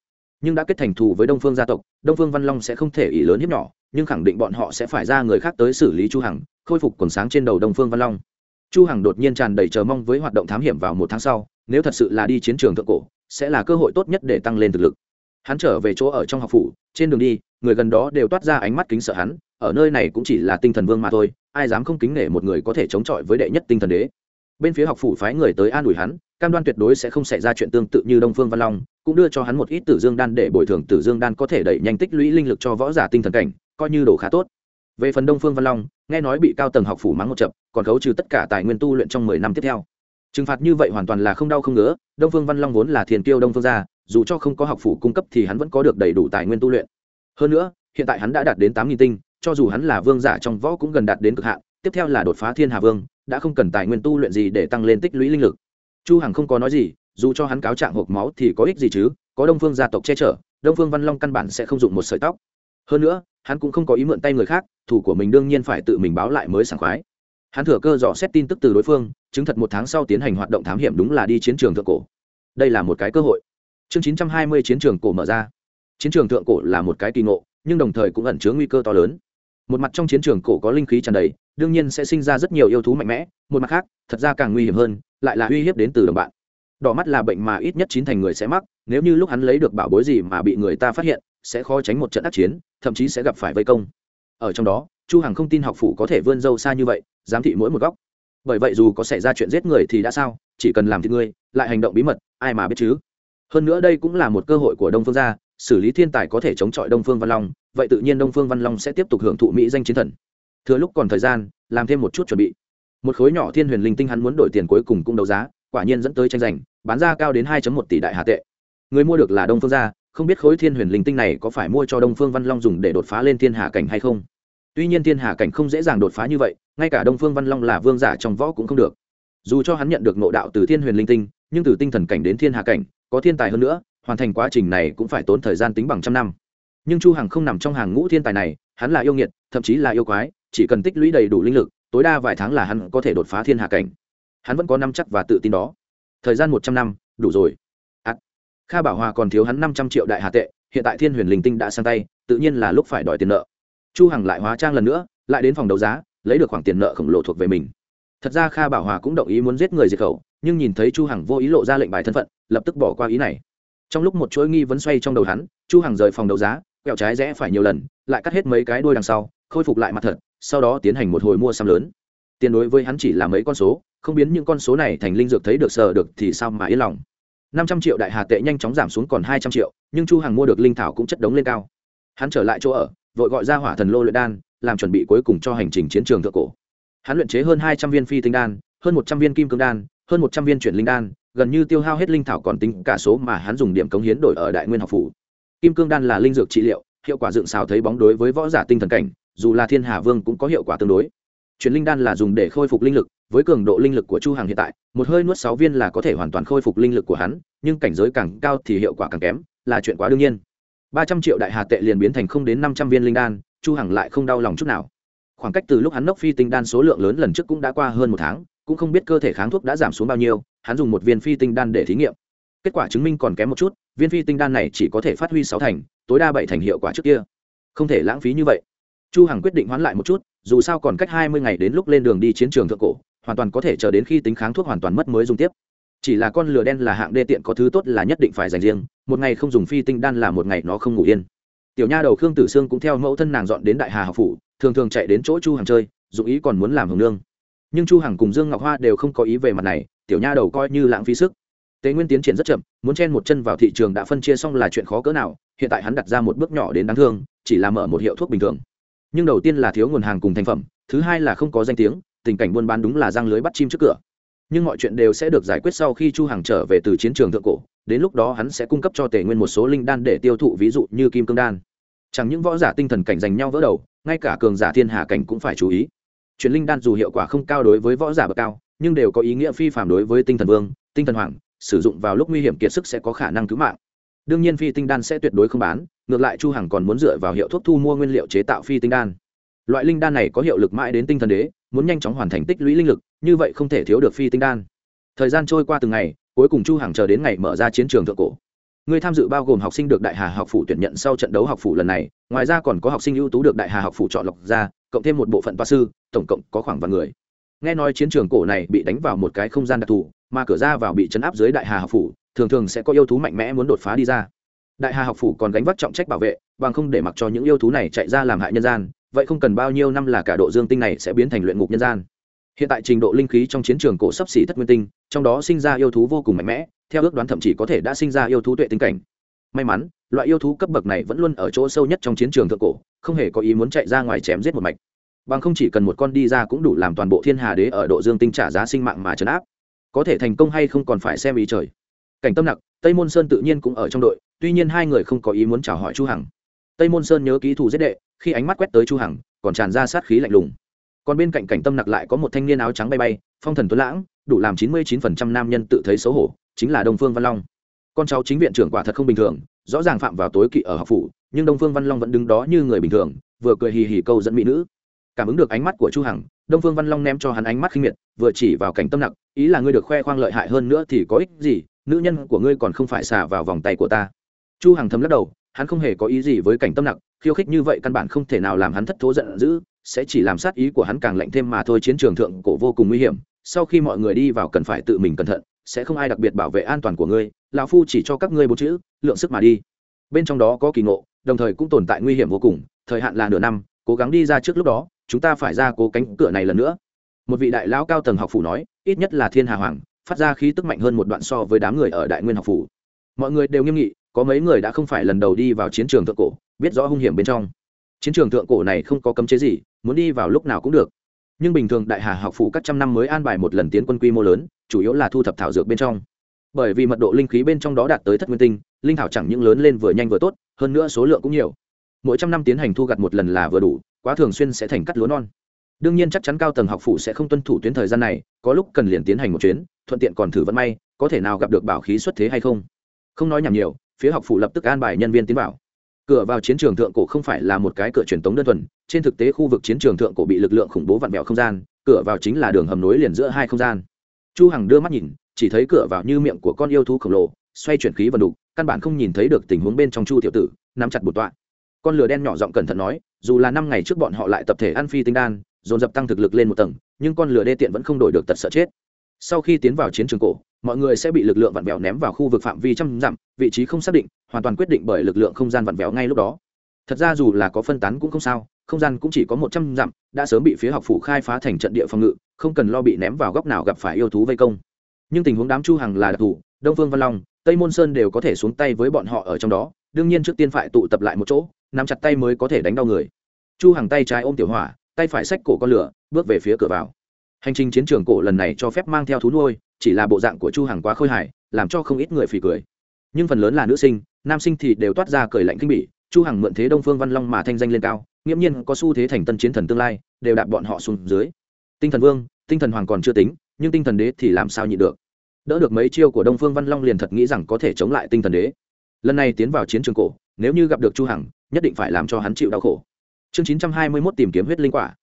Speaker 1: Nhưng đã kết thành thù với đông phương gia tộc, đông phương văn long sẽ không thể ý lớn hiếp nhỏ, nhưng khẳng định bọn họ sẽ phải ra người khác tới xử lý chu hằng, khôi phục quần sáng trên đầu đông phương văn long chu hằng đột nhiên tràn đầy chờ mong với hoạt động thám hiểm vào một tháng sau, nếu thật sự là đi chiến trường thượng cổ, sẽ là cơ hội tốt nhất để tăng lên thực lực. Hắn trở về chỗ ở trong học phủ, trên đường đi, người gần đó đều toát ra ánh mắt kính sợ hắn, ở nơi này cũng chỉ là tinh thần vương mà thôi, ai dám không kính nể một người có thể chống chọi với đệ nhất tinh thần đế. Bên phía học phủ phái người tới an ủi hắn, cam đoan tuyệt đối sẽ không xảy ra chuyện tương tự như đông phương văn long, cũng đưa cho hắn một ít tử dương đan để bồi thường tử dương đan có thể đẩy nhanh tích lũy linh lực cho võ giả tinh thần cảnh, coi như đồ khá tốt về phần đông phương văn long, nghe nói bị cao tầng học phủ mắng một chập, còn khấu trừ tất cả tài nguyên tu luyện trong mười năm tiếp theo. Trừng phạt như vậy hoàn toàn là không đau không ngứa, đông phương văn long vốn là thiền tiêu đông phương gia, dù cho không có học phủ cung cấp thì hắn vẫn có được đầy đủ tài nguyên tu luyện. Hơn nữa, hiện tại hắn đã đạt đến tám nghìn tinh, cho dù hắn là vương giả trong võ cũng gần đạt đến cực hạn, tiếp theo là đột phá thiên hà vương, đã không cần tài nguyên tu luyện gì để tăng lên tích lũy linh lực. Chu hằng không có nói gì, dù cho hắn cáo trạng hộp máu thì có ích gì chứ, có đông phương gia tộc che chở, đông phương văn long căn bản sẽ không dụng một sợi tóc. Hơn nữa, hắn cũng không có ý mượn tay người khác thủ của mình đương nhiên phải tự mình báo lại mới sảng khoái. Hắn thừa cơ dò xét tin tức từ đối phương, chứng thật một tháng sau tiến hành hoạt động thám hiểm đúng là đi chiến trường thượng cổ. Đây là một cái cơ hội. Chương 920 chiến trường cổ mở ra. Chiến trường thượng cổ là một cái kỳ ngộ, nhưng đồng thời cũng ẩn chứa nguy cơ to lớn. Một mặt trong chiến trường cổ có linh khí tràn đầy, đương nhiên sẽ sinh ra rất nhiều yêu thú mạnh mẽ, một mặt khác, thật ra càng nguy hiểm hơn, lại là uy hiếp đến từ đồng bạn. Đỏ mắt là bệnh mà ít nhất chín thành người sẽ mắc, nếu như lúc hắn lấy được bảo bối gì mà bị người ta phát hiện, sẽ khó tránh một trận ác chiến, thậm chí sẽ gặp phải vây công ở trong đó, chu hằng không tin học phủ có thể vươn dâu xa như vậy, giám thị mỗi một góc. Bởi vậy dù có xảy ra chuyện giết người thì đã sao, chỉ cần làm thì ngươi, lại hành động bí mật, ai mà biết chứ? Hơn nữa đây cũng là một cơ hội của đông phương gia, xử lý thiên tài có thể chống chọi đông phương văn long, vậy tự nhiên đông phương văn long sẽ tiếp tục hưởng thụ mỹ danh chiến thần. Thừa lúc còn thời gian, làm thêm một chút chuẩn bị. Một khối nhỏ thiên huyền linh tinh hắn muốn đổi tiền cuối cùng cũng đấu giá, quả nhiên dẫn tới tranh giành, bán ra cao đến 2 một tỷ đại hạ tệ. Người mua được là đông phương gia không biết khối thiên huyền linh tinh này có phải mua cho đông phương văn long dùng để đột phá lên thiên hà cảnh hay không? Tuy nhiên thiên hà cảnh không dễ dàng đột phá như vậy, ngay cả đông phương văn long là vương giả trong võ cũng không được. Dù cho hắn nhận được nộ đạo từ thiên huyền linh tinh, nhưng từ tinh thần cảnh đến thiên hà cảnh, có thiên tài hơn nữa, hoàn thành quá trình này cũng phải tốn thời gian tính bằng trăm năm. Nhưng chu hằng không nằm trong hàng ngũ thiên tài này, hắn là yêu nghiệt, thậm chí là yêu quái, chỉ cần tích lũy đầy đủ linh lực, tối đa vài tháng là hắn có thể đột phá thiên hà cảnh. Hắn vẫn có năm chắc và tự tin đó. Thời gian một trăm năm, đủ rồi kha bảo hòa còn thiếu hắn năm trăm triệu đại hà tệ, hiện tại thiên huyền linh tinh đã sang tay, tự nhiên là lúc phải đòi tiền nợ. Chu hằng lại hóa trang lần nữa, lại đến phòng đấu giá, lấy được khoản tiền nợ khổng lồ thuộc về mình. Thật ra kha bảo hòa cũng đồng ý muốn giết người diệt khẩu, nhưng nhìn thấy chu hằng vô ý lộ ra lệnh bài thân phận, lập tức bỏ qua ý này. Trong lúc một chuỗi nghi vấn xoay trong đầu hắn, chu hằng rời phòng đấu giá, quẹo trái rẽ phải nhiều lần, lại cắt hết mấy cái đuôi đằng sau, khôi phục lại mặt thật, sau đó tiến hành một hồi mua sắm lớn. Tiền đối với hắn chỉ là mấy con số, không biến những con số này thành linh dược thấy được sờ được thì sao mà yên lòng năm trăm triệu đại hà tệ nhanh chóng giảm xuống còn hai trăm triệu, nhưng chu hằng mua được linh thảo cũng chất đống lên cao. Hắn trở lại chỗ ở, vội gọi ra hỏa thần lô luyện đan, làm chuẩn bị cuối cùng cho hành trình chiến trường thượng cổ. Hắn luyện chế hơn hai trăm viên phi tinh đan, hơn một trăm viên kim cương đan, hơn một trăm viên chuyển linh đan, gần như tiêu hao hết linh thảo còn tính cả số mà hắn dùng điểm cống hiến đổi ở đại nguyên học phủ. Kim cương đan là linh dược trị liệu, hiệu quả dựng xào thấy bóng đối với võ giả tinh thần cảnh, dù là thiên hà vương cũng có hiệu quả tương đối. Chuyển linh đan là dùng để khôi phục linh lực với cường độ linh lực của chu hàng hiện tại, một hơi nuốt sáu viên là có thể hoàn toàn khôi phục linh lực của hắn, nhưng cảnh giới càng cao thì hiệu quả càng kém, là chuyện quá đương nhiên. Ba trăm triệu đại hà tệ liền biến thành không đến năm trăm viên linh đan, chu hằng lại không đau lòng chút nào. Khoảng cách từ lúc hắn nốc phi tinh đan số lượng lớn lần trước cũng đã qua hơn một tháng, cũng không biết cơ thể kháng thuốc đã giảm xuống bao nhiêu, hắn dùng một viên phi tinh đan để thí nghiệm. Kết quả chứng minh còn kém một chút, viên phi tinh đan này chỉ có thể phát huy sáu thành, tối đa bảy thành hiệu quả trước kia. Không thể lãng phí như vậy. Chu hằng quyết định hoãn lại một chút, dù sao còn cách hai mươi ngày đến lúc lên đường đi chiến trường thượng cổ hoàn toàn có thể chờ đến khi tính kháng thuốc hoàn toàn mất mới dùng tiếp. Chỉ là con lừa đen là hạng đê tiện có thứ tốt là nhất định phải dành riêng, một ngày không dùng phi tinh đan là một ngày nó không ngủ yên. Tiểu nha đầu khương tử sương cũng theo mẫu thân nàng dọn đến đại hà học phủ, thường thường chạy đến chỗ chu hằng chơi dù ý còn muốn làm hồng nương. Nhưng chu hằng cùng dương ngọc hoa đều không có ý về mặt này, tiểu nha đầu coi như lãng phí sức. Tế nguyên tiến triển rất chậm, muốn chen một chân vào thị trường đã phân chia xong là chuyện khó cỡ nào, hiện tại hắn đặt ra một bước nhỏ đến đáng thương, chỉ là mở một hiệu thuốc bình thường. Nhưng đầu tiên là thiếu nguồn hàng cùng thành phẩm, thứ hai là không có danh tiếng tình cảnh buôn bán đúng là răng lưới bắt chim trước cửa. Nhưng mọi chuyện đều sẽ được giải quyết sau khi chu hằng trở về từ chiến trường thượng cổ, đến lúc đó hắn sẽ cung cấp cho tề nguyên một số linh đan để tiêu thụ, ví dụ như kim cương đan. Chẳng những võ giả tinh thần cảnh giành nhau vỡ đầu, ngay cả cường giả thiên hạ cảnh cũng phải chú ý. Chuyện linh đan dù hiệu quả không cao đối với võ giả bậc cao, nhưng đều có ý nghĩa phi phạm đối với tinh thần vương, tinh thần hoàng, sử dụng vào lúc nguy hiểm kiệt sức sẽ có khả năng cứu mạng. Đương nhiên phi tinh đan sẽ tuyệt đối không bán, ngược lại chu hằng còn muốn dựa vào hiệu thuốc thu mua nguyên liệu chế tạo phi tinh đan. Loại linh đan này có hiệu lực mãi đến tinh thần đế muốn nhanh chóng hoàn thành tích lũy linh lực, như vậy không thể thiếu được phi tinh đan. Thời gian trôi qua từng ngày, cuối cùng chu hằng chờ đến ngày mở ra chiến trường thượng cổ. Người tham dự bao gồm học sinh được đại hà học phủ tuyển nhận sau trận đấu học phủ lần này, ngoài ra còn có học sinh ưu tú được đại hà học phủ chọn lọc ra, cộng thêm một bộ phận toa sư, tổng cộng có khoảng vài người. Nghe nói chiến trường cổ này bị đánh vào một cái không gian đặc thù, mà cửa ra vào bị chấn áp dưới đại hà học phủ, thường thường sẽ có yêu thú mạnh mẽ muốn đột phá đi ra. Đại hà học phủ còn gánh vác trọng trách bảo vệ, bằng không để mặc cho những yêu thú này chạy ra làm hại nhân gian vậy không cần bao nhiêu năm là cả độ dương tinh này sẽ biến thành luyện ngục nhân gian. Hiện tại trình độ linh khí trong chiến trường cổ sắp xỉ thất nguyên tinh, trong đó sinh ra yêu thú vô cùng mạnh mẽ, theo ước đoán thậm chí có thể đã sinh ra yêu thú tuệ tinh cảnh. May mắn, loại yêu thú cấp bậc này vẫn luôn ở chỗ sâu nhất trong chiến trường thượng cổ, không hề có ý muốn chạy ra ngoài chém giết một mạch. Bằng không chỉ cần một con đi ra cũng đủ làm toàn bộ thiên hà đế ở độ dương tinh trả giá sinh mạng mà trấn áp. Có thể thành công hay không còn phải xem ý trời. Cảnh tâm nặc, tây môn sơn tự nhiên cũng ở trong đội, tuy nhiên hai người không có ý muốn chào hỏi chu hằng. Tây môn sơn nhớ ký thù giết đệ khi ánh mắt quét tới chu hằng, còn tràn ra sát khí lạnh lùng. Còn bên cạnh cảnh tâm nặc lại có một thanh niên áo trắng bay bay, phong thần tuấn lãng, đủ làm chín mươi 99% nam nhân tự thấy xấu hổ, chính là đông phương văn long. Con cháu chính viện trưởng quả thật không bình thường, rõ ràng phạm vào tối kỵ ở học phủ, nhưng đông phương văn long vẫn đứng đó như người bình thường, vừa cười hì hì câu dẫn mỹ nữ. Cảm ứng được ánh mắt của chu hằng, đông phương văn long ném cho hắn ánh mắt khinh miệt, vừa chỉ vào cảnh tâm nặc, ý là ngươi được khoe khoang lợi hại hơn nữa thì có ích gì, nữ nhân của ngươi còn không phải xả vào vòng tay của ta. Chu hằng thầm lắc đầu, hắn không hề có ý gì với cảnh tâm nặc khiêu khích như vậy căn bản không thể nào làm hắn thất thố giận dữ, sẽ chỉ làm sát ý của hắn càng lạnh thêm mà thôi, chiến trường thượng cổ vô cùng nguy hiểm, sau khi mọi người đi vào cần phải tự mình cẩn thận, sẽ không ai đặc biệt bảo vệ an toàn của ngươi, lão phu chỉ cho các ngươi bốn chữ, lượng sức mà đi. Bên trong đó có kỳ ngộ, đồng thời cũng tồn tại nguy hiểm vô cùng, thời hạn là nửa năm, cố gắng đi ra trước lúc đó, chúng ta phải ra cố cánh cửa này lần nữa. Một vị đại lão cao tầng học phủ nói, ít nhất là thiên hà hoàng, phát ra khí tức mạnh hơn một đoạn so với đám người ở đại nguyên học phủ. Mọi người đều nghiêm nghị, có mấy người đã không phải lần đầu đi vào chiến trường thượng cổ biết rõ hung hiểm bên trong. Chiến trường thượng cổ này không có cấm chế gì, muốn đi vào lúc nào cũng được. Nhưng bình thường đại hà học phủ các trăm năm mới an bài một lần tiến quân quy mô lớn, chủ yếu là thu thập thảo dược bên trong. Bởi vì mật độ linh khí bên trong đó đạt tới thất nguyên tinh, linh thảo chẳng những lớn lên vừa nhanh vừa tốt, hơn nữa số lượng cũng nhiều. Mỗi trăm năm tiến hành thu gặt một lần là vừa đủ, quá thường xuyên sẽ thành cắt lúa non. Đương nhiên chắc chắn cao tầng học phủ sẽ không tuân thủ tuyến thời gian này, có lúc cần liền tiến hành một chuyến, thuận tiện còn thử vận may, có thể nào gặp được bảo khí xuất thế hay không. Không nói nhảm nhiều, phía học phủ lập tức an bài nhân viên tiến vào cửa vào chiến trường thượng cổ không phải là một cái cửa truyền tống đơn thuần, trên thực tế khu vực chiến trường thượng cổ bị lực lượng khủng bố vặn vẹo không gian, cửa vào chính là đường hầm nối liền giữa hai không gian. Chu hằng đưa mắt nhìn, chỉ thấy cửa vào như miệng của con yêu thú khổng lồ, xoay chuyển khí vần đục, căn bản không nhìn thấy được tình huống bên trong chu tiểu tử, nắm chặt bột tọa. Con lửa đen nhỏ giọng cẩn thận nói, dù là năm ngày trước bọn họ lại tập thể ăn phi tinh đan, dồn dập tăng thực lực lên một tầng, nhưng con lửa đê tiện vẫn không đổi được tật sợ chết sau khi tiến vào chiến trường cổ, mọi người sẽ bị lực lượng vặn vẹo ném vào khu vực phạm vi trăm dặm, vị trí không xác định, hoàn toàn quyết định bởi lực lượng không gian vặn vẹo ngay lúc đó. Thật ra dù là có phân tán cũng không sao, không gian cũng chỉ có một trăm dặm, đã sớm bị phía học phủ khai phá thành trận địa phòng ngự, không cần lo bị ném vào góc nào gặp phải yêu thú vây công. Nhưng tình huống đám chu hằng là đặc thù, đông phương văn long, tây môn sơn đều có thể xuống tay với bọn họ ở trong đó, đương nhiên trước tiên phải tụ tập lại một chỗ, nắm chặt tay mới có thể đánh đau người. Chu Hằng tay trái ôm tiểu hỏa, tay phải xách cổ con lửa, bước về phía cửa vào hành trình chiến trường cổ lần này cho phép mang theo thú nuôi, chỉ là bộ dạng của chu hàng quá khôi hài, làm cho không ít người phì cười. Nhưng phần lớn là nữ sinh, nam sinh thì đều toát ra cười lạnh kinh bỉ, chu hằng mượn thế đông phương văn long mà thanh danh lên cao, nghiễm nhiên có xu thế thành tân chiến thần tương lai, đều đạp bọn họ xuống dưới. Tinh thần vương, tinh thần hoàng còn chưa tính, nhưng tinh thần đế thì làm sao nhịn được? Đỡ được mấy chiêu của đông phương văn long liền thật nghĩ rằng có thể chống lại tinh thần đế. Lần này tiến vào chiến trường cổ, nếu như gặp được chu hằng, nhất định phải làm cho hắn chịu đau khổ. Chương 921 tìm kiếm huyết linh quả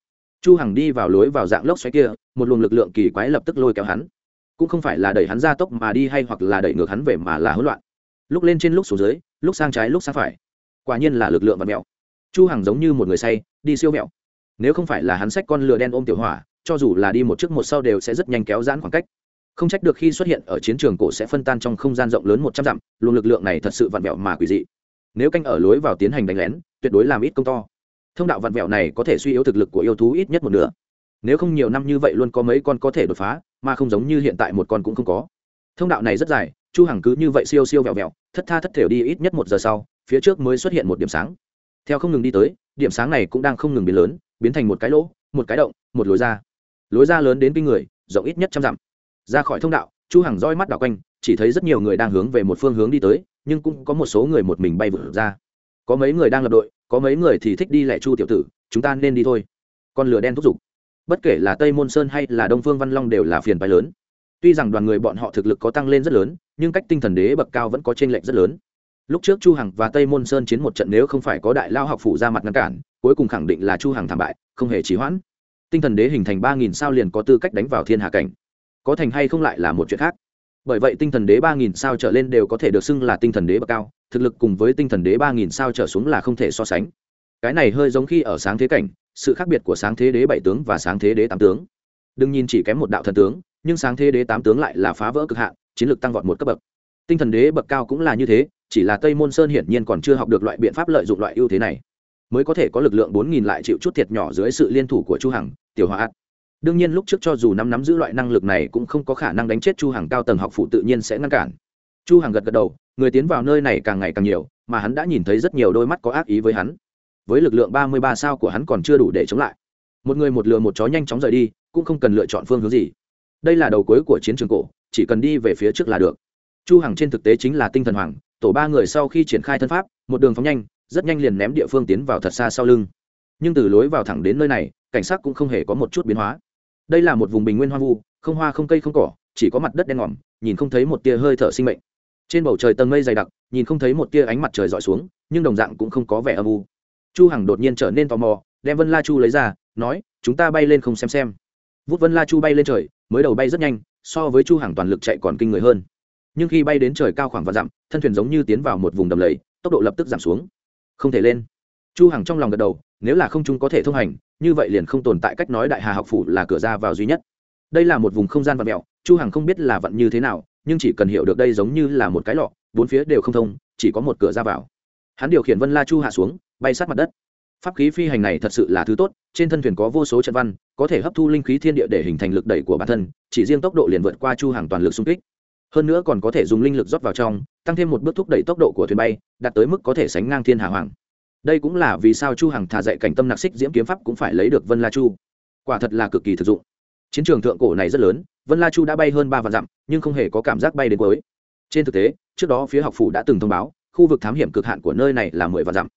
Speaker 1: chu hằng đi vào lối vào dạng lốc xoáy kia, một luồng lực lượng kỳ quái lập tức lôi kéo hắn. Cũng không phải là đẩy hắn ra tốc mà đi hay hoặc là đẩy ngược hắn về mà là hỗn loạn. Lúc lên trên lúc xuống dưới, lúc sang trái lúc sang phải. Quả nhiên là lực lượng vật mèo. Chu hằng giống như một người say, đi siêu mèo. nếu không phải là hắn xách con lừa đen ôm tiểu hỏa, cho dù là đi một trước một sau đều sẽ rất nhanh kéo giãn khoảng cách. Không trách được khi xuất hiện ở chiến trường cổ sẽ phân tan trong không gian rộng lớn một trăm dặm, luồng lực lượng này thật sự vặn vẹo mà quỷ dị. Nếu canh ở lối vào tiến hành đánh lén, tuyệt đối làm ít công to thông đạo vặn vẹo này có thể suy yếu thực lực của yêu thú ít nhất một nửa. Nếu không nhiều năm như vậy luôn có mấy con có thể đột phá, mà không giống như hiện tại một con cũng không có. Thông đạo này rất dài, chu hằng cứ như vậy siêu siêu vẹo vẹo, thất tha thất thểu đi ít nhất một giờ sau, phía trước mới xuất hiện một điểm sáng. Theo không ngừng đi tới, điểm sáng này cũng đang không ngừng biến lớn, biến thành một cái lỗ, một cái động, một lối ra. Lối ra lớn đến kinh người, rộng ít nhất trăm dặm. Ra khỏi thông đạo, chu hằng roi mắt đảo quanh, chỉ thấy rất nhiều người đang hướng về một phương hướng đi tới, nhưng cũng có một số người một mình bay vượt ra có mấy người đang lập đội, có mấy người thì thích đi lẻ chu tiểu tử, chúng ta nên đi thôi. Con lửa đen thúc giục. Bất kể là tây môn sơn hay là đông phương văn long đều là phiền phái lớn. Tuy rằng đoàn người bọn họ thực lực có tăng lên rất lớn, nhưng cách tinh thần đế bậc cao vẫn có t r ê n lệch rất lớn. Lúc trước chu hằng và tây môn sơn chiến một trận nếu không phải có đại lao học phủ ra mặt ngăn cản, cuối cùng khẳng định là chu hằng thảm bại, không hề trì hoãn. Tinh thần đế hình thành ba nghìn sao liền có tư cách đánh vào thiên hạ cảnh. Có thành hay không lại là một chuyện khác bởi vậy tinh thần đế ba nghìn sao trở lên đều có thể được xưng là tinh thần đế bậc cao, thực lực cùng với tinh thần đế ba nghìn sao trở xuống là không thể so sánh. Cái này hơi giống khi ở sáng thế cảnh, sự khác biệt của sáng thế đế bảy tướng và sáng thế đế tám tướng. Đừng nhìn chỉ kém một đạo thần tướng, nhưng sáng thế đế tám tướng lại là phá vỡ cực hạn, chiến lược tăng vọt một cấp bậc. Tinh thần đế bậc cao cũng là như thế, chỉ là tây môn sơn hiển nhiên còn chưa học được loại biện pháp lợi dụng loại ưu thế này. Mới có thể có lực lượng bốn nghìn lại chịu chút thiệt nhỏ dưới sự liên thủ của chu hằng, tiểu hóa đương nhiên lúc trước cho dù năm nắm giữ loại năng lực này cũng không có khả năng đánh chết chu hằng cao tầng học phụ tự nhiên sẽ ngăn cản. Chu hằng gật gật đầu, người tiến vào nơi này càng ngày càng nhiều, mà hắn đã nhìn thấy rất nhiều đôi mắt có ác ý với hắn. Với lực lượng ba mươi ba sao của hắn còn chưa đủ để chống lại. Một người một lừa một chó nhanh chóng rời đi, cũng không cần lựa chọn phương hướng gì. Đây là đầu cuối của chiến trường cổ, chỉ cần đi về phía trước là được. Chu hằng trên thực tế chính là tinh thần hoàng, tổ ba người sau khi triển khai thân pháp, một đường phóng nhanh, rất nhanh liền ném địa phương tiến vào thật xa sau lưng. Nhưng từ lối vào thẳng đến nơi này, cảnh sát cũng không hề có một chút biến hóa đây là một vùng bình nguyên hoang vu, không hoa không cây không cỏ, chỉ có mặt đất đen ngòm, nhìn không thấy một tia hơi thở sinh mệnh. Trên bầu trời tầng mây dày đặc, nhìn không thấy một tia ánh mặt trời rọi xuống, nhưng đồng dạng cũng không có vẻ âm u. Chu hằng đột nhiên trở nên tò mò, đem vân la chu lấy ra, nói, chúng ta bay lên không xem xem. Vút vân la chu bay lên trời, mới đầu bay rất nhanh, so với chu hằng toàn lực chạy còn kinh người hơn. Nhưng khi bay đến trời cao khoảng và dặm, thân thuyền giống như tiến vào một vùng đầm lầy, tốc độ lập tức giảm xuống. Không thể lên. Chu hằng trong lòng gật đầu, nếu là không chúng có thể thông hành như vậy liền không tồn tại cách nói đại hà học phủ là cửa ra vào duy nhất. Đây là một vùng không gian vặn mẹo, chu hằng không biết là vặn như thế nào, nhưng chỉ cần hiểu được đây giống như là một cái lọ, bốn phía đều không thông, chỉ có một cửa ra vào. Hắn điều khiển vân la chu hạ xuống, bay sát mặt đất. Pháp khí phi hành này thật sự là thứ tốt, trên thân thuyền có vô số trận văn, có thể hấp thu linh khí thiên địa để hình thành lực đẩy của bản thân, chỉ riêng tốc độ liền vượt qua chu hàng toàn lực xung kích. Hơn nữa còn có thể dùng linh lực rót vào trong, tăng thêm một bước thúc đẩy tốc độ của thuyền bay, đạt tới mức có thể sánh ngang thiên hà hoàng đây cũng là vì sao chu hằng thả dạy cảnh tâm nạc xích diễm kiếm pháp cũng phải lấy được vân la chu. Quả thật là cực kỳ thực dụng. Chiến trường thượng cổ này rất lớn, vân la chu đã bay hơn ba vạn dặm, nhưng không hề có cảm giác bay đến cuối. Trên thực tế, trước đó phía học phủ đã từng thông báo, khu vực thám hiểm cực hạn của nơi này là mười vạn dặm.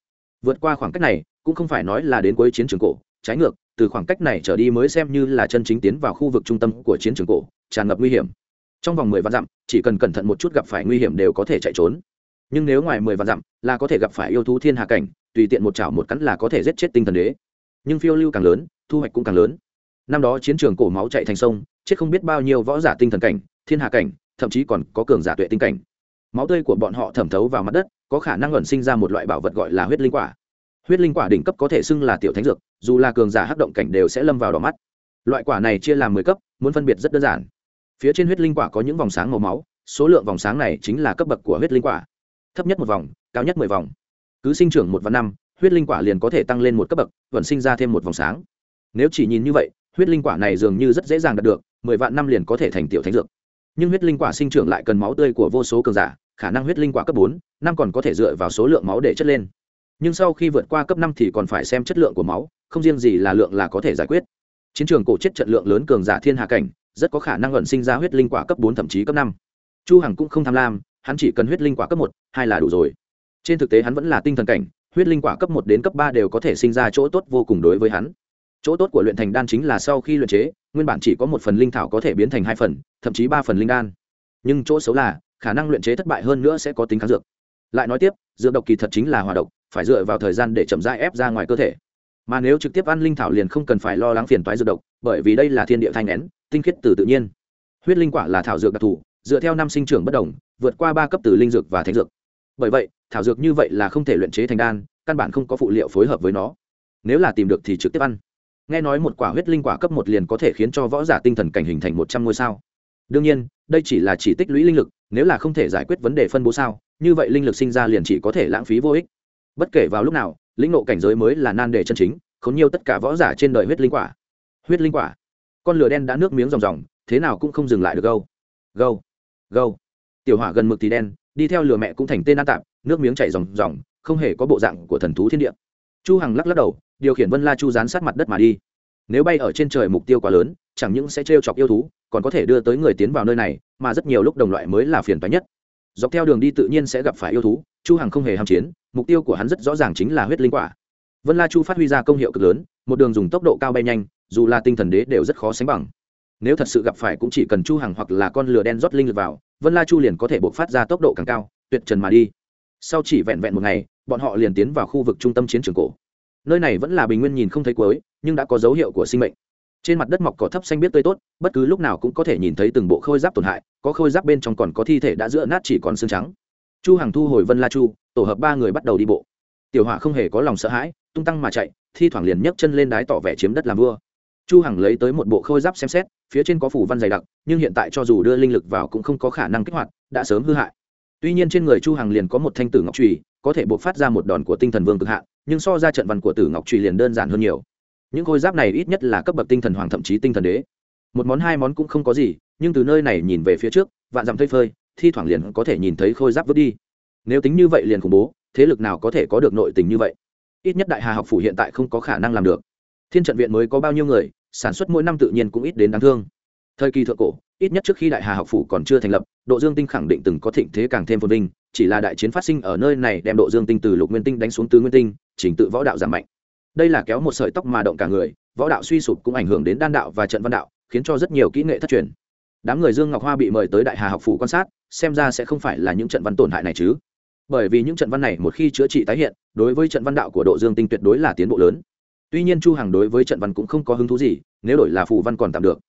Speaker 1: Vượt qua khoảng cách này, cũng không phải nói là đến cuối chiến trường cổ. Trái ngược, từ khoảng cách này trở đi mới xem như là chân chính tiến vào khu vực trung tâm của chiến trường cổ, tràn ngập nguy hiểm. Trong vòng mười vạn dặm, chỉ cần cẩn thận một chút gặp phải nguy hiểm đều có thể chạy trốn. Nhưng nếu ngoài mười vạn dặm là có thể gặp phải yêu thú thiên hạ cảnh tùy tiện một chảo một cắn là có thể giết chết tinh thần đế. Nhưng phiêu lưu càng lớn, thu hoạch cũng càng lớn. Năm đó chiến trường cổ máu chạy thành sông, chết không biết bao nhiêu võ giả tinh thần cảnh, thiên hạ cảnh, thậm chí còn có cường giả tuệ tinh cảnh. Máu tươi của bọn họ thẩm thấu vào mặt đất, có khả năng ẩn sinh ra một loại bảo vật gọi là huyết linh quả. Huyết linh quả đỉnh cấp có thể xưng là tiểu thánh dược, dù là cường giả hắc động cảnh đều sẽ lâm vào đỏ mắt. Loại quả này chia làm mười cấp, muốn phân biệt rất đơn giản. Phía trên huyết linh quả có những vòng sáng màu máu, số lượng vòng sáng này chính là cấp bậc của huyết linh quả. Thấp nhất một vòng, cao nhất mười vòng cứ sinh trưởng một và năm, huyết linh quả liền có thể tăng lên một cấp bậc, vẫn sinh ra thêm một vòng sáng. Nếu chỉ nhìn như vậy, huyết linh quả này dường như rất dễ dàng đạt được, mười vạn năm liền có thể thành tiểu thánh dược. Nhưng huyết linh quả sinh trưởng lại cần máu tươi của vô số cường giả, khả năng huyết linh quả cấp bốn, năm còn có thể dựa vào số lượng máu để chất lên. Nhưng sau khi vượt qua cấp năm thì còn phải xem chất lượng của máu, không riêng gì là lượng là có thể giải quyết. Chiến trường cổ chết trận lượng lớn cường giả thiên hạ cảnh, rất có khả năng ẩn sinh ra huyết linh quả cấp bốn thậm chí cấp năm. Chu hằng cũng không tham lam, hắn chỉ cần huyết linh quả cấp một, hai là đủ rồi trên thực tế hắn vẫn là tinh thần cảnh, huyết linh quả cấp một đến cấp ba đều có thể sinh ra chỗ tốt vô cùng đối với hắn. Chỗ tốt của luyện thành đan chính là sau khi luyện chế, nguyên bản chỉ có một phần linh thảo có thể biến thành hai phần, thậm chí ba phần linh đan. Nhưng chỗ xấu là, khả năng luyện chế thất bại hơn nữa sẽ có tính kháng dược. Lại nói tiếp, dược độc kỳ thật chính là hòa độc, phải dựa vào thời gian để chậm rãi ép ra ngoài cơ thể. Mà nếu trực tiếp ăn linh thảo liền không cần phải lo lắng phiền toái dược độc, bởi vì đây là thiên địa thanh nén, tinh khiết từ tự nhiên. Huyết linh quả là thảo dược đặc thù, dựa theo năm sinh trưởng bất đồng, vượt qua ba cấp từ linh dược và thánh dược bởi vậy, thảo dược như vậy là không thể luyện chế thành đan, căn bản không có phụ liệu phối hợp với nó. Nếu là tìm được thì trực tiếp ăn. Nghe nói một quả huyết linh quả cấp một liền có thể khiến cho võ giả tinh thần cảnh hình thành một trăm ngôi sao. Đương nhiên, đây chỉ là chỉ tích lũy linh lực, nếu là không thể giải quyết vấn đề phân bố sao, như vậy linh lực sinh ra liền chỉ có thể lãng phí vô ích. Bất kể vào lúc nào, lĩnh nộ cảnh giới mới là nan đề chân chính, khốn nhiều tất cả võ giả trên đời huyết linh quả. Huyết linh quả. Con lửa đen đã nước miếng ròng ròng, thế nào cũng không dừng lại được gâu gâu. Gâu. Tiểu hỏa gần mực thì đen đi theo lừa mẹ cũng thành tên an tạp, nước miếng chảy ròng ròng, không hề có bộ dạng của thần thú thiên địa. Chu hằng lắc lắc đầu, điều khiển vân la chu dán sát mặt đất mà đi. Nếu bay ở trên trời mục tiêu quá lớn, chẳng những sẽ trêu chọc yêu thú, còn có thể đưa tới người tiến vào nơi này, mà rất nhiều lúc đồng loại mới là phiền toái nhất. Dọc theo đường đi tự nhiên sẽ gặp phải yêu thú, chu hằng không hề ham chiến, mục tiêu của hắn rất rõ ràng chính là huyết linh quả. Vân la chu phát huy ra công hiệu cực lớn, một đường dùng tốc độ cao bay nhanh, dù là tinh thần đế đều rất khó sánh bằng nếu thật sự gặp phải cũng chỉ cần chu hằng hoặc là con lửa đen rót linh lực vào, vân la chu liền có thể buộc phát ra tốc độ càng cao, tuyệt trần mà đi. Sau chỉ vẹn vẹn một ngày, bọn họ liền tiến vào khu vực trung tâm chiến trường cổ. Nơi này vẫn là bình nguyên nhìn không thấy cuối, nhưng đã có dấu hiệu của sinh mệnh. Trên mặt đất mọc cỏ thấp xanh biết tươi tốt, bất cứ lúc nào cũng có thể nhìn thấy từng bộ khôi giáp tổn hại, có khôi giáp bên trong còn có thi thể đã giữa nát chỉ còn xương trắng. Chu hằng thu hồi vân la chu, tổ hợp ba người bắt đầu đi bộ. Tiểu hỏa không hề có lòng sợ hãi, tung tăng mà chạy, thi thoảng liền nhấc chân lên đái tỏ vẻ chiếm đất làm vua chu hằng lấy tới một bộ khôi giáp xem xét, phía trên có phủ văn dày đặc, nhưng hiện tại cho dù đưa linh lực vào cũng không có khả năng kích hoạt, đã sớm hư hại. Tuy nhiên trên người chu hằng liền có một thanh tử ngọc trùy có thể buộc phát ra một đòn của tinh thần vương cực hạn, nhưng so ra trận văn của tử ngọc trùy liền đơn giản hơn nhiều. Những khôi giáp này ít nhất là cấp bậc tinh thần hoàng thậm chí tinh thần đế. Một món hai món cũng không có gì, nhưng từ nơi này nhìn về phía trước, vạn dặm thây phơi, thi thoảng liền có thể nhìn thấy khôi giáp vứt đi. Nếu tính như vậy liền khủng bố, thế lực nào có thể có được nội tình như vậy? Ít nhất đại hà học phủ hiện tại không có khả năng làm được. Thiên trận viện mới có bao nhiêu người sản xuất mỗi năm tự nhiên cũng ít đến đáng thương. Thời kỳ thượng cổ, ít nhất trước khi đại hà học phủ còn chưa thành lập, độ dương tinh khẳng định từng có thịnh thế càng thêm phồn vinh, chỉ là đại chiến phát sinh ở nơi này đem độ dương tinh từ lục nguyên tinh đánh xuống tứ nguyên tinh chỉnh tự võ đạo giảm mạnh. Đây là kéo một sợi tóc mà động cả người, võ đạo suy sụp cũng ảnh hưởng đến đan đạo và trận văn đạo, khiến cho rất nhiều kỹ nghệ thất truyền. Đám người dương ngọc hoa bị mời tới đại hà học phủ quan sát, xem ra sẽ không phải là những trận văn tổn hại này chứ. Bởi vì những trận văn này một khi chữa trị tái hiện, đối với trận văn đạo của độ dương tinh tuyệt đối là tiến bộ lớn tuy nhiên chu hằng đối với trận văn cũng không có hứng thú gì, nếu đổi là phù văn còn tạm được.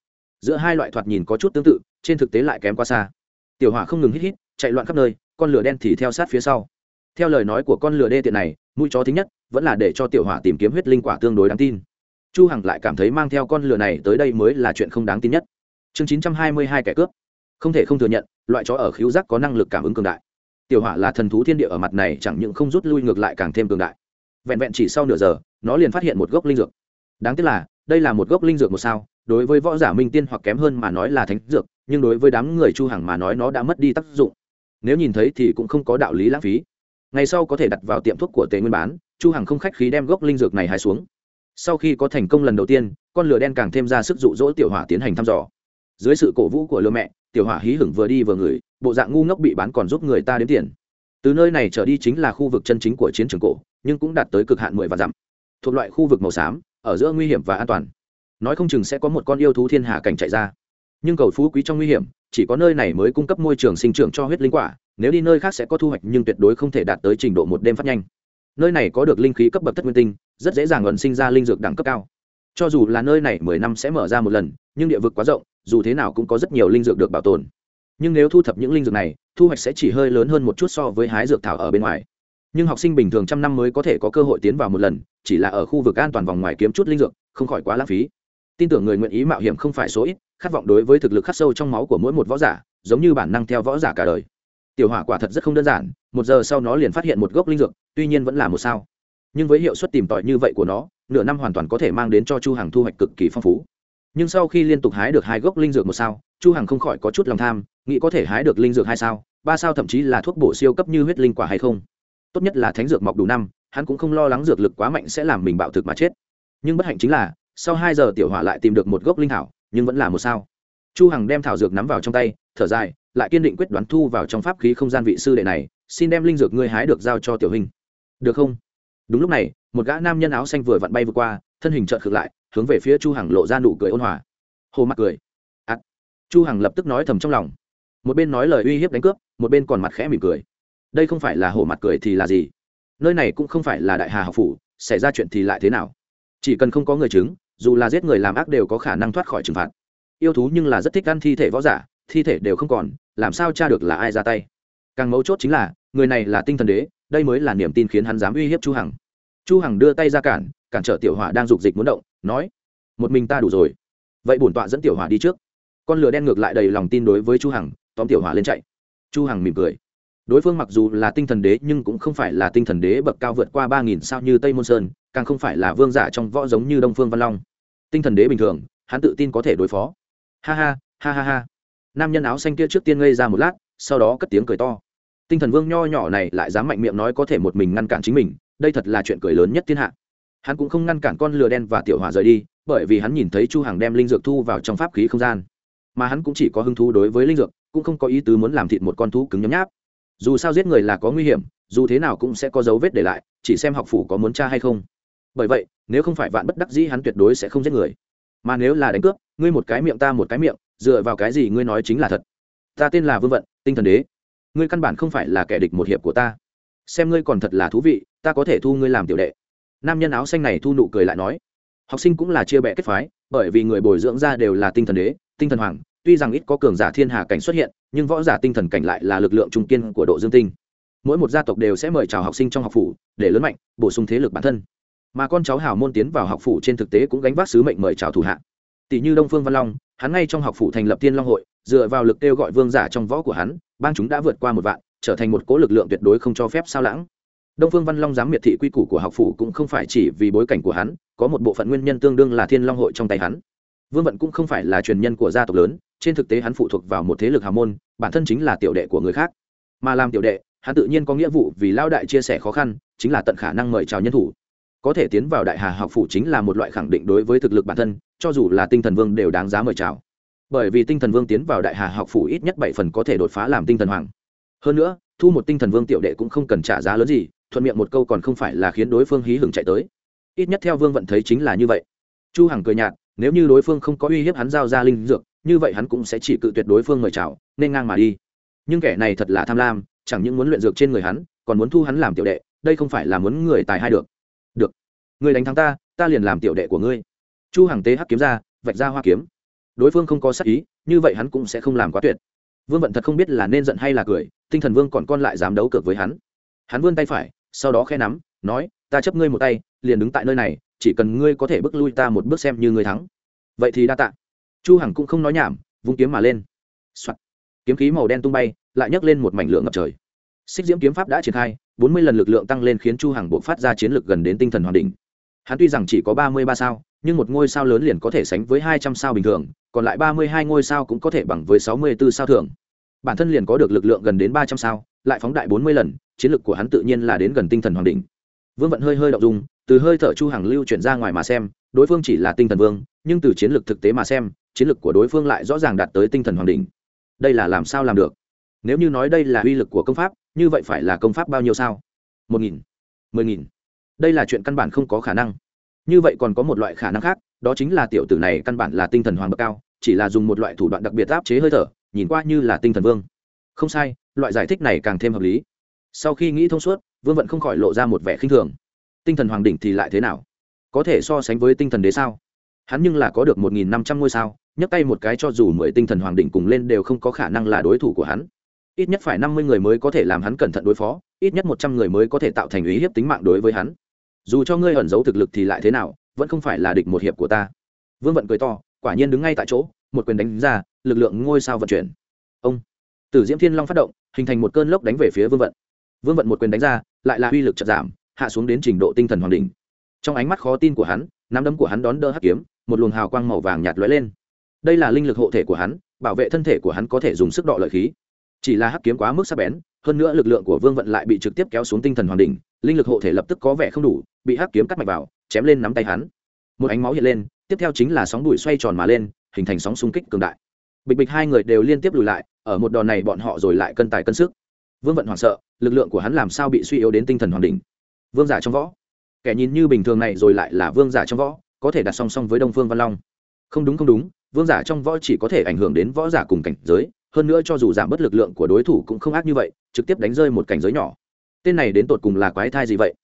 Speaker 1: Giữa hai loại thoạt nhìn có chút tương tự, trên thực tế lại kém quá xa. Tiểu hỏa không ngừng hít hít, chạy loạn khắp nơi, con lửa đen thì theo sát phía sau. Theo lời nói của con lửa đê tiện này, mũi chó thứ nhất, vẫn là để cho tiểu hỏa tìm kiếm huyết linh quả tương đối đáng tin. Chu hằng lại cảm thấy mang theo con lửa này tới đây mới là chuyện không đáng tin nhất. Chương 922 kẻ cướp. Không thể không thừa nhận, loại chó ở khiếu giác có năng lực cảm ứng cường đại. Tiểu hỏa là thần thú thiên địa ở mặt này chẳng những không rút lui ngược lại càng thêm cường đại vẹn vẹn chỉ sau nửa giờ, nó liền phát hiện một gốc linh dược. Đáng tiếc là, đây là một gốc linh dược một sao, đối với võ giả minh tiên hoặc kém hơn mà nói là thánh dược, nhưng đối với đám người chu hằng mà nói nó đã mất đi tác dụng. Nếu nhìn thấy thì cũng không có đạo lý lãng phí. Ngày sau có thể đặt vào tiệm thuốc của tề nguyên bán, chu hằng không khách khí đem gốc linh dược này hái xuống. Sau khi có thành công lần đầu tiên, con lửa đen càng thêm ra sức dụ dỗ tiểu hỏa tiến hành thăm dò. Dưới sự cổ vũ của lừa mẹ, tiểu hỏa hí hửng vừa đi vừa ngửi, bộ dạng ngu ngốc bị bán còn giúp người ta đến tiền. Từ nơi này trở đi chính là khu vực chân chính của chiến trường cổ nhưng cũng đạt tới cực hạn mười và dặm. Thuộc loại khu vực màu xám, ở giữa nguy hiểm và an toàn. Nói không chừng sẽ có một con yêu thú thiên hà cảnh chạy ra. Nhưng cầu phú quý trong nguy hiểm, chỉ có nơi này mới cung cấp môi trường sinh trưởng cho huyết linh quả, nếu đi nơi khác sẽ có thu hoạch nhưng tuyệt đối không thể đạt tới trình độ một đêm phát nhanh. Nơi này có được linh khí cấp bậc thất nguyên tinh, rất dễ dàng ẩn sinh ra linh dược đẳng cấp cao. Cho dù là nơi này mười năm sẽ mở ra một lần, nhưng địa vực quá rộng, dù thế nào cũng có rất nhiều linh dược được bảo tồn. Nhưng nếu thu thập những linh dược này, thu hoạch sẽ chỉ hơi lớn hơn một chút so với hái dược thảo ở bên ngoài nhưng học sinh bình thường trăm năm mới có thể có cơ hội tiến vào một lần, chỉ là ở khu vực an toàn vòng ngoài kiếm chút linh dược, không khỏi quá lãng phí. Tin tưởng người nguyện ý mạo hiểm không phải số ít, khát vọng đối với thực lực khắc sâu trong máu của mỗi một võ giả, giống như bản năng theo võ giả cả đời. Tiểu hỏa quả thật rất không đơn giản, một giờ sau nó liền phát hiện một gốc linh dược, tuy nhiên vẫn là một sao. Nhưng với hiệu suất tìm tòi như vậy của nó, nửa năm hoàn toàn có thể mang đến cho chu hằng thu hoạch cực kỳ phong phú. Nhưng sau khi liên tục hái được hai gốc linh dược một sao, chu hằng không khỏi có chút lòng tham, nghĩ có thể hái được linh dược hai sao, ba sao thậm chí là thuốc bổ siêu cấp như huyết linh quả hay không tốt nhất là thánh dược mọc đủ năm, hắn cũng không lo lắng dược lực quá mạnh sẽ làm mình bạo thực mà chết. Nhưng bất hạnh chính là, sau hai giờ tiểu hỏa lại tìm được một gốc linh thảo, nhưng vẫn là một sao. Chu hằng đem thảo dược nắm vào trong tay, thở dài, lại kiên định quyết đoán thu vào trong pháp khí không gian vị sư đệ này, xin đem linh dược ngươi hái được giao cho tiểu hình được không? Đúng lúc này, một gã nam nhân áo xanh vừa vặn bay vừa qua, thân hình chợt khựng lại, hướng về phía chu hằng lộ ra nụ cười ôn hòa. Hồ mặt cười. Ắt chu hằng lập tức nói thầm trong lòng. Một bên nói lời uy hiếp đánh cướp, một bên còn mặt khẽ mỉm cười đây không phải là hổ mặt cười thì là gì? Nơi này cũng không phải là đại hà học phủ, xảy ra chuyện thì lại thế nào? Chỉ cần không có người chứng, dù là giết người làm ác đều có khả năng thoát khỏi trừng phạt. Yêu thú nhưng là rất thích ăn thi thể võ giả, thi thể đều không còn, làm sao tra được là ai ra tay? Càng mấu chốt chính là, người này là tinh thần đế, đây mới là niềm tin khiến hắn dám uy hiếp chu hằng. Chu hằng đưa tay ra cản cản trở tiểu hỏa đang dục dịch muốn động, nói, một mình ta đủ rồi. Vậy bổn tọa dẫn tiểu hỏa đi trước. Con lửa đen ngược lại đầy lòng tin đối với chu hằng, tóm tiểu hỏa lên chạy. Chu hằng mỉm cười đối phương mặc dù là tinh thần đế nhưng cũng không phải là tinh thần đế bậc cao vượt qua ba nghìn sao như tây môn sơn, càng không phải là vương giả trong võ giống như đông phương văn long. Tinh thần đế bình thường, hắn tự tin có thể đối phó. Ha ha ha ha ha. Nam nhân áo xanh kia trước tiên ngây ra một lát, sau đó cất tiếng cười to. Tinh thần vương nho nhỏ này lại dám mạnh miệng nói có thể một mình ngăn cản chính mình, đây thật là chuyện cười lớn nhất thiên hạ. Hắn cũng không ngăn cản con lừa đen và tiểu hỏa rời đi, bởi vì hắn nhìn thấy chu Hàng đem linh dược thu vào trong pháp khí không gian. Mà hắn cũng chỉ có hứng thú đối với linh dược, cũng không có ý tứ muốn làm thịt một con thú cứng nhấm nháp dù sao giết người là có nguy hiểm, dù thế nào cũng sẽ có dấu vết để lại, chỉ xem học phủ có muốn tra hay không. Bởi vậy, nếu không phải vạn bất đắc dĩ hắn tuyệt đối sẽ không giết người. Mà nếu là đánh cướp, ngươi một cái miệng ta một cái miệng, dựa vào cái gì ngươi nói chính là thật? Ta tên là vương vận, tinh thần đế. Ngươi căn bản không phải là kẻ địch một hiệp của ta. Xem ngươi còn thật là thú vị, ta có thể thu ngươi làm tiểu đệ. Nam nhân áo xanh này thu nụ cười lại nói. Học sinh cũng là chia bè kết phái, bởi vì người bồi dưỡng ra đều là tinh thần đế, tinh thần hoàng tuy rằng ít có cường giả thiên hà cảnh xuất hiện, nhưng võ giả tinh thần cảnh lại là lực lượng trung kiên của độ dương tinh. Mỗi một gia tộc đều sẽ mời chào học sinh trong học phủ, để lớn mạnh, bổ sung thế lực bản thân. Mà con cháu hào môn tiến vào học phủ trên thực tế cũng gánh vác sứ mệnh mời chào thủ hạ. Tỷ như đông phương văn long, hắn ngay trong học phủ thành lập tiên long hội, dựa vào lực kêu gọi vương giả trong võ của hắn, bang chúng đã vượt qua một vạn, trở thành một cố lực lượng tuyệt đối không cho phép sao lãng. Đông phương văn long dám miệt thị quy củ của học phủ cũng không phải chỉ vì bối cảnh của hắn, có một bộ phận nguyên nhân tương đương là thiên long hội trong tay hắn. Vương vận cũng không phải là truyền nhân của gia tộc lớn trên thực tế hắn phụ thuộc vào một thế lực hào môn, bản thân chính là tiểu đệ của người khác. Mà làm tiểu đệ, hắn tự nhiên có nghĩa vụ vì lao đại chia sẻ khó khăn, chính là tận khả năng mời chào nhân thủ. Có thể tiến vào đại hà học phủ chính là một loại khẳng định đối với thực lực bản thân, cho dù là tinh thần vương đều đáng giá mời chào. Bởi vì tinh thần vương tiến vào đại hà học phủ ít nhất bảy phần có thể đột phá làm tinh thần hoàng. Hơn nữa, thu một tinh thần vương tiểu đệ cũng không cần trả giá lớn gì, thuận miệng một câu còn không phải là khiến đối phương hí hửng chạy tới. Ít nhất theo vương vận thấy chính là như vậy. Chu hằng cười nhạt, nếu như đối phương không có uy hiếp hắn giao ra linh dược như vậy hắn cũng sẽ chỉ cự tuyệt đối phương mời chào, nên ngang mà đi. Nhưng kẻ này thật là tham lam, chẳng những muốn luyện dược trên người hắn, còn muốn thu hắn làm tiểu đệ, đây không phải là muốn người tài hai được. Được. Người đánh thắng ta ta liền làm tiểu đệ của ngươi. Chu hằng tế hắc kiếm ra, vạch ra hoa kiếm. Đối phương không có sắc ý, như vậy hắn cũng sẽ không làm quá tuyệt. Vương vận thật không biết là nên giận hay là cười, tinh thần vương còn con lại dám đấu cược với hắn. Hắn vươn tay phải, sau đó khe nắm, nói, ta chấp ngươi một tay, liền đứng tại nơi này, chỉ cần ngươi có thể bước lui ta một bước xem như ngươi thắng. Vậy thì đa tạ chu hằng cũng không nói nhảm, vung kiếm mà lên. Soạn. kiếm khí màu đen tung bay, lại nhấc lên một mảnh lượng ngập trời. Xích diễm kiếm pháp đã triển khai, bốn mươi lần lực lượng tăng lên khiến chu hằng buộc phát ra chiến lực gần đến tinh thần hoàn đỉnh. Hắn tuy rằng chỉ có ba mươi ba sao, nhưng một ngôi sao lớn liền có thể sánh với hai trăm sao bình thường, còn lại ba mươi hai ngôi sao cũng có thể bằng với sáu mươi 64 sao thường. Bản thân liền có được lực lượng gần đến ba trăm sao, lại phóng đại bốn mươi lần, chiến lực của hắn tự nhiên là đến gần tinh thần hoàn đỉnh. Vương vận hơi hơi động dung, từ hơi thở chu Hằng lưu chuyển ra ngoài mà xem, đối phương chỉ là tinh thần vương, nhưng từ chiến lược thực tế mà xem chiến lược của đối phương lại rõ ràng đạt tới tinh thần hoàng đỉnh. Đây là làm sao làm được? Nếu như nói đây là uy lực của công pháp, như vậy phải là công pháp bao nhiêu sao? Một nghìn, mười nghìn. Đây là chuyện căn bản không có khả năng. Như vậy còn có một loại khả năng khác, đó chính là tiểu tử này căn bản là tinh thần hoàng bậc cao, chỉ là dùng một loại thủ đoạn đặc biệt áp chế hơi thở, nhìn qua như là tinh thần vương. Không sai, loại giải thích này càng thêm hợp lý. Sau khi nghĩ thông suốt, vương vận không khỏi lộ ra một vẻ khinh thường. Tinh thần hoàng đỉnh thì lại thế nào? Có thể so sánh với tinh thần đế sao? Hắn nhưng là có được một nghìn năm trăm ngôi sao, nhấc tay một cái cho dù mười tinh thần hoàng đỉnh cùng lên đều không có khả năng là đối thủ của hắn. Ít nhất phải năm mươi người mới có thể làm hắn cẩn thận đối phó, ít nhất một trăm người mới có thể tạo thành ý hiếp tính mạng đối với hắn. Dù cho ngươi ẩn giấu thực lực thì lại thế nào, vẫn không phải là địch một hiệp của ta. Vương vận cười to, quả nhiên đứng ngay tại chỗ, một quyền đánh ra, lực lượng ngôi sao vận chuyển. Ông. Tử diễm thiên long phát động, hình thành một cơn lốc đánh về phía vương vận. Vương vận một quyền đánh ra, lại là uy lực chật giảm, hạ xuống đến trình độ tinh thần hoàng đỉnh. Trong ánh mắt khó tin của hắn, nắm đấm của hắn đón đỡ hắc kiếm một luồng hào quang màu vàng nhạt lóe lên. Đây là linh lực hộ thể của hắn, bảo vệ thân thể của hắn có thể dùng sức đọ lợi khí. Chỉ là hắc kiếm quá mức sắc bén, hơn nữa lực lượng của vương vận lại bị trực tiếp kéo xuống tinh thần hoàng đỉnh, linh lực hộ thể lập tức có vẻ không đủ, bị hắc kiếm cắt mạch vào, chém lên nắm tay hắn. Một ánh máu hiện lên, tiếp theo chính là sóng đùi xoay tròn mà lên, hình thành sóng xung kích cường đại. Bịch bịch hai người đều liên tiếp lùi lại, ở một đòn này bọn họ rồi lại cân tài cân sức. Vương vận hoảng sợ, lực lượng của hắn làm sao bị suy yếu đến tinh thần hoàng đỉnh? Vương giả trong võ. Kẻ nhìn như bình thường này rồi lại là vương giả trong võ có thể đặt song song với đông phương văn long. Không đúng không đúng, vương giả trong võ chỉ có thể ảnh hưởng đến võ giả cùng cảnh giới, hơn nữa cho dù giảm bớt lực lượng của đối thủ cũng không ác như vậy, trực tiếp đánh rơi một cảnh giới nhỏ. Tên này đến tột cùng là quái thai gì vậy?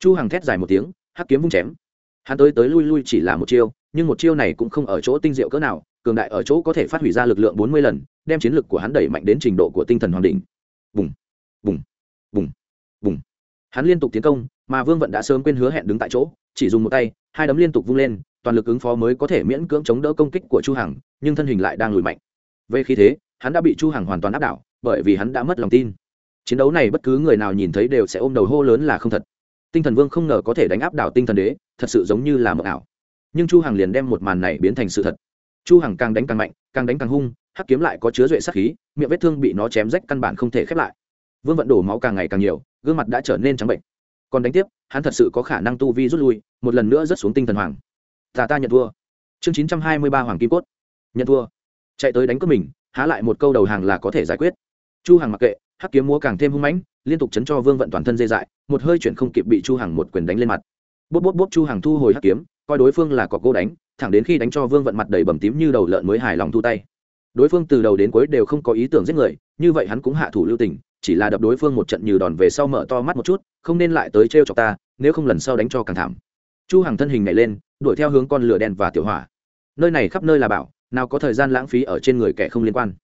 Speaker 1: Chu hằng thét dài một tiếng, hắc kiếm vung chém. Hắn tới tới lui lui chỉ là một chiêu, nhưng một chiêu này cũng không ở chỗ tinh diệu cỡ nào, cường đại ở chỗ có thể phát hủy ra lực lượng 40 lần, đem chiến lực của hắn đẩy mạnh đến trình độ của tinh thần hoàng đỉnh. Bùng bùng bùng bùng. Hắn liên tục tiến công, mà vương vận đã sớm quên hứa hẹn đứng tại chỗ, chỉ dùng một tay hai đấm liên tục vung lên, toàn lực ứng phó mới có thể miễn cưỡng chống đỡ công kích của chu hằng, nhưng thân hình lại đang lùi mạnh. Về khi thế, hắn đã bị chu hằng hoàn toàn áp đảo, bởi vì hắn đã mất lòng tin. Chiến đấu này bất cứ người nào nhìn thấy đều sẽ ôm đầu hô lớn là không thật. Tinh thần vương không ngờ có thể đánh áp đảo tinh thần đế, thật sự giống như là mộng ảo. Nhưng chu hằng liền đem một màn này biến thành sự thật. Chu hằng càng đánh càng mạnh, càng đánh càng hung, hắc kiếm lại có chứa duệ sát khí, miệng vết thương bị nó chém rách căn bản không thể khép lại. Vương vận đổ máu càng ngày càng nhiều, gương mặt đã trở nên trắng bệnh còn đánh tiếp, hắn thật sự có khả năng tu vi rút lui, một lần nữa rất xuống tinh thần hoàng. Ta ta nhận thua. Chương chín trăm hai mươi ba hoàng kim cốt. Nhận thua. Chạy tới đánh cướp mình, há lại một câu đầu hàng là có thể giải quyết. Chu hằng mặc kệ, hắc kiếm múa càng thêm hung mãnh, liên tục chấn cho vương vận toàn thân dây dại, một hơi chuyển không kịp bị chu hằng một quyền đánh lên mặt. Bốp bốp bốp chu hằng thu hồi hắc kiếm, coi đối phương là cọc cô đánh, thẳng đến khi đánh cho vương vận mặt đầy bầm tím như đầu lợn mới hài lòng thu tay. Đối phương từ đầu đến cuối đều không có ý tưởng giết người, như vậy hắn cũng hạ thủ lưu tình chỉ là đập đối phương một trận như đòn về sau mở to mắt một chút, không nên lại tới trêu chọc ta, nếu không lần sau đánh cho càng thảm. Chu hằng thân hình nhảy lên, đuổi theo hướng con lửa đen và tiểu hỏa. Nơi này khắp nơi là bảo, nào có thời gian lãng phí ở trên người kẻ không liên quan.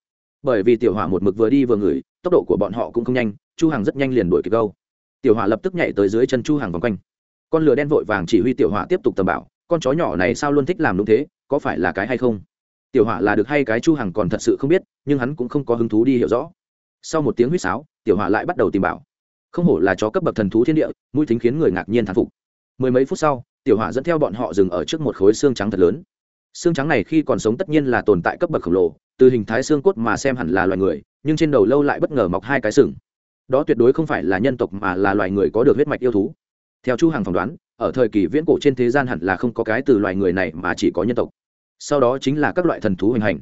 Speaker 1: Bởi vì tiểu hỏa một mực vừa đi vừa ngửi, tốc độ của bọn họ cũng không nhanh, chu hằng rất nhanh liền đuổi kịp câu tiểu hỏa lập tức nhảy tới dưới chân chu hằng vòng quanh. Con lửa đen vội vàng chỉ huy tiểu hỏa tiếp tục tầm bảo, con chó nhỏ này sao luôn thích làm đúng thế, có phải là cái hay không? Tiểu hỏa là được hay cái chu hằng còn thật sự không biết, nhưng hắn cũng không có hứng thú đi hiểu rõ. Sau một tiếng huýt sáo tiểu hỏa lại bắt đầu tìm bảo. Không hổ là chó cấp bậc thần thú thiên địa, mũi thính khiến người ngạc nhiên thán phục. Mười mấy phút sau, tiểu hỏa dẫn theo bọn họ dừng ở trước một khối xương trắng thật lớn. Xương trắng này khi còn sống tất nhiên là tồn tại cấp bậc khổng lồ, từ hình thái xương cốt mà xem hẳn là loài người, nhưng trên đầu lâu lại bất ngờ mọc hai cái sừng. Đó tuyệt đối không phải là nhân tộc mà là loài người có được huyết mạch yêu thú. Theo chu hằng phỏng đoán, ở thời kỳ viễn cổ trên thế gian hẳn là không có cái từ loài người này mà chỉ có nhân tộc. Sau đó chính là các loại thần thú hình hành.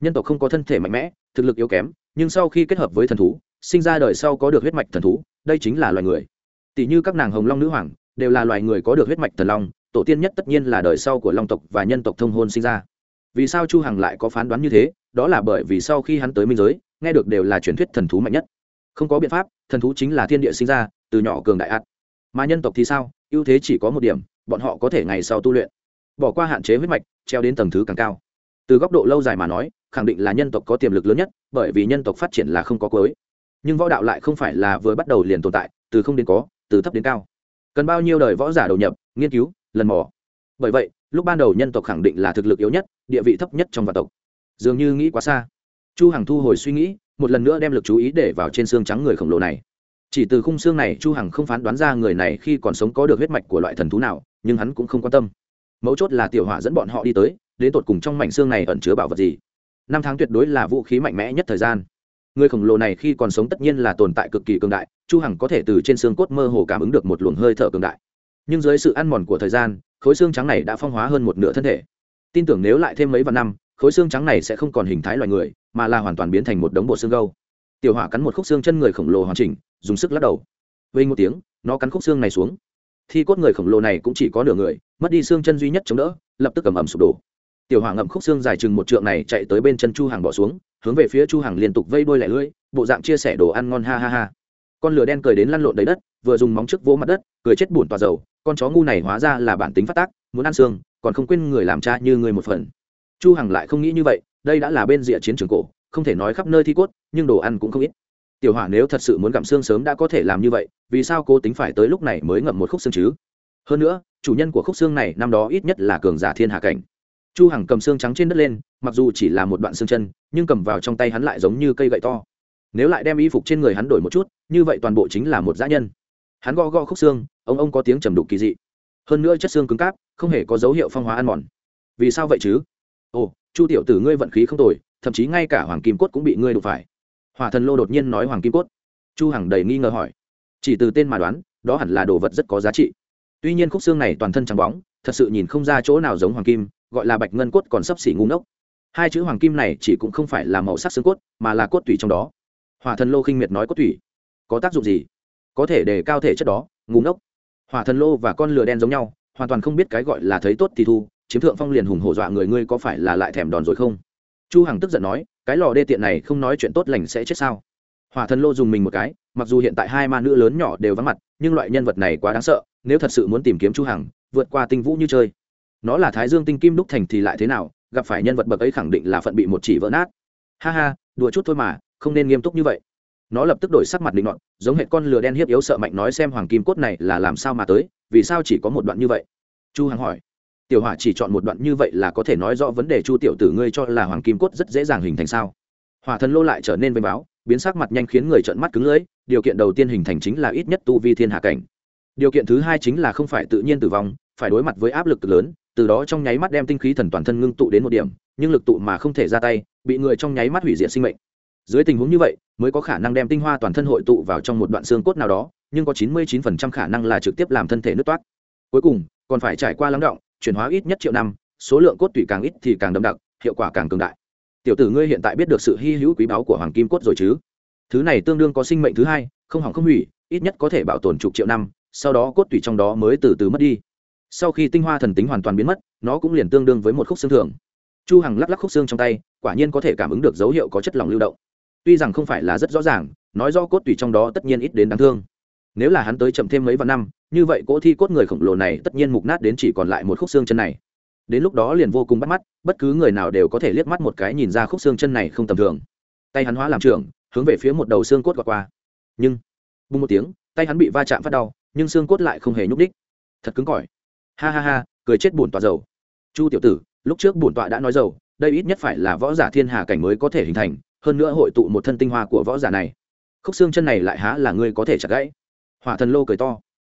Speaker 1: Nhân tộc không có thân thể mạnh mẽ, thực lực yếu kém, nhưng sau khi kết hợp với thần thú sinh ra đời sau có được huyết mạch thần thú, đây chính là loài người. Tỷ như các nàng hồng long nữ hoàng, đều là loài người có được huyết mạch thần long, tổ tiên nhất tất nhiên là đời sau của long tộc và nhân tộc thông hôn sinh ra. Vì sao chu hằng lại có phán đoán như thế? Đó là bởi vì sau khi hắn tới minh giới, nghe được đều là truyền thuyết thần thú mạnh nhất. Không có biện pháp, thần thú chính là thiên địa sinh ra, từ nhỏ cường đại ạt mà nhân tộc thì sao? Ưu thế chỉ có một điểm, bọn họ có thể ngày sau tu luyện. Bỏ qua hạn chế huyết mạch, treo đến tầng thứ càng cao. Từ góc độ lâu dài mà nói, khẳng định là nhân tộc có tiềm lực lớn nhất, bởi vì nhân tộc phát triển là không có cuối nhưng võ đạo lại không phải là vừa bắt đầu liền tồn tại, từ không đến có, từ thấp đến cao. Cần bao nhiêu đời võ giả đầu nhập, nghiên cứu, lần mò. Bởi vậy, lúc ban đầu nhân tộc khẳng định là thực lực yếu nhất, địa vị thấp nhất trong vạn tộc. Dường như nghĩ quá xa. Chu hằng thu hồi suy nghĩ, một lần nữa đem lực chú ý để vào trên xương trắng người khổng lồ này. Chỉ từ khung xương này, chu hằng không phán đoán ra người này khi còn sống có được huyết mạch của loại thần thú nào, nhưng hắn cũng không quan tâm. Mấu chốt là tiểu hỏa dẫn bọn họ đi tới, đến tột cùng trong mảnh xương này ẩn chứa bảo vật gì? Năm tháng tuyệt đối là vũ khí mạnh mẽ nhất thời gian người khổng lồ này khi còn sống tất nhiên là tồn tại cực kỳ cường đại, chu hằng có thể từ trên xương cốt mơ hồ cảm ứng được một luồng hơi thở cường đại. Nhưng dưới sự ăn mòn của thời gian, khối xương trắng này đã phong hóa hơn một nửa thân thể. Tin tưởng nếu lại thêm mấy vạn năm, khối xương trắng này sẽ không còn hình thái loài người, mà là hoàn toàn biến thành một đống bộ xương gâu. Tiểu hỏa cắn một khúc xương chân người khổng lồ hoàn chỉnh, dùng sức lắc đầu. Vây một tiếng, nó cắn khúc xương này xuống. Thi cốt người khổng lồ này cũng chỉ có nửa người, mất đi xương chân duy nhất chống đỡ, lập tức cầm ẩm sụp đổ tiểu hỏa ngậm khúc xương dài chừng một trượng này chạy tới bên chân chu hàng bỏ xuống, hướng về phía chu hàng liên tục vây đôi lẻ lưỡi, bộ dạng chia sẻ đồ ăn ngon ha ha ha. Con lửa đen cười đến lăn lộn đầy đất, vừa dùng móng trước vỗ mặt đất, cười chết bùn tòa dầu, con chó ngu này hóa ra là bản tính phát tác, muốn ăn xương, còn không quên người làm cha như người một phần. Chu hằng lại không nghĩ như vậy, đây đã là bên rìa chiến trường cổ, không thể nói khắp nơi thi cốt, nhưng đồ ăn cũng không ít. Tiểu hỏa nếu thật sự muốn gặm xương sớm đã có thể làm như vậy, vì sao cô tính phải tới lúc này mới ngậm một khúc xương chứ? Hơn nữa, chủ nhân của khúc xương này năm đó ít nhất là cường giả thiên hạ cảnh chu hằng cầm xương trắng trên đất lên, mặc dù chỉ là một đoạn xương chân, nhưng cầm vào trong tay hắn lại giống như cây gậy to. Nếu lại đem y phục trên người hắn đổi một chút, như vậy toàn bộ chính là một dã nhân. Hắn gõ gõ khúc xương, ông ông có tiếng trầm đục kỳ dị. Hơn nữa chất xương cứng cáp, không hề có dấu hiệu phong hóa ăn mòn. Vì sao vậy chứ? Ồ, chu tiểu tử ngươi vận khí không tồi, thậm chí ngay cả hoàng kim cốt cũng bị ngươi đụng phải. Hòa thần lô đột nhiên nói hoàng kim cốt. Chu hằng đầy nghi ngờ hỏi. Chỉ từ tên mà đoán, đó hẳn là đồ vật rất có giá trị. Tuy nhiên khúc xương này toàn thân trắng bóng, thật sự nhìn không ra chỗ nào giống hoàng kim gọi là bạch ngân cốt còn sấp xỉ ngu ngốc. Hai chữ hoàng kim này chỉ cũng không phải là màu sắc xương cốt, mà là cốt tủy trong đó. Hỏa thần lô khinh miệt nói cốt tủy. Có tác dụng gì? Có thể để cao thể chất đó, ngu ngốc. Hỏa thần lô và con lừa đen giống nhau, hoàn toàn không biết cái gọi là thấy tốt thì thu, chiếm thượng phong liền hùng hổ dọa người ngươi có phải là lại thèm đòn rồi không? Chu hằng tức giận nói, cái lò đê tiện này không nói chuyện tốt lành sẽ chết sao? Hỏa thần lô dùng mình một cái, mặc dù hiện tại hai ma nữ lớn nhỏ đều vắng mặt, nhưng loại nhân vật này quá đáng sợ, nếu thật sự muốn tìm kiếm chu hằng, vượt qua tinh vũ như chơi nó là thái dương tinh kim đúc thành thì lại thế nào, gặp phải nhân vật bậc ấy khẳng định là phận bị một chỉ vỡ nát. Ha ha, đùa chút thôi mà, không nên nghiêm túc như vậy. Nó lập tức đổi sắc mặt định luận giống hệ con lừa đen hiếp yếu sợ mạnh nói xem hoàng kim cốt này là làm sao mà tới, vì sao chỉ có một đoạn như vậy? Chu hằng hỏi. Tiểu hỏa chỉ chọn một đoạn như vậy là có thể nói rõ vấn đề chu tiểu tử ngươi cho là hoàng kim cốt rất dễ dàng hình thành sao? Hỏa thần lô lại trở nên vênh báo, biến sắc mặt nhanh khiến người trợn mắt cứng lưỡi, điều kiện đầu tiên hình thành chính là ít nhất tu vi thiên hạ cảnh. Điều kiện thứ hai chính là không phải tự nhiên tử vong, phải đối mặt với áp lực lớn từ đó trong nháy mắt đem tinh khí thần toàn thân ngưng tụ đến một điểm, nhưng lực tụ mà không thể ra tay, bị người trong nháy mắt hủy diệt sinh mệnh. Dưới tình huống như vậy, mới có khả năng đem tinh hoa toàn thân hội tụ vào trong một đoạn xương cốt nào đó, nhưng có 99% khả năng là trực tiếp làm thân thể nứt toát. Cuối cùng, còn phải trải qua lắng động, chuyển hóa ít nhất triệu năm, số lượng cốt tủy càng ít thì càng đậm đặc, hiệu quả càng cường đại. Tiểu tử ngươi hiện tại biết được sự hy hữu quý báu của hoàng kim cốt rồi chứ? Thứ này tương đương có sinh mệnh thứ hai, không hỏng không hủy, ít nhất có thể bảo tồn chục triệu năm, sau đó cốt tủy trong đó mới từ từ mất đi sau khi tinh hoa thần tính hoàn toàn biến mất, nó cũng liền tương đương với một khúc xương thường. Chu hằng lắc lắc khúc xương trong tay, quả nhiên có thể cảm ứng được dấu hiệu có chất lỏng lưu động. Tuy rằng không phải là rất rõ ràng, nói do cốt tủy trong đó tất nhiên ít đến đáng thương. Nếu là hắn tới chậm thêm mấy vạn năm, như vậy cỗ thi cốt người khổng lồ này tất nhiên mục nát đến chỉ còn lại một khúc xương chân này. Đến lúc đó liền vô cùng bắt mắt, bất cứ người nào đều có thể liếc mắt một cái nhìn ra khúc xương chân này không tầm thường. Tay hắn hóa làm trưởng, hướng về phía một đầu xương cốt qua qua. Nhưng, bùng một tiếng, tay hắn bị va chạm phát đau, nhưng xương cốt lại không hề nhúc đích thật cứng cỏi ha ha ha, cười chết bổn tọa dầu chu tiểu tử, lúc trước bổn tọa đã nói dầu đây ít nhất phải là võ giả thiên hà cảnh mới có thể hình thành, hơn nữa hội tụ một thân tinh hoa của võ giả này. Khúc xương chân này lại há là ngươi có thể chặt gãy. Hỏa thần lô cười to.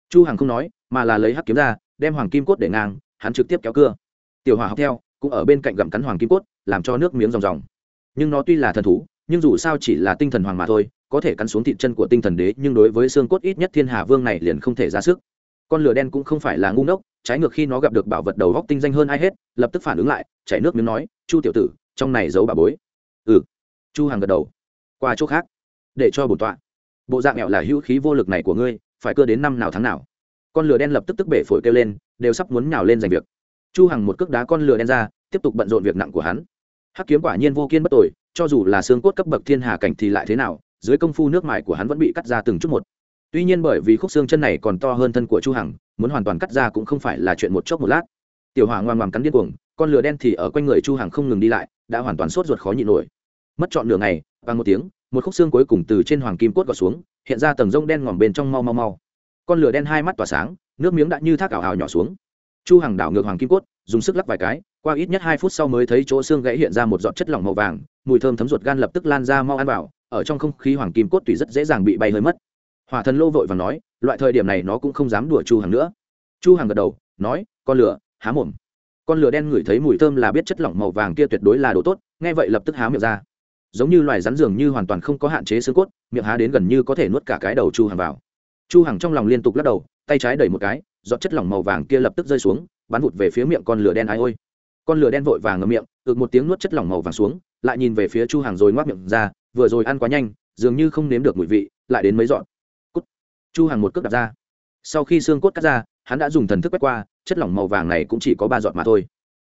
Speaker 1: Chu hằng không nói, mà là lấy hắc kiếm ra, đem hoàng kim cốt để ngang, hắn trực tiếp kéo cưa. Tiểu hỏa học theo, cũng ở bên cạnh gặm cắn hoàng kim cốt, làm cho nước miếng ròng ròng. Nhưng nó tuy là thần thú, nhưng dù sao chỉ là tinh thần hoàng mà thôi, có thể cắn xuống thịt chân của tinh thần đế, nhưng đối với xương cốt ít nhất thiên hà vương này liền không thể ra sức con lửa đen cũng không phải là ngu ngốc, trái ngược khi nó gặp được bảo vật đầu góc tinh danh hơn ai hết, lập tức phản ứng lại, chảy nước miếng nói, chu tiểu tử, trong này giấu bà bối. Ừ. Chu hàng gật đầu. Qua chỗ khác, để cho bổn tọa. Bộ dạng mẹo là hữu khí vô lực này của ngươi, phải cơ đến năm nào tháng nào. Con lửa đen lập tức tức bể phổi kêu lên, đều sắp muốn nhào lên giành việc. Chu hằng một cước đá con lửa đen ra, tiếp tục bận rộn việc nặng của hắn. Hắc kiếm quả nhiên vô kiên bất tội cho dù là xương cốt cấp bậc thiên hà cảnh thì lại thế nào, dưới công phu nước mài của hắn vẫn bị cắt ra từng chút một tuy nhiên bởi vì khúc xương chân này còn to hơn thân của chu hằng, muốn hoàn toàn cắt ra cũng không phải là chuyện một chốc một lát. Tiểu hỏa ngoan ngoan cắn điên cuồng, con lửa đen thì ở quanh người chu hằng không ngừng đi lại, đã hoàn toàn sốt ruột khó nhịn nổi. Mất trọn nửa ngày và một tiếng, một khúc xương cuối cùng từ trên hoàng kim cốt gọt xuống, hiện ra tầng rông đen ngòm bên trong mau mau mau. Con lửa đen hai mắt tỏa sáng, nước miếng đã như thác ảo hào nhỏ xuống. Chu hằng đảo ngược hoàng kim cốt, dùng sức lắc vài cái, qua ít nhất hai phút sau mới thấy chỗ xương gãy hiện ra một giọt chất lỏng màu vàng, mùi thơm thấm ruột gan lập tức lan ra mau ăn vào, ở trong không khí hoàng kim cốt tùy rất dễ dàng bị bay hơi mất hỏa thần lô vội và nói, loại thời điểm này nó cũng không dám đùa chu hằng nữa. Chu hằng gật đầu, nói, con lửa, há mồm. Con lửa đen ngửi thấy mùi thơm là biết chất lỏng màu vàng kia tuyệt đối là đồ tốt, nghe vậy lập tức há miệng ra. Giống như loài rắn dường như hoàn toàn không có hạn chế xương cốt, miệng há đến gần như có thể nuốt cả cái đầu chu hằng vào. Chu hằng trong lòng liên tục lắc đầu, tay trái đẩy một cái, giọt chất lỏng màu vàng kia lập tức rơi xuống, bắn vụt về phía miệng con lửa đen ai ôi. Con lửa đen vội vàng ngậm miệng, ực một tiếng nuốt chất lỏng màu vàng xuống, lại nhìn về phía chu hàng rồi ngoác miệng ra, vừa rồi ăn quá nhanh, dường như không nếm được mùi vị, lại đến mấy dọn chu Hằng một cước đặt ra. Sau khi xương cốt cắt ra, hắn đã dùng thần thức quét qua, chất lỏng màu vàng này cũng chỉ có ba giọt mà thôi.